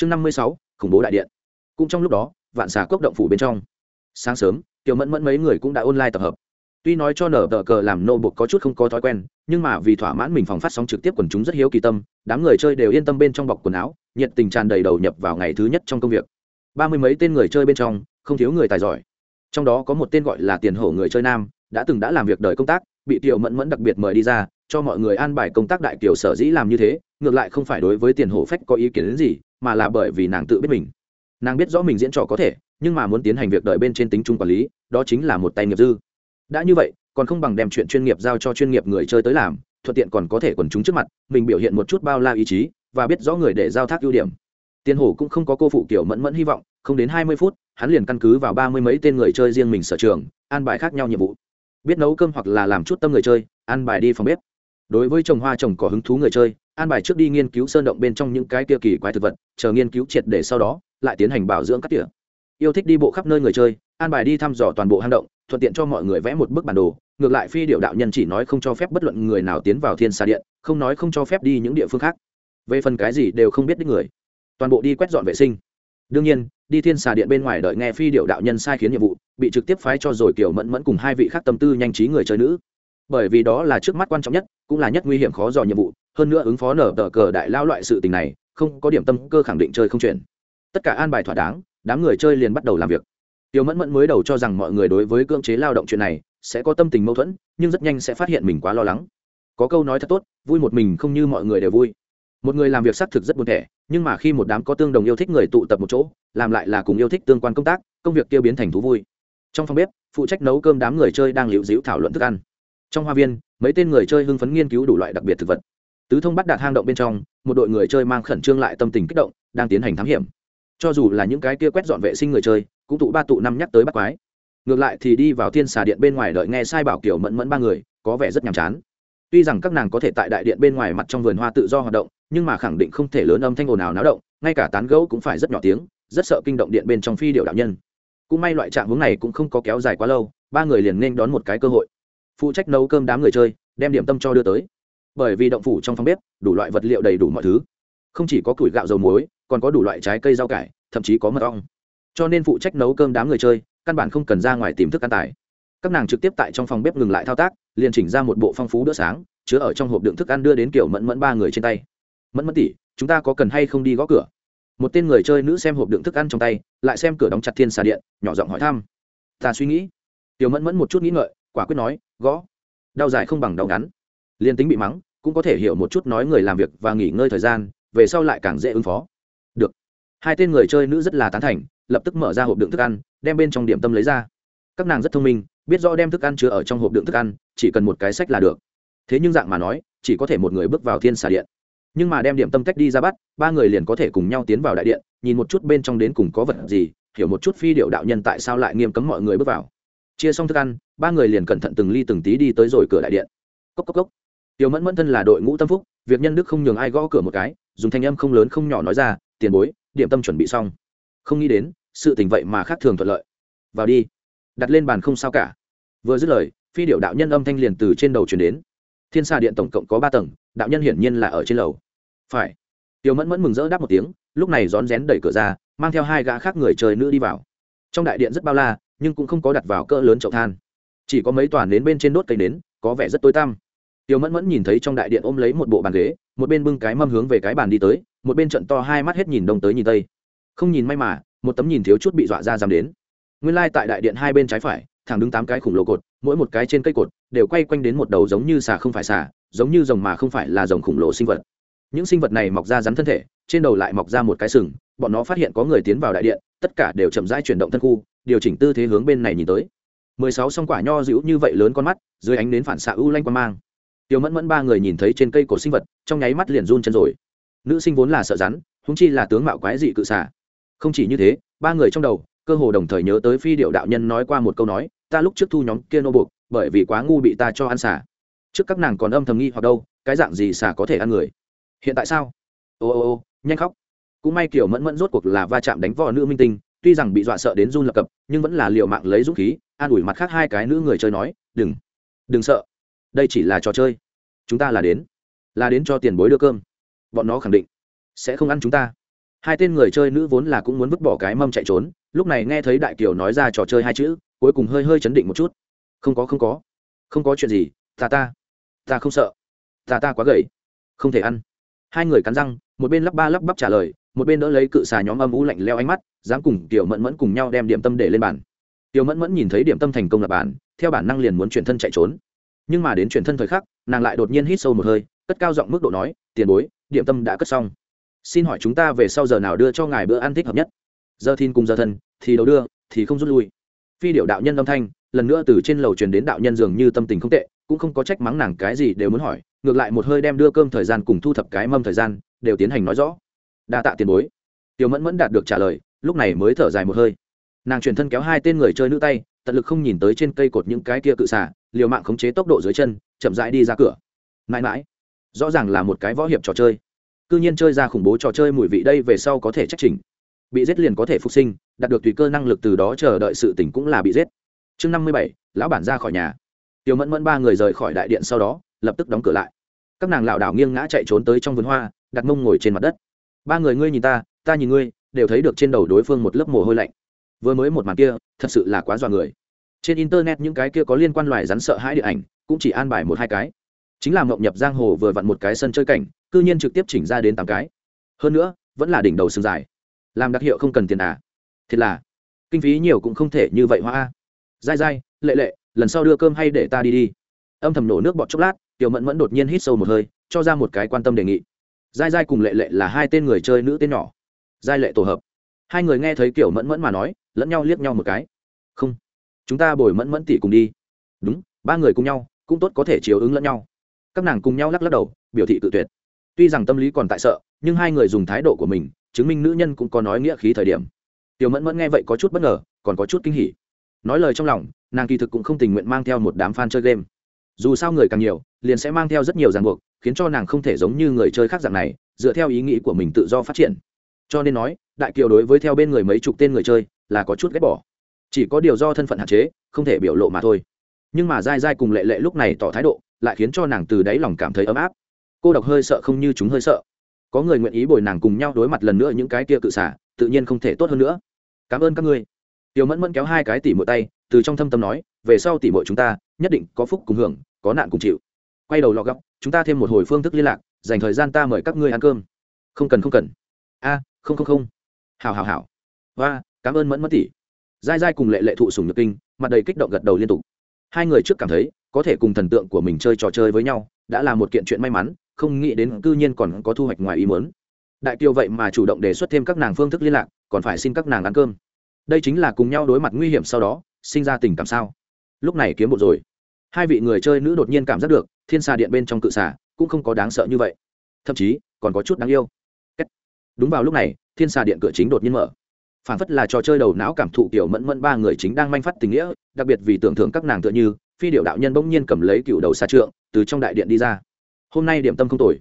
chương năm mươi sáu, khủng bố đại điện. Cũng trong lúc đó, vạn xà cốc động phủ bên trong. Sáng sớm, tiểu mẫn mẫn mấy người cũng đã online tập hợp. Tuy nói cho nở tờ cờ làm nô bục có chút không có thói quen, nhưng mà vì thỏa mãn mình phòng phát sóng trực tiếp quần chúng rất hiếu kỳ tâm, đám người chơi đều yên tâm bên trong bọc quần áo, nhiệt tình tràn đầy đầu nhập vào ngày thứ nhất trong công việc. Ba mươi mấy tên người chơi bên trong, không thiếu người tài giỏi. Trong đó có một tên gọi là tiền hổ người chơi nam, đã từng đã làm việc đời công tác, bị tiểu mẫn mẫn đặc biệt mời đi ra, cho mọi người an bài công tác đại kiều sở dĩ làm như thế, ngược lại không phải đối với tiền hổ phách có ý kiến đến gì mà là bởi vì nàng tự biết mình. Nàng biết rõ mình diễn trò có thể, nhưng mà muốn tiến hành việc đợi bên trên tính trung quản lý, đó chính là một tay nghiệp dư. Đã như vậy, còn không bằng đem chuyện chuyên nghiệp giao cho chuyên nghiệp người chơi tới làm, thuận tiện còn có thể quần chúng trước mặt, mình biểu hiện một chút bao la ý chí, và biết rõ người để giao thác ưu điểm. Tiền hổ cũng không có cô phụ kiểu mẫn mẫn hy vọng, không đến hai mươi phút, hắn liền căn cứ vào ba mươi mấy tên người chơi riêng mình sở trường, an bài khác nhau nhiệm vụ. Biết nấu cơm hoặc là làm chút tâm người chơi, an bài đi phòng bếp. Đối với trồng hoa trồng có hứng thú người chơi an bài trước đi nghiên cứu sơn động bên trong những cái kia kỳ quái thực vật, chờ nghiên cứu triệt để sau đó, lại tiến hành bảo dưỡng cắt tỉa. Yêu thích đi bộ khắp nơi người chơi, an bài đi thăm dò toàn bộ hang động, thuận tiện cho mọi người vẽ một bức bản đồ. Ngược lại phi điệu đạo nhân chỉ nói không cho phép bất luận người nào tiến vào thiên xa điện, không nói không cho phép đi những địa phương khác. Về phần cái gì đều không biết đích người. Toàn bộ đi quét dọn vệ sinh. Đương nhiên, đi thiên xà điện bên ngoài đợi nghe phi điệu đạo nhân sai khiến nhiệm vụ, bị trực tiếp phái cho rồi kiểu mẫn mẫn cùng hai vị khác tâm tư nhanh trí người chơi nữ bởi vì đó là trước mắt quan trọng nhất, cũng là nhất nguy hiểm khó dò nhiệm vụ. Hơn nữa ứng phó nở tờ cờ đại lao loại sự tình này, không có điểm tâm cơ khẳng định chơi không chuyển. Tất cả an bài thỏa đáng, đám người chơi liền bắt đầu làm việc. Tiêu mẫn mẫn mới đầu cho rằng mọi người đối với cưỡng chế lao động chuyện này sẽ có tâm tình mâu thuẫn, nhưng rất nhanh sẽ phát hiện mình quá lo lắng. Có câu nói thật tốt, vui một mình không như mọi người đều vui. Một người làm việc xác thực rất buồn thẻ, nhưng mà khi một đám có tương đồng yêu thích người tụ tập một chỗ, làm lại là cùng yêu thích tương quan công tác, công việc tiêu biến thành thú vui. Trong phòng bếp, phụ trách nấu cơm đám người chơi đang liễu dĩu thảo luận thức ăn trong hoa viên, mấy tên người chơi hưng phấn nghiên cứu đủ loại đặc biệt thực vật. Tứ thông bắt đạt hang động bên trong, một đội người chơi mang khẩn trương lại tâm tình kích động, đang tiến hành thám hiểm. Cho dù là những cái kia quét dọn vệ sinh người chơi, cũng tụ ba tụ năm nhắc tới bắt quái. Ngược lại thì đi vào thiên xà điện bên ngoài đợi nghe sai bảo kiểu mẫn mẫn ba người, có vẻ rất nhàm chán. Tuy rằng các nàng có thể tại đại điện bên ngoài mặt trong vườn hoa tự do hoạt động, nhưng mà khẳng định không thể lớn âm thanh ồn ào náo động, ngay cả tán gấu cũng phải rất nhỏ tiếng, rất sợ kinh động điện bên trong phi điệu đạo nhân. Cũng may loại trạng hướng này cũng không có kéo dài quá lâu, ba người liền nên đón một cái cơ hội phụ trách nấu cơm đám người chơi, đem điểm tâm cho đưa tới. Bởi vì động phủ trong phòng bếp, đủ loại vật liệu đầy đủ mọi thứ. Không chỉ có củi gạo dầu muối, còn có đủ loại trái cây rau cải, thậm chí có mật ong. Cho nên phụ trách nấu cơm đám người chơi, căn bản không cần ra ngoài tìm thức ăn tài. Các nàng trực tiếp tại trong phòng bếp ngừng lại thao tác, liền chỉnh ra một bộ phong phú bữa sáng, chứa ở trong hộp đựng thức ăn đưa đến kiểu mẫn mẫn ba người trên tay. Mẫn mẫn tỉ chúng ta có cần hay không đi gõ cửa? Một tên người chơi nữ xem hộp đựng thức ăn trong tay, lại xem cửa đóng chặt thiên xà điện, nhỏ giọng hỏi thăm. Ta suy nghĩ. Tiểu mẫn mẫn một chút nghĩ ngợi quả quyết nói, gõ. Đau dài không bằng đau ngắn. Liên tính bị mắng, cũng có thể hiểu một chút nói người làm việc và nghỉ ngơi thời gian, về sau lại càng dễ ứng phó. Được. Hai tên người chơi nữ rất là tán thành, lập tức mở ra hộp đựng thức ăn, đem bên trong điểm tâm lấy ra. Các nàng rất thông minh, biết rõ đem thức ăn chứa ở trong hộp đựng thức ăn, chỉ cần một cái sách là được. Thế nhưng dạng mà nói, chỉ có thể một người bước vào thiên xà điện. Nhưng mà đem điểm tâm tách đi ra bắt, ba người liền có thể cùng nhau tiến vào đại điện, nhìn một chút bên trong đến cùng có vật gì, hiểu một chút phi điệu đạo nhân tại sao lại nghiêm cấm mọi người bước vào chia xong thức ăn, ba người liền cẩn thận từng ly từng tí đi tới rồi cửa đại điện. Cốc cốc cốc. Tiểu mẫn mẫn thân là đội ngũ tâm phúc, việc nhân đức không nhường ai gõ cửa một cái, dùng thanh âm không lớn không nhỏ nói ra, tiền bối, điểm tâm chuẩn bị xong. Không nghĩ đến, sự tình vậy mà khác thường thuận lợi. Vào đi. Đặt lên bàn không sao cả. Vừa dứt lời, phi điệu đạo nhân âm thanh liền từ trên đầu chuyển đến. Thiên xa điện tổng cộng có ba tầng, đạo nhân hiển nhiên là ở trên lầu. Phải. Tiểu mẫn mẫn mừng rỡ đáp một tiếng, lúc này rón rén đẩy cửa ra, mang theo hai gã khác người trời nữ đi vào. Trong đại điện rất bao la nhưng cũng không có đặt vào cỡ lớn chậu than. Chỉ có mấy toàn đến bên trên đốt cây nến, có vẻ rất tối tăm. Tiểu mẫn mẫn nhìn thấy trong đại điện ôm lấy một bộ bàn ghế, một bên bưng cái mâm hướng về cái bàn đi tới, một bên trận to hai mắt hết nhìn đông tới nhìn tây. Không nhìn may mà, một tấm nhìn thiếu chút bị dọa ra dám đến. Nguyên lai、like、tại đại điện hai bên trái phải, thẳng đứng tám cái khủng lồ cột, mỗi một cái trên cây cột đều quay quanh đến một đầu giống như xà không phải xà, giống như rồng mà không phải là rồng khủng lồ sinh vật. Những sinh vật này mọc ra rắn thân thể, trên đầu lại mọc ra một cái sừng, bọn nó phát hiện có người tiến vào đại điện tất cả đều chậm rãi chuyển động thân khu, điều chỉnh tư thế hướng bên này nhìn tới. Mười sáu song quả nho dữ như vậy lớn con mắt, dưới ánh đến phản xạ ưu lanh quan mang. Tiêu mẫn mẫn ba người nhìn thấy trên cây cổ sinh vật, trong nháy mắt liền run chân rồi. Nữ sinh vốn là sợ rắn húng chi là tướng mạo quái dị cự xả không chỉ như thế, ba người trong đầu, cơ hồ đồng thời nhớ tới phi điệu đạo nhân nói qua một câu nói, ta lúc trước thu nhóm kia nô buộc, bởi vì quá ngu bị ta cho ăn xả trước các nàng còn âm thầm nghi hoặc đâu, cái dạng gì xả có thể ăn người? Hiện tại sao? Ô ô ô, nhanh khóc cũng may kiểu mẫn mẫn rốt cuộc là va chạm đánh vò nữ minh tinh, tuy rằng bị dọa sợ đến run lập cập, nhưng vẫn là liệu mạng lấy dũng khí, an ủi mặt khác hai cái nữ người chơi nói, đừng đừng sợ. Đây chỉ là trò chơi. Chúng ta là đến là đến cho tiền bối đưa cơm. Bọn nó khẳng định sẽ không ăn chúng ta. Hai tên người chơi nữ vốn là cũng muốn vứt bỏ cái mâm chạy trốn, lúc này nghe thấy đại kiều nói ra trò chơi hai chữ, cuối cùng hơi hơi chấn định một chút. Không có không có. Không có chuyện gì. Ta ta ta không sợ. Ta ta quá gầy. Không thể ăn. Hai người cắn răng, một bên lắp ba lắp bắp trả lời một bên đỡ lấy cự xà nhóm âm u lạnh leo ánh mắt, dám cùng tiểu mẫn mẫn cùng nhau đem điểm tâm để lên bàn. Tiểu mẫn mẫn nhìn thấy điểm tâm thành công lập bàn, theo bản năng liền muốn chuyển thân chạy trốn. Nhưng mà đến chuyển thân thời khắc, nàng lại đột nhiên hít sâu một hơi, cất cao giọng mức độ nói, tiền bối, điểm tâm đã cất xong. Xin hỏi chúng ta về sau giờ nào đưa cho ngài bữa ăn thích hợp nhất? Giờ thiên cùng giờ thân thì đầu đưa, thì không rút lui. Phi điệu đạo nhân âm thanh, lần nữa từ trên lầu truyền đến đạo nhân dường như tâm tình không tệ, cũng không có trách mắng nàng cái gì đều muốn hỏi, ngược lại một hơi đem đưa cơm thời gian cùng thu thập cái mâm thời gian, đều tiến hành nói rõ đa tạ tiền bối. Tiểu mẫn mẫn đạt được trả lời, lúc này mới thở dài một hơi. Nàng chuyển thân kéo hai tên người chơi nữ tay, tận lực không nhìn tới trên cây cột những cái kia cự xả liều mạng khống chế tốc độ dưới chân, chậm rãi đi ra cửa. Mãi mãi, rõ ràng là một cái võ hiệp trò chơi. Cư nhiên chơi ra khủng bố trò chơi mùi vị đây về sau có thể trách trình bị giết liền có thể phục sinh, đạt được tùy cơ năng lực từ đó chờ đợi sự tỉnh cũng là bị giết. Chương năm mươi bảy, lão bản ra khỏi nhà. Tiểu mẫn mẫn ba người rời khỏi đại điện sau đó, lập tức đóng cửa lại. Các nàng lảo đảo nghiêng ngã chạy trốn tới trong vườn hoa, đặt mông ngồi trên mặt đất ba người ngươi nhìn ta ta nhìn ngươi, đều thấy được trên đầu đối phương một lớp mồ hôi lạnh. Vừa mới một màn kia, thật sự là quá dọa người. Trên internet những cái kia có liên quan loài rắn sợ hãi điện ảnh, cũng chỉ an bài một hai cái. Chính là mộng nhập giang hồ vừa vặn một cái sân chơi cảnh, cư nhiên trực tiếp chỉnh ra đến tám cái. Hơn nữa, vẫn là đỉnh đầu sừng dài. Làm đặc hiệu không cần tiền à? Thiệt là, kinh phí nhiều cũng không thể như vậy hoa dai dai, lệ lệ, lần sau đưa cơm hay để ta đi đi. Âm thầm nổ nước bọt chốc lát, tiểu mẫn mẫn đột nhiên hít sâu một hơi, cho ra một cái quan tâm đề nghị giai giai cùng lệ lệ là hai tên người chơi nữ tên nhỏ. Giai lệ tổ hợp. Hai người nghe thấy kiểu mẫn mẫn mà nói, lẫn nhau liếc nhau một cái. Không, chúng ta bồi mẫn mẫn tỉ cùng đi. Đúng, ba người cùng nhau, cũng tốt có thể chiếu ứng lẫn nhau. Các nàng cùng nhau lắc lắc đầu, biểu thị tự tuyệt. Tuy rằng tâm lý còn tại sợ, nhưng hai người dùng thái độ của mình, chứng minh nữ nhân cũng có nói nghĩa khí thời điểm. Tiểu mẫn mẫn nghe vậy có chút bất ngờ, còn có chút kinh hỉ. Nói lời trong lòng, nàng kỳ thực cũng không tình nguyện mang theo một đám fan chơi game. Dù sao người càng nhiều, liền sẽ mang theo rất nhiều ràng buộc khiến cho nàng không thể giống như người chơi khác dạng này, dựa theo ý nghĩ của mình tự do phát triển. Cho nên nói, đại kiều đối với theo bên người mấy chục tên người chơi là có chút ghét bỏ. Chỉ có điều do thân phận hạn chế, không thể biểu lộ mà thôi. Nhưng mà dai dai cùng lệ lệ lúc này tỏ thái độ lại khiến cho nàng từ đáy lòng cảm thấy ấm áp. Cô độc hơi sợ không như chúng hơi sợ. Có người nguyện ý bồi nàng cùng nhau đối mặt lần nữa những cái kia cự xả, tự nhiên không thể tốt hơn nữa. Cảm ơn các ngươi. Tiểu mẫn mẫn kéo hai cái tỉ mỗi tay, từ trong thâm tâm nói, về sau tỉ mỗi chúng ta, nhất định có phúc cùng hưởng, có nạn cùng chịu quay đầu lọ góc chúng ta thêm một hồi phương thức liên lạc, dành thời gian ta mời các ngươi ăn cơm. Không cần không cần. A, không không không. Hào hào hào và cảm ơn mẫn mẫn tỷ. Dai dai cùng lệ lệ thụ sùng nhược kinh, mặt đầy kích động gật đầu liên tục. Hai người trước cảm thấy, có thể cùng thần tượng của mình chơi trò chơi với nhau, đã là một kiện chuyện may mắn, không nghĩ đến cư nhiên còn có thu hoạch ngoài ý muốn. Đại kiều vậy mà chủ động đề xuất thêm các nàng phương thức liên lạc, còn phải xin các nàng ăn cơm. Đây chính là cùng nhau đối mặt nguy hiểm sau đó, sinh ra tình cảm sao? Lúc này kiếm bộ rồi. Hai vị người chơi nữ đột nhiên cảm giác được thiên xà điện bên trong cự xà cũng không có đáng sợ như vậy. Thậm chí, còn có chút đáng yêu. Đúng vào lúc này, thiên xà điện cửa chính đột nhiên mở. Phản phất là trò chơi đầu não cảm thụ kiểu mẫn mẫn ba người chính đang manh phát tình nghĩa, đặc biệt vì tưởng thưởng các nàng tựa như, phi điệu đạo nhân bỗng nhiên cầm lấy cựu đầu xà trượng, từ trong đại điện đi ra. Hôm nay điểm tâm không tồi.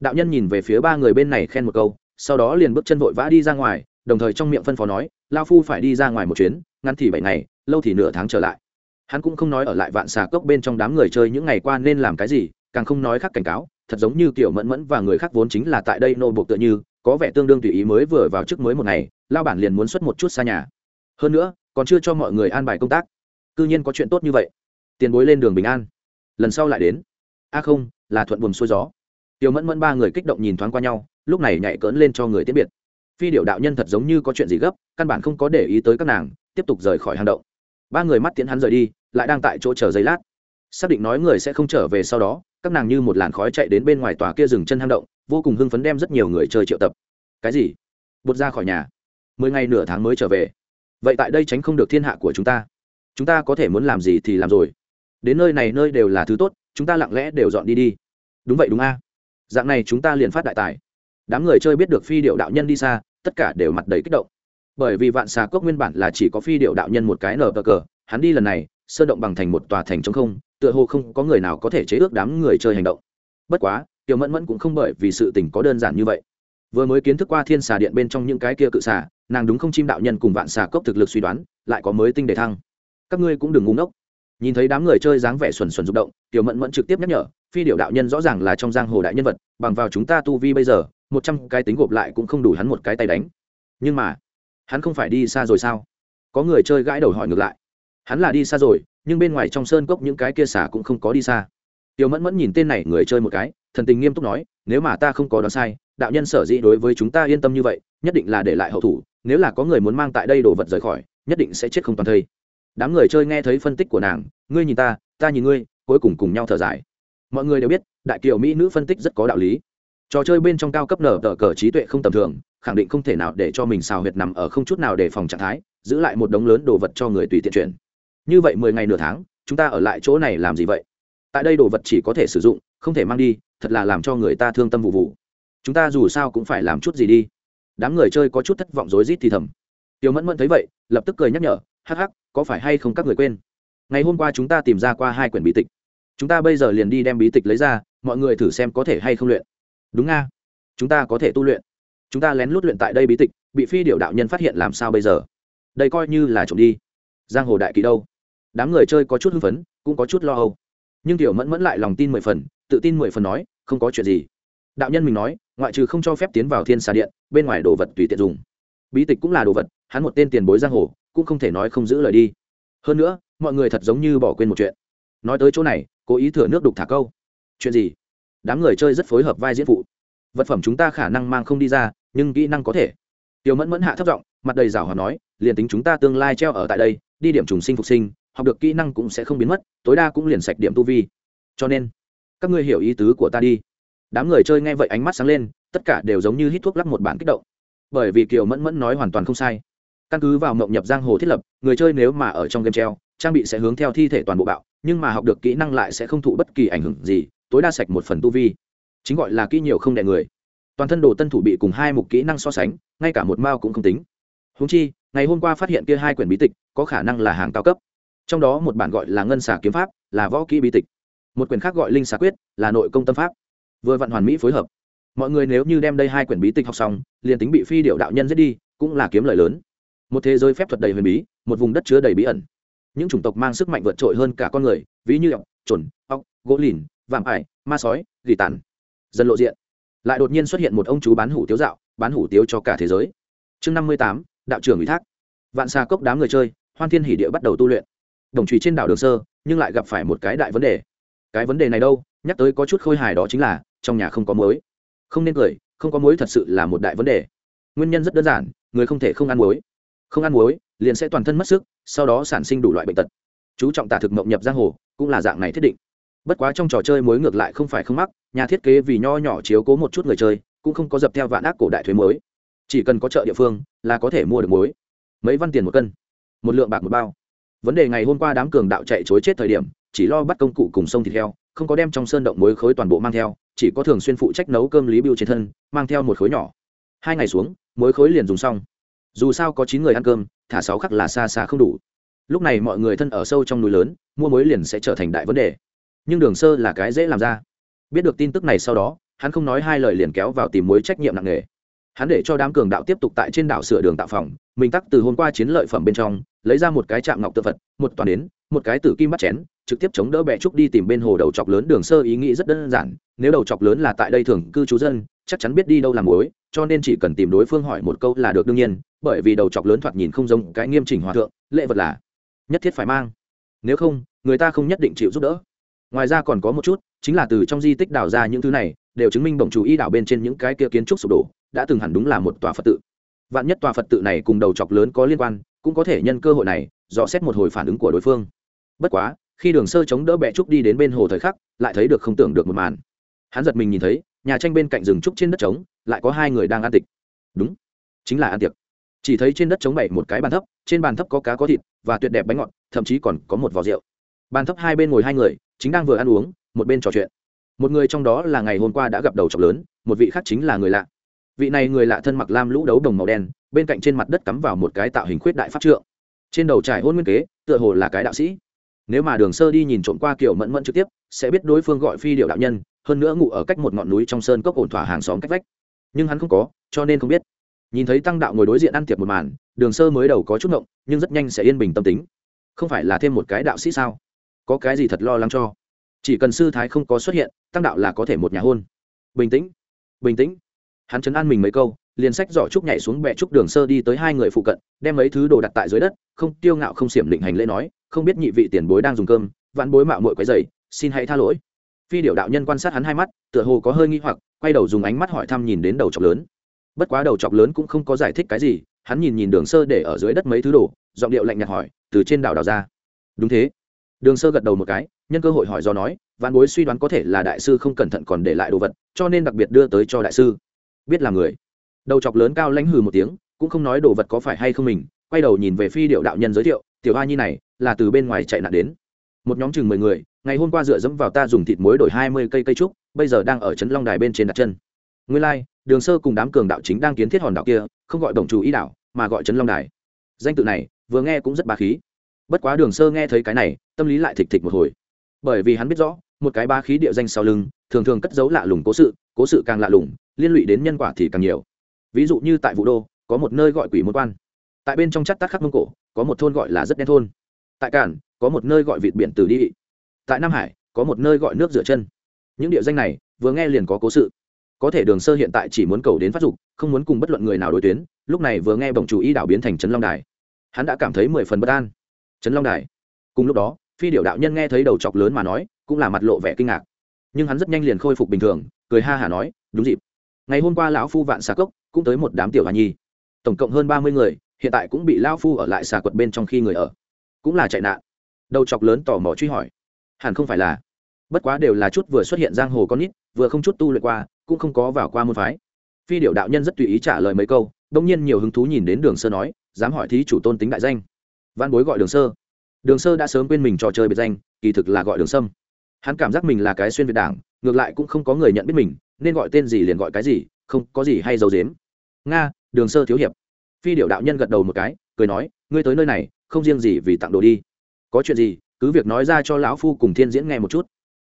Đạo nhân nhìn về phía ba người bên này khen một câu, sau đó liền bước chân vội vã đi ra ngoài, đồng thời trong miệng phân phó nói, lao phu phải đi ra ngoài một chuyến, ngắn thì bảy ngày, lâu thì nửa tháng trở lại hắn cũng không nói ở lại vạn xà cốc bên trong đám người chơi những ngày qua nên làm cái gì, càng không nói khác cảnh cáo, thật giống như kiểu mẫn mẫn và người khác vốn chính là tại đây nô buộc tựa như, có vẻ tương đương tùy ý mới vừa vào chức mới một ngày lao bản liền muốn xuất một chút xa nhà. Hơn nữa, còn chưa cho mọi người an bài công tác. C ư nhiên có chuyện tốt như vậy. Tiền bối lên đường bình an. Lần sau lại đến. A không, là thuận buồm xuôi gió. Tiểu mẫn mẫn ba người kích động nhìn thoáng qua nhau, lúc này nhảy cỡn lên cho người tiễn biệt. Phi điệu đạo nhân thật giống như có chuyện gì gấp, căn bản không có để ý tới các nàng, tiếp tục rời khỏi hang động ba người mắt tiễn hắn rời đi, lại đang tại chỗ chờ giấy lát. Xác định nói người sẽ không trở về sau đó, các nàng như một làn khói chạy đến bên ngoài tòa kia dừng chân hang động, vô cùng hưng phấn đem rất nhiều người chơi triệu tập. Cái gì? Bột ra khỏi nhà. Mười ngày nửa tháng mới trở về. Vậy tại đây tránh không được thiên hạ của chúng ta. Chúng ta có thể muốn làm gì thì làm rồi. Đến nơi này nơi đều là thứ tốt, chúng ta lặng lẽ đều dọn đi đi. Đúng vậy đúng a. Dạng này chúng ta liền phát đại tài. Đám người chơi biết được phi điệu đạo nhân đi xa, tất cả đều mặt đầy kích động bởi vì vạn xà cốc nguyên bản là chỉ có phi điệu đạo nhân một cái nở cờ hắn đi lần này sơ động bằng thành một tòa thành trống không, tựa hồ không có người nào có thể chế ước đám người chơi hành động. Bất quá, tiểu mẫn mẫn cũng không bởi vì sự tình có đơn giản như vậy. Vừa mới kiến thức qua thiên xà điện bên trong những cái kia cự xà, nàng đúng không chim đạo nhân cùng vạn xà cốc thực lực suy đoán, lại có mới tinh đề thăng. Các ngươi cũng đừng ngu ngốc. Nhìn thấy đám người chơi dáng vẻ xuẩn xuẩn rụng động, tiểu mẫn mẫn trực tiếp nhắc nhở, phi điệu đạo nhân rõ ràng là trong giang hồ đại nhân vật, bằng vào chúng ta tu vi bây giờ, một trăm cái tính gộp lại cũng không đủ hắn một cái tay đánh. Nhưng mà hắn không phải đi xa rồi sao? Có người chơi gãi đầu hỏi ngược lại. Hắn là đi xa rồi, nhưng bên ngoài trong sơn cốc những cái kia xả cũng không có đi xa. Tiểu mẫn mẫn nhìn tên này người chơi một cái, thần tình nghiêm túc nói, nếu mà ta không có đoán sai, đạo nhân sở dĩ đối với chúng ta yên tâm như vậy, nhất định là để lại hậu thủ, nếu là có người muốn mang tại đây đồ vật rời khỏi, nhất định sẽ chết không toàn thây. Đám người chơi nghe thấy phân tích của nàng, ngươi nhìn ta ta nhìn ngươi, cuối cùng cùng nhau thở dài. Mọi người đều biết, đại kiều mỹ nữ phân tích rất có đạo lý. Trò chơi bên trong cao cấp nở tờ cờ trí tuệ không tầm thường khẳng định không thể nào để cho mình xào huyệt nằm ở không chút nào để phòng trạng thái, giữ lại một đống lớn đồ vật cho người tùy tiện chuyển. Như vậy mười ngày nửa tháng, chúng ta ở lại chỗ này làm gì vậy? Tại đây đồ vật chỉ có thể sử dụng, không thể mang đi, thật là làm cho người ta thương tâm vụ vụ. Chúng ta dù sao cũng phải làm chút gì đi. Đám người chơi có chút thất vọng rối rít thì thầm. Tiểu mẫn mẫn thấy vậy, lập tức cười nhắc nhở, hắc hắc, có phải hay không các người quên? Ngày hôm qua chúng ta tìm ra qua hai quyển bí tịch. Chúng ta bây giờ liền đi đem bí tịch lấy ra, mọi người thử xem có thể hay không luyện. Đúng nga chúng ta có thể tu luyện chúng ta lén lút luyện tại đây bí tịch, bị phi điệu đạo nhân phát hiện làm sao bây giờ? Đây coi như là trộm đi. Giang hồ đại kỳ đâu? Đám người chơi có chút hưng phấn, cũng có chút lo âu. Nhưng tiểu mẫn mẫn lại lòng tin mười phần, tự tin mười phần nói, không có chuyện gì. Đạo nhân mình nói, ngoại trừ không cho phép tiến vào thiên xà điện, bên ngoài đồ vật tùy tiện dùng. Bí tịch cũng là đồ vật, hắn một tên tiền bối giang hồ, cũng không thể nói không giữ lời đi. Hơn nữa, mọi người thật giống như bỏ quên một chuyện. Nói tới chỗ này, cố ý thừa nước đục thả câu. Chuyện gì? Đám người chơi rất phối hợp vai diễn phụ vật phẩm chúng ta khả năng mang không đi ra, nhưng kỹ năng có thể. Tiểu mẫn mẫn hạ thấp giọng, mặt đầy rảo hòa nói, liền tính chúng ta tương lai treo ở tại đây, đi điểm trùng sinh phục sinh, học được kỹ năng cũng sẽ không biến mất, tối đa cũng liền sạch điểm tu vi. Cho nên, các ngươi hiểu ý tứ của ta đi. Đám người chơi nghe vậy ánh mắt sáng lên, tất cả đều giống như hít thuốc lắc một bản kích động. Bởi vì kiều mẫn mẫn nói hoàn toàn không sai. Căn cứ vào mộng nhập giang hồ thiết lập, người chơi nếu mà ở trong game treo, trang bị sẽ hướng theo thi thể toàn bộ bạo, nhưng mà học được kỹ năng lại sẽ không thụ bất kỳ ảnh hưởng gì, tối đa sạch một phần tu vi chính gọi là kỹ nhiều không đẻ người. Toàn thân đồ tân thủ bị cùng hai mục kỹ năng so sánh, ngay cả một mao cũng không tính. Húng chi, ngày hôm qua phát hiện kia hai quyển bí tịch, có khả năng là hàng cao cấp. Trong đó một bản gọi là ngân xà kiếm pháp, là võ kỹ bí tịch. Một quyển khác gọi linh xà quyết, là nội công tâm pháp. Vừa vạn hoàn mỹ phối hợp. Mọi người nếu như đem đây hai quyển bí tịch học xong, liền tính bị phi điệu đạo nhân giết đi, cũng là kiếm lời lớn. Một thế giới phép thuật đầy huyền bí, một vùng đất chứa đầy bí ẩn. Những chủng tộc mang sức mạnh vượt trội hơn cả con người, ví như ọc trồn ọc, gỗ lìn, vạm ải, ma sói, gỉ tàn dân lộ diện. Lại đột nhiên xuất hiện một ông chú bán hủ tiếu dạo, bán hủ tiếu cho cả thế giới. Chương năm mươi tám, đạo trưởng ủy thác. Vạn xa cốc đám người chơi, hoan thiên hỷ địa bắt đầu tu luyện. Đồng trùy trên đảo đường sơ, nhưng lại gặp phải một cái đại vấn đề. Cái vấn đề này đâu? Nhắc tới có chút khôi hài đó chính là, trong nhà không có muối. Không nên cười, không có muối thật sự là một đại vấn đề. Nguyên nhân rất đơn giản, người không thể không ăn muối. Không ăn muối, liền sẽ toàn thân mất sức, sau đó sản sinh đủ loại bệnh tật. Chú trọng tả thực mộng nhập giang hồ, cũng là dạng này thiết định bất quá trong trò chơi muối ngược lại không phải không mắc, nhà thiết kế vì nho nhỏ chiếu cố một chút người chơi, cũng không có dập theo vạn ác cổ đại thuế mới. Chỉ cần có chợ địa phương, là có thể mua được muối mấy văn tiền một cân, một lượng bạc một bao. Vấn đề ngày hôm qua đám cường đạo chạy chối chết thời điểm, chỉ lo bắt công cụ cùng sông thịt heo, không có đem trong sơn động muối khối toàn bộ mang theo, chỉ có thường xuyên phụ trách nấu cơm lý biêu trên thân, mang theo một khối nhỏ. Hai ngày xuống muối khối liền dùng xong. Dù sao có chín người ăn cơm, thả sáu khắc là xa xa không đủ. Lúc này mọi người thân ở sâu trong núi lớn, mua muối liền sẽ trở thành đại vấn đề nhưng đường sơ là cái dễ làm ra. Biết được tin tức này sau đó, hắn không nói hai lời liền kéo vào tìm mối trách nhiệm nặng nề. Hắn để cho đám cường đạo tiếp tục tại trên đảo sửa đường tạo phòng, mình tắc từ hôm qua chiến lợi phẩm bên trong, lấy ra một cái chạm ngọc tự vật một toàn đến, một cái tử kim bắt chén, trực tiếp chống đỡ bẹ trúc đi tìm bên hồ đầu chọc lớn đường sơ ý nghĩ rất đơn giản, nếu đầu chọc lớn là tại đây thường cư trú dân, chắc chắn biết đi đâu làm mối, cho nên chỉ cần tìm đối phương hỏi một câu là được đương nhiên, bởi vì đầu chọc lớn thoạt nhìn không giống cái nghiêm chỉnh hòa thượng lệ vật là nhất thiết phải mang. Nếu không, người ta không nhất định chịu giúp đỡ ngoài ra còn có một chút, chính là từ trong di tích đào ra những thứ này, đều chứng minh bổng chủ y đảo bên trên những cái kia kiến trúc sụp đổ, đã từng hẳn đúng là một tòa phật tự. Vạn nhất tòa phật tự này cùng đầu chọc lớn có liên quan, cũng có thể nhân cơ hội này, dò xét một hồi phản ứng của đối phương. Bất quá, khi đường sơ chống đỡ bẹ trúc đi đến bên hồ thời khắc, lại thấy được không tưởng được một màn. Hắn giật mình nhìn thấy, nhà tranh bên cạnh rừng trúc trên đất trống, lại có hai người đang ăn tịch. Đúng, chính là ăn tiệc. Chỉ thấy trên đất trống bày một cái bàn thấp, trên bàn thấp có cá có thịt và tuyệt đẹp bánh ngọt, thậm chí còn có một vò rượu. Bàn thấp hai bên ngồi hai người chính đang vừa ăn uống, một bên trò chuyện. Một người trong đó là ngày hôm qua đã gặp đầu trọc lớn, một vị khác chính là người lạ. Vị này người lạ thân mặc lam lũ đấu đồng màu đen, bên cạnh trên mặt đất cắm vào một cái tạo hình khuyết đại pháp trượng. Trên đầu trải hôn nguyên kế, tựa hồ là cái đạo sĩ. Nếu mà đường sơ đi nhìn trộm qua kiểu mẫn mẫn trực tiếp, sẽ biết đối phương gọi phi điệu đạo nhân, hơn nữa ngủ ở cách một ngọn núi trong sơn cốc ổn thỏa hàng xóm cách vách. Nhưng hắn không có, cho nên không biết. Nhìn thấy tăng đạo ngồi đối diện ăn tiệc một màn, đường sơ mới đầu có chút ngộng, nhưng rất nhanh sẽ yên bình tâm tính. Không phải là thêm một cái đạo sĩ sao? Có cái gì thật lo lắng cho? Chỉ cần sư thái không có xuất hiện, tăng đạo là có thể một nhà hôn. Bình tĩnh bình tĩnh. Hắn chấn an mình mấy câu, liền sách giỏ trúc nhảy xuống bẹ trúc đường sơ đi tới hai người phụ cận, đem mấy thứ đồ đặt tại dưới đất, không tiêu ngạo không xiểm định hành lễ nói, không biết nhị vị tiền bối đang dùng cơm, vãn bối mạo mội quấy dày xin hãy tha lỗi. Phi điệu đạo nhân quan sát hắn hai mắt, tựa hồ có hơi nghi hoặc, quay đầu dùng ánh mắt hỏi thăm nhìn đến đầu chọc lớn. Bất quá đầu chọc lớn cũng không có giải thích cái gì, hắn nhìn nhìn đường sơ để ở dưới đất mấy thứ đồ, giọng điệu lạnh nhạt hỏi, từ trên đảo đào ra. Đúng thế đường sơ gật đầu một cái nhân cơ hội hỏi do nói văn bối suy đoán có thể là đại sư không cẩn thận còn để lại đồ vật cho nên đặc biệt đưa tới cho đại sư. Biết là người. Đầu chọc lớn cao lãnh hừ một tiếng cũng không nói đồ vật có phải hay không mình quay đầu nhìn về phi điệu đạo nhân giới thiệu tiểu hoa nhi này là từ bên ngoài chạy nạn đến. Một nhóm chừng mười người ngày hôm qua dựa dẫm vào ta dùng thịt muối đổi hai mươi cây cây trúc bây giờ đang ở trấn long đài bên trên đặt chân. Nguyên lai、like, đường sơ cùng đám cường đạo chính đang kiến thiết hòn đảo kia không gọi đồng chủ ý đảo mà gọi trấn long đài. Danh tự này vừa nghe cũng rất bà khí bất quá đường sơ nghe thấy cái này, tâm lý lại thịch thịch một hồi. Bởi vì hắn biết rõ, một cái ba khí địa danh sau lưng, thường thường cất giấu lạ lùng cố sự cố sự càng lạ lùng, liên lụy đến nhân quả thì càng nhiều. Ví dụ như tại vũ đô, có một nơi gọi quỷ môn quan. Tại bên trong chắc tắc khắc mông cổ, có một thôn gọi là rất đen thôn. Tại cản, có một nơi gọi vịt biển từ đi. Tại nam hải, có một nơi gọi nước rửa chân. Những địa danh này, vừa nghe liền có cố sự. Có thể đường sơ hiện tại chỉ muốn cầu đến phát dục, không muốn cùng bất luận người nào đối tuyến, lúc này vừa nghe bồng chủ y đảo biến thành trấn long đài. Hắn đã cảm thấy mười phần bất an trấn long đài. Cùng lúc đó, phi điệu đạo nhân nghe thấy đầu chọc lớn mà nói, cũng là mặt lộ vẻ kinh ngạc. Nhưng hắn rất nhanh liền khôi phục bình thường, cười ha hả nói, đúng dịp. Ngày hôm qua lão phu vạn xà cốc, cũng tới một đám tiểu hòa nhi. Tổng cộng hơn ba mươi người, hiện tại cũng bị lão phu ở lại xà quật bên trong khi người ở. Cũng là chạy nạn. Đầu chọc lớn tò mò truy hỏi. Hẳn không phải là. Bất quá đều là chút vừa xuất hiện giang hồ con nít, vừa không chút tu luyện qua, cũng không có vào qua môn phái. Phi điệu đạo nhân rất tùy ý trả lời mấy câu, đông nhiên nhiều hứng thú nhìn đến đường sơ nói, dám hỏi thí chủ tôn tính đại danh văn bối gọi đường sơ. Đường sơ đã sớm quên mình trò chơi biệt danh, kỳ thực là gọi đường sâm. Hắn cảm giác mình là cái xuyên việt đảng, ngược lại cũng không có người nhận biết mình, nên gọi tên gì liền gọi cái gì, không có gì hay giấu dếm nga, đường sơ thiếu hiệp. Phi điệu đạo nhân gật đầu một cái, cười nói, ngươi tới nơi này, không riêng gì vì tặng đồ đi. Có chuyện gì, cứ việc nói ra cho lão phu cùng thiên diễn nghe một chút.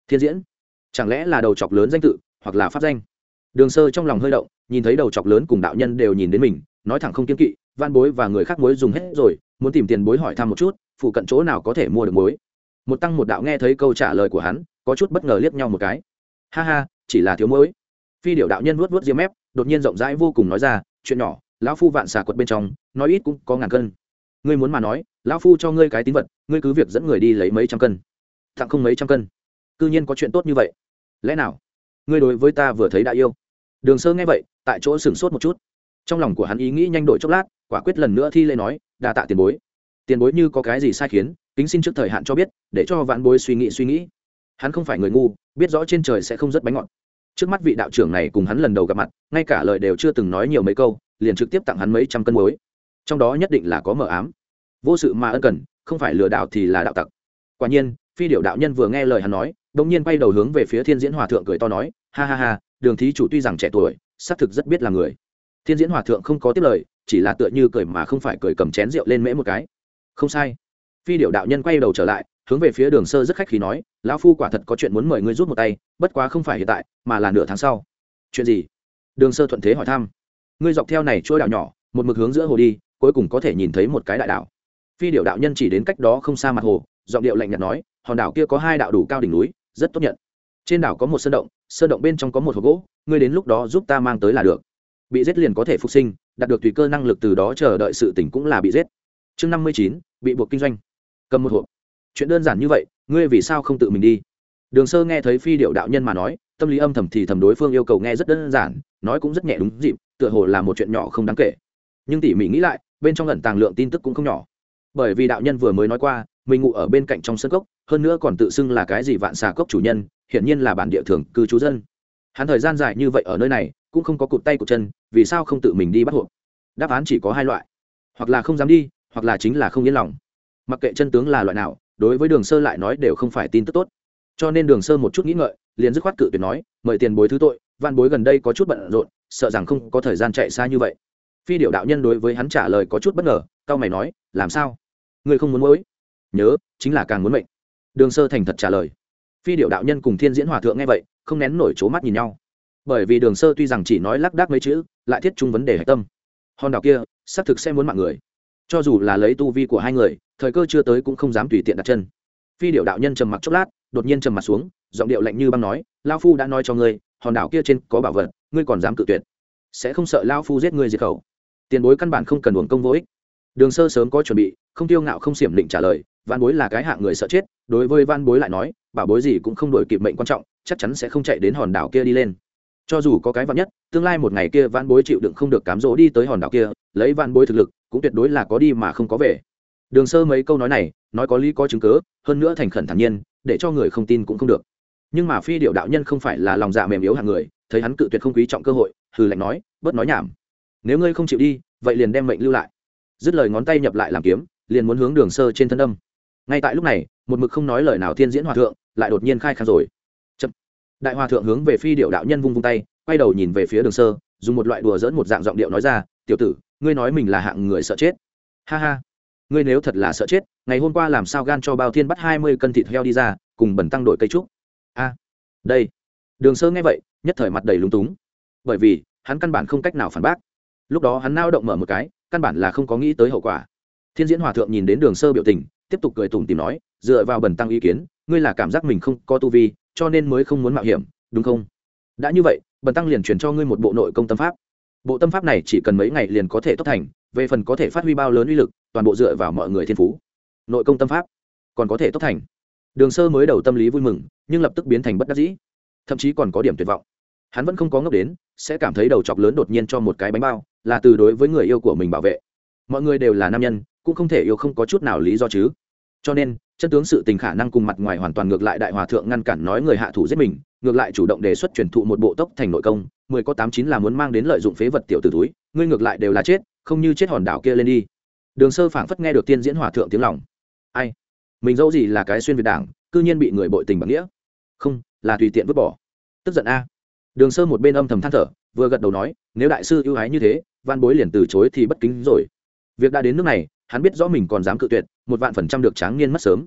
Thiên diễn? Chẳng lẽ là đầu chọc lớn danh tự, hoặc là pháp danh? Đường sơ trong lòng hơi động, nhìn thấy đầu chọc lớn cùng đạo nhân đều nhìn đến mình, nói thẳng không kiên kỵ van bối và người khác mối dùng hết rồi muốn tìm tiền bối hỏi thăm một chút, phụ cận chỗ nào có thể mua được mối một tăng một đạo nghe thấy câu trả lời của hắn, có chút bất ngờ liếc nhau một cái. Ha ha, chỉ là thiếu mối phi điệu đạo nhân vuốt vuốt diêm mép, đột nhiên rộng rãi vô cùng nói ra, chuyện nhỏ, lão phu vạn xà quật bên trong, nói ít cũng có ngàn cân. Ngươi muốn mà nói, lão phu cho ngươi cái tín vật, ngươi cứ việc dẫn người đi lấy mấy trăm cân. Tặng không mấy trăm cân. Cư nhiên có chuyện tốt như vậy. Lẽ nào? Ngươi đối với ta vừa thấy đã yêu. Đường sơ nghe vậy, tại chỗ sửng sốt một chút. Trong lòng của hắn ý nghĩ nhanh đổi chốc lát, quả quyết lần nữa thi lễ nói đa tạ tiền bối. Tiền bối như có cái gì sai khiến, kính xin trước thời hạn cho biết, để cho vạn bối suy nghĩ suy nghĩ. Hắn không phải người ngu, biết rõ trên trời sẽ không rất bánh ngọt. Trước mắt vị đạo trưởng này cùng hắn lần đầu gặp mặt, ngay cả lời đều chưa từng nói nhiều mấy câu, liền trực tiếp tặng hắn mấy trăm cân muối. Trong đó nhất định là có mờ ám. Vô sự mà ân cần, không phải lừa đảo thì là đạo tặc. Quả nhiên, phi điệu đạo nhân vừa nghe lời hắn nói đ ỗ n g nhiên bay đầu hướng về phía thiên diễn hòa thượng cười to nói, ha ha ha, đường thí chủ tuy rằng trẻ tuổi, xác thực rất biết là người. Thiên diễn hòa thượng không có tiếp lời chỉ là tựa như cười mà không phải cười cầm chén rượu lên mễ một cái. Không sai. Phi điệu đạo nhân quay đầu trở lại, hướng về phía đường sơ rất khách khí nói, lão phu quả thật có chuyện muốn mời ngươi rút một tay, bất quá không phải hiện tại, mà là nửa tháng sau. Chuyện gì? Đường sơ thuận thế hỏi thăm. Ngươi dọc theo này trôi đảo nhỏ, một mực hướng giữa hồ đi, cuối cùng có thể nhìn thấy một cái đại đảo. Phi điệu đạo nhân chỉ đến cách đó không xa mặt hồ, giọng điệu lạnh nhạt nói, hòn đảo kia có hai đạo đủ cao đỉnh núi, rất tốt nhận. Trên đảo có một sơn động sơn động bên trong có một hộp gỗ, ngươi đến lúc đó giúp ta mang tới là được. Bị giết liền có thể phục sinh đạt được tùy cơ năng lực từ đó chờ đợi sự tỉnh cũng là bị giết. Chương năm mươi chín, bị buộc kinh doanh. Cầm một hộp. Chuyện đơn giản như vậy, ngươi vì sao không tự mình đi? Đường sơ nghe thấy phi điệu đạo nhân mà nói, tâm lý âm thầm thì thầm đối phương yêu cầu nghe rất đơn giản, nói cũng rất nhẹ đúng dịp, tựa hồ là một chuyện nhỏ không đáng kể. Nhưng tỉ mỉ nghĩ lại, bên trong lần tàng lượng tin tức cũng không nhỏ. Bởi vì đạo nhân vừa mới nói qua, mình ngủ ở bên cạnh trong sân cốc, hơn nữa còn tự xưng là cái gì vạn xà cốc chủ nhân, hiển nhiên là bản địa thường cư trú dân. Hắn thời gian dài như vậy ở nơi này cũng không có cụt tay cụt chân, vì sao không tự mình đi bắt hộp? Đáp án chỉ có hai loại. Hoặc là không dám đi, hoặc là chính là không yên lòng. Mặc kệ chân tướng là loại nào, đối với đường sơ lại nói đều không phải tin tức tốt. Cho nên đường sơ một chút nghĩ ngợi, liền dứt khoát cự tuyệt nói, mời tiền bối thứ tội văn bối gần đây có chút bận rộn, sợ rằng không có thời gian chạy xa như vậy. Phi điệu đạo nhân đối với hắn trả lời có chút bất ngờ cao mày nói, làm sao? Người không muốn mới nhớ, chính là càng muốn mệnh. Đường sơ thành thật trả lời. Phi điệu đạo nhân cùng thiên diễn hòa thượng nghe vậy, không nén nổi c mắt nhìn nhau bởi vì đường sơ tuy rằng chỉ nói lác đác mấy chữ, lại thiết chung vấn đề hạch tâm. Hòn đảo kia, xác thực sẽ muốn mạng người. Cho dù là lấy tu vi của hai người, thời cơ chưa tới cũng không dám tùy tiện đặt chân. Phi điệu đạo nhân trầm mặc chốc lát, đột nhiên trầm mặt xuống, giọng điệu lạnh như băng nói lao phu đã nói cho ngươi, hòn đảo kia trên có bảo vật, ngươi còn dám cự tuyệt. Sẽ không sợ lao phu giết ngươi diệt khẩu. Tiền bối căn bản không cần uổng công vô ích. Đường sơ sớm có chuẩn bị, không tiêu ngạo không xiểm định trả lời văn bối là cái hạng người sợ chết. Đối với văn bối lại nói, bảo bối gì cũng không đổi kịp mệnh quan trọng, chắc chắn sẽ không chạy đến hòn đảo kia đi lên cho dù có cái vạn nhất, tương lai một ngày kia vạn bối chịu đựng không được cám dỗ đi tới hòn đảo kia, lấy vạn bối thực lực, cũng tuyệt đối là có đi mà không có về. Đường sơ mấy câu nói này, nói có lý có chứng cớ hơn nữa thành khẩn thản nhiên, để cho người không tin cũng không được. Nhưng mà phi điệu đạo nhân không phải là lòng dạ mềm yếu hạng người, thấy hắn cự tuyệt không quý trọng cơ hội, hừ lạnh nói, bớt nói nhảm. Nếu ngươi không chịu đi, vậy liền đem mệnh lưu lại. Dứt lời ngón tay nhập lại làm kiếm, liền muốn hướng đường sơ trên thân âm ngay tại lúc này, một mực không nói lời nào thiên diễn hòa thượng, lại đột nhiên khai khang rồi đại hòa thượng hướng về phi điệu đạo nhân vung vung tay, quay đầu nhìn về phía đường sơ, dùng một loại đùa dỡn một dạng giọng điệu nói ra, tiểu tử, ngươi nói mình là hạng người sợ chết. Ha ha, ngươi nếu thật là sợ chết, ngày hôm qua làm sao gan cho bao thiên bắt hai mươi cân thịt heo đi ra, cùng bẩn tăng đổi cây trúc? A, đây. Đường sơ nghe vậy, nhất thời mặt đầy lúng túng. Bởi vì, hắn căn bản không cách nào phản bác. Lúc đó hắn nao động mở một cái, căn bản là không có nghĩ tới hậu quả. Thiên diễn hòa thượng nhìn đến đường sơ biểu tình, tiếp tục cười tủm tìm nói, dựa vào bẩn tăng ý kiến, ngươi là cảm giác mình không có tu vi cho nên mới không muốn mạo hiểm, đúng không? Đã như vậy, bần tăng liền truyền cho ngươi một bộ nội công tâm pháp. Bộ tâm pháp này chỉ cần mấy ngày liền có thể tốt thành, về phần có thể phát huy bao lớn uy lực, toàn bộ dựa vào mọi người thiên phú. Nội công tâm pháp còn có thể tốt thành. Đường sơ mới đầu tâm lý vui mừng, nhưng lập tức biến thành bất đắc dĩ. Thậm chí còn có điểm tuyệt vọng. Hắn vẫn không có ngốc đến, sẽ cảm thấy đầu chọc lớn đột nhiên cho một cái bánh bao, là từ đối với người yêu của mình bảo vệ. Mọi người đều là nam nhân, cũng không thể yêu không có chút nào lý do chứ cho nên, chân tướng sự tình khả năng cùng mặt ngoài hoàn toàn ngược lại đại hòa thượng ngăn cản nói người hạ thủ giết mình, ngược lại chủ động đề xuất truyền thụ một bộ tốc thành nội công, mười có tám chín là muốn mang đến lợi dụng phế vật tiểu từ túi, ngươi ngược lại đều là chết, không như chết hòn đảo kia lên đi. Đường sơ phảng phất nghe được tiên diễn hòa thượng tiếng lòng. Ai? Mình dẫu gì là cái xuyên việt đảng, cư nhiên bị người bội tình bằng nghĩa. Không, là tùy tiện vứt bỏ. Tức giận a. Đường sơ một bên âm thầm than thở, vừa gật đầu nói, nếu đại sư ưu ái như thế, văn bối liền từ chối thì bất kính rồi. Việc đã đến nước này hắn biết rõ mình còn dám cự tuyệt một vạn phần trăm được tráng niên mất sớm.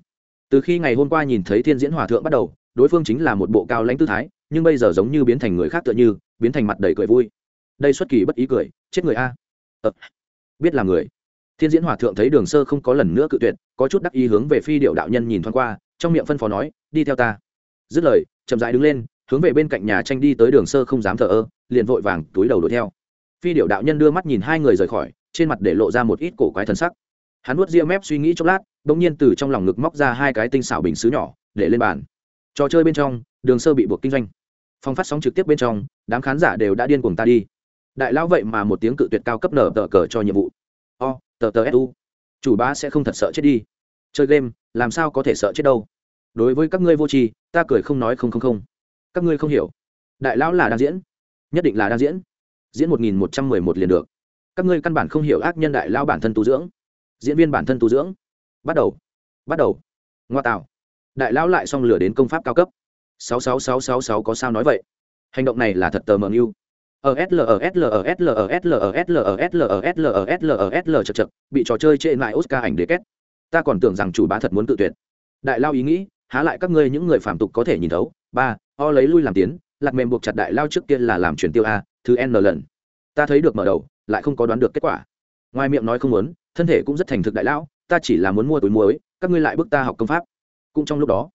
Từ khi ngày hôm qua nhìn thấy thiên diễn hòa thượng bắt đầu đối phương chính là một bộ cao lãnh tư thái nhưng bây giờ giống như biến thành người khác tựa như biến thành mặt đầy cười vui. Đây xuất kỳ bất ý cười chết người a. Ờ, biết là người. Thiên diễn hòa thượng thấy đường sơ không có lần nữa cự tuyệt có chút đắc ý hướng về phi điệu đạo nhân nhìn thoáng qua trong miệng phân phó nói đi theo ta. Dứt lời chậm dãi đứng lên hướng về bên cạnh nhà tranh đi tới đường sơ không dám thờ ơ liền vội vàng túi đầu đuổi theo. Phi điệu đạo nhân đưa mắt nhìn hai người rời khỏi trên mặt để lộ ra một ít cổ quái thần sắc hắn nuốt ria mép suy nghĩ chốc lát bỗng nhiên từ trong lòng ngực móc ra hai cái tinh xảo bình xứ nhỏ, để lên bàn. Trò chơi bên trong, đường sơ bị buộc kinh doanh. Phong phát sóng trực tiếp bên trong, đám khán giả đều đã điên cuồng ta đi. Đại lão vậy mà một tiếng cự tuyệt cao cấp nở tờ cờ cho nhiệm vụ. O, tờ tờ su chủ bá sẽ không thật sợ chết đi. Chơi game, làm sao có thể sợ chết đâu? Đối với các ngươi vô tri, ta cười không nói không không không. Các ngươi không hiểu. Đại lão là đang diễn. Nhất định là đang diễn. Diễn một nghìn một trăm mười một liền được. Các ngươi căn bản không hiểu ác nhân đại lão bản thân tu dưỡng diễn viên bản thân tu dưỡng bắt đầu bắt đầu ngoa tạo đại lão lại xong lửa đến công pháp cao cấp sáu sáu sáu sáu sáu có sao nói vậy hành động này là thật tờ mờ yêu slslslslslslslslsl sl sl chật chật bị trò chơi trên lại oscar ảnh đế két ta còn tưởng rằng chủ bá thật muốn tự tuyệt đại lao ý nghĩ há lại các ngươi những người phạm tục có thể nhìn thấu ba o lấy lui làm tiến lạc mềm buộc chặt đại lao trước kia là làm chuyển tiêu a thứ n lần ta thấy được mở đầu lại không có đoán được kết quả ngoài miệng nói không muốn thân thể cũng rất thành thực đại lão, ta chỉ là muốn mua túi muối, các ngươi lại bước ta học công pháp. Cũng trong lúc đó,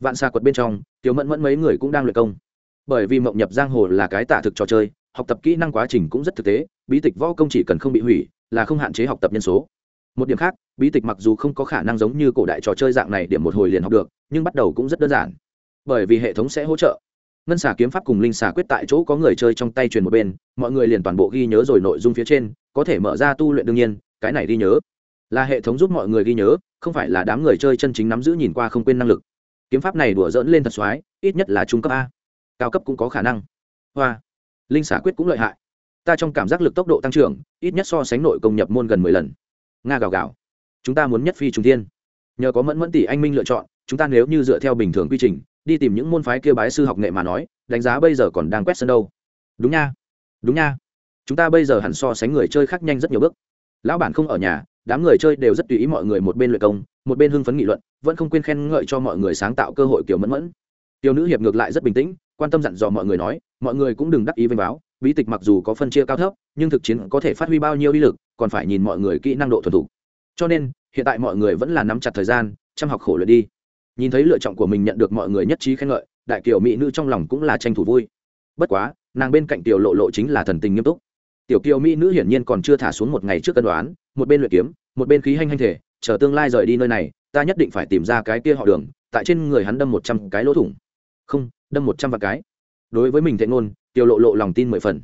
vạn xa quật bên trong, tiểu mẫn mẫn mấy người cũng đang luyện công. Bởi vì mộng nhập giang hồ là cái tả thực trò chơi, học tập kỹ năng quá trình cũng rất thực tế, bí tịch võ công chỉ cần không bị hủy, là không hạn chế học tập nhân số. Một điểm khác, bí tịch mặc dù không có khả năng giống như cổ đại trò chơi dạng này điểm một hồi liền học được, nhưng bắt đầu cũng rất đơn giản. Bởi vì hệ thống sẽ hỗ trợ. Ngân xà kiếm pháp cùng linh xà quyết tại chỗ có người chơi trong tay truyền một bên, mọi người liền toàn bộ ghi nhớ rồi nội dung phía trên, có thể mở ra tu luyện đương nhiên cái này ghi nhớ. Là hệ thống giúp mọi người ghi nhớ, không phải là đám người chơi chân chính nắm giữ nhìn qua không quên năng lực. Kiếm pháp này đùa dỡn lên thật x ít nhất là trung cấp a. Cao cấp cũng có khả năng. Hoa. Linh xả quyết cũng lợi hại. Ta trong cảm giác lực tốc độ tăng trưởng, ít nhất so sánh nội công nhập môn gần mười lần. Nga gào gào. Chúng ta muốn nhất phi trung tiên nhờ có mẫn mẫn tỷ anh minh lựa chọn, chúng ta nếu như dựa theo bình thường quy trình, đi tìm những môn phái kia bái sư học nghệ mà nói, đánh giá bây giờ còn đang quét sân đâu. Đúng nha. Đúng nha. Chúng ta bây giờ hẳn so sánh người chơi khác nhanh rất nhiều bước lão bản không ở nhà, đám người chơi đều rất tùy ý mọi người một bên luyện công, một bên hưng phấn nghị luận, vẫn không quên khen ngợi cho mọi người sáng tạo cơ hội kiểu mẫn mẫn. Tiểu nữ hiệp ngược lại rất bình tĩnh, quan tâm dặn dò mọi người nói, mọi người cũng đừng đắc ý vênh báo, bí tịch mặc dù có phân chia cao thấp, nhưng thực chiến có thể phát huy bao nhiêu uy lực, còn phải nhìn mọi người kỹ năng độ thuần thục. Cho nên, hiện tại mọi người vẫn là nắm chặt thời gian, chăm học khổ luyện đi. Nhìn thấy lựa chọn của mình nhận được mọi người nhất trí khen ngợi, đại kiểu mỹ nữ trong lòng cũng là tranh thủ vui. Bất quá, nàng bên cạnh tiểu lộ lộ chính là thần tình nghiêm túc tiểu kiều mỹ nữ hiển nhiên còn chưa thả xuống một ngày trước cân đoán, một bên luyện kiếm, một bên khí hanh hanh thể, chờ tương lai rời đi nơi này, ta nhất định phải tìm ra cái kia họ đường, tại trên người hắn đâm một trăm cái lỗ thủng. Không, đâm một trăm vạn cái. Đối với mình thệ ngôn, tiểu lộ lộ lòng tin mười phần.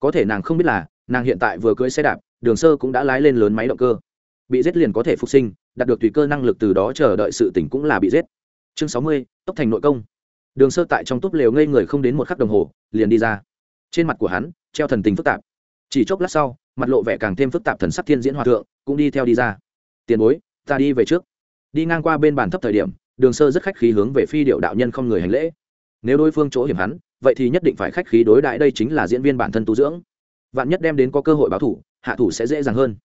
Có thể nàng không biết là, nàng hiện tại vừa cưỡi xe đạp, đường sơ cũng đã lái lên lớn máy động cơ. Bị giết liền có thể phục sinh, đạt được tùy cơ năng lực từ đó chờ đợi sự tỉnh cũng là bị giết. Chương sáu mươi, tốc thành nội công. Đường sơ tại trong túp lều ngây người không đến một khắc đồng hồ, liền đi ra. Trên mặt của hắn, treo thần tình phức tạp chỉ chốc lát sau, mặt lộ vẻ càng thêm phức tạp thần sắc thiên diễn hòa thượng cũng đi theo đi ra. Tiền bối, ta đi về trước. Đi ngang qua bên bàn thấp thời điểm, đường sơ rất khách khí hướng về phi điệu đạo nhân không người hành lễ. Nếu đối phương chỗ hiểm hắn, vậy thì nhất định phải khách khí đối đãi đây chính là diễn viên bản thân tu dưỡng. Vạn nhất đem đến có cơ hội báo thủ, hạ thủ sẽ dễ dàng hơn.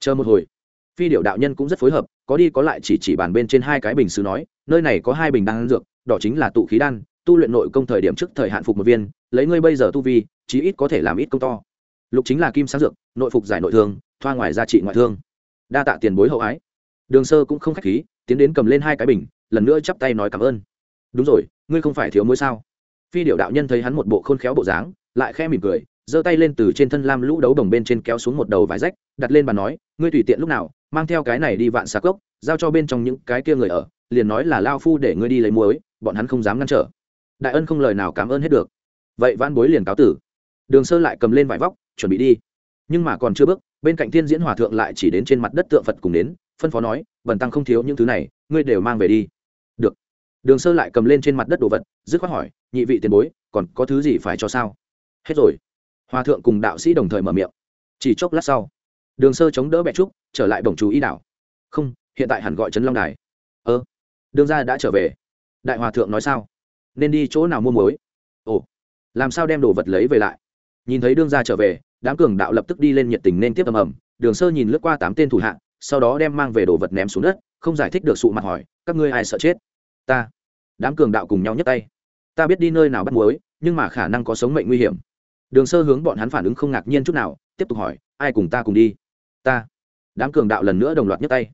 Chờ một hồi, phi điệu đạo nhân cũng rất phối hợp, có đi có lại chỉ chỉ bàn bên trên hai cái bình xứ nói, nơi này có hai bình đan dược đó chính là tụ khí đan, tu luyện nội công thời điểm trước thời hạn phục một viên, lấy ngươi bây giờ tu vi, chí ít có thể làm ít công to lục chính là kim sáng dược, nội phục giải nội thương, thoa ngoài giá trị ngoại thương. Đa tạ tiền bối hậu ái. Đường sơ cũng không khách khí, tiến đến cầm lên hai cái bình, lần nữa chắp tay nói cảm ơn. Đúng rồi, ngươi không phải thiếu mối sao? Phi điệu đạo nhân thấy hắn một bộ khôn khéo bộ dáng, lại khe mỉm cười, giơ tay lên từ trên thân lam lũ đấu đồng bên trên kéo xuống một đầu vải rách, đặt lên bàn nói, ngươi tùy tiện lúc nào, mang theo cái này đi vạn xà cốc, giao cho bên trong những cái kia người ở, liền nói là lao phu để ngươi đi lấy muối, bọn hắn không dám ngăn trở. Đại ân không lời nào cảm ơn hết được. Vậy van bối liền cáo tử. Đường sơ lại cầm lên vải vóc chuẩn bị đi. Nhưng mà còn chưa bước, bên cạnh thiên diễn hòa thượng lại chỉ đến trên mặt đất tượng phật cùng đến, phân phó nói, bần tăng không thiếu những thứ này, ngươi đều mang về đi. Được. Đường sơ lại cầm lên trên mặt đất đồ vật, dứt khoát hỏi, nhị vị tiền bối, còn có thứ gì phải cho sao? Hết rồi. Hòa thượng cùng đạo sĩ đồng thời mở miệng. Chỉ chốc lát sau, đường sơ chống đỡ bẹ trúc, trở lại bổng chú ý đảo không, hiện tại hẳn gọi trấn long đài. Ơ, đường gia đã trở về. Đại hòa thượng nói sao? Nên đi chỗ nào mua muối? Ồ, làm sao đem đồ vật lấy về lại? Nhìn thấy đương gia trở về đám cường đạo lập tức đi lên nhiệt tình nên tiếp ầm ầm, đường sơ nhìn lướt qua tám tên thủ hạ, sau đó đem mang về đồ vật ném xuống đất, không giải thích được sụ mặt hỏi, các ngươi ai sợ chết? Ta. Đám cường đạo cùng nhau nhấc tay. Ta biết đi nơi nào bắt muối, nhưng mà khả năng có sống mệnh nguy hiểm. Đường sơ hướng bọn hắn phản ứng không ngạc nhiên chút nào, tiếp tục hỏi, ai cùng ta cùng đi? Ta. Đám cường đạo lần nữa đồng loạt nhấc tay.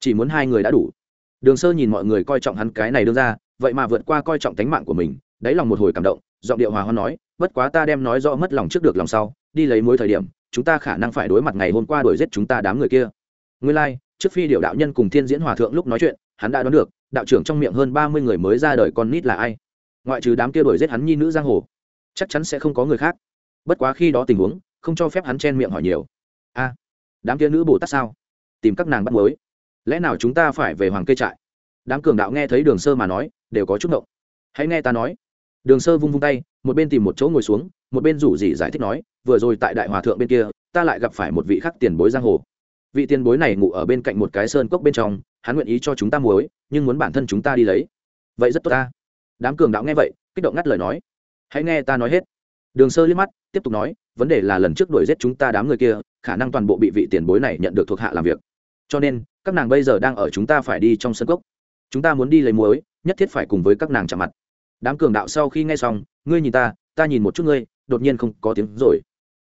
Chỉ muốn hai người đã đủ. Đường sơ nhìn mọi người coi trọng hắn cái này đương ra, vậy mà vượt qua coi trọng tánh mạng của mình, đáy lòng một hồi cảm động giọng điệu hòa hoan nói bất quá ta đem nói rõ mất lòng trước được lòng sau đi lấy mối thời điểm chúng ta khả năng phải đối mặt ngày hôm qua đuổi giết chúng ta đám người kia. Nguyên lai、like, trước phi điệu đạo nhân cùng thiên diễn hòa thượng lúc nói chuyện hắn đã đoán được đạo trưởng trong miệng hơn ba mươi người mới ra đời con nít là ai. Ngoại trừ đám kia đuổi giết hắn nhi nữ giang hồ chắc chắn sẽ không có người khác. Bất quá khi đó tình huống không cho phép hắn chen miệng hỏi nhiều. A đám kia nữ bồ tát sao? Tìm các nàng bắt mới lẽ nào chúng ta phải về hoàng kê trại? Đám cường đạo nghe thấy đường sơ mà nói đều có chút ngộng. Hãy nghe ta nói đường sơ vung vung tay, một bên tìm một chỗ ngồi xuống, một bên rủ gì giải thích nói, vừa rồi tại đại hòa thượng bên kia, ta lại gặp phải một vị khắc tiền bối giang hồ. Vị tiền bối này ngủ ở bên cạnh một cái sơn cốc bên trong, hắn nguyện ý cho chúng ta muối, nhưng muốn bản thân chúng ta đi lấy. Vậy rất tốt ta. Đám cường đạo nghe vậy, kích động ngắt lời nói. Hãy nghe ta nói hết. Đường sơ liếc mắt, tiếp tục nói, vấn đề là lần trước đuổi giết chúng ta đám người kia, khả năng toàn bộ bị vị tiền bối này nhận được thuộc hạ làm việc. Cho nên, các nàng bây giờ đang ở chúng ta phải đi trong sân cốc. Chúng ta muốn đi lấy muối, nhất thiết phải cùng với các nàng chạm mặt đám cường đạo sau khi nghe xong, ngươi nhìn ta ta nhìn một chút ngươi, đột nhiên không có tiếng rồi.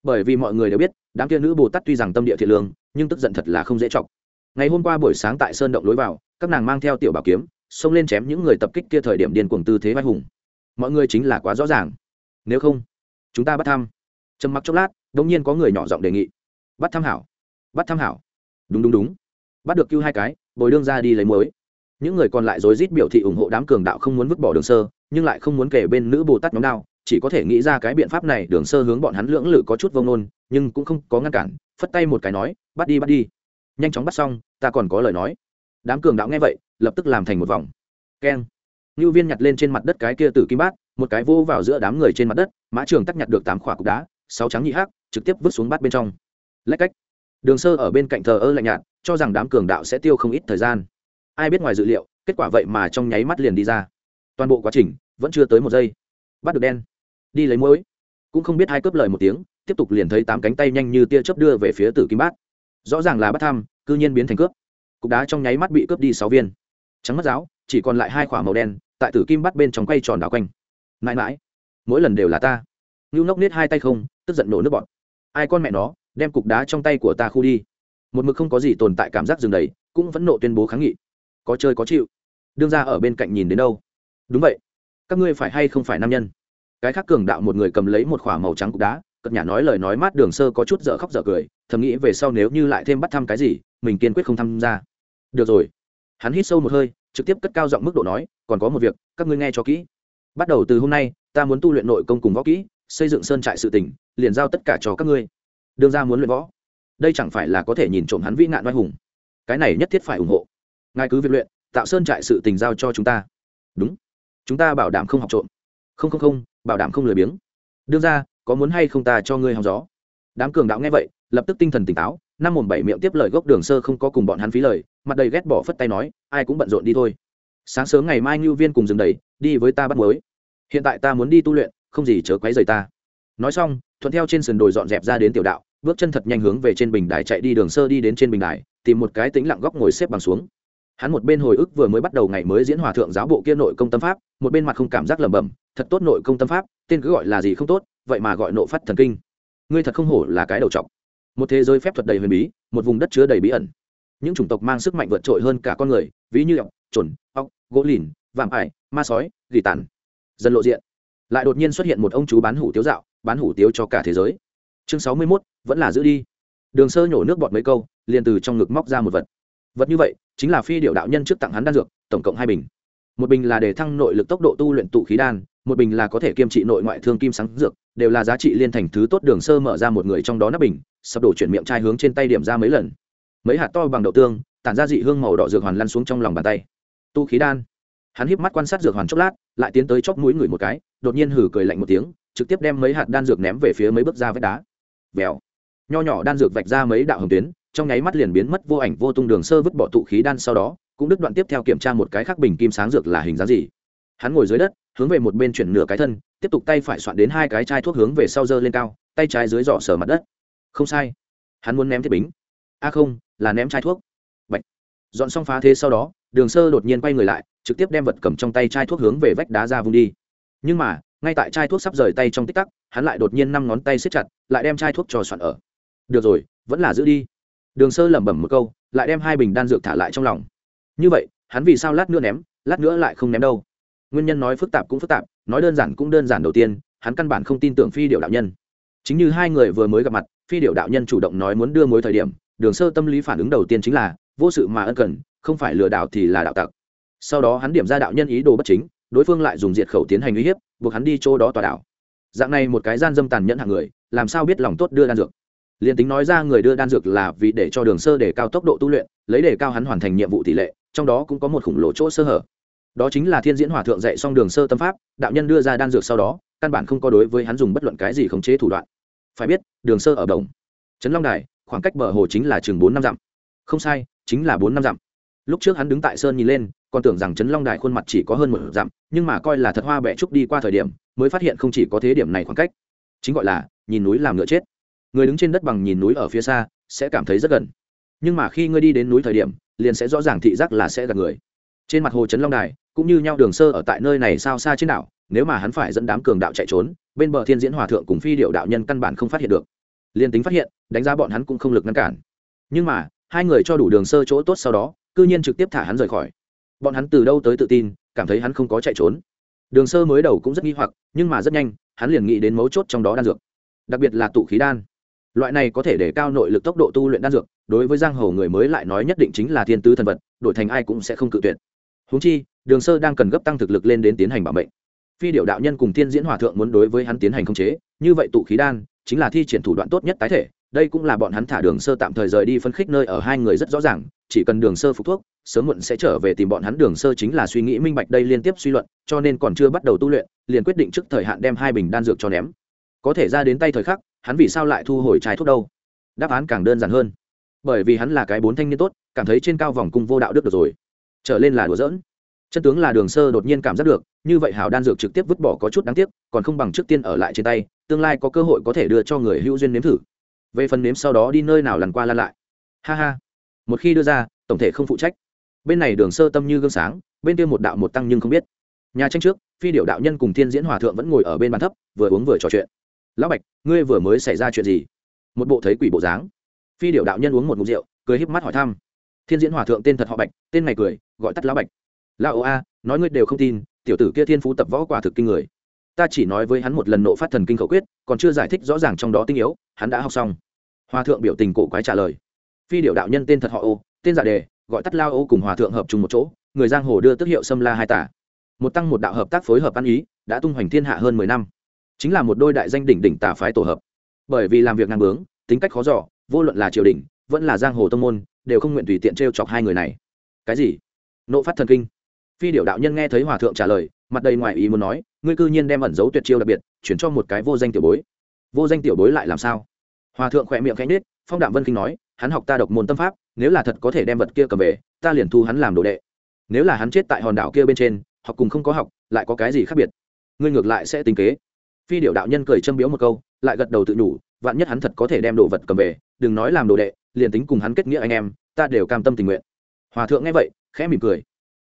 Bởi vì mọi người đều biết, đám kia nữ bồ tát tuy rằng tâm địa thiện lương, nhưng tức giận thật là không dễ chọc. Ngày hôm qua buổi sáng tại sơn động lối vào, các nàng mang theo tiểu bảo kiếm, xông lên chém những người tập kích kia thời điểm điên cuồng tư thế vai hùng. Mọi người chính là quá rõ ràng. Nếu không, chúng ta bắt thăm. Trầm mặc chốc lát đ nhiên có người nhỏ giọng đề nghị. Bắt thăm hảo, bắt thăm hảo. Đúng đúng đúng. Bắt được cứu hai cái, bồi đương ra đi lấy muối những người còn lại rối rít biểu thị ủng hộ đám cường đạo không muốn vứt bỏ đường sơ, nhưng lại không muốn kể bên nữ bồ tát nhóm đao, chỉ có thể nghĩ ra cái biện pháp này đường sơ hướng bọn hắn lưỡng lự có chút vông nôn nhưng cũng không có ngăn cản, phất tay một cái nói, bắt đi bắt đi. Nhanh chóng bắt xong, ta còn có lời nói. Đám cường đạo nghe vậy, lập tức làm thành một vòng. Keng. Ngưu viên nhặt lên trên mặt đất cái kia tử kim bát, một cái vô vào giữa đám người trên mặt đất, mã trường tắc nhặt được tám khỏa cục đá, sáu trắng nhị hắc, trực tiếp vứt xuống bát bên trong. Lách cách. Đường sơ ở bên cạnh thờ ơ lạnh nhạt, cho rằng đám cường đạo sẽ tiêu không ít thời gian ai biết ngoài dự liệu, kết quả vậy mà trong nháy mắt liền đi ra. Toàn bộ quá trình vẫn chưa tới một giây. Bắt được đen. Đi lấy muối. Cũng không biết hai cướp lời một tiếng, tiếp tục liền thấy tám cánh tay nhanh như tia chớp đưa về phía tử kim bát. Rõ ràng là bắt thăm, cư nhiên biến thành cướp. Cục đá trong nháy mắt bị cướp đi sáu viên. Trắng mất giáo, chỉ còn lại hai khỏa màu đen, tại tử kim bắt bên trong quay tròn đảo quanh. Mãi mãi, mỗi lần đều là ta. Ngưu ngốc nết hai tay không, tức giận nổ nước bọt. Ai con mẹ nó, đem cục đá trong tay của ta khu đi. Một mực không có gì tồn tại cảm giác dừng đầy, cũng vẫn nộ tuyên bố kháng nghị có chơi có chịu. Đương ra ở bên cạnh nhìn đến đâu? Đúng vậy. Các ngươi phải hay không phải nam nhân? Cái khác cường đạo một người cầm lấy một k h ỏ a màu trắng cục đá, cất nhà nói lời nói mát đường sơ có chút dở khóc dở cười, thầm nghĩ về sau nếu như lại thêm bắt thăm cái gì, mình kiên quyết không tham gia. Được rồi. Hắn hít sâu một hơi, trực tiếp cất cao giọng mức độ nói, còn có một việc, các ngươi nghe cho kỹ. Bắt đầu từ hôm nay, ta muốn tu luyện nội công cùng võ kỹ, xây dựng sơn trại sự tỉnh liền giao tất cả cho các ngươi. Đương ra muốn luyện võ. Đây chẳng phải là có thể nhìn trộm hắn vĩ nạn oai hùng. Cái này nhất thiết phải ủng hộ ngài cứ việc luyện, tạo sơn trại sự tình giao cho chúng ta. Đúng. Chúng ta bảo đảm không học trộm. Không không không, bảo đảm không lười biếng. Đương ra có muốn hay không ta cho ngươi học gió? Đám cường đạo nghe vậy, lập tức tinh thần tỉnh táo, năm mồm bảy miệng tiếp lời gốc đường sơ không có cùng bọn hắn phí lời, mặt đầy ghét bỏ phất tay nói, ai cũng bận rộn đi thôi. Sáng sớm ngày mai ngưu viên cùng dừng đầy đi với ta bắt mới hiện tại ta muốn đi tu luyện, không gì chớ quấy rời ta. Nói xong, thuận theo trên sườn đồi dọn dẹp ra đến tiểu đạo, bước chân thật nhanh hướng về trên bình đài chạy đi đường sơ đi đến trên bình đài, tìm một cái tĩnh lặng góc ngồi xếp bằng xuống hắn một bên hồi ức vừa mới bắt đầu ngày mới diễn hòa thượng giáo bộ kia nội công tâm pháp, một bên mặt không cảm giác lẩm bẩm, thật tốt nội công tâm pháp, tên cứ gọi là gì không tốt, vậy mà gọi nộ phát thần kinh. Ngươi thật không hổ là cái đầu trọc. Một thế giới phép thuật đầy huyền bí, một vùng đất chứa đầy bí ẩn. Những chủng tộc mang sức mạnh vượt trội hơn cả con người, ví như ọc, trồn, ọc, gỗ lìn, vạm ải, ma sói, gỉ tàn. Dần lộ diện. Lại đột nhiên xuất hiện một ông chú bán hủ tiếu dạo, bán hủ tiếu cho cả thế giới. Chương sáu mươi mốt, vẫn là giữ đi. Đường sơ nhổ nước bọt mấy câu, liền từ trong ngực móc ra một vật. Vật như vậy chính là phi điệu đạo nhân trước tặng hắn đan dược, tổng cộng hai bình. Một bình là để thăng nội lực tốc độ tu luyện tụ khí đan, một bình là có thể kiêm trị nội ngoại thương kim sáng dược, đều là giá trị liên thành thứ tốt đường sơ mở ra một người trong đó nắp bình, sắp đổ chuyển miệng chai hướng trên tay điểm ra mấy lần. Mấy hạt to bằng đậu tương, tản ra dị hương màu đỏ dược hoàn lăn xuống trong lòng bàn tay. Tu khí đan. Hắn híp mắt quan sát dược hoàn chốc lát, lại tiến tới chóc mũi người một cái, đột nhiên hử cười lạnh một tiếng, trực tiếp đem mấy hạt đan dược ném về phía mấy bước ra vách đá. Vèo. Nho nhỏ đan dược vạch ra mấy đạo hồng tuyến trong nháy mắt liền biến mất vô ảnh vô tung đường sơ vứt bỏ tụ khí đan sau đó, cũng đứt đoạn tiếp theo kiểm tra một cái khác bình kim sáng dược là hình dáng gì. Hắn ngồi dưới đất, hướng về một bên chuyển nửa cái thân, tiếp tục tay phải soạn đến hai cái chai thuốc hướng về sau dơ lên cao, tay trái dưới giỏ sờ mặt đất. Không sai. Hắn muốn ném thiết bính. A không, là ném chai thuốc. Bạch. dọn xong phá thế sau đó, đường sơ đột nhiên quay người lại, trực tiếp đem vật cầm trong tay chai thuốc hướng về vách đá ra vung đi. Nhưng mà, ngay tại chai thuốc sắp rời tay trong tích tắc, hắn lại đột nhiên năm ngón tay siết chặt, lại đem chai thuốc cho soạn ở. Được rồi, vẫn là giữ đi đường sơ lẩm bẩm một câu, lại đem hai bình đan dược thả lại trong lòng. Như vậy, hắn vì sao lát nữa ném, lát nữa lại không ném đâu? Nguyên nhân nói phức tạp cũng phức tạp, nói đơn giản cũng đơn giản đầu tiên, hắn căn bản không tin tưởng phi điệu đạo nhân. Chính như hai người vừa mới gặp mặt, phi điệu đạo nhân chủ động nói muốn đưa mối thời điểm, đường sơ tâm lý phản ứng đầu tiên chính là, vô sự mà ân cần, không phải lừa đảo thì là đạo tặc. Sau đó hắn điểm ra đạo nhân ý đồ bất chính, đối phương lại dùng diệt khẩu tiến hành uy hiếp, buộc hắn đi chỗ đó tòa đảo. Dạng này một cái gian dâm tàn nhẫn hạng người, làm sao biết lòng tốt đưa đan dược? Liền tính nói ra người đưa đan dược là vì để cho đường sơ để cao tốc độ tu luyện, lấy để cao hắn hoàn thành nhiệm vụ tỷ lệ, trong đó cũng có một khủng lỗ chỗ sơ hở. Đó chính là thiên diễn hòa thượng dạy xong đường sơ tâm pháp, đạo nhân đưa ra đan dược sau đó, căn bản không có đối với hắn dùng bất luận cái gì khống chế thủ đoạn. Phải biết, đường sơ ở đồng trấn long đài, khoảng cách bờ hồ chính là chừng bốn năm dặm. Không sai, chính là bốn năm dặm. Lúc trước hắn đứng tại sơn nhìn lên, còn tưởng rằng trấn long đài khuôn mặt chỉ có hơn một dặm, nhưng mà coi là thật hoa bẹ trúc đi qua thời điểm, mới phát hiện không chỉ có thế điểm này khoảng cách, chính gọi là nhìn núi làm ngựa chết người đứng trên đất bằng nhìn núi ở phía xa, sẽ cảm thấy rất gần. Nhưng mà khi ngươi đi đến núi thời điểm, liền sẽ rõ ràng thị giác là sẽ gặp người. Trên mặt hồ trấn long đài, cũng như nhau đường sơ ở tại nơi này sao xa trên đảo, nếu mà hắn phải dẫn đám cường đạo chạy trốn, bên bờ thiên diễn hòa thượng cùng phi điệu đạo nhân căn bản không phát hiện được. Liền tính phát hiện, đánh giá bọn hắn cũng không lực ngăn cản. Nhưng mà, hai người cho đủ đường sơ chỗ tốt sau đó, cư nhiên trực tiếp thả hắn rời khỏi. Bọn hắn từ đâu tới tự tin, cảm thấy hắn không có chạy trốn. Đường sơ mới đầu cũng rất nghi hoặc, nhưng mà rất nhanh, hắn liền nghĩ đến mấu chốt trong đó đan dược. Đặc biệt là tụ khí đan loại này có thể để cao nội lực tốc độ tu luyện đan dược, đối với giang hồ người mới lại nói nhất định chính là thiên tứ thần vật, đổi thành ai cũng sẽ không cự tuyệt. Húng chi, đường sơ đang cần gấp tăng thực lực lên đến tiến hành bảo mệnh. Phi điệu đạo nhân cùng thiên diễn hòa thượng muốn đối với hắn tiến hành khống chế, như vậy tụ khí đan, chính là thi triển thủ đoạn tốt nhất tái thể, đây cũng là bọn hắn thả đường sơ tạm thời rời đi phân khích nơi ở hai người rất rõ ràng, chỉ cần đường sơ phục thuốc, sớm muộn sẽ trở về tìm bọn hắn. Đường sơ chính là suy nghĩ minh bạch đây liên tiếp suy luận, cho nên còn chưa bắt đầu tu luyện, liền quyết định trước thời hạn đem hai bình đan dược cho ném. Có thể ra đến tay thời khắc hắn vì sao lại thu hồi chai thuốc đâu? Đáp án càng đơn giản hơn. Bởi vì hắn là cái bốn thanh niên tốt, cảm thấy trên cao vòng cung vô đạo đức được rồi. Trở lên là đùa giỡn. Chân tướng là đường sơ đột nhiên cảm giác được, như vậy hảo đan dược trực tiếp vứt bỏ có chút đáng tiếc, còn không bằng trước tiên ở lại trên tay, tương lai có cơ hội có thể đưa cho người hữu duyên nếm thử. Về phần nếm sau đó đi nơi nào lần qua lăn lại. Ha ha. Một khi đưa ra, tổng thể không phụ trách. Bên này đường sơ tâm như gương sáng, bên kia một đạo một tăng nhưng không biết. Nhà tranh trước, phi điệu đạo nhân cùng thiên diễn hòa thượng vẫn ngồi ở bên bàn thấp, vừa uống vừa trò chuyện lão bạch, ngươi vừa mới xảy ra chuyện gì? Một bộ thấy quỷ bộ dáng. Phi điệu đạo nhân uống một mục rượu, cười híp mắt hỏi thăm. Thiên diễn hòa thượng tên thật họ bạch, tên này cười, gọi tắt lão bạch. Lão a nói ngươi đều không tin, tiểu tử kia thiên phú tập võ quả thực kinh người. Ta chỉ nói với hắn một lần nộ phát thần kinh khẩu quyết, còn chưa giải thích rõ ràng trong đó tinh yếu, hắn đã học xong. Hòa thượng biểu tình cổ quái trả lời. Phi điệu đạo nhân tên thật họ ô, tên giả đề, gọi tắt lao ô cùng hòa thượng hợp chung một chỗ, người giang hồ đưa tước hiệu Sâm la hai tả. Một tăng một đạo hợp tác phối hợp ăn ý, đã tung hoành thiên hạ hơn mười năm chính là một đôi đại danh đỉnh đỉnh tà phái tổ hợp. Bởi vì làm việc ngang bướng, tính cách khó giỏ vô luận là triều đình, vẫn là giang hồ tông môn, đều không nguyện tùy tiện t r e o chọc hai người này. Cái gì? Nộ phát thần kinh. Phi điệu đạo nhân nghe thấy hòa thượng trả lời, mặt đầy ngoài ý muốn nói, ngươi cư nhiên đem ẩn dấu tuyệt chiêu đặc biệt, chuyển cho một cái vô danh tiểu bối. Vô danh tiểu bối lại làm sao? Hòa thượng khỏe miệng khẽ nết phong đạm vân kinh nói, hắn học ta độc môn tâm pháp, nếu là thật có thể đem vật kia cầm về, ta liền thu hắn làm đồ đệ. Nếu là hắn chết tại hòn đảo kia bên trên, học cùng không có học, lại có cái gì khác biệt? Ngươi ngược lại sẽ tính kế phi điệu đạo nhân cười châm biếu một câu, lại gật đầu tự nhủ, vạn nhất hắn thật có thể đem đồ vật cầm về, đừng nói làm đồ đệ, liền tính cùng hắn kết nghĩa anh em, ta đều cam tâm tình nguyện. Hòa thượng nghe vậy, khẽ mỉm cười.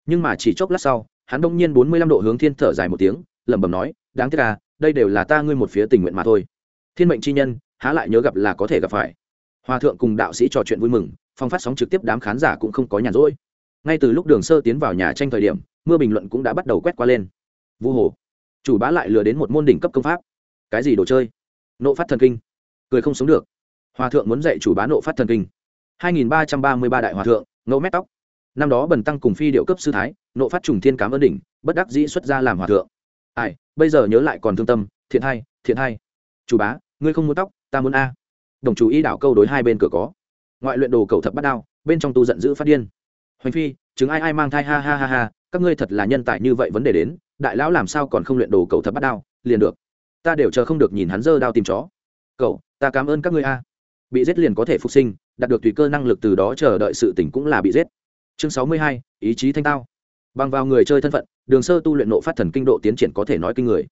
Nhưng mà chỉ chốc lát sau, hắn đông nhiên bốn mươi lăm độ hướng thiên thở dài một tiếng, lẩm bẩm nói, đáng tiếc à đây đều là ta ngươi một phía tình nguyện mà thôi. Thiên mệnh chi nhân, há lại nhớ gặp là có thể gặp phải. Hòa thượng cùng đạo sĩ trò chuyện vui mừng, phong phát sóng trực tiếp đám khán giả cũng không có nhàn rỗi. Ngay từ lúc đường sơ tiến vào nhà tranh thời điểm, mưa bình luận cũng đã bắt đầu quét qua lên. Vu hồ chủ bá lại lừa đến một môn đỉnh cấp công pháp. Cái gì đồ chơi? Nộ phát thần kinh. Cười không sống được. Hòa thượng muốn dạy chủ bá nộ phát thần kinh. 2333 đại hòa thượng ngẫu mét tóc. Năm đó bần tăng cùng phi điệu cấp sư thái nộ phát trùng thiên cám ơn đỉnh bất đắc dĩ xuất ra làm hòa thượng. Ai bây giờ nhớ lại còn thương tâm thiện hay, thiện hay. chủ bá ngươi không muốn tóc ta muốn a. Đồng chủ ý đảo câu đối hai bên cửa có. Ngoại luyện đồ cầu thập bắt đao bên trong tu giận dữ phát điên. Hoành phi chứng ai ai mang thai ha ha ha ha các ngươi thật là nhân tài như vậy vấn đề đến, đại lão làm sao còn không luyện đồ cầu thập bắt đao, liền được. Ta đều chờ không được nhìn hắn dơ đao tìm chó. Cậu, ta cảm ơn các ngươi a. Bị giết liền có thể phục sinh, đạt được tùy cơ năng lực từ đó chờ đợi sự tỉnh cũng là bị giết. Chương sáu mươi hai, ý chí thanh tao. Bằng vào người chơi thân phận, đường sơ tu luyện nộ phát thần kinh độ tiến triển có thể nói kinh người.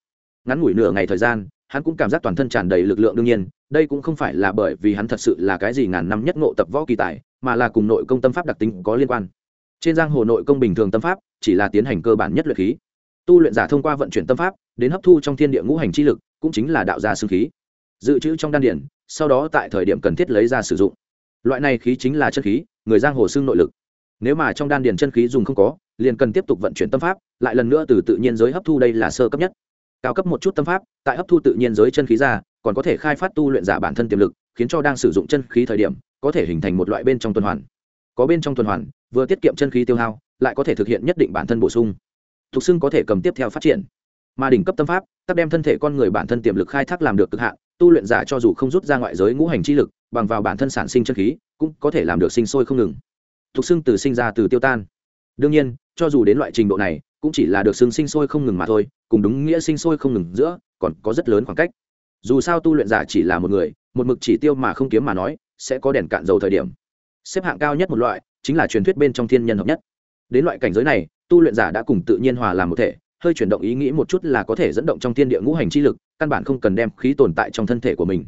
Ngắn ngủi nửa ngày thời gian, hắn cũng cảm giác toàn thân tràn đầy lực lượng đương nhiên, đây cũng không phải là bởi vì hắn thật sự là cái gì ngàn năm nhất ngộ tập võ kỳ tài, mà là cùng nội công tâm pháp đặc tính có liên quan trên giang hồ nội công bình thường tâm pháp, chỉ là tiến hành cơ bản nhất luyện khí. Tu luyện giả thông qua vận chuyển tâm pháp, đến hấp thu trong thiên địa ngũ hành chi lực, cũng chính là đạo gia xương khí. Dự trữ trong đan điển, sau đó tại thời điểm cần thiết lấy ra sử dụng. Loại này khí chính là chân khí, người giang hồ xương nội lực. Nếu mà trong đan điển chân khí dùng không có, liền cần tiếp tục vận chuyển tâm pháp, lại lần nữa từ tự nhiên giới hấp thu đây là sơ cấp nhất. Cao cấp một chút tâm pháp, tại hấp thu tự nhiên giới chân khí ra, còn có thể khai phát tu luyện giả bản thân tiềm lực, khiến cho đang sử dụng chân khí thời điểm, có thể hình thành một loại bên trong tuần hoàn. Có bên trong tuần hoàn vừa tiết kiệm chân khí tiêu hao, lại có thể thực hiện nhất định bản thân bổ sung. Thuộc xưng có thể cầm tiếp theo phát triển. Mà đỉnh cấp tâm pháp tác đem thân thể con người bản thân tiềm lực khai thác làm được cực hạn, tu luyện giả cho dù không rút ra ngoại giới ngũ hành chi lực, bằng vào bản thân sản sinh chân khí, cũng có thể làm được sinh sôi không ngừng. Thuộc xưng từ sinh ra từ tiêu tan. Đương nhiên, cho dù đến loại trình độ này, cũng chỉ là được xưng sinh sôi không ngừng mà thôi, cùng đúng nghĩa sinh sôi không ngừng giữa, còn có rất lớn khoảng cách. Dù sao tu luyện giả chỉ là một người, một mực chỉ tiêu mà không kiếm mà nói, sẽ có đèn cạn dầu thời điểm. Xếp hạng cao nhất một loại chính là truyền thuyết bên trong thiên nhân hợp nhất. Đến loại cảnh giới này, tu luyện giả đã cùng tự nhiên hòa làm một thể, hơi chuyển động ý nghĩ một chút là có thể dẫn động trong thiên địa ngũ hành chi lực, căn bản không cần đem khí tồn tại trong thân thể của mình.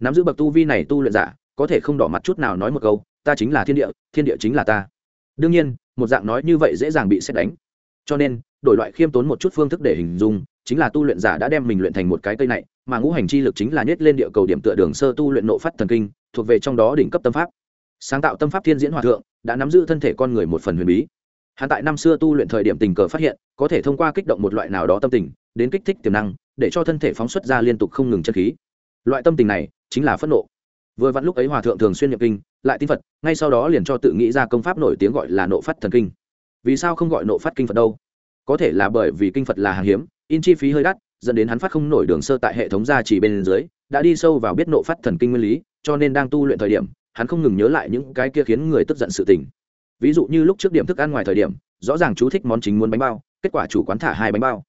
Nắm giữ bậc tu vi này tu luyện giả, có thể không đỏ mặt chút nào nói một câu, ta chính là thiên địa thiên địa chính là ta. Đương nhiên, một dạng nói như vậy dễ dàng bị xét đánh. Cho nên, đổi loại khiêm tốn một chút phương thức để hình dung, chính là tu luyện giả đã đem mình luyện thành một cái cây này, mà ngũ hành chi lực chính là nhét lên địa cầu điểm tựa đường sơ tu luyện nộ phát thần kinh, thuộc về trong đó đỉnh cấp tâm pháp sáng tạo tâm pháp thiên diễn hòa thượng, đã nắm giữ thân thể con người một phần huyền bí. Hắn tại năm xưa tu luyện thời điểm tình cờ phát hiện, có thể thông qua kích động một loại nào đó tâm tình, đến kích thích tiềm năng, để cho thân thể phóng xuất ra liên tục không ngừng chân khí. Loại tâm tình này chính là phẫn nộ. Vừa vặn lúc ấy hòa thượng thường xuyên nhập kinh, lại tin phật, ngay sau đó liền cho tự nghĩ ra công pháp nổi tiếng gọi là nộ phát thần kinh. Vì sao không gọi nộ phát kinh phật đâu? Có thể là bởi vì kinh phật là hàng hiếm, in chi phí hơi đắt, dẫn đến hắn phát không nổi đường sơ tại hệ thống gia chỉ bên dưới, đã đi sâu vào biết nộ phát thần kinh nguyên lý, cho nên đang tu luyện thời điểm hắn không ngừng nhớ lại những cái kia khiến người tức giận sự tình. Ví dụ như lúc trước điểm thức ăn ngoài thời điểm, rõ ràng chú thích món chính muốn bánh bao, kết quả chủ quán thả hai bánh bao.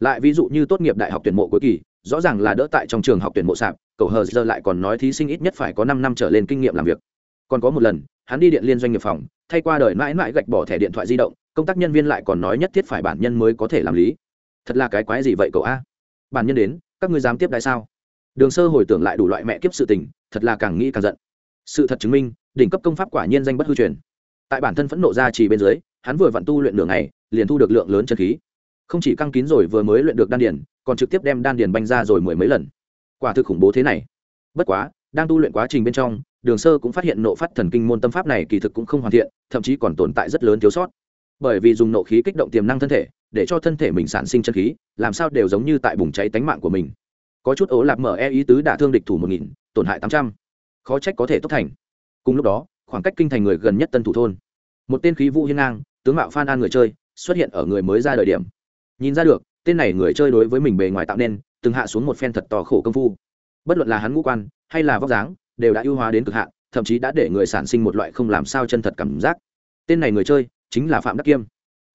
Lại ví dụ như tốt nghiệp đại học tuyển mộ cuối kỳ, rõ ràng là đỡ tại trong trường học tuyển mộ sạp, cậu hờ giờ lại còn nói thí sinh ít nhất phải có năm năm trở lên kinh nghiệm làm việc. Còn có một lần, hắn đi điện liên doanh nghiệp phòng, thay qua đời mãi mãi gạch bỏ thẻ điện thoại di động, công tác nhân viên lại còn nói nhất thiết phải bản nhân mới có thể làm lý. Thật là cái quái gì vậy cậu a? Bản nhân đến, các ngươi dám tiếp đại sao? Đường sơ hồi tưởng lại đủ loại mẹ kiếp sự tình, thật là càng nghĩ càng giận sự thật chứng minh, đỉnh cấp công pháp quả nhiên danh bất hư truyền. Tại bản thân phẫn nộ ra chỉ bên dưới, hắn vừa vặn tu luyện nửa ngày, liền thu được lượng lớn chân khí. Không chỉ căng kín rồi vừa mới luyện được đan điền, còn trực tiếp đem đan điền banh ra rồi mười mấy lần. Quả thực khủng bố thế này. Bất quá, đang tu luyện quá trình bên trong, đường sơ cũng phát hiện nộ phát thần kinh môn tâm pháp này kỳ thực cũng không hoàn thiện, thậm chí còn tồn tại rất lớn thiếu sót. Bởi vì dùng nộ khí kích động tiềm năng thân thể, để cho thân thể mình sản sinh chân khí, làm sao đều giống như tại bùng cháy tánh mạng của mình. Có chút ố lạp mở e ý tứ đả thương địch thủ một nghìn, tổn hại tám trăm khó trách có thể tốt thành. Cùng lúc đó, khoảng cách kinh thành người gần nhất tân thủ thôn. Một tên khí vũ hiên ngang, tướng mạo phan an người chơi, xuất hiện ở người mới ra đời điểm. Nhìn ra được, tên này người chơi đối với mình bề ngoài tạo nên, từng hạ xuống một phen thật to khổ công phu. Bất luận là hắn ngũ quan, hay là vóc dáng, đều đã ưu hóa đến cực hạn, thậm chí đã để người sản sinh một loại không làm sao chân thật cảm giác. Tên này người chơi chính là phạm đắc kiêm.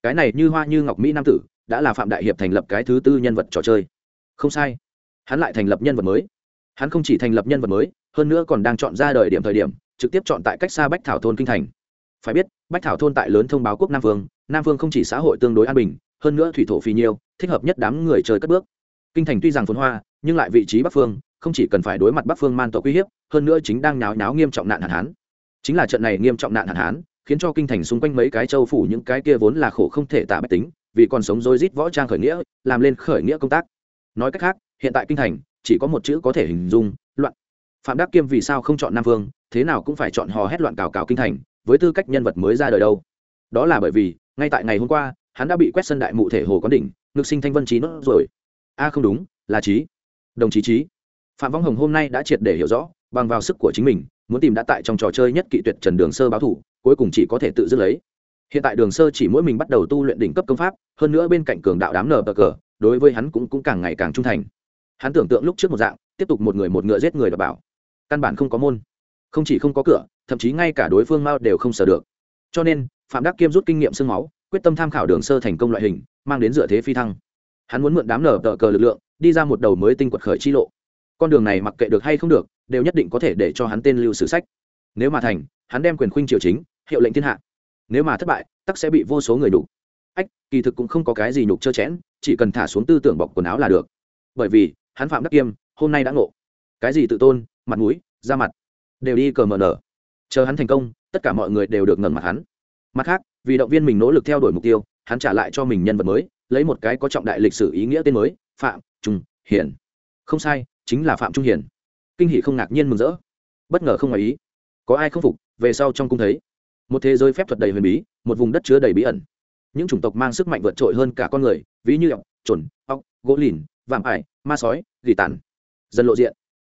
Cái này như hoa như ngọc mỹ nam tử, đã là phạm đại hiệp thành lập cái thứ tư nhân vật trò chơi. Không sai, hắn lại thành lập nhân vật mới. Hắn không chỉ thành lập nhân vật mới hơn nữa còn đang chọn ra đời điểm thời điểm, trực tiếp chọn tại cách xa bách thảo thôn kinh thành. Phải biết, bách thảo thôn tại lớn thông báo quốc nam phương nam phương không chỉ xã hội tương đối an bình, hơn nữa thủy thổ phì nhiêu, thích hợp nhất đám người chơi cất bước. Kinh thành tuy rằng phồn hoa, nhưng lại vị trí bắc phương, không chỉ cần phải đối mặt bắc phương man tộc uy hiếp, hơn nữa chính đang náo náo nghiêm trọng nạn hạn hán. Chính là trận này nghiêm trọng nạn hạn hán, khiến cho kinh thành xung quanh mấy cái châu phủ những cái kia vốn là khổ không thể tả bách tính, vì còn sống dối rít võ trang khởi nghĩa, làm lên khởi nghĩa công tác. Nói cách khác, hiện tại kinh thành, chỉ có một chữ có thể hình dung, loạn phạm đắc kiêm vì sao không chọn nam vương thế nào cũng phải chọn hò hét loạn cào cào kinh thành với tư cách nhân vật mới ra đời đâu. Đó là bởi vì ngay tại ngày hôm qua hắn đã bị quét sân đại mụ thể hồ quán đỉnh ngực sinh thanh vân trí nốt rồi a không đúng là trí đồng chí trí phạm vong hồng hôm nay đã triệt để hiểu rõ bằng vào sức của chính mình muốn tìm đã tại trong trò chơi nhất kỵ tuyệt trần đường sơ báo thủ cuối cùng chỉ có thể tự dứt lấy. Hiện tại đường sơ chỉ mỗi mình bắt đầu tu luyện đỉnh cấp công pháp hơn nữa bên cạnh cường đạo đám nờ bờ cờ đối với hắn cũng, cũng càng ngày càng trung thành. Hắn tưởng tượng lúc trước một dạng tiếp tục một người một ngựa giết người đ bảo căn bản không có môn. Không chỉ không có cửa, thậm chí ngay cả đối phương mao đều không sở được. Cho nên, phạm đắc kiêm rút kinh nghiệm sương máu, quyết tâm tham khảo đường sơ thành công loại hình, mang đến dựa thế phi thăng. Hắn muốn mượn đám nở tờ cờ lực lượng, đi ra một đầu mới tinh quật khởi chi lộ. Con đường này mặc kệ được hay không được, đều nhất định có thể để cho hắn tên lưu sử sách. Nếu mà thành, hắn đem quyền khuynh triều chính, hiệu lệnh thiên hạ. Nếu mà thất bại, tắc sẽ bị vô số người nhục ách, kỳ thực cũng không có cái gì nhục trơ chẽn, chỉ cần thả xuống tư tưởng bọc quần áo là được. Bởi vì, hắn phạm đắc kiêm, hôm nay đã ngộ. Cái gì tự tôn mặt mũi, da mặt, đều đi cờ mờ nở. Chờ hắn thành công, tất cả mọi người đều được ngẩng mặt hắn. Mặt khác, vì động viên mình nỗ lực theo đuổi mục tiêu, hắn trả lại cho mình nhân vật mới, lấy một cái có trọng đại lịch sử ý nghĩa tên mới, phạm trung hiển. Không sai, chính là phạm trung hiển. Kinh hỷ không ngạc nhiên mừng rỡ. Bất ngờ không ngoài ý. Có ai không phục, về sau trong cung thấy. Một thế giới phép thuật đầy huyền bí, một vùng đất chứa đầy bí ẩn. Những chủng tộc mang sức mạnh vượt trội hơn cả con người, ví như ọc trồn ọc gỗ lìn, vạm ải, ma sói, gỉ tàn. Dần lộ diện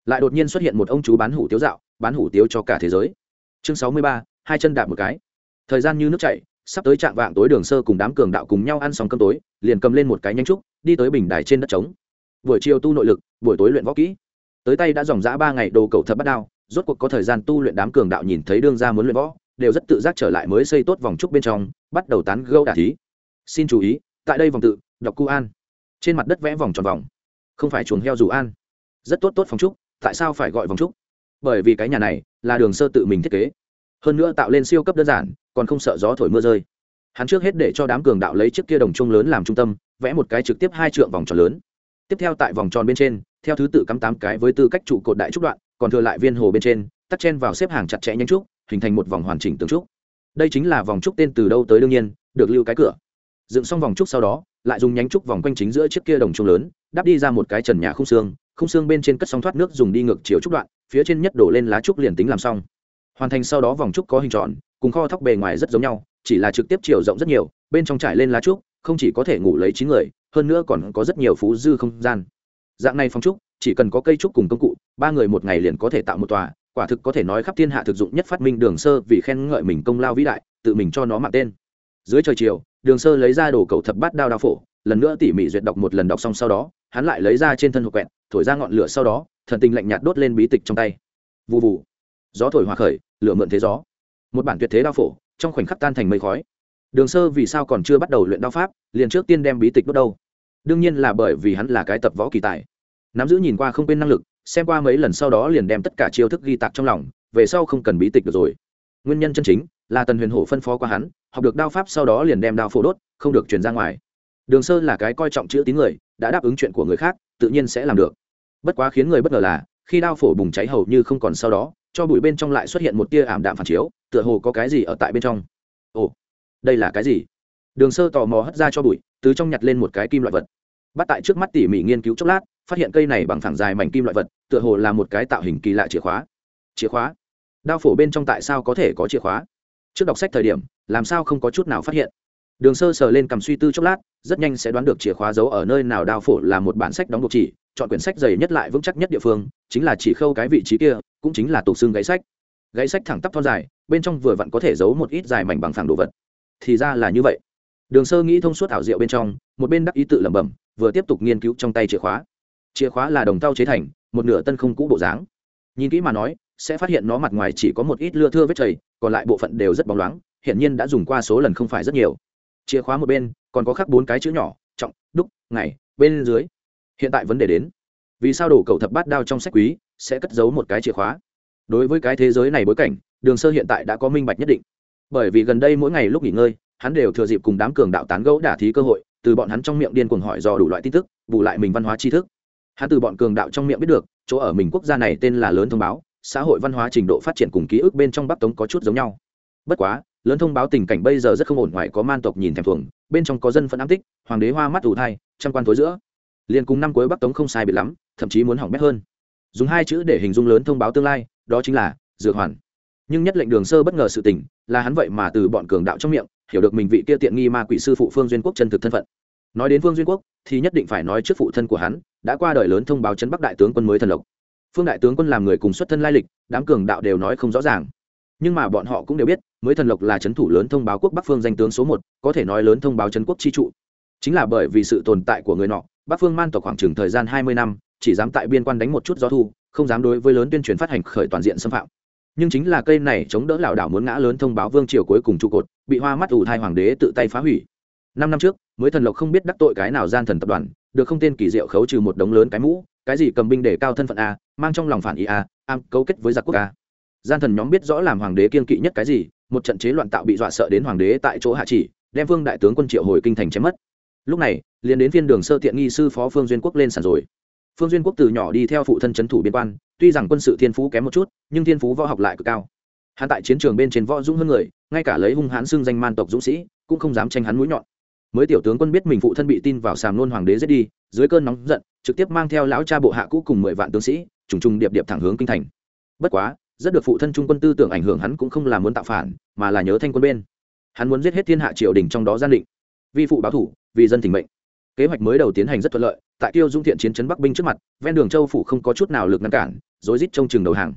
lại đột nhiên xuất hiện một ông chú bán hủ tiếu dạo, bán hủ tiếu cho cả thế giới. Chương sáu mươi ba, hai chân đạp một cái. Thời gian như nước chảy, sắp tới trạng vạng tối đường sơ cùng đám cường đạo cùng nhau ăn xong cơm tối, liền cầm lên một cái nhanh trúc, đi tới bình đài trên đất trống. Buổi chiều tu nội lực, buổi tối luyện võ kỹ. Tới tay đã dòng dã ba ngày đồ cầu thập bắt đao, rốt cuộc có thời gian tu luyện đám cường đạo nhìn thấy đương ra muốn luyện võ, đều rất tự giác trở lại mới xây tốt vòng trúc bên trong, bắt đầu tán gâu đả thí. Xin chú ý, tại đây vòng tự, đọc cu an. Trên mặt đất vẽ vòng tròn vòng. Không phải chuồng heo dù an. Rất tốt tốt phòng trúc tại sao phải gọi vòng trúc? Bởi vì cái nhà này là đường sơ tự mình thiết kế. Hơn nữa tạo lên siêu cấp đơn giản, còn không sợ gió thổi mưa rơi. Hắn trước hết để cho đám cường đạo lấy chiếc kia đồng chung lớn làm trung tâm, vẽ một cái trực tiếp hai trượng vòng tròn lớn. Tiếp theo tại vòng tròn bên trên, theo thứ tự cắm tám cái với tư cách trụ cột đại trúc đoạn, còn thừa lại viên hồ bên trên, tắt chen vào xếp hàng chặt chẽ nhanh trúc, hình thành một vòng hoàn chỉnh tường trúc. Đây chính là vòng trúc tên từ đâu tới đương nhiên, được lưu cái cửa. Dựng xong vòng trúc sau đó, lại dùng nhánh trúc vòng quanh chính giữa chiếc kia đồng chung lớn, đắp đi ra một cái trần nhà khung xương khung xương bên trên cất sóng thoát nước dùng đi ngược chiều trúc đoạn, phía trên nhất đổ lên lá trúc liền tính làm xong. Hoàn thành sau đó vòng trúc có hình tròn, cùng kho thóc bề ngoài rất giống nhau, chỉ là trực tiếp chiều rộng rất nhiều, bên trong trải lên lá trúc, không chỉ có thể ngủ lấy chín người, hơn nữa còn có rất nhiều phú dư không gian. Dạng này phong trúc, chỉ cần có cây trúc cùng công cụ, ba người một ngày liền có thể tạo một tòa, quả thực có thể nói khắp thiên hạ thực dụng nhất phát minh đường sơ vì khen ngợi mình công lao vĩ đại, tự mình cho nó mạng tên. Dưới trời chiều, đường sơ lấy ra đồ cầu thập bát đao đao phổ, lần nữa tỉ mỉ duyệt đọc một lần đọc xong sau đó hắn lại lấy ra trên thân hộp quẹt, thổi ra ngọn lửa sau đó, thần tình lạnh nhạt đốt lên bí tịch trong tay. Vụ vụ gió thổi hòa khởi, lửa mượn thế gió. Một bản tuyệt thế đao phổ, trong khoảnh khắc tan thành mây khói. Đường sơ vì sao còn chưa bắt đầu luyện đao pháp, liền trước tiên đem bí tịch đốt đâu? Đương nhiên là bởi vì hắn là cái tập võ kỳ tài. Nắm giữ nhìn qua không quên năng lực, xem qua mấy lần sau đó liền đem tất cả chiêu thức ghi tạc trong lòng, về sau không cần bí tịch được rồi. Nguyên nhân chân chính là tần huyền hổ phân phó qua hắn, học được đao pháp sau đó liền đem đao phổ đốt, không được truyền ra ngoài đường sơ là cái coi trọng chữ tín người, đã đáp ứng chuyện của người khác, tự nhiên sẽ làm được. Bất quá khiến người bất ngờ là, khi đao phổ bùng cháy hầu như không còn sau đó, cho bụi bên trong lại xuất hiện một tia ảm đạm phản chiếu, tựa hồ có cái gì ở tại bên trong. Ồ, đây là cái gì? Đường sơ tò mò hất ra cho bụi, từ trong nhặt lên một cái kim loại vật. Bắt tại trước mắt tỉ mỉ nghiên cứu chốc lát, phát hiện cây này bằng thẳng dài mảnh kim loại vật, tựa hồ là một cái tạo hình kỳ lạ chìa khóa. Chìa khóa? Đao phổ bên trong tại sao có thể có chìa khóa? Trước đọc sách thời điểm, làm sao không có chút nào phát hiện? Đường sơ sờ lên cầm suy tư chốc lát, rất nhanh sẽ đoán được chìa khóa giấu ở nơi nào đao phổ là một bản sách đóng buộc chỉ, chọn quyển sách dày nhất lại vững chắc nhất địa phương, chính là chỉ khâu cái vị trí kia, cũng chính là tục xương gáy sách. Gáy sách thẳng tắp thon dài, bên trong vừa vặn có thể giấu một ít dài mảnh bằng phẳng đồ vật. Thì ra là như vậy. Đường sơ nghĩ thông suốt ảo diệu bên trong, một bên đắc ý tự lẩm bẩm, vừa tiếp tục nghiên cứu trong tay chìa khóa. Chìa khóa là đồng tao chế thành, một nửa tân không cũ bộ dáng. Nhìn kỹ mà nói, sẽ phát hiện nó mặt ngoài chỉ có một ít lưa thưa vết chảy còn lại bộ phận đều rất bóng loáng hiện nhiên đã dùng qua số lần không phải rất nhiều chìa khóa một bên, còn có khắc bốn cái chữ nhỏ, trọng, đúc, ngày, bên dưới. Hiện tại vấn đề đến, vì sao đổ cầu thập bát đao trong sách quý sẽ cất giấu một cái chìa khóa? Đối với cái thế giới này bối cảnh, đường sơ hiện tại đã có minh bạch nhất định. Bởi vì gần đây mỗi ngày lúc nghỉ ngơi, hắn đều thừa dịp cùng đám cường đạo tán gẫu đả thí cơ hội, từ bọn hắn trong miệng điên cuồng hỏi dò đủ loại tin tức, bù lại mình văn hóa tri thức. Hắn từ bọn cường đạo trong miệng biết được, chỗ ở mình quốc gia này tên là lớn thông báo, xã hội văn hóa trình độ phát triển cùng ký ức bên trong bắc tống có chút giống nhau. Bất quá lớn thông báo tình cảnh bây giờ rất không ổn, ngoài có man tộc nhìn thèm thuồng, bên trong có dân phận ám tích, hoàng đế hoa mắt ủ thai, trăm quan tối giữa. Liền cùng năm cuối bắc tống không sai biệt lắm, thậm chí muốn hỏng bét hơn. Dùng hai chữ để hình dung lớn thông báo tương lai, đó chính là dược hoàn. Nhưng nhất lệnh đường sơ bất ngờ sự tình, là hắn vậy mà từ bọn cường đạo trong miệng, hiểu được mình vị kia tiện nghi ma quỷ sư phụ phương duyên quốc chân thực thân phận. Nói đến phương duyên quốc, thì nhất định phải nói trước phụ thân của hắn, đã qua đời lớn thông báo chấn bắc đại tướng quân mới thần lộc. Phương đại tướng quân làm người cùng xuất thân lai lịch, đám cường đạo đều nói không rõ ràng nhưng mà bọn họ cũng đều biết, mới thần lộc là c h ấ n thủ lớn thông báo quốc bắc phương danh tướng số một, có thể nói lớn thông báo c quốc chi trụ. Chính là bởi vì sự tồn tại của người nọ, bắc phương man tộc khoảng chừng thời gian hai mươi năm, chỉ dám tại biên quan đánh một chút gió thu, không dám đối với lớn tuyên truyền phát hành khởi toàn diện xâm phạm. Nhưng chính là cây này chống đỡ lảo đảo muốn ngã lớn thông báo vương triều cuối cùng trụ cột, bị hoa mắt ủ thai hoàng đế tự tay phá hủy. Năm năm trước, mới thần lộc không biết đắc tội cái nào gian thần tập đoàn, được không tên kỳ diệu khấu trừ một đống lớn cái mũ, cái gì cầm binh để cao thân phận a, mang trong lòng phản ý a, am cấu kết với giặc quốc a gian thần nhóm biết rõ làm hoàng đế kiên kỵ nhất cái gì, một trận chế loạn tạo bị dọa sợ đến hoàng đế tại chỗ hạ chỉ, đem vương đại tướng quân triệu hồi kinh thành chém mất. Lúc này, liền đến phiên đường sơ tiện nghi sư phó phương duyên quốc lên sàn rồi. Phương duyên quốc từ nhỏ đi theo phụ thân c thủ biên quan, tuy rằng quân sự thiên phú kém một chút, nhưng thiên phú võ học lại cực cao. Hắn tại chiến trường bên trên võ dũng hơn người, ngay cả lấy hung hãn xưng danh man tộc dũng sĩ, cũng không dám tranh hắn mũi nhọn. Mới tiểu tướng quân biết mình phụ thân bị tin vào sàm nôn hoàng đế giết đi, dưới cơn nóng giận, trực tiếp mang theo lão cha bộ hạ cũ cùng mười vạn tướng sĩ, trùng trùng điệp điệp thẳng hướng kinh thành. Bất quá rất được phụ thân trung quân tư tưởng ảnh hưởng hắn cũng không là muốn tạo phản, mà là nhớ thanh quân bên. Hắn muốn giết hết thiên hạ triều đình trong đó gian định. Vi phụ báo thủ, vì dân tình mệnh. Kế hoạch mới đầu tiến hành rất thuận lợi, tại tiêu dung thiện chiến chấn bắc binh trước mặt, ven đường châu phủ không có chút nào lực ngăn cản, rối rít trông chừng đầu hàng.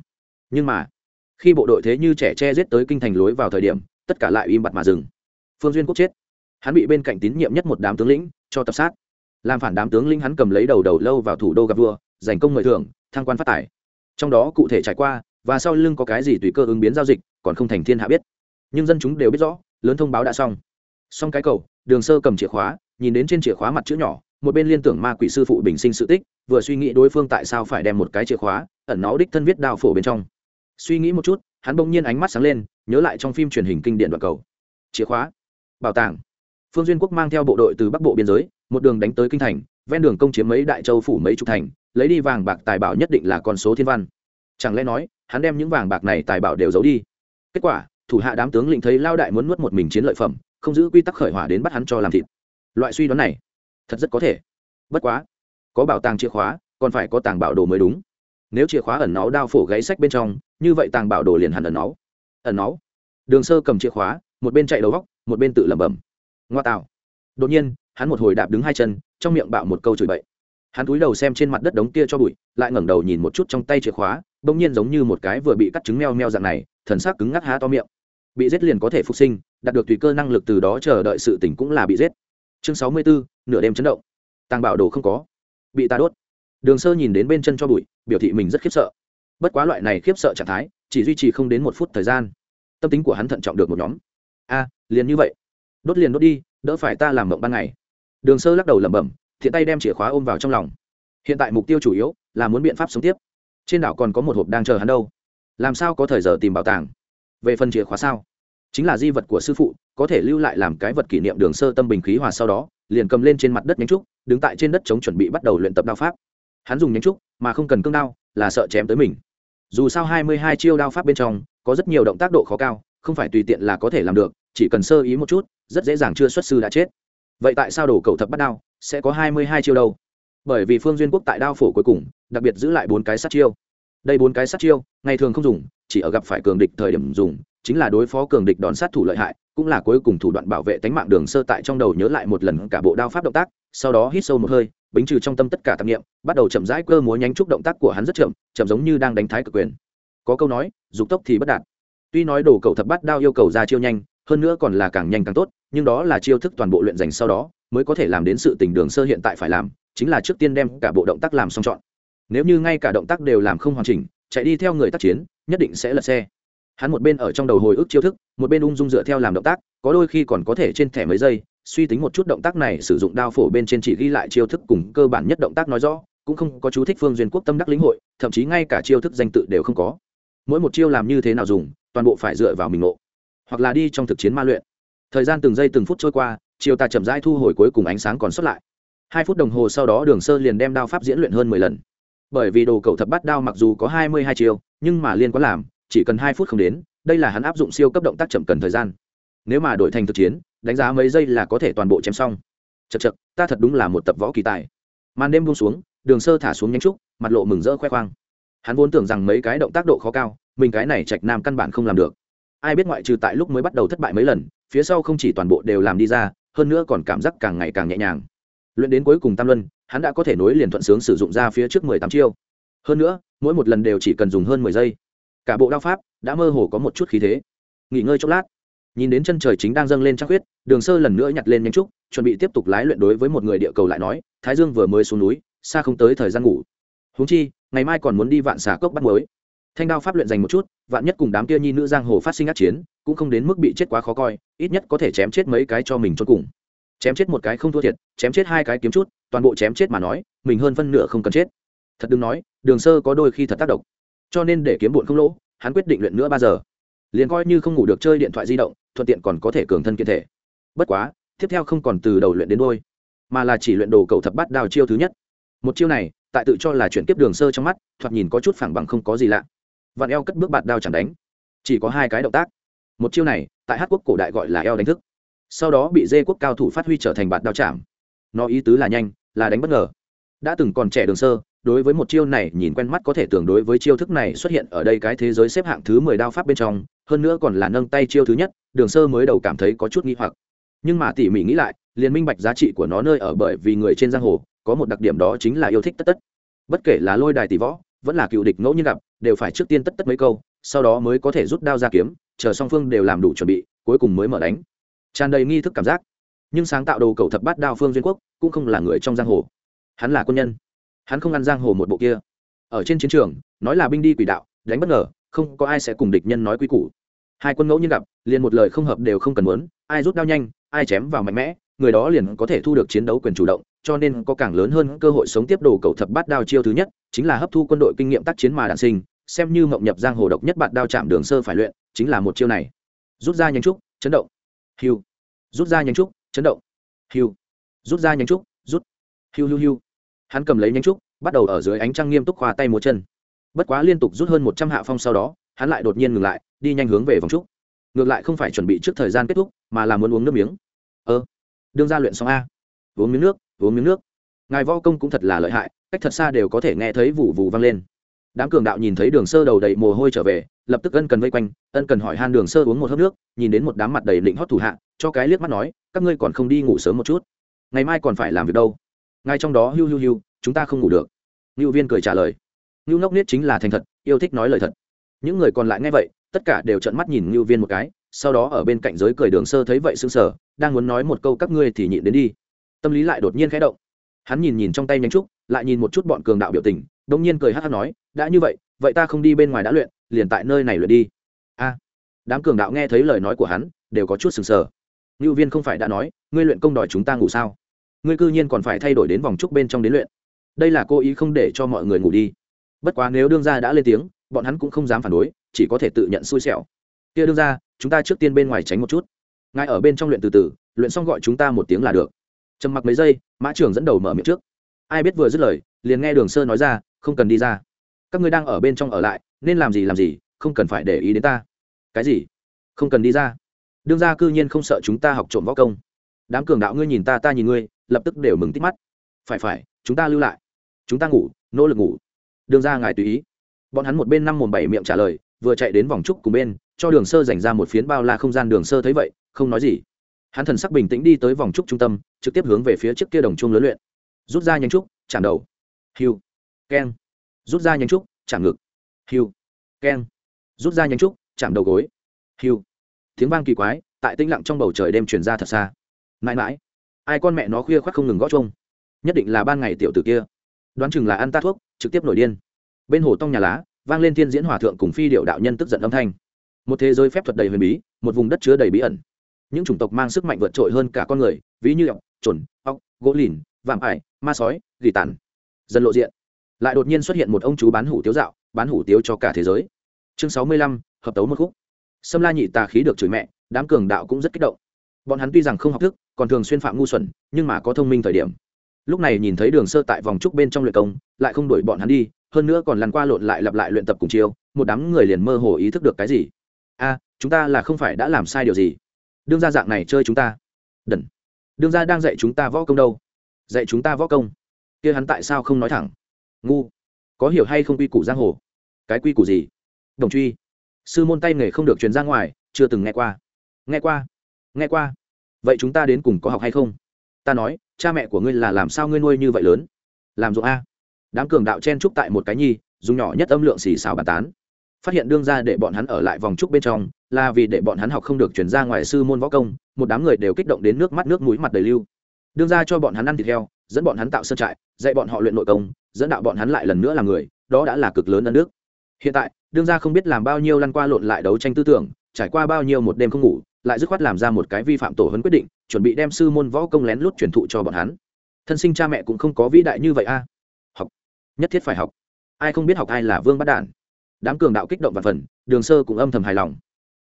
Nhưng mà, khi bộ đội thế như trẻ che giết tới kinh thành lối vào thời điểm, tất cả lại im bặt mà dừng. Phương duyên quốc chết. Hắn bị bên cạnh tín nhiệm nhất một đám tướng lĩnh, cho tập sát. Làm phản đám tướng lĩnh hắn cầm lấy đầu đầu lâu vào thủ đô gặp vua, giành công mời thưởng, thăng quan phát tài. Trong đó cụ thể trải qua và sau lưng có cái gì tùy cơ ứng biến giao dịch, còn không thành thiên hạ biết. Nhưng dân chúng đều biết rõ, lớn thông báo đã xong. Xong cái cầu, đường sơ cầm chìa khóa, nhìn đến trên chìa khóa mặt chữ nhỏ, một bên liên tưởng ma quỷ sư phụ bình sinh sự tích, vừa suy nghĩ đối phương tại sao phải đem một cái chìa khóa, ẩn nó đích thân viết đao phổ bên trong. Suy nghĩ một chút, hắn bỗng nhiên ánh mắt sáng lên, nhớ lại trong phim truyền hình kinh điển đoạn cầu. Chìa khóa. Bảo tàng. Phương duyên quốc mang theo bộ đội từ bắc bộ biên giới, một đường đánh tới kinh thành, ven đường công chiếm mấy đại châu phủ mấy chục thành, lấy đi vàng bạc tài bảo nhất định là con số thiên văn. Chẳng lẽ nói hắn đem những vàng bạc này tài bảo đều giấu đi. Kết quả, thủ hạ đám tướng lĩnh thấy lao đại muốn nuốt một mình chiến lợi phẩm, không giữ quy tắc khởi hỏa đến bắt hắn cho làm thịt. Loại suy đoán này, thật rất có thể. Bất quá, có bảo tàng chìa khóa, còn phải có tàng bảo đồ mới đúng. Nếu chìa khóa ẩn náu đao phổ gáy sách bên trong, như vậy tàng bảo đồ liền hẳn ẩn náu. Ẩn náu? Đường sơ cầm chìa khóa, một bên chạy đầu góc, một bên tự lẩm bẩm. Ngoa tạo. Đột nhiên, hắn một hồi đạp đứng hai chân, trong miệng bạo một câu chửi bậy. Hắn cúi đầu xem trên mặt đất đống kia cho bụi, lại ngẩng đầu nhìn một chút trong tay chìa khóa bỗng nhiên giống như một cái vừa bị cắt trứng meo meo dạng này, thần sắc cứng ngắc há to miệng. Bị giết liền có thể phục sinh, đạt được tùy cơ năng lực từ đó chờ đợi sự tỉnh cũng là bị giết. Chương sáu mươi bốn nửa đêm chấn động. Tàng bảo đồ không có. Bị ta đốt. Đường sơ nhìn đến bên chân cho bụi, biểu thị mình rất khiếp sợ. Bất quá loại này khiếp sợ trạng thái, chỉ duy trì không đến một phút thời gian. Tâm tính của hắn thận trọng được một nhóm. A, liền như vậy. Đốt liền đốt đi, đỡ phải ta làm mộng ban ngày. Đường sơ lắc đầu lẩm bẩm, thiện tay đem chìa khóa ôm vào trong lòng. Hiện tại mục tiêu chủ yếu là muốn biện pháp sống tiếp trên đảo còn có một hộp đang chờ hắn đâu. Làm sao có thời giờ tìm bảo tàng? Về phần chìa khóa sao? Chính là di vật của sư phụ, có thể lưu lại làm cái vật kỷ niệm đường sơ tâm bình khí hòa sau đó, liền cầm lên trên mặt đất nhánh trúc, đứng tại trên đất chống chuẩn bị bắt đầu luyện tập đao pháp. Hắn dùng nhánh trúc, mà không cần cương đao, là sợ chém tới mình. Dù sao hai mươi hai chiêu đao pháp bên trong, có rất nhiều động tác độ khó cao, không phải tùy tiện là có thể làm được, chỉ cần sơ ý một chút, rất dễ dàng chưa xuất sư đã chết. Vậy tại sao đổ cầu thập bắt đao sẽ có hai mươi hai chiêu đâu? Bởi vì phương duyên quốc tại đao phổ cuối cùng, đặc biệt giữ lại bốn cái sát chiêu. Đây bốn cái sát chiêu, ngày thường không dùng, chỉ ở gặp phải cường địch thời điểm dùng, chính là đối phó cường địch đòn sát thủ lợi hại, cũng là cuối cùng thủ đoạn bảo vệ tánh mạng đường sơ tại trong đầu nhớ lại một lần cả bộ đao pháp động tác, sau đó hít sâu một hơi, bính trừ trong tâm tất cả tạp nghiệm bắt đầu chậm rãi cơ múa nhánh trúc động tác của hắn rất chậm chậm giống như đang đánh thái cực quyền. Có câu nói, dục tốc thì bất đạt. Tuy nói đồ cầu thập bắt đao yêu cầu ra chiêu nhanh hơn nữa còn là càng nhanh càng tốt, nhưng đó là chiêu thức toàn bộ luyện dành sau đó, mới có thể làm đến sự tình đường sơ hiện tại phải làm, chính là trước tiên đem cả bộ động tác làm xong chọn. Nếu như ngay cả động tác đều làm không hoàn chỉnh, chạy đi theo người tác chiến, nhất định sẽ lật xe. Hắn một bên ở trong đầu hồi ức chiêu thức, một bên ung dung dựa theo làm động tác, có đôi khi còn có thể trên thẻ mấy giây, suy tính một chút động tác này sử dụng đao phổ bên trên chỉ ghi lại chiêu thức cùng cơ bản nhất động tác nói rõ, cũng không có chú thích phương duyên quốc tâm đắc lĩnh hội, thậm chí ngay cả chiêu thức danh tự đều không có. Mỗi một chiêu làm như thế nào dùng, toàn bộ phải dựa vào mình ngộ hoặc là đi trong thực chiến ma luyện. Thời gian từng giây từng phút trôi qua chiều tà chậm rãi thu hồi cuối cùng ánh sáng còn xuất lại. Hai phút đồng hồ sau đó đường sơ liền đem đao pháp diễn luyện hơn mười lần. Bởi vì đồ cầu thập bắt đao mặc dù có hai mươi hai chiều, nhưng mà liên có làm chỉ cần hai phút không đến đây là hắn áp dụng siêu cấp động tác chậm cần thời gian. Nếu mà đổi thành thực chiến đánh giá mấy giây là có thể toàn bộ chém xong. Chật chật ta thật đúng là một tập võ kỳ tài. Màn đêm buông xuống đường sơ thả xuống nhánh trúc mặt lộ mừng rỡ khoe khoang. Hắn vốn tưởng rằng mấy cái động tác độ khó cao mình cái này trạch nam căn bản không làm được ai biết ngoại trừ tại lúc mới bắt đầu thất bại mấy lần, phía sau không chỉ toàn bộ đều làm đi ra, hơn nữa còn cảm giác càng ngày càng nhẹ nhàng. Luyện đến cuối cùng tam luân, hắn đã có thể nối liền thuận sướng sử dụng ra phía trước mười tám chiêu. Hơn nữa, mỗi một lần đều chỉ cần dùng hơn mười giây. Cả bộ đao pháp đã mơ hồ có một chút khí thế. Nghỉ ngơi chốc lát. Nhìn đến chân trời chính đang dâng lên trăng huyết đường sơ lần nữa nhặt lên nhanh trúc, chuẩn bị tiếp tục lái luyện đối với một người địa cầu lại nói, thái dương vừa mới xuống núi, xa không tới thời gian ngủ. Huống chi, ngày mai còn muốn đi vạn xà cốc bắt mới thanh đao pháp luyện dành một chút, vạn nhất cùng đám kia nhi nữ giang hồ phát sinh ác chiến, cũng không đến mức bị chết quá khó coi, ít nhất có thể chém chết mấy cái cho mình cho cùng. Chém chết một cái không thua thiệt, chém chết hai cái kiếm chút, toàn bộ chém chết mà nói, mình hơn phân nửa không cần chết. Thật đừng nói, đường sơ có đôi khi thật tác động. Cho nên để kiếm bụn không lỗ, hắn quyết định luyện nữa ba giờ. Liền coi như không ngủ được chơi điện thoại di động, thuận tiện còn có thể cường thân kiện thể. Bất quá, tiếp theo không còn từ đầu luyện đến đôi, mà là chỉ luyện đồ cầu thập bát đào chiêu thứ nhất. Một chiêu này, tại tự cho là chuyển tiếp đường sơ trong mắt, thoạt nhìn có chút phẳng bằng không có gì lạ vạn eo cất bước bạt đao chẳng đánh. Chỉ có hai cái động tác. Một chiêu này, tại hát quốc cổ đại gọi là eo đánh thức. Sau đó bị dê quốc cao thủ phát huy trở thành bạt đao chạm. Nó ý tứ là nhanh, là đánh bất ngờ. Đã từng còn trẻ đường sơ, đối với một chiêu này nhìn quen mắt có thể tưởng đối với chiêu thức này xuất hiện ở đây cái thế giới xếp hạng thứ mười đao pháp bên trong, hơn nữa còn là nâng tay chiêu thứ nhất, đường sơ mới đầu cảm thấy có chút nghi hoặc. Nhưng mà tỉ mỉ nghĩ lại, liền minh bạch giá trị của nó nơi ở bởi vì người trên giang hồ, có một đặc điểm đó chính là yêu thích tất tất. Bất kể là lôi đài tỷ võ, vẫn là cựu địch ngẫu nhiên gặp đều phải trước tiên tất tất mấy câu, sau đó mới có thể rút đao ra kiếm, chờ song phương đều làm đủ chuẩn bị, cuối cùng mới mở đánh. Tràn đầy nghi thức cảm giác. Nhưng sáng tạo đồ cầu thập bát đao phương duyên quốc, cũng không là người trong giang hồ. Hắn là quân nhân. Hắn không ăn giang hồ một bộ kia. Ở trên chiến trường, nói là binh đi quỷ đạo, đánh bất ngờ, không có ai sẽ cùng địch nhân nói quy củ. Hai quân ngẫu nhiên gặp, liền một lời không hợp đều không cần muốn, ai rút đao nhanh, ai chém vào mạnh mẽ người đó liền có thể thu được chiến đấu quyền chủ động, cho nên có càng lớn hơn cơ hội sống tiếp đồ cầu thập bát đao chiêu thứ nhất, chính là hấp thu quân đội kinh nghiệm tác chiến mà đạn sinh, xem như mộng nhập giang hồ độc nhất bạt đao chạm đường sơ phải luyện, chính là một chiêu này. Rút ra nhanh trúc chấn động. Hiu. Rút ra nhanh trúc chấn động. Hiu. Rút ra nhanh trúc rút. Hiu hiu hiu. Hắn cầm lấy nhanh trúc bắt đầu ở dưới ánh trăng nghiêm túc khoa tay múa chân. Bất quá liên tục rút hơn một trăm hạ phong sau đó, hắn lại đột nhiên ngừng lại, đi nhanh hướng về vòng trúc ngược lại không phải chuẩn bị trước thời gian kết thúc, mà là muốn uống nước miếng. Ơ đương ra luyện xong a. Uống miếng nước, uống miếng nước. Ngài võ công cũng thật là lợi hại, cách thật xa đều có thể nghe thấy vụ vụ vang lên. Đám cường đạo nhìn thấy đường sơ đầu đầy mồ hôi trở về, lập tức ân cần vây quanh, ân cần hỏi han đường sơ uống một hớp nước, nhìn đến một đám mặt đầy lịnh hót thủ hạ, cho cái liếc mắt nói, các ngươi còn không đi ngủ sớm một chút? Ngày mai còn phải làm việc đâu? Ngay trong đó hiu hiu hiu, chúng ta không ngủ được. Ngưu viên cười trả lời, ngưu ngốc niết chính là thành thật, yêu thích nói lời thật. Những người còn lại nghe vậy, tất cả đều trợn mắt nhìn ngưu viên một cái, sau đó ở bên cạnh giới cười đường sơ thấy vậy sững sờ đang muốn nói một câu các ngươi thì nhịn đến đi. Tâm lý lại đột nhiên khẽ động. Hắn nhìn nhìn trong tay nhánh trúc, lại nhìn một chút bọn cường đạo biểu tình đông nhiên cười hát hát nói, đã như vậy vậy ta không đi bên ngoài đã luyện, liền tại nơi này luyện đi. A. Đám cường đạo nghe thấy lời nói của hắn, đều có chút sừng sờ. Ngưu viên không phải đã nói, ngươi luyện công đòi chúng ta ngủ sao? Ngươi cư nhiên còn phải thay đổi đến vòng trúc bên trong đến luyện. Đây là cố ý không để cho mọi người ngủ đi. Bất quá nếu đương gia đã lên tiếng, bọn hắn cũng không dám phản đối, chỉ có thể tự nhận xui xẻo. Kia đương ra chúng ta trước tiên bên ngoài tránh một chút ngài ở bên trong luyện từ từ, luyện xong gọi chúng ta một tiếng là được. Trầm mặc mấy giây, mã trưởng dẫn đầu mở miệng trước. Ai biết vừa dứt lời, liền nghe đường sơ nói ra, không cần đi ra. Các ngươi đang ở bên trong ở lại, nên làm gì làm gì, không cần phải để ý đến ta. Cái gì? Không cần đi ra. Đương ra cư nhiên không sợ chúng ta học trộm võ công. Đám cường đạo ngươi nhìn ta ta nhìn ngươi, lập tức đều mừng tít mắt. Phải phải, chúng ta lưu lại. Chúng ta ngủ, nỗ lực ngủ. Đương ra ngài tùy ý. Bọn hắn một bên năm mồm bảy miệng trả lời, vừa chạy đến vòng trúc cùng bên cho đường sơ dành ra một phiến bao la không gian, đường sơ thấy vậy, không nói gì. Hắn thần sắc bình tĩnh đi tới vòng trúc trung tâm, trực tiếp hướng về phía trước kia đồng chuông lớn luyện. Rút ra nhánh trúc, chạm đầu. Hiu. Keng. Rút ra nhánh trúc, chạm ngực. Hiu. Keng. Rút ra nhánh trúc, chạm đầu gối. Hiu. Tiếng vang kỳ quái, tại tĩnh lặng trong bầu trời đêm truyền ra thật xa. Mãi mãi, ai con mẹ nó khuya khoác không ngừng gõ chung nhất định là ban ngày tiểu tử kia. Đoán chừng là ăn ta thuốc, trực tiếp nổi điên. Bên hồ tông nhà lá, vang lên thiên diễn hòa thượng cùng phi điệu đạo nhân tức giận âm thanh một thế giới phép thuật đầy huyền bí, một vùng đất chứa đầy bí ẩn. Những chủng tộc mang sức mạnh vượt trội hơn cả con người, ví như ọc trồn ọc gỗ lìn, vạm ải, ma sói, gỉ tàn. Dần lộ diện. Lại đột nhiên xuất hiện một ông chú bán hủ tiếu dạo, bán hủ tiếu cho cả thế giới. Chương sáu mươi lăm, hợp tấu một khúc. Sâm la nhị tà khí được chửi mẹ, đám cường đạo cũng rất kích động. Bọn hắn tuy rằng không học thức, còn thường xuyên phạm ngu xuẩn, nhưng mà có thông minh thời điểm. Lúc này nhìn thấy đường sơ tại vòng trúc bên trong luyện công, lại không đuổi bọn hắn đi, hơn nữa còn lăn qua lộn lại lặp lại luyện tập cùng chiêu, một đám người liền mơ hồ ý thức được cái gì a chúng ta là không phải đã làm sai điều gì. Đương ra dạng này chơi chúng ta. Đần. Đương ra đang dạy chúng ta võ công đâu? Dạy chúng ta võ công. Kia hắn tại sao không nói thẳng? Ngu. Có hiểu hay không quy củ giang hồ? Cái quy củ gì? Đồng truy. Sư môn tay nghề không được truyền ra ngoài, chưa từng nghe qua. Nghe qua. Nghe qua. Vậy chúng ta đến cùng có học hay không? Ta nói, cha mẹ của ngươi là làm sao ngươi nuôi như vậy lớn? Làm ruộng a. Đám cường đạo chen trúc tại một cái nhi, dùng nhỏ nhất âm lượng xì xào bàn tán phát hiện đương ra để bọn hắn ở lại vòng trúc bên trong, là vì để bọn hắn học không được chuyển ra ngoài sư môn võ công, một đám người đều kích động đến nước mắt nước mũi mặt đầy lưu. Đương ra cho bọn hắn ăn thịt heo, dẫn bọn hắn tạo sơn trại, dạy bọn họ luyện nội công, dẫn đạo bọn hắn lại lần nữa là người, đó đã là cực lớn ân nước hiện tại, đương ra không biết làm bao nhiêu lăn qua lộn lại đấu tranh tư tưởng, trải qua bao nhiêu một đêm không ngủ, lại dứt khoát làm ra một cái vi phạm tổ hấn quyết định, chuẩn bị đem sư môn võ công lén lút truyền thụ cho bọn hắn. Thân sinh cha mẹ cũng không có vĩ đại như vậy a. Học, nhất thiết phải học. Ai không biết học ai là vương bắt đản đám cường đạo kích động và phần, đường sơ cũng âm thầm hài lòng.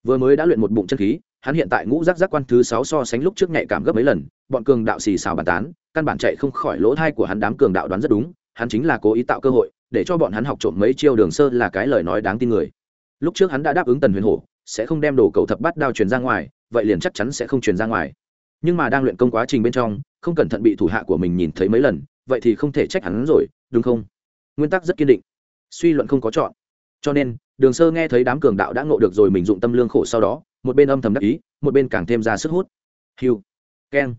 Vừa mới đã luyện một bụng chân khí, hắn hiện tại ngũ giác giác quan thứ sáu so sánh lúc trước nhạy cảm gấp mấy lần, bọn cường đạo xì xào bàn tán, căn bản chạy không khỏi lỗ thai của hắn đám cường đạo đoán rất đúng, hắn chính là cố ý tạo cơ hội, để cho bọn hắn học trộm mấy chiêu đường sơ là cái lời nói đáng tin người. Lúc trước hắn đã đáp ứng tần huyền hổ, sẽ không đem đồ cầu thập bắt đao truyền ra ngoài, vậy liền chắc chắn sẽ không truyền ra ngoài. Nhưng mà đang luyện công quá trình bên trong, không cẩn thận bị thủ hạ của mình nhìn thấy mấy lần, vậy thì không thể trách hắn rồi, đúng không? Nguyên tắc rất kiên định. Suy luận không có chọn cho nên, đường sơ nghe thấy đám cường đạo đã ngộ được rồi mình dụng tâm lương khổ sau đó, một bên âm thầm đắc ý, một bên càng thêm ra sức hút. Hiu, keng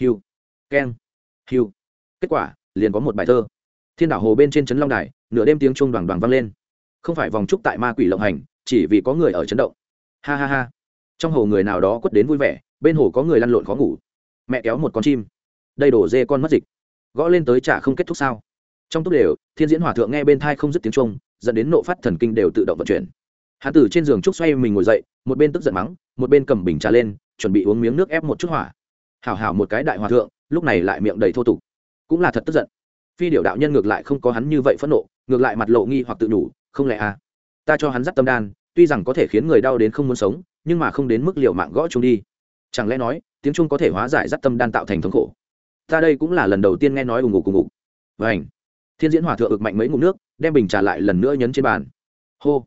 hiu keng, hiu. Kết quả, liền có một bài thơ. Thiên đảo hồ bên trên trấn long đài, nửa đêm tiếng chuông đoàn đoàn vang lên. Không phải vòng trúc tại ma quỷ lộng hành, chỉ vì có người ở chấn động. Ha ha ha. Trong hồ người nào đó quất đến vui vẻ, bên hồ có người lăn lộn khó ngủ. Mẹ kéo một con chim. Đây đổ dê con mất dịch. Gõ lên tới chả không kết thúc sao? Trong túc đều thiên diễn hòa thượng nghe bên thai không dứt tiếng trung dẫn đến nộ phát thần kinh đều tự động vận chuyển. Hắn tử trên giường trúc xoay mình ngồi dậy, một bên tức giận mắng, một bên cầm bình trà lên, chuẩn bị uống miếng nước ép một chút hỏa. Hảo hảo một cái đại hòa thượng, lúc này lại miệng đầy thô tục. Cũng là thật tức giận. Phi điệu đạo nhân ngược lại không có hắn như vậy phẫn nộ, ngược lại mặt lộ nghi hoặc tự đủ không lẽ à? Ta cho hắn dắt tâm đan, tuy rằng có thể khiến người đau đến không muốn sống, nhưng mà không đến mức liều mạng gõ chung đi. Chẳng lẽ nói, tiếng trung có thể hóa giải dắt tâm đan tạo thành thống khổ? Ta đây cũng là lần đầu tiên nghe nói ủng ngục ủng ngục vảnh thiên diễn hòa thượng ực mạnh mấy ngụm nước, đem bình trà lại lần nữa nhấn trên bàn. Hô.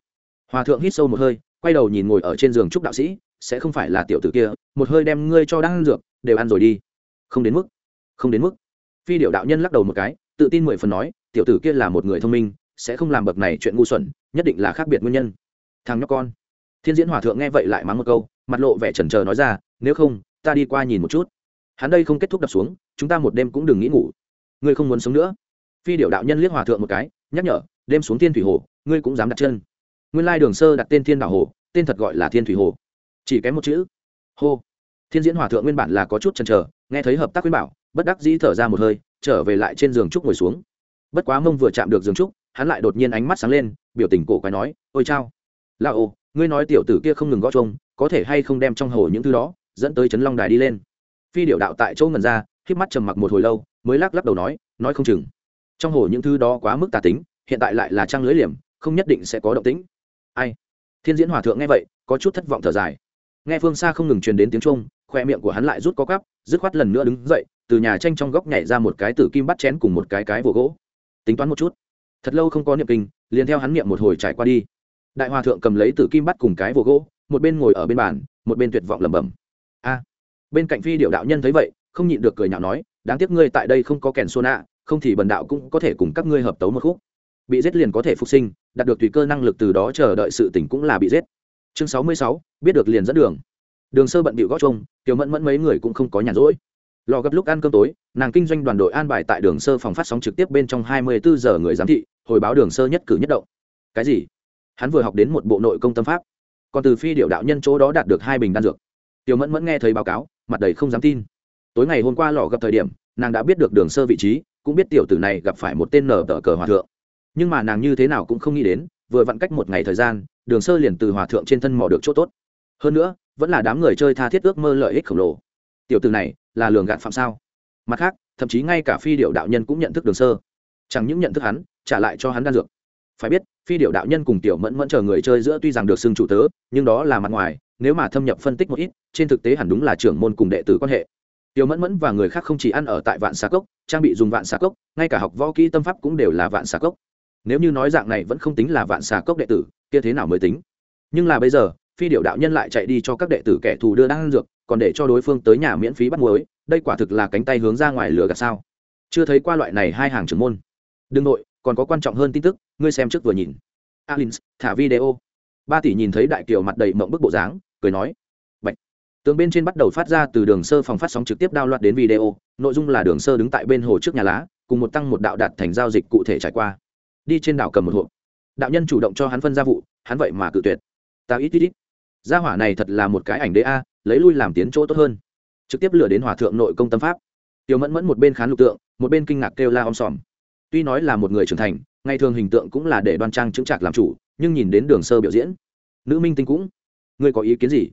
Hòa thượng hít sâu một hơi, quay đầu nhìn ngồi ở trên giường trúc đạo sĩ, sẽ không phải là tiểu tử kia, một hơi đem ngươi cho đang ăn dược, đều ăn rồi đi. Không đến mức. Không đến mức. Phi điệu đạo nhân lắc đầu một cái, tự tin mười phần nói, tiểu tử kia là một người thông minh, sẽ không làm bậc này chuyện ngu xuẩn, nhất định là khác biệt nguyên nhân. Thằng nhóc con. Thiên diễn hòa thượng nghe vậy lại mắng một câu, mặt lộ vẻ chần chờ nói ra, nếu không, ta đi qua nhìn một chút. Hắn đây không kết thúc đập xuống, chúng ta một đêm cũng đừng nghĩ ngủ. Ngươi không muốn sống nữa phi điệu đạo nhân liếc hòa thượng một cái, nhắc nhở, đêm xuống thiên thủy hồ, ngươi cũng dám đặt chân. Nguyên lai đường sơ đặt tên thiên đạo hồ, tên thật gọi là thiên thủy hồ. Chỉ kém một chữ. Hô. Thiên diễn hòa thượng nguyên bản là có chút chần chờ, nghe thấy hợp tác khuyên bảo, bất đắc dĩ thở ra một hơi, trở về lại trên giường trúc ngồi xuống. Bất quá mông vừa chạm được giường trúc, hắn lại đột nhiên ánh mắt sáng lên, biểu tình cổ quái nói, ôi chao. Là ồ ngươi nói tiểu tử kia không ngừng gõ trông có thể hay không đem trong hồ những thứ đó dẫn tới trấn long đài đi lên? Phi điệu đạo tại chỗ ngần ra k mắt trầm mặc một hồi lâu, mới lắc lắc đầu nói nói không chừng trong hồ những thứ đó quá mức tà tính, hiện tại lại là trang lưới liềm, không nhất định sẽ có động tĩnh. Ai? Thiên diễn hòa thượng nghe vậy, có chút thất vọng thở dài. Nghe phương xa không ngừng truyền đến tiếng trung khoe miệng của hắn lại rút có cắp dứt khoát lần nữa đứng dậy, từ nhà tranh trong góc nhảy ra một cái tử kim bắt chén cùng một cái cái vỗ gỗ. Tính toán một chút. Thật lâu không có niệm kinh, liền theo hắn niệm một hồi trải qua đi. Đại hòa thượng cầm lấy tử kim bắt cùng cái vỗ gỗ, một bên ngồi ở bên bàn, một bên tuyệt vọng lẩm bẩm. A! Bên cạnh phi điệu đạo nhân thấy vậy, không nhịn được cười nhạo nói, đáng tiếc ngươi tại đây không có kèn xô nạ không thì bần đạo cũng có thể cùng các ngươi hợp tấu một khúc. Bị giết liền có thể phục sinh, đạt được tùy cơ năng lực từ đó chờ đợi sự tỉnh cũng là bị giết. Chương sáu mươi sáu, biết được liền dẫn đường. Đường sơ bận bịu gót chung tiểu mẫn mẫn mấy người cũng không có nhàn rỗi. Lò gấp lúc ăn cơm tối, nàng kinh doanh đoàn đội an bài tại đường sơ phòng phát sóng trực tiếp bên trong hai mươi bốn giờ người giám thị, hồi báo đường sơ nhất cử nhất động. Cái gì? Hắn vừa học đến một bộ nội công tâm pháp. Còn từ phi điệu đạo nhân chỗ đó đạt được hai bình đan dược. Tiểu mẫn mẫn nghe thấy báo cáo, mặt đầy không dám tin. Tối ngày hôm qua lò gặp thời điểm, nàng đã biết được đường sơ vị trí cũng biết tiểu tử này gặp phải một tên nở tờ cờ hòa thượng. Nhưng mà nàng như thế nào cũng không nghĩ đến, vừa vặn cách một ngày thời gian, đường sơ liền từ hòa thượng trên thân mò được chỗ tốt. Hơn nữa, vẫn là đám người chơi tha thiết ước mơ lợi ích khổng lồ. Tiểu tử này là lường gạn phạm sao? Mặt khác, thậm chí ngay cả phi điệu đạo nhân cũng nhận thức đường sơ. Chẳng những nhận thức hắn, trả lại cho hắn đan dược. Phải biết, phi điệu đạo nhân cùng tiểu mẫn mẫn chờ người chơi giữa tuy rằng được xưng chủ tớ, nhưng đó là mặt ngoài, nếu mà thâm nhập phân tích một ít, trên thực tế hẳn đúng là trưởng môn cùng đệ tử quan hệ tiểu mẫn mẫn và người khác không chỉ ăn ở tại vạn xà cốc, trang bị dùng vạn xà cốc, ngay cả học võ kỹ tâm pháp cũng đều là vạn xà cốc. Nếu như nói dạng này vẫn không tính là vạn xà cốc đệ tử, kia thế nào mới tính? Nhưng là bây giờ, phi điệu đạo nhân lại chạy đi cho các đệ tử kẻ thù đưa đan dược, còn để cho đối phương tới nhà miễn phí bắt muối, đây quả thực là cánh tay hướng ra ngoài lửa gạt sao? Chưa thấy qua loại này hai hàng trưởng môn. Đương nội, còn có quan trọng hơn tin tức, ngươi xem trước vừa nhìn. Alins, thả video. Ba tỷ nhìn thấy đại kiều mặt đầy mộng bức bộ dáng, cười nói tường bên trên bắt đầu phát ra từ đường sơ phòng phát sóng trực tiếp đao loạt đến video, nội dung là đường sơ đứng tại bên hồ trước nhà lá, cùng một tăng một đạo đạt thành giao dịch cụ thể trải qua. Đi trên đảo cầm một hộp. Đạo nhân chủ động cho hắn phân ra vụ, hắn vậy mà cự tuyệt. Ta ít ít ít. Gia hỏa này thật là một cái ảnh đế a, lấy lui làm tiến chỗ tốt hơn. Trực tiếp lửa đến hòa thượng nội công tâm pháp. Tiêu mẫn mẫn một bên khán lục tượng, một bên kinh ngạc kêu la om sòm. Tuy nói là một người trưởng thành, ngày thường hình tượng cũng là để đoan trang chứng trạc làm chủ, nhưng nhìn đến đường sơ biểu diễn, nữ minh tinh cũng. Ngươi có ý kiến gì?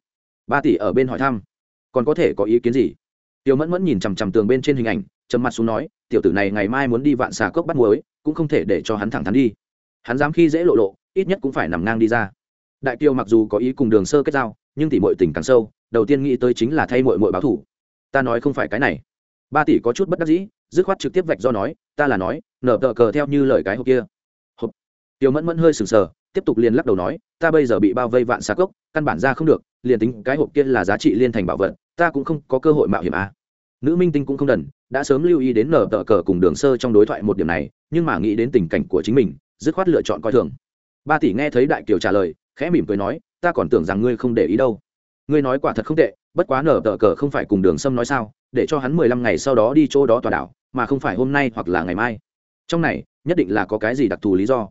Ba tỷ ở bên hỏi thăm. Còn có thể có ý kiến gì? Tiêu mẫn mẫn nhìn chằm chằm tường bên trên hình ảnh, trầm mặt xuống nói, tiểu tử này ngày mai muốn đi vạn xà cốc bắt muối, cũng không thể để cho hắn thẳng thắn đi. Hắn dám khi dễ lộ lộ, ít nhất cũng phải nằm ngang đi ra. Đại kiều mặc dù có ý cùng đường sơ kết giao, nhưng tỷ mội tình càng sâu, đầu tiên nghĩ tới chính là thay mội mội báo thủ ta nói không phải cái này. Ba tỷ có chút bất đắc dĩ, dứt khoát trực tiếp vạch do nói, ta là nói, nở tờ cờ theo như lời cái hộp kia. Hộp. Tiểu mẫn mẫn hơi sừng sờ, tiếp tục liền lắc đầu nói, ta bây giờ bị bao vây vạn xà cốc, căn bản ra không được liền tính cái hộp kia là giá trị liên thành bảo vật, ta cũng không có cơ hội mạo hiểm à. nữ minh tinh cũng không đần, đã sớm lưu ý đến nở tờ cờ cùng đường sơ trong đối thoại một điểm này, nhưng mà nghĩ đến tình cảnh của chính mình, dứt khoát lựa chọn coi thường. Ba tỷ nghe thấy đại kiều trả lời, khẽ mỉm cười nói, ta còn tưởng rằng ngươi không để ý đâu. Ngươi nói quả thật không tệ, bất quá nở tờ cờ không phải cùng đường sâm nói sao, để cho hắn mười lăm ngày sau đó đi chỗ đó tòa đảo, mà không phải hôm nay hoặc là ngày mai. Trong này, nhất định là có cái gì đặc thù lý do.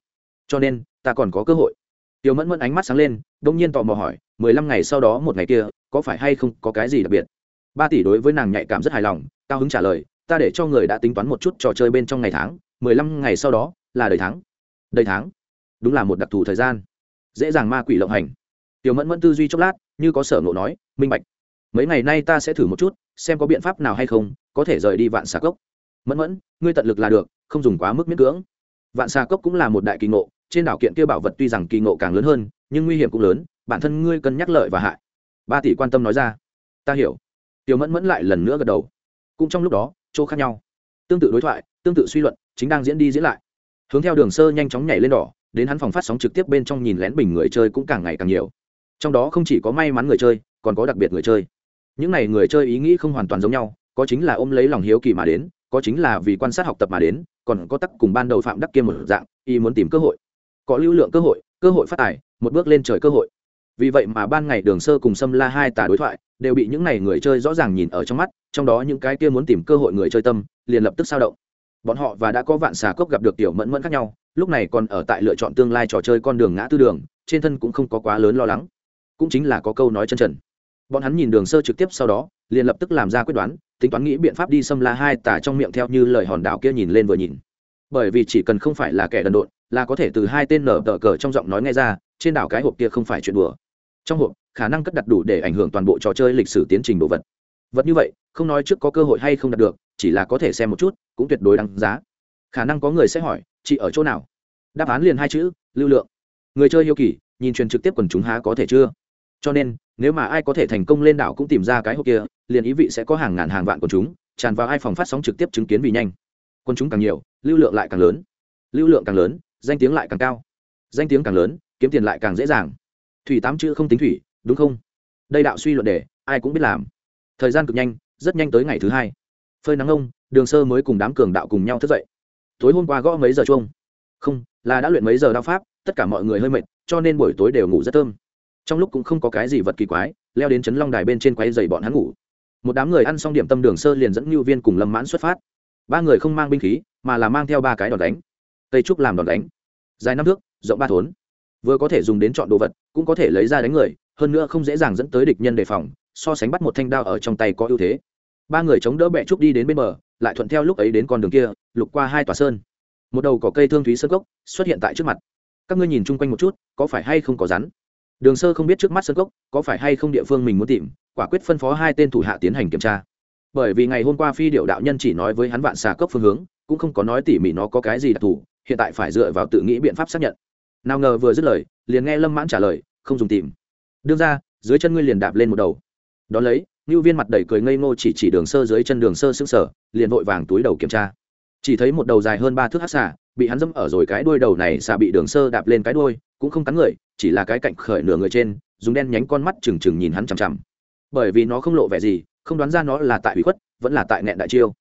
Cho nên, ta còn có cơ hội tiểu mẫn mẫn ánh mắt sáng lên, đông nhiên tò mò hỏi, mười lăm ngày sau đó một ngày kia, có phải hay không có cái gì đặc biệt? Ba tỷ đối với nàng nhạy cảm rất hài lòng, cao hứng trả lời, ta để cho người đã tính toán một chút trò chơi bên trong ngày tháng, mười lăm ngày sau đó là đời tháng. Đầy tháng? Đúng là một đặc thù thời gian. Dễ dàng ma quỷ lộng hành. Tiểu mẫn mẫn tư duy chốc lát, như có sở ngộ nói, minh bạch. Mấy ngày nay ta sẽ thử một chút, xem có biện pháp nào hay không, có thể rời đi vạn xà cốc. Mẫn mẫn, ngươi tận lực là được, không dùng quá mức miễn cưỡng vạn xà cốc cũng là một đại kỳ ngộ, trên đảo kiện kia bảo vật tuy rằng kỳ ngộ càng lớn hơn, nhưng nguy hiểm cũng lớn, bản thân ngươi cân nhắc lợi và hại. Ba tỷ quan tâm nói ra. Ta hiểu. Tiểu mẫn mẫn lại lần nữa gật đầu. Cũng trong lúc đó, chỗ khác nhau. Tương tự đối thoại, tương tự suy luận, chính đang diễn đi diễn lại. Hướng theo đường sơ nhanh chóng nhảy lên đỏ, đến hắn phòng phát sóng trực tiếp bên trong nhìn lén bình người chơi cũng càng ngày càng nhiều. Trong đó không chỉ có may mắn người chơi, còn có đặc biệt người chơi. Những n à y người chơi ý nghĩ không hoàn toàn giống nhau, có chính là ôm lấy lòng hiếu kỳ mà đến có chính là vì quan sát học tập mà đến, còn có tắc cùng ban đầu phạm đắc kia một dạng, y muốn tìm cơ hội, có lưu lượng cơ hội cơ hội phát tài, một bước lên trời cơ hội. Vì vậy mà ban ngày đường sơ cùng xâm la hai tà đối thoại, đều bị những n à y người chơi rõ ràng nhìn ở trong mắt, trong đó những cái kia muốn tìm cơ hội người chơi tâm, liền lập tức sao động. Bọn họ và đã có vạn xà cốc gặp được tiểu mẫn mẫn khác nhau, lúc này còn ở tại lựa chọn tương lai trò chơi con đường ngã tư đường, trên thân cũng không có quá lớn lo lắng. Cũng chính là có câu nói chân trần. Bọn hắn nhìn đường sơ trực tiếp sau đó, liền lập tức làm ra quyết đoán tính toán nghĩ biện pháp đi xâm la hai tà trong miệng theo như lời hòn đảo kia nhìn lên vừa nhìn. Bởi vì chỉ cần không phải là kẻ đần độn, là có thể từ hai tên nở tờ cờ trong giọng nói nghe ra, trên đảo cái hộp kia không phải chuyện đùa. Trong hộp, khả năng cất đặt đủ để ảnh hưởng toàn bộ trò chơi lịch sử tiến trình đồ vật. Vật như vậy, không nói trước có cơ hội hay không đạt được, chỉ là có thể xem một chút, cũng tuyệt đối đáng giá. Khả năng có người sẽ hỏi, chị ở chỗ nào? Đáp án liền hai chữ, lưu lượng. Người chơi yêu kỳ, nhìn truyền trực tiếp quần chúng há có thể chưa? Cho nên nếu mà ai có thể thành công lên đảo cũng tìm ra cái hộp kia, liền ý vị sẽ có hàng ngàn hàng vạn quần chúng, tràn vào ai phòng phát sóng trực tiếp chứng kiến vì nhanh. Quần chúng càng nhiều, lưu lượng lại càng lớn. Lưu lượng càng lớn, danh tiếng lại càng cao. Danh tiếng càng lớn, kiếm tiền lại càng dễ dàng. Thủy tám chữ không tính thủy, đúng không? Đây đạo suy luận để ai cũng biết làm. Thời gian cực nhanh, rất nhanh tới ngày thứ hai. Phơi nắng ông, đường sơ mới cùng đám cường đạo cùng nhau thức dậy. Tối hôm qua gõ mấy giờ chuông? Không, là đã luyện mấy giờ đao pháp, tất cả mọi người hơi mệt, cho nên buổi tối đều ngủ rất thơm trong lúc cũng không có cái gì vật kỳ quái, leo đến chấn long đài bên trên quay dày bọn hắn ngủ. Một đám người ăn xong điểm tâm đường sơ liền dẫn ngưu viên cùng lâm mãn xuất phát. Ba người không mang binh khí, mà là mang theo ba cái đòn đánh. Tây trúc làm đòn đánh. Dài năm thước, rộng ba thốn. Vừa có thể dùng đến chọn đồ vật, cũng có thể lấy ra đánh người, hơn nữa không dễ dàng dẫn tới địch nhân đề phòng, so sánh bắt một thanh đao ở trong tay có ưu thế. Ba người chống đỡ bẹ trúc đi đến bên bờ, lại thuận theo lúc ấy đến con đường kia, lục qua hai tòa sơn. Một đầu cỏ cây thương thúy sơn cốc xuất hiện tại trước mặt. Các ngươi nhìn chung quanh một chút, có phải hay không có rắn? Đường sơ không biết trước mắt sơn cốc có phải hay không địa phương mình muốn tìm, quả quyết phân phó hai tên thủ hạ tiến hành kiểm tra. Bởi vì ngày hôm qua phi điệu đạo nhân chỉ nói với hắn vạn xà cốc phương hướng, cũng không có nói tỉ mỉ nó có cái gì đặc thù, hiện tại phải dựa vào tự nghĩ biện pháp xác nhận. Nào ngờ vừa dứt lời, liền nghe lâm mãn trả lời, không dùng tìm. Đương ra, dưới chân ngươi liền đạp lên một đầu. Đón lấy ngưu viên mặt đầy cười ngây ngô chỉ chỉ đường sơ dưới chân đường sơ xứng sở liền vội vàng túi đầu kiểm tra. Chỉ thấy một đầu dài hơn ba thước hát xà, bị hắn dẫm ở rồi cái đuôi đầu này xà bị đường sơ đạp lên cái đuôi cũng không cắn người, chỉ là cái cạnh khởi nửa người trên, dùng đen nhánh con mắt trừng trừng nhìn hắn chằm chằm. Bởi vì nó không lộ vẻ gì, không đoán ra nó là tại bị khuất, vẫn là tại nghẹn đại chiêu.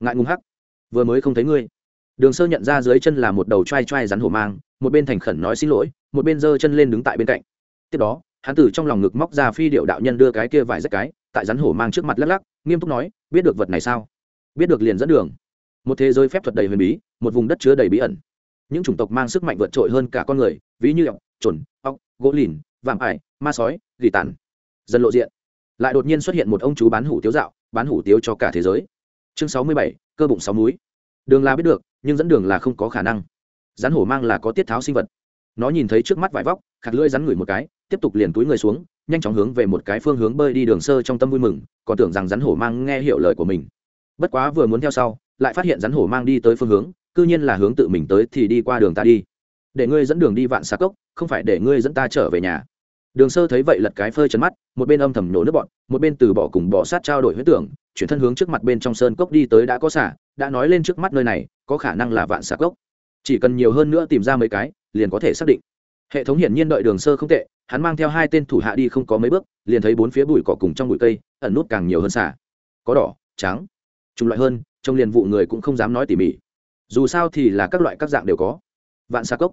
Ngại ngùng hắc. Vừa mới không thấy ngươi. Đường sơ nhận ra dưới chân là một đầu t r a i t r a i rắn hổ mang, một bên thành khẩn nói xin lỗi, một bên giơ chân lên đứng tại bên cạnh. Tiếp đó, hắn từ trong lòng ngực móc ra phi điệu đạo nhân đưa cái kia vài rách cái, tại rắn hổ mang trước mặt lắc lắc, nghiêm túc nói, biết được vật này sao? Biết được liền dẫn đường. Một thế giới phép thuật đầy huyền bí, một vùng đất chứa đầy bí ẩn những chủng tộc mang sức mạnh vượt trội hơn cả con người, ví như ọc, trồn, ọc, gỗ lìn, vạm ải, ma sói, gỉ tàn. Dần lộ diện. Lại đột nhiên xuất hiện một ông chú bán hủ tiếu dạo, bán hủ tiếu cho cả thế giới. Chương sáu mươi bảy, cơ bụng sáu múi. Đường là biết được, nhưng dẫn đường là không có khả năng. Rắn hổ mang là có tiết tháo sinh vật. Nó nhìn thấy trước mắt vải vóc khạc lưỡi rắn ngửi một cái, tiếp tục liền túi người xuống, nhanh chóng hướng về một cái phương hướng bơi đi đường sơ trong tâm vui mừng, còn tưởng rằng rắn hổ mang nghe hiểu lời của mình. Bất quá vừa muốn theo sau, lại phát hiện rắn hổ mang đi tới phương hướng cư nhiên là hướng tự mình tới thì đi qua đường ta đi. Để ngươi dẫn đường đi vạn xà cốc, không phải để ngươi dẫn ta trở về nhà. Đường sơ thấy vậy lật cái phơi chấn mắt, một bên âm thầm nổ nước bọn một bên từ bỏ cùng bỏ sát trao đổi huyết tưởng, chuyển thân hướng trước mặt bên trong sơn cốc đi tới đã có xả đã nói lên trước mắt nơi này, có khả năng là vạn xà cốc. Chỉ cần nhiều hơn nữa tìm ra mấy cái, liền có thể xác định. Hệ thống hiển nhiên đợi đường sơ không tệ, hắn mang theo hai tên thủ hạ đi không có mấy bước, liền thấy bốn phía bụi cỏ cùng trong bụi cây, ẩn nút càng nhiều hơn xả có đỏ, trắng chủng loại hơn trong liền vụ người cũng không dám nói tỉ mỉ dù sao thì là các loại các dạng đều có vạn xa cốc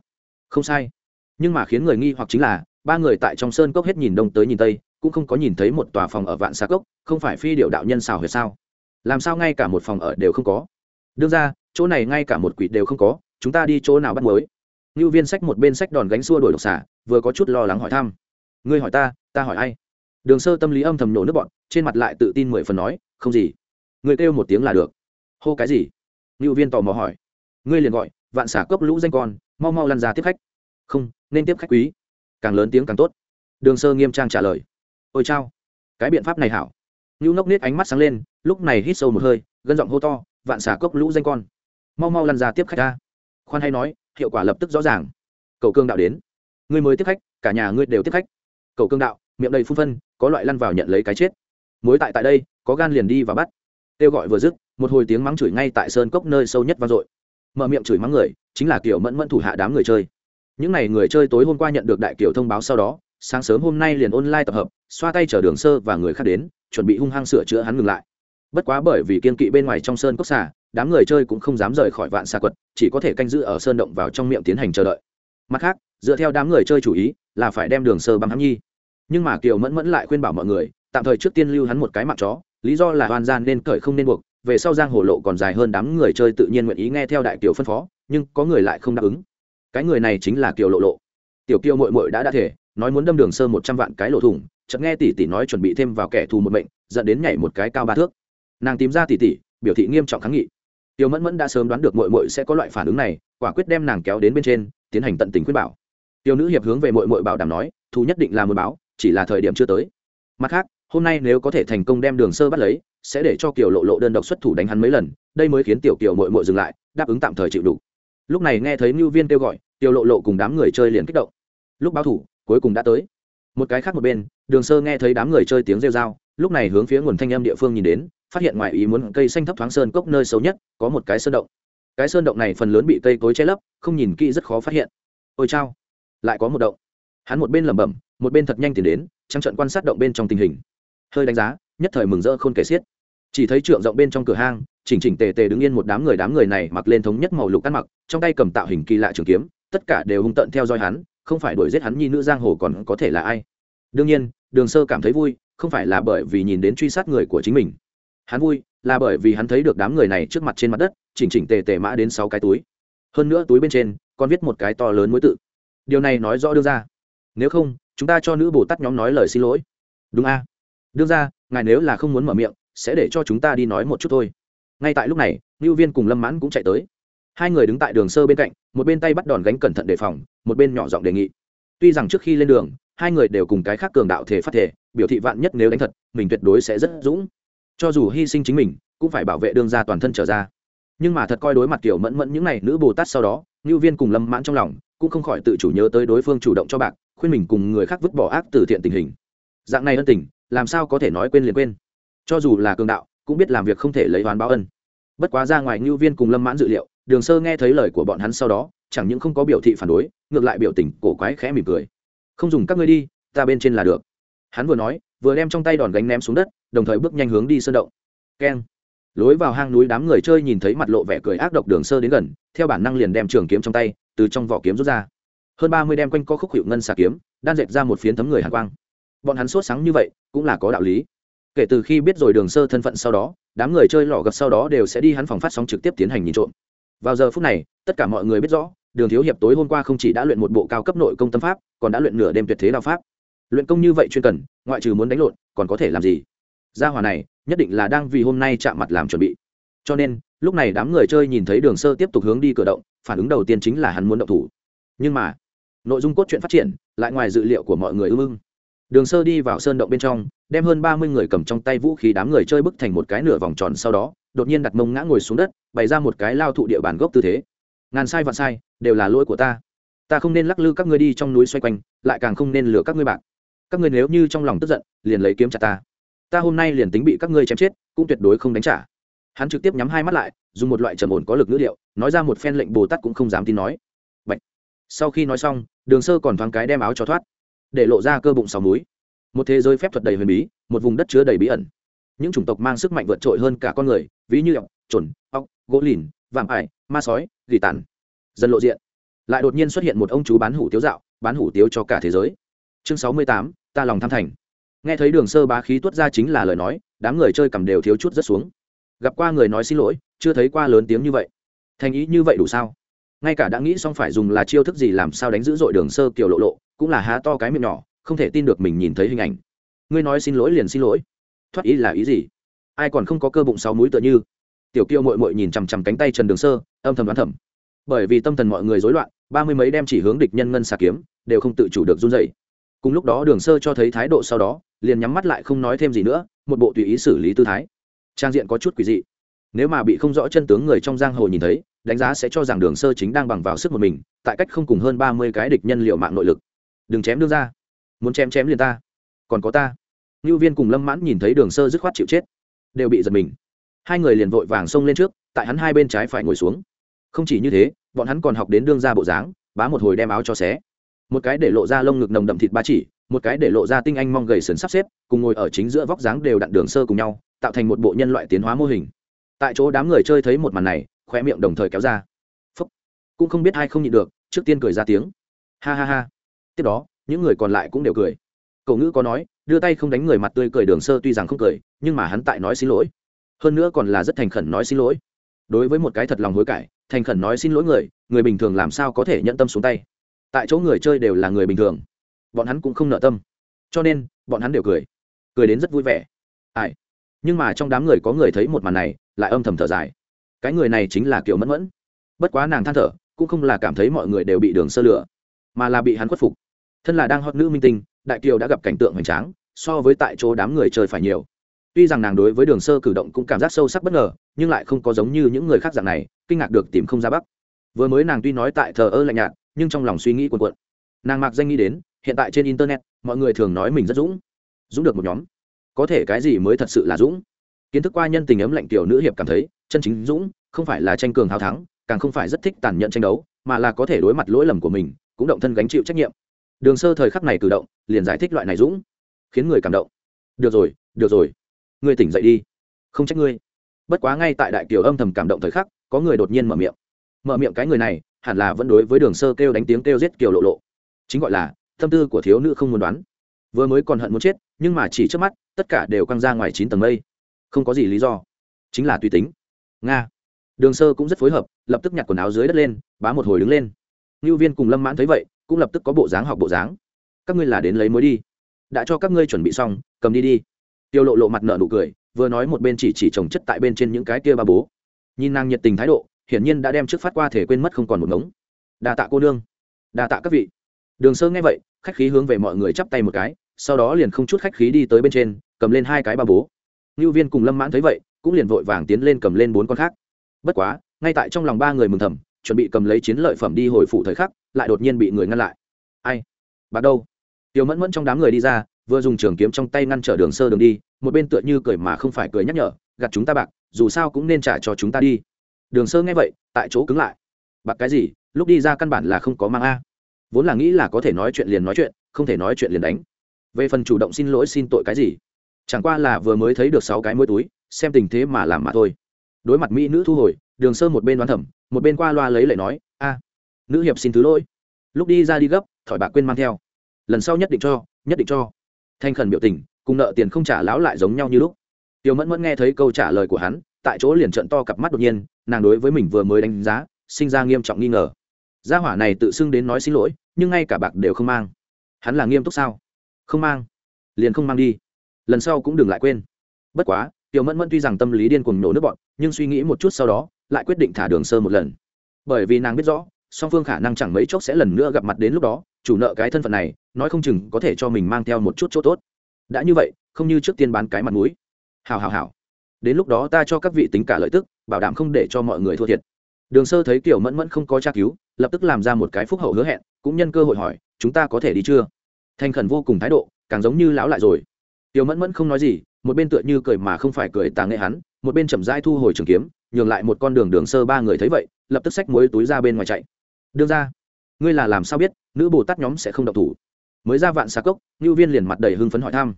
không sai nhưng mà khiến người nghi hoặc chính là ba người tại trong sơn cốc hết nhìn đông tới nhìn tây cũng không có nhìn thấy một tòa phòng ở vạn xa cốc không phải phi điệu đạo nhân xào huyệt sao làm sao ngay cả một phòng ở đều không có đương ra chỗ này ngay cả một quỷ đều không có chúng ta đi chỗ nào bắt mới Ngưu Viên sách một bên sách đòn gánh xua đuổi độc xả, vừa có chút lo lắng hỏi thăm. Ngươi hỏi ta, ta hỏi ai? Đường Sơ tâm lý âm thầm nổ nước bọn, trên mặt lại tự tin mười phần nói, không gì. Ngươi kêu một tiếng là được. Hô cái gì? Ngưu Viên tò mò hỏi. Ngươi liền gọi, vạn xả cốc lũ danh con, mau mau lăn ra tiếp khách. Không, nên tiếp khách quý. Càng lớn tiếng càng tốt. Đường Sơ nghiêm trang trả lời. Ôi chao, cái biện pháp này hảo. nhu Ngốc nít ánh mắt sáng lên, lúc này hít sâu một hơi, gân giọng hô to, vạn xả cốc lũ danh con, mau mau lăn ra tiếp khách ta. Khoan hay nói, hiệu quả lập tức rõ ràng cầu cương đạo đến ngươi mới tiếp khách cả nhà ngươi đều tiếp khách cầu cương đạo miệng đầy phun phân có loại lăn vào nhận lấy cái chết mối tại tại đây có gan liền đi và bắt kêu gọi vừa dứt một hồi tiếng mắng chửi ngay tại sơn cốc nơi sâu nhất vang dội mở miệng chửi mắng người, chính là kiểu mẫn mẫn thủ hạ đám người chơi. Những n à y người chơi tối hôm qua nhận được đại kiểu thông báo sau đó, sáng sớm hôm nay liền online tập hợp, xoa tay chở đường sơ và người khác đến, chuẩn bị hung hăng sửa chữa hắn ngừng lại. Bất quá bởi vì kiên kỵ bên ngoài trong sơn cốc xà, đám người chơi cũng không dám rời khỏi vạn xa quật, chỉ có thể canh giữ ở sơn động vào trong miệng tiến hành chờ đợi. Mặt khác, dựa theo đám người chơi chủ ý, là phải đem đường sơ băng hắn nhi. Nhưng mà kiều mẫn mẫn lại khuyên bảo mọi người, tạm thời trước tiên lưu hắn một cái mặt chó, lý do là hoàn gian nên cởi không nên buộc về sau giang hồ lộ còn dài hơn đám người chơi tự nhiên nguyện ý nghe theo đại kiều phân phó, nhưng có người lại không đáp ứng. Cái người này chính là kiều lộ lộ. Tiểu kiều mội mội đã đã thể, nói muốn đâm đường sơ một trăm vạn cái lộ thủng, chợt nghe tỷ tỷ nói chuẩn bị thêm vào kẻ thù một mệnh, dẫn đến nhảy một cái cao ba thước. Nàng tìm ra tỷ tỷ, biểu thị nghiêm trọng kháng nghị. Tiêu mẫn mẫn đã sớm đoán được mội mội sẽ có loại phản ứng này, quả quyết đem nàng kéo đến bên trên, tiến hành tận tình khuyên bảo. Tiểu nữ hiệp hướng về mội mội bảo đảm nói, thù nhất định là một báo, chỉ là thời điểm chưa tới. Mặt khác hôm nay nếu có thể thành công đem đường sơ bắt lấy, sẽ để cho kiều lộ lộ đơn độc xuất thủ đánh hắn mấy lần, đây mới khiến tiểu kiều mội mội dừng lại, đáp ứng tạm thời chịu đủ. Lúc này nghe thấy mưu viên kêu gọi tiểu lộ lộ cùng đám người chơi liền kích động. Lúc báo thủ, cuối cùng đã tới. Một cái khác một bên, đường sơ nghe thấy đám người chơi tiếng rêu r a o lúc này hướng phía nguồn thanh âm địa phương nhìn đến, phát hiện ngoài ý muốn cây xanh thấp thoáng sơn cốc nơi xấu nhất, có một cái sơn động. Cái sơn động này phần lớn bị cây cối che lấp, không nhìn kỹ rất khó phát hiện. Ôi chao! Lại có một động. Hắn một bên lẩm bẩm, một bên thật nhanh tìm đến trăng trận quan sát động bên trong tình hình hơi đánh giá, nhất thời mừng rỡ khôn kể xiết. Chỉ thấy trượng rộng bên trong cửa hang, chỉnh chỉnh tề tề đứng yên một đám người đám người này mặc lên thống nhất màu lục ăn mặc, trong tay cầm tạo hình kỳ lạ trường kiếm, tất cả đều hung tận theo dõi hắn, không phải đuổi giết hắn nhi nữ giang hồ còn có thể là ai. Đương nhiên, đường sơ cảm thấy vui, không phải là bởi vì nhìn đến truy sát người của chính mình. Hắn vui, là bởi vì hắn thấy được đám người này trước mặt trên mặt đất, chỉnh chỉnh tề tề mã đến sáu cái túi. Hơn nữa túi bên trên, còn viết một cái to lớn mối tự. Điều này nói rõ đưa ra nếu không, chúng ta cho nữ bồ tát nhóm nói lời xin lỗi. Đúng a đương ra, ngài nếu là không muốn mở miệng, sẽ để cho chúng ta đi nói một chút thôi. Ngay tại lúc này ngưu viên cùng lâm mãn cũng chạy tới. Hai người đứng tại đường sơ bên cạnh, một bên tay bắt đòn gánh cẩn thận đề phòng, một bên nhỏ giọng đề nghị. Tuy rằng trước khi lên đường, hai người đều cùng cái khác cường đạo thể phát thể, biểu thị vạn nhất nếu đánh thật, mình tuyệt đối sẽ rất dũng. Cho dù hy sinh chính mình, cũng phải bảo vệ đương gia toàn thân trở ra. Nhưng mà thật coi đối mặt kiểu mẫn mẫn những n à y nữ bồ tát sau đó ngưu viên cùng lâm mãn trong lòng cũng không khỏi tự chủ nhớ tới đối phương chủ động cho bạc, khuyên mình cùng người khác vứt bỏ ác từ thiện tình hình. Dạng này ân tình làm sao có thể nói quên liền quên? Cho dù là cường đạo, cũng biết làm việc không thể lấy oán báo ân. Bất quá ra ngoài ngưu viên cùng lâm mãn dự liệu, đường sơ nghe thấy lời của bọn hắn sau đó, chẳng những không có biểu thị phản đối, ngược lại biểu tình cổ quái khẽ mỉm cười. Không dùng các ngươi đi, ta bên trên là được. Hắn vừa nói, vừa đem trong tay đòn gánh ném xuống đất, đồng thời bước nhanh hướng đi sơn động. Keng. Lối vào hang núi đám người chơi nhìn thấy mặt lộ vẻ cười ác độc đường sơ đến gần, theo bản năng liền đem trường kiếm trong tay, từ trong vỏ kiếm rút ra. Hơn ba mươi đem quanh co khúc hiệu ngân xà kiếm, đan dệt ra một phiến thấm người hàn quang bọn hắn sốt sáng như vậy, cũng là có đạo lý. Kể từ khi biết rồi đường sơ thân phận sau đó, đám người chơi lò gặp sau đó đều sẽ đi hắn phòng phát sóng trực tiếp tiến hành nhìn trộm. Vào giờ phút này, tất cả mọi người biết rõ, đường thiếu hiệp tối hôm qua không chỉ đã luyện một bộ cao cấp nội công tâm pháp, còn đã luyện nửa đêm tuyệt thế đạo pháp. Luyện công như vậy chuyên cần, ngoại trừ muốn đánh lộn, còn có thể làm gì? Gia hòa này, nhất định là đang vì hôm nay chạm mặt làm chuẩn bị. Cho nên, lúc này đám người chơi nhìn thấy đường sơ tiếp tục hướng đi cửa động, phản ứng đầu tiên chính là hắn muốn động thủ. Nhưng mà, nội dung cốt truyện phát triển, lại ngoài dự liệu của mọi người ưng ưng đường sơ đi vào sơn động bên trong, đem hơn ba mươi người cầm trong tay vũ khí đám người chơi bức thành một cái nửa vòng tròn sau đó, đột nhiên đặt mông ngã ngồi xuống đất, bày ra một cái lao thụ địa bàn gốc tư thế. Ngàn sai vạn sai, đều là lỗi của ta. Ta không nên lắc lư các ngươi đi trong núi xoay quanh, lại càng không nên lừa các ngươi bạn. Các ngươi nếu như trong lòng tức giận, liền lấy kiếm chặt ta. Ta hôm nay liền tính bị các ngươi chém chết, cũng tuyệt đối không đánh trả. Hắn trực tiếp nhắm hai mắt lại, dùng một loại trầm ổn có lực ngữ điệu, nói ra một phen lệnh bồ tát cũng không dám tin nói. Bạch. sau khi nói xong, đường sơ còn thoáng cái đem áo cho thoát để lộ ra cơ bụng sáu múi. Một thế giới phép thuật đầy huyền bí, một vùng đất chứa đầy bí ẩn. Những chủng tộc mang sức mạnh vượt trội hơn cả con người, ví như ọc trồn ọc gỗ lìn, vạm ải, ma sói, gỉ tàn. Dần lộ diện, lại đột nhiên xuất hiện một ông chú bán hủ tiếu dạo, bán hủ tiếu cho cả thế giới. Chương sáu mươi tám, ta lòng tham thành. Nghe thấy đường sơ bá khí tuốt ra chính là lời nói, đám người chơi cầm đều thiếu chút rất xuống. Gặp qua người nói xin lỗi, chưa thấy qua lớn tiếng như vậy. Thành ý như vậy đủ sao? Ngay cả đã nghĩ xong phải dùng là chiêu thức gì làm sao đánh dữ dội đường sơ kiểu lộ lộ, cũng là há to cái miệng nhỏ, không thể tin được mình nhìn thấy hình ảnh. Ngươi nói xin lỗi liền xin lỗi. Thoát ý là ý gì? Ai còn không có cơ bụng sáu múi tựa như? Tiểu kiêu mội mội nhìn chằm chằm cánh tay trần đường sơ, âm thầm đoán thầm. Bởi vì tâm thần mọi người rối loạn, ba mươi mấy đem chỉ hướng địch nhân ngân xà kiếm, đều không tự chủ được run dậy cùng lúc đó đường sơ cho thấy thái độ sau đó, liền nhắm mắt lại không nói thêm gì nữa, một bộ tùy ý xử lý tư thái. Trang diện có chút quỷ dị. Nếu mà bị không rõ chân tướng người trong giang hồ nhìn thấy đánh giá sẽ cho rằng đường sơ chính đang bằng vào sức một mình, tại cách không cùng hơn ba mươi cái địch nhân liệu mạng nội lực. Đừng chém đương ra. Muốn chém chém liền ta. Còn có ta. Ngưu viên cùng lâm mãn nhìn thấy đường sơ dứt khoát chịu chết, đều bị giật mình. Hai người liền vội vàng xông lên trước, tại hắn hai bên trái phải ngồi xuống. Không chỉ như thế, bọn hắn còn học đến đương ra bộ dáng, bá một hồi đem áo cho xé. Một cái để lộ ra lông ngực nồng đậm thịt ba chỉ, một cái để lộ ra tinh anh mong gầy sần sắp xếp, cùng ngồi ở chính giữa vóc dáng đều đặn đường sơ cùng nhau, tạo thành một bộ nhân loại tiến hóa mô hình. Tại chỗ đám người chơi thấy một màn này khoe miệng đồng thời kéo ra. Phúc. cũng không biết ai không nhịn được, trước tiên cười ra tiếng. Ha ha ha. Tiếp đó, những người còn lại cũng đều cười. Cậu ngữ có nói, đưa tay không đánh người mặt tươi cười đường sơ tuy rằng không cười, nhưng mà hắn tại nói xin lỗi. Hơn nữa còn là rất thành khẩn nói xin lỗi. Đối với một cái thật lòng hối cải, thành khẩn nói xin lỗi người người bình thường làm sao có thể nhận tâm xuống tay? Tại chỗ người chơi đều là người bình thường. Bọn hắn cũng không nợ tâm. Cho nên, bọn hắn đều cười. Cười đến rất vui vẻ. Ai? Nhưng mà trong đám người có người thấy một màn này, lại âm thầm thở dài cái người này chính là kiểu mẫn mẫn. Bất quá nàng than thở, cũng không là cảm thấy mọi người đều bị đường sơ lửa, mà là bị hắn khuất phục. Thân là đang hot nữ minh tinh, đại kiều đã gặp cảnh tượng hoành tráng, so với tại chỗ đám người chơi phải nhiều. Tuy rằng nàng đối với đường sơ cử động cũng cảm giác sâu sắc bất ngờ, nhưng lại không có giống như những người khác dạng này, kinh ngạc được tìm không ra bắc. Vừa mới nàng tuy nói tại thờ ơ lạnh nhạt, nhưng trong lòng suy nghĩ cuồn cuộn. Nàng mặc danh nghĩ đến, hiện tại trên internet, mọi người thường nói mình rất dũng. Dũng được một nhóm. Có thể cái gì mới thật sự là dũng? Kiến thức qua nhân tình ấm lạnh tiểu nữ hiệp cảm thấy chân chính dũng, không phải là tranh cường hào thắng, càng không phải rất thích tàn nhẫn tranh đấu, mà là có thể đối mặt lỗi lầm của mình, cũng động thân gánh chịu trách nhiệm. Đường sơ thời khắc này cử động, liền giải thích loại này dũng, khiến người cảm động. Được rồi được rồi, ngươi tỉnh dậy đi, không trách ngươi. Bất quá ngay tại đại kiều âm thầm cảm động thời khắc, có người đột nhiên mở miệng. Mở miệng cái người này, hẳn là vẫn đối với đường sơ kêu đánh tiếng kêu giết kiều lộ lộ. Chính gọi là, tâm tư của thiếu nữ không muốn đoán. Vừa mới còn hận muốn chết, nhưng mà chỉ trước mắt, tất cả đều căng ra ngoài chín tầng mây. Không có gì lý do, chính là tùy tính nga đường sơ cũng rất phối hợp lập tức nhặt quần áo dưới đất lên bá một hồi đứng lên ngưu viên cùng lâm mãn thấy vậy cũng lập tức có bộ dáng học bộ dáng các ngươi là đến lấy mối đi đã cho các ngươi chuẩn bị xong cầm đi đi tiêu lộ lộ mặt nợ nụ cười vừa nói một bên chỉ chỉ trồng chất tại bên trên những cái kia ba bố nhìn nàng nhiệt tình thái độ hiển nhiên đã đem trước phát qua thể quên mất không còn một ngống đa tạ cô nương đa tạ các vị đường sơ nghe vậy khách khí hướng về mọi người chắp tay một cái sau đó liền không chút khách khí đi tới bên trên cầm lên hai cái ba bố ngưu viên cùng lâm mãn thấy vậy cũng liền vội vàng tiến lên cầm lên bốn con khác. Bất quá, ngay tại trong lòng ba người mừng thầm, chuẩn bị cầm lấy chiến lợi phẩm đi hồi phụ thời khắc, lại đột nhiên bị người ngăn lại. Ai? Bà đâu? Tiểu mẫn mẫn trong đám người đi ra, vừa dùng trường kiếm trong tay ngăn trở đường sơ đường đi, một bên tựa như cười mà không phải cười nhắc nhở gặt chúng ta bạc, dù sao cũng nên trả cho chúng ta đi. Đường sơ nghe vậy, tại chỗ cứng lại. Bạc cái gì? Lúc đi ra căn bản là không có mang a. Vốn là nghĩ là có thể nói chuyện liền nói chuyện, không thể nói chuyện liền đánh. Về phần chủ động xin lỗi xin tội cái gì? Chẳng qua là vừa mới thấy được sáu cái muối túi xem tình thế mà làm mà thôi. Đối mặt mỹ nữ thu hồi, đường sơ một bên đoán thẩm một bên qua loa lấy lệ nói, a, nữ hiệp xin thứ lỗi. Lúc đi ra đi gấp, thỏi bạc quên mang theo. Lần sau nhất định cho, nhất định cho. Thanh khẩn biểu tình, cùng nợ tiền không trả lão lại giống nhau như lúc. Tiểu mẫn mẫn nghe thấy câu trả lời của hắn, tại chỗ liền trận to cặp mắt đột nhiên, nàng đối với mình vừa mới đánh giá, sinh ra nghiêm trọng nghi ngờ. Gia hỏa này tự xưng đến nói xin lỗi, nhưng ngay cả bạc đều không mang. Hắn là nghiêm túc sao? Không mang. Liền không mang đi. Lần sau cũng đừng lại quên. Bất quá tiểu mẫn mẫn tuy rằng tâm lý điên cuồng nổ nước bọn, nhưng suy nghĩ một chút sau đó, lại quyết định thả đường sơ một lần. Bởi vì nàng biết rõ, song phương khả năng chẳng mấy chốc sẽ lần nữa gặp mặt đến lúc đó, chủ nợ cái thân phận này, nói không chừng có thể cho mình mang theo một chút chỗ tốt. Đã như vậy, không như trước tiên bán cái mặt mũi. Hào hào hào đến lúc đó ta cho các vị tính cả lợi tức, bảo đảm không để cho mọi người thua thiệt. Đường sơ thấy kiểu mẫn mẫn không có tra cứu, lập tức làm ra một cái phúc hậu hứa hẹn, cũng nhân cơ hội hỏi, chúng ta có thể đi chưa? Thành khẩn vô cùng thái độ, càng giống như lão lại rồi. Tiểu mẫn mẫn không nói gì một bên tựa như cười mà không phải cười tàng nghệ hắn, một bên chậm rãi thu hồi trường kiếm, nhường lại một con đường đường sơ ba người thấy vậy, lập tức xách muối túi ra bên ngoài chạy. Đương ra ngươi là làm sao biết, nữ bồ tát nhóm sẽ không độc thủ? Mới ra vạn xa cốc ngưu viên liền mặt đầy hưng phấn hỏi thăm.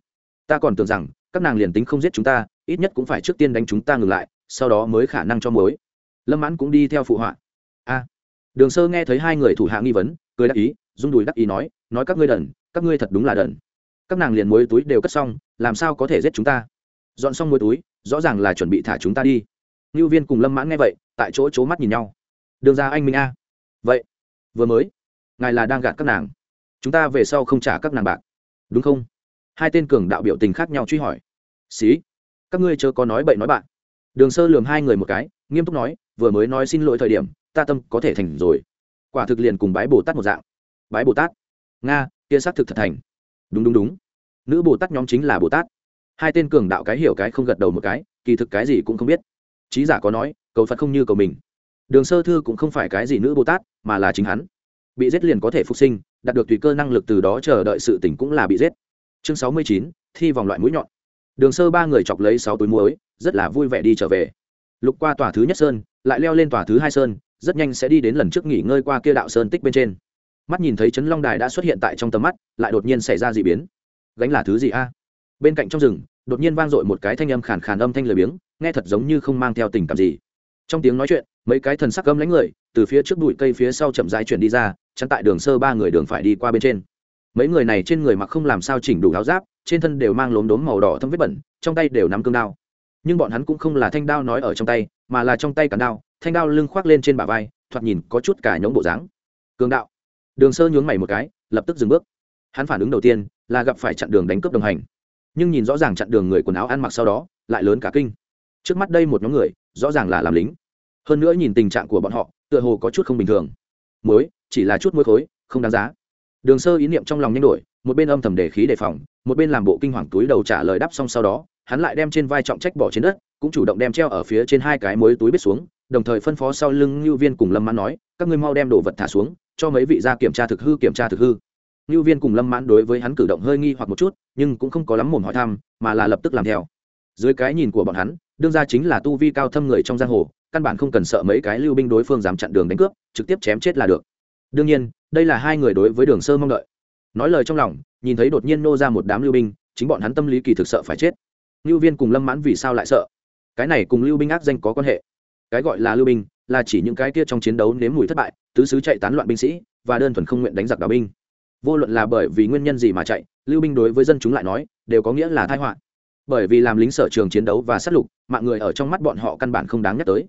Ta còn tưởng rằng, các nàng liền tính không giết chúng ta, ít nhất cũng phải trước tiên đánh chúng ta ngừng lại, sau đó mới khả năng cho muối. Lâm mãn cũng đi theo phụ họa. A. Đường sơ nghe thấy hai người thủ hạ nghi vấn, cười đắc ý, rung đùi đắc ý nói nói các ngươi đần, các ngươi thật đúng là đần. Các nàng liền muối túi đều cất xong làm sao có thể giết chúng ta? Dọn xong muối túi, rõ ràng là chuẩn bị thả chúng ta đi. Ngưu viên cùng lâm mãn nghe vậy, tại chỗ c mắt nhìn nhau. Đường ra anh minh a. Vậy, vừa mới, ngài là đang gạt các nàng. Chúng ta về sau không trả các nàng bạc. Đúng không? Hai tên cường đạo biểu tình khác nhau truy hỏi. Xí, các ngươi chớ có nói bậy nói bạn. Đường sơ lường hai người một cái, nghiêm túc nói, vừa mới nói xin lỗi thời điểm, ta tâm có thể thành rồi. Quả thực liền cùng bái bồ tát một dạng. Bái bồ tát. Nga, kia xác thực thật thành. Đúng đúng đúng nữ bồ tát nhóm chính là bồ tát. Hai tên cường đạo cái hiểu cái không gật đầu một cái, kỳ thực cái gì cũng không biết. Trí giả có nói, cầu phật không như cầu mình. Đường sơ thư cũng không phải cái gì nữ bồ tát, mà là chính hắn. Bị giết liền có thể phục sinh, đạt được tùy cơ năng lực từ đó chờ đợi sự tỉnh cũng là bị giết. Chương sáu mươi chín, thi vòng loại mũi nhọn. Đường sơ ba người chọc lấy sáu túi muối, rất là vui vẻ đi trở về. Lục qua tòa thứ nhất sơn, lại leo lên tòa thứ hai sơn, rất nhanh sẽ đi đến lần trước nghỉ ngơi qua kia đạo sơn tích bên trên. Mắt nhìn thấy trấn long đài đã xuất hiện tại trong tầm mắt, lại đột nhiên xảy ra d ị biến gánh là thứ gì a? Bên cạnh trong rừng, đột nhiên vang dội một cái thanh âm khàn khàn âm thanh lười biếng, nghe thật giống như không mang theo tình cảm gì. Trong tiếng nói chuyện, mấy cái thần sắc gấm lánh người, từ phía trước bụi cây phía sau chậm rãi chuyển đi ra, chắn tại đường sơ ba người đường phải đi qua bên trên. Mấy người này trên người mặc không làm sao chỉnh đủ áo giáp, trên thân đều mang lốm đốm màu đỏ thâm vết bẩn, trong tay đều nắm cương đao. Nhưng bọn hắn cũng không là thanh đao nói ở trong tay, mà là trong tay cản đao, thanh đao lưng khoác lên trên bả vai, thoạt nhìn có chút cả nhóm bộ dáng. Cường đạo đường sơ nhướng mày một cái, lập tức dừng bước. Hắn phản ứng đầu tiên là gặp phải chặn đường đánh cướp đồng hành. Nhưng nhìn rõ ràng chặn đường người quần áo ăn mặc sau đó, lại lớn cả kinh. Trước mắt đây một nhóm người, rõ ràng là làm lính. Hơn nữa nhìn tình trạng của bọn họ, tựa hồ có chút không bình thường. Muối, chỉ là chút muối khối, không đáng giá. Đường sơ ý niệm trong lòng nhanh đổi, một bên âm thầm để khí đề phòng, một bên làm bộ kinh hoàng túi đầu trả lời đáp xong sau đó, hắn lại đem trên vai trọng trách bỏ trên đất, cũng chủ động đem treo ở phía trên hai cái muối túi biết xuống, đồng thời phân phó sau lưng Lưu viên cùng lâm mãn nói, các ngươi mau đem đồ vật thả xuống, cho mấy vị ra kiểm tra thực hư kiểm tra thực hư. Nưu viên cùng lâm mãn đối với hắn cử động hơi nghi hoặc một chút, nhưng cũng không có lắm mồm hỏi thăm, mà là lập tức làm theo. Dưới cái nhìn của bọn hắn, đương ra chính là tu vi cao thâm người trong giang hồ, căn bản không cần sợ mấy cái lưu binh đối phương dám chặn đường đánh cướp, trực tiếp chém chết là được. Đương nhiên, đây là hai người đối với đường sơ mong đợi. Nói lời trong lòng, nhìn thấy đột nhiên nô ra một đám lưu binh, chính bọn hắn tâm lý kỳ thực sợ phải chết. Nưu viên cùng lâm mãn vì sao lại sợ? Cái này cùng lưu binh ác danh có quan hệ. Cái gọi là lưu binh, là chỉ những cái kia trong chiến đấu nếm mùi thất bại, tứ xứ chạy tán loạn binh sĩ, và đơn thuần không nguyện đánh giặc đạo binh vô luận là bởi vì nguyên nhân gì mà chạy, lưu binh đối với dân chúng lại nói, đều có nghĩa là tai họa. Bởi vì làm lính sở trường chiến đấu và sát lục, mạng người ở trong mắt bọn họ căn bản không đáng nhắc tới.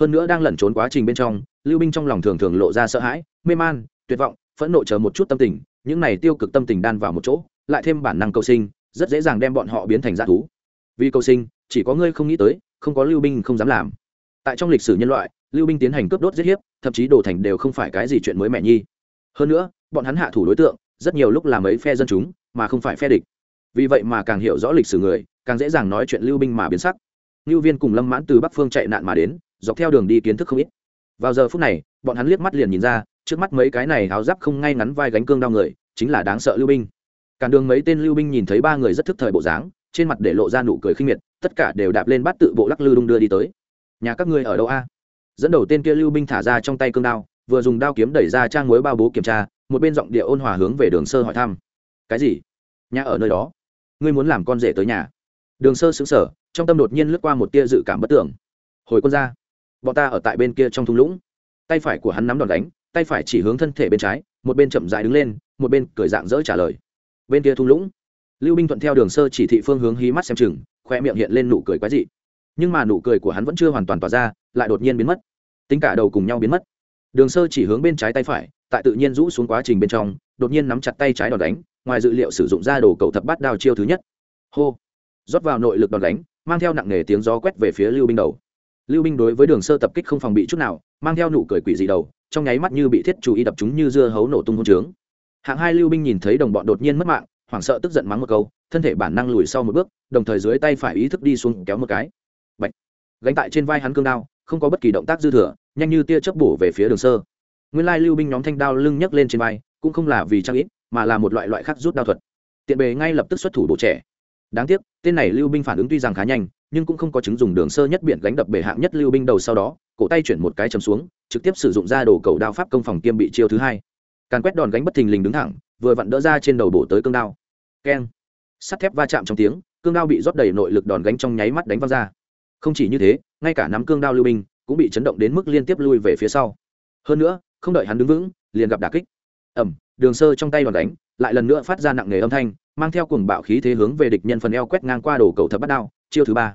Hơn nữa đang lẩn trốn quá trình bên trong, lưu binh trong lòng thường thường lộ ra sợ hãi, mê man, tuyệt vọng, phẫn nộ chờ một chút tâm tình, những này tiêu cực tâm tình đan vào một chỗ, lại thêm bản năng cầu sinh, rất dễ dàng đem bọn họ biến thành g thú. Vì cầu sinh, chỉ có ngươi không nghĩ tới, không có lưu binh không dám làm. Tại trong lịch sử nhân loại, lưu binh tiến hành cướp đốt giết hiếp, thậm chí đồ thành đều không phải cái gì chuyện mới mẻ nhi. Hơn nữa bọn hắn hạ thủ đối tượng, rất nhiều lúc là mấy phe dân chúng, mà không phải phe địch. Vì vậy mà càng hiểu rõ lịch sử người, càng dễ dàng nói chuyện lưu binh mà biến sắc. Lưu viên cùng lâm mãn từ bắc phương chạy nạn mà đến, dọc theo đường đi kiến thức không ít. Vào giờ phút này, bọn hắn liếc mắt liền nhìn ra, trước mắt mấy cái này áo giáp không ngay ngắn vai gánh cương đao người, chính là đáng sợ lưu binh. Cản đường mấy tên lưu binh nhìn thấy ba người rất thức thời bộ dáng, trên mặt để lộ ra nụ cười khinh miệt, tất cả đều đạp lên bát tự bộ lắc lư đung đưa đi tới. Nhà các ngươi ở đâu a? Dẫn đầu tên kia lưu binh thả ra trong tay cương đao, vừa dùng đao kiếm đẩy ra trang muối bao bố kiểm tra một bên giọng địa ôn hòa hướng về đường sơ hỏi thăm. Cái gì? Nhà ở nơi đó? Ngươi muốn làm con rể tới nhà? Đường sơ xứng sở trong tâm đột nhiên lướt qua một tia dự cảm bất tưởng. Hồi quân ra bọn ta ở tại bên kia trong thung lũng. Tay phải của hắn nắm đòn đánh, tay phải chỉ hướng thân thể bên trái, một bên chậm dại đứng lên, một bên cười dạng dỡ trả lời. Bên kia thung lũng, lưu binh thuận theo đường sơ chỉ thị phương hướng hí mắt xem chừng, khoe miệng hiện lên nụ cười quái dị. Nhưng mà nụ cười của hắn vẫn chưa hoàn toàn tỏa ra, lại đột nhiên biến mất. Tính cả đầu cùng nhau biến mất. Đường sơ chỉ hướng bên trái tay phải tại tự nhiên rũ xuống quá trình bên trong, đột nhiên nắm chặt tay trái đòn đánh, ngoài dự liệu sử dụng ra đồ cầu thập bát đao chiêu thứ nhất. Hô! Rót vào nội lực đòn đánh, mang theo nặng nề tiếng gió quét về phía lưu binh đầu. Lưu binh đối với đường sơ tập kích không phòng bị chút nào, mang theo nụ cười quỷ dị đầu, trong nháy mắt như bị thiết chủ ý đập chúng như dưa hấu nổ tung hôn trướng. Hạng hai lưu binh nhìn thấy đồng bọn đột nhiên mất mạng, hoảng sợ tức giận mắng một câu, thân thể bản năng lùi sau một bước, đồng thời dưới tay phải ý thức đi xuống kéo một cái. Bạch. gánh tại trên vai hắn cương đao, không có bất kỳ động tác dư thừa, nhanh như tia chớp bổ về phía đường sơ nguyên lai lưu binh nhóm thanh đao lưng nhấc lên trên vai, cũng không là vì trang ít, mà là một loại loại khác rút đao thuật. Tiện bề ngay lập tức xuất thủ bộ trẻ. Đáng tiếc, tên này lưu binh phản ứng tuy rằng khá nhanh, nhưng cũng không có chứng dùng đường sơ nhất biển gánh đập bể hạng nhất lưu binh đầu sau đó, cổ tay chuyển một cái chầm xuống, trực tiếp sử dụng ra đồ cầu đao pháp công phòng kiêm bị chiêu thứ hai. Càn quét đòn gánh bất thình lình đứng thẳng, vừa vặn đỡ ra trên đầu bổ tới cương đao. Keng. Sắt thép va chạm trong tiếng, cương đao bị rót đầy nội lực đòn gánh trong nháy mắt đánh văng ra. Không chỉ như thế, ngay cả nắm cương đao lưu binh cũng bị chấn động đến mức liên tiếp lui về phía sau. Hơn nữa không đợi hắn đứng vững, liền gặp đà kích. Ẩm đường sơ trong tay đòn đánh, lại lần nữa phát ra nặng nề âm thanh, mang theo cùng bạo khí thế hướng về địch nhân phần eo quét ngang qua đồ cầu thập bắt đao, chiêu thứ ba.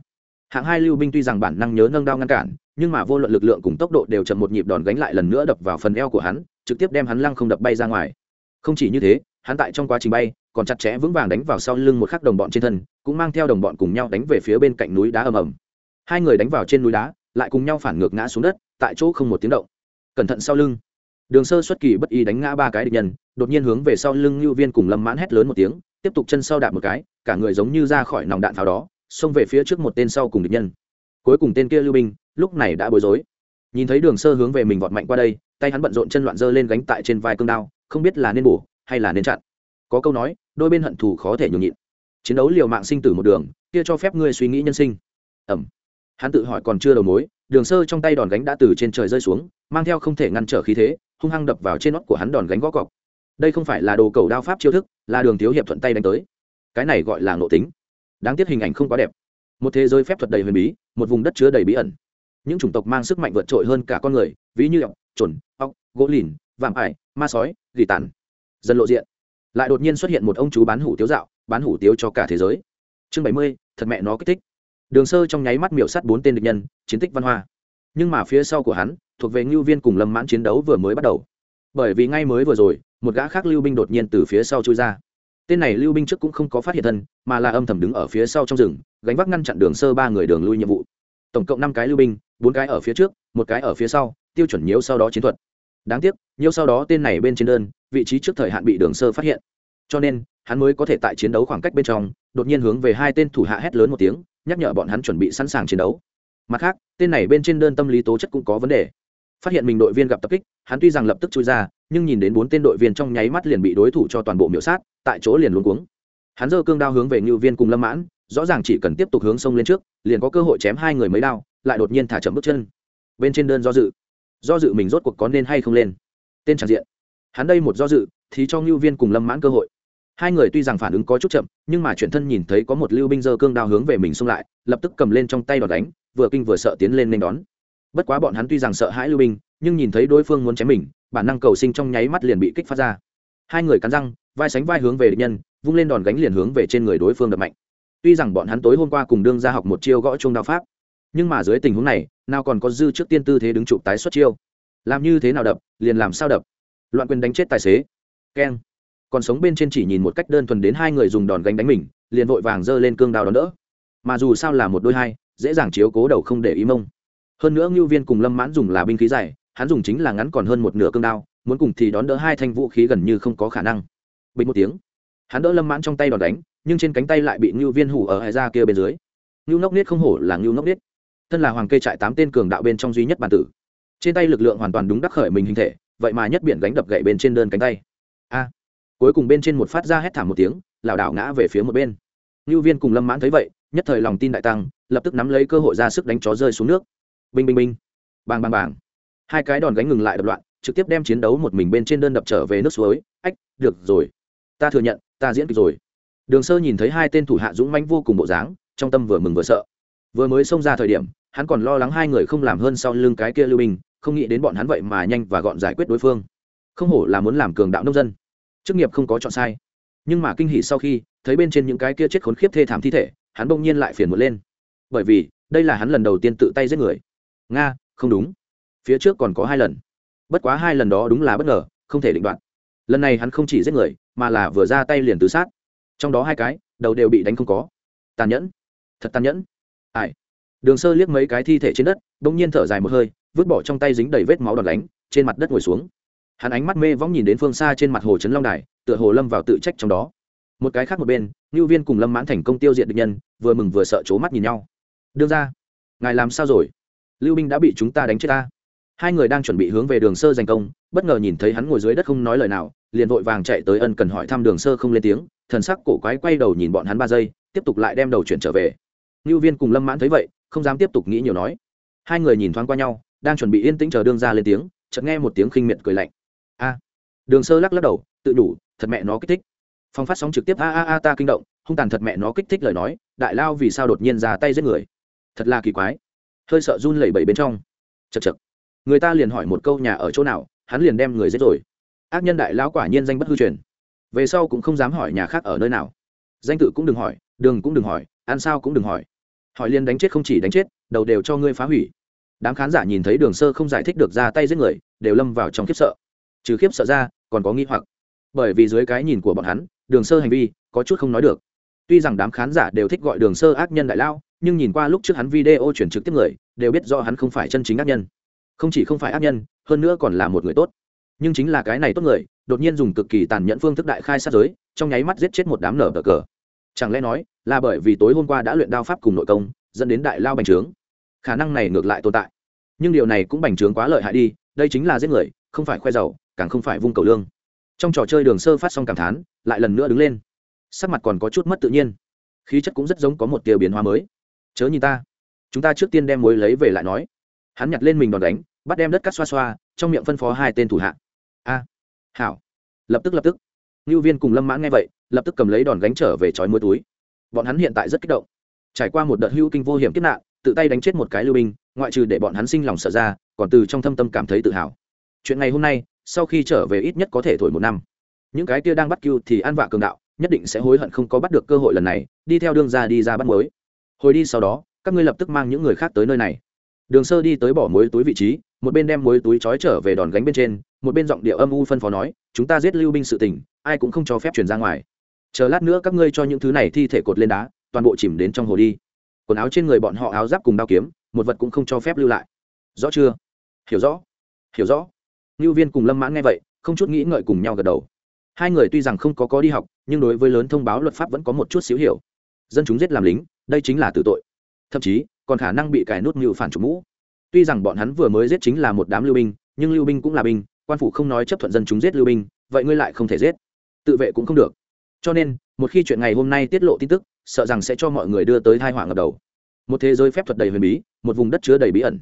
Hạng hai lưu binh tuy rằng bản năng nhớ nâng đao ngăn cản, nhưng mà vô luận lực lượng cùng tốc độ đều chậm một nhịp đòn gánh lại lần nữa đập vào phần eo của hắn, trực tiếp đem hắn lăng không đập bay ra ngoài. Không chỉ như thế, hắn tại trong quá trình bay, còn chặt chẽ vững vàng đánh vào sau lưng một khắc đồng bọn trên thân, cũng mang theo đồng bọn cùng nhau đánh về phía bên cạnh núi đá ầm ầm. Hai người đánh vào trên núi đá, lại cùng nhau phản ngược ngã xuống đất, tại chỗ không một tiếng động. Cẩn thận sau lưng đường sơ xuất kỳ bất ý đánh ngã ba cái địch nhân, đột nhiên hướng về sau lưng lưu viên cùng lâm mãn hét lớn một tiếng, tiếp tục chân sau đạp một cái, cả người giống như ra khỏi nòng đạn pháo đó, xông về phía trước một tên sau cùng địch nhân. Cuối cùng tên kia lưu binh lúc này đã bối rối. Nhìn thấy đường sơ hướng về mình vọt mạnh qua đây, tay hắn bận rộn chân loạn dơ lên gánh tại trên vai cương đao, không biết là nên bổ hay là nên chặn. Có câu nói, đôi bên hận thù khó thể nhường nhịn. Chiến đấu liều mạng sinh tử một đường, kia cho phép ngươi suy nghĩ nhân sinh. Ẩm. Hắn tự hỏi còn chưa đầu mối, đường sơ trong tay đòn gánh đã từ trên trời rơi xuống, mang theo không thể ngăn trở khí thế hung hăng đập vào trên nót của hắn đòn gánh gõ cọc. Đây không phải là đồ cầu đao pháp chiêu thức, là đường thiếu hiệp thuận tay đánh tới. Cái này gọi là ngộ tính. Đáng tiếc hình ảnh không quá đẹp. Một thế giới phép thuật đầy huyền bí, một vùng đất chứa đầy bí ẩn. Những chủng tộc mang sức mạnh vượt trội hơn cả con người, ví như ọc trồn ọc gỗ lìn, vạm ải, ma sói, gỉ tàn. Dần lộ diện. Lại đột nhiên xuất hiện một ông chú bán hủ tiếu dạo, bán hủ tiếu cho cả thế giới. Chương bảy mươi, thật mẹ nó kích thích. Đường sơ trong nháy mắt miểu sắt bốn tên địch nhân, chiến tích văn hoa. Nhưng mà phía sau của hắn thuộc về ngưu viên cùng lâm mãn chiến đấu vừa mới bắt đầu. Bởi vì ngay mới vừa rồi, một gã khác lưu binh đột nhiên từ phía sau chui ra. Tên này lưu binh trước cũng không có phát hiện thân, mà là âm thầm đứng ở phía sau trong rừng, gánh vác ngăn chặn đường sơ ba người đường lui nhiệm vụ. Tổng cộng năm cái lưu binh, bốn cái ở phía trước, một cái ở phía sau, tiêu chuẩn nhiễu sau đó chiến thuật. Đáng tiếc nhiễu sau đó tên này bên trên đơn, vị trí trước thời hạn bị đường sơ phát hiện. Cho nên, hắn mới có thể tại chiến đấu khoảng cách bên trong, đột nhiên hướng về hai tên thủ hạ hét lớn một tiếng, nhắc nhở bọn hắn chuẩn bị sẵn sàng chiến đấu. Mặt khác, tên này bên trên đơn tâm lý tố chất cũng có vấn đề phát hiện mình đội viên gặp tập kích, hắn tuy rằng lập tức chui ra, nhưng nhìn đến bốn tên đội viên trong nháy mắt liền bị đối thủ cho toàn bộ miểu sát, tại chỗ liền luống cuống. Hắn giơ cương đao hướng về ngưu viên cùng lâm mãn, rõ ràng chỉ cần tiếp tục hướng sông lên trước, liền có cơ hội chém hai người mấy đao, lại đột nhiên thả chậm bước chân. Bên trên đơn do dự. Do dự mình rốt cuộc có nên hay không lên. Tên tràn diện. Hắn đây một do dự, thì cho ngưu viên cùng lâm mãn cơ hội. Hai người tuy rằng phản ứng có chút chậm, nhưng mà chuyển thân nhìn thấy có một lưu binh giơ cương đao hướng về mình xông lại, lập tức cầm lên trong tay đòn đánh, vừa kinh vừa sợ tiến lên nên đón bất quá bọn hắn tuy rằng sợ hãi lưu binh nhưng nhìn thấy đối phương muốn chém mình, bản năng cầu sinh trong nháy mắt liền bị kích phát ra. Hai người cắn răng, vai sánh vai hướng về địch nhân, vung lên đòn gánh liền hướng về trên người đối phương đập mạnh. Tuy rằng bọn hắn tối hôm qua cùng đương ra học một chiêu gõ chung đao pháp, nhưng mà dưới tình huống này, nào còn có dư trước tiên tư thế đứng trụ tái xuất chiêu. Làm như thế nào đập, liền làm sao đập? Loạn quyền đánh chết tài xế. Keng. Còn sống bên trên chỉ nhìn một cách đơn thuần đến hai người dùng đòn gánh đánh mình, liền vội vàng giơ lên cương đào đón đỡ. Mà dù sao là một đôi hai, dễ dàng chiếu cố đầu không để ý mông hơn nữa ngưu viên cùng lâm mãn dùng là binh khí dài, hắn dùng chính là ngắn còn hơn một nửa cương đao, muốn cùng thì đón đỡ hai thanh vũ khí gần như không có khả năng. Bình một tiếng, hắn đỡ lâm mãn trong tay đòn đánh, nhưng trên cánh tay lại bị ngưu viên hủ ở hai da kia bên dưới. Ngưu ngốc nết không hổ là ngưu ngốc nết thân là hoàng kê trại tám tên cường đạo bên trong duy nhất bản tử. Trên tay lực lượng hoàn toàn đúng đắc khởi mình hình thể, vậy mà nhất biển gánh đập gậy bên trên đơn cánh tay. A! Cuối cùng bên trên một phát ra hét thảm một tiếng, lảo đảo ngã về phía một bên. Ngưu viên cùng lâm mãn thấy vậy, nhất thời lòng tin đại tăng, lập tức nắm lấy cơ hội ra sức đánh chó rơi xuống nước binh binh binh. Bang bang bang. Hai cái đòn gánh ngừng lại đập loạn, trực tiếp đem chiến đấu một mình bên trên đơn đập trở về nước suối. Ách, được rồi. Ta thừa nhận, ta diễn kịch rồi. Đường sơ nhìn thấy hai tên thủ hạ dũng mãnh vô cùng bộ dáng, trong tâm vừa mừng vừa sợ. Vừa mới xông ra thời điểm, hắn còn lo lắng hai người không làm hơn sau lưng cái kia lưu binh, không nghĩ đến bọn hắn vậy mà nhanh và gọn giải quyết đối phương. Không hổ là muốn làm cường đạo nông dân. Chức nghiệp không có chọn sai. Nhưng mà kinh hỉ sau khi, thấy bên trên những cái kia chết khốn khiếp thê thảm thi thể, hắn bỗng nhiên lại phiền một lên. Bởi vì, đây là hắn lần đầu tiên tự tay giết người nga, không đúng. Phía trước còn có hai lần. Bất quá hai lần đó đúng là bất ngờ, không thể định đoạt. Lần này hắn không chỉ giết người, mà là vừa ra tay liền tự sát. Trong đó hai cái, đầu đều bị đánh không có. Tàn nhẫn. Thật tàn nhẫn. Ai? Đường sơ liếc mấy cái thi thể trên đất đ ỗ n g nhiên thở dài một hơi, vứt bỏ trong tay dính đầy vết máu đòn đánh, trên mặt đất ngồi xuống. Hắn ánh mắt mê võng nhìn đến phương xa trên mặt hồ trấn long đài, tựa hồ lâm vào tự trách trong đó. Một cái khác một bên ngưu viên cùng lâm mãn thành công tiêu diệt địch nhân, vừa mừng vừa sợ c mắt nhìn nhau. Đương ra ngài làm sao rồi? Lưu binh đã bị chúng ta đánh chết ta. Hai người đang chuẩn bị hướng về đường sơ giành công, bất ngờ nhìn thấy hắn ngồi dưới đất không nói lời nào, liền vội vàng chạy tới ân cần hỏi thăm đường sơ không lên tiếng, thần sắc cổ quái quay đầu nhìn bọn hắn ba giây, tiếp tục lại đem đầu chuyển trở về. Ngưu viên cùng lâm mãn thấy vậy, không dám tiếp tục nghĩ nhiều nói. Hai người nhìn thoáng qua nhau, đang chuẩn bị yên tĩnh chờ đương ra lên tiếng, chợt nghe một tiếng khinh miệt cười lạnh. A. Đường sơ lắc lắc đầu, tự đủ, thật mẹ nó kích thích. Phong phát sóng trực tiếp, a a a, ta kinh động, hung tàn thật mẹ nó kích thích lời nói, đại lao vì sao đột nhiên ra tay giết người. Thật là kỳ quái hơi sợ run lẩy bẩy bên trong. Chật chật người ta liền hỏi một câu nhà ở chỗ nào, hắn liền đem người giết rồi. Ác nhân đại lão quả nhiên danh bất hư truyền. Về sau cũng không dám hỏi nhà khác ở nơi nào. Danh tự cũng đừng hỏi, đường cũng đừng hỏi, ăn sao cũng đừng hỏi. Hỏi liền đánh chết không chỉ đánh chết, đầu đều cho ngươi phá hủy. Đám khán giả nhìn thấy đường sơ không giải thích được ra tay giết người, đều lâm vào trong khiếp sợ. Trừ khiếp sợ ra, còn có nghi hoặc. Bởi vì dưới cái nhìn của bọn hắn, đường sơ hành vi có chút không nói được. Tuy rằng đám khán giả đều thích gọi đường sơ ác nhân đại lao nhưng nhìn qua lúc trước hắn video chuyển trực tiếp người, đều biết do hắn không phải chân chính ác nhân. Không chỉ không phải ác nhân, hơn nữa còn là một người tốt. Nhưng chính là cái này tốt người, đột nhiên dùng cực kỳ tàn nhẫn phương thức đại khai sát giới, trong nháy mắt giết chết một đám nở bờ cờ. Chẳng lẽ nói, là bởi vì tối hôm qua đã luyện đao pháp cùng nội công, dẫn đến đại lao bành trướng? Khả năng này ngược lại tồn tại. Nhưng điều này cũng bành trướng quá lợi hại đi, đây chính là giết người, không phải khoe giàu, càng không phải vung cầu lương. Trong trò chơi đường sơ phát xong cảm thán, lại lần nữa đứng lên. Sắc mặt còn có chút mất tự nhiên. Khí chất cũng rất giống có một tiêu biến hóa mới chớ nhìn ta. Chúng ta trước tiên đem mối lấy về lại nói. Hắn nhặt lên mình đòn đánh, bắt đem đất cắt xoa xoa, trong miệng phân phó hai tên thủ hạ. A, hảo. Lập tức lập tức. Ngưu viên cùng lâm mãn nghe vậy, lập tức cầm lấy đòn gánh trở về trói mối túi. Bọn hắn hiện tại rất kích động. Trải qua một đợt hưu kinh vô hiểm kiếp nạn, tự tay đánh chết một cái lưu binh, ngoại trừ để bọn hắn sinh lòng sợ ra, còn từ trong thâm tâm cảm thấy tự hào. Chuyện ngày hôm nay, sau khi trở về ít nhất có thể thổi một năm. Những cái kia đang bắt cưu thì ăn vạ cường đạo, nhất định sẽ hối hận không có bắt được cơ hội lần này, đi theo đương ra đi ra bắt mối hồi đi sau đó, các ngươi lập tức mang những người khác tới nơi này. Đường sơ đi tới bỏ mối túi vị trí, một bên đem mối túi trói trở về đòn gánh bên trên, một bên giọng điệu âm u phân phó nói, chúng ta giết lưu binh sự tình, ai cũng không cho phép chuyển ra ngoài. Chờ lát nữa các ngươi cho những thứ này thi thể cột lên đá, toàn bộ chìm đến trong hồ đi. Quần áo trên người bọn họ áo giáp cùng đao kiếm, một vật cũng không cho phép lưu lại. Rõ chưa? Hiểu rõ. Hiểu rõ. Ngưu viên cùng lâm mãn nghe vậy, không chút nghĩ ngợi cùng nhau gật đầu. Hai người tuy rằng không có có đi học, nhưng đối với lớn thông báo luật pháp vẫn có một chút xíu hiểu. Dân chúng giết làm lính đây chính là tử tội. Thậm chí, còn khả năng bị cài nút mưu phản chủ mũ. Tuy rằng bọn hắn vừa mới giết chính là một đám lưu binh, nhưng lưu binh cũng là binh, quan phủ không nói chấp thuận dân chúng giết lưu binh, vậy ngươi lại không thể giết. Tự vệ cũng không được. Cho nên, một khi chuyện ngày hôm nay tiết lộ tin tức, sợ rằng sẽ cho mọi người đưa tới thai họa ngập đầu. Một thế giới phép thuật đầy huyền bí, một vùng đất chứa đầy bí ẩn.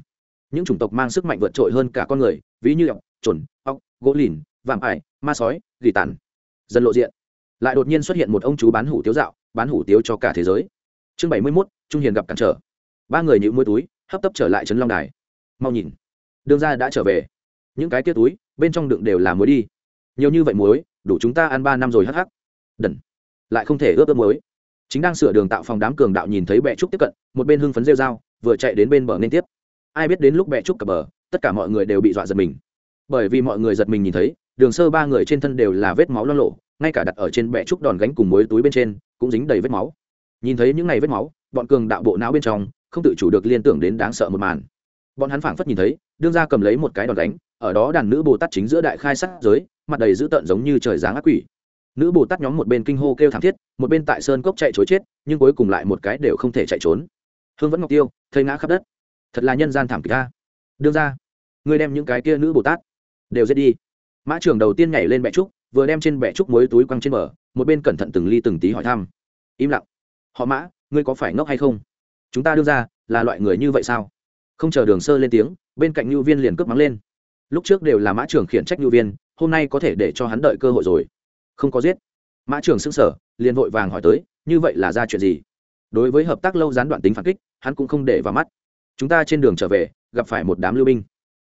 Những chủng tộc mang sức mạnh vượt trội hơn cả con người, ví như ọc trồn ọc gỗ lìn, vạm ải, ma sói, gỉ tàn. Dần lộ diện. Lại đột nhiên xuất hiện một ông chú bán hủ tiếu dạo, bán hủ tiếu cho cả thế giới chương bảy mươi mốt, trung hiền gặp cản trở. Ba người nhịu môi túi, hấp tấp trở lại trấn long đài. Mau nhìn. Đương ra đã trở về. Những cái tia túi, bên trong đựng đều là muối đi. Nhiều như vậy muối, đủ chúng ta ăn ba năm rồi hắc hắc. Đần. Lại không thể ướp ướp muối. Chính đang sửa đường tạo phòng đám cường đạo nhìn thấy bẹ trúc tiếp cận, một bên hưng phấn rêu dao vừa chạy đến bên bờ nên tiếp. Ai biết đến lúc bẹ trúc cập bờ, tất cả mọi người đều bị dọa giật mình. Bởi vì mọi người giật mình nhìn thấy, đường sơ ba người trên thân đều là vết máu lo lộ, ngay cả đặt ở trên bẹ trúc đòn gánh cùng muối túi bên trên, cũng dính đầy vết máu nhìn thấy những ngày vết máu, bọn cường đạo bộ não bên trong, không tự chủ được liên tưởng đến đáng sợ một màn. Bọn hắn phảng phất nhìn thấy, đương ra cầm lấy một cái đòn đánh, ở đó đàn nữ bồ tát chính giữa đại khai sát giới, mặt đầy dữ tợn giống như trời giáng ác quỷ. Nữ bồ tát nhóm một bên kinh hô kêu thảm thiết, một bên tại sơn cốc chạy chối chết, nhưng cuối cùng lại một cái đều không thể chạy trốn. Hương vẫn ngọc tiêu thây ngã khắp đất. Thật là nhân gian thảm kịch ta đương ra người đem những cái kia nữ bồ tát đều giết đi. Mã trưởng đầu tiên nhảy lên bẹ trúc, vừa đem trên bẹ trúc muối túi quăng trên bờ, một bên cẩn thận từng ly từng tí hỏi thăm. Im lặng họ mã, ngươi có phải ngốc hay không? Chúng ta đưa ra, là loại người như vậy sao? Không chờ đường sơ lên tiếng, bên cạnh nhu viên liền cướp mắng lên. Lúc trước đều là mã trưởng khiển trách nhu viên, hôm nay có thể để cho hắn đợi cơ hội rồi. Không có giết. Mã trưởng xưng sở liền vội vàng hỏi tới, như vậy là ra chuyện gì? Đối với hợp tác lâu gián đoạn tính phản kích, hắn cũng không để vào mắt. Chúng ta trên đường trở về, gặp phải một đám lưu binh.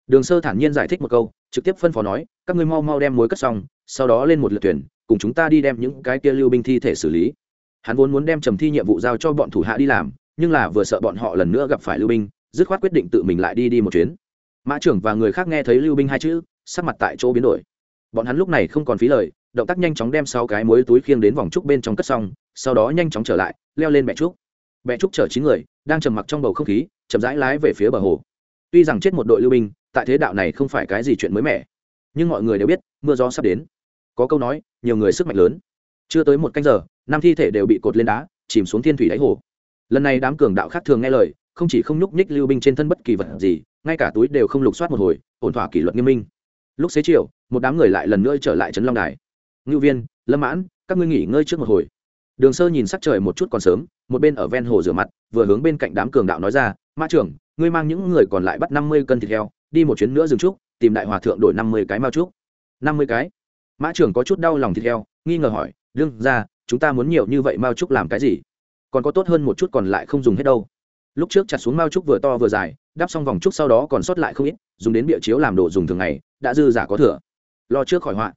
Đường sơ thản nhiên giải thích một câu, trực tiếp phân phó nói, các ngươi mau mau đem mối cất xong, sau đó lên một lượt thuyền, cùng chúng ta đi đem những cái kia lưu binh thi thể xử lý hắn vốn muốn đem trầm thi nhiệm vụ giao cho bọn thủ hạ đi làm, nhưng là vừa sợ bọn họ lần nữa gặp phải lưu binh, dứt khoát quyết định tự mình lại đi đi một chuyến. Mã trưởng và người khác nghe thấy lưu binh hai chữ, sắc mặt tại chỗ biến đổi. Bọn hắn lúc này không còn phí lời, động tác nhanh chóng đem sáu cái muối túi khiêng đến vòng trúc bên trong cất xong, sau đó nhanh chóng trở lại, leo lên bẹ trúc. Bẹ trúc chở chín người, đang trầm mặc trong bầu không khí, chậm rãi lái về phía bờ hồ. Tuy rằng chết một đội lưu binh, tại thế đạo này không phải cái gì chuyện mới mẻ, nhưng mọi người đều biết, mưa gió sắp đến. Có câu nói, nhiều người sức mạnh lớn chưa tới một canh giờ, năm thi thể đều bị cột lên đá, chìm xuống thiên thủy đáy hồ. Lần này đám cường đạo khác thường nghe lời, không chỉ không nhúc nhích lưu binh trên thân bất kỳ vật gì, ngay cả túi đều không lục soát một hồi, ổn thỏa kỷ luật nghiêm minh. Lúc xế chiều, một đám người lại lần nữa trở lại trấn long đài. Ngưu viên, lâm mãn, các ngươi nghỉ ngơi trước một hồi. Đường sơ nhìn sắc trời một chút còn sớm, một bên ở ven hồ rửa mặt, vừa hướng bên cạnh đám cường đạo nói ra, mã trưởng, ngươi mang những người còn lại bắt năm mươi cân thịt heo, đi một chuyến nữa dừng trúc, tìm đại hòa thượng đổi năm mươi cái mao trúc. Năm mươi cái? Mã trưởng có chút đau lòng thịt heo, nghi ngờ hỏi đương ra, chúng ta muốn nhiều như vậy mao trúc làm cái gì? Còn có tốt hơn một chút còn lại không dùng hết đâu. Lúc trước chặt xuống mao trúc vừa to vừa dài, đắp xong vòng trúc sau đó còn sót lại không ít, dùng đến bịa chiếu làm đồ dùng thường ngày, đã dư giả có thừa. Lo trước khỏi họa.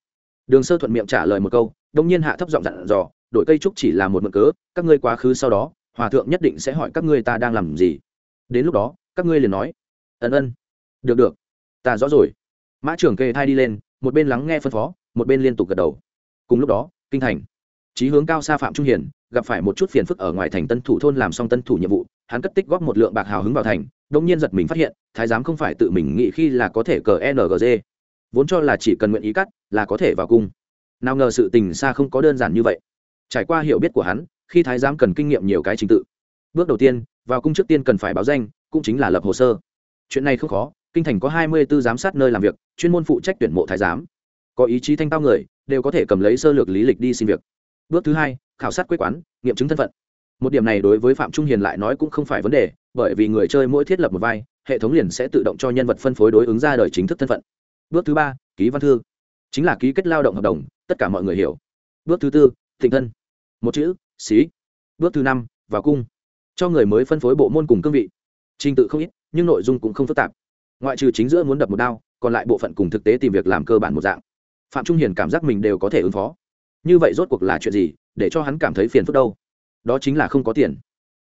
Đường sơ thuận miệng trả lời một câu, đông nhiên hạ thấp giọng dặn dò, đổi cây trúc chỉ là một mực cớ, các ngươi quá khứ sau đó, hòa thượng nhất định sẽ hỏi các ngươi ta đang làm gì. Đến lúc đó, các ngươi liền nói, ân ân, được được, ta rõ rồi. Mã trưởng kê thai đi lên, một bên lắng nghe phân phó, một bên liên tục gật đầu. Cùng lúc đó kinh thành. Chí hướng cao xa phạm trung hiển gặp phải một chút phiền phức ở ngoài thành tân thủ thôn làm xong tân thủ nhiệm vụ, hắn cất tích góp một lượng bạc hào hứng vào thành đông nhiên giật mình phát hiện, thái giám không phải tự mình nghĩ khi là có thể cờ ngg vốn cho là chỉ cần nguyện ý cắt, là có thể vào cung. Nào ngờ sự tình xa không có đơn giản như vậy. Trải qua hiểu biết của hắn, khi thái giám cần kinh nghiệm nhiều cái trình tự. Bước đầu tiên, vào cung trước tiên cần phải báo danh, cũng chính là lập hồ sơ. Chuyện này không khó, kinh thành có hai mươi 24 giám sát nơi làm việc, chuyên môn phụ trách tuyển mộ thái giám. Có ý chí thanh tao người đều có thể cầm lấy sơ lược lý lịch đi xin việc. Bước thứ hai, khảo sát quê quán, nghiệm chứng thân phận. Một điểm này đối với phạm trung hiền lại nói cũng không phải vấn đề, bởi vì người chơi mỗi thiết lập một vai, hệ thống liền sẽ tự động cho nhân vật phân phối đối ứng ra đời chính thức thân phận. Bước thứ ba, ký văn thư. Chính là ký kết lao động hợp đồng, tất cả mọi người hiểu. Bước thứ tư, thịnh thân. Một chữ, xí. Bước thứ năm, vào cung. Cho người mới phân phối bộ môn cùng cương vị. Trình tự không ít, nhưng nội dung cũng không phức tạp. Ngoại trừ chính giữa muốn đập một đao, còn lại bộ phận cùng thực tế tìm việc làm cơ bản một dạng phạm trung hiền cảm giác mình đều có thể ứng phó. Như vậy rốt cuộc là chuyện gì, để cho hắn cảm thấy phiền phức đâu? Đó chính là không có tiền.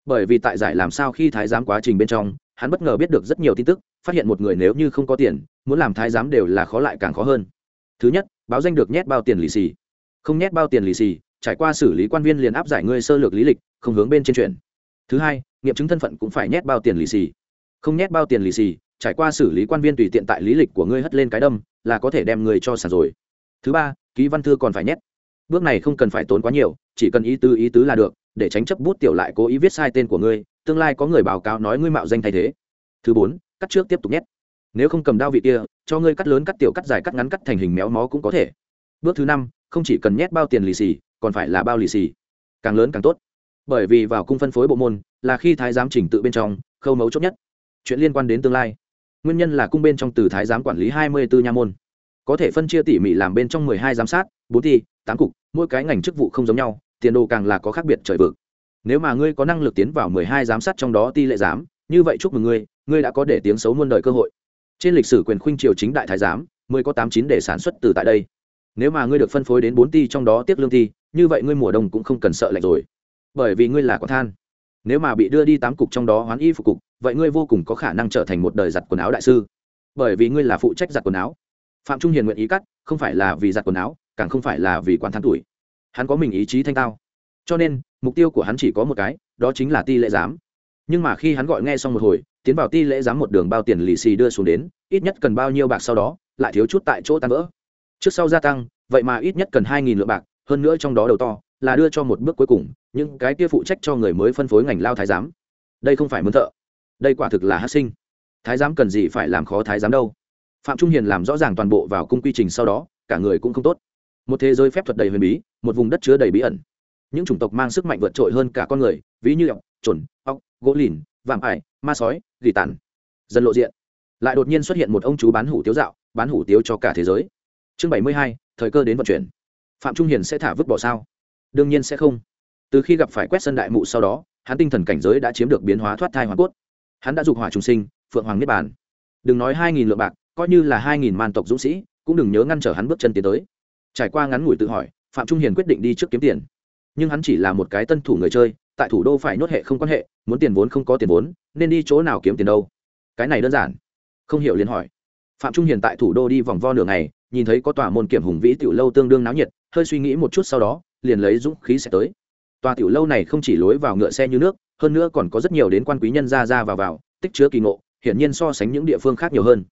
Bởi vì tại giải làm sao khi thái giám quá trình bên trong, hắn bất ngờ biết được rất nhiều tin tức, phát hiện một người nếu như không có tiền, muốn làm thái giám đều là khó lại càng khó hơn. Thứ nhất, báo danh được nhét bao tiền lì xì. Không nhét bao tiền lì xì, trải qua xử lý quan viên liền áp giải ngươi sơ lược lý lịch, không hướng bên trên chuyện thứ hai, nghiệm chứng thân phận cũng phải nhét bao tiền lì xì. Không nhét bao tiền lì xì, trải qua xử lý quan viên tùy tiện tại lý lịch của ngươi hất lên cái đâm, là có thể đem người cho sàn rồi thứ ba, ký văn thư còn phải nhét. Bước này không cần phải tốn quá nhiều, chỉ cần ý tứ ý tứ là được, để tránh chấp bút tiểu lại cố ý viết sai tên của ngươi, tương lai có người báo cáo nói ngươi mạo danh thay thế. Thứ bốn, cắt trước tiếp tục nhét. Nếu không cầm đao vị kia, cho ngươi cắt lớn, cắt tiểu, cắt dài, cắt ngắn, cắt thành hình méo mó cũng có thể. Bước thứ năm, không chỉ cần nhét bao tiền lì xì, còn phải là bao lì xì. Càng lớn càng tốt. Bởi vì vào cung phân phối bộ môn, là khi thái giám chỉnh tự bên trong, khâu mấu chốt nhất. Chuyện liên quan đến tương lai. Nguyên nhân là cung bên trong từ thái giám quản lý hai mươi bốn nha môn có thể phân chia tỉ mỉ làm bên trong mười hai giám sát, bốn thi, tám cục, mỗi cái ngành chức vụ không giống nhau, tiền đồ càng là có khác biệt trời vực. Nếu mà ngươi có năng lực tiến vào mười hai giám sát trong đó ti lệ giám, như vậy chúc mừng ngươi ngươi đã có để tiếng xấu muôn đời cơ hội. Trên lịch sử quyền khuynh triều chính đại thái giám mười có tám chín để sản xuất từ tại đây. Nếu mà ngươi được phân phối đến bốn ti trong đó tiếp lương ti như vậy ngươi mùa đông cũng không cần sợ lạnh rồi. Bởi vì ngươi là quả than. Nếu mà bị đưa đi tám cục trong đó hoán y phục cục, vậy ngươi vô cùng có khả năng trở thành một đời giặt quần áo đại sư. Bởi vì ngươi là phụ trách giặt quần áo phạm trung hiền nguyện ý cắt, không phải là vì giặt quần áo, càng không phải là vì quán thắng tuổi. Hắn có mình ý chí thanh tao cho nên, mục tiêu của hắn chỉ có một cái, đó chính là ti lễ giám. Nhưng mà khi hắn gọi nghe xong một hồi, tiến vào ti lễ giám một đường bao tiền lì xì đưa xuống đến, ít nhất cần bao nhiêu bạc sau đó, lại thiếu chút tại chỗ tan vỡ. Trước sau gia tăng, vậy mà ít nhất cần hai nghìn lượng bạc, hơn nữa trong đó đầu to, là đưa cho một bước cuối cùng, những cái kia phụ trách cho người mới phân phối ngành lao thái giám. Đây không phải mướn thợ. Đây quả thực là hát sinh. Thái giám cần gì phải làm khó thái giám đâu phạm trung hiền làm rõ ràng toàn bộ vào cung quy trình sau đó, cả người cũng không tốt. Một thế giới phép thuật đầy huyền bí, một vùng đất chứa đầy bí ẩn. Những chủng tộc mang sức mạnh vượt trội hơn cả con người, ví như ọc trồn ọc gỗ lìn, vạm ải, ma sói, gỉ tàn. Dần lộ diện. Lại đột nhiên xuất hiện một ông chú bán hủ tiếu dạo, bán hủ tiếu cho cả thế giới. Chương bảy mươi hai, thời cơ đến vận chuyển. Phạm trung hiền sẽ thả vứt bỏ sao? Đương nhiên sẽ không. Từ khi gặp phải quét sân đại mụ sau đó, hắn tinh thần cảnh giới đã chiếm được biến hóa thoát thai hoàn cốt. Hắn đã dục hỏa trùng sinh, phượng hoàng niết bàn. Đừng nói hai nghìn lượng bạc coi như là hai nghìn man tộc dũng sĩ, cũng đừng nhớ ngăn trở hắn bước chân tiến tới. Trải qua ngắn ngủi tự hỏi, phạm trung hiền quyết định đi trước kiếm tiền. Nhưng hắn chỉ là một cái tân thủ người chơi, tại thủ đô phải nhốt hệ không quan hệ, muốn tiền vốn không có tiền vốn, nên đi chỗ nào kiếm tiền đâu? Cái này đơn giản. Không hiểu liền hỏi. Phạm trung hiền tại thủ đô đi vòng vo nửa ngày, nhìn thấy có tòa môn kiểm hùng vĩ tiểu lâu tương đương náo nhiệt, hơi suy nghĩ một chút sau đó, liền lấy dũng khí sẽ tới. Tòa tiểu lâu này không chỉ lối vào ngựa xe như nước, hơn nữa còn có rất nhiều đến quan quý nhân ra ra vào vào, tích chứa kỳ ngộ, hiển nhiên so sánh những địa phương khác nhiều hơn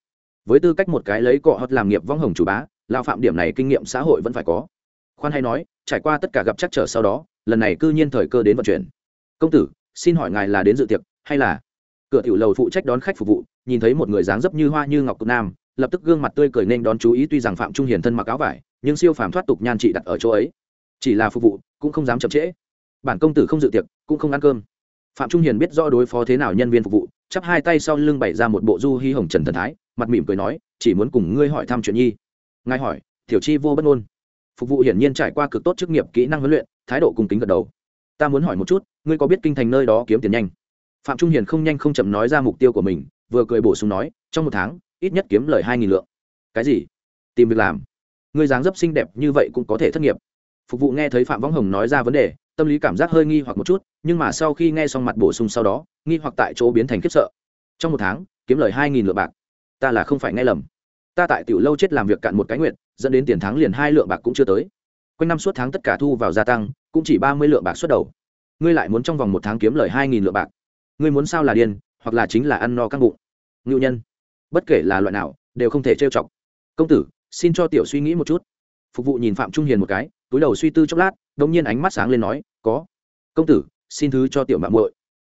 với tư cách một cái lấy cọ hót làm nghiệp vong hồng chủ bá lao phạm điểm này kinh nghiệm xã hội vẫn phải có. Khoan hay nói, trải qua tất cả gặp chắc trở sau đó, lần này cư nhiên thời cơ đến vận chuyển. Công tử, xin hỏi ngài là đến dự tiệc, hay là? Cửa tiểu lầu phụ trách đón khách phục vụ, nhìn thấy một người dáng dấp như hoa như ngọc cực nam, lập tức gương mặt tươi cười nên đón chú ý tuy rằng phạm trung hiền thân mặc áo vải, nhưng siêu phàm thoát tục nhan trị đặt ở chỗ ấy. Chỉ là phục vụ, cũng không dám chậm trễ. Bản công tử không dự tiệc, cũng không ăn cơm. Phạm trung hiền biết rõ đối phó thế nào nhân viên phục vụ, chắp hai tay sau lưng bày ra một bộ du hy hồng trần thần thái mặt mỉm cười nói, chỉ muốn cùng ngươi hỏi thăm chuyện nhi. Ngài hỏi, tiểu chi vô bất ngôn. Phục vụ hiển nhiên trải qua cực tốt chức nghiệp kỹ năng huấn luyện, thái độ cung kính gật đầu. Ta muốn hỏi một chút, ngươi có biết kinh thành nơi đó kiếm tiền nhanh? Phạm trung hiền không nhanh không chậm nói ra mục tiêu của mình, vừa cười bổ sung nói, trong một tháng, ít nhất kiếm lời hai nghìn lượng. Cái gì? Tìm việc làm. Ngươi dáng dấp xinh đẹp như vậy cũng có thể thất nghiệp. Phục vụ nghe thấy phạm võng hồng nói ra vấn đề, tâm lý cảm giác hơi nghi hoặc một chút, nhưng mà sau khi nghe xong mặt bổ sung sau đó, nghi hoặc tại chỗ biến thành khiếp sợ. Trong một tháng, kiếm lời hai nghìn lượng bạc ta là không phải nghe lầm. Ta tại tiểu lâu chết làm việc cạn một cái nguyện dẫn đến tiền thắng liền hai lượng bạc cũng chưa tới. Quanh năm suốt tháng tất cả thu vào gia tăng, cũng chỉ ba mươi lượng bạc xuất đầu. Ngươi lại muốn trong vòng một tháng kiếm lời hai nghìn lượng bạc. Ngươi muốn sao là điên, hoặc là chính là ăn no căng bụng. Ngưu nhân, bất kể là loại nào, đều không thể trêu chọc. Công tử, xin cho tiểu suy nghĩ một chút. Phục vụ nhìn phạm trung hiền một cái, túi đầu suy tư chốc lát, đống nhiên ánh mắt sáng lên nói, có. Công tử, xin thứ cho tiểu mạng muội.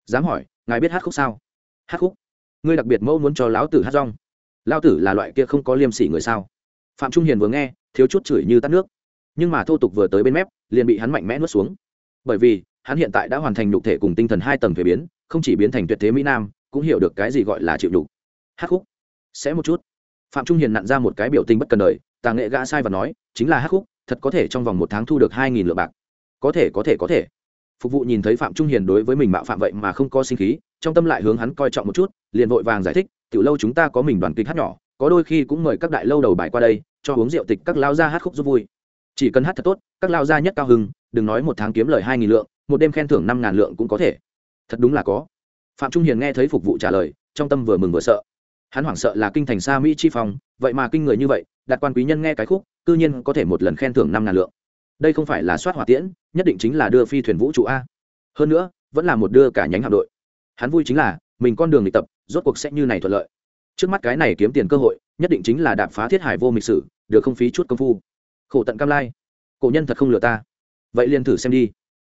Dám hỏi, ngài biết hát khúc sao? Hát khúc. Ngươi đặc biệt mẫu muốn cho lão tử hát rong lao tử là loại kia không có liêm sỉ người sao? Phạm trung hiền vừa nghe, thiếu chút chửi như tắt nước. Nhưng mà thô tục vừa tới bên mép, liền bị hắn mạnh mẽ nuốt xuống. Bởi vì, hắn hiện tại đã hoàn thành nhục thể cùng tinh thần hai tầng thuế biến, không chỉ biến thành tuyệt thế mỹ nam, cũng hiểu được cái gì gọi là chịu nhục. Hát khúc. Sẽ một chút. Phạm trung hiền nặn ra một cái biểu tình bất cần đời tà nghệ gã sai và nói, chính là hát khúc, thật có thể trong vòng một tháng thu được hai nghìn lượng bạc. Có thể có thể có thể. Phục vụ nhìn thấy phạm trung hiền đối với mình mạo phạm vậy mà không có sinh khí, trong tâm lại hướng hắn coi trọng một chút, liền vội vàng giải thích tiểu lâu chúng ta có mình đoàn kịch hát nhỏ, có đôi khi cũng mời các đại lâu đầu bài qua đây, cho uống rượu tịch các lao gia hát khúc giúp vui. Chỉ cần hát thật tốt, các lao gia nhất cao hưng đừng nói một tháng kiếm lời hai nghìn lượng, một đêm khen thưởng năm ngàn lượng cũng có thể. Thật đúng là có. Phạm trung hiền nghe thấy phục vụ trả lời, trong tâm vừa mừng vừa sợ. Hắn hoảng sợ là kinh thành xa mỹ chi phòng vậy mà kinh người như vậy, đạt quan quý nhân nghe cái khúc, cư nhiên có thể một lần khen thưởng năm ngàn lượng. Đây không phải là soát hỏa tiễn, nhất định chính là đưa phi thuyền vũ trụ a. Hơn nữa, vẫn là một đưa cả nhánh hạm đội. Hắn vui chính là mình con đường luyện tập, rốt cuộc sẽ như này thuận lợi. Trước mắt cái này kiếm tiền cơ hội, nhất định chính là đạp phá thiết hải vô mịch sử, được không phí chút công phu. Khổ tận cam lai. Cổ nhân thật không lừa ta. Vậy liền thử xem đi.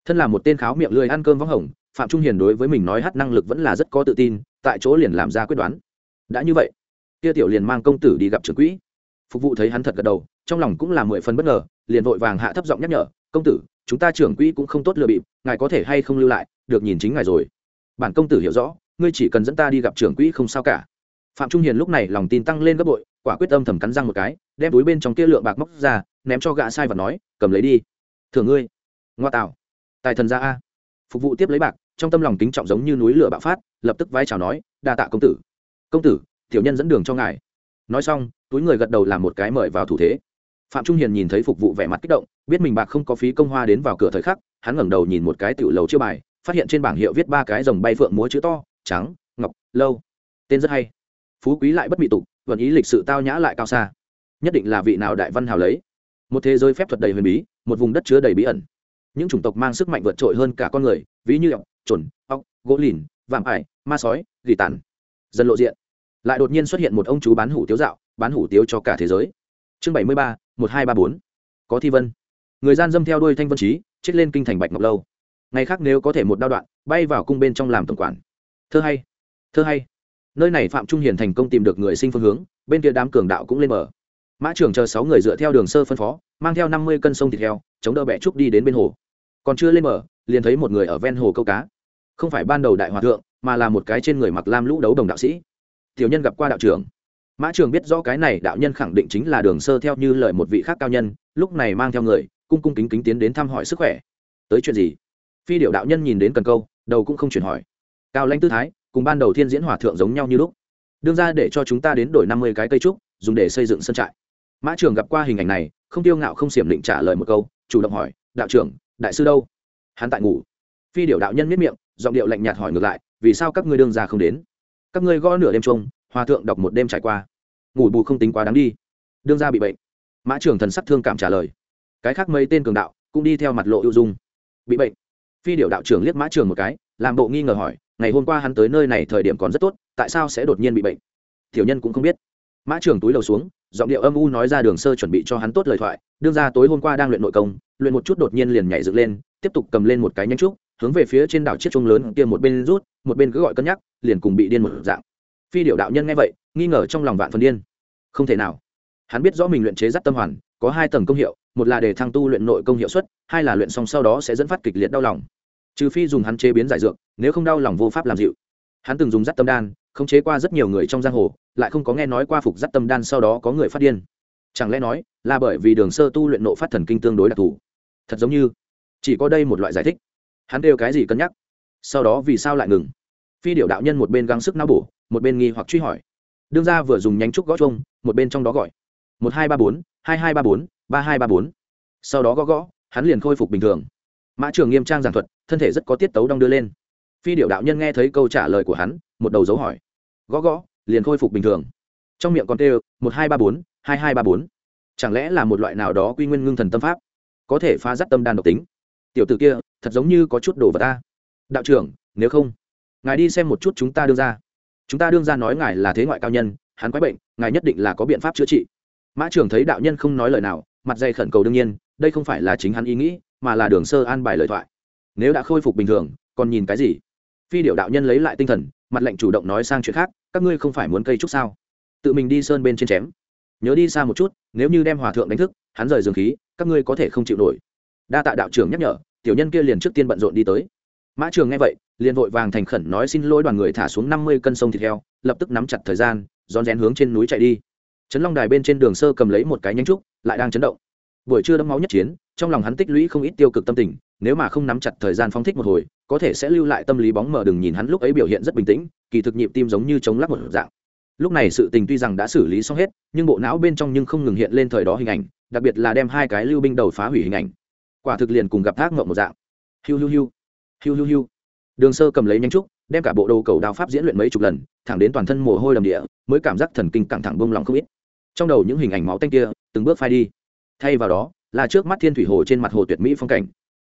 Thân là một tên kháo miệng lười ăn cơm vắng hồng, phạm trung hiền đối với mình nói hát năng lực vẫn là rất có tự tin, tại chỗ liền làm ra quyết đoán. Đã như vậy, kia tiểu liền mang công tử đi gặp trưởng quỹ. Phục vụ thấy hắn thật gật đầu, trong lòng cũng là mười phần bất ngờ, liền vội vàng hạ thấp giọng nhắc nhở, công tử, chúng ta trưởng quỹ cũng không tốt lừa bịp, ngài có thể hay không lưu lại, được nhìn chính ngài rồi. Bản công tử hiểu rõ ngươi chỉ cần dẫn ta đi gặp trưởng quỹ không sao cả. Phạm trung hiền lúc này lòng tin tăng lên gấp bội, quả quyết tâm thầm cắn răng một cái, đem túi bên trong kia lượng bạc móc ra, ném cho gã sai và nói, cầm lấy đi. Thưởng ngươi. Ngoa tạo. Tài thần ra a. Phục vụ tiếp lấy bạc, trong tâm lòng kính trọng giống như núi lửa bạo phát, lập tức vai chào nói, đa tạ công tử. Công tử, tiểu nhân dẫn đường cho ngài. Nói xong, túi người gật đầu làm một cái mời vào thủ thế. Phạm trung hiền nhìn thấy phục vụ vẻ mặt kích động, biết mình bạc không có phí công hoa đến vào cửa thời khắc, hắn ngẩng đầu nhìn một cái tiểu lầu chiêu bài, phát hiện trên bảng hiệu viết ba cái dòng bay phượng múa chữ to trắng, ngọc, lâu. Tên rất hay. Phú quý lại bất bị tục, vận ý lịch sự tao nhã lại cao xa. Nhất định là vị nào đại văn hào lấy. Một thế giới phép thuật đầy huyền bí, một vùng đất chứa đầy bí ẩn. Những chủng tộc mang sức mạnh vượt trội hơn cả con người, ví như ọc trồn ọc gỗ lìn, vạm ải, ma sói, gỉ tàn. Dần lộ diện. Lại đột nhiên xuất hiện một ông chú bán hủ tiếu dạo, bán hủ tiếu cho cả thế giới. Chương bảy mươi ba, một hai ba bốn. Có thi vân. Người gian dâm theo đuôi thanh vân trí chết lên kinh thành bạch ngọc lâu. Ngày khác nếu có thể một đao đoạn, bay vào cung bên trong làm tổng quản thơ hay thơ hay. Nơi này phạm trung hiền thành công tìm được người sinh phương hướng, bên kia đám cường đạo cũng lên mở mã trưởng chờ sáu người dựa theo đường sơ phân phó, mang theo năm mươi cân sông thịt heo, chống đỡ bẹ trúc đi đến bên hồ. Còn chưa lên mở liền thấy một người ở ven hồ câu cá. Không phải ban đầu đại hòa thượng, mà là một cái trên người mặc lam lũ đấu đồng đạo sĩ. Tiểu nhân gặp qua đạo trưởng. Mã trường biết rõ cái này đạo nhân khẳng định chính là đường sơ theo như lời một vị khác cao nhân, lúc này mang theo người, cung cung kính kính tiến đến thăm hỏi sức khỏe. Tới chuyện gì? Phi điệu đạo nhân nhìn đến cần câu, đầu cũng không chuyển hỏi cao lãnh tư thái, cùng ban đầu thiên diễn hòa thượng giống nhau như lúc. Đương ra để cho chúng ta đến đổi năm mươi cái cây trúc, dùng để xây dựng sân trại. Mã trưởng gặp qua hình ảnh này, không tiêu ngạo không xiểm định trả lời một câu, chủ động hỏi, đạo trưởng, đại sư đâu? Hắn tại ngủ. Phi điệu đạo nhân miết miệng, giọng điệu lạnh nhạt hỏi ngược lại, vì sao các ngươi đương ra không đến? Các ngươi gõ nửa đêm trông hòa thượng đọc một đêm trải qua. Ngủ bù không tính quá đáng đi. Đương ra bị bệnh. Mã trưởng thần sắc thương cảm trả lời. Cái khác mấy tên cường đạo cũng đi theo mặt lộ ưu dung. Bị bệnh. Phi điệu đạo trưởng liếc mã trường một cái, làm bộ nghi ngờ hỏi ngày hôm qua hắn tới nơi này thời điểm còn rất tốt, tại sao sẽ đột nhiên bị bệnh? Tiểu nhân cũng không biết. Mã trường túi lầu xuống, giọng điệu âm u nói ra đường sơ chuẩn bị cho hắn tốt lời thoại, đương ra tối hôm qua đang luyện nội công, luyện một chút đột nhiên liền nhảy dựng lên, tiếp tục cầm lên một cái nhánh trúc, hướng về phía trên đảo chiếc trung lớn kia một bên rút, một bên cứ gọi cân nhắc, liền cùng bị điên một dạng. Phi điệu đạo nhân nghe vậy, nghi ngờ trong lòng vạn phần điên. Không thể nào. Hắn biết rõ mình luyện chế rất tâm hoàn, có hai tầng công hiệu, một là để thăng tu luyện nội công hiệu suất, hai là luyện xong sau đó sẽ dẫn phát kịch liệt đau lòng trừ phi dùng hắn chế biến giải dược, nếu không đau lòng vô pháp làm dịu. Hắn từng dùng dắt tâm đan, khống chế qua rất nhiều người trong giang hồ, lại không có nghe nói qua phục dắt tâm đan sau đó có người phát điên. Chẳng lẽ nói, là bởi vì đường sơ tu luyện nộ phát thần kinh tương đối đặc thù? Thật giống như, chỉ có đây một loại giải thích. Hắn đều cái gì cân nhắc? Sau đó vì sao lại ngừng? Phi điệu đạo nhân một bên gắng sức não bổ, một bên nghi hoặc truy hỏi. Đương ra vừa dùng nhánh trúc gõ trông một bên trong đó gọi. Một hai ba bốn, hai hai ba bốn, ba hai ba bốn. Sau đó gõ gõ, hắn liền khôi phục bình thường. Mã trường nghiêm trang giảng thuật thân thể rất có tiết tấu đong đưa lên. Phi điệu đạo nhân nghe thấy câu trả lời của hắn, một đầu dấu hỏi. Gõ gõ, liền khôi phục bình thường. Trong miệng còn kêu, một hai ba bốn, hai hai ba bốn. Chẳng lẽ là một loại nào đó quy nguyên ngưng thần tâm pháp? Có thể phá rắt tâm đan độc tính. Tiểu t ử kia, thật giống như có chút đồ vật ta. Đạo trưởng, nếu không, ngài đi xem một chút chúng ta đưa ra chúng ta đương ra nói ngài là thế ngoại cao nhân, hắn quái bệnh, ngài nhất định là có biện pháp chữa trị. Mã trưởng thấy đạo nhân không nói lời nào, mặt dày khẩn cầu đương nhiên, đây không phải là chính hắn ý nghĩ, mà là đường sơ an bài lời thoại nếu đã khôi phục bình thường, còn nhìn cái gì? Phi điệu đạo nhân lấy lại tinh thần, mặt lệnh chủ động nói sang chuyện khác, các ngươi không phải muốn cây trúc sao? Tự mình đi sơn bên trên chém. Nhớ đi xa một chút, nếu như đem hòa thượng đánh thức, hắn rời dường khí, các ngươi có thể không chịu nổi. Đa tạ đạo trưởng nhắc nhở, tiểu nhân kia liền trước tiên bận rộn đi tới. Mã trường nghe vậy, liền vội vàng thành khẩn nói xin lỗi đoàn người thả xuống năm mươi cân sông thịt heo, lập tức nắm chặt thời gian, rón rén hướng trên núi chạy đi. Trấn long đài bên trên đường sơ cầm lấy một cái nhánh trúc, lại đang chấn động. Buổi trưa đẫm máu nhất chiến, trong lòng hắn tích lũy không ít tiêu cực tâm tình nếu mà không nắm chặt thời gian phóng thích một hồi, có thể sẽ lưu lại tâm lý bóng mờ đừng nhìn hắn lúc ấy biểu hiện rất bình tĩnh, kỳ thực nhịp tim giống như chống lắc một dạng. Lúc này sự tình tuy rằng đã xử lý xong hết, nhưng bộ não bên trong nhưng không ngừng hiện lên thời đó hình ảnh, đặc biệt là đem hai cái lưu binh đầu phá hủy hình ảnh. Quả thực liền cùng gặp thác ngộng một dạng. Hiu hiu hiu hiu hiu hiu. Đường sơ cầm lấy nhanh trúc, đem cả bộ đồ cầu đao pháp diễn luyện mấy chục lần, thẳng đến toàn thân mồ hôi đầm địa, mới cảm giác thần kinh căng thẳng bông lòng không ít. Trong đầu những hình ảnh máu tanh kia, từng bước phai đi. Thay vào đó, là trước mắt thiên thủy hồ trên mặt hồ tuyệt mỹ phong cảnh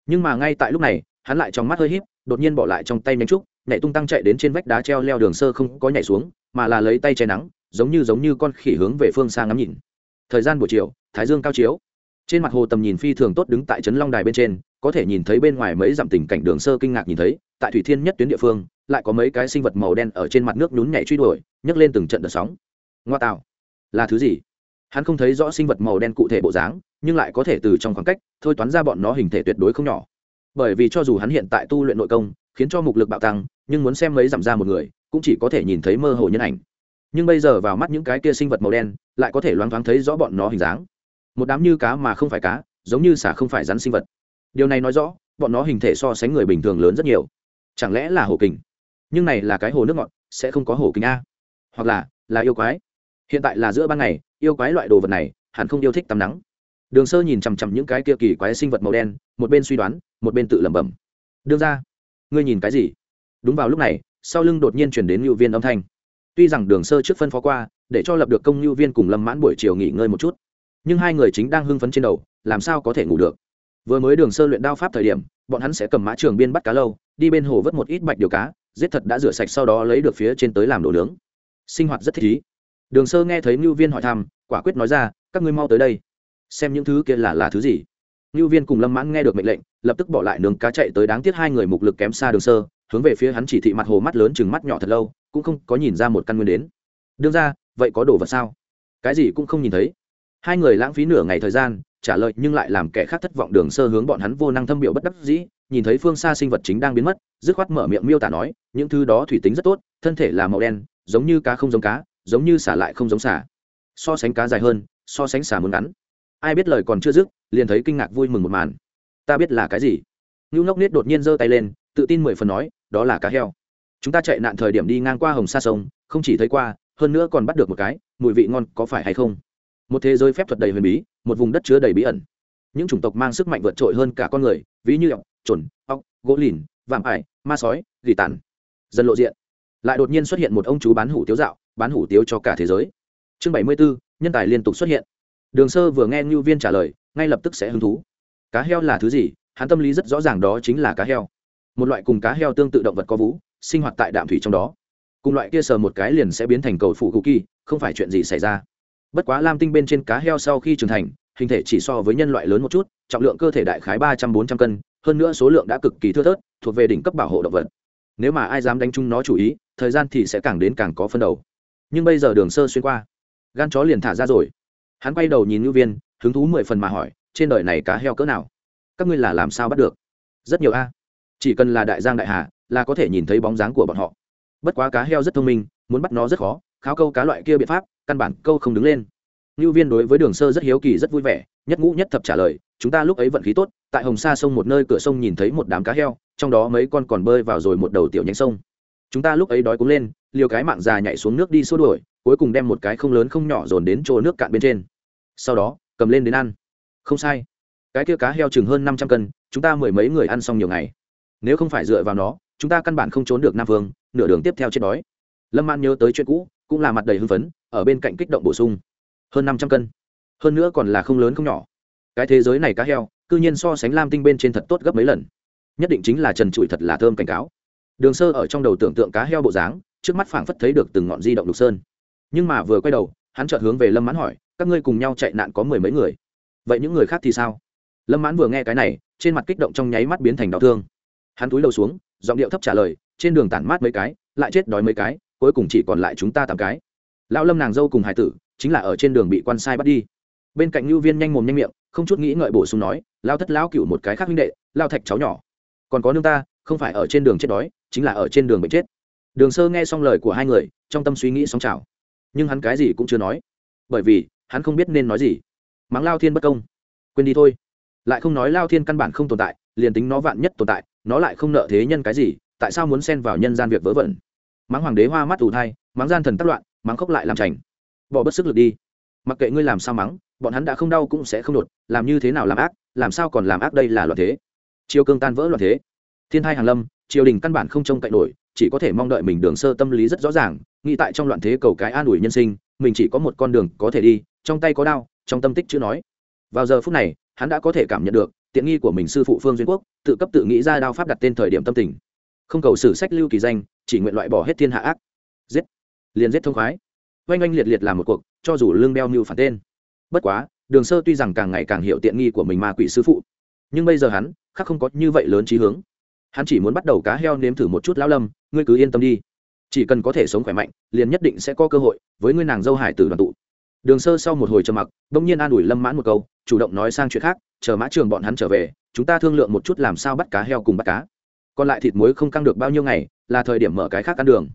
nhưng mà ngay tại lúc này, hắn lại trong mắt hơi híp, đột nhiên bỏ lại trong tay nhánh trúc, nhảy tung tăng chạy đến trên vách đá treo leo đường sơ không có nhảy xuống, mà là lấy tay che nắng, giống như giống như con khỉ hướng về phương xa ngắm nhìn. Thời gian buổi chiều, thái dương cao chiếu. Trên mặt hồ tầm nhìn phi thường tốt đứng tại trấn long đài bên trên, có thể nhìn thấy bên ngoài mấy dặm tình cảnh đường sơ kinh ngạc nhìn thấy, tại thủy thiên nhất tuyến địa phương, lại có mấy cái sinh vật màu đen ở trên mặt nước nhún nhảy truy đuổi, nhấc lên từng trận đợt sóng. Ngoa tạo. Là thứ gì? Hắn không thấy rõ sinh vật màu đen cụ thể bộ dáng, nhưng lại có thể từ trong khoảng cách thôi toán ra bọn nó hình thể tuyệt đối không nhỏ. Bởi vì cho dù hắn hiện tại tu luyện nội công, khiến cho mục lực bạo tăng, nhưng muốn xem mấy giảm ra một người, cũng chỉ có thể nhìn thấy mơ hồ nhân ảnh. Nhưng bây giờ vào mắt những cái kia sinh vật màu đen, lại có thể loáng thoáng thấy rõ bọn nó hình dáng. Một đám như cá mà không phải cá, giống như xả không phải rắn sinh vật. Điều này nói rõ, bọn nó hình thể so sánh người bình thường lớn rất nhiều. Chẳng lẽ là hồ kình? Nhưng này là cái hồ nước ngọt, sẽ không có hồ kình a? Hoặc là là yêu quái? Hiện tại là giữa ban ngày, yêu quái loại đồ vật này, hẳn không yêu thích tắm nắng. Đường sơ nhìn chằm chằm những cái kia kỳ quái sinh vật màu đen, một bên suy đoán, một bên tự lẩm bẩm. Đương ra, ngươi nhìn cái gì? Đúng vào lúc này, sau lưng đột nhiên chuyển đến ngưu viên âm thanh. Tuy rằng đường sơ trước phân phó qua, để cho lập được công ngưu viên cùng lâm mãn buổi chiều nghỉ ngơi một chút, nhưng hai người chính đang hưng phấn trên đầu, làm sao có thể ngủ được? Vừa mới đường sơ luyện đao pháp thời điểm, bọn hắn sẽ cầm mã trường biên bắt cá lâu, đi bên hồ vớt một ít bạch điều cá, giết thật đã rửa sạch sau đó lấy được phía trên tới làm đồ nướng. Sinh hoạt rất thích ý đường sơ nghe thấy ngưu viên hỏi thăm, quả quyết nói ra, các ngươi mau tới đây, xem những thứ kia là là thứ gì. Ngưu viên cùng lâm mãn nghe được mệnh lệnh, lập tức bỏ lại nướng cá chạy tới đáng tiếc hai người mục lực kém xa đường sơ, hướng về phía hắn chỉ thị mặt hồ mắt lớn chừng mắt nhỏ thật lâu, cũng không có nhìn ra một căn nguyên đến. Đương ra, vậy có đồ vật sao? Cái gì cũng không nhìn thấy. Hai người lãng phí nửa ngày thời gian, trả lời nhưng lại làm kẻ khác thất vọng đường sơ hướng bọn hắn vô năng thâm biểu bất đắc dĩ, nhìn thấy phương xa sinh vật chính đang biến mất, dứt khoát mở miệng miêu tả nói, những thứ đó thủy tính rất tốt, thân thể là màu đen, giống như cá không giống cá giống như xả lại không giống xả. So sánh cá dài hơn, so sánh xả muốn ngắn. Ai biết lời còn chưa dứt, liền thấy kinh ngạc vui mừng một màn. Ta biết là cái gì? Ngưu ngốc nết đột nhiên giơ tay lên, tự tin mười phần nói, đó là cá heo. Chúng ta chạy nạn thời điểm đi ngang qua hồng sa sông, không chỉ thấy qua, hơn nữa còn bắt được một cái, mùi vị ngon có phải hay không? Một thế giới phép thuật đầy huyền bí, một vùng đất chứa đầy bí ẩn. Những chủng tộc mang sức mạnh vượt trội hơn cả con người, ví như ọc trồn ọc gỗ lìn, vạm ải, ma sói, gỉ tàn. Dần lộ diện. Lại đột nhiên xuất hiện một ông chú bán hủ tiếu dạo bán hủ tiếu cho cả thế giới. Chương bảy mươi bốn nhân tài liên tục xuất hiện. Đường sơ vừa nghe ngưu viên trả lời, ngay lập tức sẽ hứng thú. Cá heo là thứ gì? Hắn tâm lý rất rõ ràng đó chính là cá heo. Một loại cùng cá heo tương tự động vật có vú, sinh hoạt tại đạm thủy trong đó. Cùng loại kia sờ một cái liền sẽ biến thành cầu phụ cụ kỳ, không phải chuyện gì xảy ra. Bất quá lam tinh bên trên cá heo sau khi trưởng thành, hình thể chỉ so với nhân loại lớn một chút, trọng lượng cơ thể đại khái ba trăm bốn trăm cân, hơn nữa số lượng đã cực kỳ thưa thớt, thuộc về đỉnh cấp bảo hộ động vật. Nếu mà ai dám đánh chung nó chủ ý, thời gian thì sẽ càng đến càng có phân đầu nhưng bây giờ đường sơ xuyên qua, gan chó liền thả ra rồi. Hắn quay đầu nhìn ngư viên, hứng thú mười phần mà hỏi, trên đời này cá heo cỡ nào? Các ngươi là làm sao bắt được? Rất nhiều a. Chỉ cần là đại giang đại hà, là có thể nhìn thấy bóng dáng của bọn họ. Bất quá cá heo rất thông minh, muốn bắt nó rất khó, kháo câu cá loại kia biện pháp, căn bản câu không đứng lên. Ngư viên đối với đường sơ rất hiếu kỳ, rất vui vẻ, nhất ngũ nhất thập trả lời, chúng ta lúc ấy vận khí tốt, tại hồng sa sông một nơi cửa sông nhìn thấy một đám cá heo, trong đó mấy con còn bơi vào rồi một đầu tiểu nhánh sông chúng ta lúc ấy đói cúng lên, liều cái mạng già nhảy xuống nước đi xua đuổi, cuối cùng đem một cái không lớn không nhỏ dồn đến chỗ nước cạn bên trên. Sau đó, cầm lên đến ăn. Không sai. Cái kia cá heo chừng hơn năm trăm cân, chúng ta mười mấy người ăn xong nhiều ngày. Nếu không phải dựa vào nó, chúng ta căn bản không trốn được nam vương, nửa đường tiếp theo chết đói. Lâm man nhớ tới chuyện cũ, cũng là mặt đầy hưng phấn, ở bên cạnh kích động bổ sung. Hơn năm trăm cân. Hơn nữa còn là không lớn không nhỏ. Cái thế giới này cá heo, cư nhiên so sánh lam tinh bên trên thật tốt gấp mấy lần. Nhất định chính là trần trụi thật là thơm cảnh cáo đường sơ ở trong đầu tưởng tượng cá heo bộ dáng, trước mắt phảng phất thấy được từng ngọn di động lục sơn. Nhưng mà vừa quay đầu, hắn chợt hướng về lâm mãn hỏi, các ngươi cùng nhau chạy nạn có mười mấy người? Vậy những người khác thì sao? Lâm mãn vừa nghe cái này, trên mặt kích động trong nháy mắt biến thành đau thương. Hắn túi đầu xuống, giọng điệu thấp trả lời, trên đường tản mát mấy cái, lại chết đói mấy cái, cuối cùng chỉ còn lại chúng ta tám cái. Lão lâm nàng dâu cùng hải tử, chính là ở trên đường bị quan sai bắt đi. Bên cạnh lưu viên nhanh mồm nhanh miệng, không chút nghĩ ngợi bổ sung nói lao thất lão cựu một cái khác huynh đệ lao thạch cháu nhỏ. Còn có nương ta, không phải ở trên đường chết đói chính là ở trên đường bệnh chết. Đường sơ nghe xong lời của hai người, trong tâm suy nghĩ sóng trào. Nhưng hắn cái gì cũng chưa nói, bởi vì hắn không biết nên nói gì. Mắng lao thiên bất công. Quên đi thôi. Lại không nói lao thiên căn bản không tồn tại, liền tính nó vạn nhất tồn tại, nó lại không nợ thế nhân cái gì, tại sao muốn xen vào nhân gian việc vớ vẩn? Mắng hoàng đế hoa mắt ù thai mắng gian thần tắc loạn mắng khóc lại làm trành bỏ bất sức lực đi. Mặc kệ ngươi làm sao mắng, bọn hắn đã không đau cũng sẽ không đột, làm như thế nào làm ác, làm sao còn làm ác đây là loạn thế? Chiêu cương tan vỡ loạn thế. Thiên thai hàng lâm triều đình căn bản không trông cậy nổi, chỉ có thể mong đợi mình đường sơ tâm lý rất rõ ràng, nghĩ tại trong loạn thế cầu cái an ủi nhân sinh, mình chỉ có một con đường có thể đi, trong tay có đao, trong tâm tích chữ nói. Vào giờ phút này, hắn đã có thể cảm nhận được, tiện nghi của mình sư phụ phương duyên quốc, tự cấp tự nghĩ ra đao pháp đặt tên thời điểm tâm tình. Không cầu sử sách lưu kỳ danh, chỉ nguyện loại bỏ hết thiên hạ ác. Giết. Liền giết thông khoái. Oanh oanh liệt liệt làm một cuộc, cho dù lương đeo mưu phản tên. Bất quá, đường sơ tuy rằng càng ngày càng hiểu tiện nghi của mình ma quỷ sư phụ, nhưng bây giờ hắn, khác không có như vậy lớn trí hướng hắn chỉ muốn bắt đầu cá heo nếm thử một chút lão lâm, ngươi cứ yên tâm đi. Chỉ cần có thể sống khỏe mạnh, liền nhất định sẽ có cơ hội, với ngươi nàng dâu hải tử đoàn tụ. Đường sơ sau một hồi trầm mặc, bỗng nhiên an ủi lâm mãn một câu, chủ động nói sang chuyện khác, chờ mã trường bọn hắn trở về, chúng ta thương lượng một chút làm sao bắt cá heo cùng bắt cá. Còn lại thịt muối không căng được bao nhiêu ngày, là thời điểm mở cái khác ăn đường.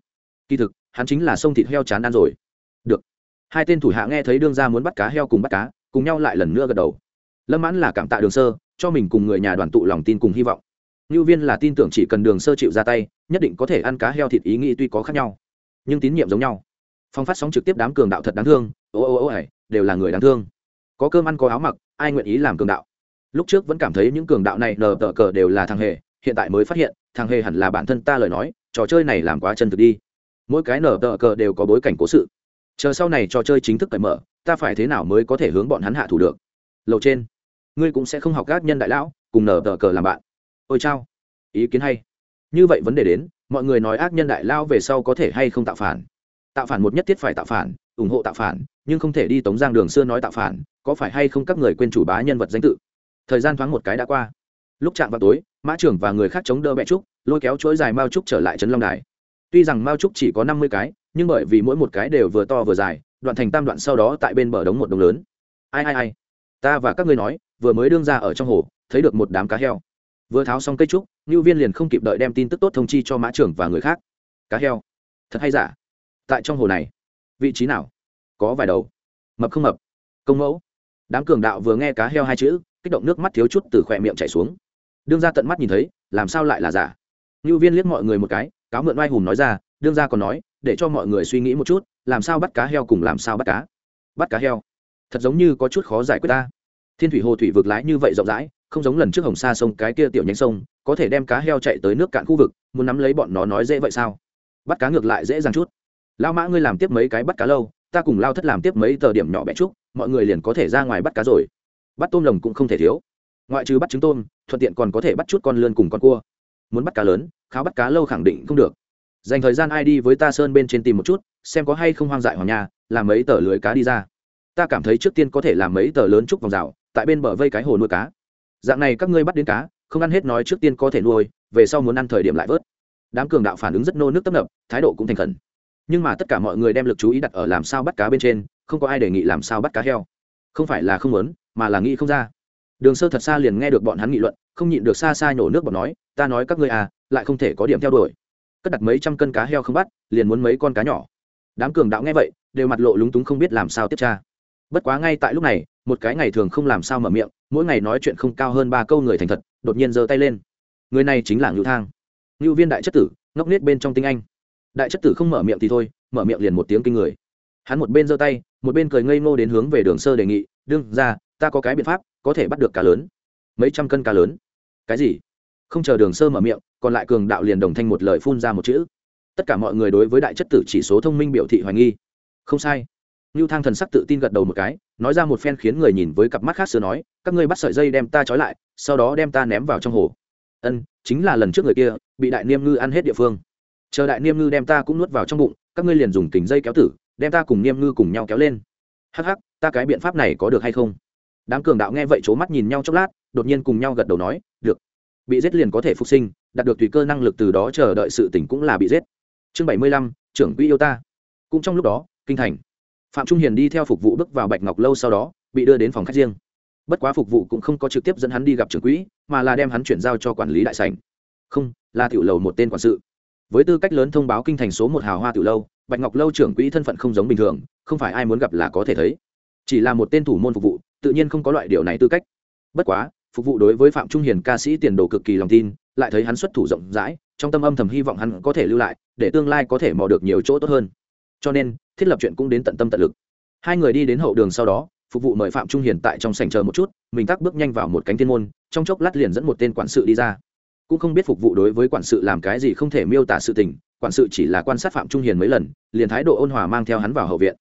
Kỳ thực, hắn chính là sông thịt heo chán ăn rồi. Được. Hai tên thủ hạ nghe thấy đương ra muốn bắt cá heo cùng bắt cá, cùng nhau lại lần nữa gật đầu. Lâm mãn là cảm tạ đường sơ, cho mình cùng người nhà đoàn tụ lòng tin cùng hy vọng. Nưu viên là tin tưởng chỉ cần đường sơ chịu ra tay, nhất định có thể ăn cá heo thịt ý nghĩ tuy có khác nhau, nhưng tín nhiệm giống nhau. Phong phát sóng trực tiếp đám cường đạo thật đáng thương, ô ô ô ải đều là người đáng thương. Có cơm ăn, có áo mặc, ai nguyện ý làm cường đạo? Lúc trước vẫn cảm thấy những cường đạo này nờ tờ cờ đều là thằng hề, hiện tại mới phát hiện, thằng hề hẳn là bản thân ta lời nói, trò chơi này làm quá chân thực đi. Mỗi cái nở tờ cờ đều có bối cảnh cố sự. Chờ sau này trò chơi chính thức cởi mở, ta phải thế nào mới có thể hướng bọn hắn hạ thủ được? Lầu trên, ngươi cũng sẽ không học các nhân đại lão, cùng nở tờ cờ làm bạn ôi chao, ý kiến hay. Như vậy vấn đề đến, mọi người nói ác nhân đại lao về sau có thể hay không tạo phản? Tạo phản một nhất thiết phải tạo phản, ủng hộ tạo phản, nhưng không thể đi tống giang đường xưa nói tạo phản, có phải hay không các người quên chủ bá nhân vật danh tự? Thời gian thoáng một cái đã qua. Lúc chạm vào tối, mã trưởng và người khác chống đỡ bẹ trúc, lôi kéo chuỗi dài mao trúc trở lại trấn long đài. Tuy rằng mao trúc chỉ có năm mươi cái, nhưng bởi vì mỗi một cái đều vừa to vừa dài, đoạn thành tam đoạn sau đó tại bên bờ đống một đống lớn. Ai ai ai? Ta và các ngươi nói, vừa mới đương ra ở trong hồ, thấy được một đám cá heo vừa tháo xong cây trúc ngưu viên liền không kịp đợi đem tin tức tốt thông chi cho mã trưởng và người khác. Cá heo. Thật hay giả? Tại trong hồ này, vị trí nào? Có vài đầu. Mập không mập? Công mẫu. Đám cường đạo vừa nghe cá heo hai chữ, kích động nước mắt thiếu chút từ khỏe miệng chảy xuống. Đương ra tận mắt nhìn thấy, làm sao lại là giả? Ngưu viên liếc mọi người một cái, cáo mượn oai hùng nói ra, đương ra còn nói, để cho mọi người suy nghĩ một chút, làm sao bắt cá heo cùng làm sao bắt cá? Bắt cá heo. Thật giống như có chút khó giải quyết ta. Thiên thủy hồ thủy vực lái như vậy rộng rãi không giống lần trước hồng sa sông cái kia tiểu nhánh sông, có thể đem cá heo chạy tới nước cạn khu vực, muốn nắm lấy bọn nó nói dễ vậy sao? Bắt cá ngược lại dễ dàng chút. Lao mã, ngươi làm tiếp mấy cái bắt cá lâu, ta cùng lao thất làm tiếp mấy tờ điểm nhỏ bẹ trúc, mọi người liền có thể ra ngoài bắt cá rồi. Bắt tôm lồng cũng không thể thiếu. Ngoại trừ bắt trứng tôm, thuận tiện còn có thể bắt chút con lươn cùng con cua. Muốn bắt cá lớn, kháo bắt cá lâu khẳng định không được. Dành thời gian ai đi với ta sơn bên trên tìm một chút, xem có hay không hoang dại hoàng nhà, làm mấy tờ lưới cá đi ra. Ta cảm thấy trước tiên có thể làm mấy tờ lớn trúc vòng rào, tại bên bờ vây cái hồ nuôi cá dạng này các ngươi bắt đến cá, không ăn hết nói trước tiên có thể nuôi, về sau muốn ăn thời điểm lại vớt. Đám cường đạo phản ứng rất nô nước tấp nập, thái độ cũng thành khẩn. Nhưng mà tất cả mọi người đem lực chú ý đặt ở làm sao bắt cá bên trên, không có ai đề nghị làm sao bắt cá heo. Không phải là không muốn, mà là nghĩ không ra. Đường sơ thật xa liền nghe được bọn hắn nghị luận, không nhịn được xa xa nhổ nước bọn nói, ta nói các ngươi à lại không thể có điểm theo đuổi. Cất đặt mấy trăm cân cá heo không bắt, liền muốn mấy con cá nhỏ. Đám cường đạo nghe vậy, đều mặt lộ lúng túng không biết làm sao tiếp tra. Bất quá ngay tại lúc này một cái ngày thường không làm sao mở miệng, mỗi ngày nói chuyện không cao hơn ba câu người thành thật, đột nhiên giơ tay lên. Người này chính là ngưu thang. Ngưu viên đại chất tử, ngốc nết bên trong tinh anh. Đại chất tử không mở miệng thì thôi, mở miệng liền một tiếng kinh người. Hắn một bên giơ tay, một bên cười ngây ngô đến hướng về đường sơ đề nghị, đương ra, ta có cái biện pháp, có thể bắt được cá lớn. Mấy trăm cân cá lớn. Cái gì? Không chờ đường sơ mở miệng, còn lại cường đạo liền đồng thanh một lời phun ra một chữ. Tất cả mọi người đối với đại chất tử chỉ số thông minh biểu thị hoài nghi. Không sai Nưu thang thần sắc tự tin gật đầu một cái, nói ra một phen khiến người nhìn với cặp mắt khác xưa nói, các ngươi bắt sợi dây đem ta trói lại, sau đó đem ta ném vào trong hồ. Ân, chính là lần trước người kia, bị đại niêm ngư ăn hết địa phương. Chờ đại niêm ngư đem ta cũng nuốt vào trong bụng, các ngươi liền dùng kính dây kéo tử, đem ta cùng niêm ngư cùng nhau kéo lên. Hắc hắc, ta cái biện pháp này có được hay không? Đám cường đạo nghe vậy chố mắt nhìn nhau chốc lát, đột nhiên cùng nhau gật đầu nói, được. Bị giết liền có thể phục sinh, đạt được tùy cơ năng lực từ đó chờ đợi sự tỉnh cũng là bị giết. Chương bảy mươi lăm, trưởng quỹ yêu ta. Cũng trong lúc đó, kinh thành phạm trung hiền đi theo phục vụ bước vào bạch ngọc lâu sau đó, bị đưa đến phòng khách riêng. Bất quá phục vụ cũng không có trực tiếp dẫn hắn đi gặp trưởng quỹ, mà là đem hắn chuyển giao cho quản lý đại sảnh. Không, là tiểu lầu một tên quản sự. Với tư cách lớn thông báo kinh thành số một hào hoa tiểu lâu, bạch ngọc lâu trưởng quỹ thân phận không giống bình thường, không phải ai muốn gặp là có thể thấy. Chỉ là một tên thủ môn phục vụ, tự nhiên không có loại điều này tư cách. Bất quá, phục vụ đối với phạm trung hiền ca sĩ tiền đồ cực kỳ lòng tin, lại thấy hắn xuất thủ rộng rãi, trong tâm âm thầm hy vọng hắn có thể lưu lại, để tương lai có thể mò được nhiều chỗ tốt hơn. Cho nên thiết lập chuyện cũng đến tận tâm tận lực. Hai người đi đến hậu đường sau đó, phục vụ mời phạm trung hiền tại trong sảnh chờ một chút, mình tắc bước nhanh vào một cánh thiên môn, trong chốc lát liền dẫn một tên quản sự đi ra. Cũng không biết phục vụ đối với quản sự làm cái gì không thể miêu tả sự tình, quản sự chỉ là quan sát phạm trung hiền mấy lần, liền thái độ ôn hòa mang theo hắn vào hậu viện.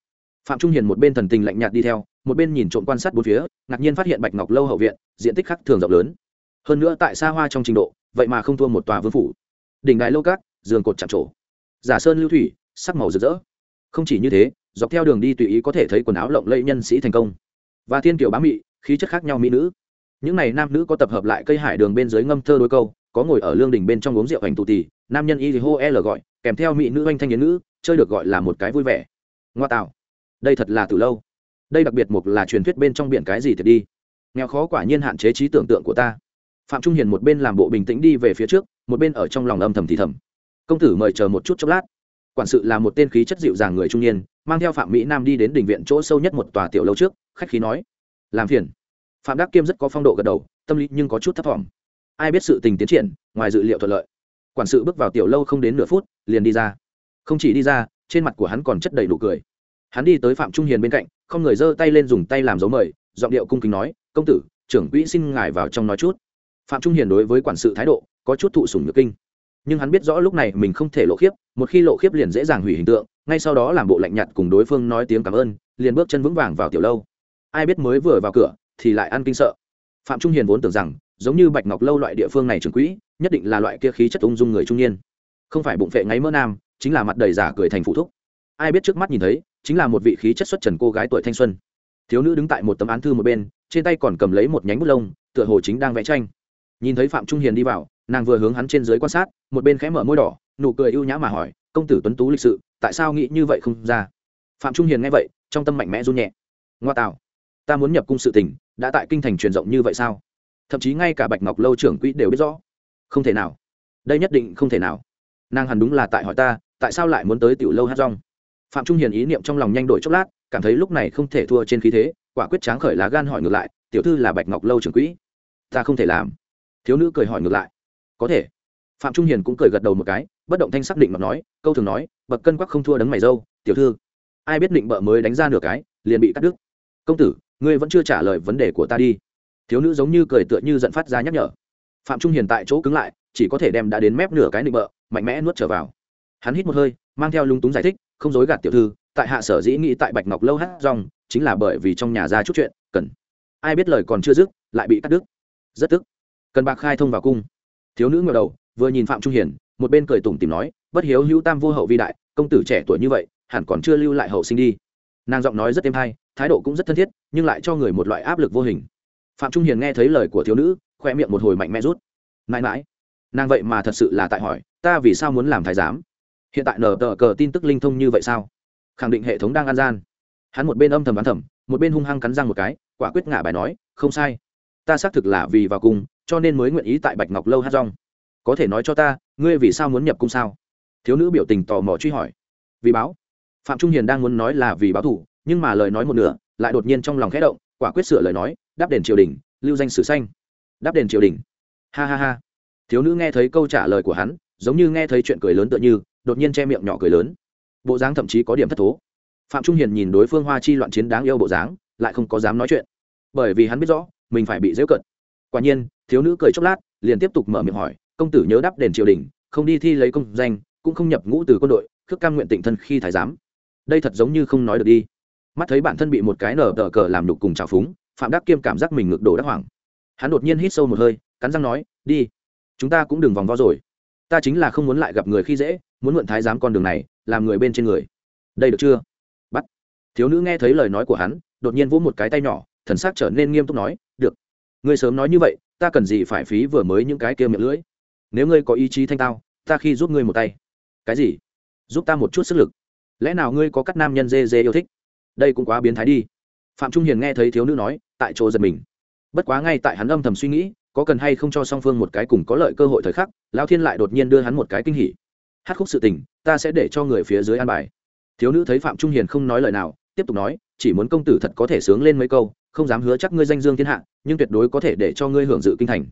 Phạm trung hiền một bên thần tình lạnh nhạt đi theo, một bên nhìn trộm quan sát bốn phía, ngạc nhiên phát hiện bạch ngọc lâu hậu viện, diện tích khắc thường rộng lớn. Hơn nữa tại xa hoa trong trình độ, vậy mà không thua một tòa vương phủ. Đỉnh đài lâu cát, giường cột chạm trổ. Giả sơn lưu thủy, sắc màu rực rỡ không chỉ như thế, dọc theo đường đi tùy ý có thể thấy quần áo lộng lẫy nhân sĩ thành công. Và thiên kiểu bá mị, khí chất khác nhau mỹ nữ. Những này nam nữ có tập hợp lại cây hải đường bên dưới ngâm thơ đôi câu, có ngồi ở lương đình bên trong uống rượu hành tù tì nam nhân y thì hô e l gọi, kèm theo mỹ nữ anh thanh yến nữ chơi được gọi là một cái vui vẻ. Ngoa tạo. Đây thật là từ lâu. Đây đặc biệt một là truyền thuyết bên trong biển cái gì thì đi. Nghèo khó quả nhiên hạn chế trí tưởng tượng của ta. Phạm trung hiền một bên làm bộ bình tĩnh đi về phía trước, một bên ở trong lòng âm thầm thì thầm. Công tử mời chờ một chút chốc lát quản sự là một tên khí chất dịu dàng người trung niên, mang theo phạm mỹ nam đi đến đình viện chỗ sâu nhất một tòa tiểu lâu trước, khách khí nói, làm phiền. Phạm đắc kiêm rất có phong độ gật đầu, tâm lý nhưng có chút thấp t ai biết sự tình tiến triển, ngoài dự liệu thuận lợi. Quản sự bước vào tiểu lâu không đến nửa phút, liền đi ra. Không chỉ đi ra, trên mặt của hắn còn chất đầy đủ cười. Hắn đi tới phạm trung hiền bên cạnh, không người giơ tay lên dùng tay làm dấu mời, giọng điệu cung kính nói, công tử, trưởng quỹ xin ngài vào trong nói chút. Phạm trung hiền đối với quản sự thái độ có chút thụ sủng nhược kinh. Nhưng hắn biết rõ lúc này mình không thể lộ khiếp một khi lộ khiếp liền dễ dàng hủy hình tượng, ngay sau đó làm bộ lạnh nhạt cùng đối phương nói tiếng cảm ơn, liền bước chân vững vàng vào tiểu lâu. Ai biết mới vừa vào cửa, thì lại ăn kinh sợ. Phạm trung hiền vốn tưởng rằng, giống như bạch ngọc lâu loại địa phương này trưởng quỹ, nhất định là loại kia khí chất ung dung người trung niên. Không phải bụng phệ ngáy mỡ nam, chính là mặt đầy giả cười thành phụ thúc. Ai biết trước mắt nhìn thấy, chính là một vị khí chất xuất trần cô gái tuổi thanh xuân. Thiếu nữ đứng tại một tấm án thư một bên, trên tay còn cầm lấy một nhánh bút lông, tựa hồ chính đang vẽ tranh. Nhìn thấy phạm trung hiền đi vào, nàng vừa hướng hắn trên dưới quan sát, một bên khẽ mở môi đỏ nụ cười ưu nhã mà hỏi, công tử tuấn tú lịch sự, tại sao nghĩ như vậy không ra? Phạm trung hiền nghe vậy, trong tâm mạnh mẽ run nhẹ. Ngoa tạo, ta muốn nhập cung sự tình, đã tại kinh thành truyền rộng như vậy sao? Thậm chí ngay cả bạch ngọc lâu trưởng quỹ đều biết rõ. Không thể nào, đây nhất định không thể nào. Nàng hẳn đúng là tại hỏi ta, tại sao lại muốn tới tiểu lâu hát rong? Phạm trung hiền ý niệm trong lòng nhanh đổi chốc lát, cảm thấy lúc này không thể thua trên khí thế, quả quyết tráng khởi lá gan hỏi ngược lại, tiểu thư là bạch ngọc lâu trưởng quỹ, ta không thể làm. Thiếu nữ cười hỏi ngược lại, có thể. Phạm trung hiền cũng cười gật đầu một cái bất động thanh xác định mà nói, câu thường nói, bậc cân quắc không thua đấng mày dâu, tiểu thư. Ai biết định bợ mới đánh ra nửa cái, liền bị cắt đứt. Công tử, ngươi vẫn chưa trả lời vấn đề của ta đi. Thiếu nữ giống như cười tựa như giận phát ra nhắc nhở. Phạm trung hiền tại chỗ cứng lại, chỉ có thể đem đã đến mép nửa cái định bợ mạnh mẽ nuốt trở vào. Hắn hít một hơi, mang theo lung túng giải thích, không dối gạt tiểu thư, tại hạ sở dĩ nghĩ tại bạch ngọc lâu hát rong, chính là bởi vì trong nhà ra chút chuyện, cần. Ai biết lời còn chưa dứt, lại bị cắt đứt. Rất tức. Cần bạc khai thông vào cung. Thiếu nữ ngờ đầu, vừa nhìn phạm trung hiền một bên cười tủm tìm nói bất hiếu hữu tam vô hậu vi đại công tử trẻ tuổi như vậy hẳn còn chưa lưu lại hậu sinh đi. Nàng giọng nói rất êm hay thái độ cũng rất thân thiết nhưng lại cho người một loại áp lực vô hình. Phạm trung hiền nghe thấy lời của thiếu nữ khoe miệng một hồi mạnh mẽ rút. Mãi mãi. Nàng vậy mà thật sự là tại hỏi ta vì sao muốn làm thái giám? Hiện tại nở tờ cờ tin tức linh thông như vậy sao? Khẳng định hệ thống đang an gian. Hắn một bên âm thầm bán thầm một bên hung hăng cắn răng một cái quả quyết ngả bài nói không sai. Ta xác thực là vì vào cùng, cho nên mới nguyện ý tại bạch ngọc lâu hát rong. Có thể nói cho ta ngươi vì sao muốn nhập cung sao? Thiếu nữ biểu tình tò mò truy hỏi. Vì báo. Phạm trung hiền đang muốn nói là vì báo thủ, nhưng mà lời nói một nửa, lại đột nhiên trong lòng khẽ động, quả quyết sửa lời nói, đáp đền triều đình, lưu danh sử xanh đáp đền triều đình. Ha ha ha. Thiếu nữ nghe thấy câu trả lời của hắn, giống như nghe thấy chuyện cười lớn tựa như, đột nhiên che miệng nhỏ cười lớn. Bộ dáng thậm chí có điểm thất thố. Phạm trung hiền nhìn đối phương hoa chi loạn chiến đáng yêu bộ dáng, lại không có dám nói chuyện. Bởi vì hắn biết rõ, mình phải bị dễu cận. Quả nhiên, thiếu nữ cười chốc lát, liền tiếp tục mở miệng hỏi công tử nhớ đáp đền triều đình, không đi thi lấy công danh, cũng không nhập ngũ từ quân đội, khước cam nguyện tịnh thân khi thái giám. Đây thật giống như không nói được đi. Mắt thấy bản thân bị một cái nở tờ cờ làm đục cùng trào phúng, phạm đắc kiêm cảm giác mình ngực đổ đắc hoảng. Hắn đột nhiên hít sâu một hơi, cắn răng nói, đi, chúng ta cũng đừng vòng vo rồi. Ta chính là không muốn lại gặp người khi dễ, muốn mượn thái giám con đường này, làm người bên trên người. Đây được chưa? Bắt. Thiếu nữ nghe thấy lời nói của hắn, đột nhiên vỗ một cái tay nhỏ, thần sắc trở nên nghiêm túc nói, được. Ngươi sớm nói như vậy, ta cần gì phải phí vừa mới những cái kia miệng lưỡi? Nếu ngươi có ý chí thanh tao, ta khi giúp ngươi một tay. Cái gì? Giúp ta một chút sức lực? Lẽ nào ngươi có các nam nhân dê dê yêu thích? Đây cũng quá biến thái đi. Phạm trung hiền nghe thấy thiếu nữ nói, tại chỗ giật mình. Bất quá ngay tại hắn âm thầm suy nghĩ, có cần hay không cho song phương một cái cùng có lợi cơ hội thời khắc, lão thiên lại đột nhiên đưa hắn một cái kinh hỉ. Hát khúc sự tình, ta sẽ để cho người phía dưới an bài. Thiếu nữ thấy phạm trung hiền không nói lời nào, tiếp tục nói, chỉ muốn công tử thật có thể sướng lên mấy câu, không dám hứa chắc ngươi danh dương thiên hạ, nhưng tuyệt đối có thể để cho ngươi hưởng dự kinh thành.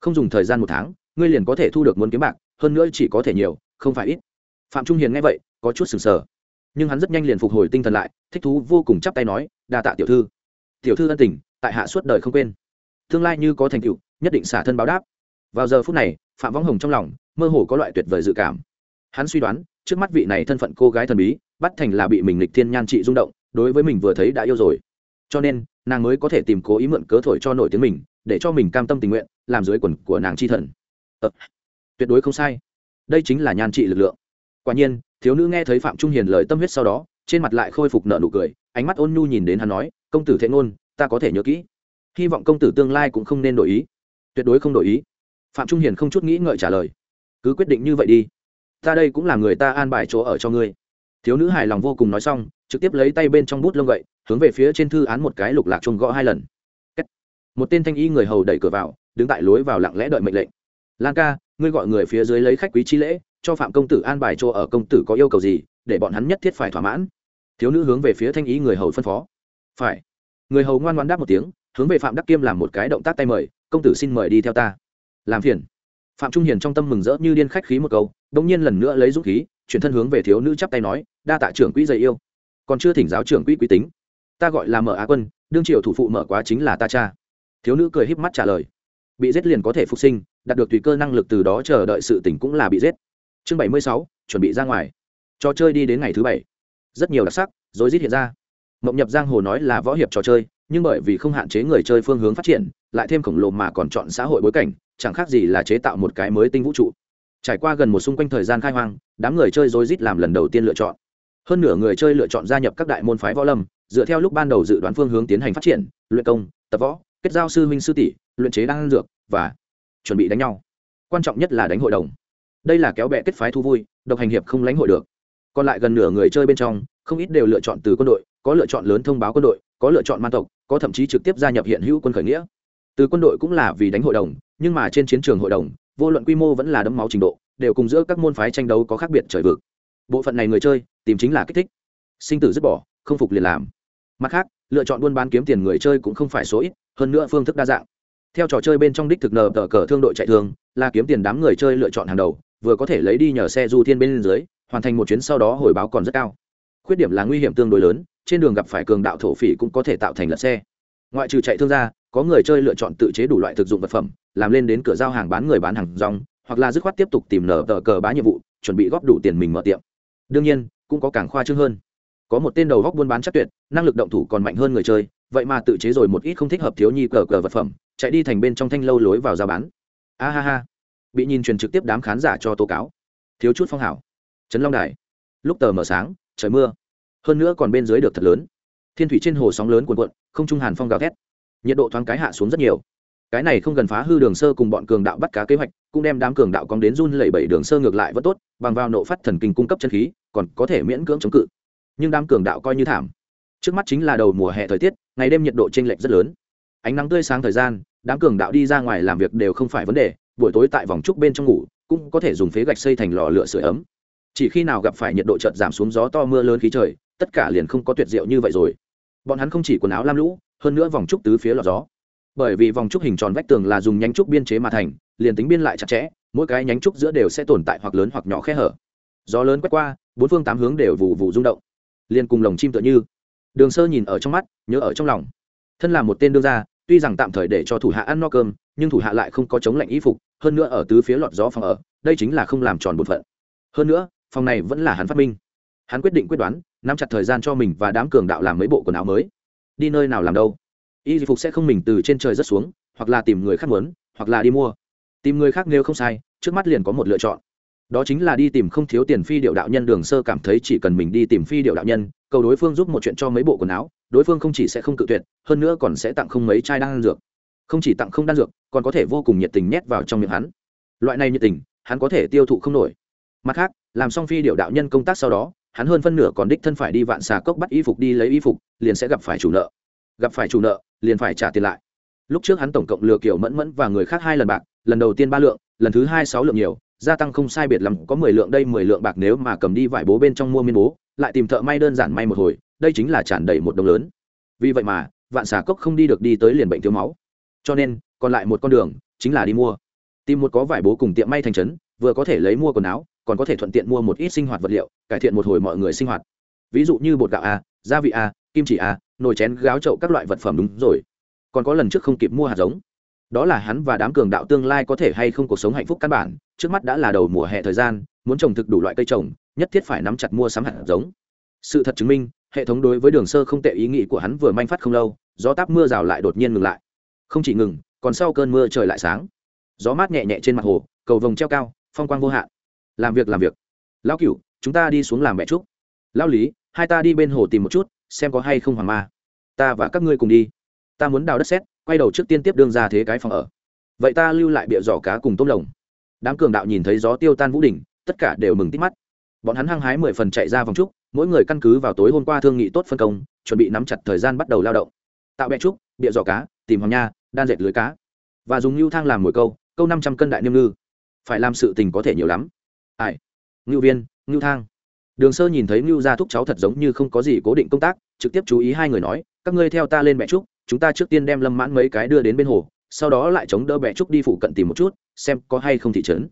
Không dùng thời gian một tháng ngươi liền có thể thu được muốn kiếm bạc, hơn nữa chỉ có thể nhiều, không phải ít. Phạm trung hiền nghe vậy, có chút sừng sờ. Nhưng hắn rất nhanh liền phục hồi tinh thần lại, thích thú vô cùng chắp tay nói, đa tạ tiểu thư. Tiểu thư ân tình, tại hạ suốt đời không quên. Tương lai như có thành tựu, nhất định xả thân báo đáp. Vào giờ phút này, phạm võng hồng trong lòng, mơ hồ có loại tuyệt vời dự cảm. Hắn suy đoán, trước mắt vị này thân phận cô gái thần bí, bắt thành là bị mình lịch thiên nhan trị rung động, đối với mình vừa thấy đã yêu rồi. Cho nên, nàng mới có thể tìm cố ý mượn cớ thổi cho nổi tiếng mình, để cho mình cam tâm tình nguyện, làm dưới quần của nàng chi thần ờ, tuyệt đối không sai. Đây chính là nhan trị lực lượng. Quả nhiên thiếu nữ nghe thấy phạm trung hiền lời tâm huyết sau đó trên mặt lại khôi phục nợ nụ cười ánh mắt ôn nhu nhìn đến hắn nói công tử thệ ngôn ta có thể nhớ kỹ. Hy vọng công tử tương lai cũng không nên đổi ý. Tuyệt đối không đổi ý. Phạm trung hiền không chút nghĩ ngợi trả lời. Cứ quyết định như vậy đi. Ta đây cũng là người ta an bài chỗ ở cho ngươi. Thiếu nữ hài lòng vô cùng nói xong trực tiếp lấy tay bên trong bút lông gậy hướng về phía trên thư án một cái lục lạc chung gõ hai lần. Một tên thanh y người hầu đẩy cửa vào đứng tại lối vào lặng lẽ đợi mệnh lệnh lan ca, ngươi gọi người phía dưới lấy khách quý chi lễ, cho phạm công tử an bài chỗ ở công tử có yêu cầu gì, để bọn hắn nhất thiết phải thỏa mãn. Thiếu nữ hướng về phía thanh ý người hầu phân phó. Phải. Người hầu ngoan ngoan đáp một tiếng, hướng về phạm đắc kiêm làm một cái động tác tay mời, công tử xin mời đi theo ta. Làm phiền. Phạm trung hiền trong tâm mừng rỡ như điên khách khí một câu đ ỗ n g nhiên lần nữa lấy dũng khí, chuyển thân hướng về thiếu nữ chắp tay nói, đa tạ trưởng quỹ dày yêu. Còn chưa thỉnh giáo trưởng quỹ quý tính. Ta gọi là mở á quân, đương triều thủ phụ mở quá chính là ta cha. Thiếu nữ cười híp mắt trả lời bị giết liền có thể phục sinh, đạt được tùy cơ năng lực từ đó chờ đợi sự tỉnh cũng là bị giết. Chương bảy mươi sáu, chuẩn bị ra ngoài. Trò chơi đi đến ngày thứ bảy. Rất nhiều đặc sắc rồi rít hiện ra. Mộng nhập giang hồ nói là võ hiệp trò chơi, nhưng bởi vì không hạn chế người chơi phương hướng phát triển, lại thêm khổng lồ mà còn chọn xã hội bối cảnh, chẳng khác gì là chế tạo một cái mới tinh vũ trụ. Trải qua gần một xung quanh thời gian khai hoang, đám người chơi rối rít làm lần đầu tiên lựa chọn. Hơn nửa người chơi lựa chọn gia nhập các đại môn phái võ lâm, dựa theo lúc ban đầu dự đoán phương hướng tiến hành phát triển, luyện công, tập võ kết giao sư huynh sư tỷ, luyện chế đan dược và chuẩn bị đánh nhau. Quan trọng nhất là đánh hội đồng. Đây là kéo bè kết phái thu vui, độc hành hiệp không lãnh hội được. Còn lại gần nửa người chơi bên trong, không ít đều lựa chọn từ quân đội, có lựa chọn lớn thông báo quân đội, có lựa chọn man tộc, có thậm chí trực tiếp gia nhập hiện hữu quân khởi nghĩa. Từ quân đội cũng là vì đánh hội đồng, nhưng mà trên chiến trường hội đồng, vô luận quy mô vẫn là đấm máu trình độ, đều cùng giữa các môn phái tranh đấu có khác biệt trời vực. Bộ phận này người chơi, tìm chính là kích thích. Sinh tử dứt bỏ, không phục liền làm. Mặt khác, lựa chọn buôn bán kiếm tiền người chơi cũng không phải số ít hơn nữa phương thức đa dạng. Theo trò chơi bên trong đích thực nờ tờ cờ thương đội chạy thường là kiếm tiền đám người chơi lựa chọn hàng đầu, vừa có thể lấy đi nhờ xe du thiên bên dưới, hoàn thành một chuyến sau đó hồi báo còn rất cao. Khuyết điểm là nguy hiểm tương đối lớn, trên đường gặp phải cường đạo thổ phỉ cũng có thể tạo thành lật xe. Ngoại trừ chạy thương ra, có người chơi lựa chọn tự chế đủ loại thực dụng vật phẩm, làm lên đến cửa giao hàng bán người bán hàng rong, hoặc là dứt khoát tiếp tục tìm nở tờ cờ bá nhiệm vụ, chuẩn bị góp đủ tiền mình mở tiệm. Đương nhiên, cũng có càng khoa trương hơn. Có một tên đầu góc buôn bán chắc tuyệt, năng lực động thủ còn mạnh hơn người chơi vậy mà tự chế rồi một ít không thích hợp thiếu nhi cờ cờ vật phẩm, chạy đi thành bên trong thanh lâu lối vào giao bán. A ha ha. Bị nhìn truyền trực tiếp đám khán giả cho tố cáo. Thiếu chút phong hảo. Trấn long đài. Lúc tờ mở sáng, trời mưa. Hơn nữa còn bên dưới được thật lớn. Thiên thủy trên hồ sóng lớn cuồn cuộn, không trung hàn phong gào thét. Nhiệt độ thoáng cái hạ xuống rất nhiều. Cái này không gần phá hư đường sơ cùng bọn cường đạo bắt cá kế hoạch, cũng đem đám cường đạo cong đến run lẩy bẩy đường sơ ngược lại vẫn tốt, bằng vào nộ phát thần kinh cung cấp chân khí, còn có thể miễn cưỡng chống cự. Nhưng đám cường đạo coi như thảm. Trước mắt chính là đầu mùa hè thời tiết ngày đêm nhiệt độ chênh lệch rất lớn. Ánh nắng tươi sáng thời gian, đám cường đạo đi ra ngoài làm việc đều không phải vấn đề, buổi tối tại vòng trúc bên trong ngủ, cũng có thể dùng phế gạch xây thành lò lửa sưởi ấm. Chỉ khi nào gặp phải nhiệt độ chợt giảm xuống gió to mưa lớn khí trời, tất cả liền không có tuyệt diệu như vậy rồi. Bọn hắn không chỉ quần áo lam lũ, hơn nữa vòng trúc tứ phía lọt gió. Bởi vì vòng trúc hình tròn vách tường là dùng nhánh trúc biên chế mà thành, liền tính biên lại chặt chẽ, mỗi cái nhánh trúc giữa đều sẽ tồn tại hoặc lớn hoặc nhỏ khe hở. Gió lớn quét qua, bốn phương tám hướng đều vụ vụ rung động. Liền cùng lồng chim tựa như đường sơ nhìn ở trong mắt, nhớ ở trong lòng. Thân là một tên đương gia, tuy rằng tạm thời để cho thủ hạ ăn no cơm, nhưng thủ hạ lại không có chống lạnh y phục, hơn nữa ở tứ phía lọt gió phòng ở, đây chính là không làm tròn bổn phận. Hơn nữa, phòng này vẫn là hắn phát minh. Hắn quyết định quyết đoán, nắm chặt thời gian cho mình và đám cường đạo làm mấy bộ quần áo mới. Đi nơi nào làm đâu? Y phục sẽ không mình từ trên trời rất xuống, hoặc là tìm người khác muốn, hoặc là đi mua. Tìm người khác nếu không sai, trước mắt liền có một lựa chọn đó chính là đi tìm không thiếu tiền phi điệu đạo nhân đường sơ cảm thấy chỉ cần mình đi tìm phi điệu đạo nhân, cầu đối phương giúp một chuyện cho mấy bộ quần áo, đối phương không chỉ sẽ không cự tuyệt, hơn nữa còn sẽ tặng không mấy chai đan dược. Không chỉ tặng không đan dược, còn có thể vô cùng nhiệt tình nhét vào trong miệng hắn. Loại này nhiệt tình, hắn có thể tiêu thụ không nổi. Mặt khác, làm xong phi điệu đạo nhân công tác sau đó, hắn hơn phân nửa còn đích thân phải đi vạn xà cốc bắt y phục đi lấy y phục, liền sẽ gặp phải chủ nợ. Gặp phải chủ nợ, liền phải trả tiền lại. Lúc trước hắn tổng cộng lừa kiểu mẫn mẫn và người khác hai lần bạc, lần đầu tiên ba lượng, lần thứ hai sáu lượng nhiều gia tăng không sai biệt lắm, có mười lượng đây, mười lượng bạc nếu mà cầm đi vải bố bên trong mua miên bố, lại tìm thợ may đơn giản may một hồi, đây chính là tràn đầy một đồng lớn. Vì vậy mà, vạn xà cốc không đi được đi tới liền bệnh thiếu máu. Cho nên, còn lại một con đường chính là đi mua. Tìm một có vải bố cùng tiệm may thành trấn, vừa có thể lấy mua quần áo, còn có thể thuận tiện mua một ít sinh hoạt vật liệu, cải thiện một hồi mọi người sinh hoạt. Ví dụ như bột gạo a, gia vị a, kim chỉ a, nồi chén, gáo trậu các loại vật phẩm đúng rồi. Còn có lần trước không kịp mua hạt giống đó là hắn và đám cường đạo tương lai có thể hay không cuộc sống hạnh phúc căn bản, trước mắt đã là đầu mùa hè thời gian, muốn trồng thực đủ loại cây trồng, nhất thiết phải nắm chặt mua sắm hạt giống. Sự thật chứng minh, hệ thống đối với đường sơ không tệ ý nghĩ của hắn vừa manh phát không lâu, gió táp mưa rào lại đột nhiên ngừng lại. Không chỉ ngừng, còn sau cơn mưa trời lại sáng. Gió mát nhẹ nhẹ trên mặt hồ, cầu vồng treo cao, phong quang vô hạn. Làm việc làm việc. Lão cửu, chúng ta đi xuống làm mẹ trúc lão lý, hai ta đi bên hồ tìm một chút, xem có hay không hoàng ma. Ta và các ngươi cùng đi. Ta muốn đào đất xét quay đầu trước tiên tiếp đương ra thế cái phòng ở. Vậy ta lưu lại bịa giỏ cá cùng tôm lồng. Đám cường đạo nhìn thấy gió tiêu tan vũ đỉnh, tất cả đều mừng tít mắt. Bọn hắn hăng hái mười phần chạy ra vòng trúc, mỗi người căn cứ vào tối hôm qua thương nghị tốt phân công, chuẩn bị nắm chặt thời gian bắt đầu lao động. Tạo bẹ trúc, bịa giỏ cá, tìm hoàng nha, đan dệt lưới cá. Và dùng lưu thang làm mồi câu câu năm trăm cân đại niêm ngư. Phải làm sự tình có thể nhiều lắm. Ai? Ngưu viên ngưu thang. Đường sơ nhìn thấy ngưu gia thúc cháu thật giống như không có gì cố định công tác, trực tiếp chú ý hai người nói, các ngươi theo ta lên bẹ trúc chúng ta trước tiên đem lâm mãn mấy cái đưa đến bên hồ, sau đó lại chống đỡ bẹ trúc đi phụ cận tìm một chút, xem có hay không thị trấn.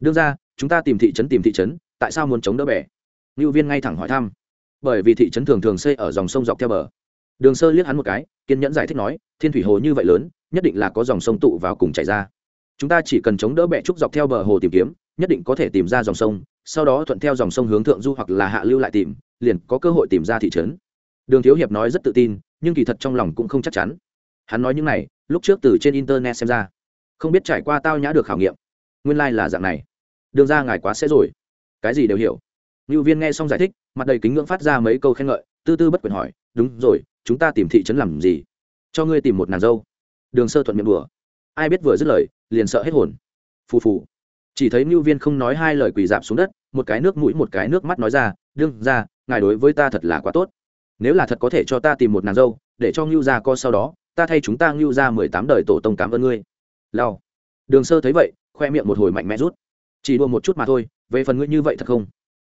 Đương ra, chúng ta tìm thị trấn tìm thị trấn, tại sao muốn chống đỡ bẹ? ngưu viên ngay thẳng hỏi thăm. Bởi vì thị trấn thường thường xây ở dòng sông dọc theo bờ. Đường sơ liếc hắn một cái, kiên nhẫn giải thích nói, thiên thủy hồ như vậy lớn, nhất định là có dòng sông tụ vào cùng chảy ra. Chúng ta chỉ cần chống đỡ bẹ trúc dọc theo bờ hồ tìm kiếm, nhất định có thể tìm ra dòng sông, sau đó thuận theo dòng sông hướng thượng du hoặc là hạ lưu lại tìm, liền có cơ hội tìm ra thị trấn. Đường thiếu hiệp nói rất tự tin nhưng kỳ thật trong lòng cũng không chắc chắn. Hắn nói những này, lúc trước từ trên internet xem ra. Không biết trải qua tao nhã được khảo nghiệm. Nguyên lai、like、là dạng này. Đường ra ngài quá sẽ rồi. Cái gì đều hiểu. Ngưu viên nghe xong giải thích, mặt đầy kính ngưỡng phát ra mấy câu khen ngợi, tư tư bất quyền hỏi, đúng rồi, chúng ta tìm thị trấn làm gì? Cho ngươi tìm một nàng dâu. Đường sơ thuận miệng đùa. Ai biết vừa dứt lời, liền sợ hết hồn. Phù phù. Chỉ thấy ngưu viên không nói hai lời quỳ dạp xuống đất, một cái nước mũi, một cái nước mắt nói ra, đương ra, ngài đối với ta thật là quá tốt nếu là thật có thể cho ta tìm một nàng dâu, để cho ngưu gia co sau đó, ta thay chúng ta ngưu gia mười tám đời tổ tông cảm ơn ngươi. Lao đường sơ thấy vậy, khoe miệng một hồi mạnh mẽ rút. Chỉ đua một chút mà thôi, về phần ngươi như vậy thật không?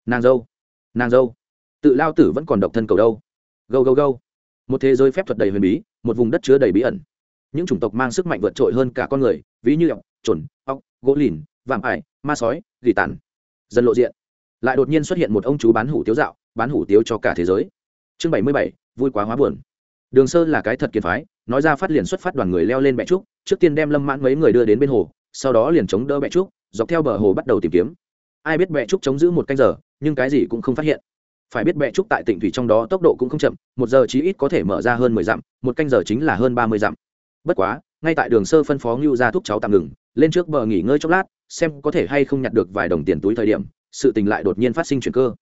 Nàng dâu. Nàng dâu. Tự lao tử vẫn còn độc thân cầu đâu? Gâu gâu gâu. Một thế giới phép thuật đầy huyền bí, một vùng đất chứa đầy bí ẩn. Những chủng tộc mang sức mạnh vượt trội hơn cả con người, ví như ọc trồn ọc gỗ lìn, vạm ải, ma sói, gỉ tàn. Dân lộ diện. Lại đột nhiên xuất hiện một ông chú bán hủ tiếu dạo, bán hủ tiếu cho cả thế giới chương bảy mươi bảy, vui quá hóa buồn. Đường sơ là cái thật kiệt phái, nói ra phát liền xuất phát đoàn người leo lên bẹ trúc, trước tiên đem lâm mãn mấy người đưa đến bên hồ, sau đó liền chống đỡ bẹ trúc, dọc theo bờ hồ bắt đầu tìm kiếm. Ai biết bẹ trúc chống giữ một canh giờ, nhưng cái gì cũng không phát hiện. Phải biết bẹ trúc tại tỉnh thủy trong đó tốc độ cũng không chậm, một giờ chí ít có thể mở ra hơn mười dặm, một canh giờ chính là hơn ba mươi dặm. Bất quá, ngay tại đường sơ phân phó ngưu ra thúc cháu tạm ngừng, lên trước bờ nghỉ ngơi chốc lát, xem có thể hay không nhặt được vài đồng tiền túi thời điểm, sự tình lại đột nhiên phát sinh chuyển cơ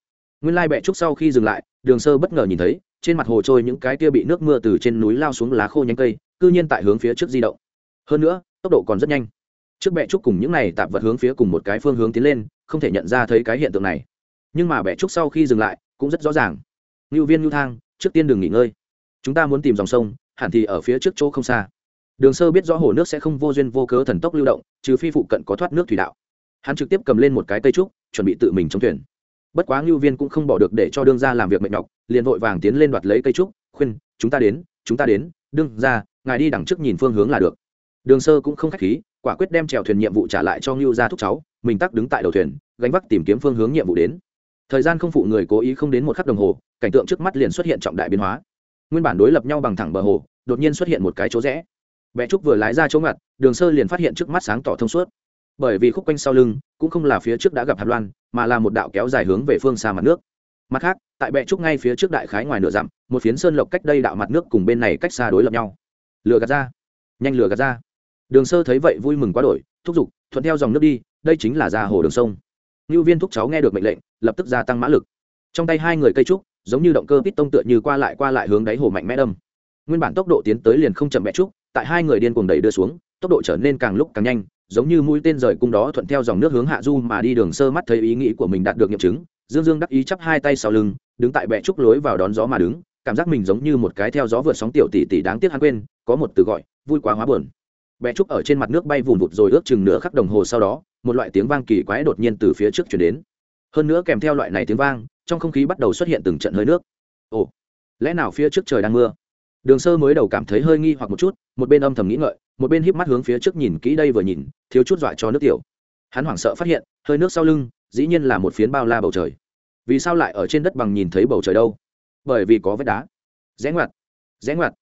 nguyên lai bẹ trúc sau khi dừng lại, đường sơ bất ngờ nhìn thấy, trên mặt hồ trôi những cái kia bị nước mưa từ trên núi lao xuống lá khô nhánh cây, cư nhiên tại hướng phía trước di động. Hơn nữa, tốc độ còn rất nhanh. Trước bẹ trúc cùng những này tạp vật hướng phía cùng một cái phương hướng tiến lên, không thể nhận ra thấy cái hiện tượng này. Nhưng mà bẹ trúc sau khi dừng lại, cũng rất rõ ràng. Ngưu viên ngưu thang, trước tiên đừng nghỉ ngơi. Chúng ta muốn tìm dòng sông, hẳn thì ở phía trước chỗ không xa. Đường sơ biết rõ hồ nước sẽ không vô duyên vô cớ thần tốc lưu động, trừ phi phụ cận có thoát nước thủy đạo. Hắn trực tiếp cầm lên một cái cây trúc, chuẩn bị tự mình chống thuyền bất quá ngưu viên cũng không bỏ được để cho đương gia làm việc mệt nhọc, liền vội vàng tiến lên đoạt lấy cây trúc, khuyên, chúng ta đến, chúng ta đến, đương ra ngài đi đằng trước nhìn phương hướng là được. Đường sơ cũng không k h á c h khí, quả quyết đem trèo thuyền nhiệm vụ trả lại cho ngưu gia thúc cháu, mình tắc đứng tại đầu thuyền, gánh vác tìm kiếm phương hướng nhiệm vụ đến. Thời gian không phụ người cố ý không đến một khắc đồng hồ, cảnh tượng trước mắt liền xuất hiện trọng đại biến hóa. Nguyên bản đối lập nhau bằng thẳng bờ hồ, đột nhiên xuất hiện một cái chỗ rẽ. Vẽ trúc vừa lái ra chỗ ngặt, đường sơ liền phát hiện trước mắt sáng tỏ thông suốt bởi vì khúc quanh sau lưng cũng không là phía trước đã gặp hạt loan, mà là một đạo kéo dài hướng về phương xa mặt nước. Mặt khác, tại bệ trúc ngay phía trước đại khái ngoài nửa dặm, một phiến sơn lộc cách đây đạo mặt nước cùng bên này cách xa đối lập nhau. Lừa gạt ra. Nhanh lừa gạt ra. Đường sơ thấy vậy vui mừng quá đổi, thúc giục, thuận theo dòng nước đi, đây chính là ra hồ đường sông. Ngưu viên thúc cháu nghe được mệnh lệnh, lập tức gia tăng mã lực. Trong tay hai người cây trúc, giống như động cơ pít tông tựa như qua lại qua lại hướng đáy hồ mạnh mẽ đâm. Nguyên bản tốc độ tiến tới liền không chậm mẹ trúc, tại hai người điên cuồng đẩy đưa xuống tốc độ trở nên càng lúc càng nhanh, giống như mũi tên rời cung đó thuận theo dòng nước hướng hạ du mà đi đường sơ mắt thấy ý nghĩ của mình đạt được nghiệm chứng, dương dương đắc ý chắp hai tay sau lưng, đứng tại bệ trúc lối vào đón gió mà đứng, cảm giác mình giống như một cái theo gió vượt sóng tiểu tỷ tỷ đáng tiếc hắn quên, có một từ gọi, vui quá hóa buồn. Bệ trúc ở trên mặt nước bay vùn vụt rồi ước chừng nửa khắc đồng hồ sau đó, một loại tiếng vang kỳ quái đột nhiên từ phía trước chuyển đến. Hơn nữa kèm theo loại này tiếng vang, trong không khí bắt đầu xuất hiện từng trận hơi nước. Ồ, lẽ nào phía trước trời đang mưa? Đường sơ mới đầu cảm thấy hơi nghi hoặc một chút, một bên âm thầm nghĩ ngợi một bên híp mắt hướng phía trước nhìn kỹ đây vừa nhìn, thiếu chút dọa cho nước tiểu. Hắn hoảng sợ phát hiện, hơi nước sau lưng, dĩ nhiên là một phiến bao la bầu trời. Vì sao lại ở trên đất bằng nhìn thấy bầu trời đâu? Bởi vì có vết đá. Rẽ ngoặt rẽ ngoặt.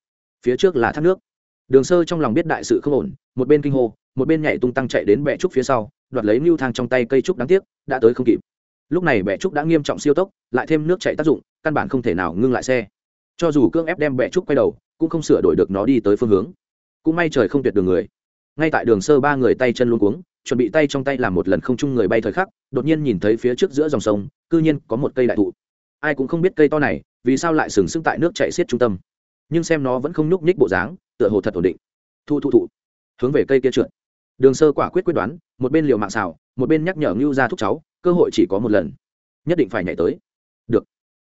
Phía trước là thác nước. Đường sơ trong lòng biết đại sự không ổn, một bên kinh hô, một bên nhảy tung tăng chạy đến bẹ trúc phía sau, đoạt lấy mưu thang trong tay cây trúc đáng tiếc, đã tới không kịp. Lúc này bẹ trúc đã nghiêm trọng siêu tốc, lại thêm nước chạy tác dụng, căn bản không thể nào ngưng lại xe. Cho dù cưỡng ép đem bẹ trúc quay đầu, cũng không sửa đổi được nó đi tới phương hướng cũng may trời không tuyệt đường người. Ngay tại đường sơ ba người tay chân luôn cuống, chuẩn bị tay trong tay làm một lần không chung người bay thời khắc, đột nhiên nhìn thấy phía trước giữa dòng sông, cư nhiên có một cây đại thụ. Ai cũng không biết cây to này, vì sao lại sừng sững tại nước chạy xiết trung tâm. Nhưng xem nó vẫn không nhúc nhích bộ dáng, tựa hồ thật ổn định. Thu thu thụ hướng về cây kia trượt. Đường sơ quả quyết quyết đoán, một bên liều mạng xào, một bên nhắc nhở ngưu ra thúc cháu, cơ hội chỉ có một lần. Nhất định phải nhảy tới. Được.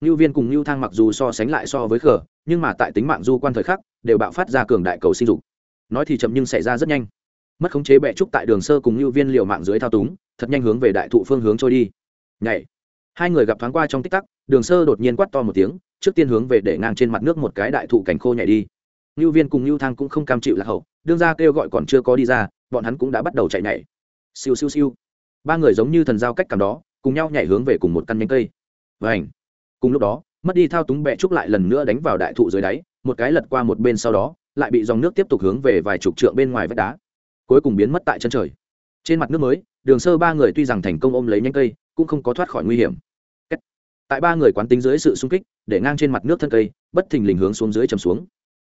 Ngưu viên cùng ngưu thang mặc dù so sánh lại so với khờ, nhưng mà tại tính mạng du quan thời khắc, đều bạo phát ra cường đại cầu sinh dục nói thì chậm nhưng xảy ra rất nhanh. Mất khống chế bẹ trúc tại đường sơ cùng lưu viên liều mạng dưới thao túng, thật nhanh hướng về đại thụ phương hướng trôi đi. Nhảy. Hai người gặp thoáng qua trong tích tắc, đường sơ đột nhiên quát to một tiếng, trước tiên hướng về để ngang trên mặt nước một cái đại thụ cảnh khô nhảy đi. Lưu viên cùng lưu thang cũng không cam chịu lạc hậu, đương ra kêu gọi còn chưa có đi ra, bọn hắn cũng đã bắt đầu chạy nhảy. Siêu siêu siêu. Ba người giống như thần giao cách cảm đó, cùng nhau nhảy hướng về cùng một căn nhánh cây. Và ảnh cùng lúc đó, mất đi thao túng bẹ trúc lại lần nữa đánh vào đại thụ dưới đáy một cái lật qua một bên sau đó, lại bị dòng nước tiếp tục hướng về vài chục trượng bên ngoài vách đá, cuối cùng biến mất tại chân trời. Trên mặt nước mới, đường sơ ba người tuy rằng thành công ôm lấy nhánh cây, cũng không có thoát khỏi nguy hiểm. Tại ba người quán tính dưới sự sung kích, để ngang trên mặt nước thân cây, bất thình lình hướng xuống dưới chầm xuống.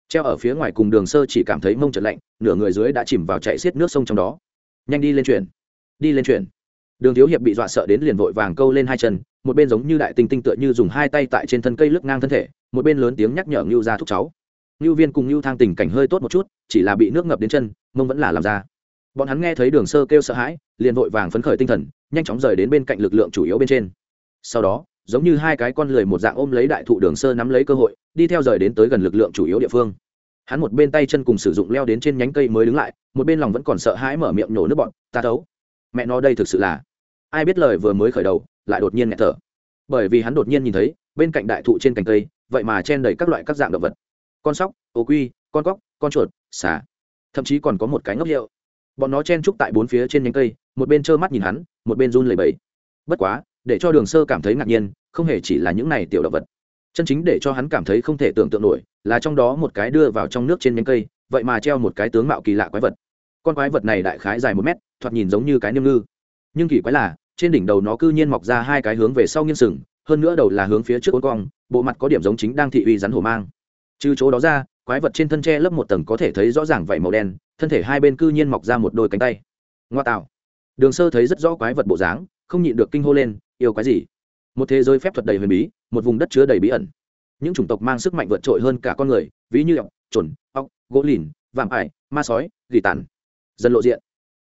Treo ở phía ngoài cùng đường sơ chỉ cảm thấy mông trận lạnh, nửa người dưới đã chìm vào chạy xiết nước sông trong đó. Nhanh đi lên chuyển. Đi lên chuyển. Đường thiếu hiệp bị dọa sợ đến liền vội vàng câu lên hai chân một bên giống như đại tinh tinh tựa như dùng hai tay tại trên thân cây lướt ngang thân thể, một bên lớn tiếng nhắc nhở ngưu ra thúc cháu. Ngưu viên cùng ngưu thang tình cảnh hơi tốt một chút, chỉ là bị nước ngập đến chân, mông vẫn là làm ra. Bọn hắn nghe thấy đường sơ kêu sợ hãi, liền vội vàng phấn khởi tinh thần, nhanh chóng rời đến bên cạnh lực lượng chủ yếu bên trên. Sau đó, giống như hai cái con lười một dạng ôm lấy đại thụ đường sơ nắm lấy cơ hội, đi theo rời đến tới gần lực lượng chủ yếu địa phương. Hắn một bên tay chân cùng sử dụng leo đến trên nhánh cây mới đứng lại, một bên lòng vẫn còn sợ hãi mở miệng nhổ nước bọn, ta thấu, mẹ nó đây thực sự là ai biết lời vừa mới khởi đầu lại đột nhiên nghẹt thở. Bởi vì hắn đột nhiên nhìn thấy, bên cạnh đại thụ trên cành cây, vậy mà chen đầy các loại các dạng động vật. Con sóc, ô quy, con cóc, con chuột, xà. Thậm chí còn có một cái ngốc hiệu bọn nó chen trúc tại bốn phía trên nhánh cây, một bên trơ mắt nhìn hắn, một bên run lẩy bẩy. Bất quá, để cho đường sơ cảm thấy ngạc nhiên, không hề chỉ là những này tiểu động vật. Chân chính để cho hắn cảm thấy không thể tưởng tượng nổi, là trong đó một cái đưa vào trong nước trên nhánh cây, vậy mà treo một cái tướng mạo kỳ lạ quái vật. Con quái vật này đại khái dài một mét, thoạt nhìn giống như cái niêm ngư. Nhưng kỳ quái là trên đỉnh đầu nó cư nhiên mọc ra hai cái hướng về sau nghiêng sừng, hơn nữa đầu là hướng phía trước uốn cong, bộ mặt có điểm giống chính đang thị uy rắn hổ mang. Trừ chỗ đó ra, quái vật trên thân tre lấp một tầng có thể thấy rõ ràng vảy màu đen, thân thể hai bên cư nhiên mọc ra một đôi cánh tay. Ngoa tạo. Đường sơ thấy rất rõ quái vật bộ dáng, không nhịn được kinh hô lên, yêu quái gì? Một thế giới phép thuật đầy huyền bí, một vùng đất chứa đầy bí ẩn. Những chủng tộc mang sức mạnh vượt trội hơn cả con người, ví như ọc trồn ọc gỗ lìn, vạm ải, ma sói, gỉ tàn. Dần lộ diện.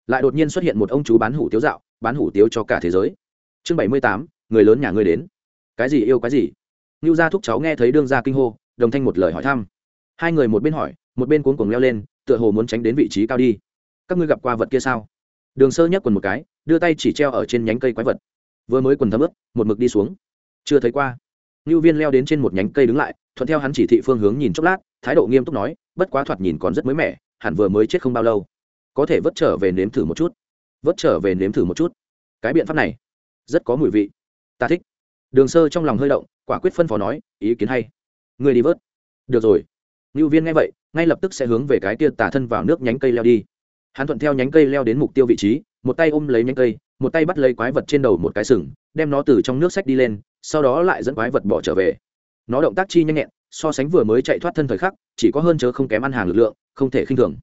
Lại đột nhiên xuất hiện một ông chú bán hủ tiếu dạo bán hủ tiếu cho cả thế giới. Chương bảy mươi tám, người lớn nhà ngươi đến. Cái gì yêu cái gì? Ngưu gia thúc cháu nghe thấy đương gia kinh hô, đồng thanh một lời hỏi thăm. Hai người một bên hỏi, một bên cuốn cuồng leo lên, tựa hồ muốn tránh đến vị trí cao đi. Các ngươi gặp qua vật kia sao? Đường sơ nhấc quần một cái, đưa tay chỉ treo ở trên nhánh cây quái vật. Vừa mới quần thấm ướp một mực đi xuống. Chưa thấy qua. Ngưu viên leo đến trên một nhánh cây đứng lại, thuận theo hắn chỉ thị phương hướng nhìn chốc lát, thái độ nghiêm túc nói, bất quá thoạt nhìn còn rất mới mẻ, hẳn vừa mới chết không bao lâu. Có thể vất trở về nếm thử một chút vớt trở về nếm thử một chút. Cái biện pháp này rất có mùi vị. Ta thích. Đường sơ trong lòng hơi động, quả quyết phân phó nói, ý kiến hay. Người đi vớt. Được rồi. Ngưu viên nghe vậy, ngay lập tức sẽ hướng về cái tia tả thân vào nước nhánh cây leo đi. Hắn thuận theo nhánh cây leo đến mục tiêu vị trí, một tay ôm lấy nhánh cây, một tay bắt lấy quái vật trên đầu một cái sừng, đem nó từ trong nước sách đi lên, sau đó lại dẫn quái vật bỏ trở về. Nó động tác chi nhanh nhẹn, so sánh vừa mới chạy thoát thân thời khắc, chỉ có hơn chớ không kém ăn hàng lực lượng, không thể khinh thường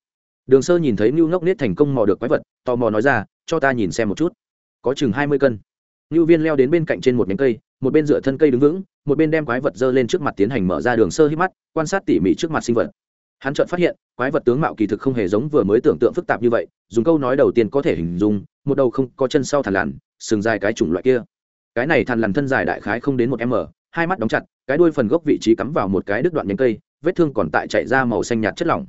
đường sơ nhìn thấy ngưu ngốc nết thành công mò được quái vật, tò mò nói ra, cho ta nhìn xem một chút. Có chừng hai mươi cân. Ngưu viên leo đến bên cạnh trên một nhánh cây, một bên dựa thân cây đứng vững, một bên đem quái vật dơ lên trước mặt tiến hành mở ra đường sơ hít mắt, quan sát tỉ mỉ trước mặt sinh vật. Hắn chợt phát hiện, quái vật tướng mạo kỳ thực không hề giống vừa mới tưởng tượng phức tạp như vậy, dùng câu nói đầu tiên có thể hình dung, một đầu không có chân sau thằn lằn, sừng dài cái chủng loại kia. Cái này thằn lằn thân dài đại khái không đến một m, hai mắt đóng chặt, cái đuôi phần gốc vị trí cắm vào một cái đứt đoạn nhánh cây, vết thương còn tại chảy ra màu xanh nhạt chất lỏng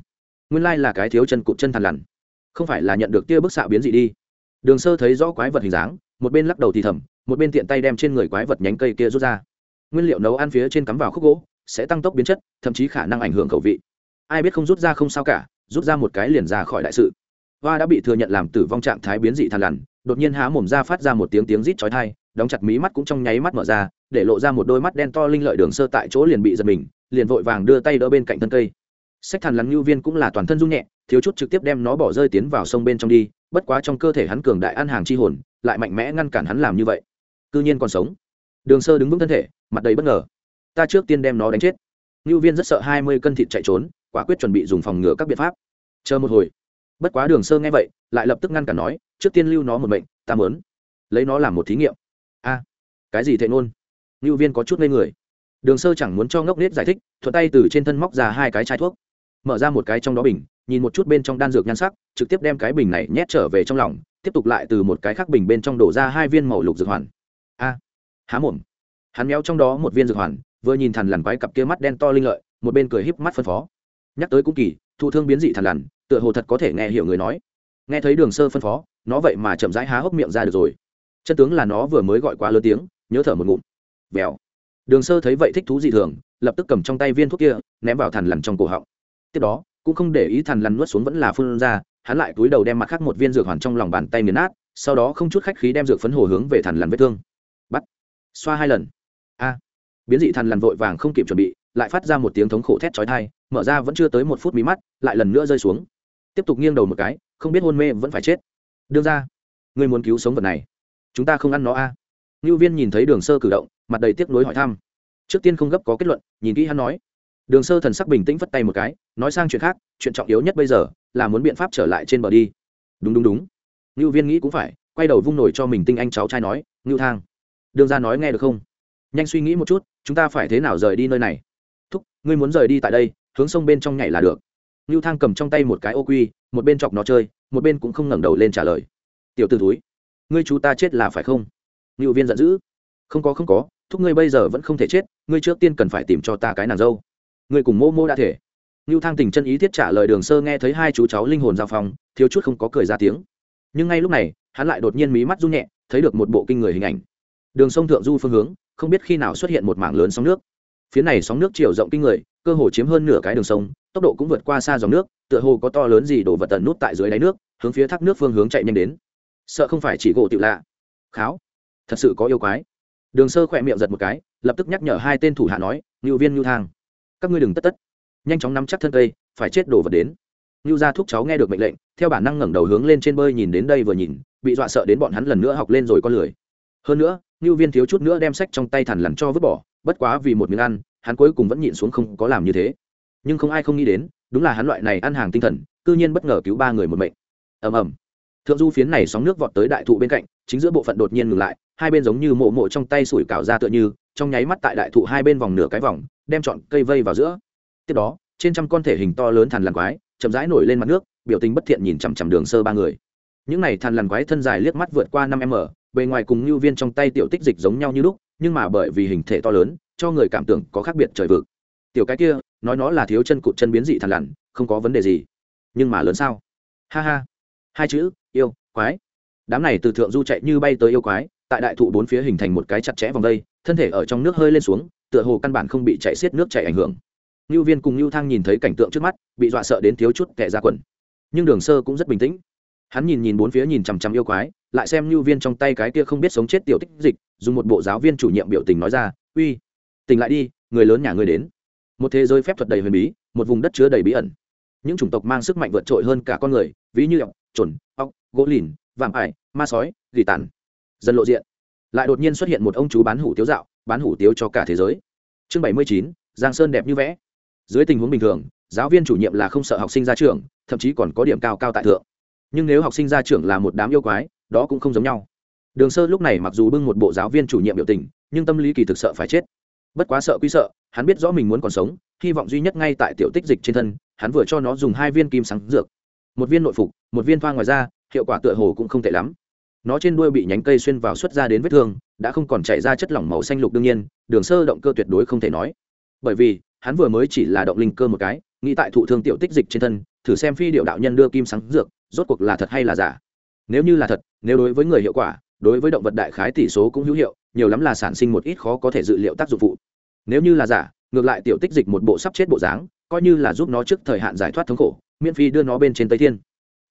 nguyên lai là cái thiếu chân cụt chân thằn lằn. Không phải là nhận được tia bức xạ biến dị đi. Đường sơ thấy rõ quái vật hình dáng, một bên lắc đầu thì thầm, một bên tiện tay đem trên người quái vật nhánh cây kia rút ra. Nguyên liệu nấu ăn phía trên cắm vào khúc gỗ, sẽ tăng tốc biến chất, thậm chí khả năng ảnh hưởng khẩu vị. Ai biết không rút ra không sao cả, rút ra một cái liền ra khỏi đại sự. Hoa đã bị thừa nhận làm tử vong trạng thái biến dị thằn lằn, đột nhiên há mồm ra phát ra một tiếng tiếng rít chói tai, đóng chặt mí mắt cũng trong nháy mắt mở ra, để lộ ra một đôi mắt đen to linh lợi đường sơ tại chỗ liền bị giật mình, liền vội vàng đưa tay đỡ bên cạnh thân cây sách thần lằn lưu viên cũng là toàn thân rung nhẹ, thiếu chút trực tiếp đem nó bỏ rơi tiến vào sông bên trong đi, bất quá trong cơ thể hắn cường đại ăn hàng chi hồn, lại mạnh mẽ ngăn cản hắn làm như vậy. Cư nhiên còn sống. Đường sơ đứng vững thân thể, mặt đầy bất ngờ. Ta trước tiên đem nó đánh chết. Ngưu viên rất sợ hai mươi cân thịt chạy trốn, quả quyết chuẩn bị dùng phòng ngừa các biện pháp. Chờ một hồi. Bất quá đường sơ nghe vậy, lại lập tức ngăn cản nói, trước tiên lưu nó một bệnh ta mớn lấy nó làm một thí nghiệm. A, cái gì thệ nôn ngưu viên có chút ngây người. Đường sơ chẳng muốn cho ngốc nết giải thích, thuận tay từ trên thân móc ra hai cái chai thuốc mở ra một cái trong đó bình, nhìn một chút bên trong đan dược nhan sắc, trực tiếp đem cái bình này nhét trở về trong lòng, tiếp tục lại từ một cái khác bình bên trong đổ ra hai viên màu lục dược hoàn. A, há mồm. Hắn méo trong đó một viên dược hoàn, vừa nhìn thằn lằn quái cặp kia mắt đen to linh lợi, một bên cười híp mắt phân phó. Nhắc tới cũng kỳ, thụ thương biến dị thằn lằn, tựa hồ thật có thể nghe hiểu người nói. Nghe thấy đường sơ phân phó, nó vậy mà chậm rãi há hốc miệng ra được rồi. Chân tướng là nó vừa mới gọi quá lớn tiếng, nhớ thở một ngụm. Vèo. Đường sơ thấy vậy thích thú dị thường, lập tức cầm trong tay viên thuốc kia, ném vào thằn lằn trong cổ họng tiếp đó, cũng không để ý thằn lằn nuốt xuống vẫn là phun ra, hắn lại túi đầu đem mặt khác một viên dược hoàn trong lòng bàn tay nghiền nát, sau đó không chút khách khí đem dược phấn hồ hướng về thằn lằn vết thương. Bắt. Xoa hai lần. A. Biến dị thằn lằn vội vàng không kịp chuẩn bị, lại phát ra một tiếng thống khổ thét chói tai, mở ra vẫn chưa tới một phút mí mắt, lại lần nữa rơi xuống. Tiếp tục nghiêng đầu một cái, không biết hôn mê vẫn phải chết. Đương ra, ngươi muốn cứu sống vật này. Chúng ta không ăn nó a. À. ngưu viên nhìn thấy đường sơ cử động, mặt đầy tiếc nuối hỏi thăm. Trước tiên không gấp có kết luận, nhìn kỹ hắn nói đường sơ thần sắc bình tĩnh phất tay một cái, nói sang chuyện khác, chuyện trọng yếu nhất bây giờ là muốn biện pháp trở lại trên bờ đi. Đúng đúng đúng. Ngưu viên nghĩ cũng phải, quay đầu vung nổi cho mình tinh anh cháu trai nói, ngưu thang, đường ra nói nghe được không? Nhanh suy nghĩ một chút, chúng ta phải thế nào rời đi nơi này? Thúc, ngươi muốn rời đi tại đây, hướng sông bên trong nhảy là được. Ngưu thang cầm trong tay một cái ô quy, một bên chọc nó chơi, một bên cũng không ngẩng đầu lên trả lời. Tiểu t ử túi ngươi chú ta chết là phải không? Ngưu viên giận dữ. Không có không có, thúc ngươi bây giờ vẫn không thể chết, ngươi trước tiên cần phải tìm cho ta cái nàng dâu ngươi cùng mô mô đã thể. Ngưu thang tình chân ý thiết trả lời đường sơ nghe thấy hai chú cháu linh hồn giao phong, thiếu chút không có cười ra tiếng. Nhưng ngay lúc này, hắn lại đột nhiên mí mắt rung nhẹ, thấy được một bộ kinh người hình ảnh. Đường sông thượng du phương hướng, không biết khi nào xuất hiện một mảng lớn sóng nước. Phía này sóng nước chiều rộng kinh người, cơ hồ chiếm hơn nửa cái đường sông, tốc độ cũng vượt qua xa dòng nước, tựa hồ có to lớn gì đổ vật tần nút tại dưới đáy nước, hướng phía thác nước phương hướng chạy nhanh đến. Sợ không phải chỉ gỗ tiểu lạ. Kháo, thật sự có yêu quái. Đường sơ khỏe miệng giật một cái, lập tức nhắc nhở hai tên thủ hạ nói, ngưu viên, ngưu thang các ngươi đừng tất tất. Nhanh chóng nắm chắc thân cây, phải chết đổ vật đến. Ngưu gia thúc cháu nghe được mệnh lệnh, theo bản năng ngẩng đầu hướng lên trên bơi nhìn đến đây vừa nhìn, bị dọa sợ đến bọn hắn lần nữa học lên rồi con lười. Hơn nữa ngưu viên thiếu chút nữa đem sách trong tay thằn lằn cho vứt bỏ, bất quá vì một miếng ăn, hắn cuối cùng vẫn nhịn xuống không có làm như thế. Nhưng không ai không nghĩ đến, đúng là hắn loại này ăn hàng tinh thần, cư nhiên bất ngờ cứu ba người một mệnh. Ầm ầm. Thượng du phiến này sóng nước vọt tới đại thụ bên cạnh, chính giữa bộ phận đột nhiên ngừng lại, hai bên giống như mộ mộ trong tay sủi cảo ra tựa như trong nháy mắt tại đại thụ hai bên vòng nửa cái vòng, đem chọn cây vây vào giữa. Tiếp đó, trên trăm con thể hình to lớn thằn lằn quái, chậm rãi nổi lên mặt nước, biểu tình bất thiện nhìn chằm chằm đường sơ ba người. Những này thằn lằn quái thân dài liếc mắt vượt qua năm m bề ngoài cùng lưu viên trong tay tiểu tích dịch giống nhau như lúc, nhưng mà bởi vì hình thể to lớn, cho người cảm tưởng có khác biệt trời vực. Tiểu cái kia, nói nó là thiếu chân cụt chân biến dị thằn lằn, không có vấn đề gì. Nhưng mà lớn sao? Ha ha. Hai chữ, yêu, quái. Đám này từ thượng du chạy như bay tới yêu quái tại đại thụ bốn phía hình thành một cái chặt chẽ vòng đây thân thể ở trong nước hơi lên xuống tựa hồ căn bản không bị chạy xiết nước chạy ảnh hưởng Nưu Viên cùng Nưu Thang nhìn thấy cảnh tượng trước mắt, bị dọa sợ đến thiếu chút kẻ ra quần. Nhưng Đường Sơ cũng rất bình tĩnh. Hắn nhìn nhìn bốn phía nhìn chằm chằm yêu quái, lại xem Nưu Viên trong tay cái kia không biết sống chết tiểu tích dịch, dùng một bộ giáo viên chủ nhiệm biểu tình nói ra, "Uy, tỉnh lại đi, người lớn nhà ngươi đến." Một thế giới phép thuật đầy huyền bí, một vùng đất chứa đầy bí ẩn. Những chủng tộc mang sức mạnh vượt trội hơn cả con người, ví như ọc, chuẩn, ọc, gỗ lìn, vạm ải, ma sói, gỉ tàn. Dân lộ diện. Lại đột nhiên xuất hiện một ông chú bán hủ tiếu dạo, bán hủ tiếu cho cả thế giới. Chương bảy mươi chín, Giang Sơn đẹp như vẽ. Dưới tình huống bình thường giáo viên chủ nhiệm là không sợ học sinh ra trường thậm chí còn có điểm cao cao tại thượng. Nhưng nếu học sinh ra trường là một đám yêu quái đó cũng không giống nhau. Đường sơ lúc này mặc dù bưng một bộ giáo viên chủ nhiệm biểu tình nhưng tâm lý kỳ thực sợ phải chết. Bất quá sợ quy sợ hắn biết rõ mình muốn còn sống hy vọng duy nhất ngay tại tiểu tích dịch trên thân hắn vừa cho nó dùng hai viên kim sáng dược. Một viên nội phục một viên thoa ngoài ra hiệu quả tựa hồ cũng không tệ lắm nó trên đuôi bị nhánh cây xuyên vào xuất ra đến vết thương, đã không còn chảy ra chất lỏng màu xanh lục đương nhiên, đường sơ động cơ tuyệt đối không thể nói. Bởi vì, hắn vừa mới chỉ là động linh cơ một cái, nghĩ tại thụ thương tiểu tích dịch trên thân, thử xem phi điệu đạo nhân đưa kim sáng dược, rốt cuộc là thật hay là giả. Nếu như là thật, nếu đối với người hiệu quả, đối với động vật đại khái tỷ số cũng hữu hiệu, nhiều lắm là sản sinh một ít khó có thể dự liệu tác dụng phụ. Nếu như là giả, ngược lại tiểu tích dịch một bộ sắp chết bộ dáng, coi như là giúp nó trước thời hạn giải thoát thống khổ, miễn phí đưa nó bên trên tây thiên.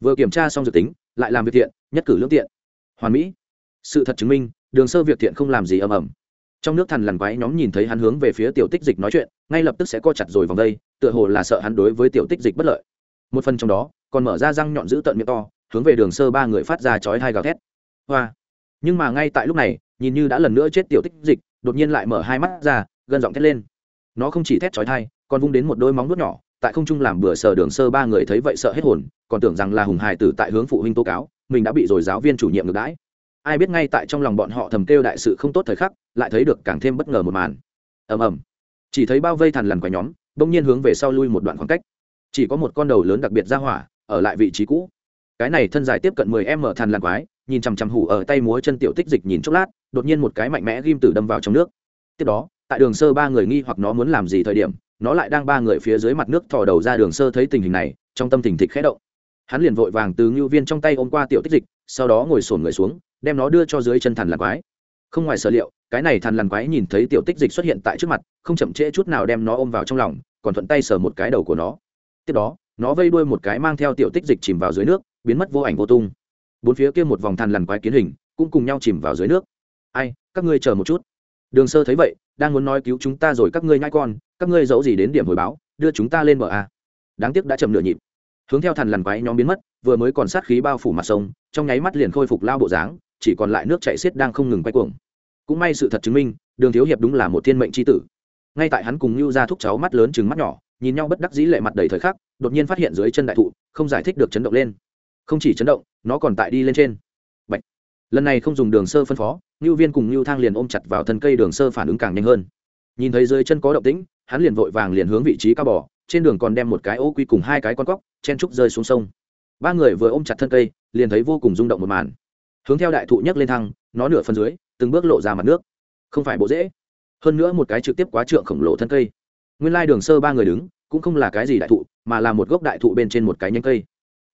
Vừa kiểm tra xong dự tính, lại làm việc thiện, nhất cử lương tiện hoàn mỹ. Sự thật chứng minh, đường sơ việc thiện không làm gì ầm ầm. Trong nước thằn lằn quái nhóm nhìn thấy hắn hướng về phía tiểu tích dịch nói chuyện, ngay lập tức sẽ co chặt rồi vòng đây, tựa hồ là sợ hắn đối với tiểu tích dịch bất lợi. Một phần trong đó, còn mở ra răng nhọn giữ tận miệng to, hướng về đường sơ ba người phát ra chói hai gào thét. Hoa! Nhưng mà ngay tại lúc này, nhìn như đã lần nữa chết tiểu tích dịch, đột nhiên lại mở hai mắt ra, gân giọng thét lên. Nó không chỉ thét chói thai còn vung đến một đôi móng nuốt nhỏ, tại không trung làm bừa sờ đường sơ ba người thấy vậy sợ hết hồn, còn tưởng rằng là hùng hài tử tại hướng phụ huynh tố cáo mình đã bị rồi giáo viên chủ nhiệm ngược đãi. Ai biết ngay tại trong lòng bọn họ thầm kêu đại sự không tốt thời khắc, lại thấy được càng thêm bất ngờ một màn. Ầm ầm. Chỉ thấy bao vây thằn lằn quanh nhóm, bỗng nhiên hướng về sau lui một đoạn khoảng cách. Chỉ có một con đầu lớn đặc biệt ra hỏa, ở lại vị trí cũ. Cái này thân dài tiếp cận mười em mở thằn lằn quái, nhìn chằm chằm hủ ở tay múa chân tiểu tích dịch nhìn chốc lát, đột nhiên một cái mạnh mẽ ghim tử đâm vào trong nước. Tiếp đó, tại đường sơ ba người nghi hoặc nó muốn làm gì thời điểm, nó lại đang ba người phía dưới mặt nước thò đầu ra đường sơ thấy tình hình này, trong tâm tình thịch khẽ động hắn liền vội vàng từ ngưu viên trong tay ôm qua tiểu tích dịch, sau đó ngồi sổn người xuống, đem nó đưa cho dưới chân thằn lằn quái. Không ngoài sở liệu, cái này thằn lằn quái nhìn thấy tiểu tích dịch xuất hiện tại trước mặt, không chậm trễ chút nào đem nó ôm vào trong lòng, còn thuận tay sờ một cái đầu của nó. Tiếp đó, nó vây đuôi một cái mang theo tiểu tích dịch chìm vào dưới nước, biến mất vô ảnh vô tung. Bốn phía kia một vòng thằn lằn quái kiến hình, cũng cùng nhau chìm vào dưới nước. Ai, các ngươi chờ một chút. Đường sơ thấy vậy, đang muốn nói cứu chúng ta rồi các ngươi nhai con, các ngươi giấu gì đến điểm hồi báo, đưa chúng ta lên bờ a. Đáng tiếc đã chậm nửa nhịp hướng theo thằn lằn quái nhóm biến mất, vừa mới còn sát khí bao phủ mặt sông, trong nháy mắt liền khôi phục lao bộ dáng, chỉ còn lại nước chạy xiết đang không ngừng quay cuồng. Cũng may sự thật chứng minh, đường thiếu hiệp đúng là một thiên mệnh c tử. Ngay tại hắn cùng lưu ra thúc cháu mắt lớn chừng mắt nhỏ, nhìn nhau bất đắc dĩ lệ mặt đầy thời khắc, đột nhiên phát hiện dưới chân đại thụ, không giải thích được chấn động lên. Không chỉ chấn động, nó còn tại đi lên trên. Bạch. lần này không dùng đường sơ phân phó ngưu viên cùng ngưu thang liền ôm chặt vào thân cây đường sơ phản ứng càng nhanh hơn. Nhìn thấy dưới chân có động tĩnh, hắn liền vội vàng liền hướng vị trí cao bỏ trên đường còn đem một cái ô quy cùng hai cái con cóc, chen trúc rơi xuống sông. Ba người vừa ôm chặt thân cây, liền thấy vô cùng rung động một màn. Hướng theo đại thụ nhấc lên thăng nó nửa phần dưới, từng bước lộ ra mặt nước. Không phải bộ dễ hơn nữa một cái trực tiếp quá trượng khổng lồ thân cây. Nguyên lai đường sơ ba người đứng, cũng không là cái gì đại thụ, mà là một gốc đại thụ bên trên một cái nhánh cây.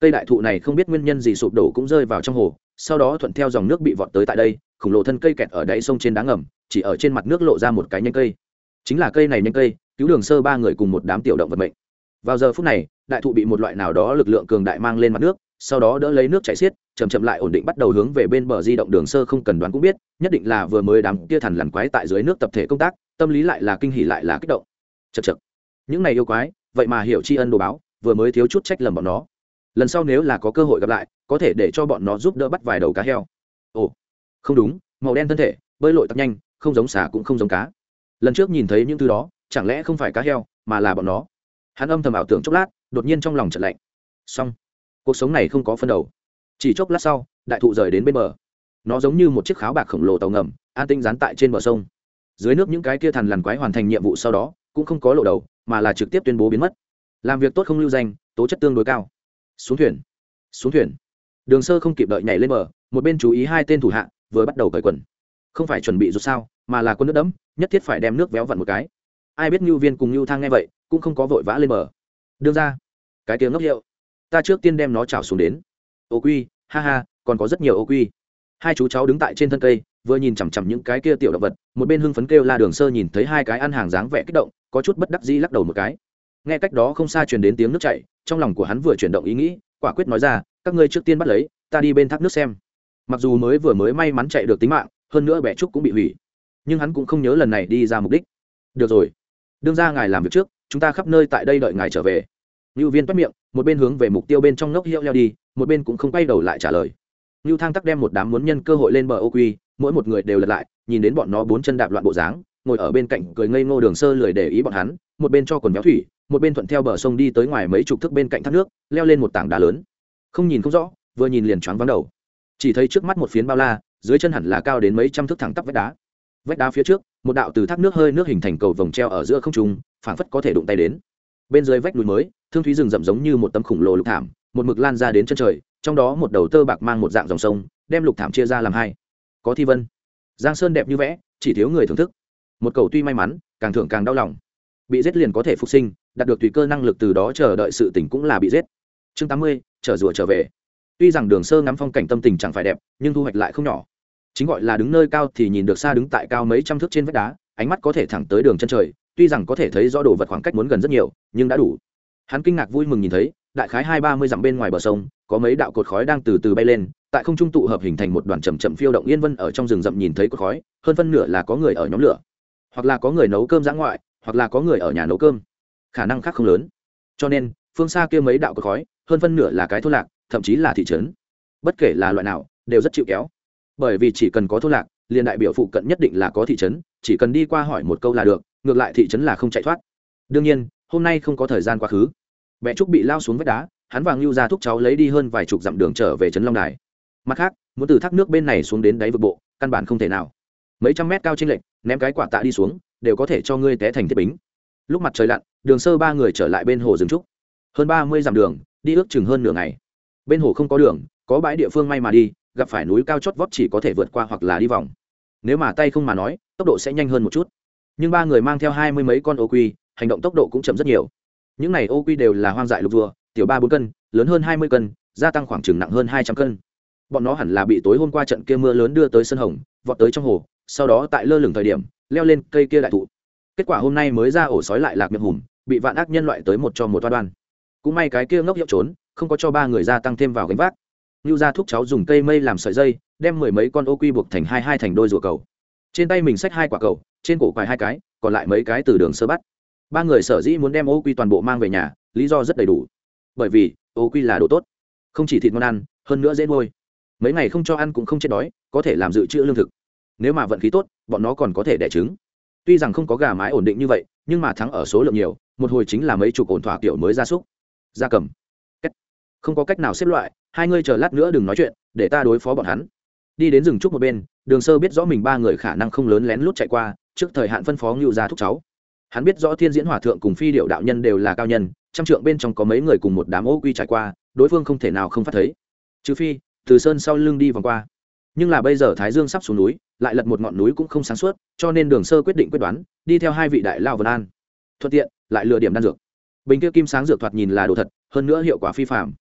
Cây đại thụ này không biết nguyên nhân gì sụp đổ cũng rơi vào trong hồ, sau đó thuận theo dòng nước bị vọt tới tại đây, khổng lồ thân cây kẹt ở đáy sông trên đá ngầm, chỉ ở trên mặt nước lộ ra một cái nhánh cây chính là cây này nhanh cây, cứu đường sơ ba người cùng một đám tiểu động vật mệnh. Vào giờ phút này, đại thụ bị một loại nào đó lực lượng cường đại mang lên mặt nước, sau đó đỡ lấy nước chảy xiết, chậm chậm lại ổn định bắt đầu hướng về bên bờ di động đường sơ không cần đoán cũng biết, nhất định là vừa mới đám kia thằn lằn quái tại dưới nước tập thể công tác, tâm lý lại là kinh hỉ lại là kích động. Chật chật những này yêu quái, vậy mà hiểu tri ân đồ báo, vừa mới thiếu chút trách lầm bọn nó. Lần sau nếu là có cơ hội gặp lại, có thể để cho bọn nó giúp đỡ bắt vài đầu cá heo. Ồ, không đúng, màu đen thân thể, bơi lội tắc nhanh, không giống xả cũng không giống cá lần trước nhìn thấy những thứ đó, chẳng lẽ không phải cá heo, mà là bọn nó? Hắn âm thầm ảo tưởng chốc lát, đột nhiên trong lòng trận lạnh. Xong, cuộc sống này không có phân đầu. Chỉ chốc lát sau, đại thụ rời đến bên bờ. Nó giống như một chiếc kháo bạc khổng lồ tàu ngầm, an tinh dán tại trên bờ sông. Dưới nước những cái kia thằn lằn quái hoàn thành nhiệm vụ sau đó, cũng không có lộ đầu, mà là trực tiếp tuyên bố biến mất. Làm việc tốt không lưu danh, tố chất tương đối cao. Xuống thuyền. Xuống thuyền. Đường sơ không kịp đợi nhảy lên bờ, một bên chú ý hai tên thủ hạ, vừa bắt đầu cởi quần không phải chuẩn bị rút sao, mà là quân nước đẫm, nhất thiết phải đem nước véo vặn một cái. Ai biết ngưu viên cùng ngưu thang nghe vậy, cũng không có vội vã lên bờ. Đương ra, cái tiếng ngốc hiệu. Ta trước tiên đem nó trào xuống đến. Ô quy, ha ha, còn có rất nhiều ô quy. Hai chú cháu đứng tại trên thân cây, vừa nhìn chằm chằm những cái kia tiểu động vật, một bên hưng phấn kêu la đường sơ nhìn thấy hai cái ăn hàng dáng vẻ kích động, có chút bất đắc dĩ lắc đầu một cái. Nghe cách đó không xa truyền đến tiếng nước chảy, trong lòng của hắn vừa chuyển động ý nghĩ, quả quyết nói ra, các ngươi trước tiên bắt lấy, ta đi bên thác nước xem. Mặc dù mới vừa mới may mắn chạy được tính mạng hơn nữa bẻ trúc cũng bị hủy. Nhưng hắn cũng không nhớ lần này đi ra mục đích. Được rồi. Đương ra ngài làm việc trước, chúng ta khắp nơi tại đây đợi ngài trở về. Ngưu viên toát miệng, một bên hướng về mục tiêu bên trong ngốc hiệu leo đi, một bên cũng không quay đầu lại trả lời. Ngưu thang tắc đem một đám muốn nhân cơ hội lên bờ ô quy, mỗi một người đều lật lại, nhìn đến bọn nó bốn chân đạp loạn bộ dáng, ngồi ở bên cạnh cười ngây ngô đường sơ lười để ý bọn hắn, một bên cho quần béo thủy, một bên thuận theo bờ sông đi tới ngoài mấy chục thước bên cạnh thác nước, leo lên một tảng đá lớn. Không nhìn không rõ, vừa nhìn liền choáng vắng đầu. Chỉ thấy trước mắt một phiến bao la dưới chân hẳn là cao đến mấy trăm thước thẳng tắp vách đá. Vách đá phía trước, một đạo từ thác nước hơi nước hình thành cầu vòng treo ở giữa không trung, phảng phất có thể đụng tay đến. Bên dưới vách núi mới, thương thúy rừng rậm giống như một tấm khủng lồ lục thảm, một mực lan ra đến chân trời, trong đó một đầu tơ bạc mang một dạng dòng sông, đem lục thảm chia ra làm hai. Có thi vân. Giang sơn đẹp như vẽ, chỉ thiếu người thưởng thức. Một cầu tuy may mắn, càng thưởng càng đau lòng. Bị giết liền có thể phục sinh, đạt được tùy cơ năng lực từ đó chờ đợi sự tỉnh cũng là bị giết. Chương tám mươi, chở rùa trở về. Tuy rằng đường sơ ngắm phong cảnh tâm tình chẳng phải đẹp, nhưng thu hoạch lại không nhỏ chính gọi là đứng nơi cao thì nhìn được xa đứng tại cao mấy trăm thước trên vách đá, ánh mắt có thể thẳng tới đường chân trời, tuy rằng có thể thấy rõ đồ vật khoảng cách muốn gần rất nhiều, nhưng đã đủ. Hắn kinh ngạc vui mừng nhìn thấy, đại khái hai ba mươi dặm bên ngoài bờ sông, có mấy đạo cột khói đang từ từ bay lên, tại không trung tụ hợp hình thành một đoàn chầm chậm phiêu động yên vân ở trong rừng rậm nhìn thấy cột khói, hơn phân nửa là có người ở nhóm lửa, hoặc là có người nấu cơm dã ngoại, hoặc là có người ở nhà nấu cơm. Khả năng khác không lớn. Cho nên, phương xa kia mấy đạo cột khói, hơn phân nửa là cái thôn lạc, thậm chí là thị trấn. Bất kể là loại nào, đều rất chịu kéo bởi vì chỉ cần có thôn lạc, liền đại biểu phụ cận nhất định là có thị trấn, chỉ cần đi qua hỏi một câu là được, ngược lại thị trấn là không chạy thoát. Đương nhiên, hôm nay không có thời gian quá khứ. Mẹ trúc bị lao xuống vách đá, hắn vàng lưu ra thúc cháu lấy đi hơn vài chục dặm đường trở về trấn long đài. Mặt khác, muốn từ thác nước bên này xuống đến đáy vực bộ, căn bản không thể nào. Mấy trăm mét cao trên lệch, ném cái quả tạ đi xuống, đều có thể cho ngươi té thành thiết bính. Lúc mặt trời lặn, đường sơ ba người trở lại bên hồ rừng trúc. Hơn ba mươi dặm đường, đi ước chừng hơn nửa ngày. Bên hồ không có đường, có bãi địa phương may mà đi gặp phải núi cao chót vót chỉ có thể vượt qua hoặc là đi vòng. Nếu mà tay không mà nói, tốc độ sẽ nhanh hơn một chút. Nhưng ba người mang theo hai mươi mấy con ô quy, hành động tốc độ cũng chậm rất nhiều. Những này ô quy đều là hoang dại lục rùa, tiểu ba bốn cân, lớn hơn hai mươi cân, gia tăng khoảng chừng nặng hơn hai trăm cân. Bọn nó hẳn là bị tối hôm qua trận kia mưa lớn đưa tới sân hồng, vọt tới trong hồ, sau đó tại lơ lửng thời điểm, leo lên cây kia đại thụ. Kết quả hôm nay mới ra ổ sói lại lạc miệng hùm, bị vạn ác nhân loại tới một cho một toa đoan. Cũng may cái kia ngốc hiệu trốn, không có cho ba người gia tăng thêm vào gánh vác. Nưu gia thúc cháu dùng cây mây làm sợi dây, đem mười mấy con ô quy buộc thành hai hai thành đôi rùa cầu. Trên tay mình xách hai quả cầu, trên cổ quài hai cái, còn lại mấy cái từ đường sơ bắt. ba người sở dĩ muốn đem ô quy toàn bộ mang về nhà lý do rất đầy đủ. Bởi vì ô quy là đồ tốt. Không chỉ thịt ngon ăn hơn nữa dễ nuôi. Mấy ngày không cho ăn cũng không chết đói có thể làm dự trữ lương thực. Nếu mà vận khí tốt bọn nó còn có thể đẻ trứng. Tuy rằng không có gà mái ổn định như vậy nhưng mà thắng ở số lượng nhiều một hồi chính là mấy chục ổn thỏa kiểu mới ra súc. Gia cầm. Không có cách nào xếp loại hai ngươi chờ lát nữa đừng nói chuyện, để ta đối phó bọn hắn. Đi đến rừng trúc một bên, đường sơ biết rõ mình ba người khả năng không lớn lén lút chạy qua, trước thời hạn phân phó ngưu ra thúc cháu. Hắn biết rõ thiên diễn hòa thượng cùng phi điệu đạo nhân đều là cao nhân, trăm trượng bên trong có mấy người cùng một đám ô quy trải qua, đối phương không thể nào không phát thấy. Trừ phi, từ sơn sau lưng đi vòng qua. Nhưng là bây giờ thái dương sắp xuống núi, lại lật một ngọn núi cũng không sáng suốt, cho nên đường sơ quyết định quyết đoán, đi theo hai vị đại lao vân an. Thuận tiện, lại lựa điểm đan dược. Bình kia kim sáng dược thoạt nhìn là đồ thật, hơn nữa hiệu quả phi phạm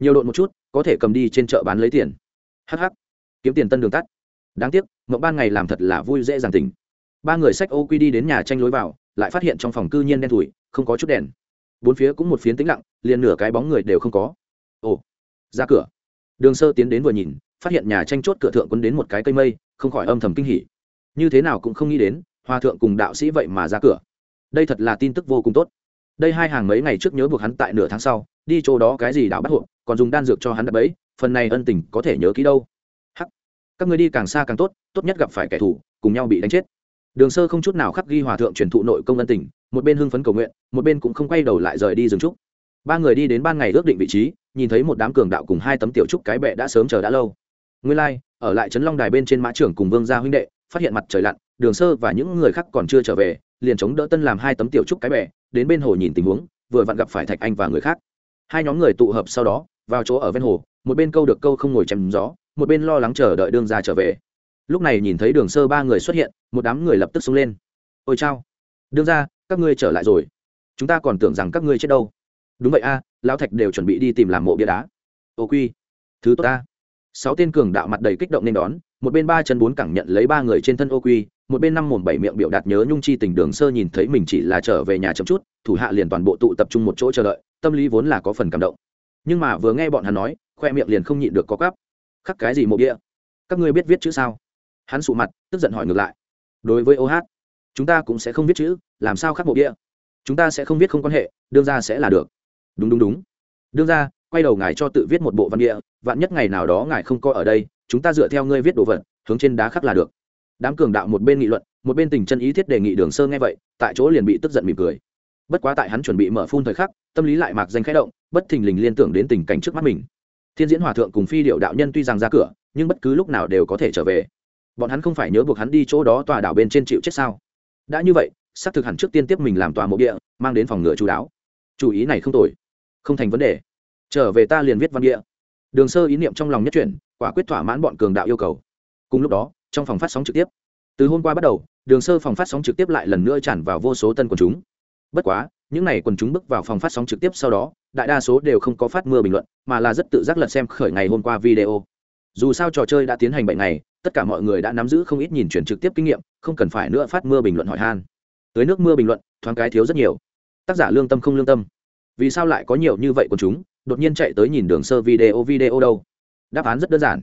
nhiều độn một chút có thể cầm đi trên chợ bán lấy tiền. Hh kiếm tiền tân đường tắt. Đáng tiếc, mộng ban ngày làm thật là vui dễ dàng tình ba người sách ô quy đi đến nhà tranh lối vào, lại phát hiện trong phòng cư nhiên đen thủi không có chút đèn. Bốn phía cũng một phiến tĩnh lặng, liền nửa cái bóng người đều không có. Ồ, ra cửa. Đường sơ tiến đến vừa nhìn, phát hiện nhà tranh chốt cửa thượng quân đến một cái cây mây, không khỏi âm thầm kinh hỉ. Như thế nào cũng không nghĩ đến, hòa thượng cùng đạo sĩ vậy mà ra cửa. Đây thật là tin tức vô cùng tốt đây hai hàng mấy ngày trước nhớ buộc hắn tại nửa tháng sau, đi chỗ đó cái gì đảo bắt hộp, còn dùng đan dược cho hắn đập ấy phần này ân tình có thể nhớ kỹ đâu. Hắc. Các người đi càng xa càng tốt tốt nhất gặp phải kẻ thù, cùng nhau bị đánh chết. Đường sơ không chút nào khắc ghi hòa thượng truyền thụ nội công ân tình, một bên hưng phấn cầu nguyện, một bên cũng không quay đầu lại rời đi dừng trúc. Ba người đi đến ban ngày ước định vị trí, nhìn thấy một đám cường đạo cùng hai tấm tiểu trúc cái bệ đã sớm chờ đã lâu. Nguyên lai, ở lại trấn long đài bên trên mã trưởng cùng vương gia huynh đệ, phát hiện mặt trời lặn, đường sơ và những người khác còn chưa trở về, liền chống đỡ tân làm hai tấm tiểu trúc cái bệ đến bên hồ nhìn tình huống, vừa vặn gặp phải thạch anh và người khác. Hai nhóm người tụ hợp sau đó, vào chỗ ở ven hồ, một bên câu được câu không ngồi chém gió, một bên lo lắng chờ đợi đương ra trở về. Lúc này nhìn thấy đường sơ ba người xuất hiện, một đám người lập tức xông lên. Ôi chao! Đương ra các ngươi trở lại rồi. Chúng ta còn tưởng rằng các ngươi chết đâu. Đúng vậy a, lão thạch đều chuẩn bị đi tìm làm mộ bia đá. Ô quy, thứ tốt ta. Sáu tên cường đạo mặt đầy kích động nên đón một bên ba chân bốn cẳng nhận lấy ba người trên thân ô quy, một bên năm mồm bảy miệng biểu đạt nhớ nhung chi tình đường sơ nhìn thấy mình chỉ là trở về nhà chậm chút, thủ hạ liền toàn bộ tụ tập trung một chỗ chờ đợi, tâm lý vốn là có phần cảm động. Nhưng mà vừa nghe bọn hắn nói, khoe miệng liền không nhịn được có cắp khắc cái gì mộ bia các ngươi biết viết chữ sao? Hắn sụ mặt, tức giận hỏi ngược lại. Đối với ô hát, chúng ta cũng sẽ không viết chữ, làm sao khắc mộ bia chúng ta sẽ không viết không quan hệ, đương ra sẽ là được. Đúng đúng đúng. Đương ra quay đầu ngài cho tự viết một bộ văn địa, vạn nhất ngày nào đó ngài không có ở đây chúng ta dựa theo ngươi viết đồ vật, hướng trên đá khắc là được. Đám cường đạo một bên nghị luận, một bên tình chân ý thiết đề nghị đường sơ nghe vậy, tại chỗ liền bị tức giận mỉm cười. Bất quá tại hắn chuẩn bị mở phun thời khắc, tâm lý lại mạc danh khẽ động, bất thình lình liên tưởng đến tình cảnh trước mắt mình. Thiên diễn hòa thượng cùng phi điệu đạo nhân tuy rằng ra cửa, nhưng bất cứ lúc nào đều có thể trở về. Bọn hắn không phải nhớ buộc hắn đi chỗ đó tòa đảo bên trên chịu chết sao? Đã như vậy, xác thực hẳn trước tiên tiếp mình làm tòa mộ địa, mang đến phòng ngựa chú đáo. Chủ ý này không tồi. Không thành vấn đề. Trở về ta liền viết văn địa đường sơ ý niệm trong lòng nhất chuyển quả quyết thỏa mãn bọn cường đạo yêu cầu. Cùng lúc đó trong phòng phát sóng trực tiếp. Từ hôm qua bắt đầu đường sơ phòng phát sóng trực tiếp lại lần nữa tràn vào vô số tân quần chúng. Bất quá những n à y quần chúng bước vào phòng phát sóng trực tiếp sau đó đại đa số đều không có phát mưa bình luận mà là rất tự giác lật xem khởi ngày hôm qua video. Dù sao trò chơi đã tiến hành bệnh này, tất cả mọi người đã nắm giữ không ít nhìn chuyển trực tiếp kinh nghiệm không cần phải nữa phát mưa bình luận hỏi han. Tới nước mưa bình luận thoáng cái thiếu rất nhiều. Tác giả lương tâm không lương tâm. Vì sao lại có nhiều như vậy quần chúng? Đột nhiên chạy tới nhìn đường sơ video video đâu. Đáp án rất đơn giản.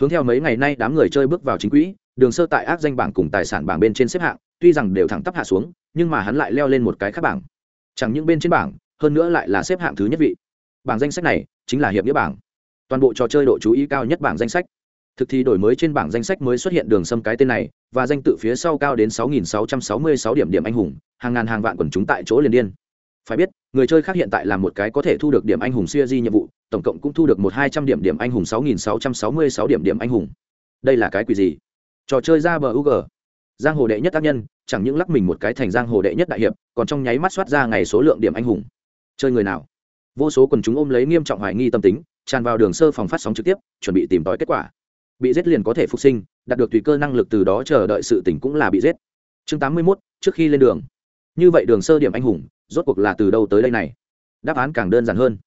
Hướng theo mấy ngày nay đám người chơi bước vào chính quỹ, đường sơ tại ác danh bảng cùng tài sản bảng bên trên xếp hạng, tuy rằng đều thẳng tắp hạ xuống, nhưng mà hắn lại leo lên một cái khác bảng. Chẳng những bên trên bảng, hơn nữa lại là xếp hạng thứ nhất vị. Bảng danh sách này chính là hiệp nghĩa bảng. Toàn bộ trò chơi độ chú ý cao nhất bảng danh sách. Thực thi đổi mới trên bảng danh sách mới xuất hiện đường sâm cái tên này, và danh tự phía sau cao đến 6.666 điểm điểm anh hùng, hàng ngàn hàng vạn quần chúng tại chỗ liền điên phải biết, người chơi khác hiện tại là một cái có thể thu được điểm anh hùng siêu di nhiệm vụ, tổng cộng cũng thu được một hai trăm điểm điểm anh hùng 6.666 điểm điểm anh hùng. Đây là cái quỷ gì? Trò chơi ra bờ ug giang hồ đệ nhất tác nhân, chẳng những lắc mình một cái thành giang hồ đệ nhất đại hiệp, còn trong nháy mắt soát ra ngày số lượng điểm anh hùng. Chơi người nào? Vô số quần chúng ôm lấy nghiêm trọng hoài nghi tâm tính, tràn vào đường sơ phòng phát sóng trực tiếp, chuẩn bị tìm tòi kết quả. Bị giết liền có thể phục sinh, đạt được tùy cơ năng lực từ đó chờ đợi sự tỉnh cũng là bị giết. Chương tám mươi mốt, trước khi lên đường. Như vậy đường sơ điểm anh hùng rốt cuộc là từ đâu tới đây này? Đáp án càng đơn giản hơn.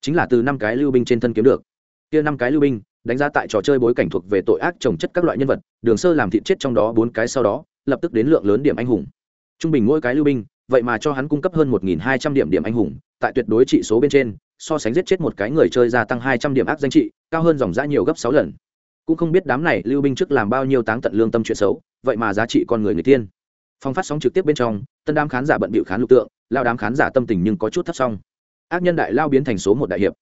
Chính là từ năm cái lưu binh trên thân kiếm được. Kia năm cái lưu binh, đánh giá tại trò chơi bối cảnh thuộc về tội ác trồng chất các loại nhân vật, đường sơ làm thịt chết trong đó bốn cái sau đó, lập tức đến lượng lớn điểm anh hùng. Trung bình mỗi cái lưu binh, vậy mà cho hắn cung cấp hơn một hai trăm điểm điểm anh hùng, tại tuyệt đối trị số bên trên, so sánh giết chết một cái người chơi gia tăng hai trăm điểm ác danh trị, cao hơn dòng giã nhiều gấp sáu lần. Cũng không biết đám này lưu binh trước làm bao nhiêu táng tận lương tâm chuyện xấu, vậy mà giá trị con người người tiên phòng phát sóng trực tiếp bên trong, tân đám khán giả bận bịu khán lục tượng, lao đám khán giả tâm tình nhưng có chút thấp xong ác nhân đại lao biến thành số một đại hiệp.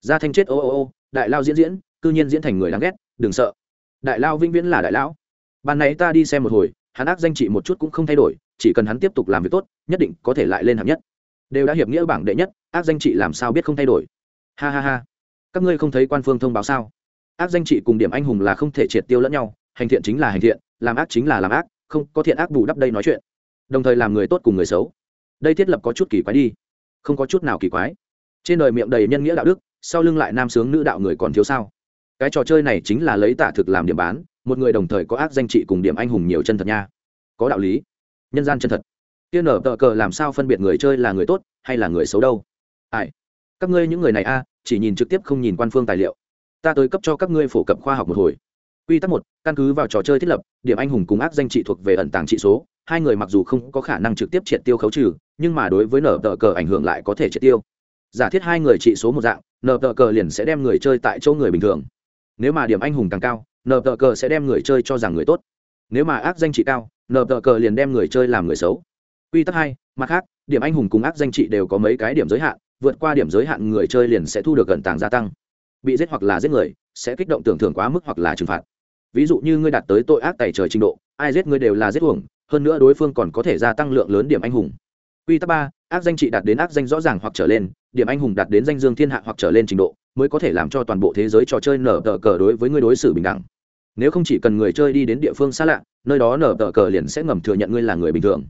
Gia thanh chết, ô ô ô, đại lao diễn diễn, cư nhiên diễn thành người đáng ghét, đừng sợ. Đại lao vĩnh viễn là đại lão. Ban nãy ta đi xem một hồi, hắn ác danh trị một chút cũng không thay đổi, chỉ cần hắn tiếp tục làm việc tốt, nhất định có thể lại lên hạng nhất. Đều đã hiệp nghĩa bảng đệ nhất, ác danh trị làm sao biết không thay đổi. Ha ha ha. Các ngươi không thấy quan phương thông báo sao? Ác danh trị cùng điểm anh hùng là không thể triệt tiêu lẫn nhau, hành thiện chính là hành thiện, làm ác chính là làm ác không có thiện ác bù đắp đây nói chuyện. Đồng thời làm người tốt cùng người xấu. Đây thiết lập có chút kỳ quái đi. Không có chút nào kỳ quái. Trên đời miệng đầy nhân nghĩa đạo đức, sau lưng lại nam sướng nữ đạo người còn thiếu sao? Cái trò chơi này chính là lấy tả thực làm điểm bán, một người đồng thời có ác danh trị cùng điểm anh hùng nhiều chân thật nha. Có đạo lý. Nhân gian chân thật. Kia nở tờ cờ làm sao phân biệt người chơi là người tốt hay là người xấu đâu? Ai? Các ngươi những người này a, chỉ nhìn trực tiếp không nhìn quan phương tài liệu. Ta tới cấp cho các ngươi phổ cập khoa học một hồi quy tắc một, căn cứ vào trò chơi thiết lập, điểm anh hùng cùng ác danh trị thuộc về ẩn tàng trị số, hai người mặc dù không có khả năng trực tiếp triệt tiêu khấu trừ, nhưng mà đối với nở tờ cờ ảnh hưởng lại có thể triệt tiêu. Giả thiết hai người trị số một dạng, nở tờ cờ liền sẽ đem người chơi tại chỗ người bình thường. Nếu mà điểm anh hùng càng cao, nở tờ cờ sẽ đem người chơi cho rằng người tốt. Nếu mà ác danh trị cao, nở tờ cờ liền đem người chơi làm người xấu. Quy tắc hai, mặt khác, điểm anh hùng cùng ác danh trị đều có mấy cái điểm giới hạn, vượt qua điểm giới hạn người chơi liền sẽ thu được gần tàng gia tăng. Bị giết hoặc là giết người, sẽ kích động tưởng thưởng quá mức hoặc là trừng phạt ví dụ như ngươi đạt tới tội ác tẩy trời trình độ, ai giết ngươi đều là giết uổng, hơn nữa đối phương còn có thể gia tăng lượng lớn điểm anh hùng. Quy tắc ba, ác danh trị đạt đến ác danh rõ ràng hoặc trở lên, điểm anh hùng đạt đến danh dương thiên hạ hoặc trở lên trình độ, mới có thể làm cho toàn bộ thế giới trò chơi nở tờ cờ đối với ngươi đối xử bình đẳng. Nếu không chỉ cần người chơi đi đến địa phương xa lạ, nơi đó nở tờ cờ liền sẽ ngầm thừa nhận ngươi là người bình thường.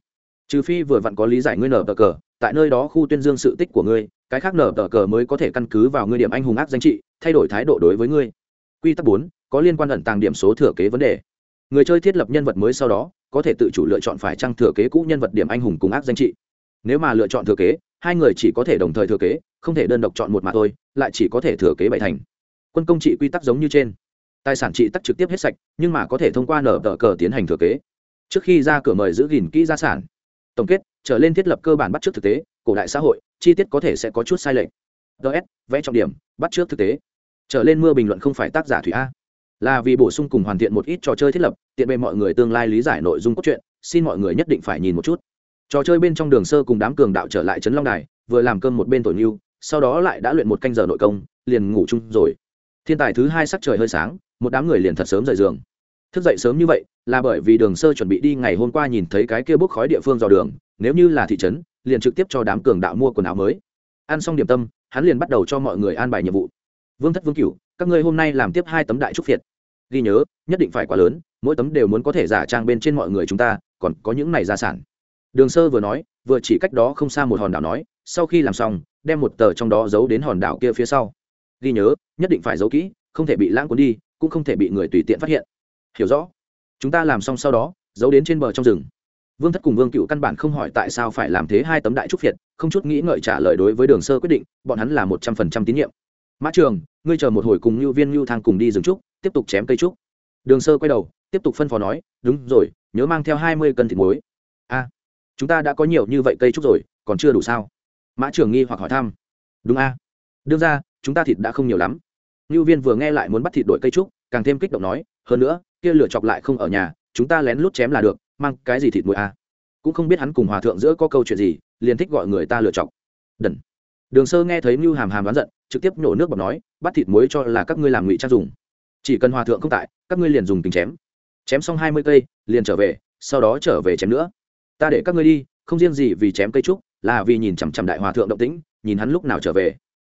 Trừ phi vừa vặn có lý giải ngươi nở tờ cờ, tại nơi đó khu tuyên dương sự tích của ngươi, cái khác nở tờ cờ mới có thể căn cứ vào ngươi điểm anh hùng ác danh trị, thay đổi thái độ đối với ngươi quy tắc bốn, có liên quan ẩn tàng điểm số thừa kế vấn đề. Người chơi thiết lập nhân vật mới sau đó, có thể tự chủ lựa chọn phải trăng thừa kế cũ nhân vật điểm anh hùng cùng ác danh trị. Nếu mà lựa chọn thừa kế, hai người chỉ có thể đồng thời thừa kế, không thể đơn độc chọn một mà thôi, lại chỉ có thể thừa kế bảy thành. Quân công trị quy tắc giống như trên. Tài sản trị tắc trực tiếp hết sạch, nhưng mà có thể thông qua nở tờ cờ tiến hành thừa kế. Trước khi ra cửa mời giữ gìn kỹ gia sản. Tổng kết, trở lên thiết lập cơ bản bắt trước thực tế, cổ đại xã hội, chi tiết có thể sẽ có chút sai lệch. Ts vẽ trọng điểm, bắt trước thực tế trở lên mưa bình luận không phải tác giả thủy a. Là vì bổ sung cùng hoàn thiện một ít trò chơi thiết lập, tiện bề mọi người tương lai lý giải nội dung cốt truyện, xin mọi người nhất định phải nhìn một chút. Trò chơi bên trong đường sơ cùng đám cường đạo trở lại trấn long đài, vừa làm cơm một bên tổn mưu sau đó lại đã luyện một canh giờ nội công, liền ngủ chung rồi. Thiên tài thứ hai sắc trời hơi sáng, một đám người liền thật sớm rời giường. Thức dậy sớm như vậy, là bởi vì đường sơ chuẩn bị đi ngày hôm qua nhìn thấy cái kia bốc khói địa phương dò đường, nếu như là thị trấn, liền trực tiếp cho đám cường đạo mua quần áo mới. Ăn xong điểm tâm, hắn liền bắt đầu cho mọi người an bài nhiệm vụ vương thất vương cửu, các ngươi hôm nay làm tiếp hai tấm đại trúc việt ghi nhớ, nhất định phải quá lớn, mỗi tấm đều muốn có thể giả trang bên trên mọi người chúng ta, còn có những này gia sản. Đường sơ vừa nói, vừa chỉ cách đó không xa một hòn đảo nói, sau khi làm xong, đem một tờ trong đó giấu đến hòn đảo kia phía sau. Ghi nhớ, nhất định phải giấu kỹ, không thể bị lãng cuốn đi, cũng không thể bị người tùy tiện phát hiện. Hiểu rõ. Chúng ta làm xong sau đó, giấu đến trên bờ trong rừng. Vương thất cùng vương cựu căn bản không hỏi tại sao phải làm thế hai tấm đại trúc việt không chút nghĩ ngợi trả lời đối với đường sơ quyết định, bọn hắn là một trăm phần trăm tín nhiệm mã trường, ngươi chờ một hồi cùng lưu viên lưu thang cùng đi rừng trúc, tiếp tục chém cây trúc. Đường sơ quay đầu, tiếp tục phân phó nói, đúng rồi, nhớ mang theo hai mươi cân thịt muối. A, chúng ta đã có nhiều như vậy cây trúc rồi, còn chưa đủ sao? Mã trường nghi hoặc hỏi thăm. Đúng a. Đương ra, chúng ta thịt đã không nhiều lắm. Lưu viên vừa nghe lại muốn bắt thịt đổi cây trúc, càng thêm kích động nói, hơn nữa, kia lửa chọc lại không ở nhà, chúng ta lén lút chém là được, mang cái gì thịt muối a? Cũng không biết hắn cùng hòa thượng giữa có câu chuyện gì, liền thích gọi người ta lựa chọc. Đần. Đường sơ nghe thấy như hàm hàm đoán giận trực tiếp nhổ nước bọc nói bắt thịt muối cho là các ngươi làm ngụy trang dùng. Chỉ cần hòa thượng không tại, các ngươi liền dùng tình chém. Chém xong hai mươi cây, liền trở về, sau đó trở về chém nữa. Ta để các ngươi đi, không riêng gì vì chém cây trúc, là vì nhìn chằm chằm đại hòa thượng động tĩnh, nhìn hắn lúc nào trở về.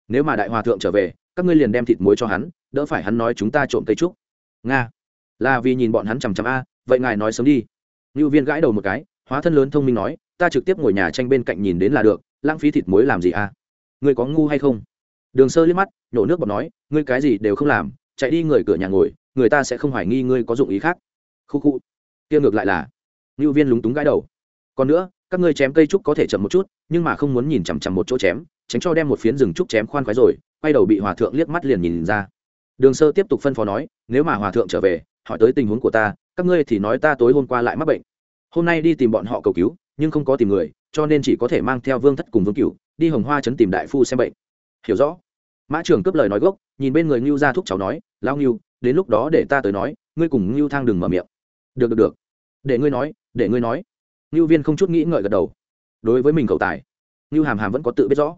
Nếu mà đại hòa thượng trở về, các ngươi liền đem thịt muối cho hắn, đỡ phải hắn nói chúng ta trộm cây trúc. Nga, là vì nhìn bọn hắn chằm chằm a, vậy ngài nói sớm đi. Ngưu viên gãi đầu một cái, hóa thân lớn thông minh nói, ta trực tiếp ngồi nhà tranh bên cạnh nhìn đến là được, lãng phí thịt muối làm gì a? Ngươi có ngu hay không? Đường sơ liếc mắt nhổ nước bọt nói, ngươi cái gì đều không làm, chạy đi người cửa nhà ngồi, người ta sẽ không hoài nghi ngươi có dụng ý khác. Khu khu. Kia ngược lại là. Ngưu viên lúng túng gãi đầu. Còn nữa, các ngươi chém cây trúc có thể chậm một chút, nhưng mà không muốn nhìn chằm chằm một chỗ chém, tránh cho đem một phiến rừng trúc chém khoan khoái rồi. Quay đầu bị hòa thượng liếc mắt liền nhìn ra. Đường sơ tiếp tục phân phó nói, nếu mà hòa thượng trở về, hỏi tới tình huống của ta, các ngươi thì nói ta tối hôm qua lại mắc bệnh. Hôm nay đi tìm bọn họ cầu cứu, nhưng không có tìm người, cho nên chỉ có thể mang theo vương thất cùng vương cửu, đi hồng hoa trấn tìm đại phu xem bệnh. Hiểu rõ mã trưởng cướp lời nói gốc, nhìn bên người ngưu ra thúc cháu nói lao ngưu, đến lúc đó để ta tới nói, ngươi cùng ngưu thang đừng mở miệng. Được được được. Để ngươi nói, để ngươi nói. Ngưu viên không chút nghĩ ngợi gật đầu. Đối với mình cậu tài, ngưu hàm hàm vẫn có tự biết rõ.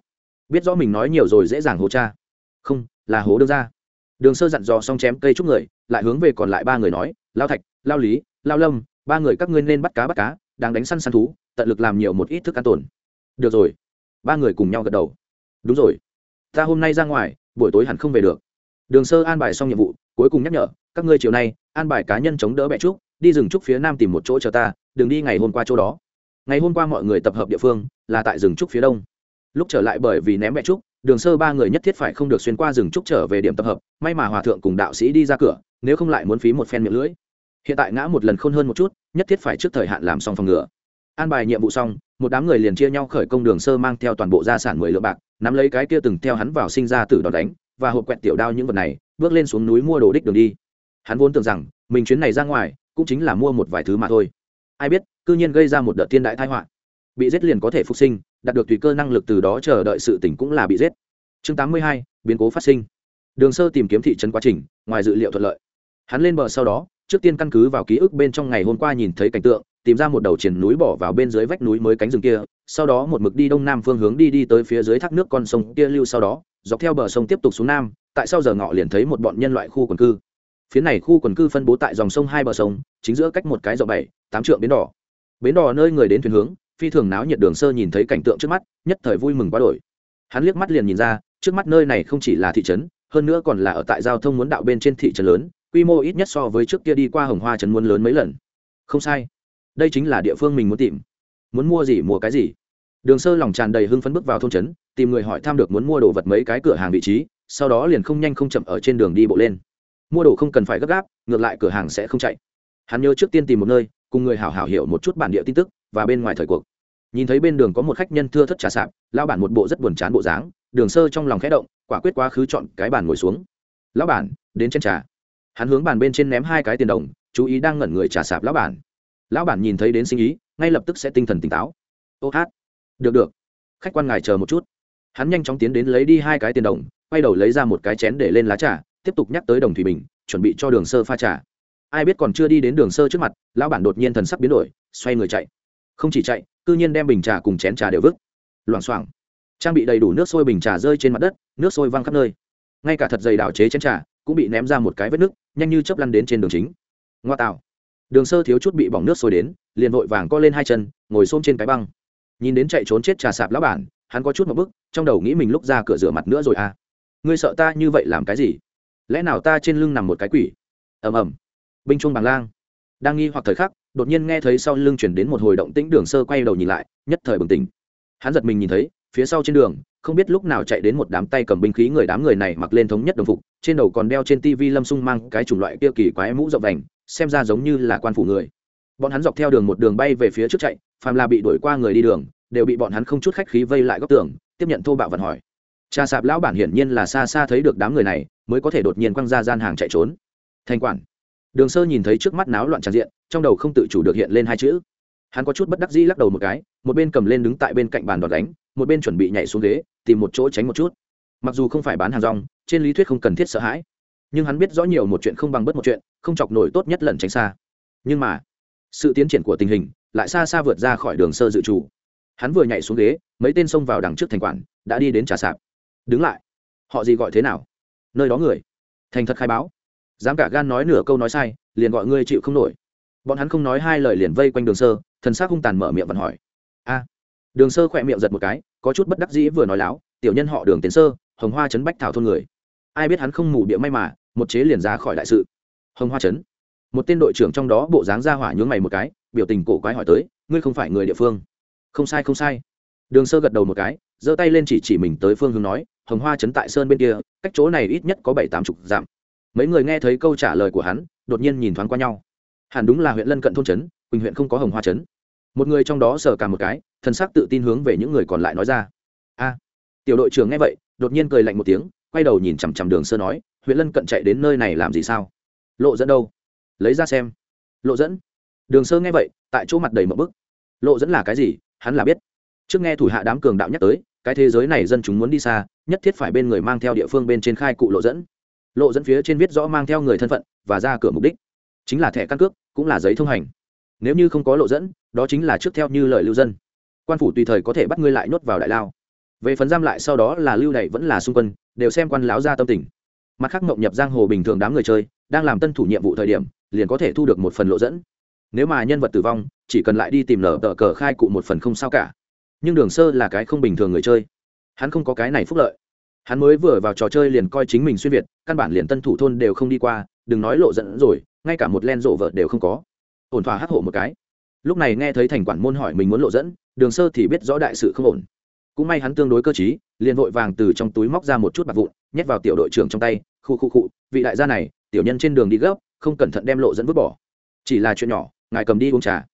Biết rõ mình nói nhiều rồi dễ dàng hố cha. Không, là hố đương ra đường sơ dặn dò xong chém cây chúc người, lại hướng về còn lại ba người nói lao thạch lao lý lao lâm, ba người các ngươi nên bắt cá bắt cá, đang đánh săn săn thú, tận lực làm nhiều một ít thức ăn tồn. Được rồi. Ba người cùng nhau gật đầu. Đúng rồi ta hôm nay ra ngoài, buổi tối hẳn không về được. Đường sơ an bài xong nhiệm vụ, cuối cùng nhắc nhở, các ngươi chiều nay, an bài cá nhân chống đỡ bẹ trúc, đi rừng trúc phía nam tìm một chỗ chờ ta, đừng đi ngày hôm qua chỗ đó. Ngày hôm qua mọi người tập hợp địa phương, là tại rừng trúc phía đông. Lúc trở lại bởi vì ném bẹ trúc, đường sơ ba người nhất thiết phải không được xuyên qua rừng trúc trở về điểm tập hợp, may mà hòa thượng cùng đạo sĩ đi ra cửa, nếu không lại muốn phí một phen miệng lưỡi. Hiện tại ngã một lần khôn hơn một chút, nhất thiết phải trước thời hạn làm xong phòng ngừa. An bài nhiệm vụ xong một đám người liền chia nhau khởi công đường sơ mang theo toàn bộ gia sản mười lượng bạc, nắm lấy cái kia từng theo hắn vào sinh ra tử đòn đánh, và hộp quẹt tiểu đao những vật này, bước lên xuống núi mua đồ đích đường đi. Hắn vốn tưởng rằng, mình chuyến này ra ngoài, cũng chính là mua một vài thứ mà thôi. Ai biết, cư nhiên gây ra một đợt thiên đại tai họa. Bị giết liền có thể phục sinh, đạt được tùy cơ năng lực từ đó chờ đợi sự tỉnh cũng là bị giết. Chương tám mươi hai, biến cố phát sinh. Đường sơ tìm kiếm thị trấn quá trình, ngoài dự liệu thuận lợi. Hắn lên bờ sau đó, trước tiên căn cứ vào ký ức bên trong ngày hôm qua nhìn thấy cảnh tượng tìm ra một đầu triển núi bỏ vào bên dưới vách núi mới cánh rừng kia, sau đó một mực đi đông nam phương hướng đi đi tới phía dưới thác nước con sông kia lưu sau đó, dọc theo bờ sông tiếp tục xuống nam, tại sau giờ ngọ liền thấy một bọn nhân loại khu quần cư. Phía này khu quần cư phân bố tại dòng sông hai bờ sông, chính giữa cách một cái rộng bảy, tám trượng bến đỏ. Bến đỏ nơi người đến thuyền hướng, phi thường náo nhiệt đường sơ nhìn thấy cảnh tượng trước mắt, nhất thời vui mừng quá đổi. Hắn liếc mắt liền nhìn ra, trước mắt nơi này không chỉ là thị trấn, hơn nữa còn là ở tại giao thông muốn đạo bên trên thị trấn lớn, quy mô ít nhất so với trước kia đi qua hồng hoa trấn muốn lớn mấy lần. Không sai đây chính là địa phương mình muốn tìm. Muốn mua gì mua cái gì? Đường sơ lòng tràn đầy hưng phấn bước vào thôn trấn, tìm người hỏi thăm được muốn mua đồ vật mấy cái cửa hàng vị trí, sau đó liền không nhanh không chậm ở trên đường đi bộ lên. Mua đồ không cần phải gấp gáp, ngược lại cửa hàng sẽ không chạy. Hắn nhớ trước tiên tìm một nơi, cùng người hảo hảo hiểu một chút bản địa tin tức, và bên ngoài thời cuộc. Nhìn thấy bên đường có một khách nhân thưa thất trà sạp lao bản một bộ rất buồn chán bộ dáng, đường sơ trong lòng khẽ động, quả quyết quá khứ chọn cái bàn ngồi xuống. Lão bản, đến trên trà. Hắn hướng bàn bên trên ném hai cái tiền đồng, chú ý đang ngẩn người trà sạp lão bản lão bản nhìn thấy đến sinh ý, ngay lập tức sẽ tinh thần tỉnh táo. Ô hát. Được được. Khách quan ngài chờ một chút. Hắn nhanh chóng tiến đến lấy đi hai cái tiền đồng, quay đầu lấy ra một cái chén để lên lá trà, tiếp tục nhắc tới đồng thủy bình, chuẩn bị cho đường sơ pha trà. Ai biết còn chưa đi đến đường sơ trước mặt, lão bản đột nhiên thần sắc biến đổi, xoay người chạy. Không chỉ chạy, cư nhiên đem bình trà cùng chén trà đều vứt. Loảng xoảng. Trang bị đầy đủ nước sôi bình trà rơi trên mặt đất, nước sôi văng khắp nơi. Ngay cả thật dày đảo chế chén trà, cũng bị ném ra một cái vết nước nhanh như chớp lăn đến trên đường chính. Ngoa tạo đường sơ thiếu chút bị bỏng nước sôi đến, liền vội vàng co lên hai chân, ngồi xôm trên cái băng. Nhìn đến chạy trốn chết trà sạp lão bản, hắn có chút một bức, trong đầu nghĩ mình lúc ra cửa rửa mặt nữa rồi à. Ngươi sợ ta như vậy làm cái gì? Lẽ nào ta trên lưng nằm một cái quỷ? Ầm ầm. Binh chuông bằng lang. Đang nghi hoặc thời khắc, đột nhiên nghe thấy sau lưng chuyển đến một hồi động tĩnh, đường sơ quay đầu nhìn lại, nhất thời bừng tỉnh. Hắn giật mình nhìn thấy phía sau trên đường, không biết lúc nào chạy đến một đám tay cầm binh khí người đám người này mặc lên thống nhất đồng phục, trên đầu còn đeo trên tivi lâm sung mang cái chủng loại kia kỳ quái mũ rộng vành, xem ra giống như là quan phủ người. Bọn hắn dọc theo đường một đường bay về phía trước chạy, phàm là bị đuổi qua người đi đường, đều bị bọn hắn không chút khách khí vây lại góc tường, tiếp nhận thô bạo vận hỏi. Trà sạp lão bản hiển nhiên là xa xa thấy được đám người này, mới có thể đột nhiên quăng ra gian hàng chạy trốn. Thành quản. Đường sơ nhìn thấy trước mắt náo loạn tràn diện, trong đầu không tự chủ được hiện lên hai chữ. Hắn có chút bất đắc dĩ lắc đầu một cái, một bên cầm lên đứng tại bên cạnh bàn đòn đánh một bên chuẩn bị nhảy xuống ghế, tìm một chỗ tránh một chút. Mặc dù không phải bán hàng rong, trên lý thuyết không cần thiết sợ hãi. Nhưng hắn biết rõ nhiều một chuyện không bằng bất một chuyện, không chọc nổi tốt nhất lần tránh xa. Nhưng mà, sự tiến triển của tình hình lại xa xa vượt ra khỏi đường sơ dự trù. Hắn vừa nhảy xuống ghế, mấy tên xông vào đằng trước thành quản, đã đi đến trà sạp. Đứng lại. Họ gì gọi thế nào? Nơi đó người. Thành thật khai báo. Dám cả gan nói nửa câu nói sai, liền gọi ngươi chịu không nổi. Bọn hắn không nói hai lời liền vây quanh đường sơ, thần s c hung tàn mở miệng vẫn hỏi. A đường sơ khỏe miệng giật một cái, có chút bất đắc dĩ vừa nói láo, tiểu nhân họ đường tiến sơ, hồng hoa trấn bách thảo thôn người. Ai biết hắn không mù bịa may mà, một chế liền ra khỏi đại sự. Hồng hoa trấn. Một tên đội trưởng trong đó bộ dáng ra hỏa nhướng mày một cái, biểu tình cổ quái hỏi tới, ngươi không phải người địa phương? Không sai không sai. Đường sơ gật đầu một cái, giơ tay lên chỉ chỉ mình tới phương hướng nói, hồng hoa trấn tại sơn bên kia, cách chỗ này ít nhất có bảy tám chục dặm. Mấy người nghe thấy câu trả lời của hắn, đột nhiên nhìn thoáng qua nhau. Hẳn đúng là huyện lân cận thôn trấn, quỳnh huyện không có hồng hoa trấn một người trong đó sờ cả một cái thân xác tự tin hướng về những người còn lại nói ra. A. Tiểu đội trưởng nghe vậy, đột nhiên cười lạnh một tiếng, quay đầu nhìn chằm chằm đường sơ nói, huyện lân cận chạy đến nơi này làm gì sao? Lộ dẫn đâu? Lấy ra xem. Lộ dẫn? Đường sơ nghe vậy, tại chỗ mặt đầy mậu bức. Lộ dẫn là cái gì? Hắn là biết. Trước nghe thủ hạ đám cường đạo nhắc tới, cái thế giới này dân chúng muốn đi xa, nhất thiết phải bên người mang theo địa phương bên trên khai cụ lộ dẫn. Lộ dẫn phía trên viết rõ mang theo người thân phận và ra cửa mục đích. Chính là thẻ căn cước, cũng là giấy thông hành. Nếu như không có lộ dẫn đó chính là trước theo như lời lưu dân. Quan phủ tùy thời có thể bắt ngươi lại nhốt vào đại lao. Về phần giam lại sau đó là lưu đày vẫn là xung quân, đều xem quan láo ra tâm tình. Mặt khác mộng nhập giang hồ bình thường đám người chơi, đang làm tân thủ nhiệm vụ thời điểm, liền có thể thu được một phần lộ dẫn. Nếu mà nhân vật tử vong, chỉ cần lại đi tìm lở tờ cờ khai cụ một phần không sao cả. Nhưng đường sơ là cái không bình thường người chơi. Hắn không có cái này phúc lợi. Hắn mới vừa vào trò chơi liền coi chính mình xuyên việt, căn bản liền tân thủ thôn đều không đi qua, đừng nói lộ dẫn rồi, ngay cả một len rộ vợ đều không có. Ổn thỏa hắc hộ một cái lúc này nghe thấy thành quản môn hỏi mình muốn lộ dẫn, đường sơ thì biết rõ đại sự không ổn. Cũng may hắn tương đối cơ t liền vội vàng từ trong túi móc ra một chút bạc vụn, nhét vào tiểu đội trưởng trong tay, khu khu khu, vị đại gia này, tiểu nhân trên đường đi gấp, không cẩn thận đem lộ dẫn vứt bỏ. Chỉ là chuyện nhỏ, ngài cầm đi uống trà.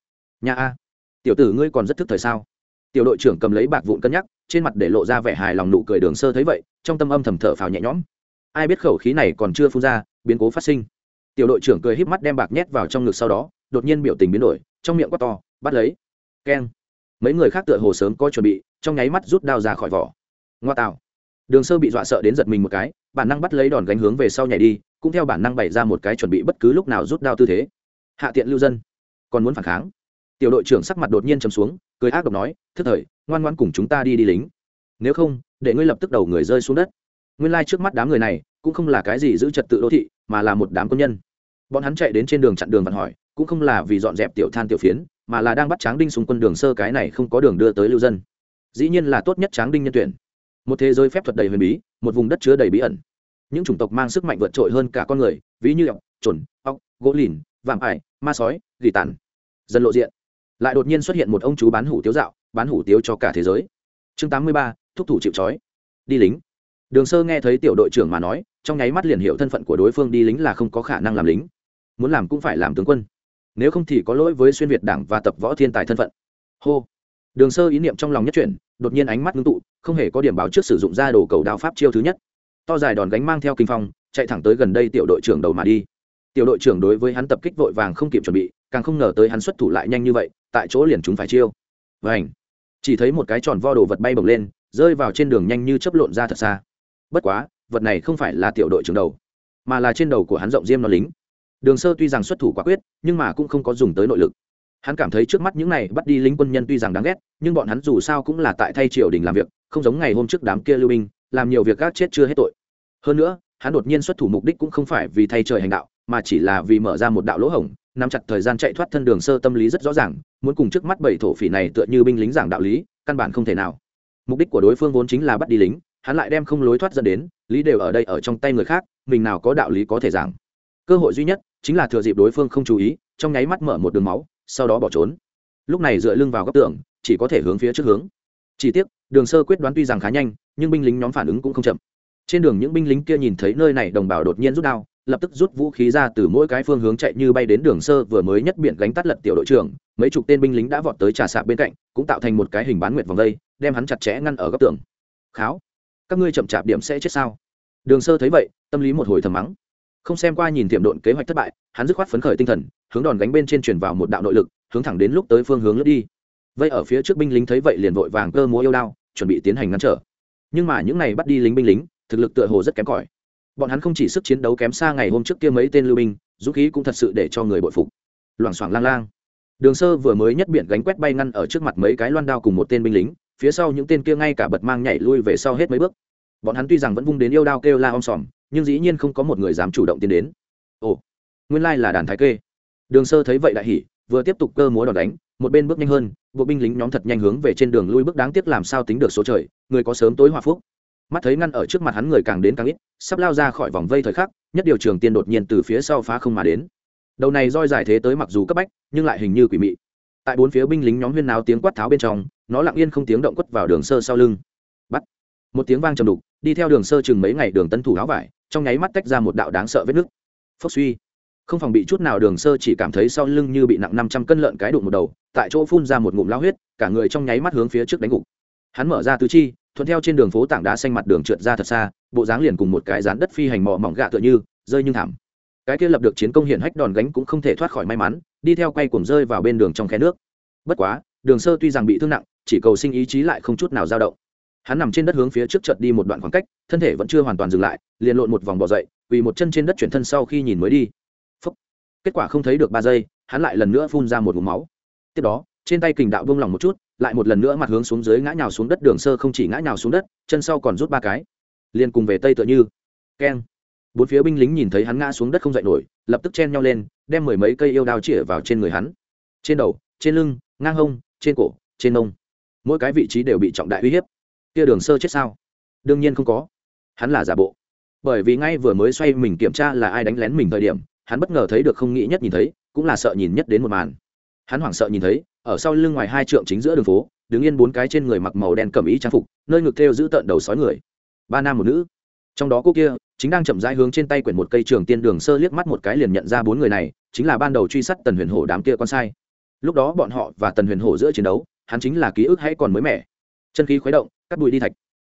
Nhà a, tiểu tử ngươi còn rất thức thời sao? Tiểu đội trưởng cầm lấy bạc vụn cân nhắc, trên mặt để lộ ra vẻ hài lòng nụ cười đường sơ thấy vậy, trong tâm âm thầm thở phào nhẹ nhõm. Ai biết khẩu khí này còn chưa phun ra, biến cố phát sinh. Tiểu đội trưởng cười híp mắt đem bạc nhét vào trong ngực sau đó, đột nhiên biểu tình biến đổi trong miệng quát to, bắt lấy. Keng. Mấy người khác tựa hồ sớm có chuẩn bị, trong nháy mắt rút đao ra khỏi vỏ. Ngoa tạo. Đường sơ bị dọa sợ đến giật mình một cái, bản năng bắt lấy đòn gánh hướng về sau nhảy đi, cũng theo bản năng bày ra một cái chuẩn bị bất cứ lúc nào rút đao tư thế. Hạ tiện lưu dân. Còn muốn phản kháng? Tiểu đội trưởng sắc mặt đột nhiên chấm xuống, cười ác độc nói, thức thời, ngoan ngoan cùng chúng ta đi đi lính. Nếu không, để ngươi lập tức đầu người rơi xuống đất. Nguyên lai、like、trước mắt đám người này cũng không là cái gì giữ trật tự đô thị, mà là một đám quân nhân. Bọn hắn chạy đến trên đường chặn đường vặn hỏi cũng không là vì dọn dẹp tiểu than tiểu phiến, mà là đang bắt tráng đinh xung quân đường sơ cái này không có đường đưa tới lưu dân. Dĩ nhiên là tốt nhất tráng đinh nhân tuyển. Một thế giới phép thuật đầy huyền bí, một vùng đất chứa đầy bí ẩn. Những chủng tộc mang sức mạnh vượt trội hơn cả con người, ví như ọc trồn ọc gỗ lìn, vạm ải, ma sói, gỉ tàn. Dần lộ diện, lại đột nhiên xuất hiện một ông chú bán hủ tiếu dạo, bán hủ tiếu cho cả thế giới. Chương tám mươi ba, thúc thủ chịu trói. Đi lính. Đường sơ nghe thấy tiểu đội trưởng mà nói, trong nháy mắt liền hiểu thân phận của đối phương đi lính là không có khả năng làm lính. Muốn làm cũng phải làm tướng quân nếu không thì có lỗi với xuyên việt đảng và tập võ thiên tài thân phận. Hô. Đường sơ ý niệm trong lòng nhất chuyển, đột nhiên ánh mắt ngưng tụ, không hề có điểm báo trước sử dụng ra đồ cầu đao pháp chiêu thứ nhất. To dài đòn gánh mang theo kinh phong, chạy thẳng tới gần đây tiểu đội trưởng đầu mà đi. Tiểu đội trưởng đối với hắn tập kích vội vàng không kịp chuẩn bị, càng không ngờ tới hắn xuất thủ lại nhanh như vậy, tại chỗ liền chúng phải chiêu. Vảnh chỉ thấy một cái tròn vo đồ vật bay bồng lên, rơi vào trên đường nhanh như chấp lộn ra thật xa. Bất quá, vật này không phải là tiểu đội trưởng đầu, mà là trên đầu của hắn rộng diêm nó lính đường sơ tuy rằng xuất thủ quả quyết, nhưng mà cũng không có dùng tới nội lực. Hắn cảm thấy trước mắt những này bắt đi lính quân nhân tuy rằng đáng ghét, nhưng bọn hắn dù sao cũng là tại thay triều đình làm việc, không giống ngày hôm trước đám kia lưu binh, làm nhiều việc gác chết chưa hết tội. Hơn nữa, hắn đột nhiên xuất thủ mục đích cũng không phải vì thay trời hành đạo, mà chỉ là vì mở ra một đạo lỗ hổng, nắm chặt thời gian chạy thoát thân đường sơ tâm lý rất rõ ràng, muốn cùng trước mắt bảy thổ phỉ này tựa như binh lính giảng đạo lý, căn bản không thể nào. Mục đích của đối phương vốn chính là bắt đi lính, hắn lại đem không lối thoát dẫn đến, lý đều ở đây ở trong tay người khác, mình nào có đạo lý có thể giảng cơ hội duy nhất chính là thừa dịp đối phương không chú ý, trong nháy mắt mở một đường máu, sau đó bỏ trốn. Lúc này dựa lưng vào góc tường, chỉ có thể hướng phía trước hướng. Chỉ tiếc, đường sơ quyết đoán tuy rằng khá nhanh, nhưng binh lính nhóm phản ứng cũng không chậm. Trên đường những binh lính kia nhìn thấy nơi này đồng bào đột nhiên rút đao, lập tức rút vũ khí ra từ mỗi cái phương hướng chạy như bay đến đường sơ vừa mới nhất biển gánh tắt lật tiểu đội trưởng, mấy chục tên binh lính đã vọt tới trà sạp bên cạnh, cũng tạo thành một cái hình bán nguyệt vòng vây đem hắn chặt chẽ ngăn ở góc tường. Kháo, các ngươi chậm chạp điểm sẽ chết sao? Đường sơ thấy vậy, tâm lý một hồi thầm mắng không xem qua nhìn tiệm độn kế hoạch thất bại, hắn dứt khoát phấn khởi tinh thần, hướng đòn gánh bên trên chuyển vào một đạo nội lực, hướng thẳng đến lúc tới phương hướng lướt đi. Vây ở phía trước binh lính thấy vậy liền vội vàng cơ múa yêu đao, chuẩn bị tiến hành ngăn trở. Nhưng mà những này bắt đi lính binh lính, thực lực tựa hồ rất kém cỏi. Bọn hắn không chỉ sức chiến đấu kém xa ngày hôm trước kia mấy tên lưu binh, dũng khí cũng thật sự để cho người bội phục. Loảng xoảng lang lang. Đường sơ vừa mới nhất biển gánh quét bay ngăn ở trước mặt mấy cái loan đao cùng một tên binh lính, phía sau những tên kia ngay cả bật mang nhảy lui về sau hết mấy bước. Bọn hắn tuy rằng vẫn vung đến yêu đao kêu la om sòm nhưng dĩ nhiên không có một người dám chủ động tiến đến. Ồ, nguyên lai là đàn thái kê. Đường sơ thấy vậy đại hỉ, vừa tiếp tục cơ múa đòn đánh, một bên bước nhanh hơn, bộ binh lính nhóm thật nhanh hướng về trên đường lui bước đáng tiếc làm sao tính được số trời, người có sớm tối hòa phúc. Mắt thấy ngăn ở trước mặt hắn người càng đến càng ít, sắp lao ra khỏi vòng vây thời khắc, nhất điều trường tiên đột nhiên từ phía sau phá không mà đến. Đầu này roi giải thế tới mặc dù cấp bách, nhưng lại hình như quỷ mị. Tại bốn phía binh lính nhóm huyên náo tiếng quát tháo bên trong, nó lặng yên không tiếng động quất vào đường sơ sau lưng. Bắt. Một tiếng vang trầm đục đi theo đường sơ chừng mấy ngày đường tân thủ áo vải, trong nháy mắt tách ra một đạo đáng sợ vết nứt. Phốc suy. Không phòng bị chút nào đường sơ chỉ cảm thấy sau lưng như bị nặng năm trăm cân lợn cái đụng một đầu, tại chỗ phun ra một ngụm lao huyết, cả người trong nháy mắt hướng phía trước đánh gục. Hắn mở ra tứ chi, thuận theo trên đường phố tảng đá xanh mặt đường trượt ra thật xa, bộ dáng liền cùng một cái rán đất phi hành mỏ mỏng gạ tựa như, rơi như thảm. Cái kia lập được chiến công hiển hách đòn gánh cũng không thể thoát khỏi may mắn, đi theo quay cuồng rơi vào bên đường trong khe nước. Bất quá, đường sơ tuy rằng bị thương nặng, chỉ cầu sinh ý chí lại không chút nào dao động hắn nằm trên đất hướng phía trước chợt đi một đoạn khoảng cách, thân thể vẫn chưa hoàn toàn dừng lại, liền lộn một vòng bỏ dậy vì một chân trên đất chuyển thân sau khi nhìn mới đi. Phúc. kết quả không thấy được ba giây, hắn lại lần nữa phun ra một ngụm máu. Tiếp đó, trên tay kình đạo buông lỏng một chút, lại một lần nữa mặt hướng xuống dưới ngã nhào xuống đất, đường sơ không chỉ ngã nhào xuống đất, chân sau còn rút ba cái. Liền cùng về tây tựa như. Keng. Bốn phía binh lính nhìn thấy hắn ngã xuống đất không dậy nổi, lập tức chen nhau lên, đem mười mấy cây yêu đao chĩa vào trên người hắn. Trên đầu, trên lưng, ngang hông, trên cổ, trên nông mỗi cái vị trí đều bị trọng đại uy hiếp kia đường sơ chết sao? Đương nhiên không có. Hắn là giả bộ. Bởi vì ngay vừa mới xoay mình kiểm tra là ai đánh lén mình thời điểm, hắn bất ngờ thấy được không nghĩ nhất nhìn thấy, cũng là sợ nhìn nhất đến một màn. Hắn hoảng sợ nhìn thấy, ở sau lưng ngoài hai trượng chính giữa đường phố, đứng yên bốn cái trên người mặc màu đen cầm ý trang phục, nơi ngực thêu giữ tợn đầu sói người. Ba nam một nữ. Trong đó cô kia, chính đang chậm rãi hướng trên tay quyển một cây trường tiên đường sơ liếc mắt một cái liền nhận ra bốn người này, chính là ban đầu truy sát tần huyền hổ đám kia con sai. Lúc đó bọn họ và tần huyền hổ giữa chiến đấu, hắn chính là ký ức hay còn mới mẻ. Chân khí khuấy động cắt bụi đi thạch.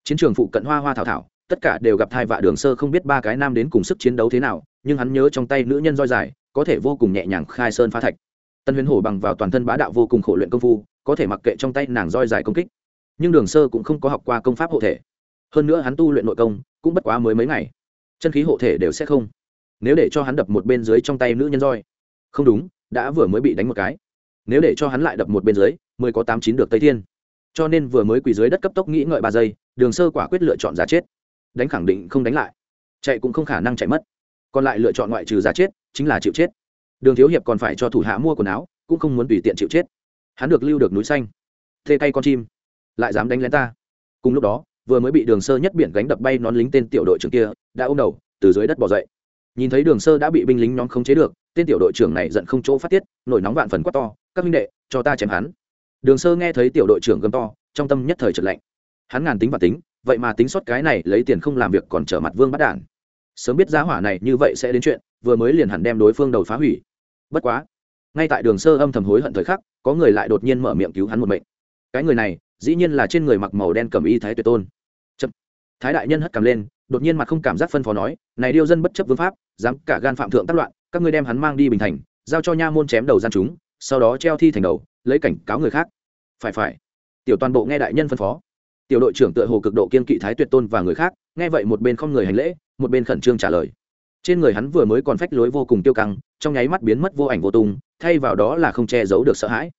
Chiến trường phụ cận hoa hoa thảo thảo, tất cả đều gặp thai vạ đường sơ không biết ba cái nam đến cùng sức chiến đấu thế nào, nhưng hắn nhớ trong tay nữ nhân roi dài, có thể vô cùng nhẹ nhàng khai sơn phá thạch. Tân huyền hổ bằng vào toàn thân bá đạo vô cùng khổ luyện công phu, có thể mặc kệ trong tay nàng roi dài công kích. Nhưng đường sơ cũng không có học qua công pháp hộ thể. Hơn nữa hắn tu luyện nội công, cũng bất quá mới mấy ngày. Chân khí hộ thể đều sẽ không. Nếu để cho hắn đập một bên dưới trong tay nữ nhân roi. Không đúng, đã vừa mới bị đánh một cái. Nếu để cho hắn lại đập một bên dưới, mới có tám chín được tây thiên cho nên vừa mới quỳ dưới đất cấp tốc nghĩ ngợi ba giây, đường sơ quả quyết lựa chọn giá chết. Đánh khẳng định không đánh lại. Chạy cũng không khả năng chạy mất. Còn lại lựa chọn ngoại trừ giá chết, chính là chịu chết. Đường thiếu hiệp còn phải cho thủ hạ mua quần áo, cũng không muốn tùy tiện chịu chết. Hắn được lưu được núi xanh. Thê tay con chim. Lại dám đánh lén ta. Cùng lúc đó, vừa mới bị đường sơ nhất biển gánh đập bay nón lính tên tiểu đội trưởng kia, đã ôm đầu, từ dưới đất bỏ dậy. Nhìn thấy đường sơ đã bị binh lính nhóm khống chế được, tên tiểu đội trưởng này giận không chỗ phát tiết, nổi nóng vạn phần quát to. Các minh đệ, cho ta chém hắn đường sơ nghe thấy tiểu đội trưởng gầm to, trong tâm nhất thời trật lạnh. Hắn ngàn tính và tính, vậy mà tính sót cái này, lấy tiền không làm việc còn trở mặt vương bắt đản. Sớm biết giá hỏa này như vậy sẽ đến chuyện, vừa mới liền hẳn đem đối phương đầu phá hủy. Bất quá, ngay tại đường sơ âm thầm hối hận thời khắc, có người lại đột nhiên mở miệng cứu hắn một mệnh. Cái người này, dĩ nhiên là trên người mặc màu đen cầm y thái tuyệt tôn. Chậm. thái đại nhân hất cầm lên, đột nhiên mặt không cảm giác phân phó nói, này điêu dân bất chấp vương pháp, dám cả gan phạm thượng tác loạn, các ngươi đem hắn mang đi bình thành, giao cho nha môn chém đầu gian chúng sau đó treo thi thành đầu, lấy cảnh cáo người khác. Phải phải. Tiểu toàn bộ nghe đại nhân phân phó. Tiểu đội trưởng tựa hồ cực độ kiên kỵ thái tuyệt tôn và người khác, nghe vậy một bên không người hành lễ, một bên khẩn trương trả lời. Trên người hắn vừa mới còn phách lối vô cùng tiêu căng, trong nháy mắt biến mất vô ảnh vô tung, thay vào đó là không che giấu được sợ hãi.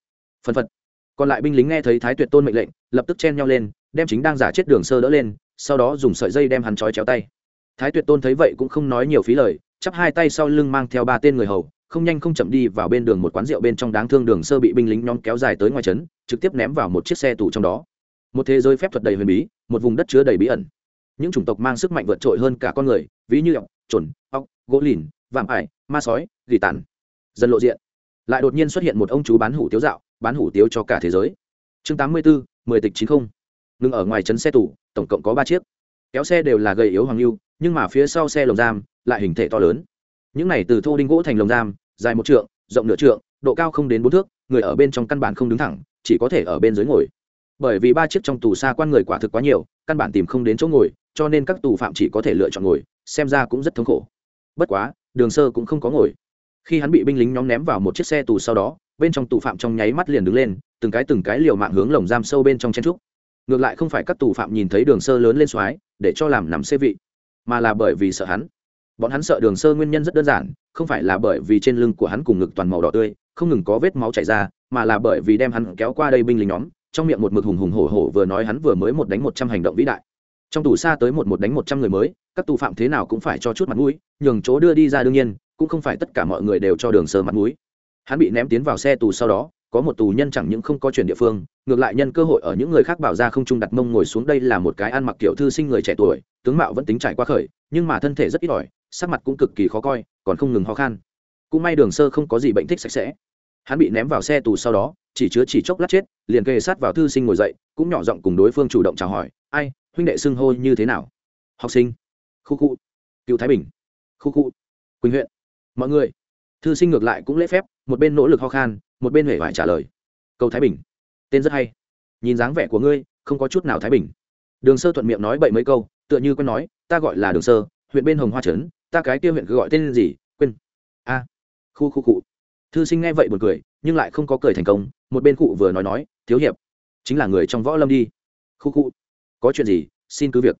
Phân phật. Còn lại binh lính nghe thấy thái tuyệt tôn mệnh lệnh, lập tức chen nhau lên, đem chính đang giả chết đường sơ đỡ lên, sau đó dùng sợi dây đem hắn trói chéo tay. Thái tuyệt tôn thấy vậy cũng không nói nhiều phí lời, chắp hai tay sau lưng mang theo ba tên người hầu không nhanh không chậm đi vào bên đường một quán rượu bên trong đáng thương đường sơ bị binh lính nhóm kéo dài tới ngoài trấn, trực tiếp ném vào một chiếc xe tù trong đó. Một thế giới phép thuật đầy huyền bí, một vùng đất chứa đầy bí ẩn. Những chủng tộc mang sức mạnh vượt trội hơn cả con người, ví như ọc trồn ọc gỗ lìn, vạm ải, ma sói, gỉ tàn. Dần lộ diện. Lại đột nhiên xuất hiện một ông chú bán hủ tiếu dạo, bán hủ tiếu cho cả thế giới. Chương tám mươi bốn mười tịch chín không. Ngừng ở ngoài trấn xe tủ tổng cộng có ba chiếc. Kéo xe đều là gầy yếu hoàng lưu, nhưng mà phía sau xe lồng giam, lại hình thể to lớn những này từ thô đinh gỗ thành lồng giam, dài một trượng, rộng nửa trượng, độ cao không đến bốn thước, người ở bên trong căn bản không đứng thẳng, chỉ có thể ở bên dưới ngồi. Bởi vì ba chiếc trong tù xa quan người quả thực quá nhiều, căn bản tìm không đến chỗ ngồi, cho nên các tù phạm chỉ có thể lựa chọn ngồi, xem ra cũng rất thống khổ. Bất quá, đường sơ cũng không có ngồi. Khi hắn bị binh lính nhóm ném vào một chiếc xe tù sau đó, bên trong tù phạm trong nháy mắt liền đứng lên, từng cái từng cái liều mạng hướng lồng giam sâu bên trong chen trúc ngược lại không phải các tù phạm nhìn thấy đường sơ lớn lên xoái để cho làm nằm xê vị, mà là bởi vì sợ hắn bọn hắn sợ đường sơ nguyên nhân rất đơn giản, không phải là bởi vì trên lưng của hắn cùng ngực toàn màu đỏ tươi, không ngừng có vết máu chảy ra, mà là bởi vì đem hắn kéo qua đây binh lính nhóm, trong miệng một mực hùng hùng hổ hổ vừa nói hắn vừa mới một đánh một trăm hành động vĩ đại. Trong tù xa tới một một đánh một trăm người mới, các tù phạm thế nào cũng phải cho chút mặt mũi, nhường chỗ đưa đi ra đương nhiên, cũng không phải tất cả mọi người đều cho đường sơ mặt mũi. Hắn bị ném tiến vào xe tù sau đó, có một tù nhân chẳng những không có chuyển địa phương, ngược lại nhân cơ hội ở những người khác bảo ra không trung đặt mông ngồi xuống đây là một cái ăn mặc kiểu thư sinh người trẻ tuổi, tướng mạo vẫn tính trải qua khởi, nhưng mà thân thể rất ít ỏi sắc mặt cũng cực kỳ khó coi, còn không ngừng ho khan. Cũng may đường sơ không có gì bệnh thích sạch sẽ. Hắn bị ném vào xe tù sau đó, chỉ chứa chỉ chốc lát chết, liền kề sát vào thư sinh ngồi dậy, cũng nhỏ giọng cùng đối phương chủ động chào hỏi, ai, huynh đệ xưng hô như thế nào? Học sinh. Khu khu. Cựu thái bình. Khu khu. Quỳnh huyện. Mọi người. Thư sinh ngược lại cũng lễ phép, một bên nỗ lực ho khan, một bên huệ vải trả lời. Cầu thái bình. Tên rất hay. Nhìn dáng vẻ của ngươi, không có chút nào thái bình. Đường sơ thuận miệng nói bậy mấy câu, tựa như quen nói, ta gọi là đường sơ huyện bên hồng hoa trấn, ta cái kia huyện cứ gọi tên gì, quên. A, khu khu cụ. Thư sinh nghe vậy buồn cười, nhưng lại không có cười thành công, một bên cụ vừa nói nói, thiếu hiệp, chính là người trong võ lâm đi. Khu cụ. Có chuyện gì? Xin cứ việc.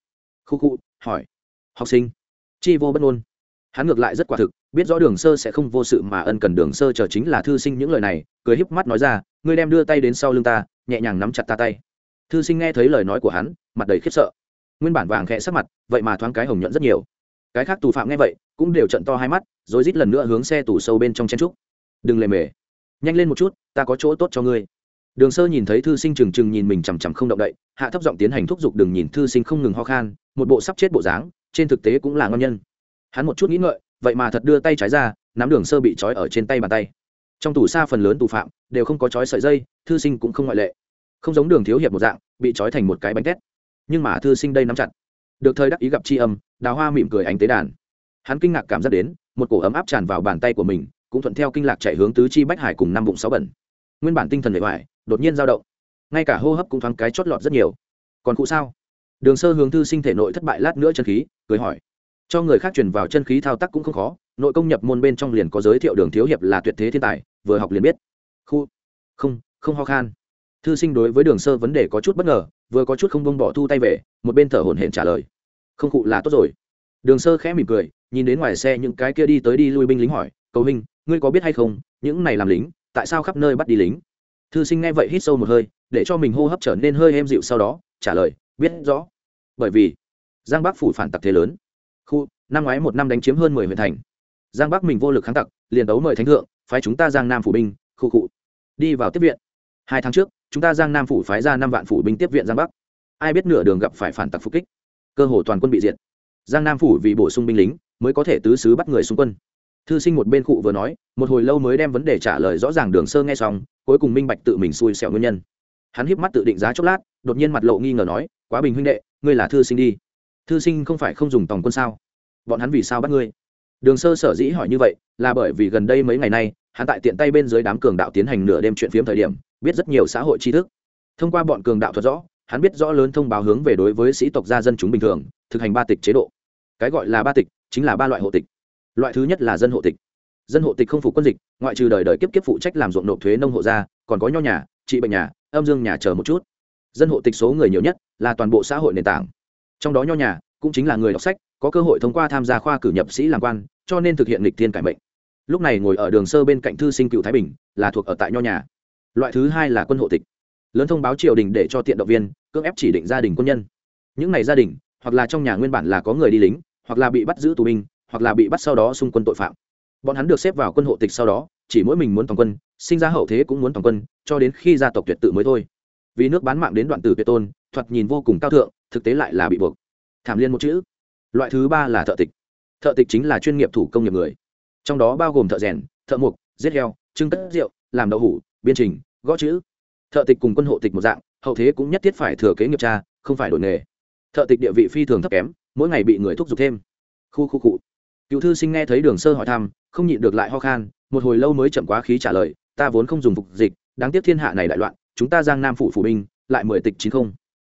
Khu cụ hỏi. Học sinh. Chi vô bất ngôn. Hắn ngược lại rất quả thực, biết rõ đường sơ sẽ không vô sự mà ân cần đường sơ chờ chính là thư sinh những lời này, cười híp mắt nói ra, ngươi đem đưa tay đến sau lưng ta, nhẹ nhàng nắm chặt ta tay. Thư sinh nghe thấy lời nói của hắn, mặt đầy khiếp sợ. Nguyên bản vàng khẽ sắc mặt, vậy mà thoáng cái hồng nhuận rất nhiều cái khác tù phạm nghe vậy, cũng đều trận to hai mắt, rồi rít lần nữa hướng xe tù sâu bên trong chen trúc. Đừng lề mề. Nhanh lên một chút, ta có chỗ tốt cho ngươi. Đường sơ nhìn thấy thư sinh trừng trừng nhìn mình chằm chằm không động đậy, hạ thấp giọng tiến hành thúc giục đừng nhìn thư sinh không ngừng ho khan, một bộ sắp chết bộ dáng, trên thực tế cũng là ngon nhân. Hắn một chút nghĩ ngợi, vậy mà thật đưa tay trái ra, nắm đường sơ bị trói ở trên tay bàn tay. Trong tù xa phần lớn tù phạm, đều không có trói sợi dây, thư sinh cũng không ngoại lệ. Không giống đường thiếu hiệp một dạng, bị trói thành một cái bánh tét. Nhưng mà thư sinh đây nắm chặt. Được thời đắc ý gặp tri âm đào hoa mỉm cười ánh tế đàn. Hắn kinh ngạc cảm giác đến, một cổ ấm áp tràn vào bàn tay của mình, cũng thuận theo kinh lạc chạy hướng tứ chi bách hải cùng năm bụng sáu bẩn. Nguyên bản tinh thần bề ngoài đột nhiên dao động. Ngay cả hô hấp cũng thoáng cái chót lọt rất nhiều. Còn cụ sao? Đường sơ hướng thư sinh thể nội thất bại lát nữa chân khí, cười hỏi. Cho người khác truyền vào chân khí thao tác cũng không khó, nội công nhập môn bên trong liền có giới thiệu đường thiếu hiệp là tuyệt thế thiên tài, vừa học liền biết. Khu. Không không ho khan. Thư sinh đối với đường sơ vấn đề có chút bất ngờ, vừa có chút không bông bỏ thu tay về, một bên thở hổn hển trả lời không cụ là tốt rồi. Đường sơ khẽ mỉm cười, nhìn đến ngoài xe những cái kia đi tới đi lui binh lính hỏi, cầu hình ngươi có biết hay không, những này làm lính, tại sao khắp nơi bắt đi lính? Thư sinh nghe vậy hít sâu một hơi, để cho mình hô hấp trở nên hơi êm dịu sau đó, trả lời, biết rõ. Bởi vì, giang bắc phủ phản tặc thế lớn. Khu, năm ngoái một năm đánh chiếm hơn mười huyện thành. Giang bắc mình vô lực kháng tặc, liền đấu mời thánh thượng, phái chúng ta giang nam phủ binh, khu cụ, đi vào tiếp viện. Hai tháng trước, chúng ta giang nam phủ phái ra năm vạn phủ binh tiếp viện giang bắc. Ai biết nửa đường gặp phải phản tặc phục kích cơ hồ toàn quân bị diệt. Giang nam phủ vì bổ sung binh lính, mới có thể tứ xứ bắt người xung quân. Thư sinh một bên cụ vừa nói, một hồi lâu mới đem vấn đề trả lời rõ ràng đường sơ nghe xong, cuối cùng minh bạch tự mình xui xẻo nguyên nhân. Hắn híp mắt tự định giá chốc lát, đột nhiên mặt lộ nghi ngờ nói, quá bình huynh đệ, ngươi là thư sinh đi. Thư sinh không phải không dùng tòng quân sao? Bọn hắn vì sao bắt ngươi? Đường sơ sở dĩ hỏi như vậy, là bởi vì gần đây mấy ngày nay, hắn tại tiện tay bên dưới đám cường đạo tiến hành nửa đêm chuyện phiếm thời điểm, biết rất nhiều xã hội tri thức. Thông qua bọn cường đạo thuật rõ hắn biết rõ lớn thông báo hướng về đối với sĩ tộc gia dân chúng bình thường, thực hành ba tịch chế độ. Cái gọi là ba tịch chính là ba loại hộ tịch. Loại thứ nhất là dân hộ tịch. Dân hộ tịch không phục quân dịch, ngoại trừ đời đời kiếp kiếp phụ trách làm ruộng nộp thuế nông hộ gia còn có nho nhà, trị bệnh nhà, âm dương nhà chờ một chút. Dân hộ tịch số người nhiều nhất là toàn bộ xã hội nền tảng. Trong đó nho nhà cũng chính là người đọc sách, có cơ hội thông qua tham gia khoa cử nhập sĩ làm quan, cho nên thực hiện lịch thiên cải mệnh. Lúc này ngồi ở đường sơ bên cạnh thư sinh cựu thái bình là thuộc ở tại nho nhà. Loại thứ hai là quân hộ tịch lớn thông báo triều đình để cho tiện động viên, cưỡng ép chỉ định gia đình quân nhân. Những ngày gia đình, hoặc là trong nhà nguyên bản là có người đi lính, hoặc là bị bắt giữ tù binh, hoặc là bị bắt sau đó xung quân tội phạm. Bọn hắn được xếp vào quân hộ tịch sau đó, chỉ mỗi mình muốn toàn quân, sinh ra hậu thế cũng muốn toàn quân, cho đến khi gia tộc tuyệt tự mới thôi. Vì nước bán mạng đến đoạn tử tuyệt tôn, thoạt nhìn vô cùng cao thượng, thực tế lại là bị buộc. Thảm liên một chữ. Loại thứ ba là thợ tịch. Thợ tịch chính là chuyên nghiệp thủ công nghiệp người. Trong đó bao gồm thợ rèn, thợ mộc, giết heo, trưng cất rượu, làm đậu hủ, biên trình, gõ chữ thợ tịch cùng quân hộ tịch một dạng, hậu thế cũng nhất thiết phải thừa kế nghiệp cha không phải đổi nghề. Thợ tịch địa vị phi thường thấp kém, mỗi ngày bị người thúc giục thêm. Khu khu cụ cựu thư sinh nghe thấy đường sơ hỏi thăm, không nhịn được lại ho khan, một hồi lâu mới chậm quá khí trả lời, ta vốn không dùng phục dịch, đáng tiếc thiên hạ này đại loạn, chúng ta giang nam phủ phủ binh, lại mười tịch chín không.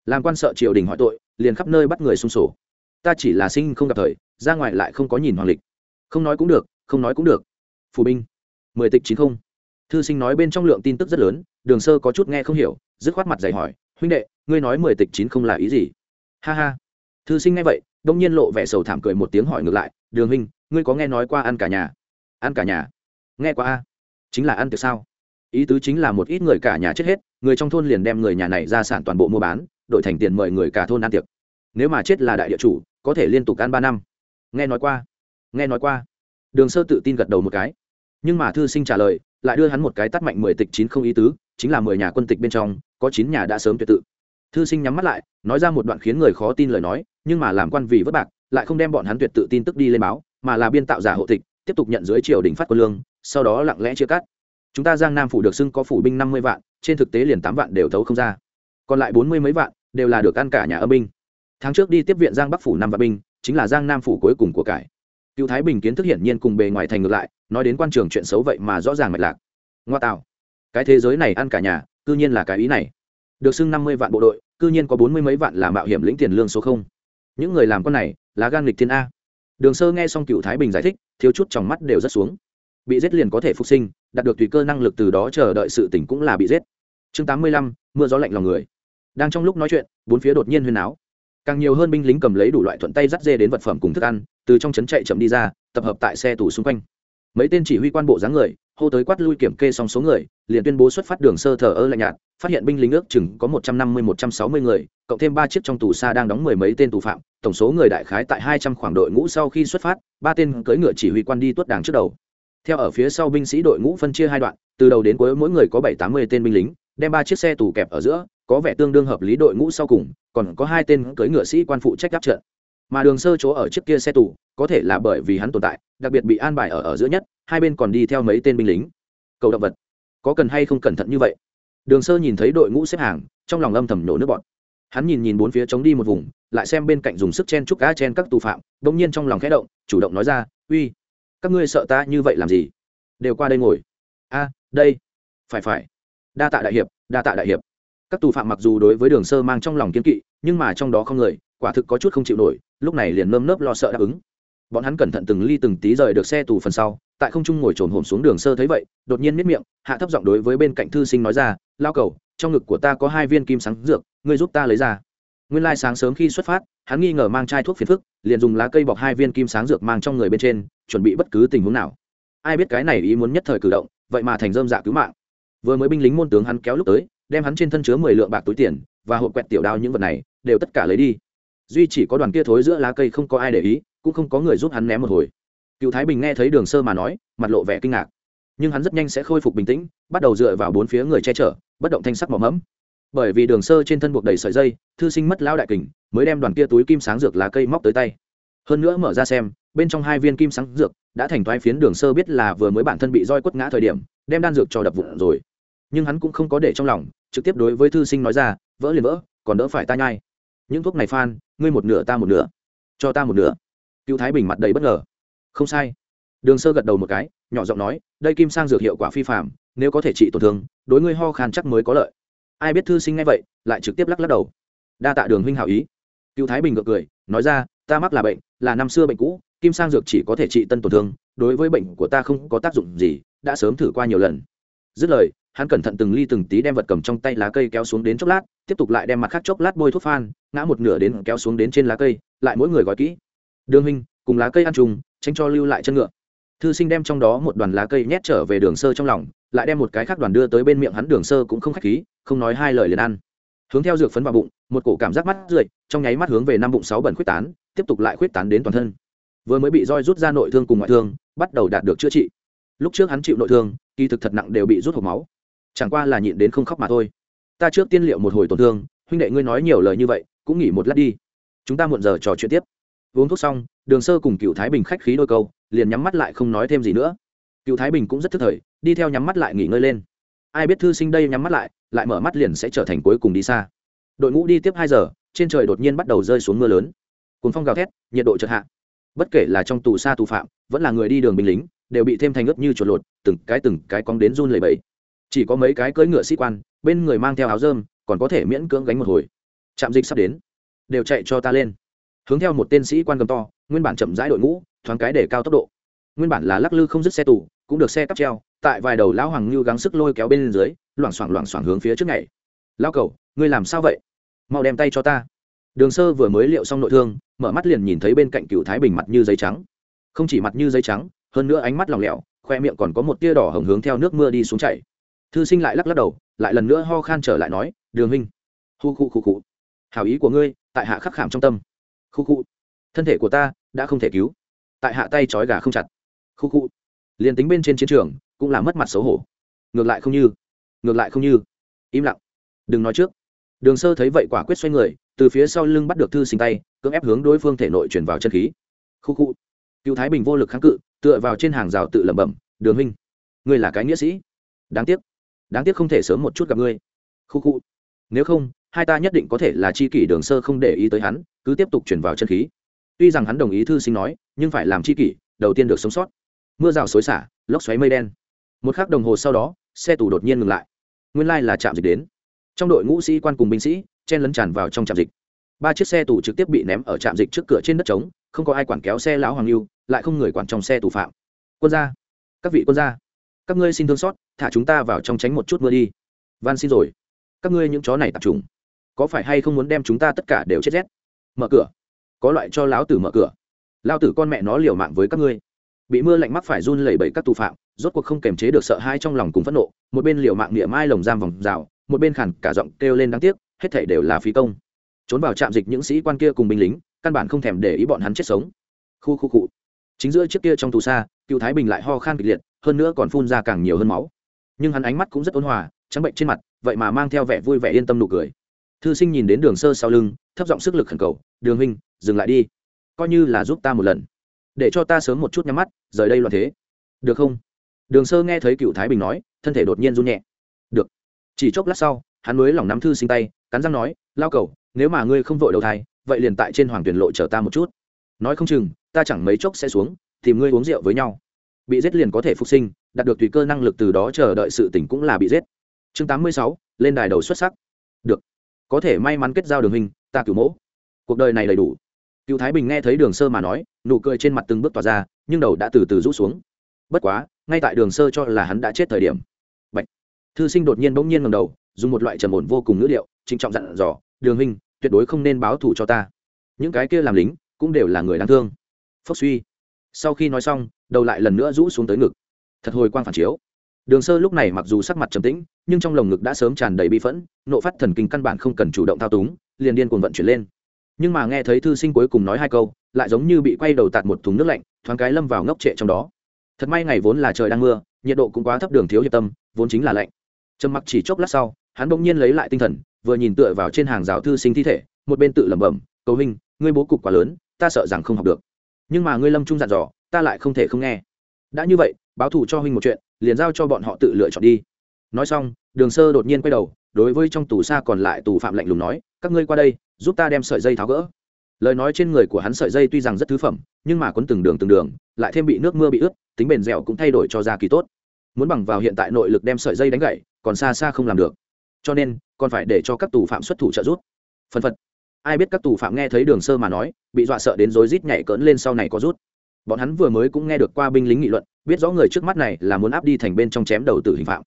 Làm quan sợ triều đình hỏi tội, liền khắp nơi bắt người xung sổ. Ta chỉ là sinh không gặp thời, ra ngoài lại không có nhìn hoàng lịch. Không nói cũng được, không nói cũng được. Phủ binh, mười tịch chín không. Thư sinh nói bên trong lượng tin tức rất lớn đường sơ có chút nghe không hiểu, dứt khoát mặt dày hỏi, huynh đệ, ngươi nói mười tịch chín không là ý gì? Ha ha. Thư sinh nghe vậy, đông nhiên lộ vẻ sầu thảm cười một tiếng hỏi ngược lại, đường huynh, ngươi có nghe nói qua ăn cả nhà? Ăn cả nhà. Nghe qua a. Chính là ăn tiệc sao? Ý tứ chính là một ít người cả nhà chết hết, người trong thôn liền đem người nhà này ra sản toàn bộ mua bán, đổi thành tiền mời người cả thôn ăn tiệc. Nếu mà chết là đại địa chủ, có thể liên tục ăn ba năm. Nghe nói qua. Nghe nói qua. Đường sơ tự tin gật đầu một cái. Nhưng mà thư sinh trả lời, lại đưa hắn một cái tắt mạnh mười tịch chín không ý tứ chính là mười nhà quân tịch bên trong, có chín nhà đã sớm tuyệt tự. Thư sinh nhắm mắt lại, nói ra một đoạn khiến người khó tin lời nói, nhưng mà làm quan vì vất bạc, lại không đem bọn hắn tuyệt tự tin tức đi lên báo, mà là biên tạo giả hộ tịch, tiếp tục nhận dưới triều đình phát quân lương, sau đó lặng lẽ chia cắt. Chúng ta giang nam phủ được xưng có phủ binh năm mươi vạn, trên thực tế liền tám vạn đều thấu không ra. Còn lại bốn mươi mấy vạn đều là được ăn cả nhà âm binh. Tháng trước đi tiếp viện giang bắc phủ năm vạn binh, chính là giang nam phủ cuối cùng của cải. Cựu thái bình kiến thức hiển nhiên cùng bề ngoài thành ngược lại, nói đến quan trường chuyện xấu vậy mà rõ ràng mạch lạc. Ngoa tạo cái thế giới này ăn cả nhà, cư nhiên là cái ý này. Được xưng năm mươi vạn bộ đội, cư nhiên có bốn mươi mấy vạn là mạo hiểm lĩnh tiền lương số không. Những người làm con này là gan lịch thiên a. Đường sơ nghe xong cựu thái bình giải thích, thiếu chút trong mắt đều rất xuống. Bị giết liền có thể phục sinh, đạt được tùy cơ năng lực từ đó chờ đợi sự tỉnh cũng là bị giết. Chương tám mươi lăm, mưa gió lạnh lòng người. Đang trong lúc nói chuyện, bốn phía đột nhiên huyên áo càng nhiều hơn binh lính cầm lấy đủ loại thuận tay dắt dê đến vật phẩm cùng thức ăn, từ trong trấn chạy chậm đi ra, tập hợp tại xe tù xung quanh. Mấy tên chỉ huy quan bộ dáng người hô tới quát lui kiểm kê xong số người, liền tuyên bố xuất phát đường sơ thờ ơ lạnh nhạt, phát hiện binh lính ước chừng có một trăm năm mươi, một trăm sáu mươi người, cộng thêm ba chiếc trong tù xa đang đóng mười mấy tên tù phạm, tổng số người đại khái tại hai trăm khoảng đội ngũ sau khi xuất phát, ba tên cưỡi ngựa chỉ huy quan đi tuốt đàng trước đầu. Theo ở phía sau binh sĩ đội ngũ phân chia hai đoạn, từ đầu đến cuối mỗi người có bảy tám mươi tên binh lính, đem ba chiếc xe tù kẹp ở giữa, có vẻ tương đương hợp lý đội ngũ sau cùng, còn có hai tên cưỡi ngựa sĩ quan phụ trách đáp trận mà đường sơ chỗ ở chiếc kia xe tù, có thể là bởi vì hắn tồn tại, đặc biệt bị an bài ở ở giữa nhất, hai bên còn đi theo mấy tên binh lính. Cầu động vật, có cần hay không cẩn thận như vậy? Đường sơ nhìn thấy đội ngũ xếp hàng, trong lòng âm thầm nổ nước bọn hắn nhìn nhìn bốn phía chống đi một vùng, lại xem bên cạnh dùng sức chen chúc cá chen các tù phạm, bỗng nhiên trong lòng khẽ động, chủ động nói ra, uy, các ngươi sợ ta như vậy làm gì? Đều qua đây ngồi. A, đây. Phải phải. Đa tạ đại hiệp, đa tạ đại hiệp. Các tù phạm mặc dù đối với đường sơ mang trong lòng kiên kỵ, nhưng mà trong đó không người quả thực có chút không chịu nổi, lúc này liền nơm nớp lo sợ đáp ứng. Bọn hắn cẩn thận từng ly từng tí rời được xe tù phần sau, tại không trung ngồi trồn hổm xuống đường sơ thấy vậy, đột nhiên miết miệng, hạ thấp giọng đối với bên cạnh thư sinh nói ra, lao cầu, trong ngực của ta có hai viên kim sáng dược, ngươi giúp ta lấy ra. Nguyên lai sáng sớm khi xuất phát, hắn nghi ngờ mang chai thuốc phiền phức, liền dùng lá cây bọc hai viên kim sáng dược mang trong người bên trên, chuẩn bị bất cứ tình huống nào. Ai biết cái này ý muốn nhất thời cử động, vậy mà thành dơm dạ cứu mạng. Vừa mới binh lính môn tướng hắn kéo lúc tới, đem hắn trên thân chứa mười lượng bạc túi tiền, và hộp quẹt tiểu đao những vật này, đều tất cả lấy đi duy chỉ có đoàn kia thối giữa lá cây không có ai để ý, cũng không có người giúp hắn ném một hồi. Cựu thái bình nghe thấy đường sơ mà nói, mặt lộ vẻ kinh ngạc. Nhưng hắn rất nhanh sẽ khôi phục bình tĩnh, bắt đầu dựa vào bốn phía người che chở, bất động thanh sắc mỏm mẫm. Bởi vì đường sơ trên thân buộc đầy sợi dây, thư sinh mất lão đại kình, mới đem đoàn kia túi kim sáng dược lá cây móc tới tay. Hơn nữa mở ra xem, bên trong hai viên kim sáng dược đã thành thoái phiến đường sơ biết là vừa mới bản thân bị roi quất ngã thời điểm, đem đan dược cho đập vụn rồi. Nhưng hắn cũng không có để trong lòng, trực tiếp đối với thư sinh nói ra, vỡ liền vỡ, còn đỡ phải ta nhai những thuốc này phan, ngươi một nửa ta một nửa. Cho ta một nửa. Cựu thái bình mặt đầy bất ngờ. Không sai. Đường sơ gật đầu một cái, nhỏ giọng nói, đây kim sang dược hiệu quả phi phạm nếu có thể trị tổn thương, đối ngươi ho khan chắc mới có lợi. Ai biết thư sinh ngay vậy, lại trực tiếp lắc lắc đầu. Đa tạ đường huynh hảo ý. Cựu thái bình gượng cười, nói ra, ta mắc là bệnh, là năm xưa bệnh cũ, kim sang dược chỉ có thể trị tân tổn thương, đối với bệnh của ta không có tác dụng gì, đã sớm thử qua nhiều lần. Dứt lời hắn cẩn thận từng ly từng tí đem vật cầm trong tay lá cây kéo xuống đến chốc lát, tiếp tục lại đem mặt khác chốc lát bôi thuốc phan, ngã một nửa đến kéo xuống đến trên lá cây, lại mỗi người gói kỹ. Đường huynh, cùng lá cây ăn trùng tránh cho lưu lại chân ngựa. Thư sinh đem trong đó một đoàn lá cây nhét trở về đường sơ trong lòng, lại đem một cái khác đoàn đưa tới bên miệng hắn, đường sơ cũng không khách khí, không nói hai lời liền ăn. Hướng theo dược phấn vào bụng, một cổ cảm giác mắt rượi, trong nháy mắt hướng về năm bụng sáu bẩn khuyết tán, tiếp tục lại khuyết tán đến toàn thân. Vừa mới bị roi rút ra nội thương cùng ngoại thương, bắt đầu đạt được chữa trị. Lúc trước hắn chịu nội thương, kỳ thực thật nặng đều bị rút hộp máu chẳng qua là nhịn đến không khóc mà thôi. Ta trước tiên liệu một hồi tổn thương, huynh đệ ngươi nói nhiều lời như vậy, cũng nghỉ một lát đi. Chúng ta muộn giờ trò chuyện tiếp. Uống thuốc xong, đường sơ cùng cựu thái bình khách khí đôi câu, liền nhắm mắt lại không nói thêm gì nữa. Cựu thái bình cũng rất thức thời, đi theo nhắm mắt lại nghỉ ngơi lên. Ai biết thư sinh đây nhắm mắt lại lại mở mắt liền sẽ trở thành cuối cùng đi xa. Đội ngũ đi tiếp hai giờ, trên trời đột nhiên bắt đầu rơi xuống mưa lớn. Cùng phong gào thét, nhiệt độ chợt hạ. Bất kể là trong tù xa tù phạm, vẫn là người đi đường binh lính, đều bị thêm thành ướt như chuột lột, từng cái từng cái cong đến run lầy bẫy chỉ có mấy cái cưỡi ngựa sĩ quan, bên người mang theo áo dơm còn có thể miễn cưỡng gánh một hồi. Trạm dịch sắp đến. Đều chạy cho ta lên. Hướng theo một tên sĩ quan cầm to, nguyên bản chậm rãi đội ngũ, thoáng cái để cao tốc độ. Nguyên bản là lắc lư không dứt xe tù, cũng được xe cắp treo, tại vài đầu lão hoàng như gắng sức lôi kéo bên dưới, loảng xoảng loảng xoảng hướng phía trước ngày lao cầu ngươi làm sao vậy? Mau đem tay cho ta. Đường sơ vừa mới liệu xong nội thương, mở mắt liền nhìn thấy bên cạnh cựu thái bình mặt như giấy trắng. Không chỉ mặt như giấy trắng, hơn nữa ánh mắt lỏng lẻo, khoe miệng còn có một tia đỏ hồng hướng theo nước mưa đi xuống chảy thư sinh lại lắc lắc đầu lại lần nữa ho khan trở lại nói đường huynh khu khu khu khu hảo ý của ngươi tại hạ khắc khảm trong tâm khu khu thân thể của ta đã không thể cứu tại hạ tay trói gà không chặt khu khu liền tính bên trên chiến trường cũng là mất mặt xấu hổ ngược lại không như ngược lại không như im lặng đừng nói trước đường sơ thấy vậy quả quyết xoay người từ phía sau lưng bắt được thư sinh tay cưỡng ép hướng đối phương thể nội chuyển vào chân khí khu khu cựu thái bình vô lực kháng cự tựa vào trên hàng rào tự lẩm bẩm đường huynh ngươi là cái nghĩa sĩ đáng tiếc đáng tiếc không thể sớm một chút gặp ngươi. Khu khu. Nếu không, hai ta nhất định có thể là chi kỷ đường sơ không để ý tới hắn, cứ tiếp tục chuyển vào chân khí. Tuy rằng hắn đồng ý thư sinh nói, nhưng phải làm chi kỷ, đầu tiên được sống sót. Mưa rào xối xả, lốc xoáy mây đen. Một k h ắ c đồng hồ sau đó, xe tù đột nhiên ngừng lại. Nguyên lai là trạm dịch đến. Trong đội ngũ sĩ quan cùng binh sĩ, chen lấn tràn vào trong trạm dịch. Ba chiếc xe tù trực tiếp bị ném ở trạm dịch trước cửa trên đất trống, không có ai quản kéo xe lão hoàng lưu lại không người quản trong xe tù phạm. Quân gia. Các vị quân gia, các ngươi xin thương xót thả chúng ta vào trong tránh một chút mưa đi. Van xin rồi. Các ngươi những chó này tập trung. Có phải hay không muốn đem chúng ta tất cả đều chết rét? Mở cửa. Có loại cho lão tử mở cửa. Lao tử con mẹ nó liều mạng với các ngươi. Bị mưa lạnh mắc phải run lẩy bẩy các tù phạm, rốt cuộc không kềm chế được sợ hãi trong lòng cùng phẫn nộ, một bên liều mạng niệm mai lồng giam vòng rào, một bên khản cả giọng kêu lên đáng tiếc, hết thảy đều là phí công. Trốn vào trạm dịch những sĩ quan kia cùng binh lính, căn bản không thèm để ý bọn hắn chết sống. Khu khu cụ chính giữa chiếc kia trong tù xa, cựu thái bình lại ho khan kịch liệt, hơn nữa còn phun ra càng nhiều hơn máu nhưng hắn ánh mắt cũng rất ôn hòa, trắng bệnh trên mặt, vậy mà mang theo vẻ vui vẻ yên tâm nụ cười. Thư sinh nhìn đến đường sơ sau lưng, thấp giọng sức lực khẩn cầu, đường huynh, dừng lại đi. Coi như là giúp ta một lần. Để cho ta sớm một chút nhắm mắt, rời đây loạn thế. Được không? Đường sơ nghe thấy cựu thái bình nói, thân thể đột nhiên run nhẹ. Được. Chỉ chốc lát sau, hắn mới lỏng nắm thư sinh tay, cắn răng nói, lao cầu nếu mà ngươi không vội đầu thai, vậy liền tại trên hoàng tuyển lộ chờ ta một chút. Nói không chừng, ta chẳng mấy chốc sẽ xuống, tìm ngươi uống rượu với nhau. Bị giết liền có thể phục sinh đạt được tùy cơ năng lực từ đó chờ đợi sự tỉnh cũng là bị giết. Chương tám mươi sáu, lên đài đầu xuất sắc. Được. Có thể may mắn kết giao đường hình, ta cửu mỗ. Cuộc đời này đầy đủ. Cựu thái bình nghe thấy đường sơ mà nói, nụ cười trên mặt từng bước tỏa ra, nhưng đầu đã từ từ rũ xuống. Bất quá, ngay tại đường sơ cho là hắn đã chết thời điểm, Bạch. thư sinh đột nhiên bỗng nhiên ngầm đầu, dùng một loại trầm ổn vô cùng ngữ liệu trịnh trọng dặn dò, đường huynh, tuyệt đối không nên báo thù cho ta. Những cái kia làm lính cũng đều là người đáng thương. Phốc suy. Sau khi nói xong, đầu lại lần nữa rũ xuống tới ngực thật hồi quang phản chiếu. Đường sơ lúc này mặc dù sắc mặt trầm tĩnh, nhưng trong lồng ngực đã sớm tràn đầy bi phẫn, nộ phát thần kinh căn bản không cần chủ động thao túng, liền điên cuồng vận chuyển lên. Nhưng mà nghe thấy thư sinh cuối cùng nói hai câu, lại giống như bị quay đầu tạt một thùng nước lạnh, thoáng cái lâm vào ngốc trệ trong đó. Thật may ngày vốn là trời đang mưa, nhiệt độ cũng quá thấp đường thiếu hiệp tâm, vốn chính là lạnh. Trầm mặc chỉ chốc lát sau, hắn bỗng nhiên lấy lại tinh thần, vừa nhìn tựa vào trên hàng rào thư sinh thi thể, một bên tự lẩm bẩm, cầu hình ngươi bố cục quá lớn, ta sợ rằng không học được. Nhưng mà ngươi lâm trung dặn dò, ta lại không thể không nghe. Đã như vậy báo thù cho huynh một chuyện, liền giao cho bọn họ tự lựa chọn đi. Nói xong, đường sơ đột nhiên quay đầu, đối với trong tù xa còn lại tù phạm lạnh lùng nói, các ngươi qua đây, giúp ta đem sợi dây tháo gỡ. Lời nói trên người của hắn sợi dây tuy rằng rất thứ phẩm, nhưng mà quấn từng đường từng đường, lại thêm bị nước mưa bị ướt, tính bền dẻo cũng thay đổi cho ra kỳ tốt. Muốn bằng vào hiện tại nội lực đem sợi dây đánh gậy, còn xa xa không làm được. Cho nên, còn phải để cho các tù phạm xuất thủ trợ giúp. Phân phật. Ai biết các tù phạm nghe thấy đường sơ mà nói, bị dọa sợ đến rối rít nhảy cỡn lên sau này có rút. Bọn hắn vừa mới cũng nghe được qua binh lính nghị luận biết rõ người trước mắt này là muốn áp đi thành bên trong chém đầu tử hình phạm.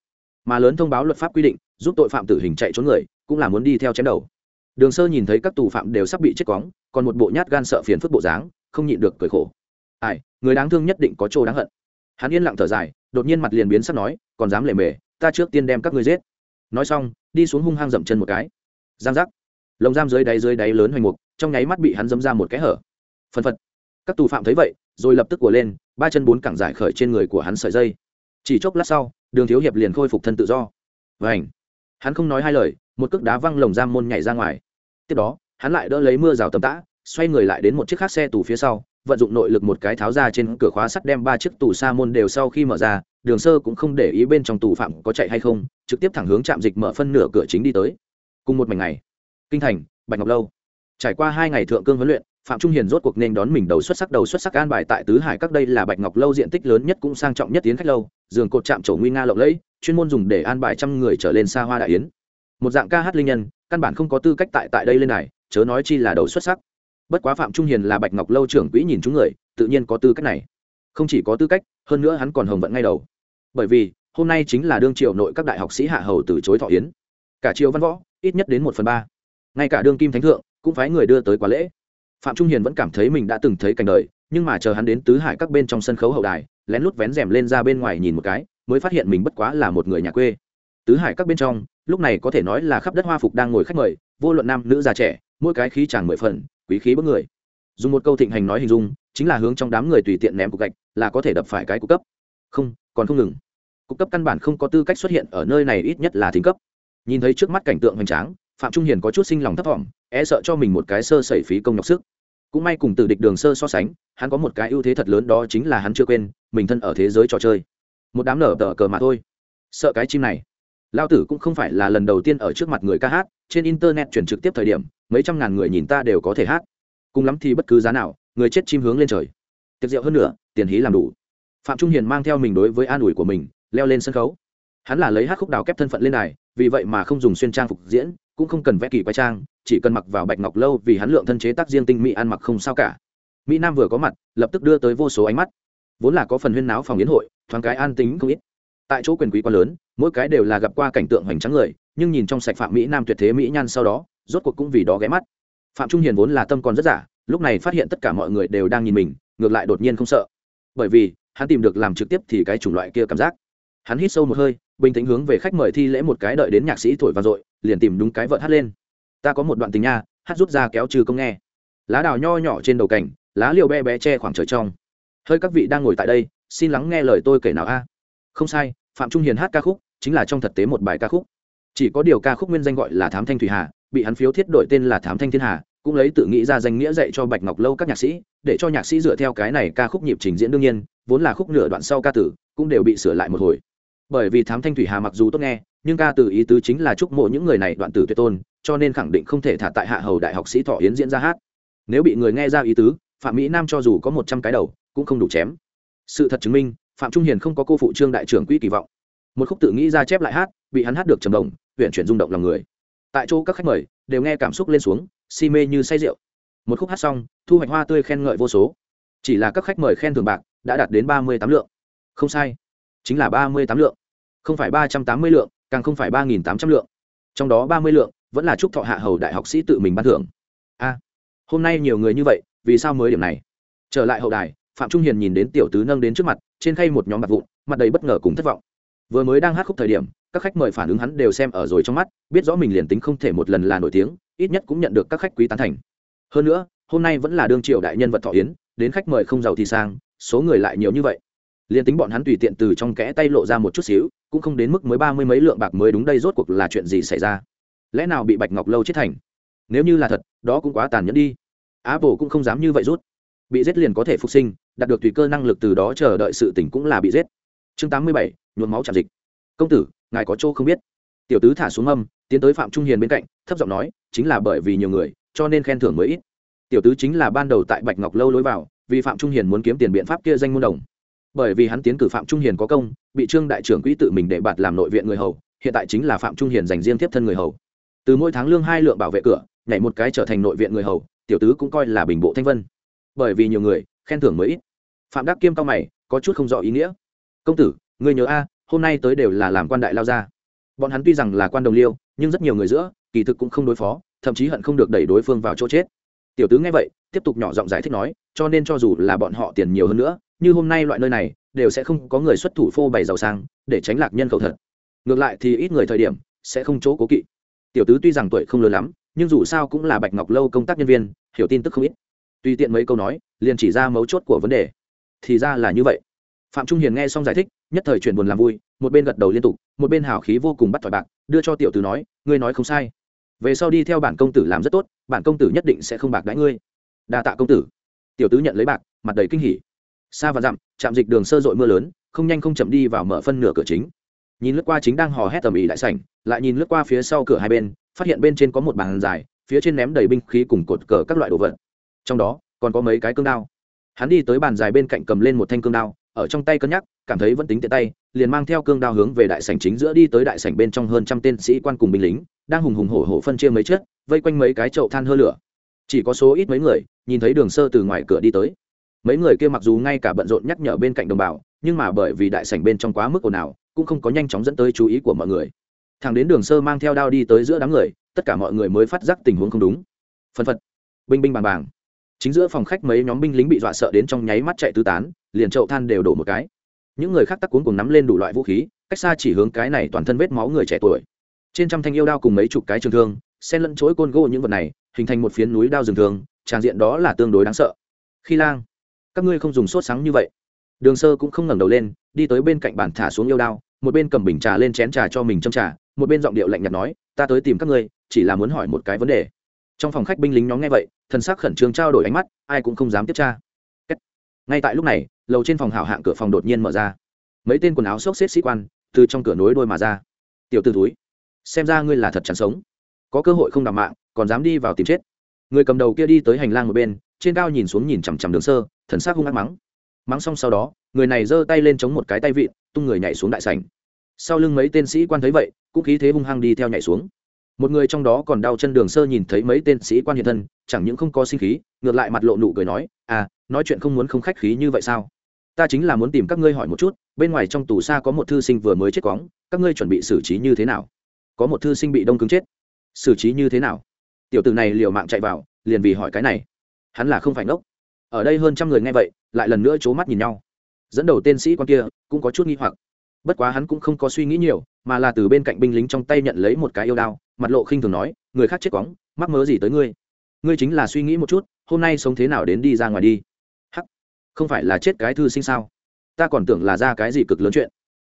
Mà lớn thông báo luật pháp quy định, giúp tội phạm tử hình chạy trốn người, cũng là muốn đi theo chém đầu. Đường sơ nhìn thấy các tù phạm đều sắp bị chết cóng còn một bộ nhát gan sợ phiền phức bộ dáng, không nhịn được cười khổ. Ai, người đáng thương nhất định có chỗ đáng hận. Hắn yên lặng thở dài, đột nhiên mặt liền biến sắp nói, còn dám lề mề, ta trước tiên đem các ngươi giết. Nói xong, đi xuống hung hăng dậm chân một cái. Giang giác. Lồng giam dưới đáy dưới đáy lớn hoành mục, trong nháy mắt bị hắn dấm ra một cái hở. Phân phật. Các tù phạm thấy vậy, rồi lập tức của lên ba chân bốn cẳng giải khởi trên người của hắn sợi dây. Chỉ chốc lát sau, đường thiếu hiệp liền khôi phục thân tự do. Vảnh hắn không nói hai lời, một cước đá văng lồng giam môn nhảy ra ngoài. Tiếp đó, hắn lại đỡ lấy mưa rào tầm tã, xoay người lại đến một chiếc khác xe tù phía sau, vận dụng nội lực một cái tháo ra trên cửa khóa sắt đem ba chiếc tù sa môn đều sau khi mở ra, đường sơ cũng không để ý bên trong tù phạm có chạy hay không, trực tiếp thẳng hướng trạm dịch mở phân nửa cửa chính đi tới. Cùng một mảnh ngày, kinh thành, bạch ngọc lâu. Trải qua hai ngày thượng cương huấn luyện phạm trung hiền rốt cuộc nên đón mình đầu xuất sắc, đầu xuất sắc an bài tại tứ hải. Các đây là bạch ngọc lâu diện tích lớn nhất cũng sang trọng nhất tiến khách lâu. Giường cột chạm trổ nguy nga lộng lẫy, chuyên môn dùng để an bài trăm người trở lên xa hoa đại yến. Một dạng ca hát linh nhân, căn bản không có tư cách tại tại đây lên này chớ nói chi là đầu xuất sắc. Bất quá phạm trung hiền là bạch ngọc lâu trưởng quỹ nhìn chúng người, tự nhiên có tư cách này. Không chỉ có tư cách, hơn nữa hắn còn hồng vận ngay đầu. Bởi vì, hôm nay chính là đương triều nội các đại học sĩ hạ hầu từ chối thọ yến. Cả triều văn võ, ít nhất đến một phần ba. Ngay cả đương kim thánh thượng, cũng phái người đưa tới quá lễ phạm trung hiền vẫn cảm thấy mình đã từng thấy cảnh đời, nhưng mà chờ hắn đến tứ hải các bên trong sân khấu hậu đài, lén lút vén rèm lên ra bên ngoài nhìn một cái, mới phát hiện mình bất quá là một người nhà quê. Tứ hải các bên trong, lúc này có thể nói là khắp đất hoa phục đang ngồi khách mời, vô luận nam, nữ, già, trẻ, mỗi cái khí chàng mười phần, quý khí bất người. Dùng một câu thịnh hành nói hình dung, chính là hướng trong đám người tùy tiện ném cục gạch, là có thể đập phải cái cục cấp. Không, còn không ngừng. Cục cấp căn bản không có tư cách xuất hiện ở nơi này, ít nhất là thính cấp. Nhìn thấy trước mắt cảnh tượng hoành tráng phạm trung hiền có chút sinh lòng thấp thỏm e sợ cho mình một cái sơ sẩy phí công nhọc sức. Cũng may cùng từ địch đường sơ so sánh, hắn có một cái ưu thế thật lớn đó chính là hắn chưa quên, mình thân ở thế giới trò chơi. Một đám nở tờ cờ mà thôi. Sợ cái chim này. Lao tử cũng không phải là lần đầu tiên ở trước mặt người ca hát, trên internet chuyển trực tiếp thời điểm, mấy trăm ngàn người nhìn ta đều có thể hát. Cùng lắm thì bất cứ giá nào, người chết chim hướng lên trời. Tiệc rượu hơn nữa tiền hí làm đủ. Phạm trung hiền mang theo mình đối với an ủi của mình, leo lên sân khấu. Hắn là lấy hát khúc đào kép thân phận lên này vì vậy mà không dùng xuyên trang phục diễn cũng không cần vẽ kỳ quay trang, chỉ cần mặc vào bạch ngọc lâu vì hắn lượng thân chế tác riêng tinh mỹ ăn mặc không sao cả. Mỹ nam vừa có mặt, lập tức đưa tới vô số ánh mắt. Vốn là có phần huyên náo phòng yến hội, thoáng cái an tính không ít. Tại chỗ quyền quý quá lớn, mỗi cái đều là gặp qua cảnh tượng hoành tráng người, nhưng nhìn trong sạch phạm mỹ nam tuyệt thế mỹ nhan sau đó, rốt cuộc cũng vì đó ghé mắt. Phạm trung hiền vốn là tâm còn rất giả, lúc này phát hiện tất cả mọi người đều đang nhìn mình, ngược lại đột nhiên không sợ. Bởi vì, hắn tìm được làm trực tiếp thì cái chủng loại kia cảm giác. Hắn hít sâu một hơi bình tĩnh hướng về khách mời thi lễ một cái đợi đến nhạc sĩ thổi vang dội, liền tìm đúng cái vợt hát lên. Ta có một đoạn tình nha, hát rút ra kéo trừ công nghe. Lá đào nho nhỏ trên đầu cảnh, lá liều be bé che khoảng trời trong. Hơi các vị đang ngồi tại đây, xin lắng nghe lời tôi kể nào a. Không sai, phạm trung hiền hát ca khúc, chính là trong thực tế một bài ca khúc. Chỉ có điều ca khúc nguyên danh gọi là thám thanh thủy hà, bị hắn phiếu thiết đổi tên là thám thanh thiên hà, cũng lấy tự nghĩ ra danh nghĩa dạy cho bạch ngọc lâu các nhạc sĩ, để cho nhạc sĩ dựa theo cái này ca khúc nhịp trình diễn đương nhiên, vốn là khúc nửa đoạn sau ca tử, cũng đều bị sửa lại một hồi bởi vì thám thanh thủy hà mặc dù tốt nghe, nhưng ca từ ý tứ chính là chúc mộ những người này đoạn tử tuyệt tôn, cho nên khẳng định không thể thả tại hạ hầu đại học sĩ thọ yến diễn ra hát. Nếu bị người nghe ra ý tứ, phạm mỹ nam cho dù có một trăm cái đầu, cũng không đủ chém. Sự thật chứng minh, phạm trung hiền không có cô phụ trương đại trưởng quỹ kỳ vọng. Một khúc tự nghĩ ra chép lại hát, bị hắn hát được trầm đồng, huyện chuyển rung động lòng người. Tại chỗ các khách mời đều nghe cảm xúc lên xuống, si mê như say rượu. Một khúc hát xong, thu hoạch hoa tươi khen ngợi vô số. Chỉ là các khách mời khen thưởng bạc đã đạt đến ba mươi tám lượng. Không sai, chính là ba mươi tám lượng không phải ba trăm tám mươi lượng, càng không phải ba nghìn tám trăm lượng. Trong đó ba mươi lượng vẫn là chúc thọ hạ hầu đại học sĩ tự mình ban thưởng. A, hôm nay nhiều người như vậy, vì sao mới điểm này? Trở lại hậu đài, phạm trung hiền nhìn đến tiểu tứ nâng đến trước mặt, trên khay một nhóm bạc vụn, mặt đầy bất ngờ cùng thất vọng. Vừa mới đang hát khúc thời điểm, các khách mời phản ứng hắn đều xem ở rồi trong mắt, biết rõ mình liền tính không thể một lần là nổi tiếng, ít nhất cũng nhận được các khách quý tán thành. Hơn nữa, hôm nay vẫn là đương triều đại nhân vật thọ yến, đến khách mời không giàu thì sang, số người lại nhiều như vậy liền tính bọn hắn tùy tiện từ trong kẽ tay lộ ra một chút xíu, cũng không đến mức mới ba mươi mấy lượng bạc mới đúng đây rốt cuộc là chuyện gì xảy ra. Lẽ nào bị bạch ngọc lâu chết thành? Nếu như là thật, đó cũng quá tàn nhẫn đi. Apple cũng không dám như vậy rút. Bị giết liền có thể phục sinh, đạt được tùy cơ năng lực từ đó chờ đợi sự tỉnh cũng là bị giết. Chương tám mươi bảy, nhuộm máu chạm dịch. Công tử, ngài có chỗ không biết. Tiểu tứ thả xuống âm tiến tới phạm trung hiền bên cạnh, thấp giọng nói, chính là bởi vì nhiều người, cho nên khen thưởng mới ít. Tiểu tứ chính là ban đầu tại bạch ngọc lâu lối vào, vì phạm trung hiền muốn kiếm tiền biện pháp kia danh môn đồng bởi vì hắn tiến cử phạm trung hiền có công, bị trương đại trưởng quỹ tự mình để bạt làm nội viện người hầu, hiện tại chính là phạm trung hiền dành riêng tiếp thân người hầu. Từ mỗi tháng lương hai lượng bảo vệ cửa, nhảy một cái trở thành nội viện người hầu, tiểu tứ cũng coi là bình bộ thanh vân. Bởi vì nhiều người, khen thưởng mới ít. Phạm đắc kiêm cao mày, có chút không rõ ý nghĩa. Công tử người nhớ a, hôm nay tới đều là làm quan đại lao ra bọn hắn tuy rằng là quan đồng liêu, nhưng rất nhiều người giữa, kỳ thực cũng không đối phó, thậm chí hận không được đẩy đối phương vào chỗ chết. Tiểu tứ nghe vậy, tiếp tục nhỏ giọng giải thích nói, cho nên cho dù là bọn họ tiền nhiều hơn nữa như hôm nay loại nơi này, đều sẽ không có người xuất thủ phô bày giàu sang, để tránh lạc nhân khẩu thật. Ngược lại thì ít người thời điểm, sẽ không chỗ cố kỵ. Tiểu tứ tuy rằng tuổi không lớn lắm, nhưng dù sao cũng là bạch ngọc lâu công tác nhân viên, hiểu tin tức không ít. Tùy tiện mấy câu nói, liền chỉ ra mấu chốt của vấn đề. Thì ra là như vậy. Phạm trung hiền nghe xong giải thích, nhất thời chuyển buồn làm vui, một bên gật đầu liên tục, một bên hào khí vô cùng bắt thỏi bạc, đưa cho tiểu tử nói, ngươi nói không sai. Về sau đi theo bản công tử làm rất tốt, bản công tử nhất định sẽ không bạc đãi ngươi. Đa tạ công tử. Tiểu tứ nhận lấy bạc, mặt đầy kinh hỉ xa và dặm chạm dịch đường sơ dội mưa lớn, không nhanh không chậm đi vào mở phân nửa cửa chính. Nhìn lướt qua chính đang hò hét tầm ĩ đại sảnh, lại nhìn lướt qua phía sau cửa hai bên, phát hiện bên trên có một bàn dài, phía trên ném đầy binh khí cùng cột cờ các loại đồ vật. Trong đó, còn có mấy cái cương đao. Hắn đi tới bàn dài bên cạnh cầm lên một thanh cương đao, ở trong tay cân nhắc, cảm thấy vẫn tính tiện tay, liền mang theo cương đao hướng về đại sảnh chính giữa đi tới đại sảnh bên trong hơn trăm tên sĩ quan cùng binh lính, đang hùng hùng hổ hổ phân chia mấy chết vây quanh mấy cái chậu than hơ lửa. Chỉ có số ít mấy người, nhìn thấy đường sơ từ ngoài cửa đi tới mấy người kia mặc dù ngay cả bận rộn nhắc nhở bên cạnh đồng bào, nhưng mà bởi vì đại sảnh bên trong quá mức ồn ào, cũng không có nhanh chóng dẫn tới chú ý của mọi người. Thằng đến đường sơ mang theo đao đi tới giữa đám người, tất cả mọi người mới phát giác tình huống không đúng. Phân phật, binh binh bàng bàng. Chính giữa phòng khách mấy nhóm binh lính bị dọa sợ đến trong nháy mắt chạy tứ tán, liền chậu than đều đổ một cái. Những người khác tắc cuốn cùng nắm lên đủ loại vũ khí, cách xa chỉ hướng cái này toàn thân vết máu người trẻ tuổi. Trên trăm thanh yêu đao cùng mấy chục cái trường thương, xen lẫn chối côn gỗ những vật này, hình thành một phiến núi đao rừng thương tràn diện đó là tương đối đáng sợ. Khi lang các ngươi không dùng sốt sáng như vậy. Đường sơ cũng không ngẩng đầu lên, đi tới bên cạnh bàn thả xuống yêu đao, một bên cầm bình trà lên chén trà cho mình châm trà, một bên giọng điệu lạnh nhạt nói, ta tới tìm các ngươi, chỉ là muốn hỏi một cái vấn đề. Trong phòng khách binh lính nhóm nghe vậy thân xác khẩn trương trao đổi ánh mắt, ai cũng không dám tiếp tra. Ngay tại lúc này, lầu trên phòng hảo hạng cửa phòng đột nhiên mở ra. Mấy tên quần áo xốc xếp sĩ quan, từ trong cửa nối đôi mà ra. Tiểu t ử túi xem ra ngươi là thật chẳng sống. Có cơ hội không đảm mạng, còn dám đi vào tìm chết. Người cầm đầu kia đi tới hành lang một bên, trên cao nhìn xuống nhìn chằm chằm đường sơ thần s c hung ác mắng. Mắng xong sau đó, người này giơ tay lên chống một cái tay vịn, tung người nhảy xuống đại sảnh. Sau lưng mấy tên sĩ quan thấy vậy, cũng khí thế hung hăng đi theo nhảy xuống. Một người trong đó còn đau chân đường sơ nhìn thấy mấy tên sĩ quan hiện thân, chẳng những không có sinh khí, ngược lại mặt lộ nụ cười nói à nói chuyện không muốn không khách khí như vậy sao? Ta chính là muốn tìm các ngươi hỏi một chút, bên ngoài trong tù xa có một thư sinh vừa mới chết quóng các ngươi chuẩn bị xử trí như thế nào? Có một thư sinh bị đông cứng chết. Xử trí như thế nào? Tiểu tử này liều mạng chạy vào, liền vì hỏi cái này. Hắn là không phải ngốc ở đây hơn trăm người nghe vậy, lại lần nữa c h ố mắt nhìn nhau. Dẫn đầu tên sĩ quan kia cũng có chút nghi hoặc. Bất quá hắn cũng không có suy nghĩ nhiều, mà là từ bên cạnh binh lính trong tay nhận lấy một cái yêu đao, mặt lộ khinh thường nói, người khác chết quóng, mắc mớ gì tới ngươi? Ngươi chính là suy nghĩ một chút, hôm nay sống thế nào đến đi ra ngoài đi. Hắc, không phải là chết cái thư sinh sao? Ta còn tưởng là ra cái gì cực lớn chuyện.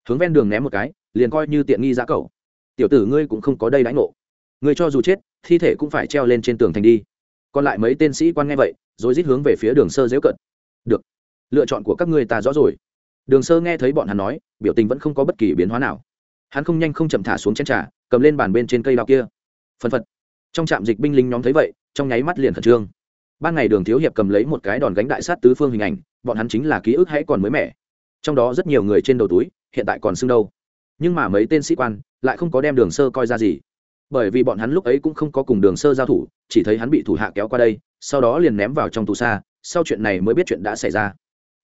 Hướng ven đường ném một cái, liền coi như tiện nghi giá cầu tiểu tử ngươi cũng không có đây đánh ngộ. Ngươi cho dù chết, thi thể cũng phải treo lên trên tường thành đi còn lại mấy tên sĩ quan nghe vậy, rồi rít hướng về phía đường sơ dễu cận được, lựa chọn của các ngươi ta rõ rồi. Đường sơ nghe thấy bọn hắn nói, biểu tình vẫn không có bất kỳ biến hóa nào. Hắn không nhanh không chậm thả xuống chén trà, cầm lên bàn bên trên cây đao kia. Phân phật. Trong trạm dịch binh lính nhóm thấy vậy, trong nháy mắt liền khẩn trương. Ban ngày đường thiếu hiệp cầm lấy một cái đòn gánh đại sát tứ phương hình ảnh, bọn hắn chính là ký ức hãy còn mới mẻ. Trong đó rất nhiều người trên đầu túi, hiện tại còn xương đâu. Nhưng mà mấy tên sĩ quan lại không có đem đường sơ coi ra gì bởi vì bọn hắn lúc ấy cũng không có cùng đường sơ giao thủ, chỉ thấy hắn bị thủ hạ kéo qua đây, sau đó liền ném vào trong tù xa, sau chuyện này mới biết chuyện đã xảy ra.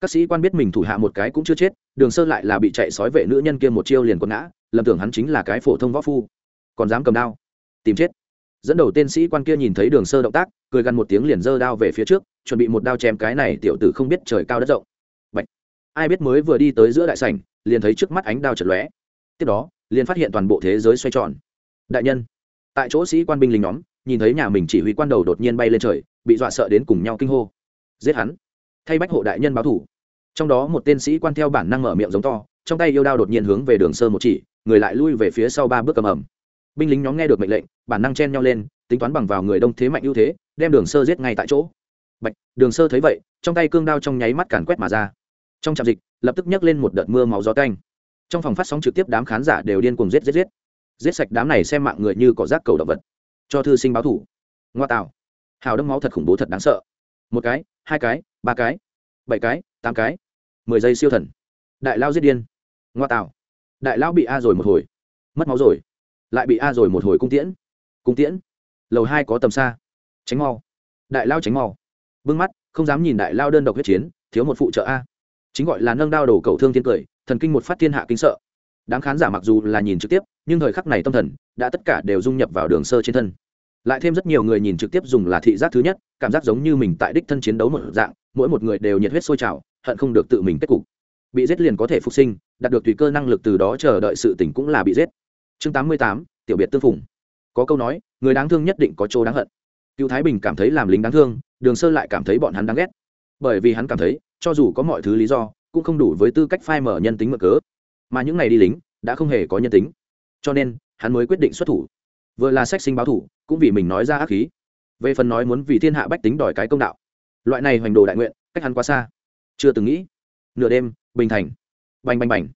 Các sĩ quan biết mình thủ hạ một cái cũng chưa chết, đường sơ lại là bị chạy sói vệ nữ nhân kia một chiêu liền quật ngã, lầm tưởng hắn chính là cái phổ thông võ phu. Còn dám cầm đao, tìm chết. Dẫn đầu tên sĩ quan kia nhìn thấy đường sơ động tác, cười gần một tiếng liền giơ đao về phía trước, chuẩn bị một đao chém cái này tiểu tử không biết trời cao đất rộng. Bạch. ai biết mới vừa đi tới giữa đại sảnh, liền thấy trước mắt ánh đao chật lóe. Tiếp đó, liền phát hiện toàn bộ thế giới xoay tròn. Đại nhân tại chỗ sĩ quan binh lính nhóm, nhìn thấy nhà mình chỉ huy quan đầu đột nhiên bay lên trời, bị dọa sợ đến cùng nhau kinh hô. Giết hắn. Thay bách hộ đại nhân báo thủ. Trong đó một tên sĩ quan theo bản năng mở miệng giống to, trong tay yêu đao đột nhiên hướng về đường sơ một chỉ, người lại lui về phía sau ba bước cầm ẩm. Binh lính nhóm nghe được mệnh lệnh, bản năng chen nhau lên, tính toán bằng vào người đông thế mạnh ưu thế, đem đường sơ giết ngay tại chỗ. Bạch, đường sơ thấy vậy, trong tay cương đao trong nháy mắt càn quét mà ra. Trong trạm dịch, lập tức nhấc lên một đợt mưa máu gió canh trong phòng phát sóng trực tiếp đám khán giả đều điên cuồng giết giết giết giết sạch đám này xem mạng người như cỏ rác cầu động vật. Cho thư sinh báo thủ. Ngoa tạo. Hào đâm máu thật khủng bố thật đáng sợ. Một cái, hai cái, ba cái, bảy cái, tám cái. Mười giây siêu thần. Đại lao giết điên. Ngoa tạo. Đại lao bị a rồi một hồi. Mất máu rồi. Lại bị a rồi một hồi cung tiễn. Cung tiễn. Lầu hai có tầm xa. Tránh mau. Đại lao tránh mau. Bưng mắt, không dám nhìn đại lao đơn độc huyết chiến, thiếu một phụ trợ a. Chính gọi là nâng đao đầu cầu thương thiên cười, thần kinh một phát thiên hạ kinh sợ đám khán giả mặc dù là nhìn trực tiếp, nhưng thời khắc này tâm thần đã tất cả đều dung nhập vào đường sơ trên thân. Lại thêm rất nhiều người nhìn trực tiếp dùng là thị giác thứ nhất, cảm giác giống như mình tại đích thân chiến đấu một dạng, mỗi một người đều nhiệt huyết sôi trào, hận không được tự mình kết cục. Bị giết liền có thể phục sinh, đạt được tùy cơ năng lực từ đó chờ đợi sự tỉnh cũng là bị giết. Chương tám mươi tám, tiểu biệt tương phùng. Có câu nói, người đáng thương nhất định có chỗ đáng hận. Cựu thái bình cảm thấy làm lính đáng thương, đường sơ lại cảm thấy bọn hắn đáng ghét. Bởi vì hắn cảm thấy, cho dù có mọi thứ lý do, cũng không đủ với tư cách phai mở nhân tính mở cớ mà những ngày đi lính đã không hề có nhân tính. Cho nên, hắn mới quyết định xuất thủ. Vừa là sách sinh báo thủ, cũng vì mình nói ra ác khí. Về phần nói muốn vì thiên hạ bách tính đòi cái công đạo, loại này hoành đồ đại nguyện, cách hắn quá xa. Chưa từng nghĩ. Nửa đêm, bình thành. Bành bành bành.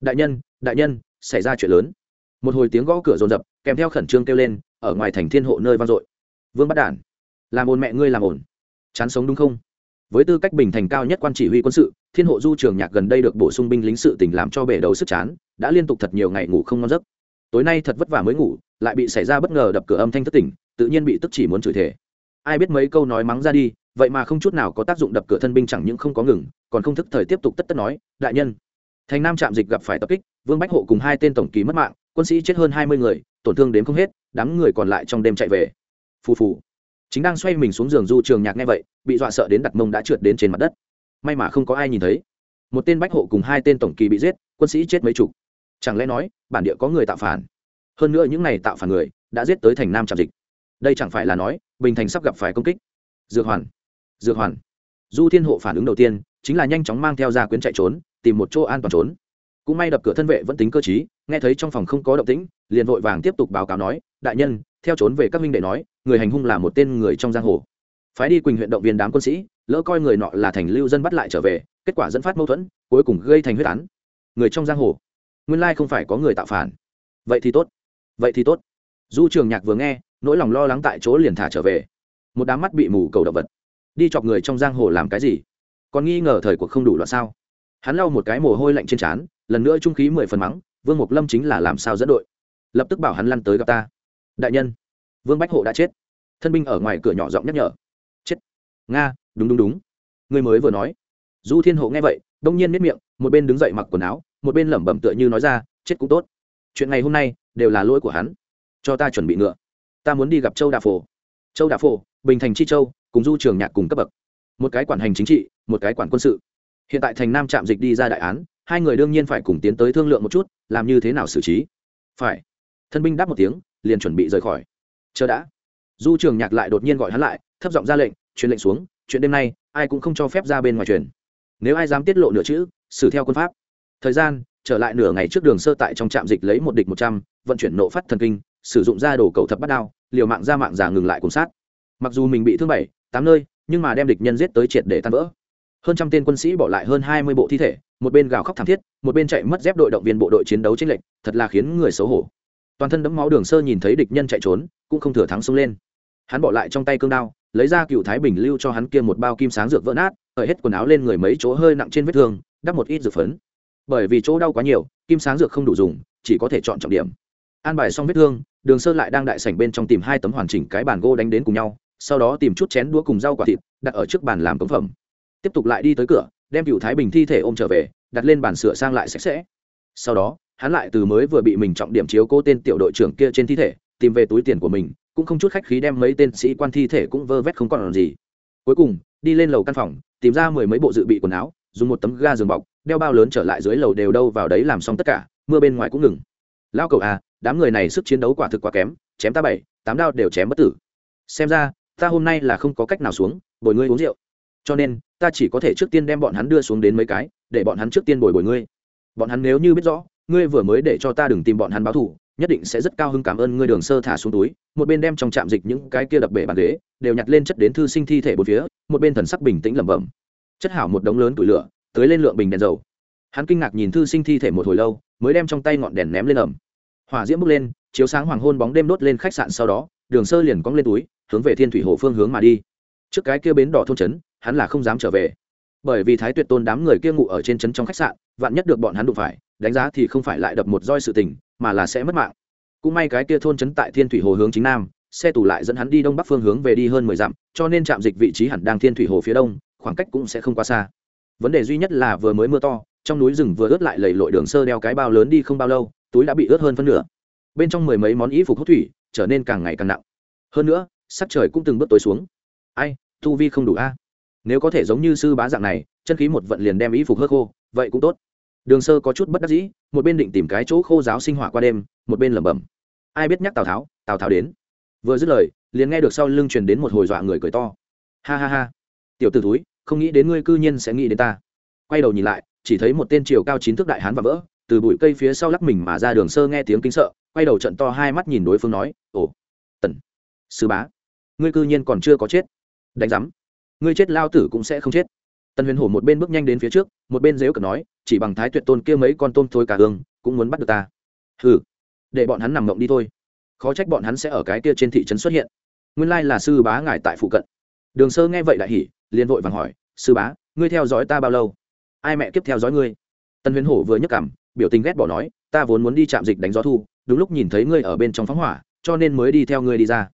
Đại nhân đại nhân, xảy ra chuyện lớn. Một hồi tiếng gõ cửa rồn rập kèm theo khẩn trương kêu lên, ở ngoài thành thiên hộ nơi vang dội. Vương bắt đản, làm ồn mẹ ngươi làm ồn. Chán sống đúng không? Với tư cách bình thành cao nhất quan chỉ huy quân sự, thiên hộ du trường nhạc gần đây được bổ sung binh lính sự tỉnh làm cho bể đầu sức chán, đã liên tục thật nhiều ngày ngủ không ngon giấc. Tối nay thật vất vả mới ngủ, lại bị xảy ra bất ngờ đập cửa âm thanh thất tỉnh, tự nhiên bị tức chỉ muốn chửi thể ai biết mấy câu nói mắng ra đi, vậy mà không chút nào có tác dụng đập cửa thân binh chẳng những không có ngừng, còn không thức thời tiếp tục tất tất nói, đại nhân, thành nam trạm dịch gặp phải tập kích, vương bách hộ cùng hai tên tổng ký mất mạng, quân sĩ chết hơn hai mươi người, tổn thương đến không hết, đám người còn lại trong đêm chạy về. Phù phù chính đang xoay mình xuống giường du trường nhạc nghe vậy, bị dọa sợ đến đặt mông đã trượt đến trên mặt đất. May mà không có ai nhìn thấy. Một tên bách hộ cùng hai tên tổng kỳ bị giết, quân sĩ chết mấy chục. Chẳng lẽ nói, bản địa có người tạo phản? Hơn nữa những này tạo phản người, đã giết tới thành nam trạm dịch. Đây chẳng phải là nói, bình thành sắp gặp phải công kích. Dược hoàn dược hoàn. Du thiên hộ phản ứng đầu tiên, chính là nhanh chóng mang theo gia quyến chạy trốn, tìm một chỗ an toàn trốn cũng may đập cửa thân vệ vẫn tính cơ t nghe thấy trong phòng không có động tĩnh, liền vội vàng tiếp tục báo cáo nói, đại nhân, theo trốn về các minh đệ nói, người hành hung là một tên người trong giang hồ. Phái đi quỳnh huyện động viên đám quân sĩ, lỡ coi người nọ là thành lưu dân bắt lại trở về, kết quả dẫn phát mâu thuẫn, cuối cùng gây thành huyết án. Người trong giang hồ, nguyên lai không phải có người tạo phản. Vậy thì tốt, vậy thì tốt. Du trường nhạc vừa nghe, nỗi lòng lo lắng tại chỗ liền thả trở về. Một đám mắt bị mù cầu động vật. Đi chọc người trong giang hồ làm cái gì? Còn nghi ngờ thời cuộc không đủ loạn sao? Hắn lau một cái mồ hôi lạnh trên trán lần nữa trung khí mười phần mắng, vương mục lâm chính là làm sao dẫn đội? Lập tức bảo hắn lăn tới gặp ta. Đại nhân, vương bách hộ đã chết. Thân binh ở ngoài cửa nhỏ giọng nhắc nhở. Chết. Nga, đúng đúng đúng. Người mới vừa nói. Du thiên hộ nghe vậy, đông nhiên miết miệng, một bên đứng dậy mặc quần áo, một bên lẩm bẩm tựa như nói ra, chết cũng tốt. Chuyện ngày hôm nay đều là lỗi của hắn. Cho ta chuẩn bị ngựa. Ta muốn đi gặp châu đà phổ. Châu đà phổ, bình thành chi châu, cùng du trường nhạc cùng cấp bậc. Một cái quản hành chính trị, một cái quản quân sự. Hiện tại thành nam trạm dịch đi ra đại án hai người đương nhiên phải cùng tiến tới thương lượng một chút, làm như thế nào xử trí. Phải. Thân binh đáp một tiếng, liền chuẩn bị rời khỏi. Chờ đã. Du trường nhạc lại đột nhiên gọi hắn lại, thấp giọng ra lệnh, truyền lệnh xuống, chuyện đêm nay, ai cũng không cho phép ra bên ngoài truyền. Nếu ai dám tiết lộ nửa chữ, xử theo quân pháp. Thời gian, trở lại nửa ngày trước đường sơ tại trong trạm dịch lấy một địch một trăm, vận chuyển nộ phát thần kinh, sử dụng ra đồ cầu thập bắt đao, liều mạng ra mạng giả ngừng lại cùng sát. Mặc dù mình bị thương bảy, tám nơi, nhưng mà đem địch nhân giết tới triệt để tan vỡ hơn trăm tên quân sĩ bỏ lại hơn hai mươi bộ thi thể, một bên gào khóc thảm thiết, một bên chạy mất dép đội động viên bộ đội chiến đấu trên lệnh thật là khiến người xấu hổ. Toàn thân đẫm máu đường sơ nhìn thấy địch nhân chạy trốn, cũng không thừa thắng xông lên. Hắn bỏ lại trong tay cương đao, lấy ra cựu thái bình lưu cho hắn kia một bao kim sáng dược vỡ nát hởi hết quần áo lên người mấy chỗ hơi nặng trên vết thương, đắp một ít dược phấn. Bởi vì chỗ đau quá nhiều, kim sáng dược không đủ dùng, chỉ có thể chọn trọng điểm. An bài xong vết thương, đường sơ lại đang đại sảnh bên trong tìm hai tấm hoàn chỉnh cái bàn gỗ đánh đến cùng nhau, sau đó tìm chút chén đũa cùng rau quả thịt, đặt ở trước bàn làm cống phẩm tiếp tục lại đi tới cửa, đem cựu thái bình thi thể ôm trở về, đặt lên bàn sửa sang lại sạch sẽ. Sau đó, hắn lại từ mới vừa bị mình trọng điểm chiếu cố tên tiểu đội trưởng kia trên thi thể, tìm về túi tiền của mình, cũng không chút khách khí đem mấy tên sĩ quan thi thể cũng vơ vét không còn làm gì. Cuối cùng, đi lên lầu căn phòng, tìm ra mười mấy bộ dự bị quần áo, dùng một tấm ga giường bọc, đeo bao lớn trở lại dưới lầu đều đâu vào đấy làm xong tất cả, mưa bên ngoài cũng ngừng. Lao cầu à đám người này sức chiến đấu quả thực quá kém, chém ta bảy, tám đao đều chém bất tử. Xem ra, ta hôm nay là không có cách nào xuống, bồi ngươi uống rượu. Cho nên ta chỉ có thể trước tiên đem bọn hắn đưa xuống đến mấy cái, để bọn hắn trước tiên bồi bồi ngươi. Bọn hắn nếu như biết rõ, ngươi vừa mới để cho ta đừng tìm bọn hắn báo thù, nhất định sẽ rất cao hứng cảm ơn ngươi đường sơ thả xuống túi, một bên đem trong trạm dịch những cái kia đập bể bàn ghế, đều nhặt lên chất đến thư sinh thi thể bốn phía, một bên thần sắc bình tĩnh lẩm bẩm. Chất hảo một đống lớn tủi lửa tới lên lượng bình đèn dầu. Hắn kinh ngạc nhìn thư sinh thi thể một hồi lâu, mới đem trong tay ngọn đèn ném lên ẩm. Hỏa diễm bốc lên, chiếu sáng hoàng hôn bóng đêm đốt lên khách sạn sau đó, đường sơ liền cong lên túi, hướng về thiên thủy hồ phương hướng mà đi. Trước cái kia bến đỏ thôn trấn hắn là không dám trở về. Bởi vì thái tuyệt tôn đám người kia ngủ ở trên trấn trong khách sạn, vạn nhất được bọn hắn đụng phải, đánh giá thì không phải lại đập một roi sự tình, mà là sẽ mất mạng. Cũng may cái kia thôn trấn tại thiên thủy hồ hướng chính nam, xe tù lại dẫn hắn đi đông bắc phương hướng về đi hơn mười dặm, cho nên trạm dịch vị trí hẳn đang thiên thủy hồ phía đông, khoảng cách cũng sẽ không quá xa. Vấn đề duy nhất là vừa mới mưa to, trong núi rừng vừa ướt lại lầy lội đường sơ đeo cái bao lớn đi không bao lâu, túi đã bị ướt hơn phân nửa. Bên trong mười mấy món y phục hút thủy, trở nên càng ngày càng nặng. Hơn nữa, sắc trời cũng từng bước tối xuống. Ai thu vi không đủ a nếu có thể giống như sư bá dạng này, chân khí một vận liền đem ý phục hớt khô, vậy cũng tốt. Đường sơ có chút bất đắc dĩ, một bên định tìm cái chỗ khô giáo sinh hỏa qua đêm, một bên lẩm bẩm. Ai biết nhắc tào tháo tào tháo đến. Vừa dứt lời, liền nghe được sau lưng truyền đến một hồi dọa người cười to. Ha ha ha. Tiểu t ử túi không nghĩ đến ngươi cư nhiên sẽ nghĩ đến ta. Quay đầu nhìn lại, chỉ thấy một tên chiều cao chín thước đại hán và vỡ, từ bụi cây phía sau lắc mình mà ra đường sơ nghe tiếng kinh sợ, quay đầu trận to hai mắt nhìn đối phương nói, ồ, tần, sư bá, ngươi cư nhiên còn chưa có chết. Đánh giám ngươi chết lao tử cũng sẽ không chết. Tần huyền hổ một bên bước nhanh đến phía trước, một bên dếu cờ nói, chỉ bằng thái tuyệt tôn kia mấy con tôm thôi cả hương, cũng muốn bắt được ta. Hừ, để bọn hắn nằm mộng đi thôi. Khó trách bọn hắn sẽ ở cái kia trên thị trấn xuất hiện. Nguyên lai là sư bá ngài tại phụ cận. Đường sơ nghe vậy đại hỉ, liền vội vàng hỏi, sư bá, ngươi theo dõi ta bao lâu? Ai mẹ kiếp theo dõi ngươi? Tần huyền hổ vừa nhấc cảm biểu tình ghét bỏ nói, ta vốn muốn đi chạm dịch đánh gió thu, đúng lúc nhìn thấy ngươi ở bên trong phóng hỏa, cho nên mới đi theo ngươi đi ra.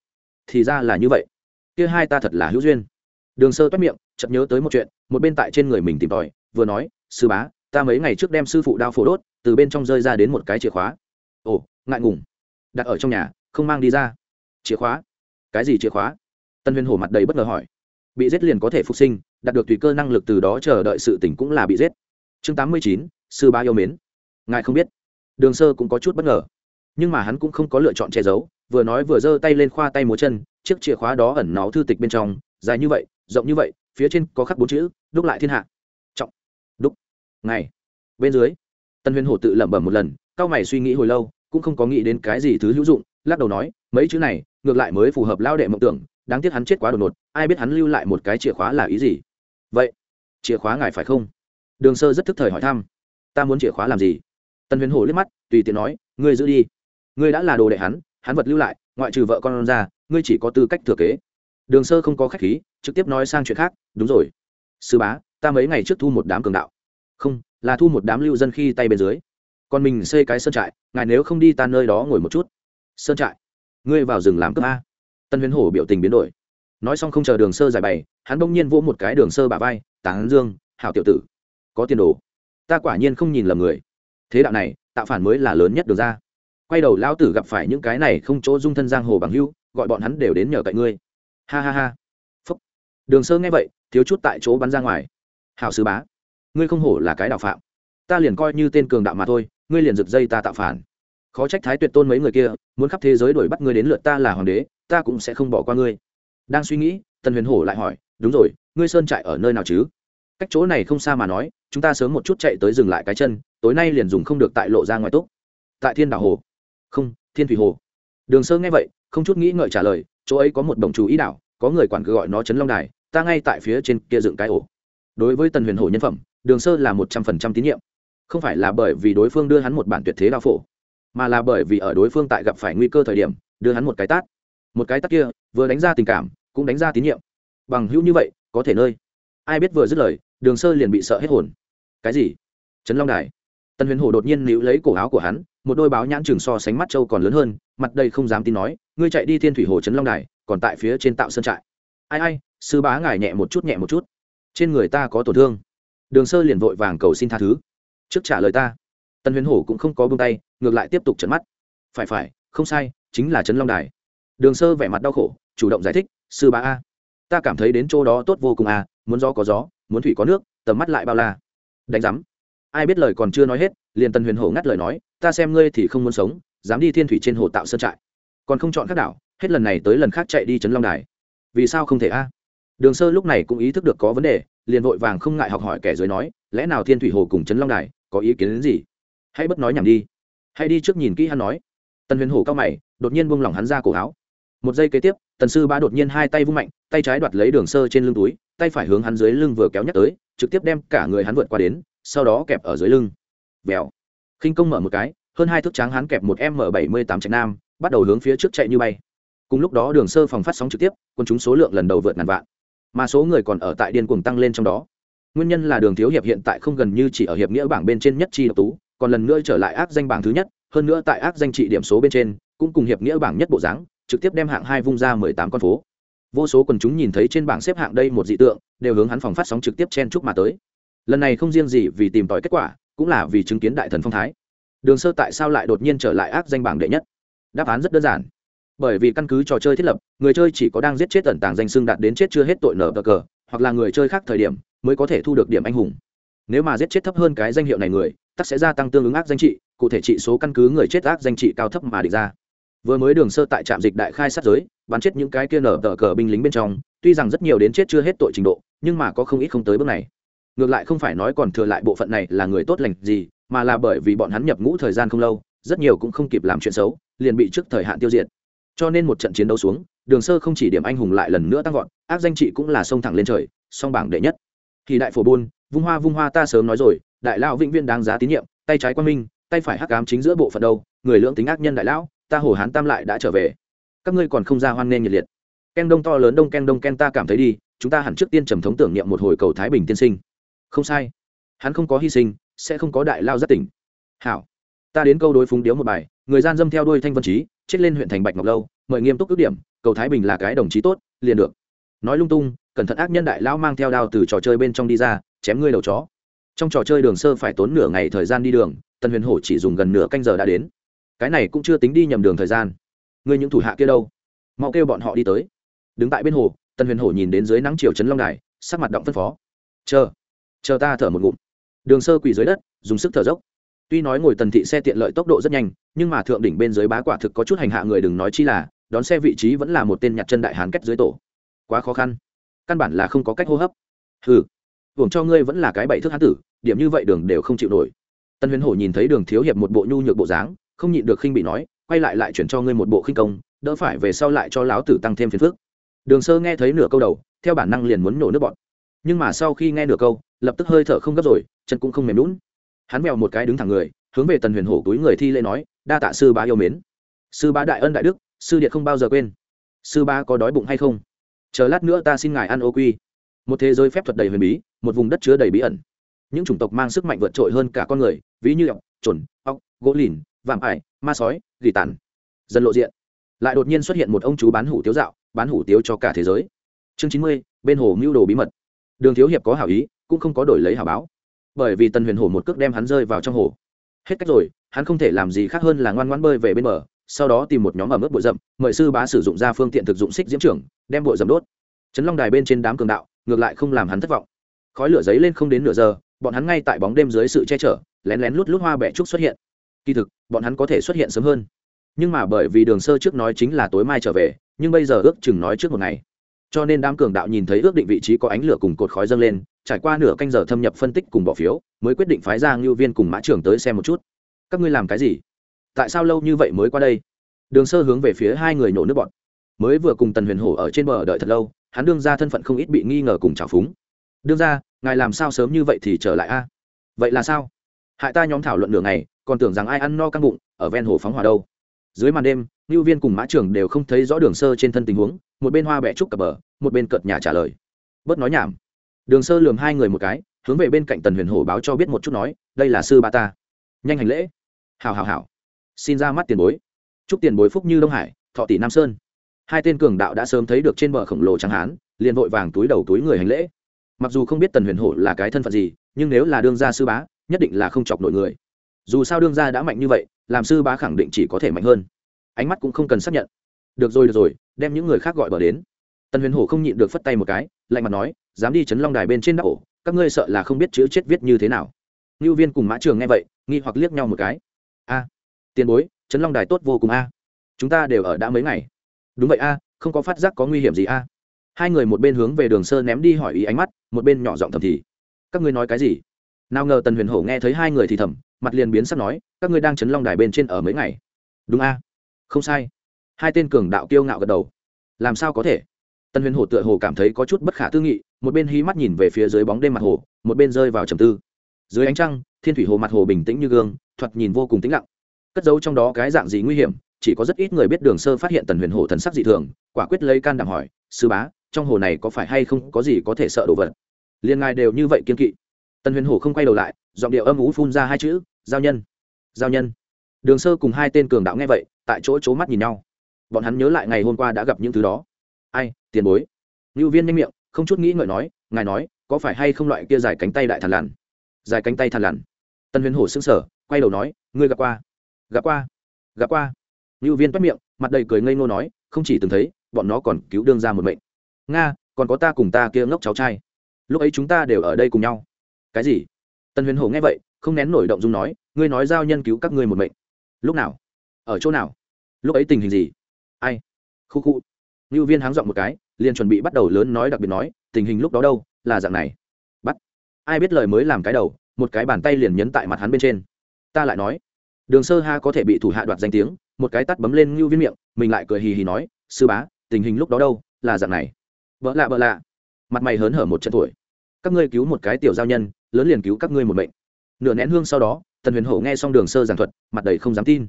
Thì ra là như vậy. Kia hai ta thật là hữu duyên đường sơ toét miệng, chợt nhớ tới một chuyện, một bên tại trên người mình tìm tòi, vừa nói, sư bá, ta mấy ngày trước đem sư phụ đao phổ đốt, từ bên trong rơi ra đến một cái chìa khóa. Ồ, ngại ngùng. Đặt ở trong nhà, không mang đi ra. Chìa khóa? Cái gì chìa khóa? Tân huyền hổ mặt đầy bất ngờ hỏi. Bị giết liền có thể phục sinh, đạt được tùy cơ năng lực từ đó chờ đợi sự tỉnh cũng là bị giết. Chương tám mươi chín, sư ba yêu mến. Ngài không biết. Đường sơ cũng có chút bất ngờ. Nhưng mà hắn cũng không có lựa chọn che giấu, vừa nói vừa giơ tay lên khoa tay múa chân, chiếc chìa khóa đó ẩn náu thư tịch bên trong dài như vậy, rộng như vậy, phía trên có khắc bốn chữ, đúc lại thiên hạ. Trọng. Đúc. Ngày. Bên dưới, tân huyền hổ tự lẩm bẩm một lần, cao mày suy nghĩ hồi lâu, cũng không có nghĩ đến cái gì thứ hữu dụng, lắc đầu nói, mấy chữ này, ngược lại mới phù hợp lao đệ mộng tưởng, đáng tiếc hắn chết quá đột ngột, ai biết hắn lưu lại một cái chìa khóa là ý gì? Vậy, chìa khóa ngài phải không? Đường sơ rất thức thời hỏi thăm. Ta muốn chìa khóa làm gì? Tần huyền hổ liếc mắt, tùy tiện nói, ngươi giữ đi. Ngươi đã là đồ đệ hắn hắn vật lưu lại, ngoại trừ vợ con ra, ngươi chỉ có tư cách thừa kế đường sơ không có khách khí, trực tiếp nói sang chuyện khác, đúng rồi. Sư bá, ta mấy ngày trước thu một đám cường đạo. Không, là thu một đám lưu dân khi tay bên dưới. Còn mình xây cái sơn trại, ngài nếu không đi ta nơi đó ngồi một chút. Sơn trại? Ngươi vào rừng làm cơm a. Tân huyền hổ biểu tình biến đổi. Nói xong không chờ đường sơ giải bày, hắn bỗng nhiên vỗ một cái đường sơ bà vai tán dương, hảo tiểu tử, có tiền đồ. Ta quả nhiên không nhìn lầm người. Thế đạo này, tạo phản mới là lớn nhất được ra. Quay đầu lão tử gặp phải những cái này không chỗ dung thân giang hồ bằng hưu gọi bọn hắn đều đến nhờ cậy ngươi ha ha ha. Phúc. Đường sơ nghe vậy, thiếu chút tại chỗ bắn ra ngoài. Hảo sứ bá, ngươi không hổ là cái đạo phạm. Ta liền coi như tên cường đạo mà thôi, ngươi liền rực dây ta tạo phản. Khó trách thái tuyệt tôn mấy người kia, muốn khắp thế giới đuổi bắt ngươi đến lượt ta là hoàng đế, ta cũng sẽ không bỏ qua ngươi. Đang suy nghĩ, tần huyền hổ lại hỏi, đúng rồi, ngươi sơn trại ở nơi nào chứ? Cách chỗ này không xa mà nói, chúng ta sớm một chút chạy tới dừng lại cái chân, tối nay liền dùng không được tại lộ ra ngoài túc. Tại thiên đảo hồ. Không, thiên thủy hồ. Đường sơ nghe vậy, không chút nghĩ ngợi trả lời chỗ ấy có một đồng chú ý đảo, có người quản cứ gọi nó trấn long đài, ta ngay tại phía trên kia dựng cái ổ. Đối với tần huyền hổ nhân phẩm, đường sơ là một trăm phần trăm tín nhiệm. Không phải là bởi vì đối phương đưa hắn một bản tuyệt thế đao phổ, mà là bởi vì ở đối phương tại gặp phải nguy cơ thời điểm, đưa hắn một cái tát. Một cái tát kia, vừa đánh ra tình cảm, cũng đánh ra tín nhiệm. Bằng hữu như vậy, có thể nơi. Ai biết vừa dứt lời, đường sơ liền bị sợ hết hồn. Cái gì? Trấn long đài. Tần huyền hổ đột nhiên níu lấy cổ áo của hắn, một đôi báo nhãn chừng so sánh mắt trâu còn lớn hơn, mặt đây không dám tin nói ngươi chạy đi thiên thủy hồ trấn long đài, còn tại phía trên tạo sơn trại. Ai ai, sư bá ngài nhẹ một chút, nhẹ một chút. Trên người ta có tổn thương. Đường sơ liền vội vàng cầu xin tha thứ. Trước trả lời ta. Tân huyền hổ cũng không có bông tay, ngược lại tiếp tục trận mắt. Phải phải, không sai, chính là trấn long đài. Đường sơ vẻ mặt đau khổ, chủ động giải thích, sư bá a, ta cảm thấy đến chỗ đó tốt vô cùng a, muốn gió có gió, muốn thủy có nước, tầm mắt lại bao la. Đánh giám. Ai biết lời còn chưa nói hết, liền Tân huyền hổ ngắt lời nói, ta xem ngươi thì không muốn sống, dám đi thiên thủy trên hồ tạo sơn trại còn không chọn các đảo, hết lần này tới lần khác chạy đi trấn long đài. Vì sao không thể a? Đường sơ lúc này cũng ý thức được có vấn đề, liền vội vàng không ngại học hỏi kẻ dưới nói, lẽ nào thiên thủy hồ cùng trấn long đài có ý kiến đến gì? Hãy bất nói nhảm đi. Hãy đi trước nhìn kỹ hắn nói. Tần huyền hổ cao mày, đột nhiên buông lỏng hắn ra cổ áo. Một giây kế tiếp, tần sư ba đột nhiên hai tay vung mạnh, tay trái đoạt lấy đường sơ trên lưng túi, tay phải hướng hắn dưới lưng vừa kéo nhắc tới, trực tiếp đem cả người hắn vượt qua đến, sau đó kẹp ở dưới lưng. Vèo. Khinh công mở một cái, hơn hai thước tráng hắn kẹp một m bảy mươi tám trạch nam bắt đầu hướng phía trước chạy như bay. Cùng lúc đó đường sơ phòng phát sóng trực tiếp, quân chúng số lượng lần đầu vượt ngàn vạn. Mà số người còn ở tại điên cuồng tăng lên trong đó. Nguyên nhân là đường thiếu hiệp hiện tại không gần như chỉ ở hiệp nghĩa bảng bên trên nhất chi độc tú, còn lần nữa trở lại ác danh bảng thứ nhất, hơn nữa tại ác danh trị điểm số bên trên, cũng cùng hiệp nghĩa bảng nhất bộ dáng, trực tiếp đem hạng hai vung ra mười tám con phố. Vô số quần chúng nhìn thấy trên bảng xếp hạng đây một dị tượng, đều hướng hắn phòng phát sóng trực tiếp chen chúc mà tới. Lần này không riêng gì vì tìm tòi kết quả, cũng là vì chứng kiến đại thần phong thái. Đường sơ tại sao lại đột nhiên trở lại ác danh bảng đệ nhất? Đáp án rất đơn giản. Bởi vì căn cứ trò chơi thiết lập, người chơi chỉ có đang giết chết tận tàng danh xưng đạt đến chết chưa hết tội nở cờ cờ, hoặc là người chơi khác thời điểm, mới có thể thu được điểm anh hùng. Nếu mà giết chết thấp hơn cái danh hiệu này người, tắc sẽ gia tăng tương ứng ác danh trị, cụ thể trị số căn cứ người chết ác danh trị cao thấp mà địch ra. Vừa mới đường sơ tại trạm dịch đại khai sát giới, bắn chết những cái kia nở tờ cờ binh lính bên trong, tuy rằng rất nhiều đến chết chưa hết tội trình độ, nhưng mà có không ít không tới bước này. Ngược lại không phải nói còn thừa lại bộ phận này là người tốt lành gì, mà là bởi vì bọn hắn nhập ngũ thời gian không lâu, rất nhiều cũng không kịp làm chuyện xấu liền bị trước thời hạn tiêu diệt. Cho nên một trận chiến đấu xuống, đường sơ không chỉ điểm anh hùng lại lần nữa tăng vọt, ác danh trị cũng là sông thẳng lên trời, song bảng đệ nhất. Thì đại phổ buôn, vung hoa vung hoa ta sớm nói rồi, đại lão vĩnh viên đáng giá tín nhiệm, tay trái quan minh, tay phải hắc ám chính giữa bộ phận đâu, người lưỡng tính ác nhân đại lão, ta hồ hán tam lại đã trở về. Các ngươi còn không ra hoan nghênh nhiệt liệt. Ken đông to lớn đông ken đông ken ta cảm thấy đi, chúng ta hẳn trước tiên trầm thống tưởng niệm một hồi cầu thái bình tiên sinh. Không sai. Hắn không có hy sinh, sẽ không có đại lao rất tỉnh. Hảo. Ta đến câu đối phúng điếu một bài người gian dâm theo đuôi thanh vân trí, chết lên huyện thành bạch ngọc lâu, mời nghiêm túc ước điểm, cầu thái bình là cái đồng chí tốt, liền được. Nói lung tung, cẩn thận ác nhân đại lão mang theo đao từ trò chơi bên trong đi ra, chém ngươi đầu chó. Trong trò chơi đường sơ phải tốn nửa ngày thời gian đi đường, tần huyền hổ chỉ dùng gần nửa canh giờ đã đến. Cái này cũng chưa tính đi nhầm đường thời gian. Ngươi những thủ hạ kia đâu? Mau kêu bọn họ đi tới. Đứng tại bên hồ, tần huyền hổ nhìn đến dưới nắng chiều trấn long đài, sắc mặt động phân phó. Chờ chờ ta thở một ngụm. Đường sơ quỳ dưới đất, dùng sức thở dốc tuy nói ngồi tần thị xe tiện lợi tốc độ rất nhanh, nhưng mà thượng đỉnh bên dưới bá quả thực có chút hành hạ người đừng nói chi là, đón xe vị trí vẫn là một tên nhặt chân đại hán kết dưới tổ. Quá khó khăn. Căn bản là không có cách hô hấp. Ừ hưởng cho ngươi vẫn là cái bảy thước hán tử, điểm như vậy đường đều không chịu nổi. Tân huyền hổ nhìn thấy đường thiếu hiệp một bộ nhu nhược bộ dáng, không nhịn được khinh bị nói, quay lại lại chuyển cho ngươi một bộ khinh công, đỡ phải về sau lại cho láo tử tăng thêm phiền phức. Đường sơ nghe thấy nửa câu đầu, theo bản năng liền muốn nổ nước bọn. Nhưng mà sau khi nghe nửa câu, lập tức hơi thở không gấp rồi, chân cũng không mềm lún hắn mèo một cái đứng thẳng người, hướng về tần huyền hổ túi người thi lễ nói, đa tạ sư bá yêu mến. Sư bá đại ân đại đức, sư điện không bao giờ quên. Sư bá có đói bụng hay không? Chờ lát nữa ta xin ngài ăn ô quy. Một thế giới phép thuật đầy huyền bí, một vùng đất chứa đầy bí ẩn. Những chủng tộc mang sức mạnh vượt trội hơn cả con người, ví như ọc trồn ọc gỗ lìn, vạm ải, ma sói, gỉ tàn. Dần lộ diện. Lại đột nhiên xuất hiện một ông chú bán hủ tiếu dạo, bán hủ tiếu cho cả thế giới. Chương chín mươi, bên hồ mưu đồ bí mật. Đường thiếu hiệp có hảo ý, cũng không có đổi lấy hảo báo bởi vì tần huyền hổ một cước đem hắn rơi vào trong hồ hết cách rồi, hắn không thể làm gì khác hơn là ngoan ngoan bơi về bên bờ, sau đó tìm một nhóm ở mức bụi rậm, mời sư bá sử dụng ra phương tiện thực dụng xích diễm trưởng, đem bụi rậm đốt. Chấn long đài bên trên đám cường đạo, ngược lại không làm hắn thất vọng. Khói lửa giấy lên không đến nửa giờ, bọn hắn ngay tại bóng đêm dưới sự che chở, lén lén lút lút hoa bẹ trúc xuất hiện. Kỳ thực, bọn hắn có thể xuất hiện sớm hơn. Nhưng mà bởi vì đường sơ trước nói chính là tối mai trở về, nhưng bây giờ ước chừng nói trước một ngày. Cho nên đám cường đạo nhìn thấy ước định vị trí có ánh lửa cùng cột khói dâng lên trải qua nửa canh giờ thâm nhập phân tích cùng bỏ phiếu, mới quyết định phái ra ngưu viên cùng mã trưởng tới xem một chút. Các ngươi làm cái gì? Tại sao lâu như vậy mới qua đây? Đường sơ hướng về phía hai người nổ nước bọn mới vừa cùng tần huyền hổ ở trên bờ đợi thật lâu, hắn đương ra thân phận không ít bị nghi ngờ cùng trào phúng. Đương ra, ngài làm sao sớm như vậy thì trở lại a? Vậy là sao? Hại ta nhóm thảo luận nửa ngày, còn tưởng rằng ai ăn no căng bụng, ở ven hồ phóng hỏa đâu. Dưới màn đêm, ngưu viên cùng mã trưởng đều không thấy rõ đường sơ trên thân tình huống, một bên hoa bẹ trúc cập bờ, một bên cợt nhà trả lời. Bớt nói nhảm đường sơ lườm hai người một cái, hướng về bên cạnh tần huyền hổ báo cho biết một chút nói, đây là sư ba ta. Nhanh hành lễ. Hào hào hào xin ra mắt tiền bối. Chúc tiền bối phúc như đông hải, thọ tỷ nam sơn. Hai tên cường đạo đã sớm thấy được trên bờ khổng lồ trắng hán, liền vội vàng túi đầu túi người hành lễ. Mặc dù không biết tần huyền hổ là cái thân phận gì, nhưng nếu là đương gia sư bá, nhất định là không chọc nổi người. Dù sao đương gia đã mạnh như vậy, làm sư bá khẳng định chỉ có thể mạnh hơn. Ánh mắt cũng không cần xác nhận. Được rồi được rồi, đem những người khác gọi bờ đến. Tần huyền hổ không nhịn được phất tay một cái, lạnh mặt nói dám đi chấn long đài bên trên đắp ổ, các ngươi sợ là không biết chữ chết viết như thế nào. Ngưu viên cùng mã trường nghe vậy, nghi hoặc liếc nhau một cái. A, tiền bối, chấn long đài tốt vô cùng a. Chúng ta đều ở đã mấy ngày. Đúng vậy a, không có phát giác có nguy hiểm gì a. Hai người một bên hướng về đường sơ ném đi hỏi ý ánh mắt, một bên nhỏ giọng thầm thì, các ngươi nói cái gì? Nào ngờ tần huyền hổ nghe thấy hai người thì thầm, mặt liền biến sắc nói, các ngươi đang chấn long đài bên trên ở mấy ngày? Đúng a. Không sai. Hai tên cường đạo kiêu ngạo gật đầu. Làm sao có thể? Tần huyền hổ tựa hồ cảm thấy có chút bất khả tư nghị, một bên hí mắt nhìn về phía dưới bóng đêm mặt hồ, một bên rơi vào trầm tư. Dưới ánh trăng, thiên thủy hồ mặt hồ bình tĩnh như gương, thoạt nhìn vô cùng tĩnh lặng. Cất giấu trong đó cái dạng gì nguy hiểm, chỉ có rất ít người biết đường sơ phát hiện tần huyền hổ thần sắc dị thường, quả quyết lấy can đảm hỏi, sư bá, trong hồ này có phải hay không có gì có thể sợ đồ vật? Liên ngài đều như vậy kiên kỵ. Tần huyền hổ không quay đầu lại, giọng điệu âm ú phun ra hai chữ, giao nhân giao nhân. Đường sơ cùng hai tên cường đạo nghe vậy, tại chỗ c mắt nhìn nhau. Bọn hắn nhớ lại ngày hôm qua đã gặp những thứ đó. Ai tiền bối. Ngưu viên nhanh miệng, không chút nghĩ ngợi nói, ngài nói, có phải hay không loại kia dài cánh tay đại thằn lằn? Dài cánh tay thằn lằn. Tân huyền hổ xưng sở quay đầu nói, ngươi gặp qua. Gặp qua. Gặp qua. Ngưu viên bắt miệng, mặt đầy cười ngây ngô nói, không chỉ từng thấy, bọn nó còn cứu đương ra một mệnh. Nga, còn có ta cùng ta kia ngốc cháu trai. Lúc ấy chúng ta đều ở đây cùng nhau. Cái gì? Tân huyền hổ nghe vậy, không nén nổi động dung nói, ngươi nói giao nhân cứu các ngươi một mệnh. Lúc nào? Ở chỗ nào? Lúc ấy tình hình gì? Ai? Khu khu ngưu viên háng dọn một cái, liền chuẩn bị bắt đầu lớn nói đặc biệt nói, tình hình lúc đó đâu, là dạng này. Bắt. Ai biết lời mới làm cái đầu, một cái bàn tay liền nhấn tại mặt hắn bên trên. Ta lại nói. Đường sơ ha có thể bị thủ hạ đoạt danh tiếng, một cái tắt bấm lên ngưu viên miệng, mình lại cười hì hì nói, sư bá, tình hình lúc đó đâu, là dạng này. Vợ lạ vợ lạ. Mặt mày hớn hở một trận tuổi. Các ngươi cứu một cái tiểu giao nhân, lớn liền cứu các ngươi một mệnh. Nửa nén hương sau đó, tần huyền hổ nghe xong đường sơ giảng thuật, mặt đầy không dám tin.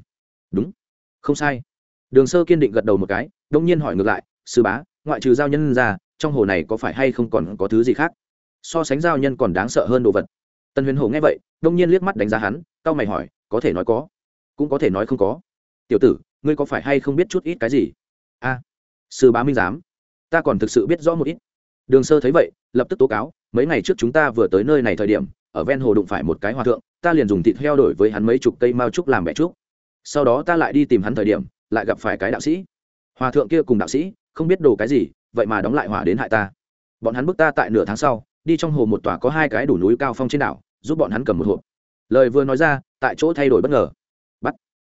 Đúng. Không sai. Đường sơ kiên định gật đầu một cái, đông nhiên hỏi ngược lại sư bá, ngoại trừ giao nhân ra, trong hồ này có phải hay không còn có thứ gì khác? So sánh giao nhân còn đáng sợ hơn đồ vật. Tần huyền hổ nghe vậy, đông nhiên liếc mắt đánh giá hắn c mày hỏi, có thể nói có, cũng có thể nói không có. Tiểu tử, ngươi có phải hay không biết chút ít cái gì? A, sư bá minh giám, ta còn thực sự biết rõ một ít. Đường sơ thấy vậy, lập tức tố cáo, mấy ngày trước chúng ta vừa tới nơi này thời điểm, ở ven hồ đụng phải một cái hòa thượng, ta liền dùng thịt heo đổi với hắn mấy chục cây mao trúc làm bẻ trúc. Sau đó ta lại đi tìm hắn thời điểm, lại gặp phải cái đạo sĩ. Hòa thượng kia cùng đạo sĩ không biết đồ cái gì, vậy mà đóng lại hỏa đến hại ta. Bọn hắn bước ta tại nửa tháng sau, đi trong hồ một tòa có hai cái đủ núi cao phong trên đảo, giúp bọn hắn cầm một hộp. Lời vừa nói ra, tại chỗ thay đổi bất ngờ. Bắt.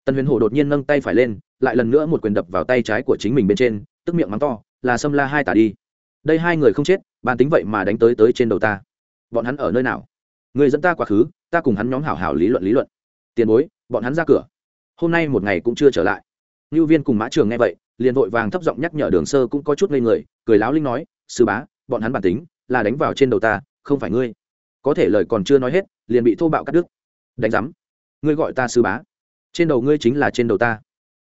Tần huyền hồ đột nhiên nâng tay phải lên, lại lần nữa một quyền đập vào tay trái của chính mình bên trên, tức miệng mắng to, là xâm la hai tả đi. Đây hai người không chết, bàn tính vậy mà đánh tới tới trên đầu ta. Bọn hắn ở nơi nào? Người dẫn ta quá khứ, ta cùng hắn nhóm hảo hảo lý luận lý luận. Tiền bối, bọn hắn ra cửa. Hôm nay một ngày cũng chưa trở lại. Ngưu viên cùng mã trường nghe vậy liền vội vàng thấp giọng nhắc nhở đường sơ cũng có chút ngây người, cười láo linh nói, sư bá, bọn hắn bản tính là đánh vào trên đầu ta, không phải ngươi. Có thể lời còn chưa nói hết, liền bị thô bạo cắt đứt. Đánh giám, ngươi gọi ta sư bá. Trên đầu ngươi chính là trên đầu ta.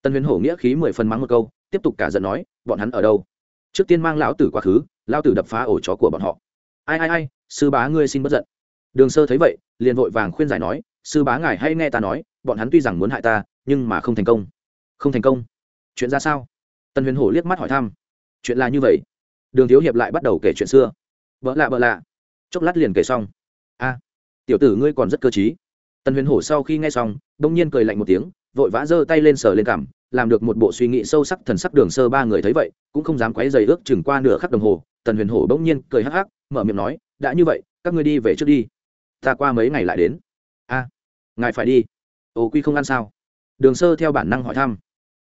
Tân huyền hổ nghĩa khí mười phần mắng một câu, tiếp tục cả giận nói, bọn hắn ở đâu? Trước tiên mang lão tử quá khứ lao tử đập phá ổ chó của bọn họ. Ai ai ai, sư bá ngươi xin bất giận. Đường sơ thấy vậy, liền vội vàng khuyên giải nói, sư bá ngài hay nghe ta nói, bọn hắn tuy rằng muốn hại ta, nhưng mà không thành công. Không thành công? Chuyện ra sao? Tần huyền hổ liếc mắt hỏi thăm. Chuyện là như vậy. Đường thiếu hiệp lại bắt đầu kể chuyện xưa. Vợ lạ vợ lạ. Chốc lát liền kể xong. A, tiểu tử ngươi còn rất cơ t r í tần huyền hổ sau khi nghe xong, đông nhiên cười lạnh một tiếng, vội vã giơ tay lên sờ lên cằm làm được một bộ suy nghĩ sâu sắc thần sắc đường sơ ba người thấy vậy, cũng không dám quấy dày ước chừng qua nửa khắc đồng hồ, tần huyền hổ bỗng nhiên cười hắc hắc, mở miệng nói, đã như vậy, các ngươi đi về trước đi. Ta qua mấy ngày lại đến. A, ngài phải đi. Ô quy không ăn sao? Đường sơ theo bản năng hỏi thăm.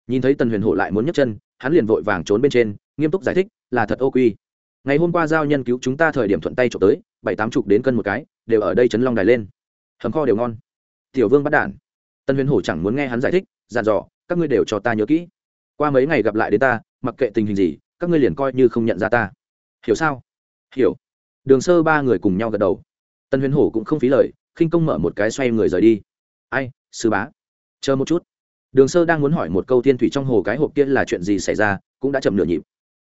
Nhìn thấy tần huyền hổ lại muốn nhấc chân hắn liền vội vàng trốn bên trên, nghiêm túc giải thích, là thật ô quy. Ngày hôm qua giao nhân cứu chúng ta thời điểm thuận tay trộm tới, bảy tám chục đến cân một cái, đều ở đây chấn long đài lên. Hầm kho đều ngon. Tiểu vương bắt đản tân huyền hổ chẳng muốn nghe hắn giải thích dàn dò, các ngươi đều cho ta nhớ kỹ. Qua mấy ngày gặp lại đến ta, mặc kệ tình hình gì, các ngươi liền coi như không nhận ra ta. Hiểu sao? Hiểu. Đường sơ ba người cùng nhau gật đầu. Tân huyền hổ cũng không phí lời, khinh công mở một cái xoay người rời đi. Ai, sư bá? Chờ một chút đường sơ đang muốn hỏi một câu thiên thủy trong hồ cái hộp kia là chuyện gì xảy ra, cũng đã chậm nửa nhịp.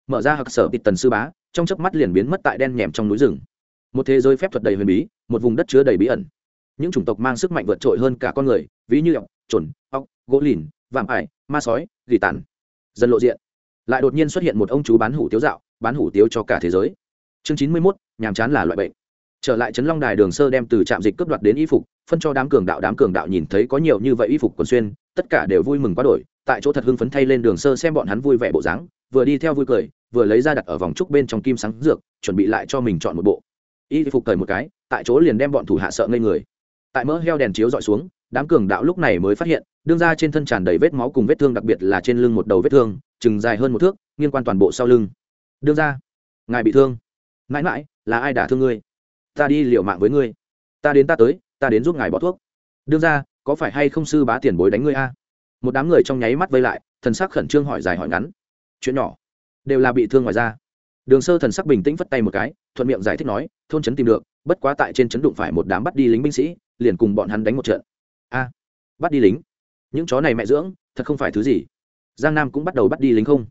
Mở ra hặc sở tịt tần sư bá, trong chớp mắt liền biến mất tại đen nhèm trong núi rừng. Một thế giới phép thuật đầy huyền bí, một vùng đất chứa đầy bí ẩn. Những chủng tộc mang sức mạnh vượt trội hơn cả con người, ví như ọc trồn ọc gỗ lìn, vạm ải, ma sói, gỉ tàn. Dần lộ diện, lại đột nhiên xuất hiện một ông chú bán hủ tiếu dạo, bán hủ tiếu cho cả thế giới. Chương chín mươi mốt, nhàm chán là loại bệnh. Trở lại trấn long đài, đường sơ đem từ trạm dịch cướp đoạt đến y phục, phân cho đám cường đạo, đám cường đạo nhìn thấy có nhiều như vậy y phục quần xuyên tất cả đều vui mừng quá đổi, tại chỗ thật hưng phấn thay lên đường sơ xem bọn hắn vui vẻ bộ dáng, vừa đi theo vui cười, vừa lấy ra đặt ở vòng trúc bên trong kim sáng dược, chuẩn bị lại cho mình chọn một bộ. Y phục cởi một cái, tại chỗ liền đem bọn thủ hạ sợ ngây người. Tại mỡ heo đèn chiếu dọi xuống, đám cường đạo lúc này mới phát hiện, đương ra trên thân tràn đầy vết máu cùng vết thương đặc biệt là trên lưng một đầu vết thương, chừng dài hơn một thước liên quan toàn bộ sau lưng. Đương ra, ngài bị thương. Mãi mãi, là ai đả thương ngươi? Ta đi liệu mạng với ngươi. Ta đến ta tới, ta đến giúp ngài bỏ thuốc. Đương ra có phải hay không sư bá tiền bối đánh ngươi a? Một đám người trong nháy mắt vây lại, thần sắc khẩn trương hỏi dài hỏi ngắn. Chuyện nhỏ, đều là bị thương ngoài ra đường sơ thần sắc bình tĩnh phất tay một cái, thuận miệng giải thích nói, thôn trấn tìm được, bất quá tại trên trấn đụng phải một đám bắt đi lính binh sĩ, liền cùng bọn hắn đánh một trận. A, bắt đi lính? Những chó này mẹ dưỡng, thật không phải thứ gì. Giang nam cũng bắt đầu bắt đi lính không?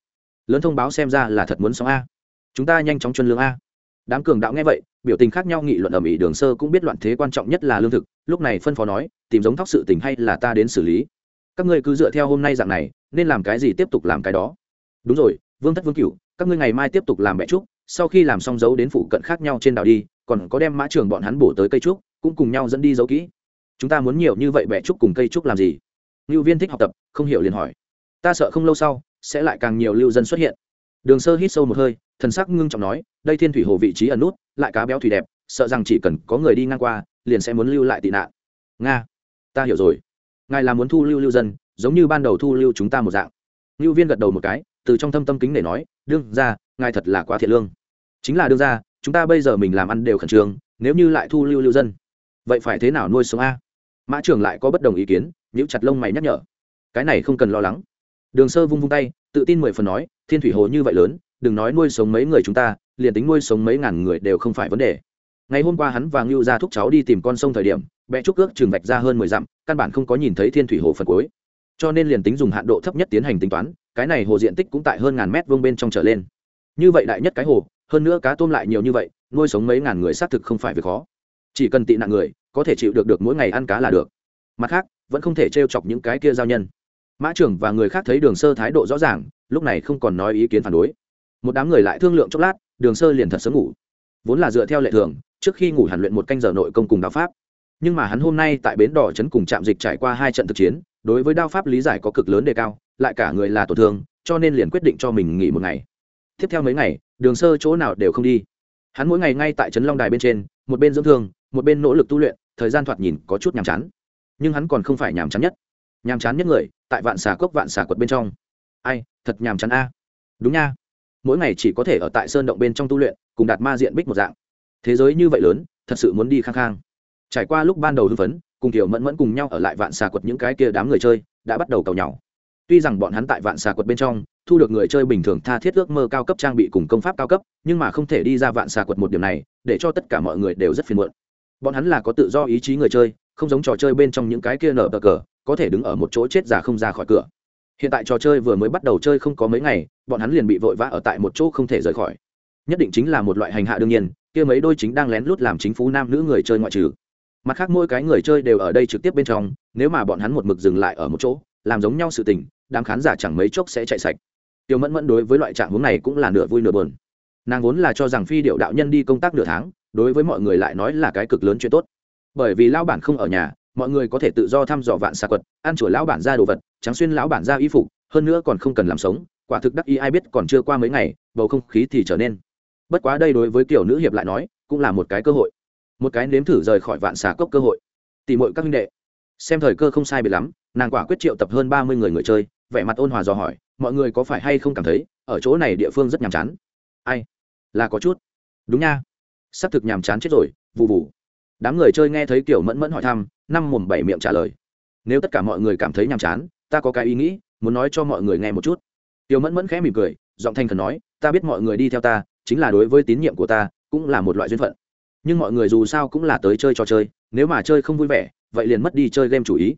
Lớn thông báo xem ra là thật muốn sống a. Chúng ta nhanh chóng chuân lương a đám cường đạo nghe vậy, biểu tình khác nhau, nghị luận ở mỹ đường sơ cũng biết loạn thế quan trọng nhất là lương thực, lúc này phân phó nói, tìm giống thóc sự tình hay là ta đến xử lý. Các ngươi cứ dựa theo hôm nay dạng này, nên làm cái gì tiếp tục làm cái đó. Đúng rồi, vương thất vương cửu, các ngươi ngày mai tiếp tục làm mẹ trúc, sau khi làm xong dấu đến phụ cận khác nhau trên đảo đi, còn có đem mã trường bọn hắn bổ tới cây trúc, cũng cùng nhau dẫn đi dấu kỹ. Chúng ta muốn nhiều như vậy mẹ trúc cùng cây trúc làm gì? Ngưu viên thích học tập, không hiểu liền hỏi. Ta sợ không lâu sau, sẽ lại càng nhiều lưu dân xuất hiện. Đường sơ hít sâu một hơi thần sắc ngưng trọng nói, đây thiên thủy hồ vị trí ẩn nút, lại cá béo thủy đẹp, sợ rằng chỉ cần có người đi ngang qua, liền sẽ muốn lưu lại tị nạn. Nga, ta hiểu rồi. Ngài là muốn thu lưu lưu dân, giống như ban đầu thu lưu chúng ta một dạng. Lưu viên gật đầu một cái, từ trong thâm tâm kính để nói, đương ra ngài thật là quá thiệt lương. Chính là đương ra chúng ta bây giờ mình làm ăn đều khẩn trương, nếu như lại thu lưu lưu dân, vậy phải thế nào nuôi sống a? Mã trưởng lại có bất đồng ý kiến nhữ chặt lông mày nhắc nhở. Cái này không cần lo lắng. Đường sơ vung vung tay, tự tin mười phần nói, thiên thủy hồ như vậy lớn đừng nói nuôi sống mấy người chúng ta, liền tính nuôi sống mấy ngàn người đều không phải vấn đề. Ngày hôm qua hắn và ngưu ra thúc cháu đi tìm con sông thời điểm, bé trúc ước trường vạch ra hơn mười dặm, căn bản không có nhìn thấy thiên thủy hồ phần cuối. Cho nên liền tính dùng hạn độ thấp nhất tiến hành tính toán, cái này hồ diện tích cũng tại hơn ngàn mét vuông bên trong trở lên. Như vậy đại nhất cái hồ, hơn nữa cá tôm lại nhiều như vậy, nuôi sống mấy ngàn người xác thực không phải việc khó. Chỉ cần tị nạn người, có thể chịu được được mỗi ngày ăn cá là được. Mặt khác, vẫn không thể t r e o chọc những cái kia giao nhân. Mã trưởng và người khác thấy đường sơ thái độ rõ ràng, lúc này không còn nói ý kiến phản đối một đám người lại thương lượng chốc lát, đường sơ liền thật sớm ngủ. Vốn là dựa theo lệ thường, trước khi ngủ hàn luyện một canh giờ nội công cùng đạo pháp. Nhưng mà hắn hôm nay tại bến đỏ trấn cùng trạm dịch trải qua hai trận thực chiến, đối với đao pháp lý giải có cực lớn đề cao, lại cả người là tổn thương, cho nên liền quyết định cho mình nghỉ một ngày. Tiếp theo mấy ngày, đường sơ chỗ nào đều không đi. Hắn mỗi ngày ngay tại trấn long đài bên trên, một bên dưỡng thương, một bên nỗ lực tu luyện, thời gian thoạt nhìn có chút nhàm chán. Nhưng hắn còn không phải nhàm chán nhất. Nhàm chán nhất người, tại vạn xà cốc vạn xà quật bên trong. Ai, thật nhàm chán a. Đúng nha mỗi ngày chỉ có thể ở tại sơn động bên trong tu luyện, cùng đạt ma diện bích một dạng. Thế giới như vậy lớn, thật sự muốn đi khang khang. Trải qua lúc ban đầu hưng phấn, cùng kiểu mẫn mẫn cùng nhau ở lại vạn xà quật những cái kia đám người chơi, đã bắt đầu cầu nhau. Tuy rằng bọn hắn tại vạn xà quật bên trong, thu được người chơi bình thường tha thiết ước mơ cao cấp trang bị cùng công pháp cao cấp, nhưng mà không thể đi ra vạn xà quật một điểm này, để cho tất cả mọi người đều rất phiền muộn. Bọn hắn là có tự do ý chí người chơi, không giống trò chơi bên trong những cái kia nở bờ cờ, có thể đứng ở một chỗ chết già không ra khỏi cửa hiện tại trò chơi vừa mới bắt đầu chơi không có mấy ngày, bọn hắn liền bị vội vã ở tại một chỗ không thể rời khỏi. Nhất định chính là một loại hành hạ đương nhiên, kia mấy đôi chính đang lén lút làm chính phủ nam nữ người chơi ngoại trừ. Mặt khác mỗi cái người chơi đều ở đây trực tiếp bên trong, nếu mà bọn hắn một mực dừng lại ở một chỗ, làm giống nhau sự tình, đám khán giả chẳng mấy chốc sẽ chạy sạch. Tiêu mẫn mẫn đối với loại trạng hướng này cũng là nửa vui nửa buồn. Nàng vốn là cho rằng phi điệu đạo nhân đi công tác nửa tháng, đối với mọi người lại nói là cái cực lớn chuyện tốt. Bởi vì lao bản không ở nhà, mọi người có thể tự do thăm dò vạn xà quật, ăn chùa lão bản ra đồ vật trắng xuyên lão bản ra y phục, hơn nữa còn không cần làm sống, quả thực đắc y ai biết còn chưa qua mấy ngày, bầu không khí thì trở nên. Bất quá đây đối với kiểu nữ hiệp lại nói, cũng là một cái cơ hội. Một cái nếm thử rời khỏi vạn xà cốc cơ hội. Tỉ mọi các huynh đệ, xem thời cơ không sai biệt lắm, nàng quả quyết triệu tập hơn ba mươi người người chơi, vẻ mặt ôn hòa dò hỏi, mọi người có phải hay không cảm thấy, ở chỗ này địa phương rất nhàm chán? Ai? Là có chút. Đúng nha. Xác thực nhàm chán chết rồi vụ vụ đám người chơi nghe thấy kiểu mẫn mẫn hỏi thăm, năm mồm bảy miệng trả lời. Nếu tất cả mọi người cảm thấy nhàm chán ta có cái ý nghĩ, muốn nói cho mọi người nghe một chút. Tiểu mẫn mẫn khẽ mỉm cười, giọng thanh khẩn nói, ta biết mọi người đi theo ta, chính là đối với tín nhiệm của ta, cũng là một loại duyên phận. Nhưng mọi người dù sao cũng là tới chơi trò chơi, nếu mà chơi không vui vẻ, vậy liền mất đi chơi game chủ ý.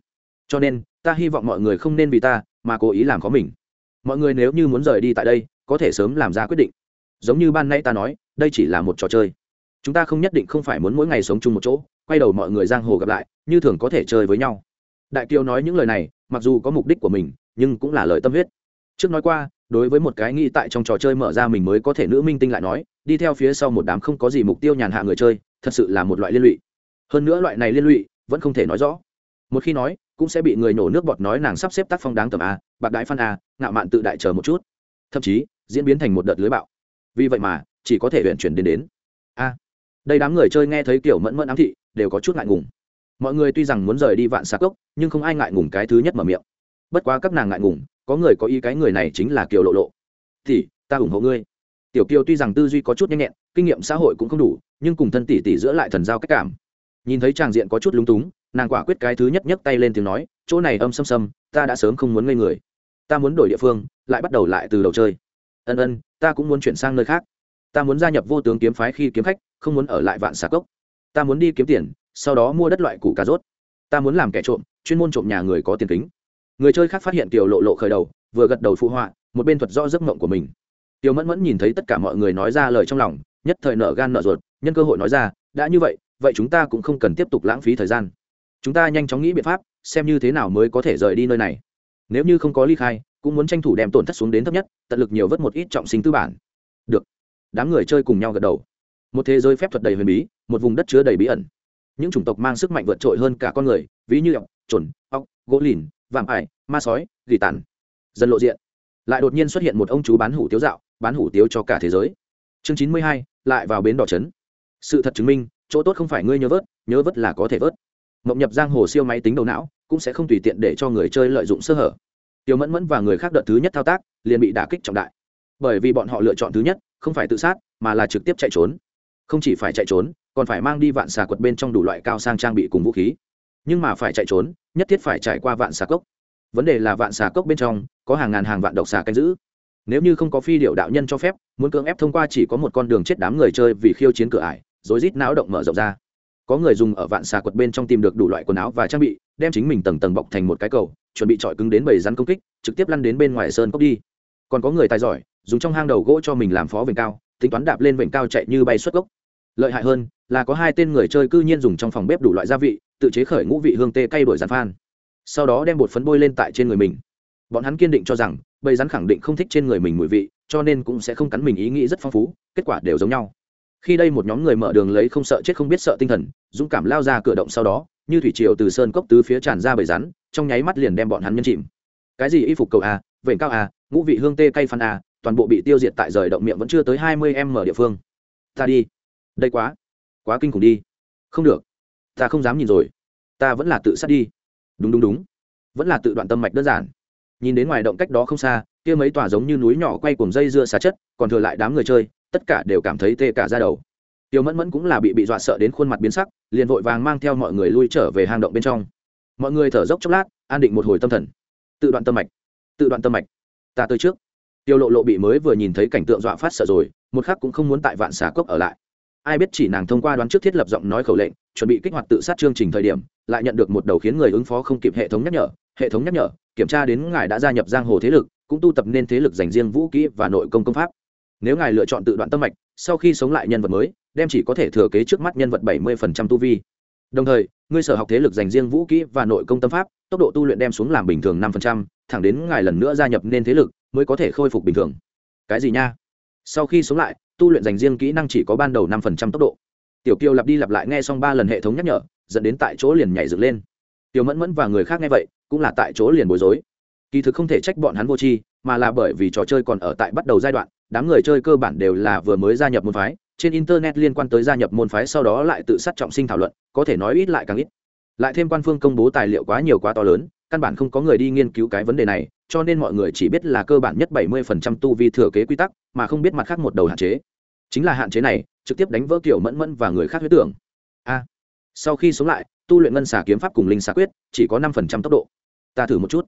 Cho nên, ta hy vọng mọi người không nên vì ta, mà cố ý làm có mình. Mọi người nếu như muốn rời đi tại đây, có thể sớm làm ra quyết định. Giống như ban nãy ta nói, đây chỉ là một trò chơi. Chúng ta không nhất định không phải muốn mỗi ngày sống chung một chỗ, quay đầu mọi người giang hồ gặp lại, như thường có thể chơi với nhau đại kiều nói những lời này, mặc dù có mục đích của mình, nhưng cũng là lời tâm huyết. Trước nói qua, đối với một cái nghĩ tại trong trò chơi mở ra mình mới có thể nữ minh tinh lại nói, đi theo phía sau một đám không có gì mục tiêu nhàn hạ người chơi, thật sự là một loại liên lụy. Hơn nữa loại này liên lụy, vẫn không thể nói rõ. Một khi nói, cũng sẽ bị người nổ nước bọt nói nàng sắp xếp tác phong đáng tầm a, bạc đại phan a, ngạo mạn tự đại chờ một chút. Thậm chí, diễn biến thành một đợt lưới bạo. Vì vậy mà, chỉ có thể huyện chuyển đến đến. A. Đây đám người chơi nghe thấy kiểu mẫn mẫn ám thị, đều có chút ngại ngùng mọi người tuy rằng muốn rời đi vạn xà cốc, nhưng không ai ngại ngùng cái thứ nhất mở miệng. Bất quá các nàng ngại ngùng, có người có ý cái người này chính là kiều lộ lộ. Thì ta ủng hộ ngươi. Tiểu kiều tuy rằng tư duy có chút nhanh nhẹn, kinh nghiệm xã hội cũng không đủ, nhưng cùng thân tỷ tỷ giữa lại thần giao cách cảm. Nhìn thấy tràng diện có chút lúng túng, nàng quả quyết cái thứ nhất nhấc tay lên tiếng nói, chỗ này âm xâm xâm ta đã sớm không muốn ngây người. Ta muốn đổi địa phương, lại bắt đầu lại từ đầu chơi. Ân ân, ta cũng muốn chuyển sang nơi khác. Ta muốn gia nhập vô tướng kiếm phái khi kiếm khách, không muốn ở lại vạn xà cốc. Ta muốn đi kiếm tiền sau đó mua đất loại củ cà rốt. Ta muốn làm kẻ trộm, chuyên môn trộm nhà người có tiền kính. Người chơi khác phát hiện tiểu lộ lộ khởi đầu, vừa gật đầu phụ họa, một bên thuật rõ giấc mộng của mình. Tiểu mẫn mẫn nhìn thấy tất cả mọi người nói ra lời trong lòng, nhất thời nợ gan nợ ruột, nhân cơ hội nói ra, đã như vậy vậy chúng ta cũng không cần tiếp tục lãng phí thời gian. Chúng ta nhanh chóng nghĩ biện pháp, xem như thế nào mới có thể rời đi nơi này. Nếu như không có ly khai, cũng muốn tranh thủ đem tổn thất xuống đến thấp nhất, tận lực nhiều vớt một ít trọng sinh tư bản. Được. Đám người chơi cùng nhau gật đầu. Một thế giới phép thuật đầy huyền bí, một vùng đất chứa đầy bí ẩn những chủng tộc mang sức mạnh vượt trội hơn cả con người, ví như ọc chuẩn ọc gỗ lìn, vạm ải, ma sói, gỉ tàn. Dần lộ diện, lại đột nhiên xuất hiện một ông chú bán hủ tiếu dạo, bán hủ tiếu cho cả thế giới. Chương chín mươi hai, lại vào bến đỏ trấn. Sự thật chứng minh, chỗ tốt không phải ngươi nhớ vớt nhớ vớt là có thể vớt. Mộng nhập giang hồ siêu máy tính đầu não, cũng sẽ không tùy tiện để cho người chơi lợi dụng sơ hở. Tiêu mẫn mẫn và người khác đợt thứ nhất thao tác, liền bị đả kích trọng đại. Bởi vì bọn họ lựa chọn thứ nhất, không phải tự sát, mà là trực tiếp chạy trốn. Không chỉ phải chạy trốn còn phải mang đi vạn xà quật bên trong đủ loại cao sang trang bị cùng vũ khí. Nhưng mà phải chạy trốn, nhất thiết phải trải qua vạn xà cốc. Vấn đề là vạn xà cốc bên trong có hàng ngàn hàng vạn độc xà canh giữ. Nếu như không có phi điệu đạo nhân cho phép, muốn cưỡng ép thông qua chỉ có một con đường chết đám người chơi vì khiêu chiến cửa ải, rối rít não động mở rộng ra. Có người dùng ở vạn xà quật bên trong tìm được đủ loại quần áo và trang bị, đem chính mình tầng tầng bọc thành một cái cầu, chuẩn bị trọi cứng đến bầy rắn công kích, trực tiếp lăn đến bên ngoài sơn cốc đi. Còn có người tài giỏi, dùng trong hang đầu gỗ cho mình làm phó vệnh cao, tính toán đạp lên vệnh cao chạy như bay xuất gốc lợi hại hơn là có hai tên người chơi cư nhiên dùng trong phòng bếp đủ loại gia vị, tự chế khởi ngũ vị hương tê cay đổi giàn phan. Sau đó đem bột phấn bôi lên tại trên người mình. Bọn hắn kiên định cho rằng, bầy rắn khẳng định không thích trên người mình mùi vị, cho nên cũng sẽ không cắn mình ý nghĩ rất phong phú, kết quả đều giống nhau. Khi đây một nhóm người mở đường lấy không sợ chết không biết sợ tinh thần, dũng cảm lao ra cửa động sau đó, như thủy triều từ sơn cốc tứ phía tràn ra bầy rắn, trong nháy mắt liền đem bọn hắn nhân chìm. Cái gì y phục cầu a vện cao a ngũ vị hương tê cay phan a toàn bộ bị tiêu diệt tại rời động miệng vẫn chưa tới hai mươi em ở địa phương. Ta đi đây quá quá kinh khủng đi. Không được, ta không dám nhìn rồi. Ta vẫn là tự sát đi. Đúng đúng đúng. Vẫn là tự đoạn tâm mạch đơn giản. Nhìn đến ngoài động cách đó không xa, kia mấy tòa giống như núi nhỏ quay cùng dây dưa xá chất, còn thừa lại đám người chơi, tất cả đều cảm thấy tê cả ra đầu. Tiêu mẫn mẫn cũng là bị bị dọa sợ đến khuôn mặt biến sắc, liền vội vàng mang theo mọi người lui trở về hang động bên trong. Mọi người thở dốc chốc lát, an định một hồi tâm thần. Tự đoạn tâm mạch, tự đoạn tâm mạch. Ta tới trước. Tiêu lộ lộ bị mới vừa nhìn thấy cảnh tượng dọa phát sợ rồi, một khắc cũng không muốn tại vạn xà cốc ở lại ai biết chỉ nàng thông qua đoán trước thiết lập giọng nói khẩu lệnh, chuẩn bị kích hoạt tự sát chương trình thời điểm, lại nhận được một đầu khiến người ứng phó không kịp hệ thống nhắc nhở. Hệ thống nhắc nhở, kiểm tra đến ngài đã gia nhập giang hồ thế lực, cũng tu tập nên thế lực dành riêng vũ kỹ và nội công công pháp. Nếu ngài lựa chọn tự đoạn tâm mạch, sau khi sống lại nhân vật mới, đem chỉ có thể thừa kế trước mắt nhân vật bảy mươi tu vi. Đồng thời, ngươi sở học thế lực dành riêng vũ kỹ và nội công tâm pháp, tốc độ tu luyện đem xuống làm bình thường năm thẳng đến ngài lần nữa gia nhập nên thế lực, mới có thể khôi phục bình thường. Cái gì nha? Sau khi sống lại tu luyện dành riêng kỹ năng chỉ có ban đầu năm tốc độ. Tiểu kiều lặp đi lặp lại nghe xong ba lần hệ thống nhắc nhở, dẫn đến tại chỗ liền nhảy dựng lên. Tiểu mẫn mẫn và người khác nghe vậy, cũng là tại chỗ liền bối rối. Kỳ thực không thể trách bọn hắn vô tri, mà là bởi vì trò chơi còn ở tại bắt đầu giai đoạn, đám người chơi cơ bản đều là vừa mới gia nhập môn phái, trên internet liên quan tới gia nhập môn phái sau đó lại tự sát trọng sinh thảo luận, có thể nói ít lại càng ít. Lại thêm quan phương công bố tài liệu quá nhiều quá to lớn căn bản không có người đi nghiên cứu cái vấn đề này, cho nên mọi người chỉ biết là cơ bản nhất 70% tu vi thừa kế quy tắc, mà không biết mặt khác một đầu hạn chế. Chính là hạn chế này, trực tiếp đánh vỡ kiểu mẫn mẫn và người khác huyết tưởng. A, sau khi sống lại, tu luyện ngân xà kiếm pháp cùng linh xà quyết, chỉ có 5% tốc độ. Ta thử một chút,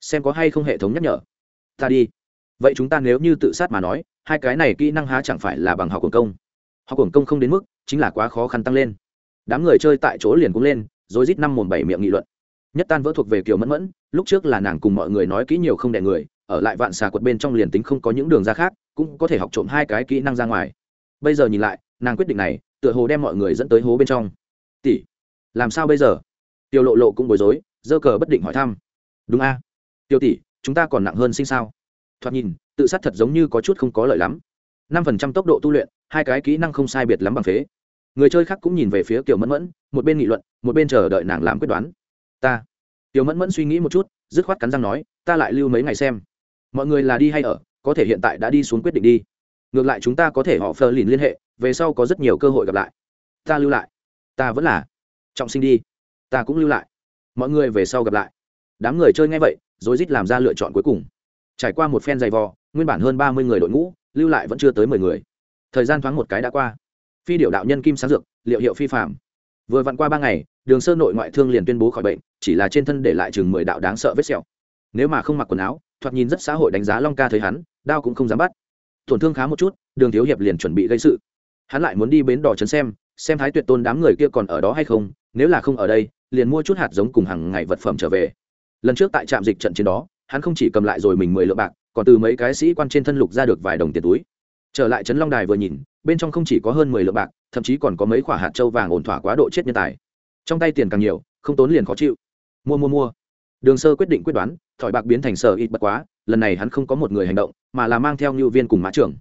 xem có hay không hệ thống nhắc nhở. Ta đi. Vậy chúng ta nếu như tự sát mà nói, hai cái này kỹ năng há chẳng phải là bằng học quần công. Học quần công không đến mức, chính là quá khó khăn tăng lên. Đám người chơi tại chỗ liền cũng lên, rồi rít năm mồm bảy miệng nghị luận nhất tan vỡ thuộc về kiều mẫn mẫn, lúc trước là nàng cùng mọi người nói kỹ nhiều không đẻ người, ở lại vạn xà quật bên trong liền tính không có những đường ra khác, cũng có thể học trộm hai cái kỹ năng ra ngoài. Bây giờ nhìn lại, nàng quyết định này, tựa hồ đem mọi người dẫn tới hố bên trong. Tỷ, làm sao bây giờ? Tiêu lộ lộ cũng bối rối dơ cờ bất định hỏi thăm. Đúng a. Tiêu tỷ, chúng ta còn nặng hơn sinh sao? Thoạt nhìn, tự sát thật giống như có chút không có lợi lắm. Năm phần trăm tốc độ tu luyện, hai cái kỹ năng không sai biệt lắm bằng phế. Người chơi khác cũng nhìn về phía kiều mẫn mẫn, một bên nghị luận, một bên chờ đợi nàng làm quyết đoán ta. Tiểu mẫn mẫn suy nghĩ một chút, dứt khoát cắn răng nói, ta lại lưu mấy ngày xem. Mọi người là đi hay ở, có thể hiện tại đã đi xuống quyết định đi. Ngược lại chúng ta có thể họ phờ lìn liên hệ, về sau có rất nhiều cơ hội gặp lại. Ta lưu lại. Ta vẫn là. Trọng sinh đi. Ta cũng lưu lại. Mọi người về sau gặp lại. Đám người chơi ngay vậy rồi rít làm ra lựa chọn cuối cùng. Trải qua một phen dày vò, nguyên bản hơn ba mươi người đội ngũ, lưu lại vẫn chưa tới mười người. Thời gian thoáng một cái đã qua. Phi điệu đạo nhân kim sáng dược, liệu hiệu phi phạm vừa vặn qua ba ngày, đường sơ nội ngoại thương liền tuyên bố khỏi bệnh, chỉ là trên thân để lại chừng mười đạo đáng sợ vết sẹo. Nếu mà không mặc quần áo, thoạt nhìn rất xã hội đánh giá long ca thấy hắn, đao cũng không dám bắt. Tổn thương khá một chút, đường thiếu hiệp liền chuẩn bị gây sự. Hắn lại muốn đi bến đò trấn xem xem thái tuyệt tôn đám người kia còn ở đó hay không, nếu là không ở đây, liền mua chút hạt giống cùng hàng ngày vật phẩm trở về. Lần trước tại trạm dịch trận chiến đó, hắn không chỉ cầm lại rồi mình mười lượng bạc, còn từ mấy cái sĩ quan trên thân lục ra được vài đồng tiền túi trở lại trấn long đài vừa nhìn, bên trong không chỉ có hơn mười lượng bạc, thậm chí còn có mấy quả hạt trâu vàng ổn thỏa quá độ chết nhân tài. Trong tay tiền càng nhiều, không tốn liền khó chịu. Mua mua mua. Đường sơ quyết định quyết đoán, thỏi bạc biến thành sở ít bất quá, lần này hắn không có một người hành động, mà là mang theo ngưu viên cùng mã trưởng.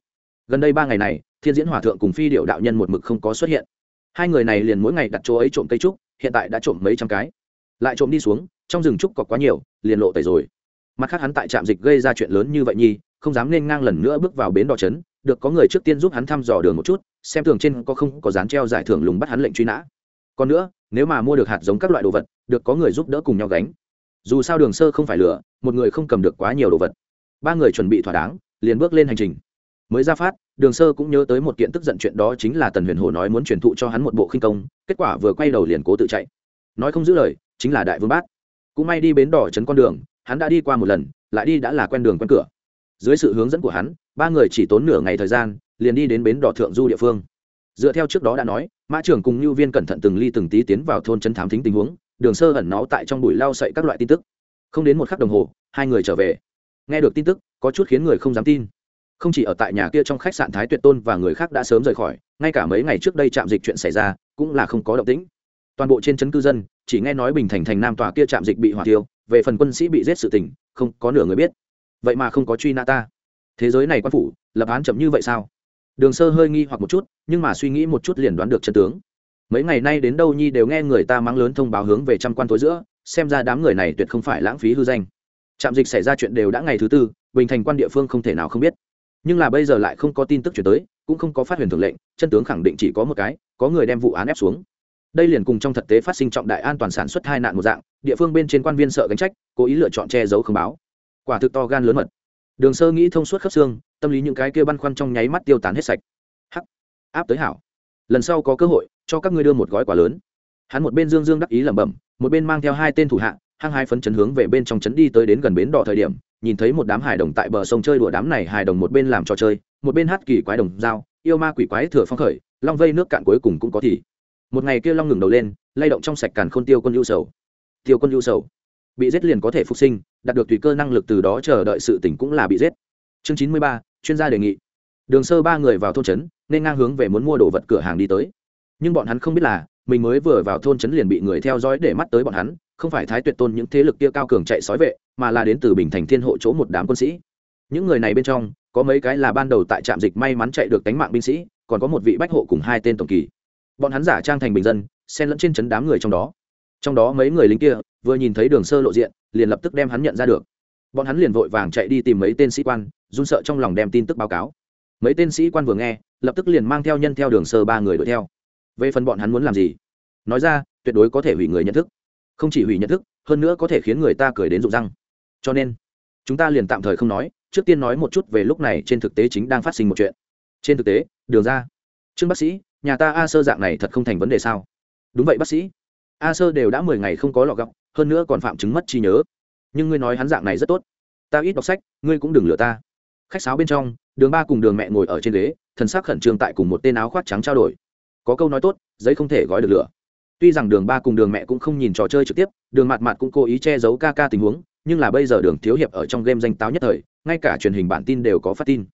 Gần đây ba ngày này, thiên diễn hòa thượng cùng phi điệu đạo nhân một mực không có xuất hiện. Hai người này liền mỗi ngày đặt chỗ ấy trộm cây trúc, hiện tại đã trộm mấy trăm cái. Lại trộm đi xuống, trong rừng trúc có quá nhiều, liền lộ tẩy rồi. Mặt khác hắn tại trạm dịch gây ra chuyện lớn như vậy nhi, không dám nên ngang lần nữa bước vào bến đò trấn được có người trước tiên giúp hắn thăm dò đường một chút, xem tường trên có không có dán treo giải thưởng lùng bắt hắn lệnh truy nã. Còn nữa, nếu mà mua được hạt giống các loại đồ vật, được có người giúp đỡ cùng nhau gánh. Dù sao đường sơ không phải lửa một người không cầm được quá nhiều đồ vật. Ba người chuẩn bị thỏa đáng, liền bước lên hành trình. Mới ra phát, đường sơ cũng nhớ tới một kiện tức giận chuyện đó chính là tần huyền hồ nói muốn truyền thụ cho hắn một bộ khinh công, kết quả vừa quay đầu liền cố tự chạy. Nói không giữ lời, chính là đại vương bát. Cũng may đi bến đỏ trấn con đường, hắn đã đi qua một lần, lại đi đã là quen đường quen cửa. Dưới sự hướng dẫn của hắn ba người chỉ tốn nửa ngày thời gian, liền đi đến bến đỏ thượng du địa phương. Dựa theo trước đó đã nói, mã trưởng cùng lưu viên cẩn thận từng ly từng tí tiến vào thôn trấn thám thính tình huống, đường sơ ẩn nó tại trong bụi lau sậy các loại tin tức. Không đến một khắc đồng hồ, hai người trở về. Nghe được tin tức, có chút khiến người không dám tin. Không chỉ ở tại nhà kia trong khách sạn thái tuyệt tôn và người khác đã sớm rời khỏi, ngay cả mấy ngày trước đây trạm dịch chuyện xảy ra, cũng là không có động tĩnh. Toàn bộ trên trấn cư dân, chỉ nghe nói bình thành thành nam tòa kia trạm dịch bị hỏa tiêu về phần quân sĩ bị giết sự tình, không có nửa người biết. Vậy mà không có truy nã ta thế giới này quan phủ, lập án chậm như vậy sao? Đường sơ hơi nghi hoặc một chút, nhưng mà suy nghĩ một chút liền đoán được chân tướng. Mấy ngày nay đến đâu nhi đều nghe người ta mang lớn thông báo hướng về trăm quan tối giữa, xem ra đám người này tuyệt không phải lãng phí hư danh. Trạm dịch xảy ra chuyện đều đã ngày thứ tư, bình thành quan địa phương không thể nào không biết. Nhưng là bây giờ lại không có tin tức chuyển tới, cũng không có phát huyền thường lệnh, chân tướng khẳng định chỉ có một cái, có người đem vụ án ép xuống. Đây liền cùng trong thực tế phát sinh trọng đại an toàn sản xuất hai nạn một dạng, địa phương bên trên quan viên sợ gánh trách, cố ý lựa chọn che giấu không báo. Quả thực to gan lớn mật đường sơ nghĩ thông suốt khớp xương, tâm lý những cái kia băn khoăn trong nháy mắt tiêu tán hết sạch. Hắc, áp tới hảo. Lần sau có cơ hội, cho các ngươi đưa một gói quà lớn. Hắn một bên dương dương đắc ý lẩm bẩm, một bên mang theo hai tên thủ hạ, hăng hai phấn chấn hướng về bên trong trấn đi tới đến gần bến đỏ thời điểm, nhìn thấy một đám hài đồng tại bờ sông chơi đùa đám này hài đồng một bên làm trò chơi, một bên hát kỳ quái đồng dao yêu ma quỷ quái thừa phong khởi, long vây nước cạn cuối cùng cũng có thì. Một ngày kia long ngừng đầu lên, lay động trong sạch càn khôn tiêu quân ưu sầu. Tiêu quân ưu sầu bị giết liền có thể phục sinh, đạt được tùy cơ năng lực từ đó chờ đợi sự tỉnh cũng là bị giết. Chương chín mươi ba, chuyên gia đề nghị. Đường sơ ba người vào thôn trấn, nên ngang hướng về muốn mua đồ vật cửa hàng đi tới. Nhưng bọn hắn không biết là, mình mới vừa vào thôn trấn liền bị người theo dõi để mắt tới bọn hắn, không phải thái tuyệt tôn những thế lực kia cao cường chạy sói vệ, mà là đến từ bình thành thiên hộ chỗ một đám quân sĩ. Những người này bên trong, có mấy cái là ban đầu tại trạm dịch may mắn chạy được đánh mạng binh sĩ, còn có một vị bách hộ cùng hai tên tổng kỳ. Bọn hắn giả trang thành bình dân, xen lẫn trên trấn đám người trong đó trong đó mấy người lính kia, vừa nhìn thấy đường sơ lộ diện, liền lập tức đem hắn nhận ra được. Bọn hắn liền vội vàng chạy đi tìm mấy tên sĩ quan, run sợ trong lòng đem tin tức báo cáo. Mấy tên sĩ quan vừa nghe, lập tức liền mang theo nhân theo đường sơ ba người đuổi theo. Về phần bọn hắn muốn làm gì? Nói ra, tuyệt đối có thể hủy người nhận thức. Không chỉ hủy nhận thức, hơn nữa có thể khiến người ta cười đến rụng răng. Cho nên, chúng ta liền tạm thời không nói, trước tiên nói một chút về lúc này trên thực tế chính đang phát sinh một chuyện. Trên thực tế, đường ra. Trương bác sĩ, nhà ta a sơ dạng này thật không thành vấn đề sao? Đúng vậy bác sĩ a sơ đều đã mười ngày không có lọ gọc hơn nữa còn phạm chứng mất trí nhớ. Nhưng ngươi nói hắn dạng này rất tốt. Ta ít đọc sách, ngươi cũng đừng lừa ta. Khách sáo bên trong, đường ba cùng đường mẹ ngồi ở trên ghế, thần sắc khẩn trương tại cùng một tên áo khoác trắng trao đổi. Có câu nói tốt, giấy không thể gói được lửa. Tuy rằng đường ba cùng đường mẹ cũng không nhìn trò chơi trực tiếp, đường mặt mặt cũng cố ý che giấu ca ca tình huống, nhưng là bây giờ đường thiếu hiệp ở trong game danh táo nhất thời, ngay cả truyền hình bản tin đều có phát tin.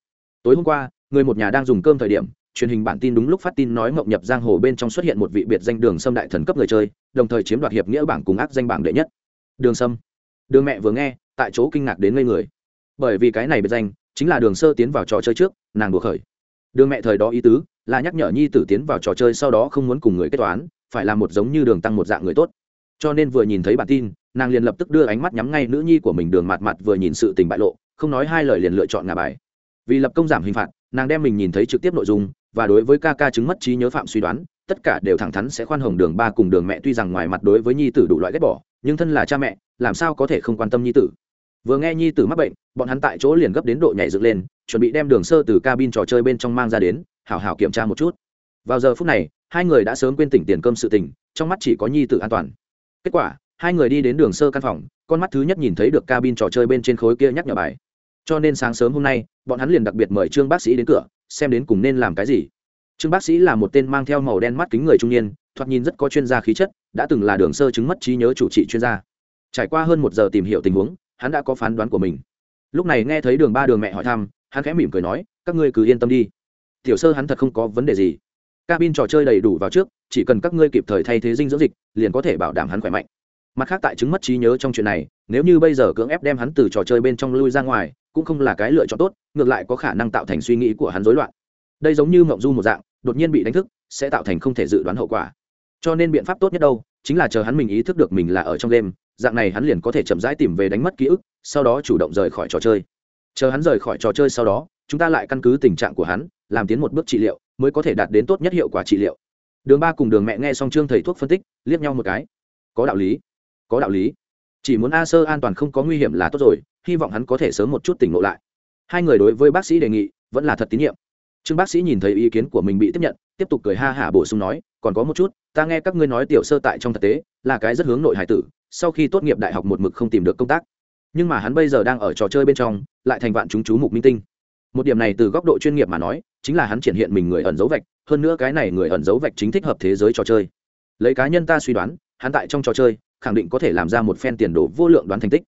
Tối hôm qua, người một nhà đang dùng cơm thời điểm truyền hình bản tin đúng lúc phát tin nói mộng nhập giang hồ bên trong xuất hiện một vị biệt danh đường sâm đại thần cấp người chơi, đồng thời chiếm đoạt hiệp nghĩa bảng cùng ác danh bảng đệ nhất. Đường sâm. Đường mẹ vừa nghe, tại chỗ kinh ngạc đến ngây người. Bởi vì cái này biệt danh, chính là đường sơ tiến vào trò chơi trước, nàng đùa khởi. Đường mẹ thời đó ý tứ, là nhắc nhở nhi tử tiến vào trò chơi sau đó không muốn cùng người kết toán, phải là một giống như đường tăng một dạng người tốt. Cho nên vừa nhìn thấy bản tin, nàng liền lập tức đưa ánh mắt nhắm ngay nữ nhi của mình đường mặt mặt vừa nhìn sự tình bại lộ, không nói hai lời liền lựa chọn ngà bài. Vì lập công giảm hình phạt, nàng đem mình nhìn thấy trực tiếp nội dung và đối với ca ca chứng mất trí nhớ phạm suy đoán, tất cả đều thẳng thắn sẽ khoan hồng đường ba cùng đường mẹ. Tuy rằng ngoài mặt đối với nhi tử đủ loại ghét bỏ, nhưng thân là cha mẹ, làm sao có thể không quan tâm nhi tử? Vừa nghe nhi tử mắc bệnh, bọn hắn tại chỗ liền gấp đến độ nhảy dựng lên, chuẩn bị đem đường sơ từ cabin trò chơi bên trong mang ra đến, hảo hảo kiểm tra một chút. Vào giờ phút này, hai người đã sớm quên tỉnh tiền cơm sự tình, trong mắt chỉ có nhi tử an toàn. Kết quả, hai người đi đến đường sơ căn phòng, con mắt thứ nhất nhìn thấy được cabin trò chơi bên trên khối kia nhắc nhở bài. Cho nên sáng sớm hôm nay, bọn hắn liền đặc biệt mời trương bác sĩ đến cửa xem đến cùng nên làm cái gì. Trương bác sĩ là một tên mang theo màu đen mắt kính người trung niên, thoạt nhìn rất có chuyên gia khí chất, đã từng là đường sơ chứng mất trí nhớ chủ trị chuyên gia. Trải qua hơn một giờ tìm hiểu tình huống, hắn đã có phán đoán của mình. Lúc này nghe thấy đường ba đường mẹ hỏi thăm, hắn khẽ mỉm cười nói, các ngươi cứ yên tâm đi. Tiểu sơ hắn thật không có vấn đề gì. Cabin trò chơi đầy đủ vào trước, chỉ cần các ngươi kịp thời thay thế dinh dưỡng dịch, liền có thể bảo đảm hắn khỏe mạnh. Mặt khác tại chứng mất trí nhớ trong chuyện này, nếu như bây giờ cưỡng ép đem hắn từ trò chơi bên trong lui ra ngoài cũng không là cái lựa chọn tốt, ngược lại có khả năng tạo thành suy nghĩ của hắn rối loạn. Đây giống như mộng du một dạng, đột nhiên bị đánh thức, sẽ tạo thành không thể dự đoán hậu quả. Cho nên biện pháp tốt nhất đâu, chính là chờ hắn mình ý thức được mình là ở trong đêm, dạng này hắn liền có thể chậm rãi tìm về đánh mất ký ức, sau đó chủ động rời khỏi trò chơi. Chờ hắn rời khỏi trò chơi sau đó, chúng ta lại căn cứ tình trạng của hắn, làm tiến một bước trị liệu, mới có thể đạt đến tốt nhất hiệu quả trị liệu. Đường ba cùng đường mẹ nghe xong trương thầy thuốc phân tích, liếc nhau một cái. Có đạo lý. Có đạo lý. Chỉ muốn a sơ an toàn không có nguy hiểm là tốt rồi hy vọng hắn có thể sớm một chút tỉnh ngộ lại. Hai người đối với bác sĩ đề nghị, vẫn là thật tín nhiệm. Trương bác sĩ nhìn thấy ý kiến của mình bị tiếp nhận, tiếp tục cười ha hả bổ sung nói, còn có một chút, ta nghe các ngươi nói tiểu sơ tại trong thực tế, là cái rất hướng nội hải tử, sau khi tốt nghiệp đại học một mực không tìm được công tác. Nhưng mà hắn bây giờ đang ở trò chơi bên trong, lại thành vạn chúng chú mục minh tinh. Một điểm này từ góc độ chuyên nghiệp mà nói, chính là hắn triển hiện mình người ẩn dấu vạch, hơn nữa cái này người ẩn dấu vạch chính thích hợp thế giới trò chơi. Lấy cá nhân ta suy đoán, hắn tại trong trò chơi, khẳng định có thể làm ra một phen tiền đồ vô lượng đoán thành tích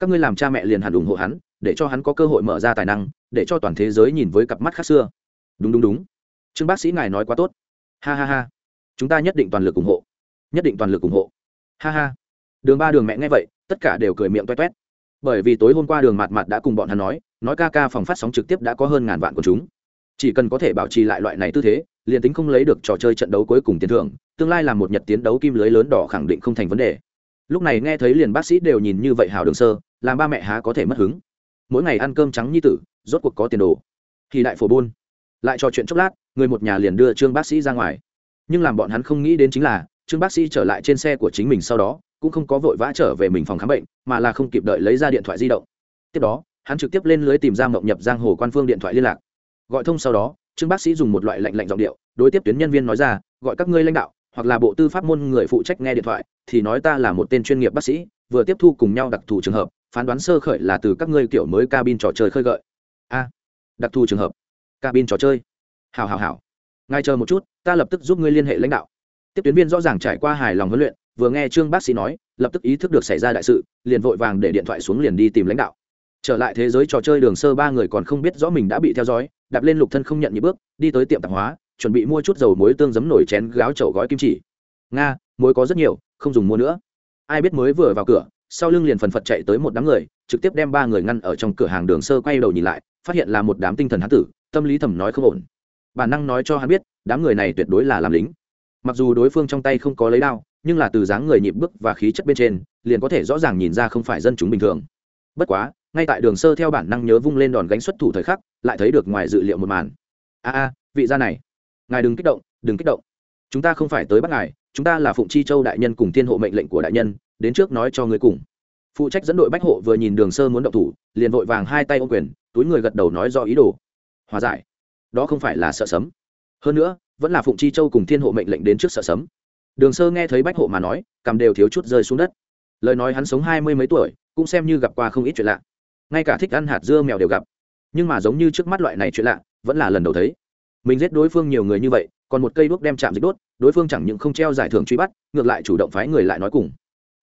các ngươi làm cha mẹ liền hẳn ủng hộ hắn, để cho hắn có cơ hội mở ra tài năng, để cho toàn thế giới nhìn với cặp mắt khác xưa. Đúng đúng đúng. Trương bác sĩ ngài nói quá tốt. Ha ha ha. Chúng ta nhất định toàn lực ủng hộ. Nhất định toàn lực ủng hộ. Ha ha. Đường ba, đường mẹ nghe vậy, tất cả đều cười miệng toét toét. Bởi vì tối hôm qua đường mặt mặt đã cùng bọn hắn nói nói ca ca phòng phát sóng trực tiếp đã có hơn ngàn vạn của chúng. Chỉ cần có thể bảo trì lại loại này tư thế, liền tính không lấy được trò chơi trận đấu cuối cùng tiền thưởng, tương lai là một nhật tiến đấu kim lưới lớn đỏ khẳng định không thành vấn đề. Lúc này nghe thấy liền bác sĩ đều nhìn như vậy hào đường sơ làm ba mẹ há có thể mất hứng. Mỗi ngày ăn cơm trắng như tử, rốt cuộc có tiền đồ. Thì đại phổ buôn. Lại trò chuyện chốc lát, người một nhà liền đưa trương bác sĩ ra ngoài. Nhưng làm bọn hắn không nghĩ đến chính là, trương bác sĩ trở lại trên xe của chính mình sau đó, cũng không có vội vã trở về mình phòng khám bệnh, mà là không kịp đợi lấy ra điện thoại di động. Tiếp đó, hắn trực tiếp lên lưới tìm ra mộng nhập giang hồ quan phương điện thoại liên lạc. Gọi thông sau đó, trương bác sĩ dùng một loại lạnh lạnh giọng điệu, đối tiếp tuyến nhân viên nói ra, gọi các ngươi lãnh đạo, hoặc là bộ tư pháp môn người phụ trách nghe điện thoại, thì nói ta là một tên chuyên nghiệp bác sĩ, vừa tiếp thu cùng nhau đặc thù trường hợp phán đoán sơ khởi là từ các ngươi kiểu mới cabin trò chơi khơi gợi. A, đặc thù trường hợp. Cabin trò chơi. Hào hào hào ngay chờ một chút, ta lập tức giúp ngươi liên hệ lãnh đạo. Tiếp tuyến viên rõ ràng trải qua hài lòng huấn luyện, vừa nghe trương bác sĩ nói, lập tức ý thức được xảy ra đại sự, liền vội vàng để điện thoại xuống liền đi tìm lãnh đạo. Trở lại thế giới trò chơi đường sơ ba người còn không biết rõ mình đã bị theo dõi, đạp lên lục thân không nhận nhị bước, đi tới tiệm tạp hóa, chuẩn bị mua chút dầu muối tương giấm nổi chén gáo chậu gói kim chỉ. Nga, muối có rất nhiều, không dùng mua nữa. Ai biết mới vừa vào cửa sau lưng liền phần phật chạy tới một đám người, trực tiếp đem ba người ngăn ở trong cửa hàng đường sơ quay đầu nhìn lại, phát hiện là một đám tinh thần hán tử, tâm lý thầm nói không ổn. Bản năng nói cho hắn biết, đám người này tuyệt đối là làm lính. Mặc dù đối phương trong tay không có lấy đao, nhưng là từ dáng người nhịp bước và khí chất bên trên, liền có thể rõ ràng nhìn ra không phải dân chúng bình thường. Bất quá, ngay tại đường sơ theo bản năng nhớ vung lên đòn gánh xuất thủ thời khắc, lại thấy được ngoài dự liệu một màn. A a, vị gia này, ngài đừng kích động, đừng kích động. Chúng ta không phải tới bắt ngài, chúng ta là phụng chi châu đại nhân cùng thiên hộ mệnh lệnh của đại nhân đến trước nói cho người cùng. Phụ trách dẫn đội bách hộ vừa nhìn đường sơ muốn động thủ, liền vội vàng hai tay ô quyền, túi người gật đầu nói do ý đồ. Hòa giải. Đó không phải là sợ sấm. Hơn nữa, vẫn là phụng chi châu cùng thiên hộ mệnh lệnh đến trước sợ sấm. Đường sơ nghe thấy bách hộ mà nói, cầm đều thiếu chút rơi xuống đất. Lời nói hắn sống hai mươi mấy tuổi, cũng xem như gặp qua không ít chuyện lạ. Ngay cả thích ăn hạt dưa mèo đều gặp. Nhưng mà giống như trước mắt loại này chuyện lạ, vẫn là lần đầu thấy. Mình giết đối phương nhiều người như vậy, còn một cây đuốc đem chạm dịch đốt, đối phương chẳng những không treo giải thưởng truy bắt, ngược lại chủ động phái người lại nói cùng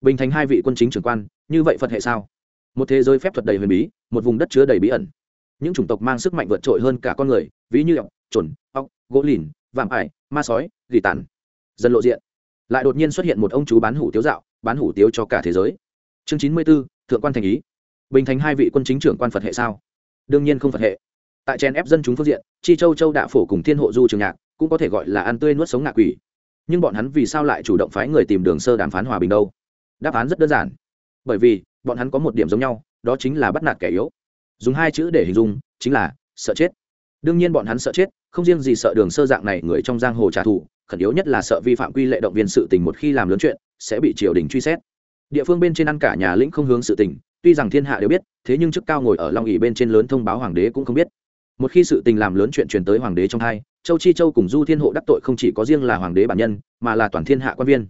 bình thành hai vị quân chính trưởng quan, như vậy phật hệ sao? Một thế giới phép thuật đầy huyền bí, một vùng đất chứa đầy bí ẩn. Những chủng tộc mang sức mạnh vượt trội hơn cả con người, ví như ọc chuẩn ọc gỗ lìn, vạm ải, ma sói, gỉ tàn. Dần lộ diện. Lại đột nhiên xuất hiện một ông chú bán hủ tiếu dạo, bán hủ tiếu cho cả thế giới. Chương chín mươi b ố thượng quan thành ý. Bình thành hai vị quân chính trưởng quan phật hệ sao? Đương nhiên không phật hệ. Tại chen ép dân chúng phương diện, chi châu châu đạ phổ cùng thiên hộ du trường nhạc cũng có thể gọi là ăn tươi nuốt sống ngạ quỷ. Nhưng bọn hắn vì sao lại chủ động phái người tìm đường sơ đàm phán hòa bình đâu? Đáp án rất đơn giản. Bởi vì, bọn hắn có một điểm giống nhau, đó chính là bắt nạt kẻ yếu. Dùng hai chữ để hình dung, chính là sợ chết. Đương nhiên bọn hắn sợ chết, không riêng gì sợ đường sơ dạng này người trong giang hồ trả thù, khẩn yếu nhất là sợ vi phạm quy lệ động viên sự tình một khi làm lớn chuyện, sẽ bị triều đình truy xét. Địa phương bên trên ăn cả nhà lĩnh không hướng sự tình, tuy rằng thiên hạ đều biết, thế nhưng chức cao ngồi ở long ỉ bên trên lớn thông báo hoàng đế cũng không biết. Một khi sự tình làm lớn chuyện truyền tới hoàng đế trong hai, châu chi châu cùng du thiên hộ đắc tội không chỉ có riêng là hoàng đế bản nhân, mà là toàn thiên hạ quan viên.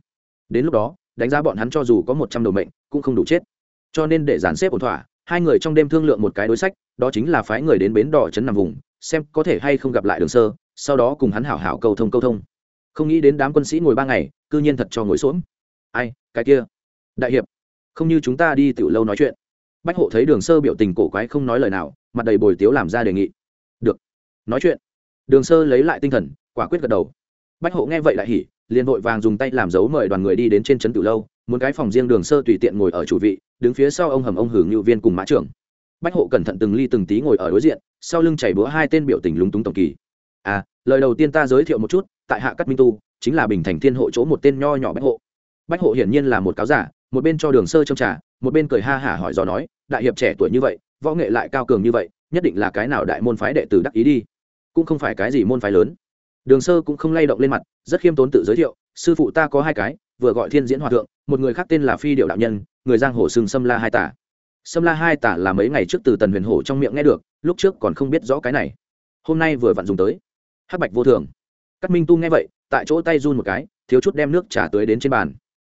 Đến lúc đó đánh giá bọn hắn cho dù có một trăm đầu mệnh, cũng không đủ chết. Cho nên để dàn xếp ổn thỏa, hai người trong đêm thương lượng một cái đối sách, đó chính là phái người đến bến đỏ trấn nằm vùng, xem có thể hay không gặp lại đường sơ, sau đó cùng hắn hảo hảo cầu thông câu thông. Không nghĩ đến đám quân sĩ ngồi ba ngày, cư nhiên thật cho ngồi xuống ai, cái kia? Đại hiệp, không như chúng ta đi tiểu lâu nói chuyện. Bách hộ thấy đường sơ biểu tình cổ quái không nói lời nào, mặt đầy bồi tiếu làm ra đề nghị. Được, nói chuyện. Đường sơ lấy lại tinh thần, quả quyết gật đầu. Bách hộ nghe vậy lại hỉ liền vội vàng dùng tay làm dấu mời đoàn người đi đến trên trấn Tử lâu, muốn cái phòng riêng đường sơ tùy tiện ngồi ở chủ vị, đứng phía sau ông hầm ông hưởng ngự viên cùng mã trưởng. Bách hộ cẩn thận từng ly từng tí ngồi ở đối diện, sau lưng chảy búa hai tên biểu tình lúng túng tổng kỳ. À lời đầu tiên ta giới thiệu một chút, tại hạ cát minh tu, chính là bình thành thiên hộ chỗ một tên nho nhỏ bách hộ. Bách hộ hiển nhiên là một cáo giả, một bên cho đường sơ trông trà, một bên cười ha hả hỏi dò nói, đại hiệp trẻ tuổi như vậy, võ nghệ lại cao cường như vậy, nhất định là cái nào đại môn phái đệ tử đắc ý đi? Cũng không phải cái gì môn phái lớn đường sơ cũng không lay động lên mặt, rất khiêm tốn tự giới thiệu, sư phụ ta có hai cái, vừa gọi thiên diễn hòa thượng, một người khác tên là phi điệu đạo nhân, người giang hồ sừng sâm la hai tả. Sâm la hai tả là mấy ngày trước từ tần huyền hổ trong miệng nghe được, lúc trước còn không biết rõ cái này. Hôm nay vừa vặn dùng tới. Hắc bạch vô thường. Cắt minh tu nghe vậy, tại chỗ tay run một cái, thiếu chút đem nước trả tới đến trên bàn.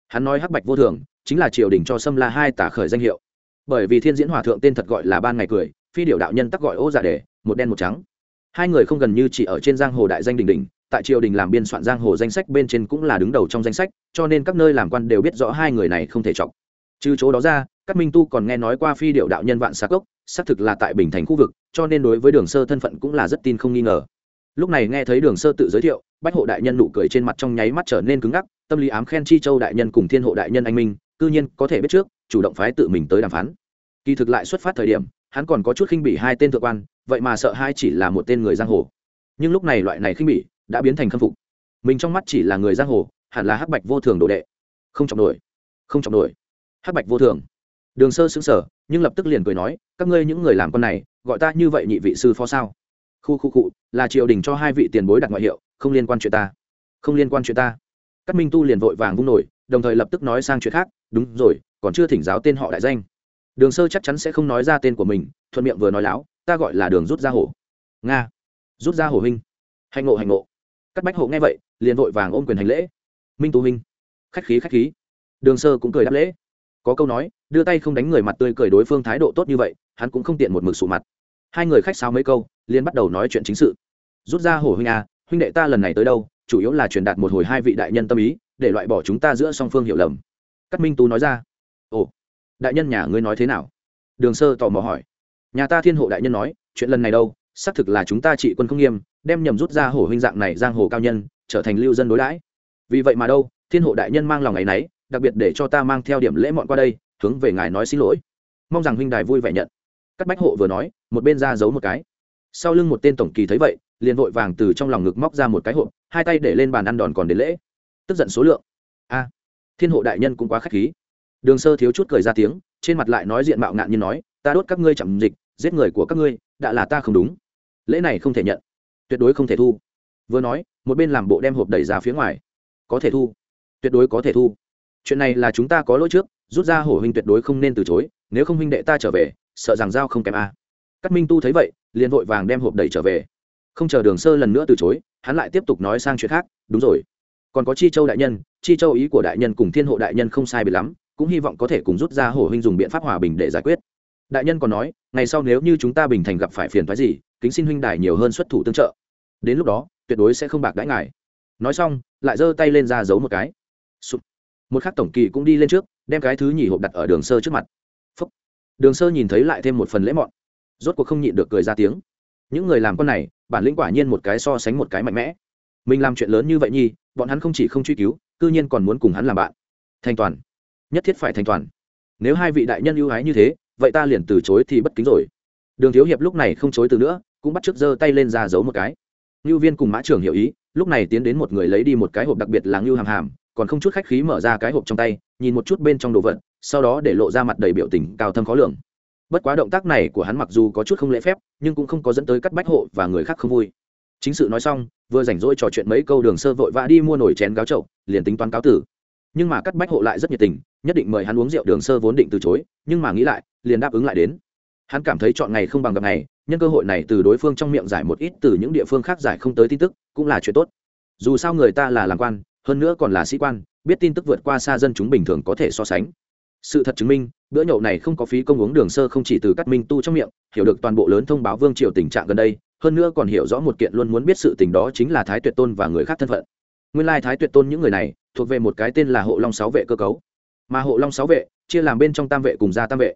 Hắn nói hắc bạch vô thường chính là triều đình cho sâm la hai tả khởi danh hiệu. Bởi vì thiên diễn hòa thượng tên thật gọi là ban ngày cười, phi điệu đạo nhân tắc gọi ô giả đề, một đen một trắng hai người không gần như chỉ ở trên giang hồ đại danh đình đình, tại triều đình làm biên soạn giang hồ danh sách bên trên cũng là đứng đầu trong danh sách, cho nên các nơi làm quan đều biết rõ hai người này không thể chọc. Trừ chỗ đó ra các minh tu còn nghe nói qua phi điệu đạo nhân vạn xa cốc, xác thực là tại bình thành khu vực, cho nên đối với đường sơ thân phận cũng là rất tin không nghi ngờ. Lúc này nghe thấy đường sơ tự giới thiệu, bách hộ đại nhân nụ cười trên mặt trong nháy mắt trở nên cứng ngắc, tâm lý ám khen chi châu đại nhân cùng thiên hộ đại nhân anh minh, cư nhiên có thể biết trước, chủ động phái tự mình tới đàm phán. Kỳ thực lại xuất phát thời điểm, hắn còn có chút khinh bỉ hai tên thượng quan vậy mà sợ hai chỉ là một tên người giang hồ. Nhưng lúc này loại này khinh bỉ đã biến thành khâm phục. Mình trong mắt chỉ là người giang hồ, hẳn là hắc bạch vô thường đồ đệ. Không trọng nổi, không trọng nổi. Hắc bạch vô thường. Đường sơ xứng sở nhưng lập tức liền cười nói, các ngươi những người làm con này, gọi ta như vậy nhị vị sư phó sao? Khu khu cụ là triều đình cho hai vị tiền bối đặt ngoại hiệu, không liên quan chuyện ta. Không liên quan chuyện ta. Các minh tu liền vội vàng vung nổi, đồng thời lập tức nói sang chuyện khác, đúng rồi, còn chưa thỉnh giáo tên họ đại danh. Đường sơ chắc chắn sẽ không nói ra tên của mình, thuận miệng vừa nói láo ta gọi là đường rút ra hổ. Nga. Rút ra hổ huynh. Hành ngộ hành ngộ. Cắt bách hộ nghe vậy, liền vội vàng ôm quyền hành lễ. Minh tu huynh. Khách khí khách khí. Đường sơ cũng cười đáp lễ. Có câu nói, đưa tay không đánh người mặt tươi cười đối phương thái độ tốt như vậy, hắn cũng không tiện một mực sụ mặt. Hai người khách sao mấy câu, liền bắt đầu nói chuyện chính sự. Rút ra hổ huynh à huynh đệ ta lần này tới đâu, chủ yếu là truyền đạt một hồi hai vị đại nhân tâm ý, để loại bỏ chúng ta giữa song phương hiểu lầm. Cắt minh tú nói ra. Ồ, đại nhân nhà ngươi nói thế nào? Đường sơ tò mò hỏi nhà ta thiên hộ đại nhân nói, chuyện lần này đâu, xác thực là chúng ta trị quân không nghiêm, đem nhầm rút ra hổ huynh dạng này giang hồ cao nhân, trở thành lưu dân đối đãi. Vì vậy mà đâu, thiên hộ đại nhân mang lòng ngày nấy, đặc biệt để cho ta mang theo điểm lễ mọn qua đây, hướng về ngài nói xin lỗi. Mong rằng huynh đài vui vẻ nhận. Các bách hộ vừa nói, một bên ra giấu một cái. Sau lưng một tên tổng kỳ thấy vậy, liền vội vàng từ trong lòng ngực móc ra một cái hộp, hai tay để lên bàn ăn đòn còn đến lễ. Tức giận số lượng. A, thiên hộ đại nhân cũng quá k h á c h khí. Đường sơ thiếu chút cười ra tiếng, trên mặt lại nói diện mạo ngạn như nói, ta đốt các ngươi chậm dịch giết người của các ngươi, đã là ta không đúng. Lễ này không thể nhận, tuyệt đối không thể thu. Vừa nói, một bên làm bộ đem hộp đẩy ra phía ngoài. Có thể thu, tuyệt đối có thể thu. Chuyện này là chúng ta có lỗi trước, rút ra hổ huynh tuyệt đối không nên từ chối, nếu không huynh đệ ta trở về, sợ rằng giao không kém a. À. cắt minh tu thấy vậy, liền vội vàng đem hộp đẩy trở về. Không chờ đường sơ lần nữa từ chối, hắn lại tiếp tục nói sang chuyện khác, đúng rồi, còn có chi châu đại nhân, chi châu ý của đại nhân cùng thiên hộ đại nhân không sai bị lắm, cũng hy vọng có thể cùng rút ra hổ huynh dùng biện pháp hòa bình để giải quyết đại nhân còn nói, ngày sau nếu như chúng ta bình thành gặp phải phiền thoái gì, kính xin huynh đài nhiều hơn xuất thủ tương trợ. Đến lúc đó, tuyệt đối sẽ không bạc đãi ngài. Nói xong, lại giơ tay lên ra giấu một cái. Sụp. một khắc tổng kỳ cũng đi lên trước, đem cái thứ nhì hộp đặt ở đường sơ trước mặt. Phúc. đường sơ nhìn thấy lại thêm một phần lễ mọn. Rốt cuộc không nhịn được cười ra tiếng. Những người làm con này, bản lĩnh quả nhiên một cái so sánh một cái mạnh mẽ. Mình làm chuyện lớn như vậy nhi bọn hắn không chỉ không truy cứu, cư nhiên còn muốn cùng hắn làm bạn. Thành toàn. Nhất thiết phải thành toàn. Nếu hai vị đại nhân ưu ái như thế vậy ta liền từ chối thì bất kính rồi. Đường thiếu hiệp lúc này không chối từ nữa, cũng bắt chước giơ tay lên ra giấu một cái. Ngưu viên cùng mã trưởng hiểu ý, lúc này tiến đến một người lấy đi một cái hộp đặc biệt là ngưu hàm hàm, còn không chút khách khí mở ra cái hộp trong tay, nhìn một chút bên trong đồ vật, sau đó để lộ ra mặt đầy biểu tình cao thâm khó lường. Bất quá động tác này của hắn mặc dù có chút không lễ phép, nhưng cũng không có dẫn tới cắt bách hộ và người khác không vui. Chính sự nói xong, vừa rảnh rỗi trò chuyện mấy câu đường sơ vội vã đi mua nổi chén gáo trậu liền tính toán cáo tử. Nhưng mà cắt bách hộ lại rất nhiệt tình, nhất định mời hắn uống rượu đường sơ vốn định từ chối, nhưng mà nghĩ lại liền đáp ứng lại đến. Hắn cảm thấy chọn ngày không bằng gặp ngày, nhân cơ hội này từ đối phương trong miệng giải một ít, từ những địa phương khác giải không tới tin tức, cũng là chuyện tốt. Dù sao người ta là làm quan, hơn nữa còn là sĩ quan, biết tin tức vượt qua xa dân chúng bình thường có thể so sánh. Sự thật chứng minh, bữa nhậu này không có phí công uống đường sơ không chỉ từ cắt minh tu trong miệng, hiểu được toàn bộ lớn thông báo vương triều tình trạng gần đây, hơn nữa còn hiểu rõ một kiện luôn muốn biết sự tình đó chính là thái tuyệt tôn và người khác thân phận. Nguyên lai thái tuyệt tôn những người này, thuộc về một cái tên là hộ long sáu vệ cơ cấu. Mà hộ long sáu vệ, chia làm bên trong tam vệ cùng gia tam vệ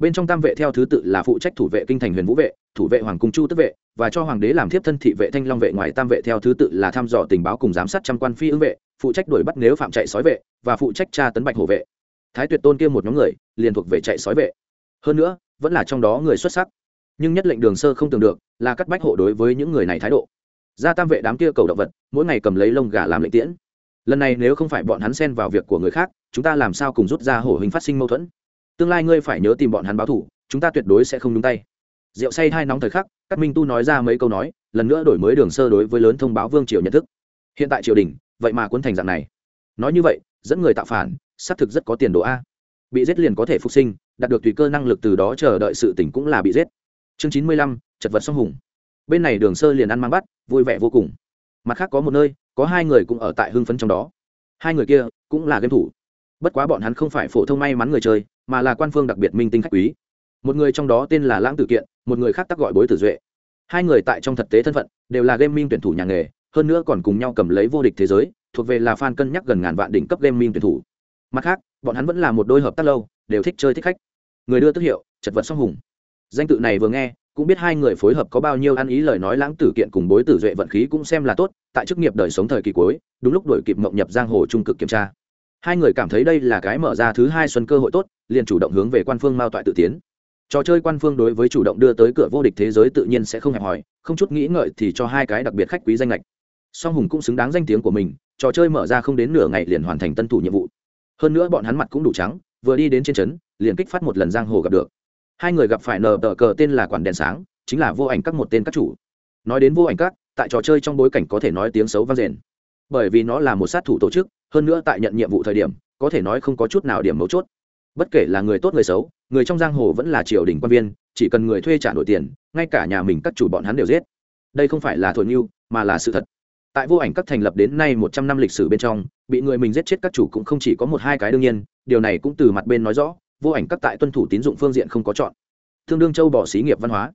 bên trong tam vệ theo thứ tự là phụ trách thủ vệ kinh thành huyền vũ vệ, thủ vệ hoàng cung chu tức vệ, và cho hoàng đế làm thiếp thân thị vệ thanh long vệ ngoài tam vệ theo thứ tự là thăm dò tình báo cùng giám sát trăm quan phi ứng vệ, phụ trách đuổi bắt nếu phạm chạy sói vệ, và phụ trách tra tấn bạch hổ vệ. Thái tuyệt tôn kia một nhóm người, liền thuộc về chạy sói vệ. Hơn nữa, vẫn là trong đó người xuất sắc. Nhưng nhất lệnh đường sơ không tưởng được, là cắt bách hộ đối với những người này thái độ. Gia tam vệ đám kia cầu động vật, mỗi ngày cầm lấy lông gà làm lệnh tiễn. Lần này nếu không phải bọn hắn xen vào việc của người khác, chúng ta làm sao cùng rút ra hổ hình phát sinh mâu thuẫn? Tương lai ngươi phải nhớ tìm bọn hắn báo thủ, chúng ta tuyệt đối sẽ không nhúng tay. Rượu say hai nóng thời khắc các minh tu nói ra mấy câu nói, lần nữa đổi mới đường sơ đối với lớn thông báo vương triều nhận thức. Hiện tại triều đình, vậy mà cuốn thành dạng này. Nói như vậy, dẫn người tạo phản, xác thực rất có tiền đồ a. Bị giết liền có thể phục sinh, đạt được tùy cơ năng lực từ đó chờ đợi sự tỉnh cũng là bị giết. Chương chín mươi lăm, chật vật song hùng. Bên này đường sơ liền ăn mang bắt, vui vẻ vô cùng. Mặt khác có một nơi, có hai người cũng ở tại hưng phấn trong đó. Hai người kia cũng là game thủ. Bất quá bọn hắn không phải phổ thông may mắn người chơi mà là quan phương đặc biệt minh tinh khách quý. Một người trong đó tên là lãng tử kiện, một người khác tắc gọi bối tử duệ. Hai người tại trong thực tế thân phận, đều là game minh tuyển thủ nhà nghề, hơn nữa còn cùng nhau cầm lấy vô địch thế giới, thuộc về là fan cân nhắc gần ngàn vạn đỉnh cấp game minh tuyển thủ. Mặt khác, bọn hắn vẫn là một đôi hợp tác lâu, đều thích chơi thích khách. Người đưa tức hiệu, chật vật song hùng. Danh tự này vừa nghe, cũng biết hai người phối hợp có bao nhiêu ăn ý lời nói lãng tử kiện cùng bối tử duệ vận khí cũng xem là tốt, tại chức nghiệp đời sống thời kỳ cuối, đúng lúc đổi kịp mộng nhập giang hồ trung cực kiểm tra hai người cảm thấy đây là cái mở ra thứ hai xuân cơ hội tốt, liền chủ động hướng về quan phương mao toại tự tiến. Trò chơi quan phương đối với chủ động đưa tới cửa vô địch thế giới tự nhiên sẽ không hẹp hòi, không chút nghĩ ngợi thì cho hai cái đặc biệt khách quý danh lệch. Song hùng cũng xứng đáng danh tiếng của mình, trò chơi mở ra không đến nửa ngày liền hoàn thành tân thủ nhiệm vụ. Hơn nữa bọn hắn mặt cũng đủ trắng, vừa đi đến trên trấn, liền kích phát một lần giang hồ gặp được. Hai người gặp phải nờ tờ cờ tên là quản đèn sáng, chính là vô ảnh các một tên các chủ. Nói đến vô ảnh các, tại trò chơi trong bối cảnh có thể nói tiếng xấu vang rền bởi vì nó là một sát thủ tổ chức, hơn nữa tại nhận nhiệm vụ thời điểm, có thể nói không có chút nào điểm mấu chốt. Bất kể là người tốt người xấu, người trong giang hồ vẫn là triều đình quan viên, chỉ cần người thuê trả nổi tiền, ngay cả nhà mình các chủ bọn hắn đều giết. Đây không phải là thổi mưu, mà là sự thật. Tại vô ảnh các thành lập đến nay một trăm năm lịch sử bên trong, bị người mình giết chết các chủ cũng không chỉ có một hai cái đương nhiên, điều này cũng từ mặt bên nói rõ, vô ảnh các tại tuân thủ tín dụng phương diện không có chọn. Tương đương châu bỏ xí nghiệp văn hóa.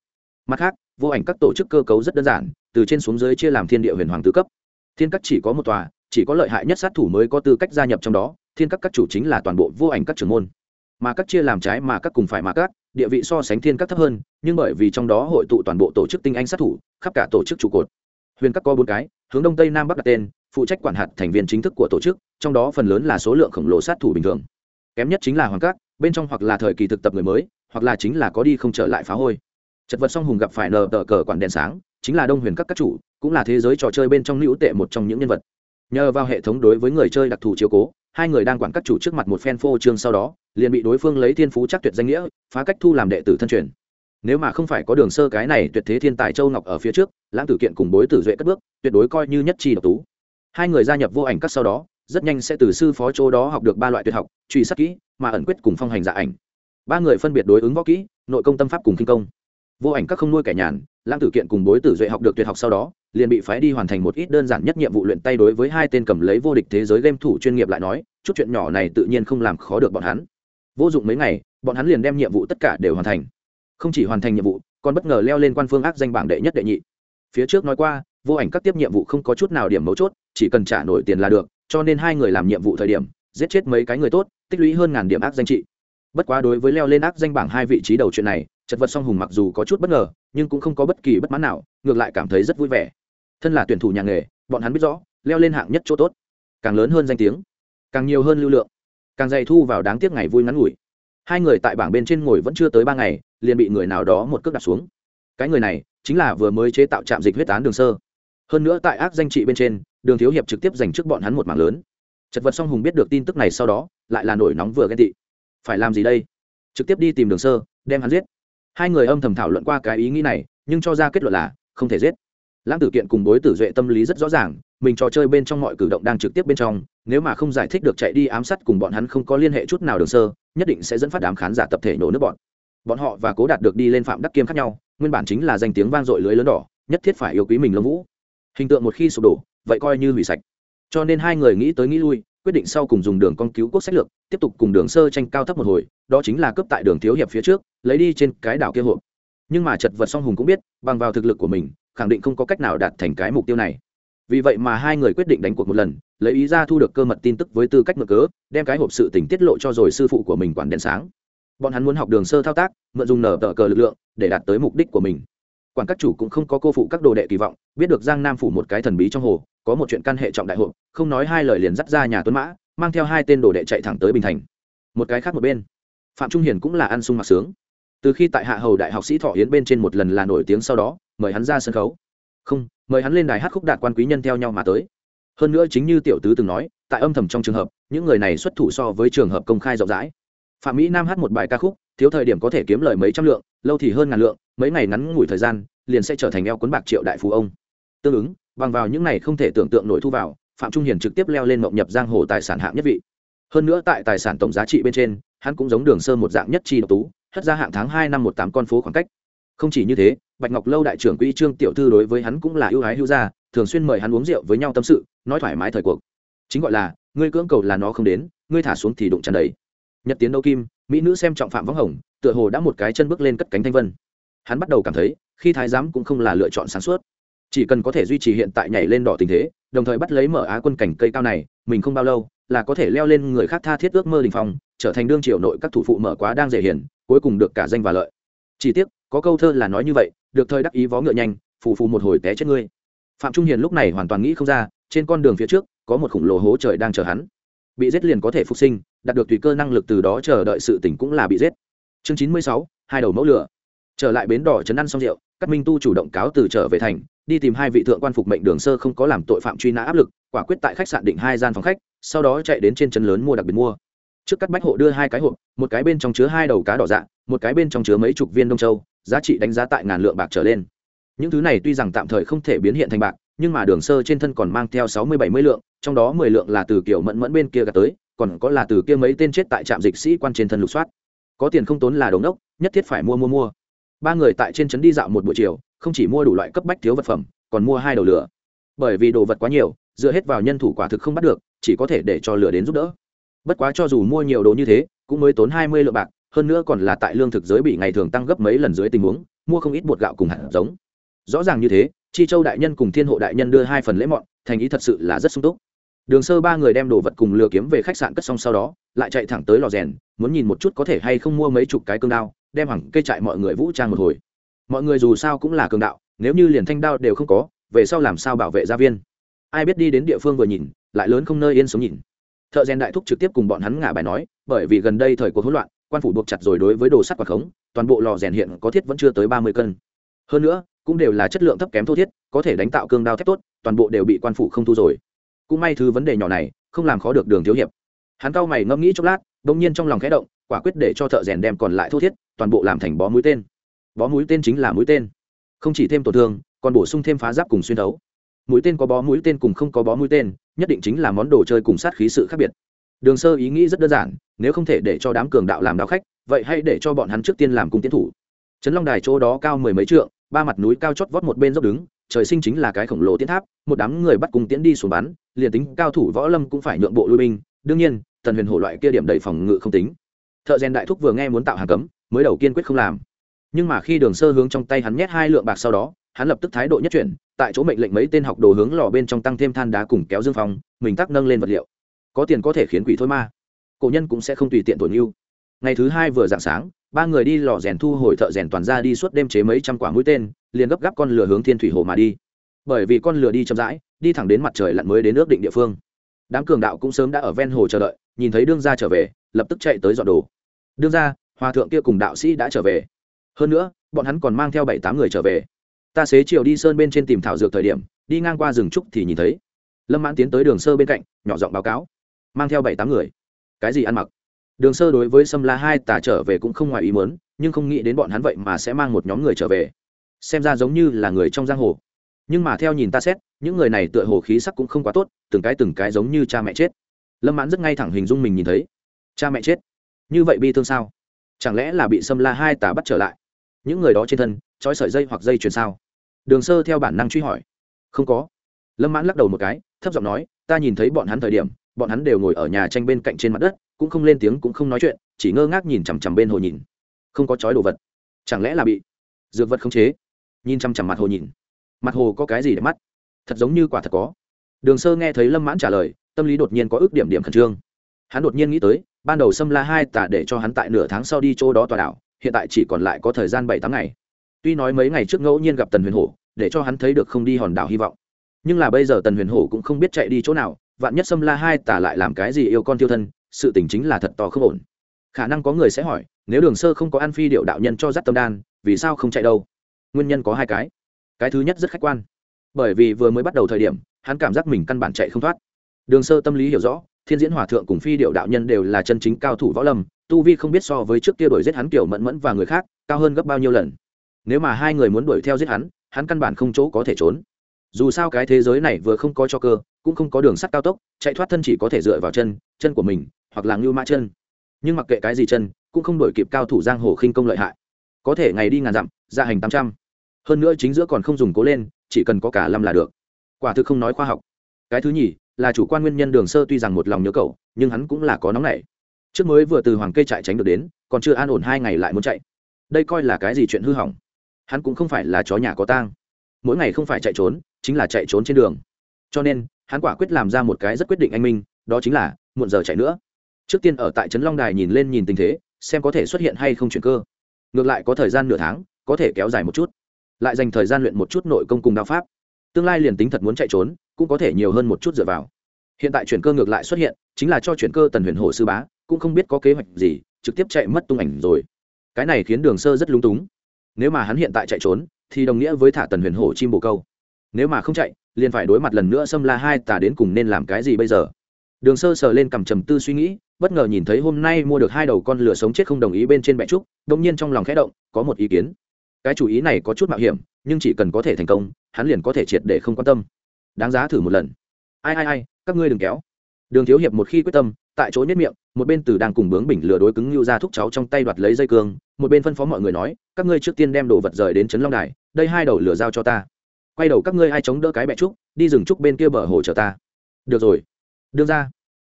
Mặt khác, vô ảnh các tổ chức cơ cấu rất đơn giản, từ trên xuống dưới chia làm thiên địa huyền hoàng tứ cấp thiên các chỉ có một tòa, chỉ có lợi hại nhất sát thủ mới có tư cách gia nhập trong đó, thiên các các chủ chính là toàn bộ vô ảnh các trưởng môn. Mà các chia làm trái, mà các cùng phải mà các, địa vị so sánh thiên các thấp hơn, nhưng bởi vì trong đó hội tụ toàn bộ tổ chức tinh anh sát thủ, khắp cả tổ chức trụ cột. Huyền các có bốn cái, hướng đông tây nam bắc đặt tên, phụ trách quản hạt thành viên chính thức của tổ chức, trong đó phần lớn là số lượng khổng lồ sát thủ bình thường. Kém nhất chính là hoàng các, bên trong hoặc là thời kỳ thực tập người mới, hoặc là chính là có đi không trở lại phá hôi. Chật vật song hùng gặp phải nờ tờ cờ quản đèn sáng, chính là đông huyền các các chủ cũng là thế giới trò chơi bên trong hữu tệ một trong những nhân vật. Nhờ vào hệ thống đối với người chơi đặc thù chiếu cố, hai người đang quản các chủ trước mặt một phen phô trương sau đó, liền bị đối phương lấy thiên phú chắc tuyệt danh nghĩa, phá cách thu làm đệ tử thân truyền. Nếu mà không phải có đường sơ cái này tuyệt thế thiên tài châu ngọc ở phía trước, lãng tử kiện cùng bối tử duệ cất bước, tuyệt đối coi như nhất chi độc tú. Hai người gia nhập vô ảnh các sau đó, rất nhanh sẽ từ sư phó chỗ đó học được ba loại tuyệt học, truy sát kỹ, mà ẩn quyết cùng phong hành dạ ảnh. Ba người phân biệt đối ứng võ kỹ, nội công tâm pháp cùng kinh công vô ảnh các không nuôi kẻ nhàn, lãng tử kiện cùng bối tử duệ học được tuyệt học sau đó, liền bị phái đi hoàn thành một ít đơn giản nhất nhiệm vụ luyện tay đối với hai tên cầm lấy vô địch thế giới game thủ chuyên nghiệp lại nói, chút chuyện nhỏ này tự nhiên không làm khó được bọn hắn. Vô dụng mấy ngày, bọn hắn liền đem nhiệm vụ tất cả đều hoàn thành. Không chỉ hoàn thành nhiệm vụ, còn bất ngờ leo lên quan phương ác danh bảng đệ nhất đệ nhị. Phía trước nói qua, vô ảnh các tiếp nhiệm vụ không có chút nào điểm mấu chốt, chỉ cần trả nổi tiền là được, cho nên hai người làm nhiệm vụ thời điểm, giết chết mấy cái người tốt, tích lũy hơn ngàn điểm ác danh trị. Bất quá đối với leo lên ác danh bảng hai vị trí đầu chuyện này chật vật song hùng mặc dù có chút bất ngờ, nhưng cũng không có bất kỳ bất mãn nào, ngược lại cảm thấy rất vui vẻ. Thân là tuyển thủ nhà nghề, bọn hắn biết rõ, leo lên hạng nhất chỗ tốt. Càng lớn hơn danh tiếng, càng nhiều hơn lưu lượng, càng dày thu vào đáng tiếc ngày vui ngắn ngủi. Hai người tại bảng bên trên ngồi vẫn chưa tới ba ngày, liền bị người nào đó một cước đặt xuống. Cái người này, chính là vừa mới chế tạo trạm dịch huyết án đường sơ. Hơn nữa tại ác danh trị bên trên, đường thiếu hiệp trực tiếp dành trước bọn hắn một mảng lớn. Chật vật song hùng biết được tin tức này sau đó, lại là nổi nóng vừa ghen tị. Phải làm gì đây? Trực tiếp đi tìm đường sơ, đem hắn giết hai người âm thầm thảo luận qua cái ý nghĩ này, nhưng cho ra kết luận là không thể giết. Lãng tử kiện cùng bối tử duệ tâm lý rất rõ ràng, mình trò chơi bên trong mọi cử động đang trực tiếp bên trong, nếu mà không giải thích được chạy đi ám sát cùng bọn hắn không có liên hệ chút nào đường sơ, nhất định sẽ dẫn phát đám khán giả tập thể nổ nước bọn. Bọn họ và cố đạt được đi lên phạm đắc kiêm khác nhau, nguyên bản chính là danh tiếng vang dội lưới lớn đỏ, nhất thiết phải yêu quý mình lông vũ. Hình tượng một khi sụp đổ, vậy coi như hủy sạch. Cho nên hai người nghĩ tới nghĩ lui quyết định sau cùng dùng đường con cứu quốc sách lược, tiếp tục cùng đường sơ tranh cao thấp một hồi, đó chính là cướp tại đường thiếu hiệp phía trước, lấy đi trên cái đảo kia hộp. Nhưng mà chật vật song hùng cũng biết, bằng vào thực lực của mình, khẳng định không có cách nào đạt thành cái mục tiêu này. Vì vậy mà hai người quyết định đánh cuộc một lần, lấy ý ra thu được cơ mật tin tức với tư cách mở cớ, đem cái hộp sự tỉnh tiết lộ cho rồi sư phụ của mình quản đèn sáng. Bọn hắn muốn học đường sơ thao tác, mượn dùng nở tờ cờ lực lượng, để đạt tới mục đích của mình quản các chủ cũng không có cô phụ các đồ đệ kỳ vọng biết được giang nam phủ một cái thần bí trong hồ có một chuyện căn hệ trọng đại hội, không nói hai lời liền dắt ra nhà tuấn mã mang theo hai tên đồ đệ chạy thẳng tới bình thành. Một cái khác một bên. Phạm trung hiền cũng là ăn sung mặc sướng. Từ khi tại hạ hầu đại học sĩ thọ yến bên trên một lần là nổi tiếng sau đó mời hắn ra sân khấu. Không mời hắn lên đài hát khúc đạt quan quý nhân theo nhau mà tới. Hơn nữa chính như tiểu tứ từng nói tại âm thầm trong trường hợp những người này xuất thủ so với trường hợp công khai rộng rãi. Phạm mỹ nam hát một bài ca khúc thiếu thời điểm có thể kiếm lời mấy trăm lượng lâu thì hơn ngàn lượng mấy ngày ngắn ngủi thời gian, liền sẽ trở thành eo cuốn bạc triệu đại phú ông. Tương ứng, bằng vào những này không thể tưởng tượng nổi thu vào, phạm trung hiền trực tiếp leo lên mộng nhập giang hồ tài sản hạng nhất vị. Hơn nữa tại tài sản tổng giá trị bên trên, hắn cũng giống đường sơ một dạng nhất chi độc tú, hất ra hạng tháng hai năm một tám con phố khoảng cách. Không chỉ như thế, bạch ngọc lâu đại trưởng quỹ trương tiểu thư đối với hắn cũng là ưu ái hữu gia, thường xuyên mời hắn uống rượu với nhau tâm sự, nói thoải mái thời cuộc. Chính gọi là, ngươi cưỡng cầu là nó không đến, ngươi thả xuống thì đụng tràn đầy. Nhật tiến đâu kim, mỹ nữ xem trọng phạm võng hồng, tựa hồ đã một cái chân bước lên cất cánh thanh vân hắn bắt đầu cảm thấy, khi thái giám cũng không là lựa chọn sáng suốt. Chỉ cần có thể duy trì hiện tại nhảy lên đỏ tình thế, đồng thời bắt lấy mở á quân cảnh cây cao này, mình không bao lâu là có thể leo lên người khác tha thiết ước mơ đình phong, trở thành đương triều nội các thủ phụ mở quá đang dễ hiển, cuối cùng được cả danh và lợi. Chỉ tiếc, có câu thơ là nói như vậy, được thời đắc ý vó ngựa nhanh, phù phù một hồi té chết ngươi. Phạm trung hiền lúc này hoàn toàn nghĩ không ra, trên con đường phía trước, có một khủng lồ hố trời đang chờ hắn. Bị giết liền có thể phục sinh, đạt được tùy cơ năng lực từ đó chờ đợi sự tỉnh cũng là bị giết. Chương chín mươi sáu, hai đầu mẫu lửa trở lại bến đỏ chấn ăn xong rượu các minh tu chủ động cáo từ trở về thành, đi tìm hai vị thượng quan phục mệnh đường sơ không có làm tội phạm truy nã áp lực, quả quyết tại khách sạn định hai gian phòng khách, sau đó chạy đến trên chân lớn mua đặc biệt mua. Trước cắt bách hộ đưa hai cái hộp, một cái bên trong chứa hai đầu cá đỏ dạ một cái bên trong chứa mấy chục viên đông châu, giá trị đánh giá tại ngàn lượng bạc trở lên. Những thứ này tuy rằng tạm thời không thể biến hiện thành bạc, nhưng mà đường sơ trên thân còn mang theo sáu mươi bảy mươi lượng, trong đó mười lượng là từ kiểu mẫn mẫn bên kia gạt tới, còn có là từ kia mấy tên chết tại trạm dịch sĩ quan trên thân lục soát. Có tiền không tốn là đống đốc, nhất thiết phải mua mua mua ba người tại trên trấn đi dạo một buổi chiều, không chỉ mua đủ loại cấp bách thiếu vật phẩm, còn mua hai đầu lửa. Bởi vì đồ vật quá nhiều, dựa hết vào nhân thủ quả thực không bắt được, chỉ có thể để cho lửa đến giúp đỡ. Bất quá cho dù mua nhiều đồ như thế, cũng mới tốn hai mươi lượng bạc, hơn nữa còn là tại lương thực giới bị ngày thường tăng gấp mấy lần dưới tình huống, mua không ít bột gạo cùng hạt giống. Rõ ràng như thế, chi châu đại nhân cùng thiên hộ đại nhân đưa hai phần lễ mọn, thành ý thật sự là rất sung túc. Đường sơ ba người đem đồ vật cùng lừa kiếm về khách sạn cất xong sau đó, lại chạy thẳng tới lò rèn, muốn nhìn một chút có thể hay không mua mấy chục cái cương đao đem hẳn cây trại mọi người vũ trang một hồi. Mọi người dù sao cũng là cường đạo, nếu như liền thanh đao đều không có, về sau làm sao bảo vệ gia viên? Ai biết đi đến địa phương vừa nhìn, lại lớn không nơi yên sống nhìn. Thợ rèn đại thúc trực tiếp cùng bọn hắn ngả bài nói, bởi vì gần đây thời cuộc hỗn loạn, quan phủ buộc chặt rồi đối với đồ sắt quạt khống, toàn bộ lò rèn hiện có thiết vẫn chưa tới ba mươi cân. Hơn nữa, cũng đều là chất lượng thấp kém thô thiết, có thể đánh tạo cương đao thép tốt, toàn bộ đều bị quan phủ không thu rồi. Cũng may thứ vấn đề nhỏ này, không làm khó được đường thiếu hiệp. Hắn cau mày ngẫm nghĩ chốc lát đ ỗ n g nhiên trong lòng khẽ động, quả quyết để cho thợ rèn đem còn lại thô thiết toàn bộ làm thành bó mũi tên. Bó mũi tên chính là mũi tên. Không chỉ thêm tổn thương, còn bổ sung thêm phá giáp cùng xuyên thấu. Mũi tên có bó mũi tên cùng không có bó mũi tên, nhất định chính là món đồ chơi cùng sát khí sự khác biệt. Đường sơ ý nghĩ rất đơn giản, nếu không thể để cho đám cường đạo làm đạo khách, vậy hãy để cho bọn hắn trước tiên làm cung tiến thủ. Trấn long đài chỗ đó cao mười mấy trượng, ba mặt núi cao chót vót một bên dốc đứng, trời sinh chính là cái khổng lồ tiến tháp, một đám người bắt cùng tiến đi xuống bắn, liền tính cao thủ võ lâm cũng phải nhượng bộ lui binh. Đương nhiên, tần huyền hổ loại kia điểm đầy phòng ngự không tính. Thợ rèn đại thúc vừa nghe muốn tạo hàng cấm mới đầu kiên quyết không làm. Nhưng mà khi đường sơ hướng trong tay hắn nhét hai lượng bạc sau đó, hắn lập tức thái độ nhất chuyển, tại chỗ mệnh lệnh mấy tên học đồ hướng lò bên trong tăng thêm than đá cùng kéo dương phong, mình tắc nâng lên vật liệu. Có tiền có thể khiến quỷ thôi ma cổ nhân cũng sẽ không tùy tiện tổn yêu ngày thứ hai vừa dạng sáng, ba người đi lò rèn thu hồi thợ rèn toàn ra đi suốt đêm chế mấy trăm quả mũi tên, liền gấp gáp con lửa hướng thiên thủy hồ mà đi. Bởi vì con lửa đi chậm rãi, đi thẳng đến mặt trời lặn mới đến ước định địa phương. Đám cường đạo cũng sớm đã ở ven hồ chờ đợi, nhìn thấy đương gia trở về, lập tức chạy tới dọn đồ. Đương gia hòa thượng kia cùng đạo sĩ đã trở về. Hơn nữa, bọn hắn còn mang theo bảy tám người trở về. Ta xế chiều đi sơn bên trên tìm thảo dược thời điểm, đi ngang qua rừng trúc thì nhìn thấy. Lâm mãn tiến tới đường sơ bên cạnh, nhỏ giọng báo cáo. Mang theo bảy tám người. Cái gì ăn mặc? Đường sơ đối với sâm la hai tà trở về cũng không ngoài ý mớn nhưng không nghĩ đến bọn hắn vậy mà sẽ mang một nhóm người trở về. Xem ra giống như là người trong giang hồ. Nhưng mà theo nhìn ta xét, những người này tựa hồ khí sắc cũng không quá tốt, từng cái từng cái giống như cha mẹ chết. Lâm mãn rất ngay thẳng hình dung mình nhìn thấy. Cha mẹ chết? Như vậy bi thương sao? Chẳng lẽ là bị xâm la hai tà bắt trở lại? Những người đó trên thân, trói sợi dây hoặc dây chuyền sao? Đường sơ theo bản năng truy hỏi. Không có. Lâm mãn lắc đầu một cái, thấp giọng nói, ta nhìn thấy bọn hắn thời điểm, bọn hắn đều ngồi ở nhà tranh bên cạnh trên mặt đất, cũng không lên tiếng cũng không nói chuyện, chỉ ngơ ngác nhìn chằm chằm bên hồ nhìn. Không có trói đồ vật. Chẳng lẽ là bị dược vật không chế? Nhìn chằm chằm mặt hồ nhìn. Mặt hồ có cái gì để mắt? Thật giống như quả thật có. Đường sơ nghe thấy lâm mãn trả lời, tâm lý đột nhiên có ước điểm điểm khẩn trương. Hắn đột nhiên nghĩ tới ban đầu xâm la hai tà để cho hắn tại nửa tháng sau đi chỗ đó tòa đảo, hiện tại chỉ còn lại có thời gian bảy tháng ngày. Tuy nói mấy ngày trước ngẫu nhiên gặp tần huyền hổ, để cho hắn thấy được không đi hòn đảo hy vọng. Nhưng là bây giờ tần huyền hổ cũng không biết chạy đi chỗ nào, vạn nhất xâm la hai tà lại làm cái gì yêu con tiêu thân, sự tình chính là thật to không ổn. Khả năng có người sẽ hỏi, nếu đường sơ không có ăn phi điệu đạo nhân cho dắt tâm đan, vì sao không chạy đâu? Nguyên nhân có hai cái. Cái thứ nhất rất khách quan. Bởi vì vừa mới bắt đầu thời điểm, hắn cảm giác mình căn bản chạy không thoát. Đường sơ tâm lý hiểu rõ thiên diễn hòa thượng cùng phi điệu đạo nhân đều là chân chính cao thủ võ lâm, tu vi không biết so với trước kia đuổi giết hắn kiểu mẫn mẫn và người khác, cao hơn gấp bao nhiêu lần. Nếu mà hai người muốn đuổi theo giết hắn hắn căn bản không chỗ có thể trốn. Dù sao cái thế giới này vừa không có cho cơ, cũng không có đường sắt cao tốc, chạy thoát thân chỉ có thể dựa vào chân chân của mình, hoặc là ngưu mã chân. Nhưng mặc kệ cái gì chân, cũng không đổi kịp cao thủ giang hồ khinh công lợi hại. Có thể ngày đi ngàn dặm, ra hành tám trăm. Hơn nữa chính giữa còn không dùng cố lên, chỉ cần có cả lâm là được. Quả thực không nói khoa học. Cái thứ nhì là chủ quan nguyên nhân đường sơ tuy rằng một lòng nhớ cậu, nhưng hắn cũng là có nóng nảy. Trước mới vừa từ hoàng cây chạy tránh được đến, còn chưa an ổn hai ngày lại muốn chạy. Đây coi là cái gì chuyện hư hỏng? Hắn cũng không phải là chó nhà có tang. Mỗi ngày không phải chạy trốn, chính là chạy trốn trên đường. Cho nên, hắn quả quyết làm ra một cái rất quyết định anh minh, đó chính là, muộn giờ chạy nữa. Trước tiên ở tại trấn long đài nhìn lên nhìn tình thế, xem có thể xuất hiện hay không chuyển cơ. Ngược lại có thời gian nửa tháng, có thể kéo dài một chút. Lại dành thời gian luyện một chút nội công cùng đao pháp. Tương lai liền tính thật muốn chạy trốn cũng có thể nhiều hơn một chút dựa vào. Hiện tại chuyển cơ ngược lại xuất hiện, chính là cho chuyển cơ tần huyền hồ sư bá, cũng không biết có kế hoạch gì, trực tiếp chạy mất tung ảnh rồi. Cái này khiến đường sơ rất lung túng. Nếu mà hắn hiện tại chạy trốn, thì đồng nghĩa với thả tần huyền hổ chim bồ câu. Nếu mà không chạy, liền phải đối mặt lần nữa xâm la hai tả đến cùng nên làm cái gì bây giờ? Đường sơ sờ lên cầm trầm tư suy nghĩ, bất ngờ nhìn thấy hôm nay mua được hai đầu con lửa sống chết không đồng ý bên trên bẹ trúc đông nhiên trong lòng khẽ động, có một ý kiến. Cái chủ ý này có chút mạo hiểm, nhưng chỉ cần có thể thành công, hắn liền có thể triệt để không quan tâm đáng giá thử một lần. Ai ai ai, các ngươi đừng kéo. Đường thiếu hiệp một khi quyết tâm, tại chỗ nhất miệng, một bên từ đang cùng bướng bình lừa đối cứng lưu ra thúc cháu trong tay đoạt lấy dây cương, một bên phân phó mọi người nói, các ngươi trước tiên đem đồ vật rời đến trấn long đài, đây hai đầu lửa giao cho ta. Quay đầu các ngươi ai chống đỡ cái bẹ trúc, đi rừng trúc bên kia bờ hồ chờ ta. Được rồi. Đương ra.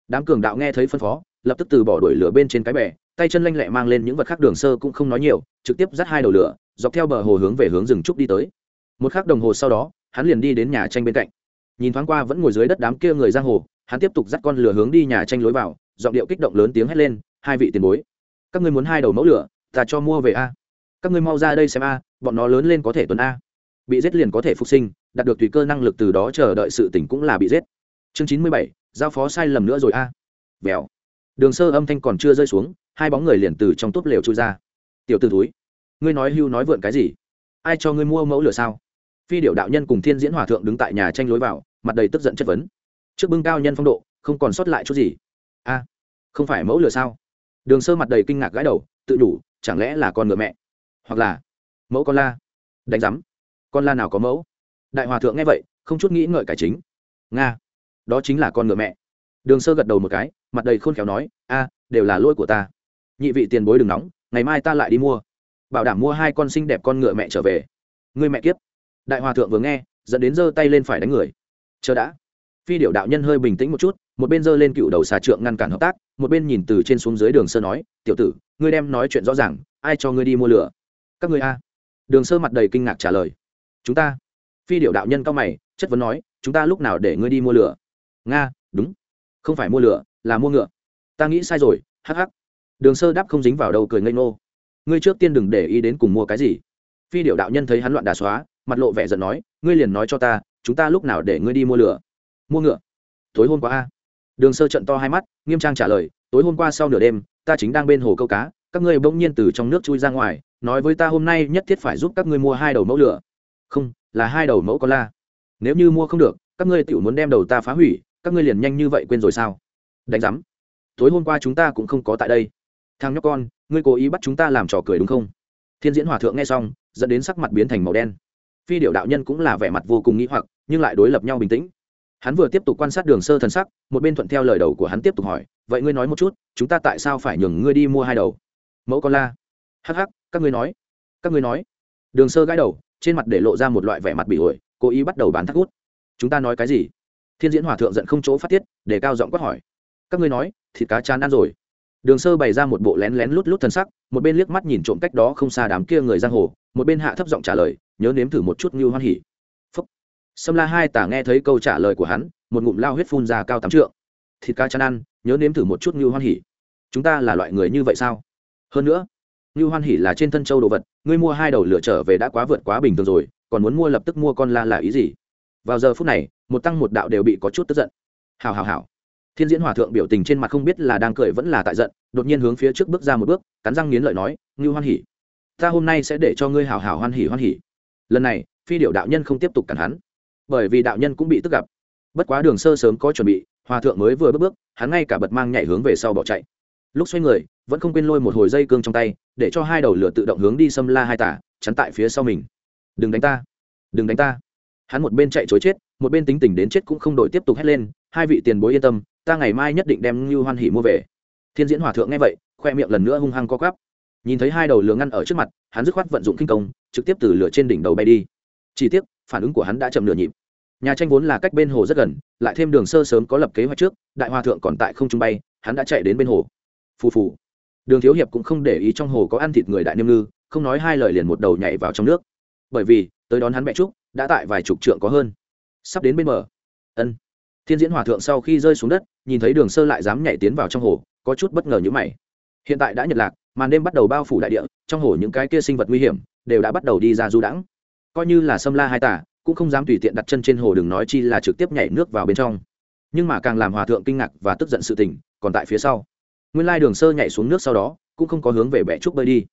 Đám cường đạo nghe thấy phân phó, lập tức từ bỏ đuổi lửa bên trên cái bè tay chân lanh lẹ mang lên những vật khác đường sơ cũng không nói nhiều, trực tiếp dắt hai đầu lửa, dọc theo bờ hồ hướng về hướng rừng trúc đi tới. Một khắc đồng hồ sau đó, hắn liền đi đến nhà tranh bên cạnh nhìn thoáng qua vẫn ngồi dưới đất đám kia người giang hồ, hắn tiếp tục dắt con lửa hướng đi nhà tranh lối vào, giọng điệu kích động lớn tiếng hét lên, hai vị tiền bối, các ngươi muốn hai đầu mẫu lửa, ta cho mua về a. Các ngươi mau ra đây xem a, bọn nó lớn lên có thể tuấn a. Bị giết liền có thể phục sinh, đạt được tùy cơ năng lực từ đó chờ đợi sự tỉnh cũng là bị giết. Chương chín mươi bảy, giao phó sai lầm nữa rồi a. Vèo. Đường sơ âm thanh còn chưa rơi xuống, hai bóng người liền từ trong túp lều trôi ra. Tiểu t ử túi ngươi nói hưu nói vượn cái gì? Ai cho ngươi mua mẫu lửa sao? Phi điệu đạo nhân cùng thiên diễn hòa thượng đứng tại nhà tranh lối vào, mặt đầy tức giận chất vấn. Trước bưng cao nhân phong độ, không còn sót lại chút gì. A à, không phải mẫu lửa sao? Đường sơ mặt đầy kinh ngạc gãi đầu, tự đủ, chẳng lẽ là con ngựa mẹ? Hoặc là, mẫu con la? Đánh giám, con la nào có mẫu? Đại hòa thượng nghe vậy, không chút nghĩ ngợi cải chính. Nga, đó chính là con ngựa mẹ. Đường sơ gật đầu một cái, mặt đầy khôn khéo nói, a, đều là lỗi của ta. Nhị vị tiền bối đừng nóng, ngày mai ta lại đi mua. Bảo đảm mua hai con xinh đẹp con ngựa mẹ trở về. Người mẹ kiếp đại hòa thượng vừa nghe, dẫn đến giơ tay lên phải đánh người. Chờ đã. Phi điệu đạo nhân hơi bình tĩnh một chút, một bên giơ lên cựu đầu xà trượng ngăn cản hợp tác, một bên nhìn từ trên xuống dưới đường sơ nói, tiểu tử, ngươi đem nói chuyện rõ ràng, ai cho ngươi đi mua lửa? Các ngươi a? Đường sơ mặt đầy kinh ngạc trả lời. Chúng ta. Phi điệu đạo nhân cao mày, chất vấn nói, chúng ta lúc nào để ngươi đi mua lửa? Nga, đúng. Không phải mua lửa, là mua ngựa. Ta nghĩ sai rồi, hắc hắc. Đường sơ đáp không dính vào đầu cười ngây ngô. Ngươi trước tiên đừng để ý đến cùng mua cái gì. Phi điệu đạo nhân thấy hắn loạn đà xóa mặt lộ vẻ giận nói, ngươi liền nói cho ta, chúng ta lúc nào để ngươi đi mua lửa? Mua ngựa. Tối hôm qua a. Đường sơ trận to hai mắt, nghiêm trang trả lời, tối hôm qua sau nửa đêm, ta chính đang bên hồ câu cá, các ngươi bỗng nhiên từ trong nước chui ra ngoài, nói với ta hôm nay nhất thiết phải giúp các ngươi mua hai đầu mẫu lửa. Không, là hai đầu mẫu con la. Nếu như mua không được, các ngươi tự muốn đem đầu ta phá hủy, các ngươi liền nhanh như vậy quên rồi sao? Đánh giám. Tối hôm qua chúng ta cũng không có tại đây. Thằng nhóc con, ngươi cố ý bắt chúng ta làm trò cười đúng không? Thiên diễn hòa thượng nghe xong, dẫn đến sắc mặt biến thành màu đen phi điệu đạo nhân cũng là vẻ mặt vô cùng nghĩ hoặc, nhưng lại đối lập nhau bình tĩnh. Hắn vừa tiếp tục quan sát đường sơ thần sắc, một bên thuận theo lời đầu của hắn tiếp tục hỏi, vậy ngươi nói một chút, chúng ta tại sao phải nhường ngươi đi mua hai đầu? Mẫu con la. Hh các ngươi nói. Các ngươi nói. Đường sơ gãi đầu, trên mặt để lộ ra một loại vẻ mặt bị ổi, cố ý bắt đầu bán thắt hút chúng ta nói cái gì? Thiên diễn hòa thượng giận không chỗ phát tiết, để cao giọng quát hỏi. Các ngươi nói, thịt cá chán ăn rồi. Đường sơ bày ra một bộ lén lén lút lút thân sắc, một bên liếc mắt nhìn trộm cách đó không xa đám kia người giang hồ, một bên hạ thấp giọng trả lời nhớ nếm thử một chút như hoan hỉ phúc. Sâm la hai tả nghe thấy câu trả lời của hắn, một ngụm lao huyết phun ra cao tám trượng. Thịt cá chăn ăn, nhớ nếm thử một chút như hoan hỉ chúng ta là loại người như vậy sao? Hơn nữa như hoan hỉ là trên thân châu đồ vật, ngươi mua hai đầu lửa trở về đã quá vượt quá bình thường rồi, còn muốn mua lập tức mua con la là ý gì? Vào giờ phút này, một tăng một đạo đều bị có chút tức giận. Hào hào hào thiên diễn hòa thượng biểu tình trên mặt không biết là đang cười vẫn là tại giận, đột nhiên hướng phía trước bước ra một bước, cắn răng nghiến lợi nói, ngưu hoan hỉ ta hôm nay sẽ để cho ngươi hào hào hoan hỉ hoan hỉ lần này, phi điệu đạo nhân không tiếp tục cản hắn. Bởi vì đạo nhân cũng bị tức gặp. Bất quá đường sơ sớm có chuẩn bị, hòa thượng mới vừa bước bước, hắn ngay cả bật mang nhảy hướng về sau bỏ chạy. Lúc xoay người, vẫn không quên lôi một hồi dây cương trong tay, để cho hai đầu lửa tự động hướng đi xâm la hai tả, chắn tại phía sau mình. Đừng đánh ta! Đừng đánh ta! Hắn một bên chạy chối chết, một bên tính tình đến chết cũng không đổi tiếp tục hét lên, hai vị tiền bối yên tâm, ta ngày mai nhất định đem như hoan hỉ mua về. Thiên diễn hòa thượng nghe vậy, khoe miệng lần nữa hung hăng co quắp. Nhìn thấy hai đầu lửa ngăn ở trước mặt, hắn dứt khoát vận dụng kinh công trực tiếp từ lửa trên đỉnh đầu bay đi. Chỉ tiếc, phản ứng của hắn đã chậm nửa nhịp. Nhà tranh vốn là cách bên hồ rất gần, lại thêm đường sơ sớm có lập kế hoạch trước, đại hòa thượng còn tại không trung bay, hắn đã chạy đến bên hồ. Phù phù. Đường thiếu hiệp cũng không để ý trong hồ có ăn thịt người đại niêm ngư, không nói hai lời liền một đầu nhảy vào trong nước. Bởi vì, tới đón hắn mẹ trúc, đã tại vài chục trượng có hơn. Sắp đến bên bờ. Ân. Thiên diễn hòa thượng sau khi rơi xuống đất, nhìn thấy đường sơ lại dám nhảy tiến vào trong hồ, có chút bất ngờ như mày. Hiện tại đã nhật lạc, màn đêm bắt đầu bao phủ đại địa, trong hồ những cái kia sinh vật nguy hiểm đều đã bắt đầu đi ra du đãng. Coi như là sâm la hai tả, cũng không dám tùy tiện đặt chân trên hồ đừng nói chi là trực tiếp nhảy nước vào bên trong. Nhưng mà càng làm hòa thượng kinh ngạc và tức giận sự tình, còn tại phía sau. Nguyên lai đường sơ nhảy xuống nước sau đó, cũng không có hướng về bẻ trúc bơi đi.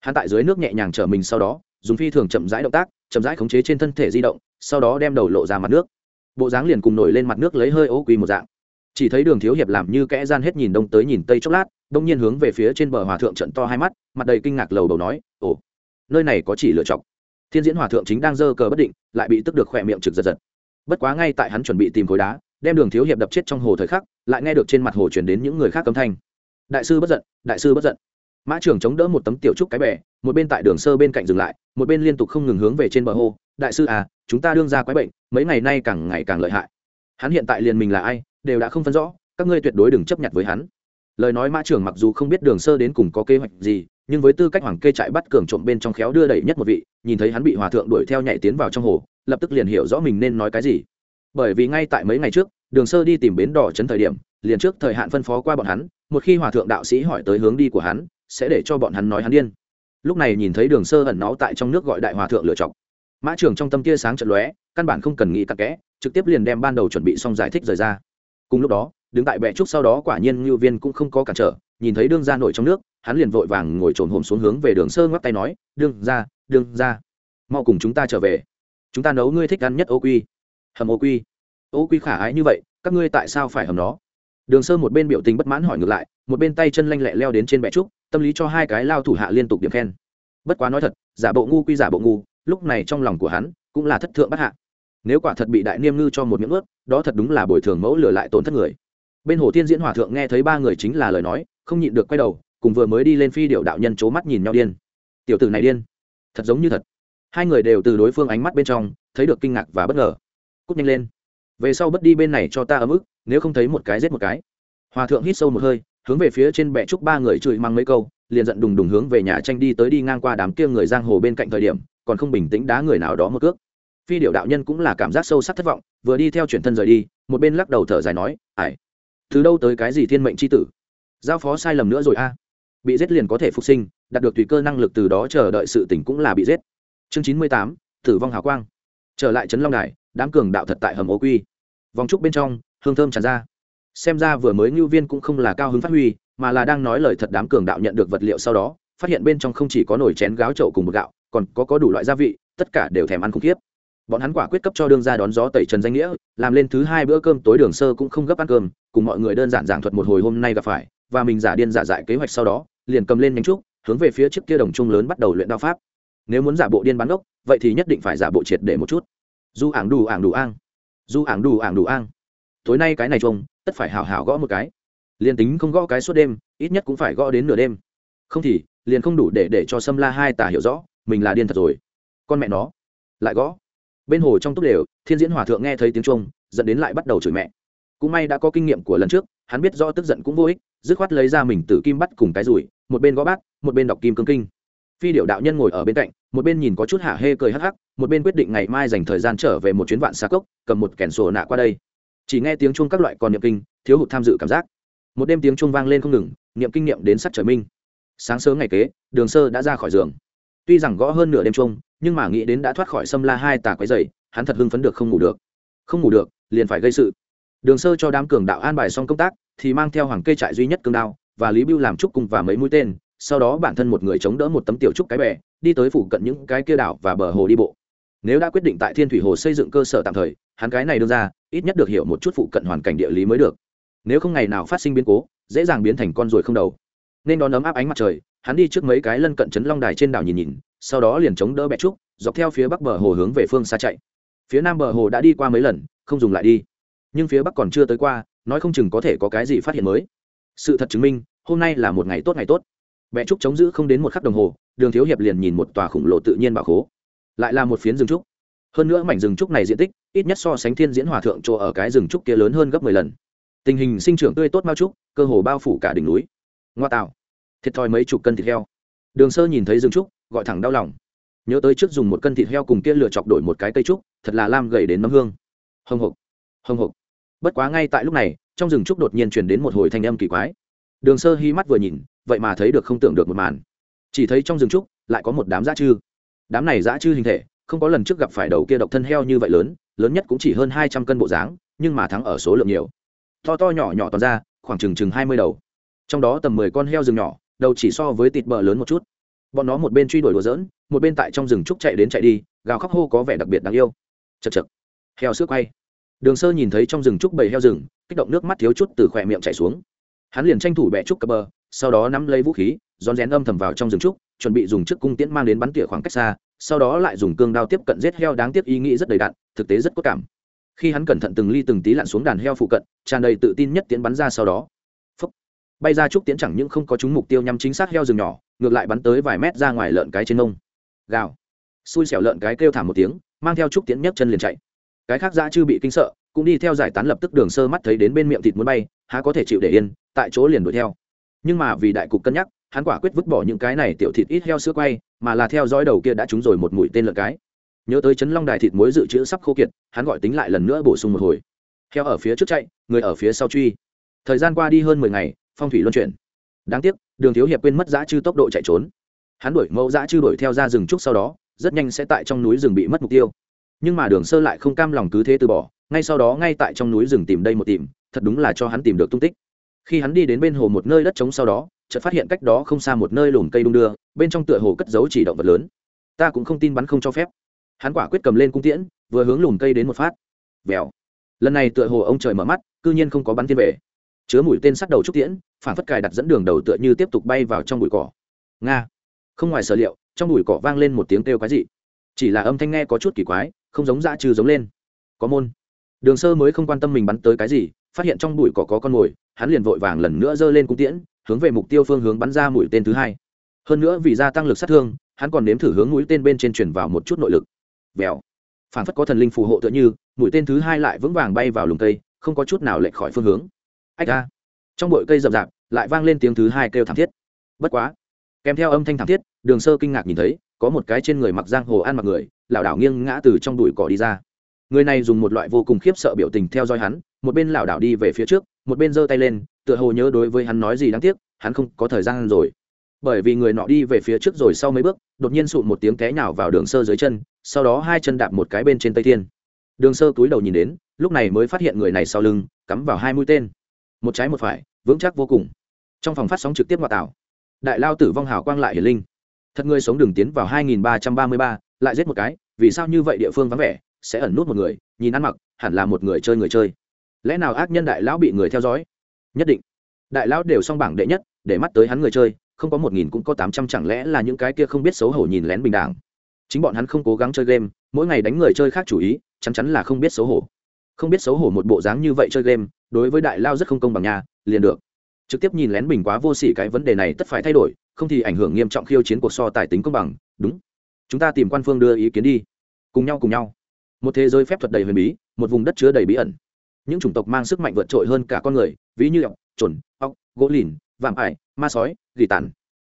Hắn tại dưới nước nhẹ nhàng trở mình sau đó, dùng phi thường chậm rãi động tác, chậm rãi khống chế trên thân thể di động, sau đó đem đầu lộ ra mặt nước. Bộ dáng liền cùng nổi lên mặt nước lấy hơi ô quy một dạng. Chỉ thấy đường thiếu hiệp làm như kẽ gian hết nhìn đông tới nhìn tây chốc lát, đông nhiên hướng về phía trên bờ hòa thượng trận to hai mắt, mặt đầy kinh ngạc lầu đầu nói, ồ nơi này có chỉ lựa chọc. Thiên diễn hòa thượng chính đang dơ cờ bất định, lại bị tức được khỏe miệng trực giật giật. Bất quá ngay tại hắn chuẩn bị tìm khối đá, đem đường thiếu hiệp đập chết trong hồ thời khắc, lại nghe được trên mặt hồ chuyển đến những người khác cấm thanh. Đại sư bất giận, đại sư bất giận. Mã trưởng chống đỡ một tấm tiểu trúc cái bè, một bên tại đường sơ bên cạnh dừng lại, một bên liên tục không ngừng hướng về trên bờ hồ. Đại sư à chúng ta đương ra quái bệnh, mấy ngày nay càng ngày càng lợi hại. Hắn hiện tại liền mình là ai, đều đã không phân rõ, các ngươi tuyệt đối đừng chấp nhận với hắn. Lời nói mã trưởng mặc dù không biết đường sơ đến cùng có kế hoạch gì nhưng với tư cách hoàng kê trại bắt cường trộm bên trong khéo đưa đẩy nhất một vị, nhìn thấy hắn bị hòa thượng đuổi theo nhảy tiến vào trong hồ, lập tức liền hiểu rõ mình nên nói cái gì. Bởi vì ngay tại mấy ngày trước, đường sơ đi tìm bến đỏ trấn thời điểm, liền trước thời hạn phân phó qua bọn hắn, một khi hòa thượng đạo sĩ hỏi tới hướng đi của hắn, sẽ để cho bọn hắn nói hắn điên. Lúc này nhìn thấy đường sơ ẩn náu tại trong nước gọi đại hòa thượng lựa chọc mã trưởng trong tâm tia sáng trận lóe, căn bản không cần nghĩ tắc kẽ, trực tiếp liền đem ban đầu chuẩn bị xong giải thích rời ra. Cùng lúc đó đứng tại bệ trúc sau đó quả nhiên ngưu viên cũng không có cản trở, nhìn thấy đương ra nổi trong nước, hắn liền vội vàng ngồi trồn hồm xuống hướng về đường sơ ngoắc tay nói, đương ra đương ra mau cùng chúng ta trở về. Chúng ta nấu ngươi thích ăn nhất ô quy. Hầm ô quy? Ô quy khả ái như vậy, các ngươi tại sao phải hầm nó? Đường sơ một bên biểu tình bất mãn hỏi ngược lại, một bên tay chân lanh lẹ leo đến trên bệ trúc, tâm lý cho hai cái lao thủ hạ liên tục điểm khen. Bất quá nói thật, giả bộ ngu quy giả bộ ngu, lúc này trong lòng của hắn cũng là thất thượng bất hạ. Nếu quả thật bị đại niêm ngư cho một miếng ướt, đó thật đúng là bồi thường mẫu lừa lại tổn thất người bên hồ thiên diễn hòa thượng nghe thấy ba người chính là lời nói, không nhịn được quay đầu, cùng vừa mới đi lên phi điệu đạo nhân c mắt nhìn nhau điên. Tiểu tử này điên. Thật giống như thật. Hai người đều từ đối phương ánh mắt bên trong, thấy được kinh ngạc và bất ngờ. Cúc nhanh lên. Về sau bất đi bên này cho ta ấm ức, nếu không thấy một cái giết một cái. Hòa thượng hít sâu một hơi, hướng về phía trên bệ trúc ba người chửi mang mấy câu, liền giận đùng đùng hướng về nhà tranh đi tới đi ngang qua đám kia người giang hồ bên cạnh thời điểm, còn không bình tĩnh đá người nào đó một cước. Phi điệu đạo nhân cũng là cảm giác sâu sắc thất vọng, vừa đi theo chuyển thân rời đi, một bên lắc đầu thở dài nói ải từ đâu tới cái gì thiên mệnh c h i tử? Giao phó sai lầm nữa rồi a. Bị giết liền có thể phục sinh, đạt được tùy cơ năng lực từ đó chờ đợi sự tỉnh cũng là bị giết. Chương chín mươi tám, tử vong hào quang. Trở lại trấn long đài, đám cường đạo thật tại hầm ô quy. Vòng trúc bên trong, hương thơm tràn ra. Xem ra vừa mới ngưu viên cũng không là cao hứng phát huy, mà là đang nói lời thật đám cường đạo nhận được vật liệu sau đó, phát hiện bên trong không chỉ có nồi chén gáo trậu cùng một gạo, còn có có đủ loại gia vị, tất cả đều thèm ăn khủng khiếp bọn hắn quả quyết cấp cho đương ra đón gió tẩy trần danh nghĩa, làm lên thứ hai bữa cơm tối đường sơ cũng không gấp ăn cơm, cùng mọi người đơn giản giảng thuật một hồi hôm nay gặp phải, và mình giả điên giả dại kế hoạch sau đó, liền cầm lên nhánh trúc, hướng về phía trước kia đồng trung lớn bắt đầu luyện đao pháp. Nếu muốn giả bộ điên bán gốc vậy thì nhất định phải giả bộ triệt để một chút. Du ảng đủ ảng đủ ang. Du ảng đủ ảng đủ ang. Tối nay cái này trông, tất phải hào hào gõ một cái. Liền tính không gõ cái suốt đêm, ít nhất cũng phải gõ đến nửa đêm. Không thì, liền không đủ để để cho sâm la hai tà hiểu rõ, mình là điên thật rồi. Con mẹ nó, lại gõ bên hồ trong túc lều thiên diễn hòa thượng nghe thấy tiếng trung dẫn đến lại bắt đầu chửi mẹ. Cũng may đã có kinh nghiệm của lần trước, hắn biết do tức giận cũng vô ích, dứt khoát lấy ra mình tử kim bắt cùng cái rủi một bên gõ bát, một bên đọc kim cương kinh. Phi điệu đạo nhân ngồi ở bên cạnh, một bên nhìn có chút hạ hê cười hắc hắc, một bên quyết định ngày mai dành thời gian trở về một chuyến vạn xa cốc, cầm một kẻn sổ nạ qua đây. Chỉ nghe tiếng chuông các loại còn niệm kinh, thiếu hụt tham dự cảm giác. Một đêm tiếng chuông vang lên không ngừng, niệm kinh nghiệm đến sắc trời minh. Sáng sớm ngày kế, đường sơ đã ra khỏi giường tuy rằng gõ hơn nửa đêm chung nhưng mà nghĩ đến đã thoát khỏi xâm la hai tà quái dày, hắn thật hưng phấn được không ngủ được. Không ngủ được, liền phải gây sự. Đường sơ cho đám cường đạo an bài xong công tác, thì mang theo hoàng kê trại duy nhất cương đao, và lý bưu làm trúc cùng và mấy mũi tên, sau đó bản thân một người chống đỡ một tấm tiểu trúc cái bè, đi tới phủ cận những cái kia đảo và bờ hồ đi bộ. Nếu đã quyết định tại thiên thủy hồ xây dựng cơ sở tạm thời, hắn cái này đưa ra, ít nhất được hiểu một chút phụ cận hoàn cảnh địa lý mới được. Nếu không ngày nào phát sinh biến cố, dễ dàng biến thành con ruồi không đầu nên đón ấm áp ánh mặt trời, hắn đi trước mấy cái lân cận trấn long đài trên đảo nhìn nhìn, sau đó liền chống đỡ bẹ trúc, dọc theo phía bắc bờ hồ hướng về phương xa chạy. Phía nam bờ hồ đã đi qua mấy lần, không dùng lại đi. Nhưng phía bắc còn chưa tới qua, nói không chừng có thể có cái gì phát hiện mới. Sự thật chứng minh, hôm nay là một ngày tốt ngày tốt. Bẹ trúc chống giữ không đến một khắc đồng hồ, đường thiếu hiệp liền nhìn một tòa khổng lồ tự nhiên bảo khố. Lại là một phiến rừng trúc. Hơn nữa mảnh rừng trúc này diện tích, ít nhất so sánh thiên diễn hòa thượng chỗ ở cái rừng trúc kia lớn hơn gấp mười lần. Tình hình sinh trưởng tươi tốt bao trúc, cơ hồ bao phủ cả đỉnh núi ngoa tạo thiệt thòi mấy chục cân thịt heo. Đường sơ nhìn thấy rừng trúc, gọi thẳng đau lòng. Nhớ tới trước dùng một cân thịt heo cùng kia lửa chọc đổi một cái cây trúc, thật là lam gầy đến nấm hương. Hồng hộc hồng hộc. Bất quá ngay tại lúc này, trong rừng trúc đột nhiên chuyển đến một hồi thanh âm kỳ quái. Đường sơ hy mắt vừa nhìn, vậy mà thấy được không tưởng được một màn. Chỉ thấy trong rừng trúc, lại có một đám dã chư. Đám này dã chư hình thể, không có lần trước gặp phải đầu kia độc thân heo như vậy lớn lớn nhất cũng chỉ hơn hai trăm cân bộ dáng, nhưng mà thắng ở số lượng nhiều. To to nhỏ nhỏ toàn ra, khoảng chừng chừng hai mươi đầu trong đó tầm mười con heo rừng nhỏ, đầu chỉ so với thịt bờ lớn một chút. Bọn nó một bên truy đuổi đùa dỡn một bên tại trong rừng trúc chạy đến chạy đi, gào khóc hô có vẻ đặc biệt đáng yêu. Chật chật heo sữa quay. Đường sơ nhìn thấy trong rừng trúc bầy heo rừng, kích động nước mắt thiếu chút từ khỏe miệng chảy xuống. Hắn liền tranh thủ bẹ trúc cập bờ, sau đó nắm lấy vũ khí, rón rén âm thầm vào trong rừng trúc, chuẩn bị dùng chiếc cung tiễn mang đến bắn tỉa khoảng cách xa, sau đó lại dùng cương đao tiếp cận giết heo đáng tiếc ý nghĩ rất đầy đạn thực tế rất có cảm. Khi hắn cẩn thận từng ly từng tí lặn xuống đàn heo phụ cận, tràn đầy tự tin nhất tiến bắn ra sau đó bay ra trúc tiến chẳng những không có trúng mục tiêu nhắm chính xác heo rừng nhỏ, ngược lại bắn tới vài mét ra ngoài lợn cái trên nông gào. Xui xẻo lợn cái kêu thảm một tiếng, mang theo trúc tiến nhấc chân liền chạy. Cái khác dã chư bị kinh sợ, cũng đi theo giải tán lập tức đường sơ mắt thấy đến bên miệng thịt muốn bay, há có thể chịu để yên, tại chỗ liền đuổi theo. Nhưng mà vì đại cục cân nhắc, hắn quả quyết vứt bỏ những cái này tiểu thịt ít heo sữa quay, mà là theo dõi đầu kia đã trúng rồi một mũi tên lợn cái. Nhớ tới chấn long đài thịt muối dự trữ sắp khô kiệt, hắn gọi tính lại lần nữa bổ sung một hồi. Heo ở phía trước chạy, người ở phía sau truy. Thời gian qua đi hơn mười ngày phong thủy luân chuyển. Đáng tiếc, đường thiếu hiệp quên mất Giá chư tốc độ chạy trốn. Hắn đuổi mẫu Giá chư đuổi theo ra rừng trúc sau đó, rất nhanh sẽ tại trong núi rừng bị mất mục tiêu. Nhưng mà đường sơ lại không cam lòng cứ thế từ bỏ, ngay sau đó ngay tại trong núi rừng tìm đây một tìm, thật đúng là cho hắn tìm được tung tích. Khi hắn đi đến bên hồ một nơi đất trống sau đó, chợt phát hiện cách đó không xa một nơi lùm cây đung đưa, bên trong tựa hồ cất giấu chỉ động vật lớn. Ta cũng không tin bắn không cho phép. Hắn quả quyết cầm lên cung tiễn, vừa hướng lùm cây đến một phát. Vèo. Lần này tựa hồ ông trời mở mắt, cư nhiên không có bắn tiên về chứa mũi tên sắt đầu trúc tiễn, phản phất cài đặt dẫn đường đầu tựa như tiếp tục bay vào trong bụi cỏ. Nga. Không ngoài sở liệu, trong bụi cỏ vang lên một tiếng kêu quái dị. Chỉ là âm thanh nghe có chút kỳ quái, không giống dã trừ giống lên. Có môn. Đường sơ mới không quan tâm mình bắn tới cái gì, phát hiện trong bụi cỏ có con mồi, hắn liền vội vàng lần nữa giơ lên cung tiễn, hướng về mục tiêu phương hướng bắn ra mũi tên thứ hai. Hơn nữa vì gia tăng lực sát thương, hắn còn nếm thử hướng mũi tên bên trên chuyển vào một chút nội lực. Vèo phản phất có thần linh phù hộ tựa như, mũi tên thứ hai lại vững vàng bay vào lùng cây, không có chút nào lệch khỏi phương hướng ách ra. Trong bụi cây rậm rạp, lại vang lên tiếng thứ hai kêu thảm thiết. Bất quá, kèm theo âm thanh thảm thiết, đường sơ kinh ngạc nhìn thấy, có một cái trên người mặc giang hồ ăn mặc người, lảo đảo nghiêng ngã từ trong đùi cỏ đi ra. Người này dùng một loại vô cùng khiếp sợ biểu tình theo dõi hắn, một bên lảo đảo đi về phía trước, một bên giơ tay lên, tựa hồ nhớ đối với hắn nói gì đáng tiếc, hắn không có thời gian rồi. Bởi vì người nọ đi về phía trước rồi sau mấy bước, đột nhiên sụt một tiếng té nhào vào đường sơ dưới chân, sau đó hai chân đạp một cái bên trên tây thiên. Đường sơ túi đầu nhìn đến, lúc này mới phát hiện người này sau lưng, cắm vào hai mũi tên một trái một phải vững chắc vô cùng. Trong phòng phát sóng trực tiếp ngoại tảo đại lao tử vong hào quang lại hiển linh. Thật người sống đường tiến vào 2333, lại giết một cái vì sao như vậy địa phương vắng vẻ sẽ ẩn nút một người nhìn ăn mặc hẳn là một người chơi người chơi. Lẽ nào ác nhân đại lão bị người theo dõi? Nhất định. Đại lão đều song bảng đệ nhất để mắt tới hắn người chơi không có một nghìn cũng có tám trăm chẳng lẽ là những cái kia không biết xấu hổ nhìn lén bình đẳng. Chính bọn hắn không cố gắng chơi game mỗi ngày đánh người chơi khác chủ ý chắn chắn là không biết xấu hổ không biết xấu hổ một bộ dáng như vậy chơi game, đối với đại lao rất không công bằng nhà liền được. Trực tiếp nhìn lén bình quá vô sỉ cái vấn đề này tất phải thay đổi, không thì ảnh hưởng nghiêm trọng khiêu chiến cuộc so tài tính công bằng, đúng. Chúng ta tìm quan phương đưa ý kiến đi. Cùng nhau cùng nhau. Một thế giới phép thuật đầy huyền bí, một vùng đất chứa đầy bí ẩn. Những chủng tộc mang sức mạnh vượt trội hơn cả con người, ví như ọc chuẩn ọc gỗ lìn, vạm ải, ma sói, gỉ tàn.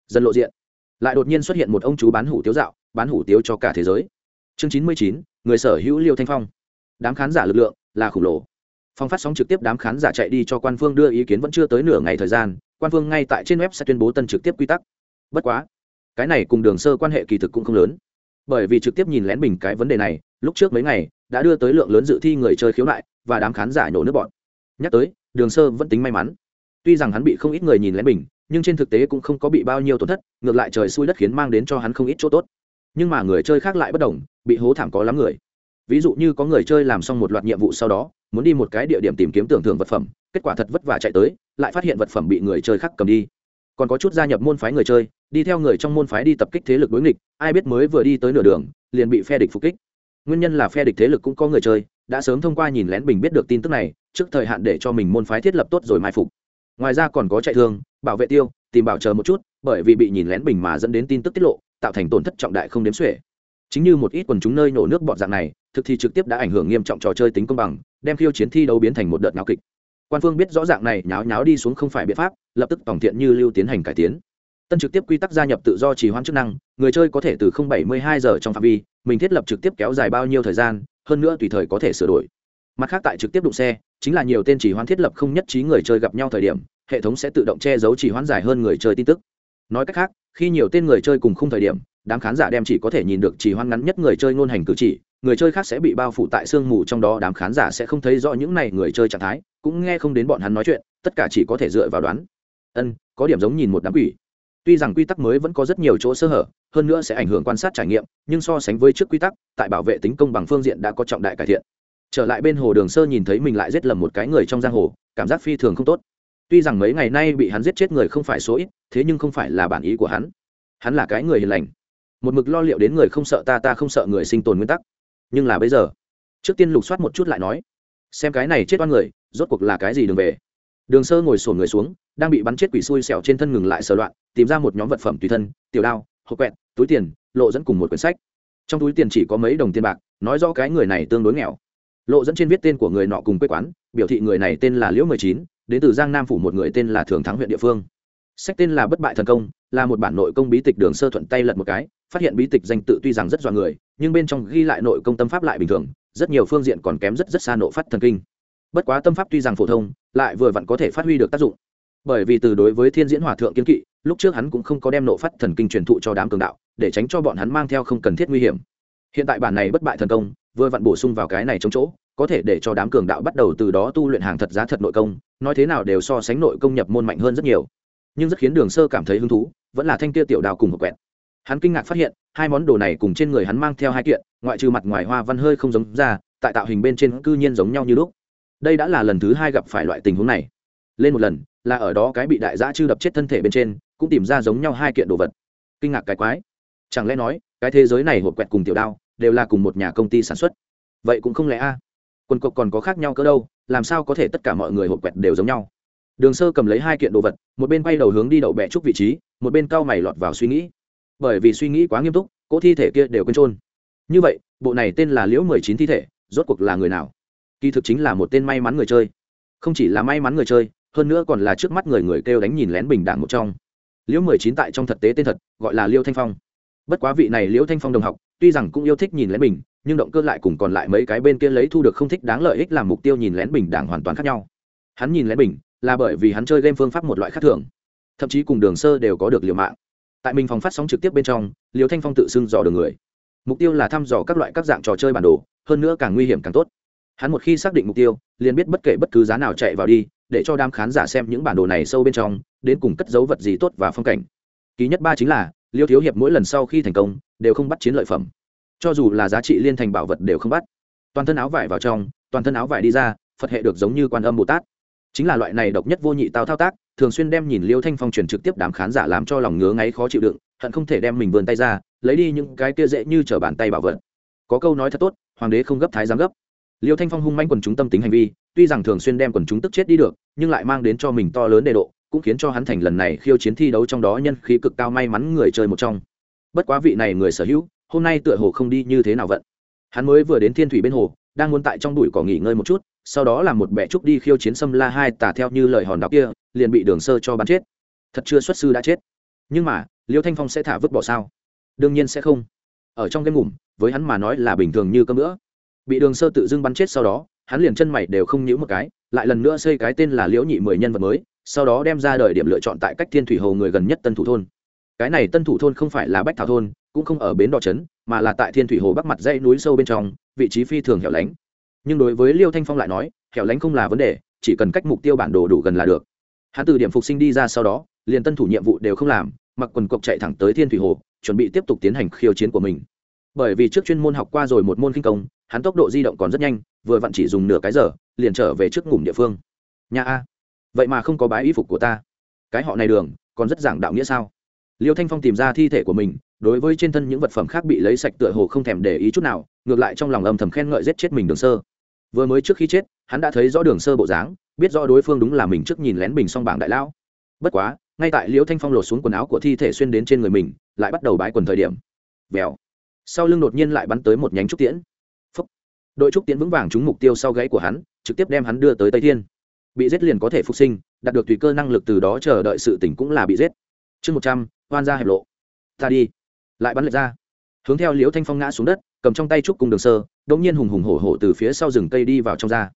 Dần lộ diện. Lại đột nhiên xuất hiện một ông chú bán hủ tiếu dạo, bán hủ tiếu cho cả thế giới. Chương chín mươi chín, người sở hữu liêu thanh phong. Đám khán giả lực lượng là khổng lồ. Phong phát sóng trực tiếp đám khán giả chạy đi cho quan phương đưa ý kiến vẫn chưa tới nửa ngày thời gian, quan phương ngay tại trên web sẽ tuyên bố tân trực tiếp quy tắc. Bất quá, cái này cùng đường sơ quan hệ kỳ thực cũng không lớn. Bởi vì trực tiếp nhìn lén bình cái vấn đề này, lúc trước mấy ngày, đã đưa tới lượng lớn dự thi người chơi khiếu nại và đám khán giả nhổ nước bọn. Nhắc tới, đường sơ vẫn tính may mắn. Tuy rằng hắn bị không ít người nhìn lén bình, nhưng trên thực tế cũng không có bị bao nhiêu tổn thất, ngược lại trời xui đất khiến mang đến cho hắn không ít chỗ tốt. Nhưng mà người chơi khác lại bất đồng, bị hố thảm có lắm người ví dụ như có người chơi làm xong một loạt nhiệm vụ sau đó, muốn đi một cái địa điểm tìm kiếm tưởng thưởng vật phẩm, kết quả thật vất vả chạy tới, lại phát hiện vật phẩm bị người chơi khác cầm đi. Còn có chút gia nhập môn phái người chơi, đi theo người trong môn phái đi tập kích thế lực đối nghịch, ai biết mới vừa đi tới nửa đường, liền bị phe địch phục kích. Nguyên nhân là phe địch thế lực cũng có người chơi, đã sớm thông qua nhìn lén bình biết được tin tức này, trước thời hạn để cho mình môn phái thiết lập tốt rồi mai phục. Ngoài ra còn có chạy thương, bảo vệ tiêu, tìm bảo chờ một chút, bởi vì bị nhìn lén bình mà dẫn đến tin tức tiết lộ, tạo thành tổn thất trọng đại không đếm xuể. Chính như một ít quần chúng nơi nổ nước bọn dạng này thực thì trực tiếp đã ảnh hưởng nghiêm trọng trò chơi tính công bằng, đem khiêu chiến thi đấu biến thành một đợt náo kịch. Quan phương biết rõ dạng này, nháo nháo đi xuống không phải biện pháp, lập tức tổng thiện như lưu tiến hành cải tiến. Tân trực tiếp quy tắc gia nhập tự do trì hoãn chức năng, người chơi có thể từ 072 giờ trong phạm vi, mình thiết lập trực tiếp kéo dài bao nhiêu thời gian, hơn nữa tùy thời có thể sửa đổi. Mặt khác tại trực tiếp đụng xe, chính là nhiều tên chỉ hoãn thiết lập không nhất trí người chơi gặp nhau thời điểm, hệ thống sẽ tự động che giấu chỉ hoãn dài hơn người chơi tin tức. Nói cách khác, khi nhiều tên người chơi cùng khung thời điểm, đám khán giả đem chỉ có thể nhìn được chỉ hoãn ngắn nhất người chơi ngôn hành cử chỉ người chơi khác sẽ bị bao phủ tại sương mù trong đó, đám khán giả sẽ không thấy rõ những này người chơi trạng thái, cũng nghe không đến bọn hắn nói chuyện, tất cả chỉ có thể dựa vào đoán. Ân, có điểm giống nhìn một đám quỷ. Tuy rằng quy tắc mới vẫn có rất nhiều chỗ sơ hở, hơn nữa sẽ ảnh hưởng quan sát trải nghiệm, nhưng so sánh với trước quy tắc, tại bảo vệ tính công bằng phương diện đã có trọng đại cải thiện. Trở lại bên hồ đường sơ nhìn thấy mình lại giết lầm một cái người trong giang hồ, cảm giác phi thường không tốt. Tuy rằng mấy ngày nay bị hắn giết chết người không phải số ít, thế nhưng không phải là bản ý của hắn. Hắn là cái người hiền lành. Một mực lo liệu đến người không sợ ta ta không sợ người sinh tồn nguyên tắc nhưng là bây giờ. Trước tiên lục soát một chút lại nói, xem cái này chết oan người, rốt cuộc là cái gì đường về? Đường sơ ngồi sổn người xuống, đang bị bắn chết quỷ xui xẻo trên thân ngừng lại sờ loạn, tìm ra một nhóm vật phẩm tùy thân, tiểu đao, hộp quẹt, túi tiền, lộ dẫn cùng một quyển sách. Trong túi tiền chỉ có mấy đồng tiền bạc, nói rõ cái người này tương đối nghèo. Lộ dẫn trên viết tên của người nọ cùng quê quán, biểu thị người này tên là liễu mười chín, đến từ giang nam phủ một người tên là thường thắng huyện địa phương sách tên là bất bại thần công, là một bản nội công bí tịch đường sơ thuận tay lật một cái, phát hiện bí tịch danh tự tuy rằng rất dọa người, nhưng bên trong ghi lại nội công tâm pháp lại bình thường, rất nhiều phương diện còn kém rất rất xa nộ phát thần kinh. Bất quá tâm pháp tuy rằng phổ thông, lại vừa vặn có thể phát huy được tác dụng. Bởi vì từ đối với thiên diễn hòa thượng kiến kỵ, lúc trước hắn cũng không có đem nộ phát thần kinh truyền thụ cho đám cường đạo, để tránh cho bọn hắn mang theo không cần thiết nguy hiểm. Hiện tại bản này bất bại thần công, vừa vặn bổ sung vào cái này trong chỗ, có thể để cho đám cường đạo bắt đầu từ đó tu luyện hàng thật giá thật nội công, nói thế nào đều so sánh nội công nhập môn mạnh hơn rất nhiều nhưng rất khiến đường sơ cảm thấy hứng thú, vẫn là thanh kia tiểu đào cùng một quẹt. Hắn kinh ngạc phát hiện, hai món đồ này cùng trên người hắn mang theo hai kiện, ngoại trừ mặt ngoài hoa văn hơi không giống ra, tại tạo hình bên trên cư nhiên giống nhau như lúc. Đây đã là lần thứ hai gặp phải loại tình huống này. Lên một lần, là ở đó cái bị đại giã chư đập chết thân thể bên trên, cũng tìm ra giống nhau hai kiện đồ vật. Kinh ngạc cái quái. Chẳng lẽ nói, cái thế giới này hộp quẹt cùng tiểu đao, đều là cùng một nhà công ty sản xuất? Vậy cũng không lẽ a? Quần cộc còn có khác nhau cỡ đâu, làm sao có thể tất cả mọi người hộp quẹt đều giống nhau? Đường sơ cầm lấy hai kiện đồ vật, một bên bay đầu hướng đi đậu bẹ trúc vị trí, một bên cau mày lọt vào suy nghĩ. Bởi vì suy nghĩ quá nghiêm túc, cỗ thi thể kia đều quên trôn. Như vậy, bộ này tên là liễu mười chín thi thể, rốt cuộc là người nào? Kỳ thực chính là một tên may mắn người chơi. Không chỉ là may mắn người chơi, hơn nữa còn là trước mắt người người kêu đánh nhìn lén bình đẳng một trong. Liễu mười chín tại trong thực tế tên thật, gọi là liêu thanh phong. Bất quá vị này liễu thanh phong đồng học, tuy rằng cũng yêu thích nhìn lén bình, nhưng động cơ lại cùng còn lại mấy cái bên kia lấy thu được không thích đáng lợi ích làm mục tiêu nhìn lén bình đẳng hoàn toàn khác nhau. Hắn nhìn lén bình là bởi vì hắn chơi game phương pháp một loại khác thường. Thậm chí cùng đường sơ đều có được liều mạng. Tại mình phòng phát sóng trực tiếp bên trong liều thanh phong tự xưng dò đường người. Mục tiêu là thăm dò các loại các dạng trò chơi bản đồ, hơn nữa càng nguy hiểm càng tốt. Hắn một khi xác định mục tiêu, liền biết bất kể bất cứ giá nào chạy vào đi, để cho đám khán giả xem những bản đồ này sâu bên trong, đến cùng cất dấu vật gì tốt và phong cảnh. Ký nhất ba chính là, liêu thiếu hiệp mỗi lần sau khi thành công, đều không bắt chiến lợi phẩm. Cho dù là giá trị liên thành bảo vật đều không bắt. Toàn thân áo vải vào trong, toàn thân áo vải đi ra, phật hệ được giống như quan âm bồ tát chính là loại này độc nhất vô nhị tao thao tác, thường xuyên đem nhìn liêu thanh phong truyền trực tiếp đám khán giả làm cho lòng ngứa ngáy khó chịu đựng, hận không thể đem mình vươn tay ra, lấy đi những cái kia dễ như t r ở bàn tay bảo vật. Có câu nói thật tốt, hoàng đế không gấp thái giám gấp. Liêu thanh phong hung manh quần chúng tâm tính hành vi, tuy rằng thường xuyên đem quần chúng tức chết đi được, nhưng lại mang đến cho mình to lớn đề độ, cũng khiến cho hắn thành lần này khiêu chiến thi đấu trong đó nhân khí cực cao may mắn người chơi một trong. Bất quá vị này người sở hữu, hôm nay tựa hồ không đi như thế nào vận. Hắn mới vừa đến thiên thủy bên hồ, đang muốn tại trong đùi cỏ nghỉ ngơi một chút sau đó là một bẻ trúc đi khiêu chiến xâm la hai tả theo như lời hòn đảo kia, liền bị đường sơ cho bắn chết. Thật chưa xuất sư đã chết. Nhưng mà, liêu thanh phong sẽ thả vứt bỏ sao? Đương nhiên sẽ không. Ở trong cái ngủm, với hắn mà nói là bình thường như cơm nữa bị đường sơ tự dưng bắn chết sau đó, hắn liền chân mày đều không nhíu một cái, lại lần nữa xây cái tên là liễu nhị mười nhân vật mới, sau đó đem ra đời điểm lựa chọn tại cách thiên thủy hồ người gần nhất tân thủ thôn. Cái này tân thủ thôn không phải là bách thảo thôn, cũng không ở bến đỏ trấn, mà là tại thiên thủy hồ bắc mặt dãy núi sâu bên trong, vị trí phi thường hẻo lánh nhưng đối với liêu thanh phong lại nói, hẻo lánh không là vấn đề, chỉ cần cách mục tiêu bản đồ đủ gần là được. Hắn từ điểm phục sinh đi ra sau đó, liền tân thủ nhiệm vụ đều không làm, mặc quần cộc chạy thẳng tới thiên thủy hồ, chuẩn bị tiếp tục tiến hành khiêu chiến của mình. Bởi vì trước chuyên môn học qua rồi một môn kinh công, hắn tốc độ di động còn rất nhanh, vừa vặn chỉ dùng nửa cái giờ, liền trở về trước ngủm địa phương. Nhà a, vậy mà không có bái y phục của ta. Cái họ này đường, còn rất giảng đạo nghĩa sao? Liêu thanh phong tìm ra thi thể của mình, đối với trên thân những vật phẩm khác bị lấy sạch tựa hồ không thèm để ý chút nào, ngược lại trong lòng âm thầm khen ngợi giết chết mình đường sơ vừa mới trước khi chết, hắn đã thấy rõ đường sơ bộ dáng, biết rõ đối phương đúng là mình trước nhìn lén bình song bảng đại lão bất quá, ngay tại liễu thanh phong lột xuống quần áo của thi thể xuyên đến trên người mình, lại bắt đầu bãi quần thời điểm. Vèo. Sau lưng đột nhiên lại bắn tới một nhánh trúc tiễn. Phúc. đội trúc tiễn vững vàng trúng mục tiêu sau gáy của hắn, trực tiếp đem hắn đưa tới tây thiên. Bị giết liền có thể phục sinh, đạt được tùy cơ năng lực từ đó chờ đợi sự tỉnh cũng là bị giết. Chương một trăm hoan ra hẹp lộ. Ta đi. Lại bắn lệch ra. Hướng theo liễu thanh phong ngã xuống đất, cầm trong tay trúc cùng đường sơ đột nhiên hùng hùng hổ hổ từ phía sau rừng cây đi vào trong ra.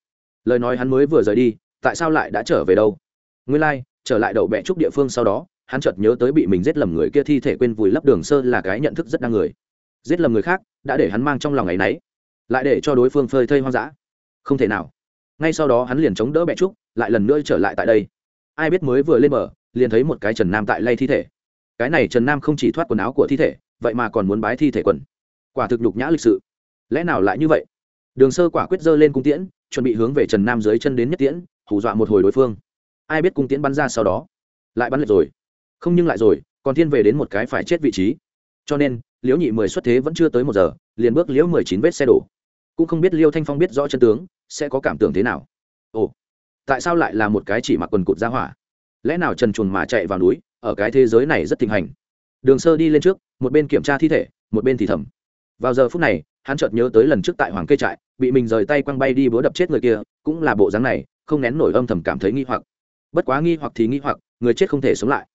Lời nói hắn mới vừa rời đi tại sao lại đã trở về đâu? Nguyên lai、like, trở lại đậu bẹ trúc địa phương sau đó hắn chợt nhớ tới bị mình giết lầm người kia thi thể quên vùi lấp đường sơ là cái nhận thức rất đa người. Giết lầm người khác đã để hắn mang trong lòng ngày nấy lại để cho đối phương phơi thây hoang dã. Không thể nào. Ngay sau đó hắn liền chống đỡ bẹ trúc lại lần nữa trở lại tại đây. Ai biết mới vừa lên bờ liền thấy một cái trần nam tại lay thi thể. Cái này trần nam không chỉ thoát quần áo của thi thể vậy mà còn muốn bái thi thể quần. Quả thực nhục nhã lịch sự lẽ nào lại như vậy? Đường sơ quả quyết dơ lên cung tiễn, chuẩn bị hướng về trần nam dưới chân đến nhất tiễn, hù dọa một hồi đối phương. Ai biết cung tiễn bắn ra sau đó, lại bắn lệch rồi. Không nhưng lại rồi, còn thiên về đến một cái phải chết vị trí. Cho nên, liễu nhị mười xuất thế vẫn chưa tới một giờ, liền bước liễu mười chín vết xe đổ. Cũng không biết liêu thanh phong biết rõ chân tướng, sẽ có cảm tưởng thế nào. Ồ, tại sao lại là một cái chỉ mặc quần cụt ra hỏa? Lẽ nào trần chuồn mà chạy vào núi, ở cái thế giới này rất thịnh hành? Đường sơ đi lên trước, một bên kiểm tra thi thể, một bên thì thầm. Vào giờ phút này hắn chợt nhớ tới lần trước tại hoàng cây trại, bị mình rời tay quăng bay đi búa đập chết người kia, cũng là bộ dáng này, không nén nổi âm thầm cảm thấy nghi hoặc. Bất quá nghi hoặc thì nghi hoặc, người chết không thể sống lại.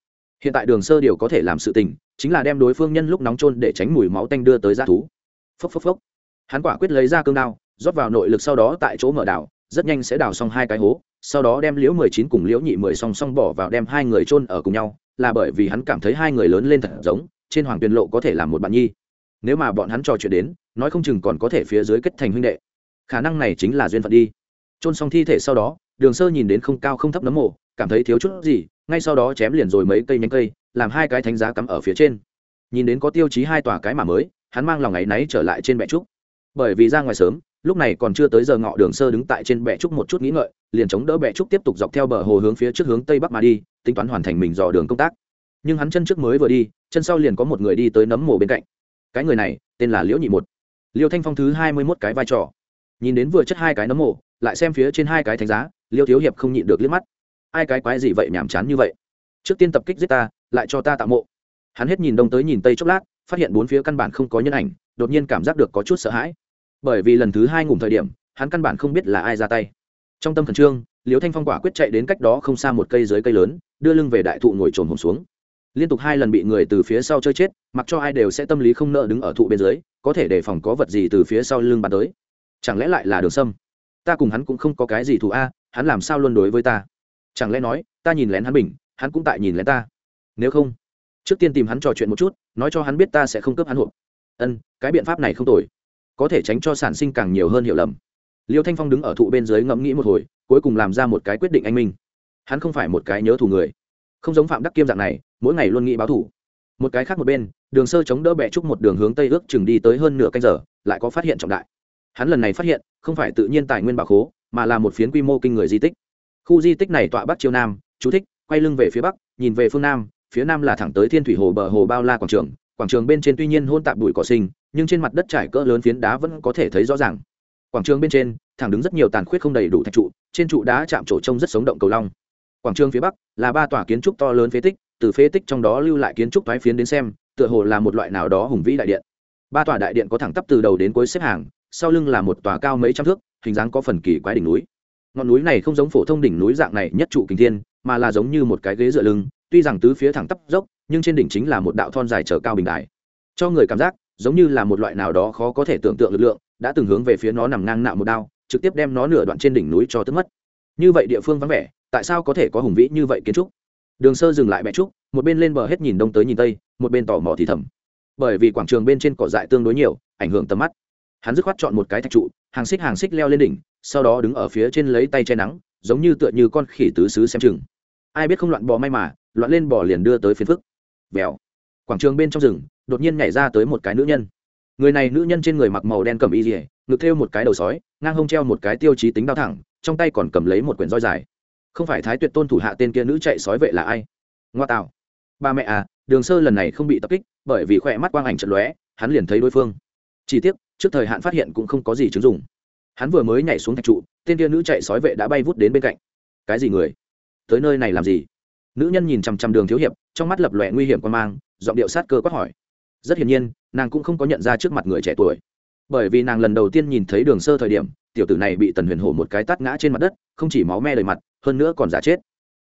Hiện tại đường sơ điều có thể làm sự tình, chính là đem đối phương nhân lúc nóng trôn để tránh mùi máu tanh đưa tới g thú. Phốc phốc phốc. Hắn quả quyết lấy ra cương đao, rót vào nội lực sau đó tại chỗ mở đảo, rất nhanh sẽ đào xong hai cái hố, sau đó đem liễu mười chín cùng liễu nhị mười song song bỏ vào đem hai người chôn ở cùng nhau, là bởi vì hắn cảm thấy hai người lớn lên thật giống, trên hoàng tuyền lộ có thể làm một bạn nhi. Nếu mà bọn hắn trò chuyện đến nói không chừng còn có thể phía dưới kết thành huynh đệ. Khả năng này chính là duyên phận đi. Chôn xong thi thể sau đó, đường sơ nhìn đến không cao không thấp nấm mộ, cảm thấy thiếu chút gì, ngay sau đó chém liền rồi mấy cây nhánh cây, làm hai cái thánh giá cắm ở phía trên. Nhìn đến có tiêu chí hai tòa cái mà mới, hắn mang lòng ngày náy trở lại trên bệ trúc. Bởi vì ra ngoài sớm, lúc này còn chưa tới giờ ngọ đường sơ đứng tại trên bệ trúc một chút nghĩ ngợi, liền chống đỡ bệ trúc tiếp tục dọc theo bờ hồ hướng phía trước hướng tây bắc mà đi, tính toán hoàn thành mình dò đường công tác. Nhưng hắn chân trước mới vừa đi, chân sau liền có một người đi tới nấm mồ bên cạnh. Cái người này, tên là liễu nhị một liêu thanh phong thứ hai mươi mốt cái vai trò. Nhìn đến vừa chất hai cái nấm mồ lại xem phía trên hai cái thánh giá, liêu thiếu hiệp không nhịn được liếc mắt. Ai cái quái gì vậy nhàm chán như vậy? Trước tiên tập kích giết ta, lại cho ta tạo mộ. Hắn hết nhìn đông tới nhìn tây chốc lát, phát hiện bốn phía căn bản không có nhân ảnh, đột nhiên cảm giác được có chút sợ hãi. Bởi vì lần thứ hai ngủm thời điểm, hắn căn bản không biết là ai ra tay. Trong tâm khẩn trương, Liêu thanh phong quả quyết chạy đến cách đó không xa một cây dưới cây lớn, đưa lưng về đại thụ ngồi trồn hồn xuống liên tục hai lần bị người từ phía sau chơi chết, mặc cho ai đều sẽ tâm lý không nợ đứng ở thụ bên dưới, có thể đề phòng có vật gì từ phía sau lưng bắn tới. Chẳng lẽ lại là đường sâm? Ta cùng hắn cũng không có cái gì thù a, hắn làm sao luôn đối với ta? Chẳng lẽ nói, ta nhìn lén hắn bình, hắn cũng tại nhìn lén ta? Nếu không, trước tiên tìm hắn trò chuyện một chút, nói cho hắn biết ta sẽ không cướp hắn hộp ân, cái biện pháp này không tồi. Có thể tránh cho sản sinh càng nhiều hơn hiểu lầm. Liêu thanh phong đứng ở thụ bên dưới ngẫm nghĩ một hồi, cuối cùng làm ra một cái quyết định anh minh. Hắn không phải một cái nhớ thù người không giống phạm đắc kiêm dạng này, mỗi ngày luôn nghĩ báo thủ. Một cái khác một bên, đường sơ chống đỡ bẹ trúc một đường hướng tây ước chừng đi tới hơn nửa canh giờ, lại có phát hiện trọng đại. Hắn lần này phát hiện, không phải tự nhiên tài nguyên bảo khố, mà là một phiến quy mô kinh người di tích. Khu di tích này tọa bắc chiêu nam, chú thích, quay lưng về phía bắc, nhìn về phương nam, phía nam là thẳng tới thiên thủy hồ bờ hồ bao la quảng trường quảng trường bên trên tuy nhiên hôn tạp bụi cỏ sinh, nhưng trên mặt đất trải cỡ lớn phiến đá vẫn có thể thấy rõ ràng. Quảng trường bên trên, thẳng đứng rất nhiều tàn khuyết không đầy đủ thạch trụ, trên trụ đá chạm trổ trông rất sống động cầu long quảng trường phía bắc là ba tòa kiến trúc to lớn phế tích, từ phế tích trong đó lưu lại kiến trúc thoái phiến đến xem, tựa hồ là một loại nào đó hùng vĩ đại điện. Ba tòa đại điện có thẳng tắp từ đầu đến cuối xếp hàng, sau lưng là một tòa cao mấy trăm thước, hình dáng có phần kỳ quái đỉnh núi. Ngọn núi này không giống phổ thông đỉnh núi dạng này nhất trụ kinh thiên, mà là giống như một cái ghế dựa lưng, tuy rằng tứ phía thẳng tắp dốc, nhưng trên đỉnh chính là một đạo thon dài trở cao bình đài. Cho người cảm giác, giống như là một loại nào đó khó có thể tưởng tượng lực lượng, đã từng hướng về phía nó nằm ngang nạo một đao, trực tiếp đem nó nửa đoạn trên đỉnh núi cho tức mất. Như vậy địa phương vắng vẻ tại sao có thể có hùng vĩ như vậy kiến trúc? Đường sơ dừng lại bẹ trúc, một bên lên bờ hết nhìn đông tới nhìn tây, một bên tò mò thì thầm. Bởi vì quảng trường bên trên cỏ dại tương đối nhiều, ảnh hưởng tầm mắt. Hắn dứt khoát chọn một cái thạch trụ, hàng xích hàng xích leo lên đỉnh, sau đó đứng ở phía trên lấy tay che nắng, giống như tựa như con khỉ tứ xứ xem chừng. Ai biết không loạn bò may mà, loạn lên bò liền đưa tới phiền phức. Vèo. Quảng trường bên trong rừng, đột nhiên nhảy ra tới một cái nữ nhân. Người này nữ nhân trên người mặc màu đen cầm y dỉa ngực thêu một cái đầu sói, ngang hông treo một cái tiêu chí tính đao thẳng, trong tay còn cầm lấy một quyển roi dài không phải thái tuyệt tôn thủ hạ tên kia nữ chạy sói vệ là ai? Ngoa tạo ba mẹ à đường sơ lần này không bị tập kích, bởi vì khỏe mắt quang ảnh trận lóe, hắn liền thấy đối phương. Chỉ tiếc, trước thời hạn phát hiện cũng không có gì chứng dùng. hắn vừa mới nhảy xuống thạch trụ, tên kia nữ chạy sói vệ đã bay vút đến bên cạnh. Cái gì người? Tới nơi này làm gì? Nữ nhân nhìn chằm chằm đường thiếu hiệp, trong mắt lập lòe nguy hiểm quan mang, giọng điệu sát cơ quát hỏi. Rất hiển nhiên, nàng cũng không có nhận ra trước mặt người trẻ tuổi. Bởi vì nàng lần đầu tiên nhìn thấy đường sơ thời điểm, tiểu tử này bị tần huyền hổ một cái tát ngã trên mặt đất, không chỉ máu me đầy mặt hơn nữa còn giả chết.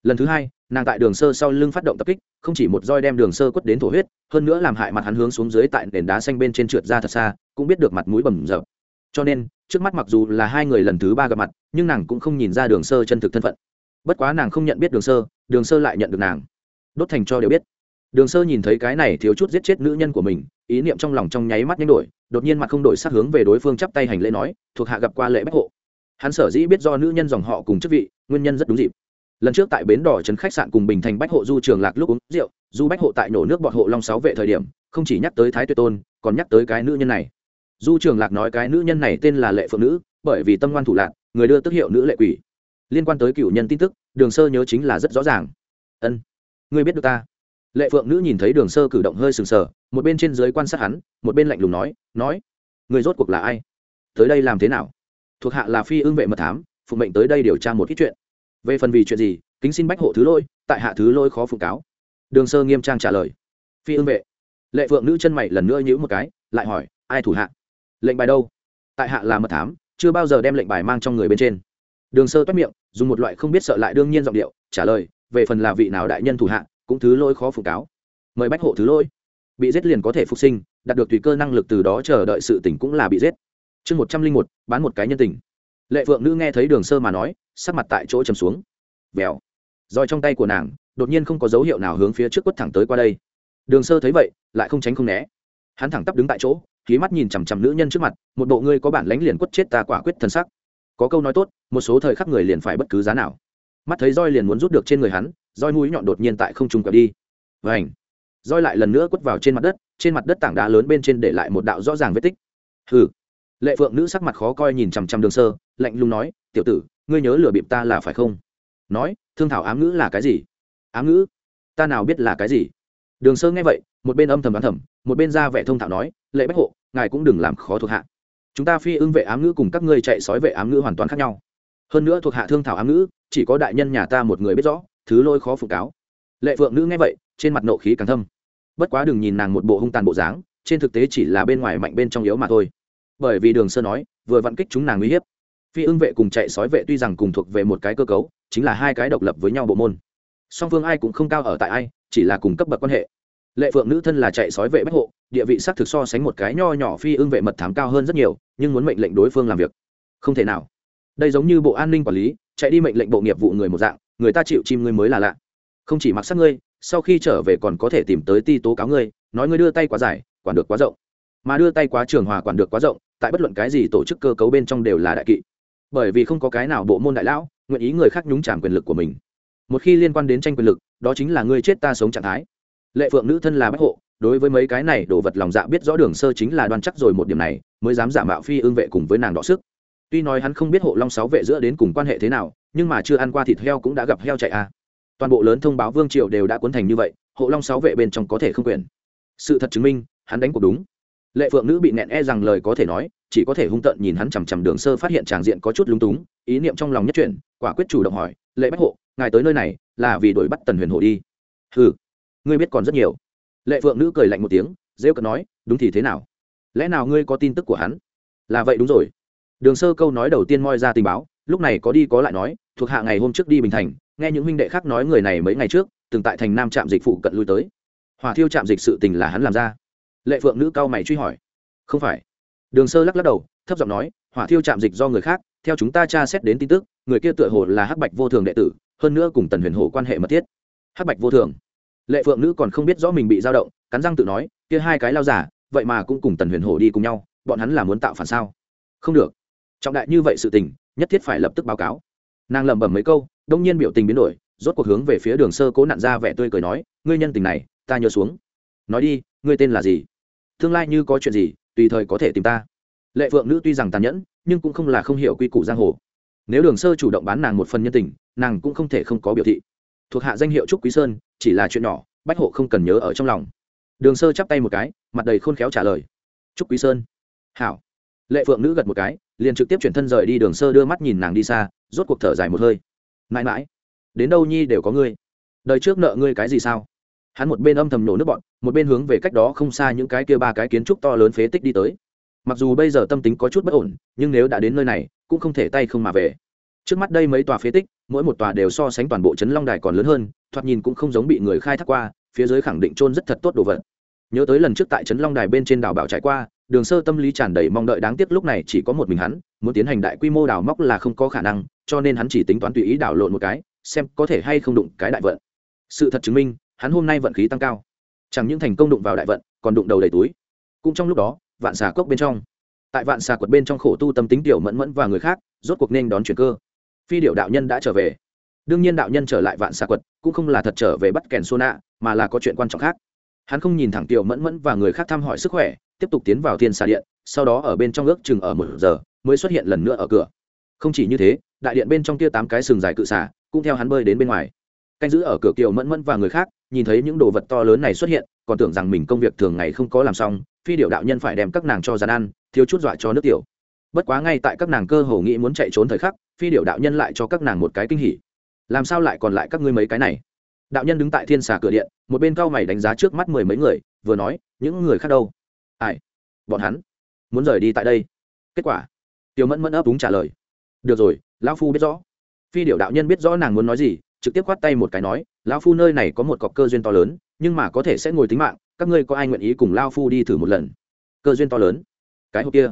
Lần thứ hai, nàng tại đường sơ sau lưng phát động tập kích, không chỉ một roi đem đường sơ quất đến thổ huyết, hơn nữa làm hại mặt hắn hướng xuống dưới tại nền đá xanh bên trên trượt ra thật xa, cũng biết được mặt mũi bầm rợp cho nên, trước mắt mặc dù là hai người lần thứ ba gặp mặt, nhưng nàng cũng không nhìn ra đường sơ chân thực thân phận. Bất quá nàng không nhận biết đường sơ đường sơ lại nhận được nàng. Đốt thành cho đều biết. Đường sơ nhìn thấy cái này thiếu chút giết chết nữ nhân của mình, ý niệm trong lòng trong nháy mắt nhanh đổi, đột nhiên mặt không đổi sát hướng về đối phương chắp tay hành lễ nói, thuộc hạ gặp qua lễ bách hộ hắn sở dĩ biết do nữ nhân dòng họ cùng chức vị, nguyên nhân rất đúng dịp. Lần trước tại bến đỏ trấn khách sạn cùng bình thành bách hộ du trường lạc lúc uống rượu, du bách hộ tại nổ nước bọt hộ long sáu vệ thời điểm, không chỉ nhắc tới thái tuyệt tôn, còn nhắc tới cái nữ nhân này. Du trường lạc nói cái nữ nhân này tên là lệ phượng nữ, bởi vì tâm ngoan thủ lạc, người đưa tức hiệu nữ lệ quỷ. Liên quan tới cựu nhân tin tức, đường sơ nhớ chính là rất rõ ràng. Ân, ngươi biết được ta? Lệ phượng nữ nhìn thấy đường sơ cử động hơi sừng sờ, một bên trên dưới quan sát hắn, một bên lạnh lùng nói nói người rốt cuộc là ai? Tới đây làm thế nào? Thuộc hạ là phi ương vệ mật thám, phụ mệnh tới đây điều tra một ít chuyện. Về phần vì chuyện gì, kính xin bách hộ thứ lôi tại hạ thứ lôi khó phụ cáo. Đường sơ nghiêm trang trả lời. Phi ương vệ. Lệ phượng nữ chân mày lần nữa nhữ một cái, lại hỏi, ai thủ hạ? Lệnh bài đâu? Tại hạ là mật thám, chưa bao giờ đem lệnh bài mang trong người bên trên. Đường sơ toát miệng, dùng một loại không biết sợ lại đương nhiên giọng điệu, trả lời, về phần là vị nào đại nhân thủ hạ, cũng thứ lôi khó phụ cáo. Mời bách hộ thứ lôi bị giết liền có thể phục sinh, đạt được tùy cơ năng lực từ đó chờ đợi sự tỉnh cũng là bị giết chương một trăm linh một, bán một cái nhân tình. Lệ phượng nữ nghe thấy đường sơ mà nói, sắc mặt tại chỗ chầm xuống. Vèo. Roi trong tay của nàng, đột nhiên không có dấu hiệu nào hướng phía trước quất thẳng tới qua đây. Đường sơ thấy vậy, lại không tránh không né. Hắn thẳng tắp đứng tại chỗ khí mắt nhìn chằm chằm nữ nhân trước mặt, một bộ ngươi có bản lánh liền quất chết ta quả quyết thân sắc có câu nói tốt, một số thời khắc người liền phải bất cứ giá nào. Mắt thấy roi liền muốn rút được trên người hắn, roi mũi nhọn đột nhiên tại không trung quẹo đi. Và ảnh roi lại lần nữa quất vào trên mặt đất, trên mặt đất tảng đá lớn bên trên để lại một đạo rõ ràng vết tích. Hừ lệ phượng nữ sắc mặt khó coi nhìn chằm chằm đường sơ, lạnh lùng nói, tiểu tử, ngươi nhớ lừa bịp ta là phải không? Nói, thương thảo ám ngữ là cái gì? Ám ngữ? Ta nào biết là cái gì? Đường sơ nghe vậy, một bên âm thầm đoán thầm, một bên ra vẻ thông thạo nói, lệ bách hộ, ngài cũng đừng làm khó thuộc hạ. Chúng ta phi ưng vệ ám ngữ cùng các ngươi chạy sói vệ ám ngữ hoàn toàn khác nhau. Hơn nữa thuộc hạ thương thảo ám ngữ, chỉ có đại nhân nhà ta một người biết rõ, thứ lôi khó phụ cáo. Lệ phượng nữ nghe vậy, trên mặt nộ khí càng thâm. Bất quá đừng nhìn nàng một bộ hung tàn bộ dáng, trên thực tế chỉ là bên ngoài mạnh bên trong yếu mà thôi bởi vì đường sơ nói, vừa vặn kích chúng nàng uy hiếp. Phi ưng vệ cùng chạy sói vệ tuy rằng cùng thuộc về một cái cơ cấu, chính là hai cái độc lập với nhau bộ môn. Song phương ai cũng không cao ở tại ai, chỉ là cùng cấp bậc quan hệ. Lệ phượng nữ thân là chạy sói vệ bách hộ, địa vị xác thực so sánh một cái nho nhỏ phi ưng vệ mật thám cao hơn rất nhiều, nhưng muốn mệnh lệnh đối phương làm việc. Không thể nào. Đây giống như bộ an ninh quản lý, chạy đi mệnh lệnh bộ nghiệp vụ người một dạng, người ta chịu chim ngươi mới là lạ. Không chỉ mặc sắc ngươi, sau khi trở về còn có thể tìm tới ti tố cáo ngươi, nói ngươi đưa tay quá dài, quản được quá rộng. Mà đưa tay quá trường hòa quản được quá rộng tại bất luận cái gì tổ chức cơ cấu bên trong đều là đại kỵ. Bởi vì không có cái nào bộ môn đại lão nguyện ý người khác nhúng trảm quyền lực của mình. Một khi liên quan đến tranh quyền lực, đó chính là ngươi chết ta sống trạng thái. Lệ phượng nữ thân là bách hộ, đối với mấy cái này đồ vật lòng dạ biết rõ đường sơ chính là đoan chắc rồi một điểm này, mới dám giả mạo phi ương vệ cùng với nàng đọ sức. Tuy nói hắn không biết hộ long sáu vệ giữa đến cùng quan hệ thế nào, nhưng mà chưa ăn qua thịt heo cũng đã gặp heo chạy à. toàn bộ lớn thông báo vương triều đều đã cuốn thành như vậy, hộ long sáu vệ bên trong có thể không quyền. Sự thật chứng minh, hắn đánh cuộc đúng lệ phượng nữ bị nẹn e rằng lời có thể nói, chỉ có thể hung tợn nhìn hắn chằm chằm đường sơ phát hiện tràng diện có chút lúng túng, ý niệm trong lòng nhất chuyển, quả quyết chủ động hỏi, lệ bách hộ, ngài tới nơi này là vì đuổi bắt tần huyền hộ đi? Ừ ngươi biết còn rất nhiều. Lệ phượng nữ cười lạnh một tiếng, rêu cợt nói, đúng thì thế nào? Lẽ nào ngươi có tin tức của hắn? Là vậy đúng rồi. Đường sơ câu nói đầu tiên moi ra tình báo, lúc này có đi có lại nói, thuộc hạ ngày hôm trước đi bình thành, nghe những huynh đệ khác nói người này mấy ngày trước, từng tại thành nam trạm dịch phụ cận lui tới. Hỏa thiêu trạm dịch sự tình là hắn làm ra lệ phượng nữ cao mày truy hỏi. Không phải. Đường sơ lắc lắc đầu, thấp giọng nói, hỏa thiêu chạm dịch do người khác, theo chúng ta tra xét đến tin tức, người kia tựa hồ là hắc bạch vô thường đệ tử, hơn nữa cùng tần huyền hồ quan hệ mật thiết. Hắc bạch vô thường. Lệ phượng nữ còn không biết rõ mình bị dao động, cắn răng tự nói, kia hai cái lao giả, vậy mà cũng cùng tần huyền hồ đi cùng nhau, bọn hắn là muốn tạo phản sao? Không được. Trọng đại như vậy sự tình, nhất thiết phải lập tức báo cáo. Nàng lẩm bẩm mấy câu, đông nhiên biểu tình biến đổi, rốt cuộc hướng về phía đường sơ cố nặn ra vẻ tươi cười nói, ngươi nhân tình này, ta nhớ xuống. Nói đi, ngươi tên là gì? Tương lai như có chuyện gì, tùy thời có thể tìm ta. Lệ phượng nữ tuy rằng tàn nhẫn, nhưng cũng không là không hiểu quy củ giang hồ. Nếu đường sơ chủ động bán nàng một phần nhân tình, nàng cũng không thể không có biểu thị. Thuộc hạ danh hiệu trúc quý sơn, chỉ là chuyện nhỏ, bách hộ không cần nhớ ở trong lòng. Đường sơ chắp tay một cái, mặt đầy khôn khéo trả lời. Trúc quý sơn. Hảo. Lệ phượng nữ gật một cái, liền trực tiếp chuyển thân rời đi, đường sơ đưa mắt nhìn nàng đi xa, rốt cuộc thở dài một hơi. Mãi mãi. Đến đâu nhi đều có ngươi. Đời trước nợ ngươi cái gì sao? Hắn một bên âm thầm nổ nước bọn, một bên hướng về cách đó không xa những cái kia ba cái kiến trúc to lớn phế tích đi tới. Mặc dù bây giờ tâm tính có chút bất ổn, nhưng nếu đã đến nơi này, cũng không thể tay không mà về. Trước mắt đây mấy tòa phế tích, mỗi một tòa đều so sánh toàn bộ trấn long đài còn lớn hơn, thoạt nhìn cũng không giống bị người khai thác qua, phía dưới khẳng định trôn rất thật tốt đồ vật. Nhớ tới lần trước tại trấn long đài bên trên đảo bảo trải qua, đường sơ tâm lý tràn đầy mong đợi đáng tiếc lúc này chỉ có một mình hắn, muốn tiến hành đại quy mô đào móc là không có khả năng, cho nên hắn chỉ tính toán tùy ý đảo lộn một cái, xem có thể hay không đụng cái đại vận. Sự thật chứng minh hắn hôm nay vận khí tăng cao. Chẳng những thành công đụng vào đại vận, còn đụng đầu đầy túi. Cũng trong lúc đó, vạn xà cốc bên trong. Tại vạn xà quật bên trong khổ tu tâm tính tiểu mẫn mẫn và người khác, rốt cuộc nên đón chuyển cơ. Phi điệu đạo nhân đã trở về. Đương nhiên đạo nhân trở lại vạn xà quật cũng không là thật trở về bắt kèn xô nạ mà là có chuyện quan trọng khác. Hắn không nhìn thẳng tiểu mẫn mẫn và người khác thăm hỏi sức khỏe, tiếp tục tiến vào thiên xà điện, sau đó ở bên trong ước chừng ở một giờ mới xuất hiện lần nữa ở cửa. Không chỉ như thế, đại điện bên trong kia tám cái sừng dài cự xả cũng theo hắn bơi đến bên ngoài canh giữ ở cửa kiều mẫn mẫn và người khác, nhìn thấy những đồ vật to lớn này xuất hiện, còn tưởng rằng mình công việc thường ngày không có làm xong, phi điệu đạo nhân phải đem các nàng cho dàn ăn, thiếu chút dọa cho nước tiểu. Bất quá ngay tại các nàng cơ hồ nghĩ muốn chạy trốn thời khắc, phi điệu đạo nhân lại cho các nàng một cái kinh hỉ. Làm sao lại còn lại các ngươi mấy cái này? Đạo nhân đứng tại thiên xà cửa điện, một bên cao mày đánh giá trước mắt mười mấy người, vừa nói, những người khác đâu? Ai? Bọn hắn muốn rời đi tại đây. Kết quả, tiểu mẫn mẫn ấp đúng trả lời, được rồi, lão phu biết rõ. Phi điệu đạo nhân biết rõ nàng muốn nói gì trực tiếp khoát tay một cái nói, lão phu nơi này có một cọc cơ duyên to lớn, nhưng mà có thể sẽ ngồi tính mạng, các ngươi có ai nguyện ý cùng lao phu đi thử một lần? Cơ duyên to lớn? Cái hộp kia.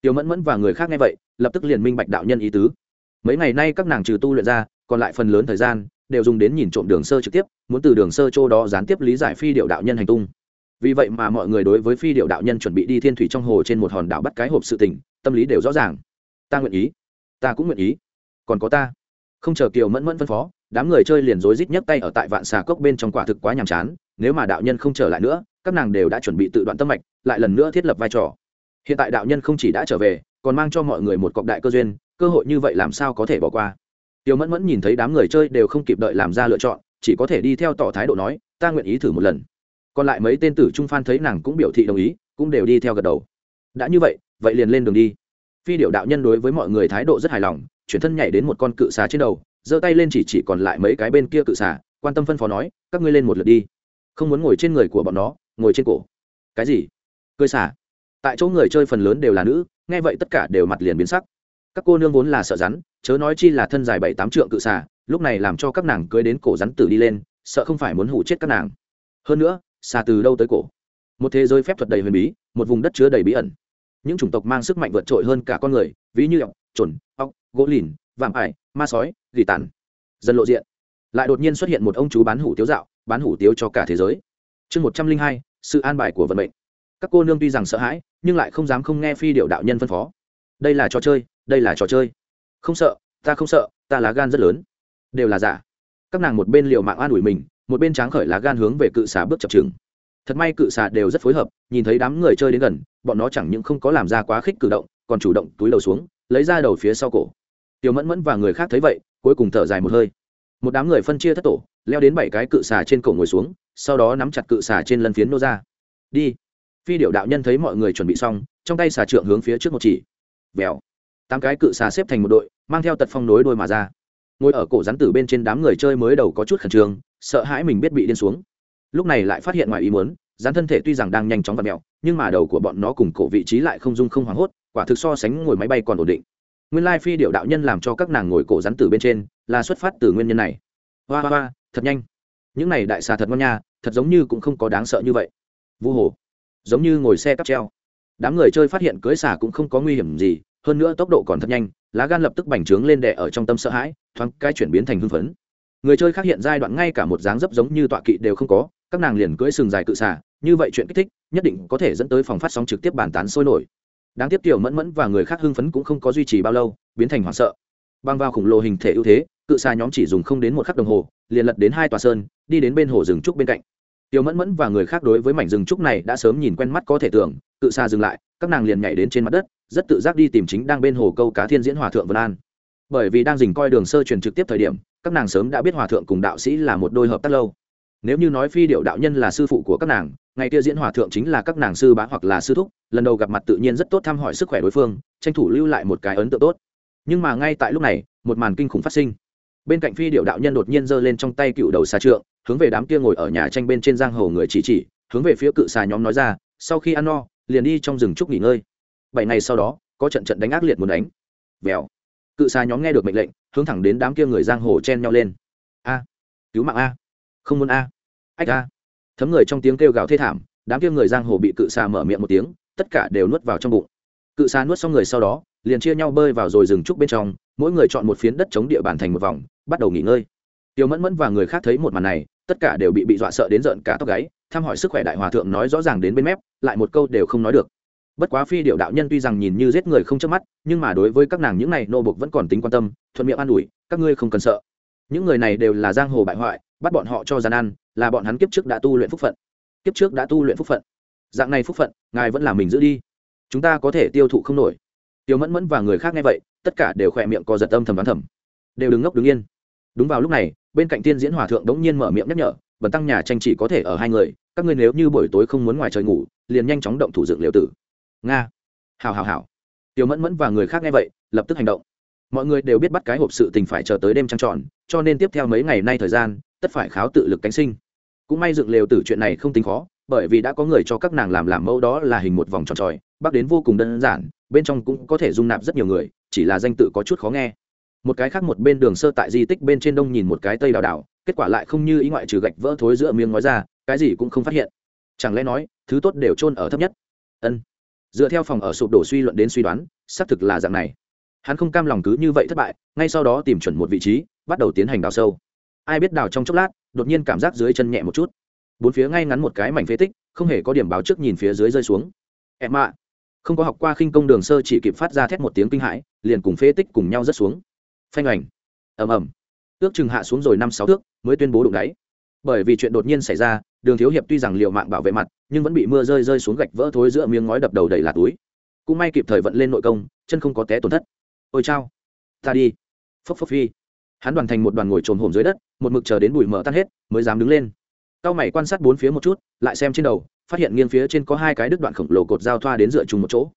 Tiểu mẫn mẫn và người khác nghe vậy, lập tức liền minh bạch đạo nhân ý tứ. Mấy ngày nay các nàng trừ tu luyện ra, còn lại phần lớn thời gian, đều dùng đến nhìn trộm đường sơ trực tiếp, muốn từ đường sơ châu đó gián tiếp lý giải phi điệu đạo nhân hành tung. Vì vậy mà mọi người đối với phi điệu đạo nhân chuẩn bị đi thiên thủy trong hồ trên một hòn đảo bắt cái hộp sự tình, tâm lý đều rõ ràng. Ta nguyện ý. Ta cũng nguyện ý. Còn có ta. Không chờ kiều mẫn mẫn phân phó đám người chơi liền rối rít nhấc tay ở tại vạn xà cốc bên trong quả thực quá nhàm chán, nếu mà đạo nhân không trở lại nữa, các nàng đều đã chuẩn bị tự đoạn tâm mạch, lại lần nữa thiết lập vai trò. Hiện tại đạo nhân không chỉ đã trở về, còn mang cho mọi người một cọc đại cơ duyên, cơ hội như vậy làm sao có thể bỏ qua? Tiêu mẫn mẫn nhìn thấy đám người chơi đều không kịp đợi làm ra lựa chọn, chỉ có thể đi theo tỏ thái độ nói, ta nguyện ý thử một lần. Còn lại mấy tên tử trung phan thấy nàng cũng biểu thị đồng ý, cũng đều đi theo gật đầu. Đã như vậy vậy liền lên đường đi. Phi điệu đạo nhân đối với mọi người thái độ rất hài lòng, chuyển thân nhảy đến một con cự xà trên đầu giơ tay lên chỉ chỉ còn lại mấy cái bên kia cự xả quan tâm phân phó nói, các ngươi lên một lượt đi. Không muốn ngồi trên người của bọn nó, ngồi trên cổ. Cái gì? Cười xả tại chỗ người chơi phần lớn đều là nữ, nghe vậy tất cả đều mặt liền biến sắc. Các cô nương vốn là sợ rắn, chớ nói chi là thân dài bảy tám trượng cự xả lúc này làm cho các nàng cưới đến cổ rắn tử đi lên, sợ không phải muốn hủ chết các nàng. Hơn nữa, xà từ đâu tới cổ? Một thế giới phép thuật đầy huyền bí, một vùng đất chứa đầy bí ẩn. Những chủng tộc mang sức mạnh vượt trội hơn cả con người, ví như ọc chuẩn ọc, gỗ lìn vàng ải ma sói, gỉ tàn dần lộ diện. Lại đột nhiên xuất hiện một ông chú bán hủ tiếu dạo, bán hủ tiếu cho cả thế giới. Chương một trăm linh hai, sự an bài của vận mệnh. Các cô nương tuy rằng sợ hãi, nhưng lại không dám không nghe phi điệu đạo nhân phân phó. Đây là trò chơi, đây là trò chơi. Không sợ, ta không sợ, ta lá gan rất lớn. Đều là giả. Các nàng một bên liều mạng an ủi mình, một bên tráng khởi lá gan hướng về cự xà bước chập chừng. Thật may cự xà đều rất phối hợp, nhìn thấy đám người chơi đến gần, bọn nó chẳng những không có làm ra quá khích cử động, còn chủ động túi đầu xuống, lấy ra đầu phía sau cổ tiểu mẫn mẫn và người khác thấy vậy, cuối cùng thở dài một hơi. Một đám người phân chia thất tổ, leo đến bảy cái cự xà trên cổ ngồi xuống, sau đó nắm chặt cự xà trên lân phiến nô ra. Đi. Phi điệu đạo nhân thấy mọi người chuẩn bị xong, trong tay xà trượng hướng phía trước một chỉ. Vèo. Tám cái cự xà xếp thành một đội, mang theo tật phong nối đôi mà ra. Ngồi ở cổ rắn tử bên trên đám người chơi mới đầu có chút khẩn trương, sợ hãi mình biết bị điên xuống. Lúc này lại phát hiện ngoài ý muốn, rắn thân thể tuy rằng đang nhanh chóng và mẹo nhưng mà đầu của bọn nó cùng cổ vị trí lại không dung không hoảng hốt, quả thực so sánh ngồi máy bay còn ổn định nguyên lai phi điệu đạo nhân làm cho các nàng ngồi cổ rắn tử bên trên, là xuất phát từ nguyên nhân này. Hoa hoa hoa, thật nhanh. Những này đại xà thật ngon nha, thật giống như cũng không có đáng sợ như vậy. Vu hồ, giống như ngồi xe cắp treo. Đám người chơi phát hiện cưới xà cũng không có nguy hiểm gì, hơn nữa tốc độ còn thật nhanh, lá gan lập tức bành trướng lên đè ở trong tâm sợ hãi, thoáng cái chuyển biến thành hưng phấn. Người chơi khác hiện giai đoạn ngay cả một dáng dấp giống như tọa kỵ đều không có, các nàng liền cưỡi sừng dài cự xà, như vậy chuyện kích thích, nhất định có thể dẫn tới phòng phát sóng trực tiếp bàn tán sôi nổi đáng tiếc tiểu mẫn mẫn và người khác hưng phấn cũng không có duy trì bao lâu, biến thành hoảng sợ. Băng vào khổng lồ hình thể ưu thế, cự xa nhóm chỉ dùng không đến một khắc đồng hồ, liền lật đến hai tòa sơn, đi đến bên hồ rừng trúc bên cạnh. Tiểu mẫn mẫn và người khác đối với mảnh rừng trúc này đã sớm nhìn quen mắt có thể tưởng, cự xa dừng lại, các nàng liền nhảy đến trên mặt đất, rất tự giác đi tìm chính đang bên hồ câu cá thiên diễn hòa thượng vân an. Bởi vì đang dình coi đường sơ truyền trực tiếp thời điểm, các nàng sớm đã biết hòa thượng cùng đạo sĩ là một đôi hợp tác lâu nếu như nói phi điệu đạo nhân là sư phụ của các nàng, ngày kia diễn hòa thượng chính là các nàng sư bá hoặc là sư thúc, lần đầu gặp mặt tự nhiên rất tốt thăm hỏi sức khỏe đối phương, tranh thủ lưu lại một cái ấn tượng tốt. Nhưng mà ngay tại lúc này, một màn kinh khủng phát sinh. Bên cạnh phi điệu đạo nhân đột nhiên giơ lên trong tay cựu đầu xà trượng, hướng về đám kia ngồi ở nhà tranh bên trên giang hồ người chỉ chỉ, hướng về phía cự xà nhóm nói ra, sau khi ăn no, liền đi trong rừng trúc nghỉ ngơi. Bảy ngày sau đó, có trận trận đánh ác liệt muốn đánh. Vèo. Cự xà nhóm nghe được mệnh lệnh, hướng thẳng đến đám kia người giang hồ chen nhau lên. A, cứu mạng a, không muốn a ách ra thấm người trong tiếng kêu gào thê thảm, đám kia người giang hồ bị cự xà mở miệng một tiếng, tất cả đều nuốt vào trong bụng. Cự xà nuốt xong người sau đó, liền chia nhau bơi vào rồi rừng trúc bên trong, mỗi người chọn một phiến đất chống địa bàn thành một vòng, bắt đầu nghỉ ngơi. Tiêu mẫn mẫn và người khác thấy một màn này, tất cả đều bị bị dọa sợ đến rợn cả tóc gáy, thăm hỏi sức khỏe đại hòa thượng nói rõ ràng đến bên mép, lại một câu đều không nói được. Bất quá phi điệu đạo nhân tuy rằng nhìn như giết người không chớp mắt, nhưng mà đối với các nàng những này nô bộc vẫn còn tính quan tâm, thuận miệng an ủi, các ngươi không cần sợ. Những người này đều là giang hồ bại hoại bắt bọn họ cho gian ăn, là bọn hắn kiếp trước đã tu luyện phúc phận. Kiếp trước đã tu luyện phúc phận. Dạng này phúc phận, ngài vẫn là mình giữ đi. Chúng ta có thể tiêu thụ không nổi. Tiêu mẫn mẫn và người khác nghe vậy, tất cả đều khỏe miệng co giật âm thầm đoán thầm. Đều đứng ngốc đứng yên. Đúng vào lúc này, bên cạnh tiên diễn hòa thượng đống nhiên mở miệng nhắc nhở, bần tăng nhà tranh chỉ có thể ở hai người, các ngươi nếu như buổi tối không muốn ngoài trời ngủ, liền nhanh chóng động thủ dựng liệu tử. Nga. Hào hào hào. Tiểu mẫn mẫn và người khác nghe vậy, lập tức hành động. Mọi người đều biết bắt cái hộp sự tình phải chờ tới đêm trăng tròn, cho nên tiếp theo mấy ngày nay thời gian tất phải kháo tự lực cánh sinh. Cũng may dựng lều tử chuyện này không tính khó, bởi vì đã có người cho các nàng làm làm mẫu đó là hình một vòng tròn tròi bắc đến vô cùng đơn giản, bên trong cũng có thể dung nạp rất nhiều người, chỉ là danh tự có chút khó nghe. Một cái khác một bên đường sơ tại di tích bên trên đông nhìn một cái tây đào đảo, kết quả lại không như ý ngoại trừ gạch vỡ thối giữa miếng nói ra, cái gì cũng không phát hiện. Chẳng lẽ nói, thứ tốt đều chôn ở thấp nhất? Ân. Dựa theo phòng ở sụp đổ suy luận đến suy đoán, xác thực là dạng này. Hắn không cam lòng cứ như vậy thất bại, ngay sau đó tìm chuẩn một vị trí, bắt đầu tiến hành đào sâu ai biết đào trong chốc lát, đột nhiên cảm giác dưới chân nhẹ một chút. Bốn phía ngay ngắn một cái mảnh phế tích, không hề có điểm báo trước nhìn phía dưới rơi xuống. Em ạ. Không có học qua khinh công đường sơ chỉ kịp phát ra thét một tiếng kinh hãi, liền cùng phế tích cùng nhau rớt xuống. Phanh ảnh. Ầm ầm. Ước chừng hạ xuống rồi năm sáu thước, mới tuyên bố đụng đáy. Bởi vì chuyện đột nhiên xảy ra, đường thiếu hiệp tuy rằng liệu mạng bảo vệ mặt, nhưng vẫn bị mưa rơi rơi xuống gạch vỡ thối giữa miếng ngói đập đầu đầy là túi. Cũng may kịp thời vận lên nội công, chân không có té tổn thất. Ôi chao. Ta đi. Phốc phốc phi hắn đoàn thành một đoàn ngồi trồm hổm dưới đất, một mực chờ đến bụi mở tan hết, mới dám đứng lên. Cao mày quan sát bốn phía một chút, lại xem trên đầu, phát hiện nghiêng phía trên có hai cái đứt đoạn khổng lồ cột giao thoa đến dựa chung một chỗ.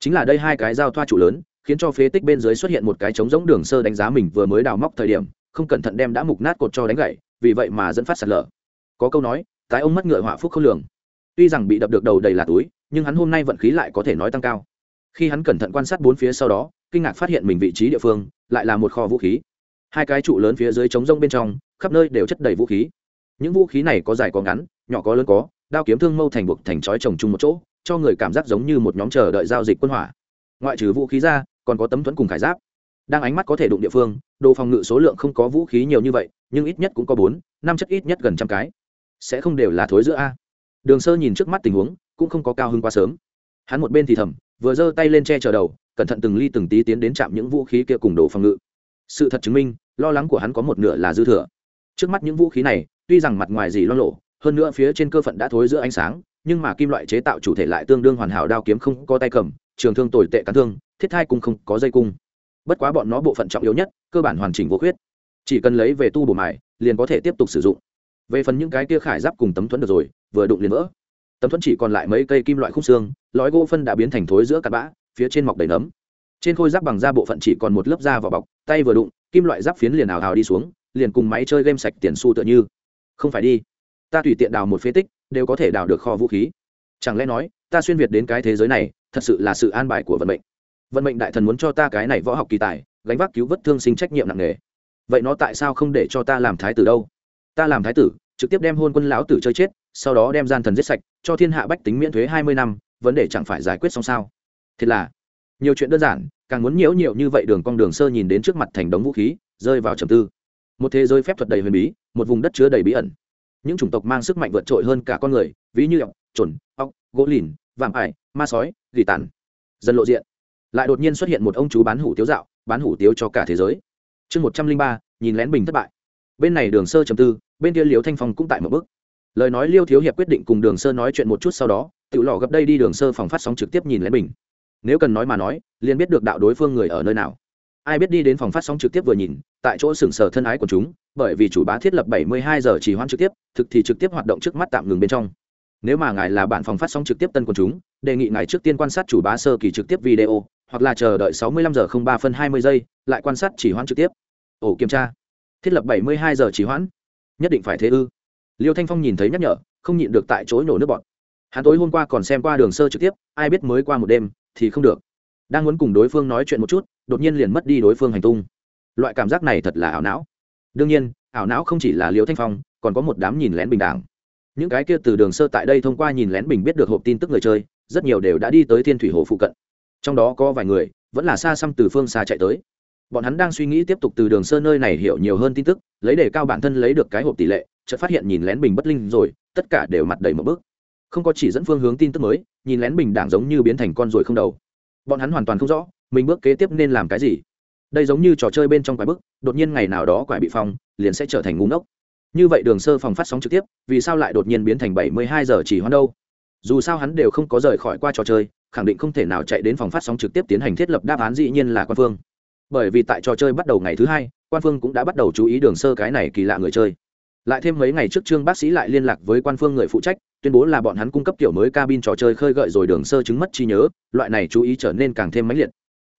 Chính là đây hai cái giao thoa trụ lớn, khiến cho phế tích bên dưới xuất hiện một cái trống giống đường sơ đánh giá mình vừa mới đào móc thời điểm, không cẩn thận đem đã mục nát cột cho đánh gãy, vì vậy mà dẫn phát sạt lở. Có câu nói, tái ông mất ngựa họa phúc không lường. Tuy rằng bị đập được đầu đầy là túi, nhưng hắn hôm nay vận khí lại có thể nói tăng cao. Khi hắn cẩn thận quan sát bốn phía sau đó, kinh ngạc phát hiện mình vị trí địa phương, lại là một kho vũ khí hai cái trụ lớn phía dưới trống rông bên trong, khắp nơi đều chất đầy vũ khí. Những vũ khí này có dài có ngắn, nhỏ có lớn có, đao kiếm thương mâu thành buộc thành chói trồng chung một chỗ, cho người cảm giác giống như một nhóm chờ đợi giao dịch quân hỏa. Ngoại trừ vũ khí ra, còn có tấm thuẫn cùng khải giáp. Đang ánh mắt có thể đụng địa phương, đồ phòng ngự số lượng không có vũ khí nhiều như vậy, nhưng ít nhất cũng có bốn, năm chất ít nhất gần trăm cái. Sẽ không đều là thối giữa a. Đường sơ nhìn trước mắt tình huống, cũng không có cao hơn quá sớm. Hắn một bên thì thầm, vừa giơ tay lên che chở đầu, cẩn thận từng ly từng tí tiến đến chạm những vũ khí kia cùng đồ phòng ngự. Sự thật chứng minh lo lắng của hắn có một nửa là dư thừa. Trước mắt những vũ khí này, tuy rằng mặt ngoài gì lo lộ, hơn nữa phía trên cơ phận đã thối giữa ánh sáng, nhưng mà kim loại chế tạo chủ thể lại tương đương hoàn hảo, đao kiếm không có tay cầm, trường thương tồi tệ cán thương, thiết thai cung không có dây cung. Bất quá bọn nó bộ phận trọng yếu nhất, cơ bản hoàn chỉnh vô khuyết. Chỉ cần lấy về tu bổ mài, liền có thể tiếp tục sử dụng. Về phần những cái kia khải giáp cùng tấm thuẫn được rồi, vừa đụng liền vỡ. Tấm thuẫn chỉ còn lại mấy cây kim loại khúc xương, lõi gỗ phân đã biến thành thối giữa cát bã, phía trên mọc đầy nấm trên khôi giáp bằng da bộ phận chỉ còn một lớp da vỏ bọc, tay vừa đụng, kim loại giáp phiến liền ảo hào đi xuống, liền cùng máy chơi game sạch tiền su tựa như. Không phải đi. Ta tùy tiện đào một phế tích, đều có thể đào được kho vũ khí. Chẳng lẽ nói, ta xuyên việt đến cái thế giới này, thật sự là sự an bài của vận mệnh. Vận mệnh đại thần muốn cho ta cái này võ học kỳ tài, gánh vác cứu vớt thương sinh trách nhiệm nặng nề. Vậy nó tại sao không để cho ta làm thái tử đâu? Ta làm thái tử, trực tiếp đem hôn quân lão tử chơi chết, sau đó đem gian thần giết sạch, cho thiên hạ bách tính miễn thuế hai mươi năm, vấn đề chẳng phải giải quyết xong sao? Thật là nhiều chuyện đơn giản, càng muốn nhiễu nhiều như vậy đường cong đường sơ nhìn đến trước mặt thành đống vũ khí, rơi vào trầm tư. Một thế giới phép thuật đầy huyền bí, một vùng đất chứa đầy bí ẩn. Những chủng tộc mang sức mạnh vượt trội hơn cả con người, ví như ọc trồn ọc gỗ lìn, vạm ải, ma sói, gỉ tàn. Dân lộ diện. Lại đột nhiên xuất hiện một ông chú bán hủ tiếu dạo, bán hủ tiếu cho cả thế giới. Chương một trăm linh ba, nhìn lén bình thất bại. Bên này đường sơ trầm tư, bên kia liêu thanh phong cũng tại một bước. Lời nói liêu thiếu hiệp quyết định cùng đường sơ nói chuyện một chút sau đó, tự lò gấp đây đi đường sơ phòng phát sóng trực tiếp nhìn lén bình nếu cần nói mà nói, liền biết được đạo đối phương người ở nơi nào. Ai biết đi đến phòng phát sóng trực tiếp vừa nhìn, tại chỗ sừng sờ thân ái của chúng, bởi vì chủ bá thiết lập 72 giờ chỉ hoãn trực tiếp, thực thì trực tiếp hoạt động trước mắt tạm ngừng bên trong. Nếu mà ngài là bạn phòng phát sóng trực tiếp tân quần chúng, đề nghị ngài trước tiên quan sát chủ bá sơ kỳ trực tiếp video, hoặc là chờ đợi 65 giờ 03 phân 20 giây, lại quan sát chỉ hoãn trực tiếp. Ổ kiểm tra. Thiết lập 72 giờ chỉ hoãn. Nhất định phải thế ư. Liêu thanh phong nhìn thấy nhắc nhở, không nhịn được tại chỗ nổ nước bọn hắn tối hôm qua còn xem qua đường sơ trực tiếp, ai biết mới qua một đêm thì không được. Đang muốn cùng đối phương nói chuyện một chút, đột nhiên liền mất đi đối phương hành tung. Loại cảm giác này thật là ảo não. Đương nhiên, ảo não không chỉ là Liễu thanh phong, còn có một đám nhìn lén bình đẳng. Những cái kia từ đường sơ tại đây thông qua nhìn lén bình biết được hộp tin tức người chơi, rất nhiều đều đã đi tới thiên thủy hồ phụ cận. Trong đó có vài người, vẫn là xa xăm từ phương xa chạy tới. Bọn hắn đang suy nghĩ tiếp tục từ đường sơ nơi này hiểu nhiều hơn tin tức, lấy để cao bản thân lấy được cái hộp tỷ lệ, chợt phát hiện nhìn lén bình bất linh rồi, tất cả đều mặt đầy một bước không có chỉ dẫn phương hướng tin tức mới, nhìn lén bình đảng giống như biến thành con ruồi không đầu. Bọn hắn hoàn toàn không rõ, mình bước kế tiếp nên làm cái gì. Đây giống như trò chơi bên trong quái bức, đột nhiên ngày nào đó quải bị phong, liền sẽ trở thành ngu ngốc. Như vậy đường sơ phòng phát sóng trực tiếp, vì sao lại đột nhiên biến thành bảy mươi hai giờ chỉ hoãn đâu? Dù sao hắn đều không có rời khỏi qua trò chơi, khẳng định không thể nào chạy đến phòng phát sóng trực tiếp tiến hành thiết lập đáp án dĩ nhiên là quan phương. Bởi vì tại trò chơi bắt đầu ngày thứ hai, quan phương cũng đã bắt đầu chú ý đường sơ cái này kỳ lạ người chơi lại thêm mấy ngày trước trương bác sĩ lại liên lạc với quan phương người phụ trách, tuyên bố là bọn hắn cung cấp kiểu mới cabin trò chơi khơi gợi rồi đường sơ chứng mất trí nhớ, loại này chú ý trở nên càng thêm mãnh liệt.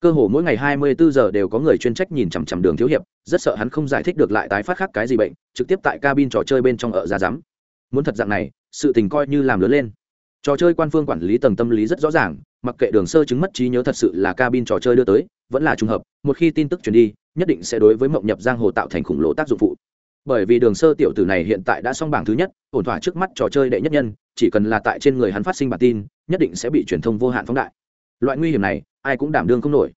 Cơ hồ mỗi ngày 24 giờ đều có người chuyên trách nhìn chằm chằm đường thiếu hiệp, rất sợ hắn không giải thích được lại tái phát khác cái gì bệnh, trực tiếp tại cabin trò chơi bên trong ở ra rắm. Muốn thật dạng này, sự tình coi như làm lớn lên. Trò chơi quan phương quản lý tầng tâm lý rất rõ ràng, mặc kệ đường sơ chứng mất trí nhớ thật sự là cabin trò chơi đưa tới, vẫn là trùng hợp, một khi tin tức truyền đi, nhất định sẽ đối với mộng nhập giang hồ tạo thành khủng lồ tác dụng phụ bởi vì đường sơ tiểu tử này hiện tại đã xong bảng thứ nhất, ổn thỏa trước mắt trò chơi đệ nhất nhân, chỉ cần là tại trên người hắn phát sinh bản tin, nhất định sẽ bị truyền thông vô hạn phóng đại. Loại nguy hiểm này, ai cũng đảm đương không nổi.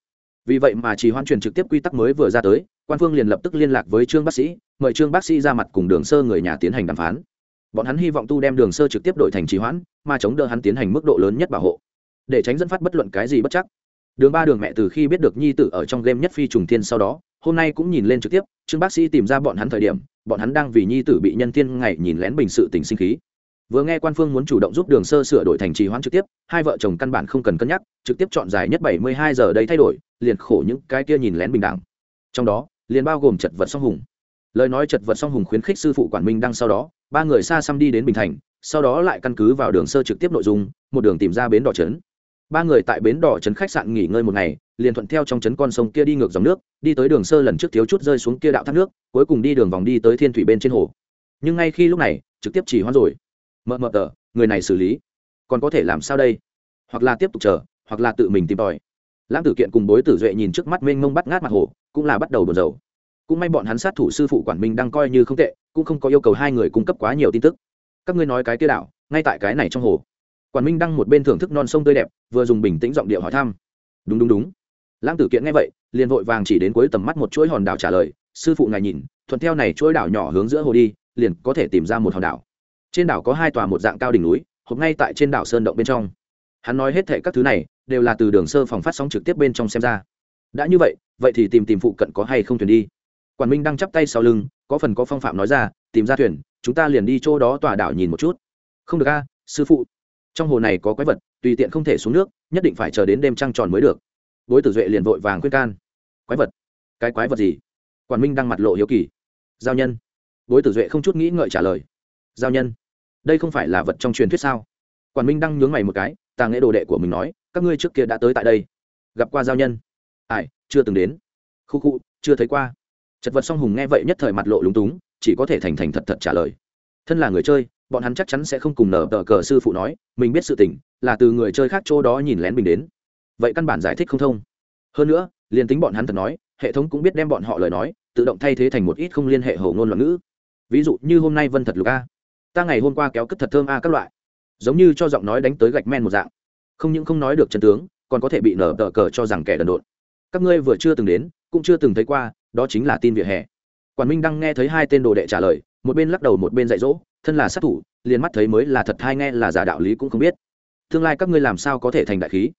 Vì vậy mà chỉ hoan truyền trực tiếp quy tắc mới vừa ra tới, quan phương liền lập tức liên lạc với trương bác sĩ, mời trương bác sĩ ra mặt cùng đường sơ người nhà tiến hành đàm phán. Bọn hắn hy vọng tu đem đường sơ trực tiếp đổi thành trì hoãn, mà chống đỡ hắn tiến hành mức độ lớn nhất bảo hộ, để tránh dẫn phát bất luận cái gì bất chắc. Đường ba đường mẹ từ khi biết được nhi tử ở trong game nhất phi trùng thiên sau đó hôm nay cũng nhìn lên trực tiếp, trương bác sĩ tìm ra bọn hắn thời điểm, bọn hắn đang vì nhi tử bị nhân thiên ngày nhìn lén bình sự tình sinh khí. Vừa nghe quan phương muốn chủ động giúp đường sơ sửa đổi thành trì hoãn trực tiếp, hai vợ chồng căn bản không cần cân nhắc, trực tiếp chọn dài nhất bảy mươi hai giờ đây thay đổi, liền khổ những cái kia nhìn lén bình đẳng. Trong đó, liền bao gồm chật vật song hùng. Lời nói chật vật song hùng khuyến khích sư phụ quản minh đăng sau đó, ba người xa xăm đi đến bình thành, sau đó lại căn cứ vào đường sơ trực tiếp nội dung, một đường tìm ra bến đỏ trấn. Ba người tại bến đỏ trấn khách sạn nghỉ ngơi một ngày liền thuận theo trong trấn con sông kia đi ngược dòng nước, đi tới đường sơ lần trước thiếu chút rơi xuống kia đạo thác nước, cuối cùng đi đường vòng đi tới thiên thủy bên trên hồ. Nhưng ngay khi lúc này, trực tiếp chỉ hoãn rồi. Mờ mờ tờ, người này xử lý. Còn có thể làm sao đây? Hoặc là tiếp tục chờ, hoặc là tự mình tìm tòi. Lãng tử kiện cùng bối tử duệ nhìn trước mắt mênh mông bắt ngát mặt hồ, cũng là bắt đầu buồn rầu. cũng may bọn hắn sát thủ sư phụ quản minh đang coi như không tệ, cũng không có yêu cầu hai người cung cấp quá nhiều tin tức. Các ngươi nói cái kia đạo ngay tại cái này trong hồ. Quản minh đang một bên thưởng thức non sông tươi đẹp, vừa dùng bình tĩnh giọng điệu hỏi thăm. Đúng đúng đúng lãng tử kiện nghe vậy, liền vội vàng chỉ đến cuối tầm mắt một chuỗi hòn đảo trả lời, sư phụ ngài nhìn, thuận theo này chuỗi đảo nhỏ hướng giữa hồ đi, liền có thể tìm ra một hòn đảo. Trên đảo có hai tòa một dạng cao đỉnh núi, hộp ngay tại trên đảo sơn động bên trong. Hắn nói hết thệ các thứ này, đều là từ đường sơ phòng phát sóng trực tiếp bên trong xem ra. Đã như vậy vậy thì tìm tìm phụ cận có hay không thuyền đi. Quản minh đang chắp tay sau lưng, có phần có phong phạm nói ra, tìm ra thuyền, chúng ta liền đi chỗ đó tòa đảo nhìn một chút. Không được a, sư phụ. Trong hồ này có quái vật, tùy tiện không thể xuống nước, nhất định phải chờ đến đêm trăng tròn mới được bối tử duệ liền vội vàng khuyên can. Quái vật, cái quái vật gì? Quản minh đang mặt lộ hiếu kỳ. Giao nhân. Bối tử duệ không chút nghĩ ngợi trả lời. Giao nhân? Đây không phải là vật trong truyền thuyết sao? Quản minh đang nhướng mày một cái tàng nghệ đồ đệ của mình nói, các ngươi trước kia đã tới tại đây, gặp qua giao nhân. Ai, chưa từng đến. Khu khu, chưa thấy qua. Chật vật song hùng nghe vậy nhất thời mặt lộ lúng túng, chỉ có thể thành thành thật thật trả lời. Thân là người chơi, bọn hắn chắc chắn sẽ không cùng nở tờ cờ sư phụ nói, mình biết sự tình, là từ người chơi khác chỗ đó nhìn lén mình đến vậy căn bản giải thích không thông. Hơn nữa, liền tính bọn hắn thật nói, hệ thống cũng biết đem bọn họ lời nói, tự động thay thế thành một ít không liên hệ hầu ngôn loạn ngữ. Ví dụ như hôm nay vân thật lục a. Ta ngày hôm qua kéo cất thật thơm a các loại. Giống như cho giọng nói đánh tới gạch men một dạng. Không những không nói được chân tướng, còn có thể bị nở tờ cờ cho rằng kẻ đần độn. Các ngươi vừa chưa từng đến, cũng chưa từng thấy qua, đó chính là tin vỉa hè. Quản minh đang nghe thấy hai tên đồ đệ trả lời, một bên lắc đầu một bên dạy dỗ, thân là sát thủ, liền mắt thấy mới là thật hay nghe là giả đạo lý cũng không biết. Tương lai các ngươi làm sao có thể thành đại khí?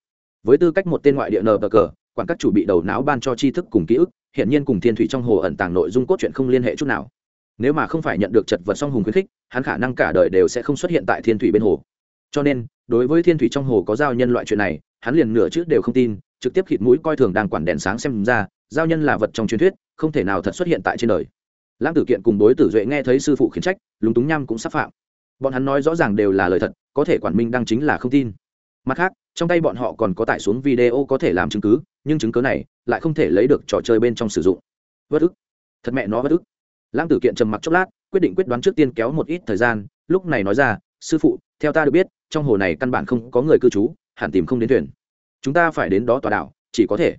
Với tư cách một tên ngoại địa nờ bờ cờ quản các chủ bị đầu não ban cho tri thức cùng ký ức hiện nhiên cùng thiên thủy trong hồ ẩn tàng nội dung cốt truyện không liên hệ chút nào. Nếu mà không phải nhận được chật vật song hùng khuyến khích, hắn khả năng cả đời đều sẽ không xuất hiện tại thiên thủy bên hồ. Cho nên, đối với thiên thủy trong hồ có giao nhân loại chuyện này, hắn liền nửa chữ đều không tin, trực tiếp khịt mũi coi thường đang quản đèn sáng xem ra, giao nhân là vật trong truyền thuyết, không thể nào thật xuất hiện tại trên đời. Lãng tử kiện cùng đối tử duệ nghe thấy sư phụ khiển trách, lúng túng nhăm cũng sắp phạm. Bọn hắn nói rõ ràng đều là lời thật, có thể quản minh đang chính là không tin mặt khác, trong tay bọn họ còn có tải xuống video có thể làm chứng cứ, nhưng chứng cứ này lại không thể lấy được trò chơi bên trong sử dụng. Vất ức. Thật mẹ nó vất ức. Lãng tử kiện trầm mặc chốc lát, quyết định quyết đoán trước tiên kéo một ít thời gian, lúc này nói ra, sư phụ, theo ta được biết, trong hồ này căn bản không có người cư trú, hẳn tìm không đến thuyền. Chúng ta phải đến đó tòa đảo, chỉ có thể.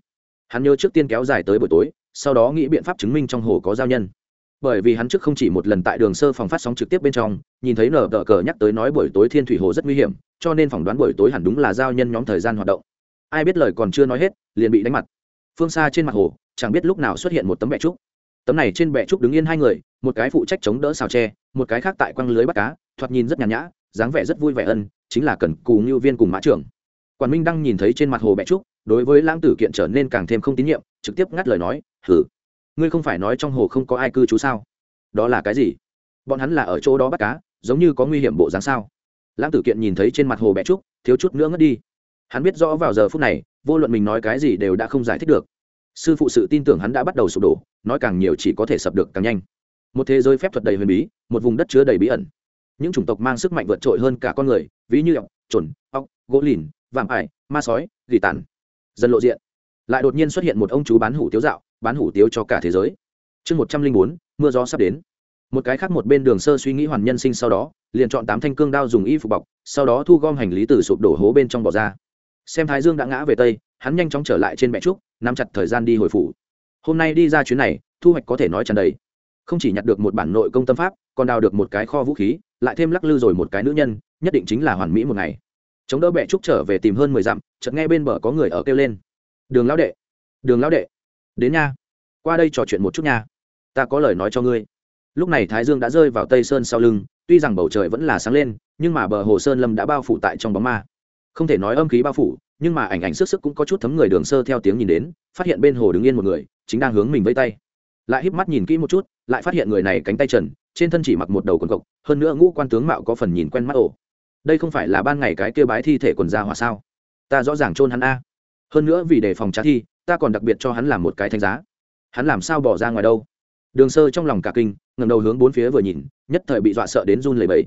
Hắn nhớ trước tiên kéo dài tới buổi tối, sau đó nghĩ biện pháp chứng minh trong hồ có giao nhân. Bởi vì hắn trước không chỉ một lần tại đường sơ phòng phát sóng trực tiếp bên trong, nhìn thấy nở tờ cờ nhắc tới nói buổi tối thiên thủy hồ rất nguy hiểm cho nên phỏng đoán buổi tối hẳn đúng là giao nhân nhóm thời gian hoạt động. Ai biết lời còn chưa nói hết, liền bị đánh mặt. Phương xa trên mặt hồ, chẳng biết lúc nào xuất hiện một tấm bẹ trúc. Tấm này trên bẹ trúc đứng yên hai người, một cái phụ trách chống đỡ xào tre, một cái khác tại quăng lưới bắt cá, thoạt nhìn rất nhàn nhã, dáng vẻ rất vui vẻ ân, chính là cần cù ngưu viên cùng mã trưởng. Quản minh đăng nhìn thấy trên mặt hồ bẹ trúc, đối với lãng tử kiện trở nên càng thêm không tín nhiệm, trực tiếp ngắt lời nói, hử? Ngươi không phải nói trong hồ không có ai cư trú sao? Đó là cái gì? Bọn hắn là ở chỗ đó bắt cá, giống như có nguy hiểm bộ dáng sao? Lãng tử kiện nhìn thấy trên mặt hồ bẹ trúc, thiếu chút nữa ngất đi. Hắn biết rõ vào giờ phút này, vô luận mình nói cái gì đều đã không giải thích được. Sư phụ sự tin tưởng hắn đã bắt đầu sụp đổ, nói càng nhiều chỉ có thể sập được càng nhanh. Một thế giới phép thuật đầy huyền bí, một vùng đất chứa đầy bí ẩn. Những chủng tộc mang sức mạnh vượt trội hơn cả con người, ví như ọc trồn ọc gỗ lìn, vạm ải, ma sói, gỉ tàn. Dần lộ diện, lại đột nhiên xuất hiện một ông chú bán hủ tiếu dạo, bán hủ tiếu cho cả thế giới. Chương một trăm linh bốn, mưa gió sắp đến một cái khác một bên đường sơ suy nghĩ hoàn nhân sinh sau đó, liền chọn tám thanh cương đao dùng y phục bọc, sau đó thu gom hành lý từ sụp đổ hố bên trong bỏ ra. Xem thái dương đã ngã về tây, hắn nhanh chóng trở lại trên mẹ trúc, nắm chặt thời gian đi hồi phủ. Hôm nay đi ra chuyến này, thu hoạch có thể nói tràn đầy. Không chỉ nhặt được một bản nội công tâm pháp, còn đào được một cái kho vũ khí, lại thêm lắc lư rồi một cái nữ nhân, nhất định chính là hoàn mỹ một ngày. Chống đỡ mẹ trúc trở về tìm hơn mười dặm, chợt nghe bên bờ có người ở kêu lên. Đường lão đệ, đường lão đệ, đến nha. Qua đây trò chuyện một chút nha. Ta có lời nói cho ngươi lúc này thái dương đã rơi vào tây sơn sau lưng, tuy rằng bầu trời vẫn là sáng lên, nhưng mà bờ hồ sơn lâm đã bao phủ tại trong bóng ma. Không thể nói âm khí bao phủ, nhưng mà ảnh ảnh sức sức cũng có chút thấm người đường sơ theo tiếng nhìn đến, phát hiện bên hồ đứng yên một người, chính đang hướng mình vây tay. Lại híp mắt nhìn kỹ một chút, lại phát hiện người này cánh tay trần, trên thân chỉ mặc một đầu quần cộc, hơn nữa ngũ quan tướng mạo có phần nhìn quen mắt ổ đây không phải là ban ngày cái kia bái thi thể quần ra hỏa sao? Ta rõ ràng chôn hắn a. Hơn nữa vì đề phòng trả thi, ta còn đặc biệt cho hắn làm một cái thanh giá. Hắn làm sao bỏ ra ngoài đâu? Đường sơ trong lòng cả kinh ngầm đầu hướng bốn phía vừa nhìn, nhất thời bị dọa sợ đến run lầy bẫy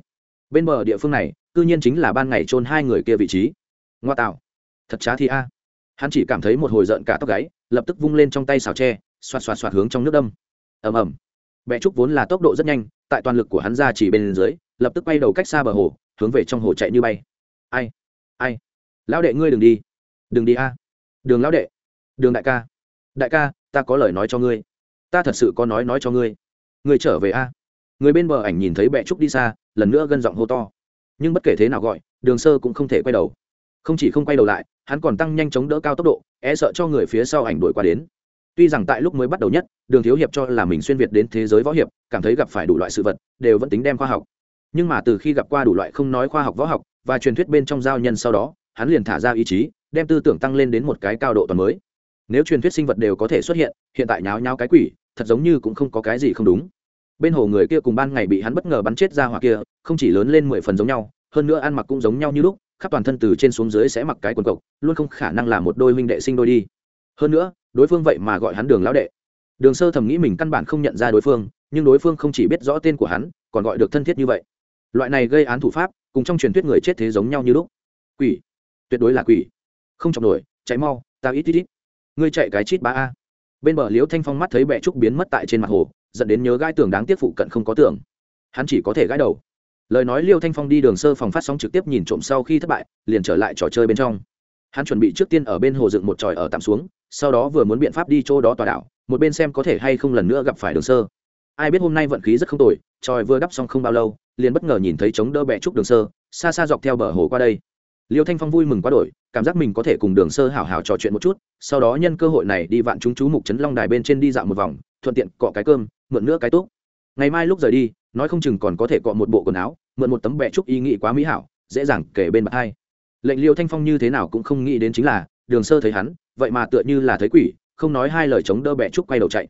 bên bờ địa phương này, cư nhiên chính là ban ngày chôn hai người kia vị trí. Ngoa tạo. Thật trá thì a. Hắn chỉ cảm thấy một hồi rợn cả tóc gáy, lập tức vung lên trong tay xào tre, xoạt xoạt xoạt hướng trong nước đâm. Ầm ầm. Bẹ trúc vốn là tốc độ rất nhanh, tại toàn lực của hắn ra chỉ bên dưới, lập tức bay đầu cách xa bờ hồ, hướng về trong hồ chạy như bay. Ai? Ai? Lão đệ ngươi đừng đi. Đừng đi a. Đường lão đệ. Đường đại ca. Đại ca, ta có lời nói cho ngươi ta thật sự có nói nói cho ngươi. Ngươi trở về a. Người bên bờ ảnh nhìn thấy bẹ trúc đi xa, lần nữa gân giọng hô to. Nhưng bất kể thế nào gọi, đường sơ cũng không thể quay đầu. Không chỉ không quay đầu lại, hắn còn tăng nhanh chống đỡ cao tốc độ e sợ cho người phía sau ảnh đuổi qua đến. Tuy rằng tại lúc mới bắt đầu nhất, đường thiếu hiệp cho là mình xuyên việt đến thế giới võ hiệp, cảm thấy gặp phải đủ loại sự vật, đều vẫn tính đem khoa học. Nhưng mà từ khi gặp qua đủ loại không nói khoa học võ học và truyền thuyết bên trong giao nhân sau đó, hắn liền thả ra ý chí, đem tư tưởng tăng lên đến một cái cao độ toàn mới. Nếu truyền thuyết sinh vật đều có thể xuất hiện hiện tại nháo nháo cái quỷ thật giống như cũng không có cái gì không đúng. Bên hồ người kia cùng ban ngày bị hắn bất ngờ bắn chết ra hoặc kia, không chỉ lớn lên mười phần giống nhau, hơn nữa ăn mặc cũng giống nhau như lúc, khắp toàn thân từ trên xuống dưới sẽ mặc cái quần cộc, luôn không khả năng là một đôi huynh đệ sinh đôi đi. Hơn nữa, đối phương vậy mà gọi hắn đường lão đệ. Đường sơ thầm nghĩ mình căn bản không nhận ra đối phương, nhưng đối phương không chỉ biết rõ tên của hắn, còn gọi được thân thiết như vậy. Loại này gây án thủ pháp, cùng trong truyền thuyết người chết thế giống nhau như lúc. Quỷ. Tuyệt đối là quỷ. Không chọc nổi cháy mau, ta ít ít ít. Ngươi chạy cái chít ba a bên bờ liễu thanh phong mắt thấy bẹ trúc biến mất tại trên mặt hồ, dẫn đến nhớ gai tường đáng tiếc phụ cận không có tường. Hắn chỉ có thể gãi đầu. Lời nói liêu thanh phong đi đường sơ phòng phát sóng trực tiếp nhìn trộm sau khi thất bại, liền trở lại trò chơi bên trong. Hắn chuẩn bị trước tiên ở bên hồ dựng một tròi ở tạm xuống, sau đó vừa muốn biện pháp đi chỗ đó tòa đảo, một bên xem có thể hay không lần nữa gặp phải đường sơ. Ai biết hôm nay vận khí rất không tồi, tròi vừa đắp xong không bao lâu, liền bất ngờ nhìn thấy chống đỡ bẹ trúc đường sơ, xa xa dọc theo bờ hồ qua đây liêu thanh phong vui mừng quá đổi, cảm giác mình có thể cùng đường sơ hảo hảo trò chuyện một chút, sau đó nhân cơ hội này đi vạn chúng chú mục trấn long đài bên trên đi dạo một vòng, thuận tiện cọ cái cơm, mượn nữa cái tốt ngày mai lúc rời đi, nói không chừng còn có thể cọ một bộ quần áo, mượn một tấm bẹ trúc ý nghĩ quá mỹ hảo, dễ dàng kể bên mặt hai. Lệnh liêu thanh phong như thế nào cũng không nghĩ đến chính là, đường sơ thấy hắn, vậy mà tựa như là thấy quỷ, không nói hai lời chống đỡ bẹ trúc quay đầu chạy.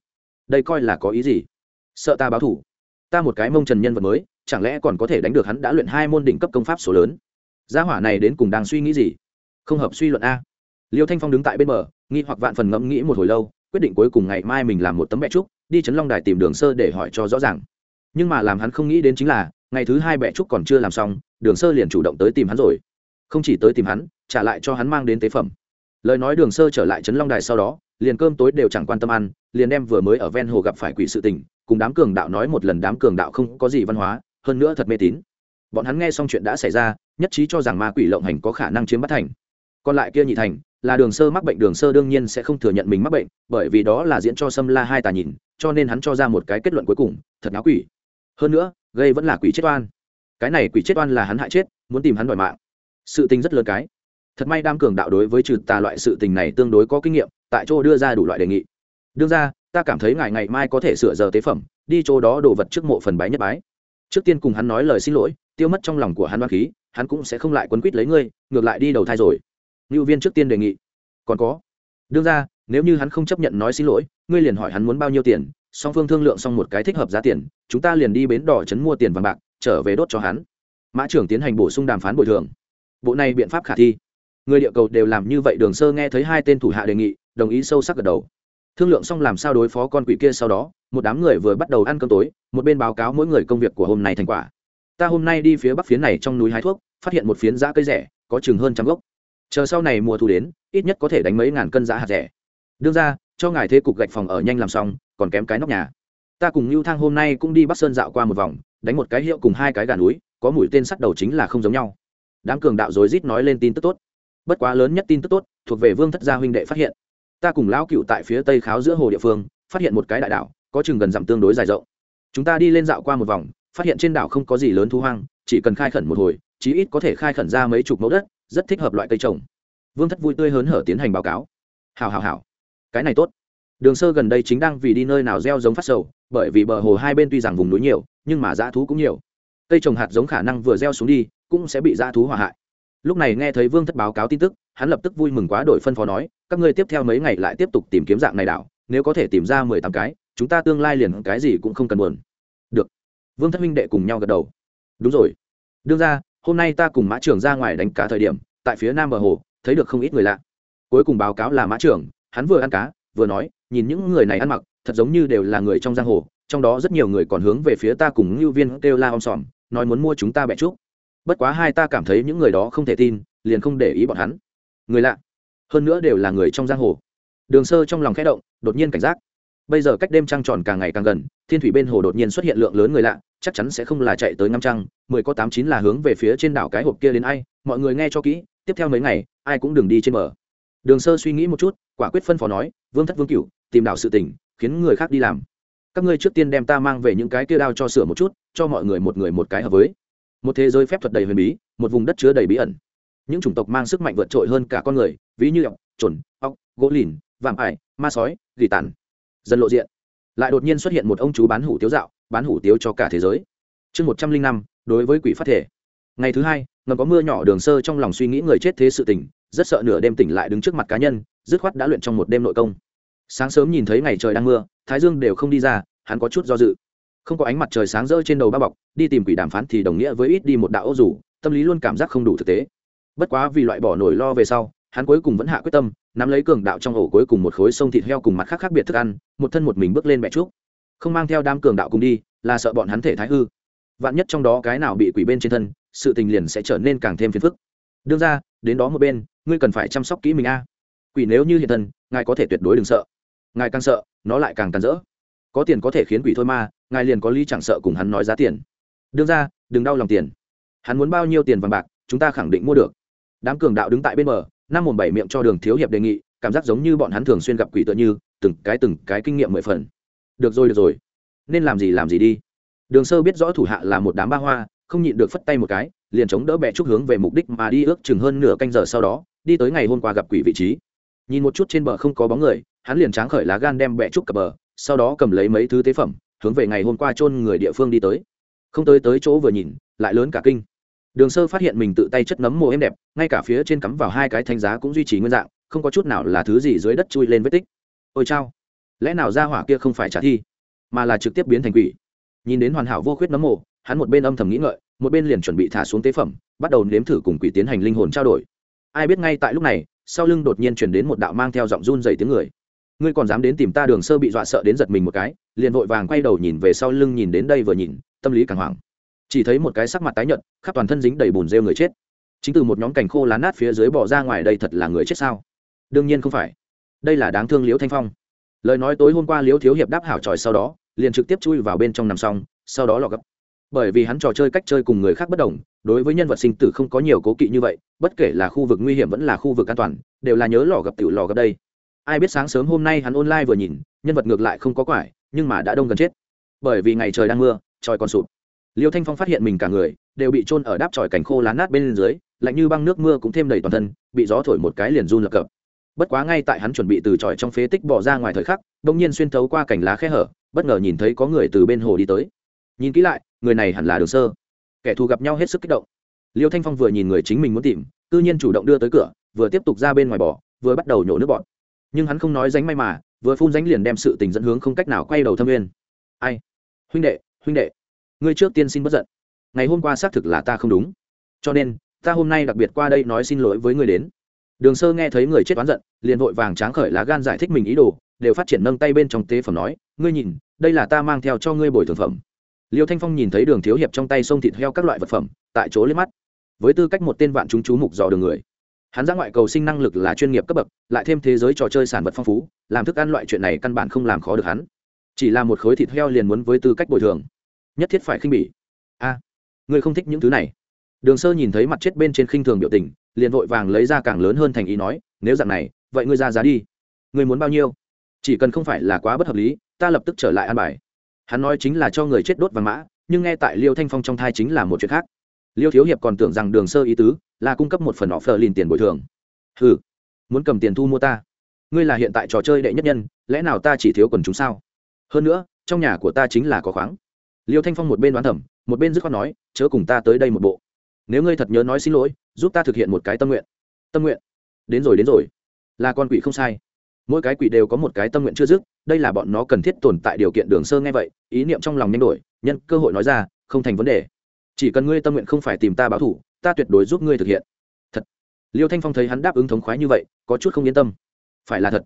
Đây coi là có ý gì? Sợ ta báo thủ. Ta một cái mông trần nhân vật mới, chẳng lẽ còn có thể đánh được hắn đã luyện hai môn đỉnh cấp công pháp số lớn? Gia hỏa này đến cùng đang suy nghĩ gì? Không hợp suy luận a. Liêu thanh phong đứng tại bên bờ, nghi hoặc vạn phần ngẫm nghĩ một hồi lâu, quyết định cuối cùng ngày mai mình làm một tấm bẹ trúc, đi chấn long đài tìm đường sơ để hỏi cho rõ ràng. Nhưng mà làm hắn không nghĩ đến chính là, ngày thứ hai bẹ trúc còn chưa làm xong, đường sơ liền chủ động tới tìm hắn rồi. Không chỉ tới tìm hắn, trả lại cho hắn mang đến tế phẩm. Lời nói đường sơ trở lại trấn long đài sau đó, liền cơm tối đều chẳng quan tâm ăn, liền đem vừa mới ở ven hồ gặp phải quỷ sự tình, cùng đám cường đạo nói một lần đám cường đạo không có gì văn hóa, hơn nữa thật mê tín bọn hắn nghe xong chuyện đã xảy ra, nhất trí cho rằng ma quỷ lộng hành có khả năng chiếm bắt thành. Còn lại kia nhị thành, là đường sơ mắc bệnh, đường sơ đương nhiên sẽ không thừa nhận mình mắc bệnh, bởi vì đó là diễn cho sâm la hai tà nhìn, cho nên hắn cho ra một cái kết luận cuối cùng, thật ngáo quỷ. Hơn nữa, gây vẫn là quỷ chết oan. Cái này quỷ chết oan là hắn hại chết, muốn tìm hắn đòi mạng. Sự tình rất lớn cái. Thật may đam cường đạo đối với trừ tà loại sự tình này tương đối có kinh nghiệm, tại chỗ đưa ra đủ loại đề nghị. Đương ra, ta cảm thấy ngày ngày mai có thể sửa giờ tế phẩm, đi chỗ đó đồ vật trước mộ phần bái nhất bái. Trước tiên cùng hắn nói lời xin lỗi tiêu mất trong lòng của hắn đoan khí, hắn cũng sẽ không lại quấn quýt lấy ngươi, ngược lại đi đầu thai rồi. Ngưu viên trước tiên đề nghị. Còn có. Đương ra, nếu như hắn không chấp nhận nói xin lỗi, ngươi liền hỏi hắn muốn bao nhiêu tiền, song phương thương lượng xong một cái thích hợp giá tiền, chúng ta liền đi bến đỏ trấn mua tiền vàng bạc, trở về đốt cho hắn. Mã trưởng tiến hành bổ sung đàm phán bồi thường. Bộ này biện pháp khả thi. Người địa cầu đều làm như vậy, đường sơ nghe thấy hai tên thủ hạ đề nghị, đồng ý sâu sắc gật đầu. Thương lượng xong làm sao đối phó con quỷ kia sau đó, một đám người vừa bắt đầu ăn cơm tối, một bên báo cáo mỗi người công việc của hôm nay thành quả ta hôm nay đi phía bắc phía này trong núi hái thuốc, phát hiện một phiến giã cây rẻ, có chừng hơn trăm gốc. Chờ sau này mùa thu đến, ít nhất có thể đánh mấy ngàn cân giã hạt rẻ. Đương ra, cho ngài thế cục gạch phòng ở nhanh làm xong, còn kém cái nóc nhà. Ta cùng lưu thang hôm nay cũng đi bắc sơn dạo qua một vòng, đánh một cái hiệu cùng hai cái gà núi, có mũi tên sắt đầu chính là không giống nhau. Đám cường đạo rối rít nói lên tin tức tốt. Bất quá lớn nhất tin tức tốt, thuộc về vương thất gia huynh đệ phát hiện. Ta cùng lão cựu tại phía tây kháo giữa hồ địa phương, phát hiện một cái đại đảo, có chừng gần dặm tương đối dài rộng. Chúng ta đi lên dạo qua một vòng phát hiện trên đảo không có gì lớn thu hoang, chỉ cần khai khẩn một hồi, chí ít có thể khai khẩn ra mấy chục mẫu đất, rất thích hợp loại cây trồng. Vương thất vui tươi hớn hở tiến hành báo cáo. Hào hào hào cái này tốt. Đường sơ gần đây chính đang vì đi nơi nào gieo giống phát sầu, bởi vì bờ hồ hai bên tuy rằng vùng núi nhiều, nhưng mà dã thú cũng nhiều. Cây trồng hạt giống khả năng vừa gieo xuống đi, cũng sẽ bị dã thú hỏa hại. Lúc này nghe thấy vương thất báo cáo tin tức, hắn lập tức vui mừng quá đổi phân phó nói, các ngươi tiếp theo mấy ngày lại tiếp tục tìm kiếm dạng này đảo, nếu có thể tìm ra mười tám cái, chúng ta tương lai liền cái gì cũng không cần buồn vương thất minh đệ cùng nhau gật đầu. Đúng rồi. Đương ra, hôm nay ta cùng mã trưởng ra ngoài đánh cá thời điểm, tại phía nam bờ hồ, thấy được không ít người lạ. Cuối cùng báo cáo là mã trưởng, hắn vừa ăn cá, vừa nói, nhìn những người này ăn mặc, thật giống như đều là người trong giang hồ, trong đó rất nhiều người còn hướng về phía ta cùng ngưu viên kêu la om sòm, nói muốn mua chúng ta bẹ trúc. Bất quá hai ta cảm thấy những người đó không thể tin, liền không để ý bọn hắn. Người lạ. Hơn nữa đều là người trong giang hồ. Đường sơ trong lòng khẽ động, đột nhiên cảnh giác bây giờ cách đêm trăng tròn càng ngày càng gần, thiên thủy bên hồ đột nhiên xuất hiện lượng lớn người lạ, chắc chắn sẽ không là chạy tới ngắm trăng, mười có tám chín là hướng về phía trên đảo cái hộp kia đến ai, mọi người nghe cho kỹ, tiếp theo mấy ngày, ai cũng đừng đi trên bờ. Đường sơ suy nghĩ một chút, quả quyết phân phó nói, vương thất vương cửu, tìm đảo sự tỉnh khiến người khác đi làm. Các ngươi trước tiên đem ta mang về những cái kia đao cho sửa một chút, cho mọi người một người một cái hợp với. Một thế giới phép thuật đầy huyền bí, một vùng đất chứa đầy bí ẩn. Những chủng tộc mang sức mạnh vượt trội hơn cả con người, ví như ọc trồn ọc gỗ lìn, vạm ải, ma sói, gỉ tàn dần lộ diện. Lại đột nhiên xuất hiện một ông chú bán hủ tiếu dạo, bán hủ tiếu cho cả thế giới. Chương một trăm linh năm, đối với quỷ phát thể. Ngày thứ hai, ngầm có mưa nhỏ đường sơ trong lòng suy nghĩ người chết thế sự tỉnh rất sợ nửa đêm tỉnh lại đứng trước mặt cá nhân, dứt khoát đã luyện trong một đêm nội công. Sáng sớm nhìn thấy ngày trời đang mưa, thái dương đều không đi ra, hắn có chút do dự. Không có ánh mặt trời sáng rỡ trên đầu ba bọc, đi tìm quỷ đàm phán thì đồng nghĩa với ít đi một đạo ô rủ tâm lý luôn cảm giác không đủ thực tế. Bất quá vì loại bỏ nổi lo về sau hắn cuối cùng vẫn hạ quyết tâm, nắm lấy cường đạo trong ổ cuối cùng một khối sông thịt heo cùng mặt khác khác biệt thức ăn, một thân một mình bước lên mẹ trúc. Không mang theo đám cường đạo cùng đi, là sợ bọn hắn thể thái hư. Vạn nhất trong đó cái nào bị quỷ bên trên thân, sự tình liền sẽ trở nên càng thêm phiền phức. Đương ra, đến đó một bên, ngươi cần phải chăm sóc kỹ mình a. Quỷ nếu như hiện thân, ngài có thể tuyệt đối đừng sợ. Ngài càng sợ, nó lại càng tàn rỡ. Có tiền có thể khiến quỷ thôi mà, ngài liền có lý chẳng sợ cùng hắn nói giá tiền. Đương ra, đừng đau lòng tiền. Hắn muốn bao nhiêu tiền vàng bạc, chúng ta khẳng định mua được. Đám cường đạo đứng tại bên bờ năm mồm bảy miệng cho đường thiếu hiệp đề nghị, cảm giác giống như bọn hắn thường xuyên gặp quỷ tựa như, từng cái từng cái kinh nghiệm mười phần. Được rồi được rồi. Nên làm gì làm gì đi. Đường sơ biết rõ thủ hạ là một đám ba hoa, không nhịn được phất tay một cái, liền chống đỡ bẹ trúc hướng về mục đích mà đi ước chừng hơn nửa canh giờ sau đó, đi tới ngày hôm qua gặp quỷ vị trí. Nhìn một chút trên bờ không có bóng người, hắn liền tráng khởi lá gan đem bẹ trúc cập bờ, sau đó cầm lấy mấy thứ tế phẩm, hướng về ngày hôm qua chôn người địa phương đi tới. Không tới tới chỗ vừa nhìn, lại lớn cả kinh đường sơ phát hiện mình tự tay chất nấm mồ êm đẹp, ngay cả phía trên cắm vào hai cái thanh giá cũng duy trì nguyên dạng, không có chút nào là thứ gì dưới đất chui lên vết tích. Ôi chao, lẽ nào ra hỏa kia không phải trả thi, mà là trực tiếp biến thành quỷ? Nhìn đến hoàn hảo vô khuyết nấm mồ, hắn một bên âm thầm nghĩ ngợi, một bên liền chuẩn bị thả xuống tế phẩm, bắt đầu nếm thử cùng quỷ tiến hành linh hồn trao đổi. Ai biết ngay tại lúc này, sau lưng đột nhiên chuyển đến một đạo mang theo giọng run dày tiếng người. Ngươi còn dám đến tìm ta đường sơ bị dọa sợ đến giật mình một cái, liền vội vàng quay đầu nhìn về sau lưng nhìn đến đây vừa nhìn, tâm lý càng hoảng chỉ thấy một cái sắc mặt tái nhợt, khắp toàn thân dính đầy bùn rêu người chết. Chính từ một nhóm cành khô lá nát phía dưới bỏ ra ngoài đây thật là người chết sao? Đương nhiên không phải. Đây là đáng thương liễu thanh phong. Lời nói tối hôm qua liễu thiếu hiệp đáp hảo tròi sau đó, liền trực tiếp chui vào bên trong nằm xong, sau đó lọ gấp. Bởi vì hắn trò chơi cách chơi cùng người khác bất đồng, đối với nhân vật sinh tử không có nhiều cố kỵ như vậy, bất kể là khu vực nguy hiểm vẫn là khu vực an toàn, đều là nhớ lò gấp tiểu lò gấp đây. Ai biết sáng sớm hôm nay hắn online vừa nhìn, nhân vật ngược lại không có quải, nhưng mà đã đông gần chết. Bởi vì ngày trời đang mưa tròi còn sụp liêu thanh phong phát hiện mình cả người đều bị trôn ở đáp tròi cảnh khô lá nát bên dưới, lạnh như băng nước mưa cũng thêm đầy toàn thân, bị gió thổi một cái liền run lập cập. Bất quá ngay tại hắn chuẩn bị từ tròi trong phế tích bỏ ra ngoài thời khắc đông nhiên xuyên thấu qua cảnh lá khe hở, bất ngờ nhìn thấy có người từ bên hồ đi tới. Nhìn kỹ lại, người này hẳn là đường sơ. Kẻ thù gặp nhau hết sức kích động. Liêu thanh phong vừa nhìn người chính mình muốn tìm tư nhiên chủ động đưa tới cửa, vừa tiếp tục ra bên ngoài bỏ vừa bắt đầu nhổ nước bọn nhưng hắn không nói dánh may mà, vừa phun dánh liền đem sự tình dẫn hướng không cách nào quay đầu thâm nguyên ai? Huynh đệ huynh đệ ngươi trước tiên xin bất giận. Ngày hôm qua xác thực là ta không đúng. Cho nên, ta hôm nay đặc biệt qua đây nói xin lỗi với ngươi đến. Đường sơ nghe thấy người chết oán giận, liền vội vàng tráng khởi lá gan giải thích mình ý đồ, đều phát triển nâng tay bên trong tế phẩm nói, ngươi nhìn, đây là ta mang theo cho ngươi bồi thường phẩm. Liêu thanh phong nhìn thấy đường thiếu hiệp trong tay sông thịt heo các loại vật phẩm, tại chỗ lên mắt. Với tư cách một tên vạn chúng chú mục dò đường người, hắn ra ngoại cầu sinh năng lực là chuyên nghiệp cấp bậc, lại thêm thế giới trò chơi sản vật phong phú, làm thức ăn loại chuyện này căn bản không làm khó được hắn. Chỉ là một khối thịt heo liền muốn với tư cách bồi thường nhất thiết phải khinh bỉ. A à, ngươi không thích những thứ này. Đường sơ nhìn thấy mặt chết bên trên khinh thường biểu tình liền vội vàng lấy ra càng lớn hơn thành ý nói nếu dạng này vậy ngươi ra giá đi. Ngươi muốn bao nhiêu? Chỉ cần không phải là quá bất hợp lý ta lập tức trở lại an bài. Hắn nói chính là cho người chết đốt vàng mã nhưng nghe tại liêu thanh phong trong thai chính là một chuyện khác. Liêu thiếu hiệp còn tưởng rằng đường sơ ý tứ là cung cấp một phần họ phờ liền tiền bồi thường. Ừ muốn cầm tiền thu mua ta? Ngươi là hiện tại trò chơi đệ nhất nhân lẽ nào ta chỉ thiếu quần chúng sao? Hơn nữa trong nhà của ta chính là có khoáng liêu thanh phong một bên đoán thẩm một bên dứt khoát nói, chớ cùng ta tới đây một bộ. Nếu ngươi thật nhớ nói xin lỗi, giúp ta thực hiện một cái tâm nguyện. Tâm nguyện? Đến rồi đến rồi. Là con quỷ không sai. Mỗi cái quỷ đều có một cái tâm nguyện chưa dứt, đây là bọn nó cần thiết tồn tại điều kiện đường sơ nghe vậy, ý niệm trong lòng nhanh đổi, nhân cơ hội nói ra, không thành vấn đề. Chỉ cần ngươi tâm nguyện không phải tìm ta báo thủ ta tuyệt đối giúp ngươi thực hiện. Thật. Liêu thanh phong thấy hắn đáp ứng thống khoái như vậy, có chút không yên tâm. Phải là thật.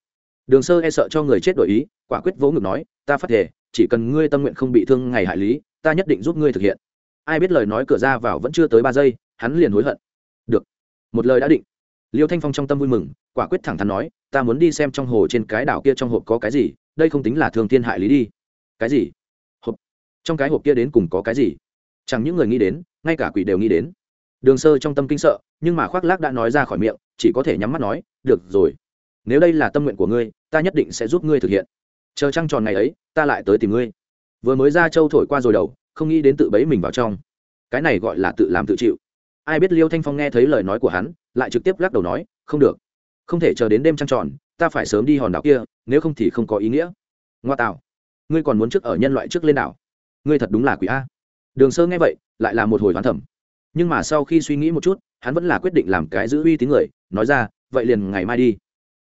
Đường sơ e sợ cho người chết đổi ý, quả quyết vỗ ngực nói, ta phát thể chỉ cần ngươi tâm nguyện không bị thương ngày hại lý, ta nhất định giúp ngươi thực hiện. Ai biết lời nói cửa ra vào vẫn chưa tới ba giây, hắn liền hối hận. Được, một lời đã định. Liêu thanh phong trong tâm vui mừng, quả quyết thẳng thắn nói, ta muốn đi xem trong hồ trên cái đảo kia trong hộp có cái gì, đây không tính là thương thiên hại lý đi. Cái gì? Hộp? Trong cái hộp kia đến cùng có cái gì? Chẳng những người nghĩ đến, ngay cả quỷ đều nghĩ đến. Đường sơ trong tâm kinh sợ, nhưng mà khoác lác đã nói ra khỏi miệng, chỉ có thể nhắm mắt nói, được rồi. Nếu đây là tâm nguyện của ngươi, ta nhất định sẽ giúp ngươi thực hiện chờ trăng tròn ngày ấy, ta lại tới tìm ngươi. Vừa mới ra châu thổi qua rồi đầu, không nghĩ đến tự bấy mình vào trong. Cái này gọi là tự làm tự chịu. Ai biết liêu thanh phong nghe thấy lời nói của hắn, lại trực tiếp lắc đầu nói, không được. Không thể chờ đến đêm trăng tròn, ta phải sớm đi hòn đảo kia, nếu không thì không có ý nghĩa. Ngoa tạo. Ngươi còn muốn trước ở nhân loại trước lên đảo. Ngươi thật đúng là quỷ a. Đường sơ nghe vậy, lại là một hồi hoán thẩm nhưng mà sau khi suy nghĩ một chút, hắn vẫn là quyết định làm cái giữ uy tín người, nói ra, vậy liền ngày mai đi.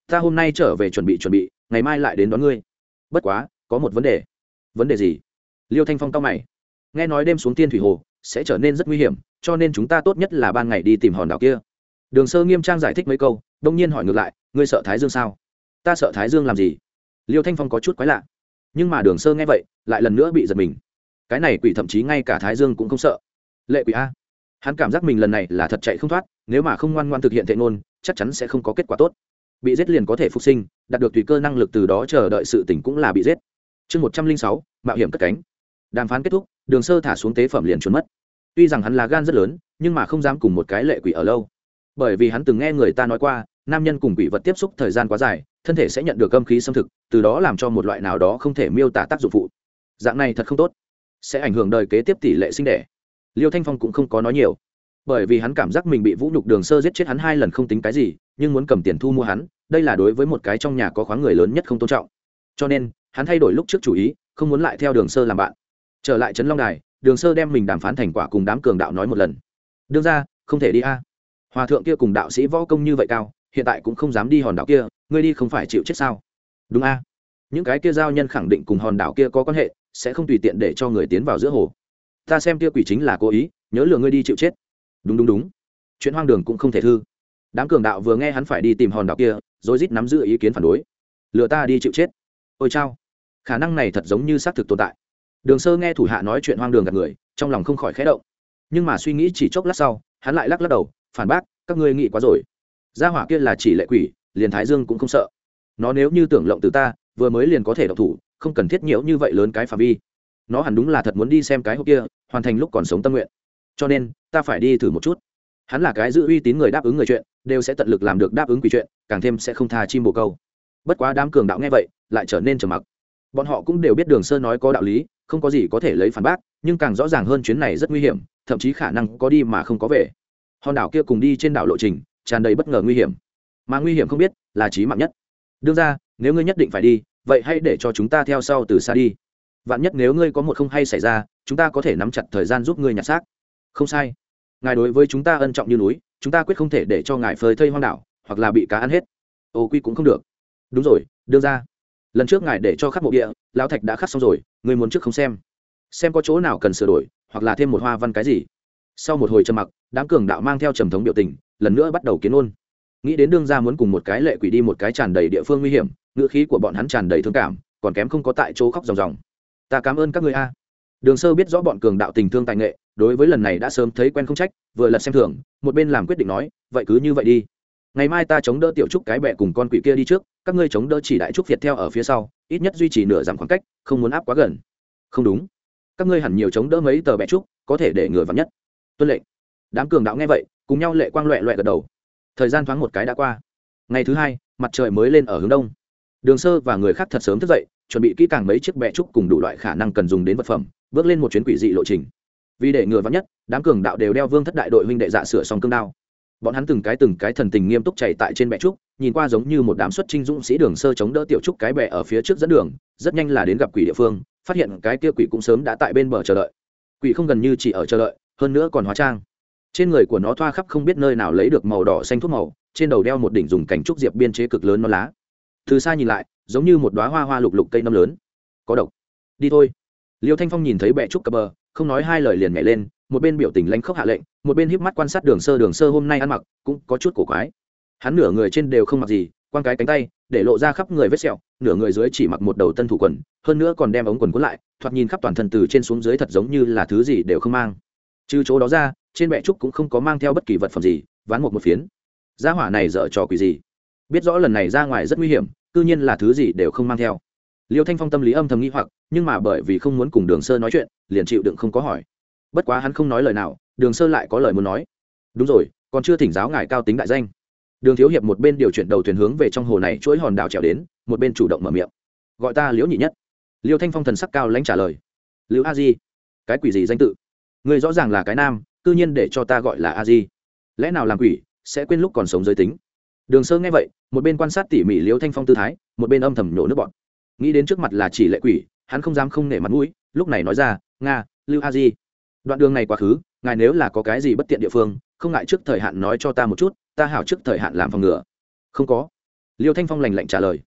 Ta hôm nay trở về chuẩn bị chuẩn bị, ngày mai lại đến đón ngươi bất quá, có một vấn đề. Vấn đề gì? Liêu thanh phong cao mày. Nghe nói đêm xuống tiên thủy hồ sẽ trở nên rất nguy hiểm, cho nên chúng ta tốt nhất là ban ngày đi tìm hòn đảo kia. Đường sơ nghiêm trang giải thích mấy câu, đông nhiên hỏi ngược lại, ngươi sợ thái dương sao? Ta sợ thái dương làm gì? Liêu thanh phong có chút quái lạ. Nhưng mà đường sơ nghe vậy, lại lần nữa bị giật mình. Cái này quỷ thậm chí ngay cả thái dương cũng không sợ. Lệ quỷ a. Hắn cảm giác mình lần này là thật chạy không thoát, nếu mà không ngoan ngoan thực hiện thệ ngôn, chắc chắn sẽ không có kết quả tốt bị giết liền có thể phục sinh, đạt được tùy cơ năng lực từ đó chờ đợi sự tỉnh cũng là bị giết. Chương một trăm linh sáu, mạo hiểm cất cánh. Đàm phán kết thúc, đường sơ thả xuống tế phẩm liền trốn mất. Tuy rằng hắn là gan rất lớn, nhưng mà không dám cùng một cái lệ quỷ ở lâu. Bởi vì hắn từng nghe người ta nói qua, nam nhân cùng quỷ vật tiếp xúc thời gian quá dài, thân thể sẽ nhận được âm khí xâm thực, từ đó làm cho một loại nào đó không thể miêu tả tác dụng phụ. Dạng này thật không tốt. Sẽ ảnh hưởng đời kế tiếp tỷ lệ sinh đẻ. Liêu thanh phong cũng không có nói nhiều. Bởi vì hắn cảm giác mình bị vũ nhục đường sơ giết chết hắn hai lần không tính cái gì, nhưng muốn cầm tiền thu mua hắn đây là đối với một cái trong nhà có khoáng người lớn nhất không tôn trọng. Cho nên, hắn thay đổi lúc trước chủ ý, không muốn lại theo đường sơ làm bạn. Trở lại trấn long đài, đường sơ đem mình đàm phán thành quả cùng đám cường đạo nói một lần. Đương ra, không thể đi a. Hòa thượng kia cùng đạo sĩ võ công như vậy cao, hiện tại cũng không dám đi hòn đảo kia, ngươi đi không phải chịu chết sao? Đúng a. Những cái kia giao nhân khẳng định cùng hòn đảo kia có quan hệ, sẽ không tùy tiện để cho người tiến vào giữa hồ. Ta xem kia quỷ chính là cố ý, nhớ lừa ngươi đi chịu chết. Đúng đúng đúng. Chuyện hoang đường cũng không thể thư đám cường đạo vừa nghe hắn phải đi tìm hòn đảo kia rồi rít nắm giữ ý kiến phản đối. Lừa ta đi chịu chết. Ôi chao. Khả năng này thật giống như xác thực tồn tại. Đường sơ nghe thủ hạ nói chuyện hoang đường gặp người, trong lòng không khỏi khẽ động. Nhưng mà suy nghĩ chỉ chốc lát sau, hắn lại lắc lắc đầu, phản bác, các ngươi nghĩ quá rồi. Gia hỏa kia là chỉ lệ quỷ, liền thái dương cũng không sợ. Nó nếu như tưởng lộng từ ta, vừa mới liền có thể độc thủ, không cần thiết nhiễu như vậy lớn cái phạm vi. Nó hẳn đúng là thật muốn đi xem cái hộp kia, hoàn thành lúc còn sống tâm nguyện. Cho nên, ta phải đi thử một chút hắn là cái giữ uy tín người đáp ứng người chuyện, đều sẽ tận lực làm được đáp ứng quỷ chuyện, càng thêm sẽ không tha chim bồ câu. Bất quá đám cường đạo nghe vậy, lại trở nên trầm mặc. Bọn họ cũng đều biết đường sơ nói có đạo lý, không có gì có thể lấy phản bác, nhưng càng rõ ràng hơn chuyến này rất nguy hiểm, thậm chí khả năng có đi mà không có về. Hòn đảo kia cùng đi trên đảo lộ trình, tràn đầy bất ngờ nguy hiểm. Mà nguy hiểm không biết, là trí mạng nhất. Đương ra, nếu ngươi nhất định phải đi, vậy hãy để cho chúng ta theo sau từ xa đi. Vạn nhất nếu ngươi có một không hay xảy ra, chúng ta có thể nắm chặt thời gian giúp ngươi nhặt xác. Không sai ngài đối với chúng ta ân trọng như núi, chúng ta quyết không thể để cho ngài phơi thây hoang đảo, hoặc là bị cá ăn hết. Ô, quy cũng không được. Đúng rồi, đưa ra. Lần trước ngài để cho khắc mộ địa, lão thạch đã khắc xong rồi, người muốn trước không xem. Xem có chỗ nào cần sửa đổi, hoặc là thêm một hoa văn cái gì. Sau một hồi trầm mặc, đám cường đạo mang theo trầm thống biểu tình, lần nữa bắt đầu kiến ôn nghĩ đến đương ra muốn cùng một cái lệ quỷ đi một cái tràn đầy địa phương nguy hiểm ngựa khí của bọn hắn tràn đầy thương cảm, còn kém không có tại chỗ khóc ròng ròng. Ta cảm ơn các người a. Đường sơ biết rõ bọn cường đạo tình thương tài nghệ đối với lần này đã sớm thấy quen không trách, vừa lật xem thường, một bên làm quyết định nói, vậy cứ như vậy đi. Ngày mai ta chống đỡ tiểu trúc cái bẹ cùng con quỷ kia đi trước, các ngươi chống đỡ chỉ đại trúc việt theo ở phía sau, ít nhất duy trì nửa giảm khoảng cách, không muốn áp quá gần. Không đúng. Các ngươi hẳn nhiều chống đỡ mấy tờ bẹ trúc, có thể để người vắng nhất. Tuân lệnh. Đám cường đạo nghe vậy, cùng nhau lệ quang loẹ loẹ gật đầu. Thời gian thoáng một cái đã qua. Ngày thứ hai, mặt trời mới lên ở hướng đông. Đường sơ và người khác thật sớm thức dậy, chuẩn bị kỹ càng mấy chiếc bẹ trúc cùng đủ loại khả năng cần dùng đến vật phẩm, bước lên một chuyến quỷ dị lộ trình vì để ngừa vắn nhất, đám cường đạo đều đeo vương thất đại đội huynh đệ dạ sửa xong cương đao. Bọn hắn từng cái từng cái thần tình nghiêm túc chạy tại trên bệ trúc, nhìn qua giống như một đám xuất trinh dũng sĩ đường sơ chống đỡ tiểu trúc cái bẹ ở phía trước dẫn đường, rất nhanh là đến gặp quỷ địa phương, phát hiện cái kia quỷ cũng sớm đã tại bên bờ chờ đợi. Quỷ không gần như chỉ ở chờ đợi, hơn nữa còn hóa trang. Trên người của nó thoa khắp không biết nơi nào lấy được màu đỏ xanh thuốc màu, trên đầu đeo một đỉnh dùng cảnh trúc diệp biên chế cực lớn nó lá. Từ xa nhìn lại, giống như một đoá hoa hoa lục lục cây năm lớn. Có độc. Đi thôi. Liêu thanh phong nhìn thấy bẹ trúc cập bờ không nói hai lời liền nhảy lên, một bên biểu tình lanh khốc hạ lệnh, một bên híp mắt quan sát đường sơ đường sơ hôm nay ăn mặc cũng có chút cổ quái. Hắn nửa người trên đều không mặc gì quan cái cánh tay, để lộ ra khắp người vết sẹo, nửa người dưới chỉ mặc một đầu tân thủ quần, hơn nữa còn đem ống quần cuốn lại, thoạt nhìn khắp toàn thân từ trên xuống dưới thật giống như là thứ gì đều không mang. Trừ chỗ đó ra, trên bệ trúc cũng không có mang theo bất kỳ vật phẩm gì, ván một một phiến. Gia hỏa này dở trò quỷ gì? Biết rõ lần này ra ngoài rất nguy hiểm, cư nhiên là thứ gì đều không mang theo liêu thanh phong tâm lý âm thầm nghĩ hoặc, nhưng mà bởi vì không muốn cùng đường sơ nói chuyện, liền chịu đựng không có hỏi. Bất quá hắn không nói lời nào, đường sơ lại có lời muốn nói. Đúng rồi, còn chưa thỉnh giáo ngài cao tính đại danh. Đường thiếu hiệp một bên điều chuyển đầu thuyền hướng về trong hồ này chuỗi hòn đảo trèo đến, một bên chủ động mở miệng. Gọi ta liễu nhị nhất. Liêu thanh phong thần sắc cao lãnh trả lời. Liễu a di. Cái quỷ gì danh tự? Người rõ ràng là cái nam tư nhiên để cho ta gọi là a di. Lẽ nào làm quỷ, sẽ quên lúc còn sống giới tính? Đường sơ nghe vậy, một bên quan sát tỉ mỉ liễu thanh phong tư thái, một bên âm thầm nhổ nước bọn nghĩ đến trước mặt là chỉ lệ quỷ, hắn không dám không nể mặt mũi, lúc này nói ra, nga, lưu a di, đoạn đường này quá khứ, ngài nếu là có cái gì bất tiện địa phương, không ngại trước thời hạn nói cho ta một chút, ta hảo trước thời hạn làm phòng ngừa. Không có. Liêu thanh phong lành lạnh trả lời.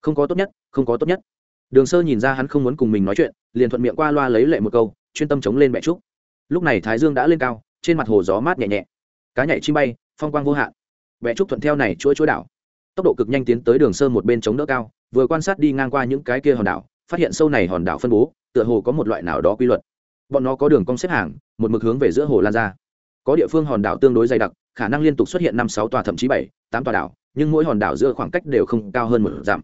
Không có tốt nhất, không có tốt nhất. Đường sơ nhìn ra hắn không muốn cùng mình nói chuyện, liền thuận miệng qua loa lấy lệ một câu, chuyên tâm chống lên mẹ trúc. Lúc này thái dương đã lên cao, trên mặt hồ gió mát nhẹ nhẹ. Cá nhảy chim bay, phong quang vô hạn. Bẹ trúc thuận theo này chuỗi chuỗi đảo. Tốc độ cực nhanh tiến tới đường sơ một bên chống đỡ cao vừa quan sát đi ngang qua những cái kia hòn đảo, phát hiện sâu này hòn đảo phân bố, tựa hồ có một loại nào đó quy luật. Bọn nó có đường cong xếp hàng, một mực hướng về giữa hồ lan ra. Có địa phương hòn đảo tương đối dày đặc, khả năng liên tục xuất hiện năm sáu tòa thậm chí bảy, tám tòa đảo, nhưng mỗi hòn đảo giữa khoảng cách đều không cao hơn một dặm.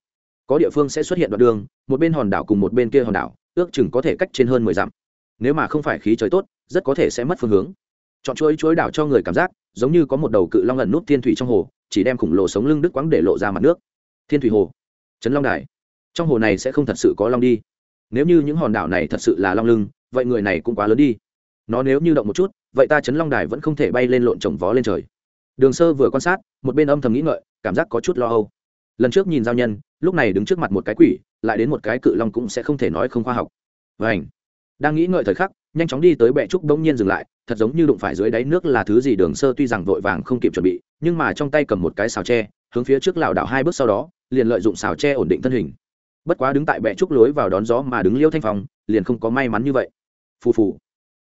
Có địa phương sẽ xuất hiện đoạn đường, một bên hòn đảo cùng một bên kia hòn đảo, ước chừng có thể cách trên hơn mười dặm. Nếu mà không phải khí trời tốt, rất có thể sẽ mất phương hướng. Chọn chuỗi chuỗi đảo cho người cảm giác, giống như có một đầu cự long ẩn nút thiên thủy trong hồ, chỉ đem khủng lồ sống lưng đứt quãng để lộ ra mặt nước. Thiên thủy hồ trấn long đài. Trong hồ này sẽ không thật sự có long đi. Nếu như những hòn đảo này thật sự là long lưng, vậy người này cũng quá lớn đi. Nó nếu như động một chút, vậy ta chấn long đài vẫn không thể bay lên lộn trồng vó lên trời. Đường sơ vừa quan sát, một bên âm thầm nghĩ ngợi, cảm giác có chút lo âu. Lần trước nhìn giao nhân, lúc này đứng trước mặt một cái quỷ, lại đến một cái cự long cũng sẽ không thể nói không khoa học. Vảnh đang nghĩ ngợi thời khắc, nhanh chóng đi tới bệ trúc bỗng nhiên dừng lại, thật giống như đụng phải dưới đáy nước là thứ gì đường sơ tuy rằng vội vàng không kịp chuẩn bị, nhưng mà trong tay cầm một cái xào tre, hướng phía trước lảo đảo hai bước sau đó liền lợi dụng xào tre ổn định thân hình. Bất quá đứng tại bệ trúc lối vào đón gió mà đứng liêu thanh phong, liền không có may mắn như vậy. Phù phù.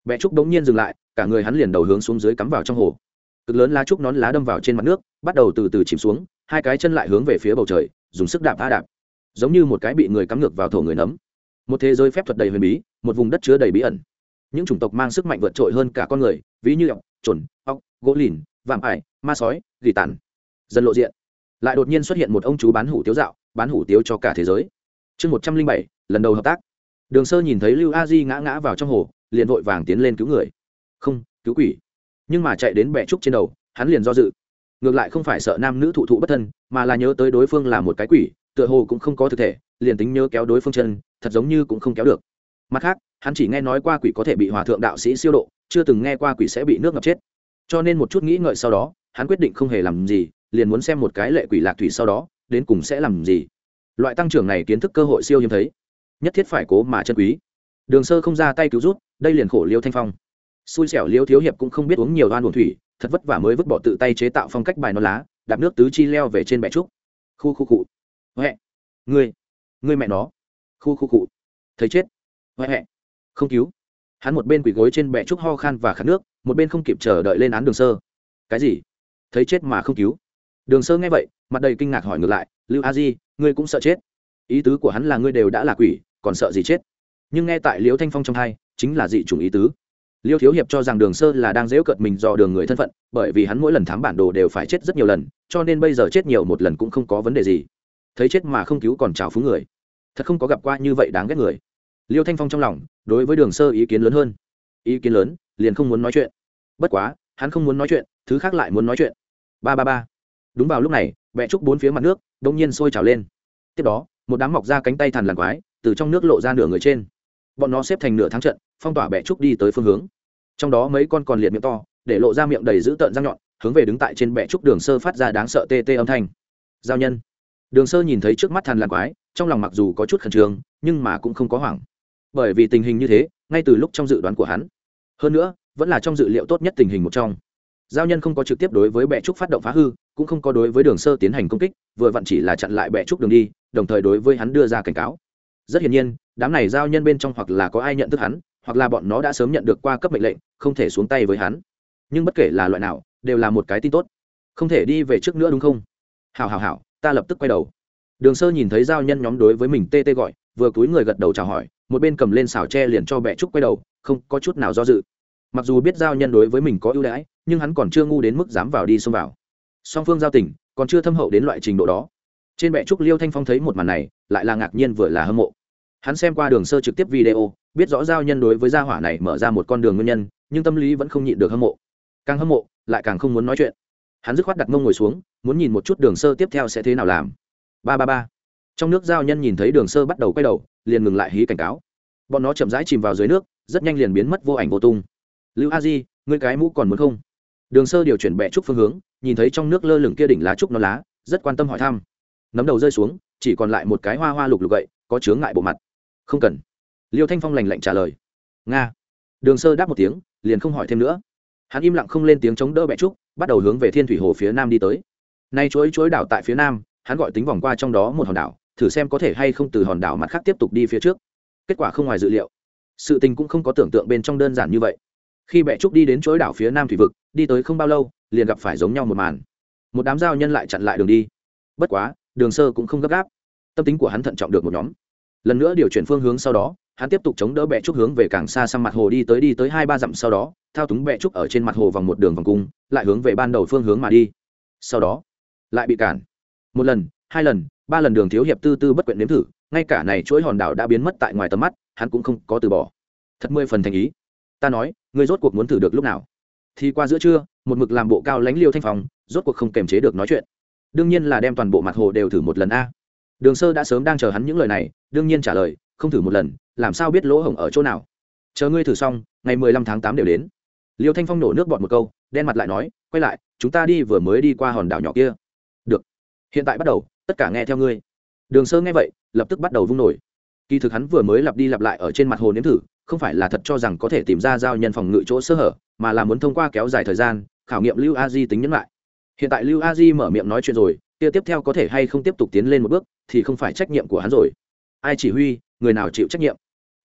Bệ trúc đống nhiên dừng lại cả người hắn liền đầu hướng xuống dưới cắm vào trong hồ. Cực lớn lá trúc nón lá đâm vào trên mặt nước bắt đầu từ từ chìm xuống hai cái chân lại hướng về phía bầu trời dùng sức đạp a đạp. Giống như một cái bị người cắm ngược vào thổ người nấm. Một thế giới phép thuật đầy huyền bí một vùng đất chứa đầy bí ẩn. Những chủng tộc mang sức mạnh vượt trội hơn cả con người ví như ọc chuẩn ọc gỗ lìn vạm ải ma sói gỉ tàn. Dần lộ diện lại đột nhiên xuất hiện một ông chú bán hủ tiếu dạo, bán hủ tiếu cho cả thế giới. Chương một trăm linh bảy, lần đầu hợp tác. Đường sơ nhìn thấy lưu a di ngã ngã vào trong hồ, liền vội vàng tiến lên cứu người. Không, cứu quỷ. Nhưng mà chạy đến bẹ trúc trên đầu, hắn liền do dự. Ngược lại không phải sợ nam nữ thụ thụ bất thân, mà là nhớ tới đối phương là một cái quỷ, tựa hồ cũng không có thực thể, liền tính nhớ kéo đối phương chân, thật giống như cũng không kéo được. Mặt khác, hắn chỉ nghe nói qua quỷ có thể bị hòa thượng đạo sĩ siêu độ, chưa từng nghe qua quỷ sẽ bị nước ngập chết. Cho nên một chút nghĩ ngợi sau đó, hắn quyết định không hề làm gì liền muốn xem một cái lệ quỷ lạc thủy sau đó, đến cùng sẽ làm gì. Loại tăng trưởng này kiến thức cơ hội siêu hiếm thấy, nhất thiết phải cố mà chân quý. Đường sơ không ra tay cứu rút, đây liền khổ liêu thanh phong. Xui xẻo liêu thiếu hiệp cũng không biết uống nhiều đoan buồn thủy, thật vất vả mới vứt bỏ tự tay chế tạo phong cách bài non lá, đạp nước tứ chi leo về trên bệ trúc. Khu khu cụ. Huệ. Ngươi. Ngươi mẹ nó. Khu khu cụ. Thấy chết. Huệ không cứu. Hắn một bên quỳ gối trên bệ trúc ho khan và khát nước, một bên không kịp chờ đợi lên án đường sơ. Cái gì? Thấy chết mà không cứu đường sơ nghe vậy, mặt đầy kinh ngạc hỏi ngược lại, lưu a di, ngươi cũng sợ chết? Ý tứ của hắn là ngươi đều đã là quỷ, còn sợ gì chết? Nhưng nghe tại liễu thanh phong trong hai, chính là dị chủng ý tứ. Liêu thiếu hiệp cho rằng đường sơ là đang dễu cợt mình do đường người thân phận, bởi vì hắn mỗi lần thám bản đồ đều phải chết rất nhiều lần, cho nên bây giờ chết nhiều một lần cũng không có vấn đề gì. Thấy chết mà không cứu còn trào phúng người. Thật không có gặp qua như vậy đáng ghét người. Liêu thanh phong trong lòng, đối với đường sơ ý kiến lớn hơn. Ý kiến lớn, liền không muốn nói chuyện. Bất quá, hắn không muốn nói chuyện, thứ khác lại muốn nói chuyện. Ba ba ba đúng vào lúc này vẽ trúc bốn phía mặt nước đông nhiên sôi trào lên. Tiếp đó, một đám mọc ra cánh tay thằn lằn quái từ trong nước lộ ra nửa người trên. Bọn nó xếp thành nửa tháng trận, phong tỏa bẹ trúc đi tới phương hướng. Trong đó mấy con còn liệt miệng to, để lộ ra miệng đầy dữ tợn răng nhọn, hướng về đứng tại trên bẹ trúc đường sơ phát ra đáng sợ tê tê âm thanh. Giao nhân. Đường sơ nhìn thấy trước mắt thằn lằn quái, trong lòng mặc dù có chút khẩn trương, nhưng mà cũng không có hoảng. Bởi vì tình hình như thế, ngay từ lúc trong dự đoán của hắn, hơn nữa, vẫn là trong dự liệu tốt nhất tình hình một trong. Giao nhân không có trực tiếp đối với bệ trúc phát động phá hư cũng không có đối với đường sơ tiến hành công kích, vừa vặn chỉ là chặn lại bẹ trúc đường đi, đồng thời đối với hắn đưa ra cảnh cáo. Rất hiển nhiên, đám này giao nhân bên trong hoặc là có ai nhận thức hắn, hoặc là bọn nó đã sớm nhận được qua cấp mệnh lệnh, không thể xuống tay với hắn. Nhưng bất kể là loại nào, đều là một cái tin tốt. Không thể đi về trước nữa đúng không? Hào hào hào ta lập tức quay đầu. Đường sơ nhìn thấy giao nhân nhóm đối với mình tê tê gọi, vừa cúi người gật đầu chào hỏi, một bên cầm lên xào tre liền cho bẹ trúc quay đầu, không có chút nào do dự. Mặc dù biết giao nhân đối với mình có ưu đãi, nhưng hắn còn chưa ngu đến mức dám vào đi xông vào song phương giao tình còn chưa thâm hậu đến loại trình độ đó. Trên bệ trúc liêu thanh phong thấy một màn này, lại là ngạc nhiên vừa là hâm mộ. Hắn xem qua đường sơ trực tiếp video, biết rõ giao nhân đối với gia hỏa này mở ra một con đường nguyên nhân, nhưng tâm lý vẫn không nhịn được hâm mộ. Càng hâm mộ, lại càng không muốn nói chuyện. Hắn dứt khoát đặt mông ngồi xuống, muốn nhìn một chút đường sơ tiếp theo sẽ thế nào làm. Ba ba ba. Trong nước giao nhân nhìn thấy đường sơ bắt đầu quay đầu, liền ngừng lại hí cảnh cáo. Bọn nó chậm rãi chìm vào dưới nước, rất nhanh liền biến mất vô ảnh vô tung. Lưu a di, ngươi cái mũ còn muốn không? Đường sơ điều chuyển bẹ trúc phương hướng nhìn thấy trong nước lơ lửng kia đỉnh lá trúc nó lá, rất quan tâm hỏi thăm. Nấm đầu rơi xuống, chỉ còn lại một cái hoa hoa lục lục gậy, có chướng ngại bộ mặt. Không cần. Liêu thanh phong lành lạnh trả lời. Nga. Đường sơ đáp một tiếng, liền không hỏi thêm nữa. Hắn im lặng không lên tiếng chống đỡ bẹ trúc, bắt đầu hướng về thiên thủy hồ phía nam đi tới. Nay chuối chuối đảo tại phía nam, hắn gọi tính vòng qua trong đó một hòn đảo, thử xem có thể hay không từ hòn đảo mặt khác tiếp tục đi phía trước. Kết quả không ngoài dự liệu. Sự tình cũng không có tưởng tượng bên trong đơn giản như vậy khi bẹ trúc đi đến chuỗi đảo phía nam thủy vực, đi tới không bao lâu, liền gặp phải giống nhau một màn. Một đám giao nhân lại chặn lại đường đi. Bất quá, đường sơ cũng không gấp gáp. Tâm tính của hắn thận trọng được một nhóm. Lần nữa điều chuyển phương hướng sau đó, hắn tiếp tục chống đỡ bẹ trúc hướng về càng xa sang mặt hồ đi tới đi tới hai ba dặm sau đó, thao túng bẹ trúc ở trên mặt hồ vòng một đường vòng cung, lại hướng về ban đầu phương hướng mà đi. Sau đó, lại bị cản. Một lần, hai lần, ba lần đường thiếu hiệp tư tư bất quyện nếm thử, ngay cả này chuỗi hòn đảo đã biến mất tại ngoài tầm mắt, hắn cũng không có từ bỏ. Thật mười phần thành ý ta nói, ngươi rốt cuộc muốn thử được lúc nào? Thì qua giữa trưa, một mực làm bộ cao lãnh liêu thanh phòng rốt cuộc không kềm chế được nói chuyện. Đương nhiên là đem toàn bộ mặt hồ đều thử một lần a. Đường sơ đã sớm đang chờ hắn những lời này, đương nhiên trả lời, không thử một lần, làm sao biết lỗ hổng ở chỗ nào? Chờ ngươi thử xong, ngày mười lăm tháng tám đều đến. Liêu thanh phong nổ nước bọt một câu, đen mặt lại nói, quay lại, chúng ta đi vừa mới đi qua hòn đảo nhỏ kia. Được. Hiện tại bắt đầu, tất cả nghe theo ngươi. Đường sơ nghe vậy, lập tức bắt đầu vung nổi. Kỳ thực hắn vừa mới lặp đi lặp lại ở trên mặt hồ nếm thử không phải là thật cho rằng có thể tìm ra giao nhân phòng ngự chỗ sơ hở, mà là muốn thông qua kéo dài thời gian, khảo nghiệm lưu a di tính nhẫn lại. Hiện tại lưu a di mở miệng nói chuyện rồi, kia tiếp theo có thể hay không tiếp tục tiến lên một bước, thì không phải trách nhiệm của hắn rồi. Ai chỉ huy, người nào chịu trách nhiệm?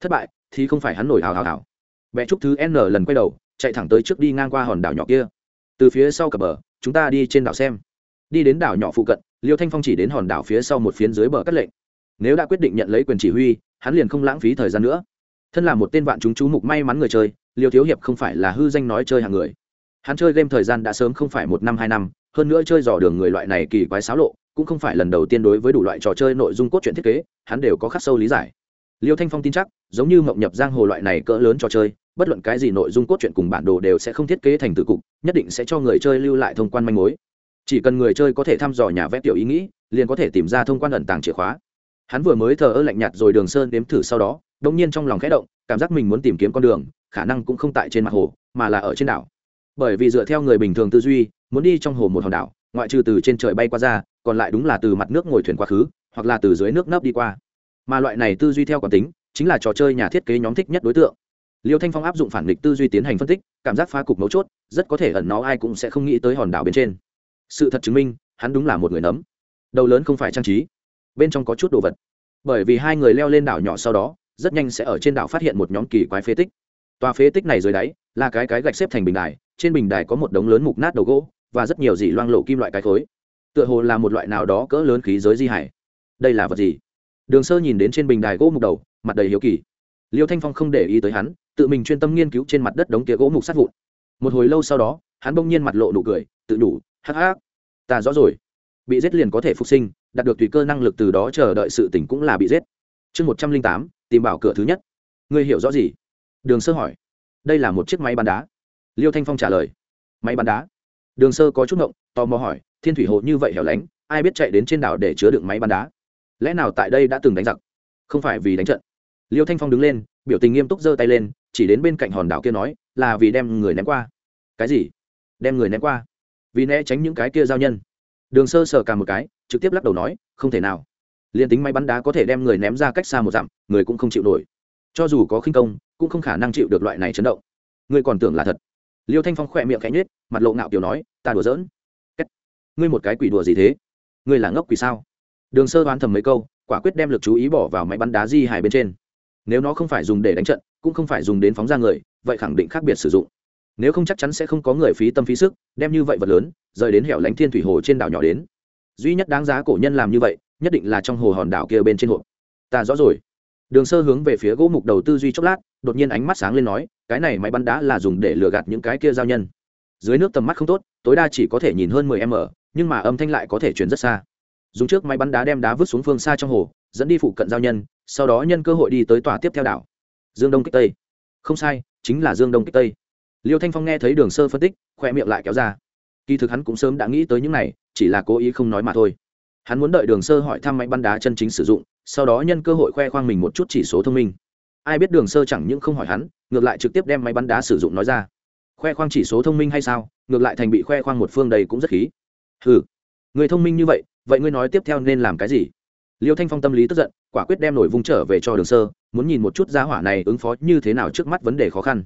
Thất bại, thì không phải hắn nổi hào hào hào. Vẽ trúc thứ n lần quay đầu, chạy thẳng tới trước đi ngang qua hòn đảo nhỏ kia. Từ phía sau cập bờ, chúng ta đi trên đảo xem. Đi đến đảo nhỏ phụ cận, liêu thanh phong chỉ đến hòn đảo phía sau một phiến dưới bờ cắt lệnh. Nếu đã quyết định nhận lấy quyền chỉ huy, hắn liền không lãng phí thời gian nữa thân là một tên vạn chúng chú mục may mắn người chơi, liêu thiếu hiệp không phải là hư danh nói chơi hàng người. Hắn chơi game thời gian đã sớm không phải một năm, hai năm, hơn nữa chơi dò đường người loại này kỳ quái xáo lộ, cũng không phải lần đầu tiên đối với đủ loại trò chơi nội dung cốt truyện thiết kế, hắn đều có khắc sâu lý giải. Liêu thanh phong tin chắc, giống như mộng nhập giang hồ loại này cỡ lớn trò chơi, bất luận cái gì nội dung cốt truyện cùng bản đồ đều sẽ không thiết kế thành từ cục, nhất định sẽ cho người chơi lưu lại thông quan manh mối. Chỉ cần người chơi có thể thăm dò nhà vẽ tiểu ý nghĩ, liền có thể tìm ra thông quan ẩn tàng chìa khóa hắn vừa mới thờ ơ lạnh nhạt rồi đường sơn đếm thử sau đó đông nhiên trong lòng khẽ động, cảm giác mình muốn tìm kiếm con đường, khả năng cũng không tại trên mặt hồ, mà là ở trên đảo. Bởi vì dựa theo người bình thường tư duy, muốn đi trong hồ một hòn đảo, ngoại trừ từ trên trời bay qua ra, còn lại đúng là từ mặt nước ngồi thuyền quá khứ, hoặc là từ dưới nước nấp đi qua. Mà loại này tư duy theo quán tính, chính là trò chơi nhà thiết kế nhóm thích nhất đối tượng. Liêu thanh phong áp dụng phản nghịch tư duy tiến hành phân tích, cảm giác phá cục mấu chốt, rất có thể ẩn nó ai cũng sẽ không nghĩ tới hòn đảo bên trên. Sự thật chứng minh, hắn đúng là một người nấm. Đầu lớn không phải trang trí bên trong có chút đồ vật. Bởi vì hai người leo lên đảo nhỏ sau đó, rất nhanh sẽ ở trên đảo phát hiện một nhóm kỳ quái phế tích. Tòa phế tích này dưới đáy là cái cái gạch xếp thành bình đài, trên bình đài có một đống lớn mục nát đầu gỗ và rất nhiều dị loang lộ kim loại cái khối. Tựa hồ là một loại nào đó cỡ lớn khí giới di hải. Đây là vật gì? Đường sơ nhìn đến trên bình đài gỗ mục đầu, mặt đầy hiếu kỳ. Liêu thanh phong không để ý tới hắn, tự mình chuyên tâm nghiên cứu trên mặt đất đống kia gỗ mục sát vụn. Một hồi lâu sau đó, hắn bỗng nhiên mặt lộ nụ cười, tự đủ hắc hắc, ta rõ rồi. Bị giết liền có thể phục sinh đạt được tùy cơ năng lực từ đó chờ đợi sự tỉnh cũng là bị giết. Chương một trăm linh tám, tìm bảo cửa thứ nhất. Ngươi hiểu rõ gì? Đường sơ hỏi. Đây là một chiếc máy bắn đá. Liêu thanh phong trả lời. Máy bắn đá? Đường sơ có chút ngộng, tò mò hỏi, thiên thủy hồ như vậy hẻo lánh, ai biết chạy đến trên đảo để chứa đựng máy bắn đá? Lẽ nào tại đây đã từng đánh giặc? Không phải vì đánh trận. Liêu thanh phong đứng lên, biểu tình nghiêm túc giơ tay lên, chỉ đến bên cạnh hòn đảo kia nói, là vì đem người ném qua. Cái gì? Đem người ném qua? Vì né tránh những cái kia giao nhân. Đường sơ sờ cả một cái trực tiếp lắc đầu nói, không thể nào. Liền tính máy bắn đá có thể đem người ném ra cách xa một dặm, người cũng không chịu nổi. Cho dù có khinh công, cũng không khả năng chịu được loại này chấn động. Ngươi còn tưởng là thật. Liêu thanh phong khỏe miệng khẽ nhết mặt lộ ngạo kiểu nói, ta đùa giỡn. Ngươi một cái quỷ đùa gì thế? Ngươi là ngốc quỷ sao? Đường sơ đoán thầm mấy câu, quả quyết đem lực chú ý bỏ vào máy bắn đá di hải bên trên. Nếu nó không phải dùng để đánh trận, cũng không phải dùng đến phóng ra người, vậy khẳng định khác biệt sử dụng. Nếu không chắc chắn sẽ không có người phí tâm phí sức, đem như vậy vật lớn, rời đến hẻo lánh thiên thủy hồ trên đảo nhỏ đến duy nhất đáng giá cổ nhân làm như vậy, nhất định là trong hồ hòn đảo kia bên trên hộp. Ta rõ rồi. Đường sơ hướng về phía gỗ mục đầu tư duy chốc lát, đột nhiên ánh mắt sáng lên nói, cái này máy bắn đá là dùng để lừa gạt những cái kia giao nhân. Dưới nước tầm mắt không tốt, tối đa chỉ có thể nhìn hơn mười m, nhưng mà âm thanh lại có thể chuyển rất xa. Dùng trước máy bắn đá đem đá vứt xuống phương xa trong hồ, dẫn đi phụ cận giao nhân, sau đó nhân cơ hội đi tới tòa tiếp theo đảo. Dương đông kích tây. Không sai, chính là dương đông kích tây. Liêu thanh phong nghe thấy đường sơ phân tích, khoe miệng lại kéo ra. Kỳ thực hắn cũng sớm đã nghĩ tới những này chỉ là cố ý không nói mà thôi. Hắn muốn đợi đường sơ hỏi thăm máy bắn đá chân chính sử dụng, sau đó nhân cơ hội khoe khoang mình một chút chỉ số thông minh. Ai biết đường sơ chẳng những không hỏi hắn, ngược lại trực tiếp đem máy bắn đá sử dụng nói ra. Khoe khoang chỉ số thông minh hay sao? Ngược lại thành bị khoe khoang một phương đầy cũng rất khí. Ừ người thông minh như vậy vậy ngươi nói tiếp theo nên làm cái gì? Liêu thanh phong tâm lý tức giận, quả quyết đem nổi vung trở về cho đường sơ, muốn nhìn một chút giá hỏa này ứng phó như thế nào trước mắt vấn đề khó khăn.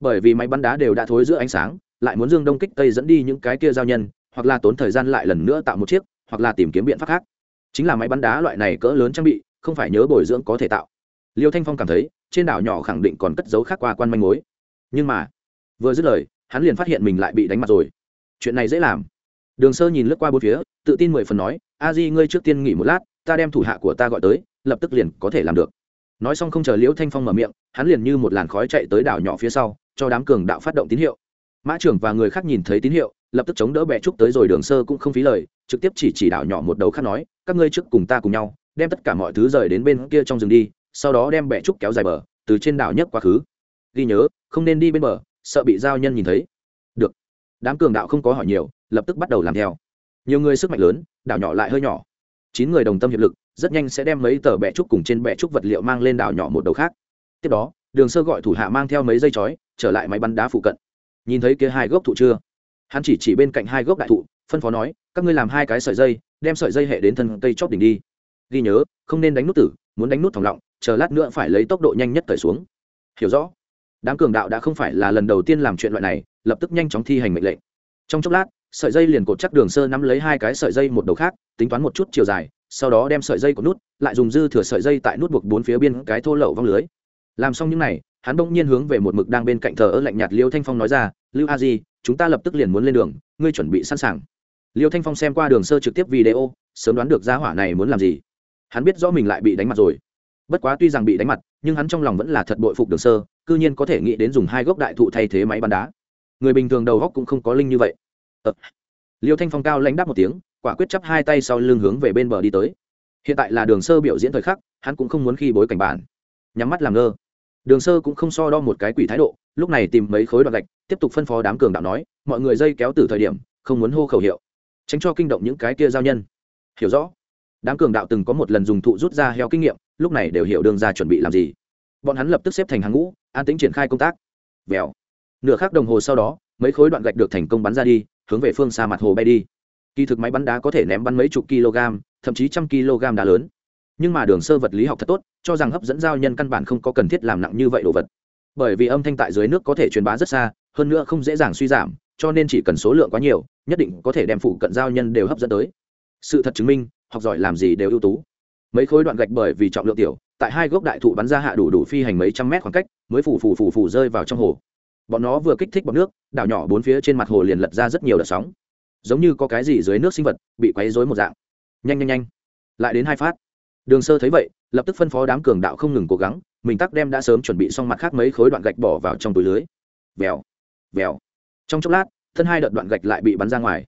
Bởi vì máy bắn đá đều đã thối giữa ánh sáng, lại muốn dương đông kích tây dẫn đi những cái kia giao nhân hoặc là tốn thời gian lại lần nữa tạo một chiếc, hoặc là tìm kiếm biện pháp khác. Chính là máy bắn đá loại này cỡ lớn trang bị, không phải nhớ bồi dưỡng có thể tạo. Liêu thanh phong cảm thấy, trên đảo nhỏ khẳng định còn cất dấu khác qua quan manh mối. Nhưng mà, vừa dứt lời, hắn liền phát hiện mình lại bị đánh mặt rồi. Chuyện này dễ làm. Đường sơ nhìn lướt qua bốn phía, tự tin mười phần nói, a di, ngươi trước tiên nghỉ một lát, ta đem thủ hạ của ta gọi tới, lập tức liền có thể làm được. Nói xong không chờ liễu thanh phong mở miệng, hắn liền như một làn khói chạy tới đảo nhỏ phía sau, cho đám cường đạo phát động tín hiệu. Mã trưởng và người khác nhìn thấy tín hiệu lập tức chống đỡ bẹ trúc tới rồi đường sơ cũng không phí lời, trực tiếp chỉ chỉ đạo nhỏ một đầu khác nói, các ngươi trước cùng ta cùng nhau, đem tất cả mọi thứ rời đến bên kia trong rừng đi, sau đó đem bẹ trúc kéo dài bờ, từ trên đảo nhất quá khứ. Ghi nhớ, không nên đi bên bờ, sợ bị giao nhân nhìn thấy. Được. Đám cường đạo không có hỏi nhiều, lập tức bắt đầu làm theo. Nhiều người sức mạnh lớn, đảo nhỏ lại hơi nhỏ. Chín người đồng tâm hiệp lực, rất nhanh sẽ đem mấy tờ bẹ trúc cùng trên bẹ trúc vật liệu mang lên đảo nhỏ một đầu khác. Tiếp đó, đường sơ gọi thủ hạ mang theo mấy dây chói, trở lại máy bắn đá phụ cận. Nhìn thấy kia hai gốc thụ chưa? Hắn chỉ chỉ bên cạnh hai gốc đại thụ, phân phó nói, các ngươi làm hai cái sợi dây, đem sợi dây hệ đến thân cây chóp đỉnh đi. Ghi nhớ, không nên đánh nút tử, muốn đánh nút thòng lọng, chờ lát nữa phải lấy tốc độ nhanh nhất cởi xuống. Hiểu rõ. Đám cường đạo đã không phải là lần đầu tiên làm chuyện loại này, lập tức nhanh chóng thi hành mệnh lệnh. Trong chốc lát, sợi dây liền cột chắc đường sơ nắm lấy hai cái sợi dây một đầu khác, tính toán một chút chiều dài, sau đó đem sợi dây của nút, lại dùng dư thừa sợi dây tại nút buộc bốn phía biên cái thô lậu văng lưới. Làm xong những này, hắn bỗng nhiên hướng về một mực đang bên cạnh thờ ơ lạnh nhạt liêu thanh phong nói ra, lưu a di chúng ta lập tức liền muốn lên đường, ngươi chuẩn bị sẵn sàng. Liêu thanh phong xem qua đường sơ trực tiếp video, sớm đoán được gia hỏa này muốn làm gì. Hắn biết rõ mình lại bị đánh mặt rồi. Bất quá tuy rằng bị đánh mặt, nhưng hắn trong lòng vẫn là thật bội phục đường sơ c ư nhiên có thể nghĩ đến dùng hai gốc đại thụ thay thế máy bắn đá. Người bình thường đầu góc cũng không có linh như vậy. Ờ. liêu thanh phong cao lãnh đáp một tiếng, quả quyết chắp hai tay sau lưng hướng về bên bờ đi tới. Hiện tại là đường sơ biểu diễn thời khắc, hắn cũng không muốn khi bối cảnh bản. Nhắm mắt làm ngơ đường sơ cũng không so đo một cái quỷ thái độ, lúc này tìm mấy khối đoạn gạch, tiếp tục phân phó đám cường đạo nói, mọi người dây kéo từ thời điểm, không muốn hô khẩu hiệu, tránh cho kinh động những cái kia giao nhân. Hiểu rõ. Đám cường đạo từng có một lần dùng thụ rút ra heo kinh nghiệm, lúc này đều hiểu đường ra chuẩn bị làm gì. Bọn hắn lập tức xếp thành hàng ngũ, an tính triển khai công tác. Vèo. Nửa khắc đồng hồ sau đó, mấy khối đoạn gạch được thành công bắn ra đi, hướng về phương xa mặt hồ bay đi. Kỳ thực máy bắn đá có thể ném bắn mấy chục kg, thậm chí trăm kg đá lớn nhưng mà đường sơ vật lý học thật tốt, cho rằng hấp dẫn giao nhân căn bản không có cần thiết làm nặng như vậy đồ vật. Bởi vì âm thanh tại dưới nước có thể truyền bá rất xa, hơn nữa không dễ dàng suy giảm, cho nên chỉ cần số lượng quá nhiều, nhất định có thể đem phụ cận giao nhân đều hấp dẫn tới. Sự thật chứng minh, học giỏi làm gì đều ưu tú. Mấy khối đoạn gạch bởi vì trọng lượng tiểu, tại hai gốc đại thụ bắn ra hạ đủ đủ phi hành mấy trăm mét khoảng cách, mới phủ phủ phủ phủ rơi vào trong hồ. Bọn nó vừa kích thích bọt nước, đảo nhỏ bốn phía trên mặt hồ liền lật ra rất nhiều đợt sóng. Giống như có cái gì dưới nước sinh vật, bị quấy rối một dạng. Nhanh nhanh nhanh. Lại đến hai phát đường sơ thấy vậy, lập tức phân phó đám cường đạo không ngừng cố gắng mình tắc đem đã sớm chuẩn bị xong mặt khác mấy khối đoạn gạch bỏ vào trong túi lưới. Vèo vèo. Trong chốc lát, thân hai đợt đoạn gạch lại bị bắn ra ngoài.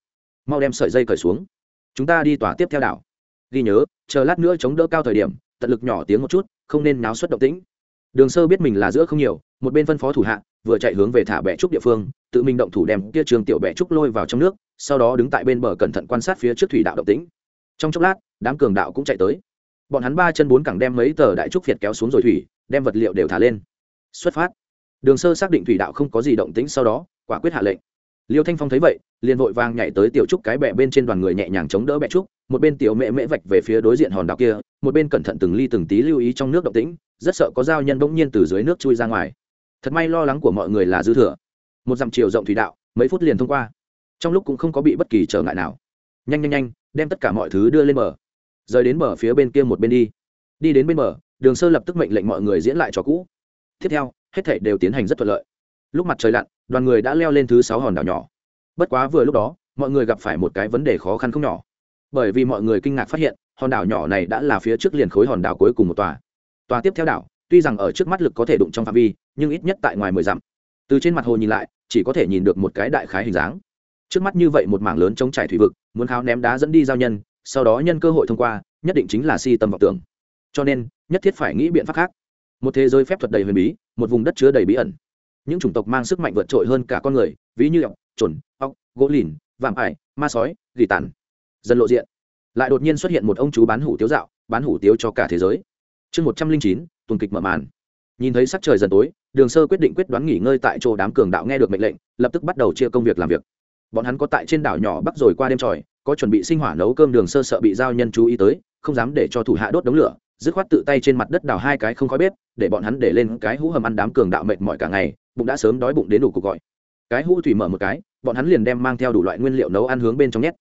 Mau đem sợi dây cởi xuống. Chúng ta đi tỏa tiếp theo đảo. Ghi nhớ, chờ lát nữa chống đỡ cao thời điểm, tận lực nhỏ tiếng một chút, không nên náo suất động tĩnh. Đường sơ biết mình là giữa không nhiều, một bên phân phó thủ hạ, vừa chạy hướng về thả bẹ trúc địa phương, tự mình động thủ đem kia trường tiểu bẹ trúc lôi vào trong nước, sau đó đứng tại bên bờ cẩn thận quan sát phía trước thủy đạo động tĩnh. Trong chốc lát, đám cường đạo cũng chạy tới bọn hắn ba chân bốn cẳng đem mấy tờ đại trúc việt kéo xuống rồi thủy, đem vật liệu đều thả lên. Xuất phát. Đường sơ xác định thủy đạo không có gì động tĩnh sau đó, quả quyết hạ lệnh. Liêu thanh phong thấy vậy, liền vội vàng nhảy tới tiểu trúc cái bẹ bên trên đoàn người nhẹ nhàng chống đỡ bẹ trúc, một bên tiểu mẹ mễ vạch về phía đối diện hòn đảo kia, một bên cẩn thận từng ly từng tí lưu ý trong nước động tĩnh, rất sợ có dao nhân bỗng nhiên từ dưới nước chui ra ngoài. Thật may lo lắng của mọi người là dư thừa. Một dặm chiều rộng thủy đạo, mấy phút liền thông qua. Trong lúc cũng không có bị bất kỳ trở ngại nào. Nhanh nhanh nhanh, đem tất cả mọi thứ đưa lên bờ rời đến bờ phía bên kia một bên đi. Đi đến bên bờ, đường sơ lập tức mệnh lệnh mọi người diễn lại trò cũ. Tiếp theo, hết thảy đều tiến hành rất thuận lợi. Lúc mặt trời lặn, đoàn người đã leo lên thứ sáu hòn đảo nhỏ. Bất quá vừa lúc đó, mọi người gặp phải một cái vấn đề khó khăn không nhỏ. Bởi vì mọi người kinh ngạc phát hiện, hòn đảo nhỏ này đã là phía trước liền khối hòn đảo cuối cùng một tòa. Tòa tiếp theo đảo, tuy rằng ở trước mắt lực có thể đụng trong phạm vi, nhưng ít nhất tại ngoài mười dặm. Từ trên mặt hồ nhìn lại, chỉ có thể nhìn được một cái đại khái hình dáng. Trước mắt như vậy một mảng lớn chống trải thủy vực, muốn kháo ném đá dẫn đi giao nhân sau đó nhân cơ hội thông qua, nhất định chính là si tâm vọng tưởng. Cho nên, nhất thiết phải nghĩ biện pháp khác. Một thế giới phép thuật đầy huyền bí, một vùng đất chứa đầy bí ẩn. Những chủng tộc mang sức mạnh vượt trội hơn cả con người, ví như ọc trồn ọc gỗ lìn, vạm ải, ma sói, gỉ tàn. Dần lộ diện. Lại đột nhiên xuất hiện một ông chú bán hủ tiếu dạo, bán hủ tiếu cho cả thế giới. Chương một trăm linh chín, tuần kịch mở màn. Nhìn thấy sắc trời dần tối, đường sơ quyết định quyết đoán nghỉ ngơi tại chỗ đám cường đạo nghe được mệnh lệnh, lập tức bắt đầu chia công việc làm việc. Bọn hắn có tại trên đảo nhỏ bắc rồi qua đêm tròi có chuẩn bị sinh hỏa nấu cơm đường sơ sợ bị giao nhân chú ý tới, không dám để cho thủ hạ đốt đống lửa, dứt khoát tự tay trên mặt đất đào hai cái không khói bếp, để bọn hắn để lên cái hũ hầm ăn đám cường đạo mệt mỏi cả ngày, bụng đã sớm đói bụng đến đủ cuộc gọi. Cái hũ thủy mở một cái, bọn hắn liền đem mang theo đủ loại nguyên liệu nấu ăn hướng bên trong nhét.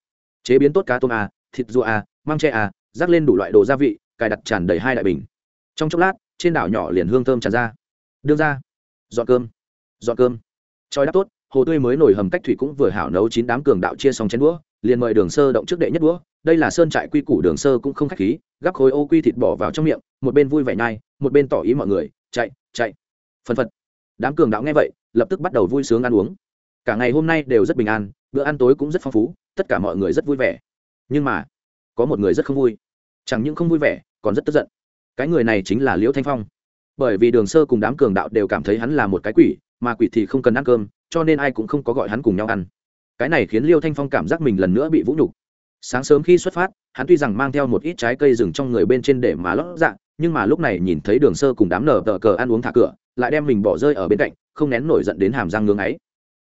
Chế biến tốt cá tôm a thịt rùa a à, mang tre a rắc lên đủ loại đồ gia vị, cài đặt tràn đầy hai đại bình. Trong chốc lát, trên đảo nhỏ liền hương thơm tràn ra. Đương ra. Dọn cơm. Dọn cơm. Choi đáp tốt hồ tươi mới nổi hầm cách thủy cũng vừa hảo nấu chín đám cường đạo chia xong chén đũa, liền mời đường sơ động trước đệ nhất đũa. Đây là sơn trại quy củ, đường sơ cũng không khách khí, gắp khối ô quy thịt bỏ vào trong miệng, một bên vui vẻ nhai, một bên tỏ ý mọi người, chạy chạy. Phân phật. Đám cường đạo nghe vậy, lập tức bắt đầu vui sướng ăn uống. Cả ngày hôm nay đều rất bình an, bữa ăn tối cũng rất phong phú, tất cả mọi người rất vui vẻ. Nhưng mà, có một người rất không vui. Chẳng những không vui vẻ, còn rất tức giận. Cái người này chính là liễu thanh phong. Bởi vì đường sơ cùng đám cường đạo đều cảm thấy hắn là một cái quỷ, mà quỷ thì không cần ăn cơm cho nên ai cũng không có gọi hắn cùng nhau ăn. Cái này khiến liêu thanh phong cảm giác mình lần nữa bị vũ nhục. Sáng sớm khi xuất phát, hắn tuy rằng mang theo một ít trái cây rừng trong người bên trên để mà lót dạ nhưng mà lúc này nhìn thấy đường sơ cùng đám nở tờ cờ ăn uống thả cửa, lại đem mình bỏ rơi ở bên cạnh, không nén nổi giận đến hàm răng ngưng ấy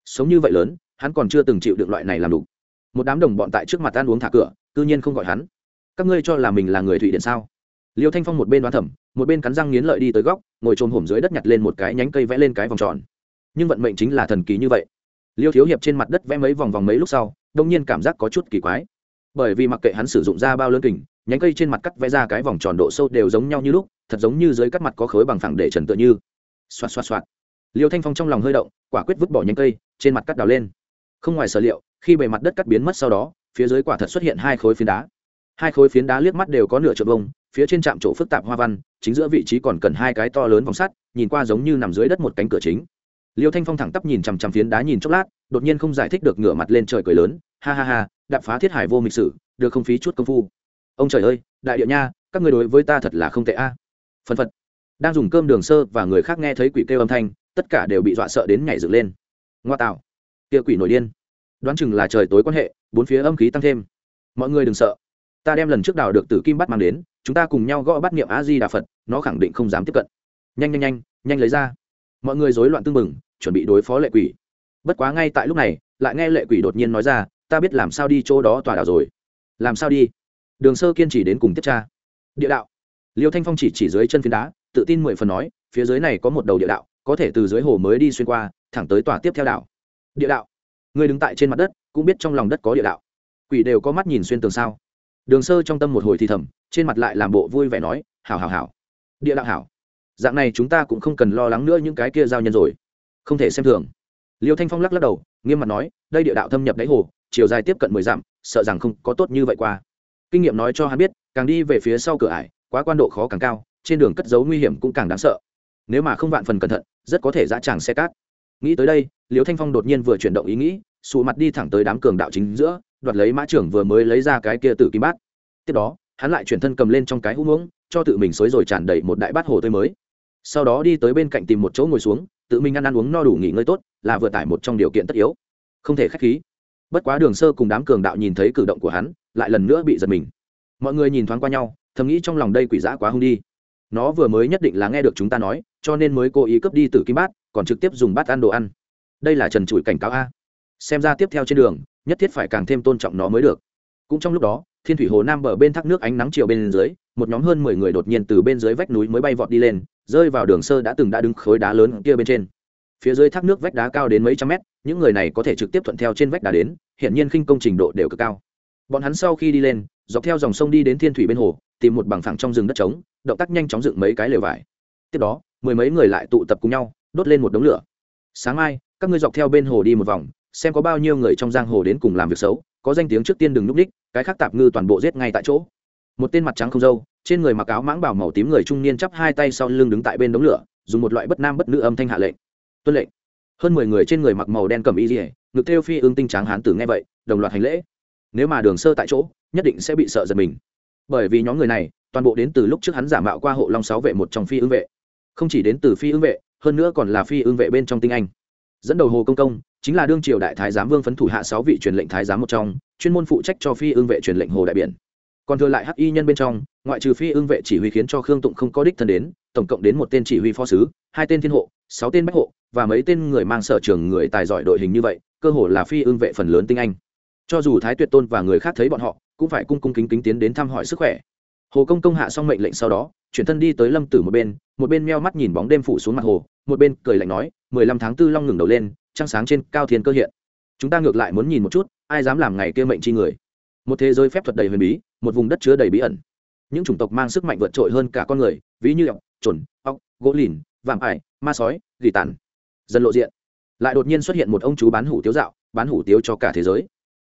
sống như vậy lớn, hắn còn chưa từng chịu được loại này làm đủ một đám đồng bọn tại trước mặt ăn uống thả cửa tự nhiên không gọi hắn. Các ngươi cho là mình là người thụy điện sao? Liêu thanh phong một bên đoán thẩm một bên cắn răng nghiến lợi đi tới góc, ngồi trồm hổm dưới đất nhặt lên một cái nhánh cây vẽ lên cái vòng tròn nhưng vận mệnh chính là thần kỳ như vậy. Liêu thiếu hiệp trên mặt đất vẽ mấy vòng vòng mấy lúc sau, đông nhiên cảm giác có chút kỳ quái. Bởi vì mặc kệ hắn sử dụng ra bao lớn kình, nhánh cây trên mặt cắt vẽ ra cái vòng tròn độ sâu đều giống nhau như lúc, thật giống như dưới cắt mặt có khối bằng phẳng để trần tựa như. Xoạt xoạt xoạt. Liêu thanh phong trong lòng hơi động, quả quyết vứt bỏ nhánh cây, trên mặt cắt đào lên. Không ngoài sở liệu, khi bề mặt đất cắt biến mất sau đó, phía dưới quả thật xuất hiện hai khối phiến đá. Hai khối phiến đá liếc mắt đều có nửa trượng vông phía trên trạm chỗ phức tạp hoa văn, chính giữa vị trí còn cần hai cái to lớn vòng sắt, nhìn qua giống như nằm dưới đất một cánh cửa chính liêu thanh phong thẳng tắp nhìn chằm chằm phiến đá nhìn chốc lát, đột nhiên không giải thích được ngửa mặt lên trời cười lớn, ha ha ha, đạp phá thiết hải vô mịch sử, được không phí chút công phu. Ông trời ơi, đại địa nha, các người đối với ta thật là không tệ a. À. phân phật. Đang dùng cơm đường sơ và người khác nghe thấy quỷ kêu âm thanh, tất cả đều bị dọa sợ đến nhảy dựng lên. Ngoa tạo. Kia quỷ nổi điên. Đoán chừng là trời tối quan hệ, bốn phía âm khí tăng thêm. Mọi người đừng sợ. Ta đem lần trước đào được tử kim bắt mang đến, chúng ta cùng nhau gõ bắt niệm a di đà phật, nó khẳng định không dám tiếp cận. Nhanh nhanh nhanh nhanh lấy ra mọi người rối loạn tưng bừng, chuẩn bị đối phó lệ quỷ. Bất quá ngay tại lúc này, lại nghe lệ quỷ đột nhiên nói ra, ta biết làm sao đi chỗ đó tòa đảo rồi. Làm sao đi? Đường sơ kiên trì đến cùng tiếp tra. Địa đạo. Liêu thanh phong chỉ chỉ dưới chân phiến đá, tự tin mười phần nói, phía dưới này có một đầu địa đạo, có thể từ dưới hồ mới đi xuyên qua, thẳng tới tòa tiếp theo đảo. Địa đạo? Người đứng tại trên mặt đất, cũng biết trong lòng đất có địa đạo. Quỷ đều có mắt nhìn xuyên tường sao? Đường sơ trong tâm một hồi thì thầm, trên mặt lại làm bộ vui vẻ nói, hảo hảo hảo. Địa đạo hảo dạng này chúng ta cũng không cần lo lắng nữa những cái kia giao nhân rồi. Không thể xem thường. Liêu thanh phong lắc lắc đầu, nghiêm mặt nói, đây địa đạo thâm nhập đáy hồ, chiều dài tiếp cận mười dặm, sợ rằng không có tốt như vậy qua. Kinh nghiệm nói cho hắn biết, càng đi về phía sau cửa ải, quá quan độ khó càng cao, trên đường cất giấu nguy hiểm cũng càng đáng sợ. Nếu mà không vạn phần cẩn thận, rất có thể dã tràng xe cát. Nghĩ tới đây, liêu thanh phong đột nhiên vừa chuyển động ý nghĩ, sụ mặt đi thẳng tới đám cường đạo chính giữa, đoạt lấy mã trưởng vừa mới lấy ra cái kia tử kim bát. Tiếp đó, hắn lại chuyển thân cầm lên trong cái hũ muỗng, cho tự mình xối rồi tràn đầy một đại bát hồ tươi mới sau đó đi tới bên cạnh tìm một chỗ ngồi xuống, tự mình ăn ăn uống no đủ nghỉ ngơi tốt, là vừa tải một trong điều kiện tất yếu. Không thể k h á c h khí. Bất quá đường sơ cùng đám cường đạo nhìn thấy cử động của hắn, lại lần nữa bị giật mình. Mọi người nhìn thoáng qua nhau, thầm nghĩ trong lòng đây quỷ dã quá hung đi. Nó vừa mới nhất định là nghe được chúng ta nói, cho nên mới cố ý cướp đi từ kim bát, còn trực tiếp dùng bát ăn đồ ăn. Đây là trần trụi cảnh cáo a. Xem ra tiếp theo trên đường, nhất thiết phải càng thêm tôn trọng nó mới được. Cũng trong lúc đó, thiên thủy hồ nam bờ bên thác nước ánh nắng chiều bên dưới, một nhóm hơn mười người đột nhiên từ bên dưới vách núi mới bay vọt đi lên rơi vào đường sơ đã từng đã đứng khối đá lớn kia bên trên. Phía dưới thác nước vách đá cao đến mấy trăm mét, những người này có thể trực tiếp thuận theo trên vách đá đến hiện nhiên khinh công trình độ đều cực cao. Bọn hắn sau khi đi lên, dọc theo dòng sông đi đến thiên thủy bên hồ, tìm một bằng phẳng trong rừng đất trống, động tác nhanh chóng dựng mấy cái lều vải. Tiếp đó, mười mấy người lại tụ tập cùng nhau, đốt lên một đống lửa. Sáng mai, các ngươi dọc theo bên hồ đi một vòng, xem có bao nhiêu người trong giang hồ đến cùng làm việc xấu, có danh tiếng trước tiên đừng núp đích cái khác tạp ngư toàn bộ giết ngay tại chỗ. Một tên mặt trắng không dâu trên người mặc áo mãng bảo màu tím người trung niên chắp hai tay sau lưng đứng tại bên đống lửa, dùng một loại bất nam bất nữ âm thanh hạ lệnh. Tuân lệnh. Hơn mười người trên người mặc màu đen cầm y dỉa ngực theo phi ương tinh tráng hán tử nghe vậy, đồng loạt hành lễ. Nếu mà đường sơ tại chỗ, nhất định sẽ bị sợ giật mình. Bởi vì nhóm người này, toàn bộ đến từ lúc trước hắn giả mạo qua hộ long sáu vệ một trong phi ương vệ. Không chỉ đến từ phi ương vệ, hơn nữa còn là phi ương vệ bên trong tinh anh. Dẫn đầu hồ công công, chính là đương triều đại thái giám vương phấn thủ hạ sáu vị truyền lệnh thái giám một trong, chuyên môn phụ trách cho phi ương vệ truyền lệnh hồ đại biển còn thừa lại hắc y nhân bên trong, ngoại trừ phi ương vệ chỉ huy khiến cho khương tụng không có đích thân đến, tổng cộng đến một tên chỉ huy phó sứ, hai tên thiên hộ, sáu tên bách hộ, và mấy tên người mang sở trường người tài giỏi đội hình như vậy, cơ hồ là phi ương vệ phần lớn tinh anh. Cho dù thái tuyệt tôn và người khác thấy bọn họ, cũng phải cung cung kính kính tiến đến thăm hỏi sức khỏe. Hồ công công hạ xong mệnh lệnh sau đó, chuyển thân đi tới lâm tử một bên một bên meo mắt nhìn bóng đêm phủ xuống mặt hồ, một bên cười lạnh nói, mười lăm tháng tư long ngừng đầu lên, trăng sáng trên cao thiên cơ hiện. Chúng ta ngược lại muốn nhìn một chút, ai dám làm ngày kia mệnh chi người. Một thế giới phép thuật đầy huyền bí một vùng đất chứa đầy bí ẩn. Những chủng tộc mang sức mạnh vượt trội hơn cả con người, ví như ọc trồn ọc gỗ lìn, vạm ải, ma sói, gỉ tàn. Dần lộ diện. Lại đột nhiên xuất hiện một ông chú bán hủ tiếu dạo, bán hủ tiếu cho cả thế giới.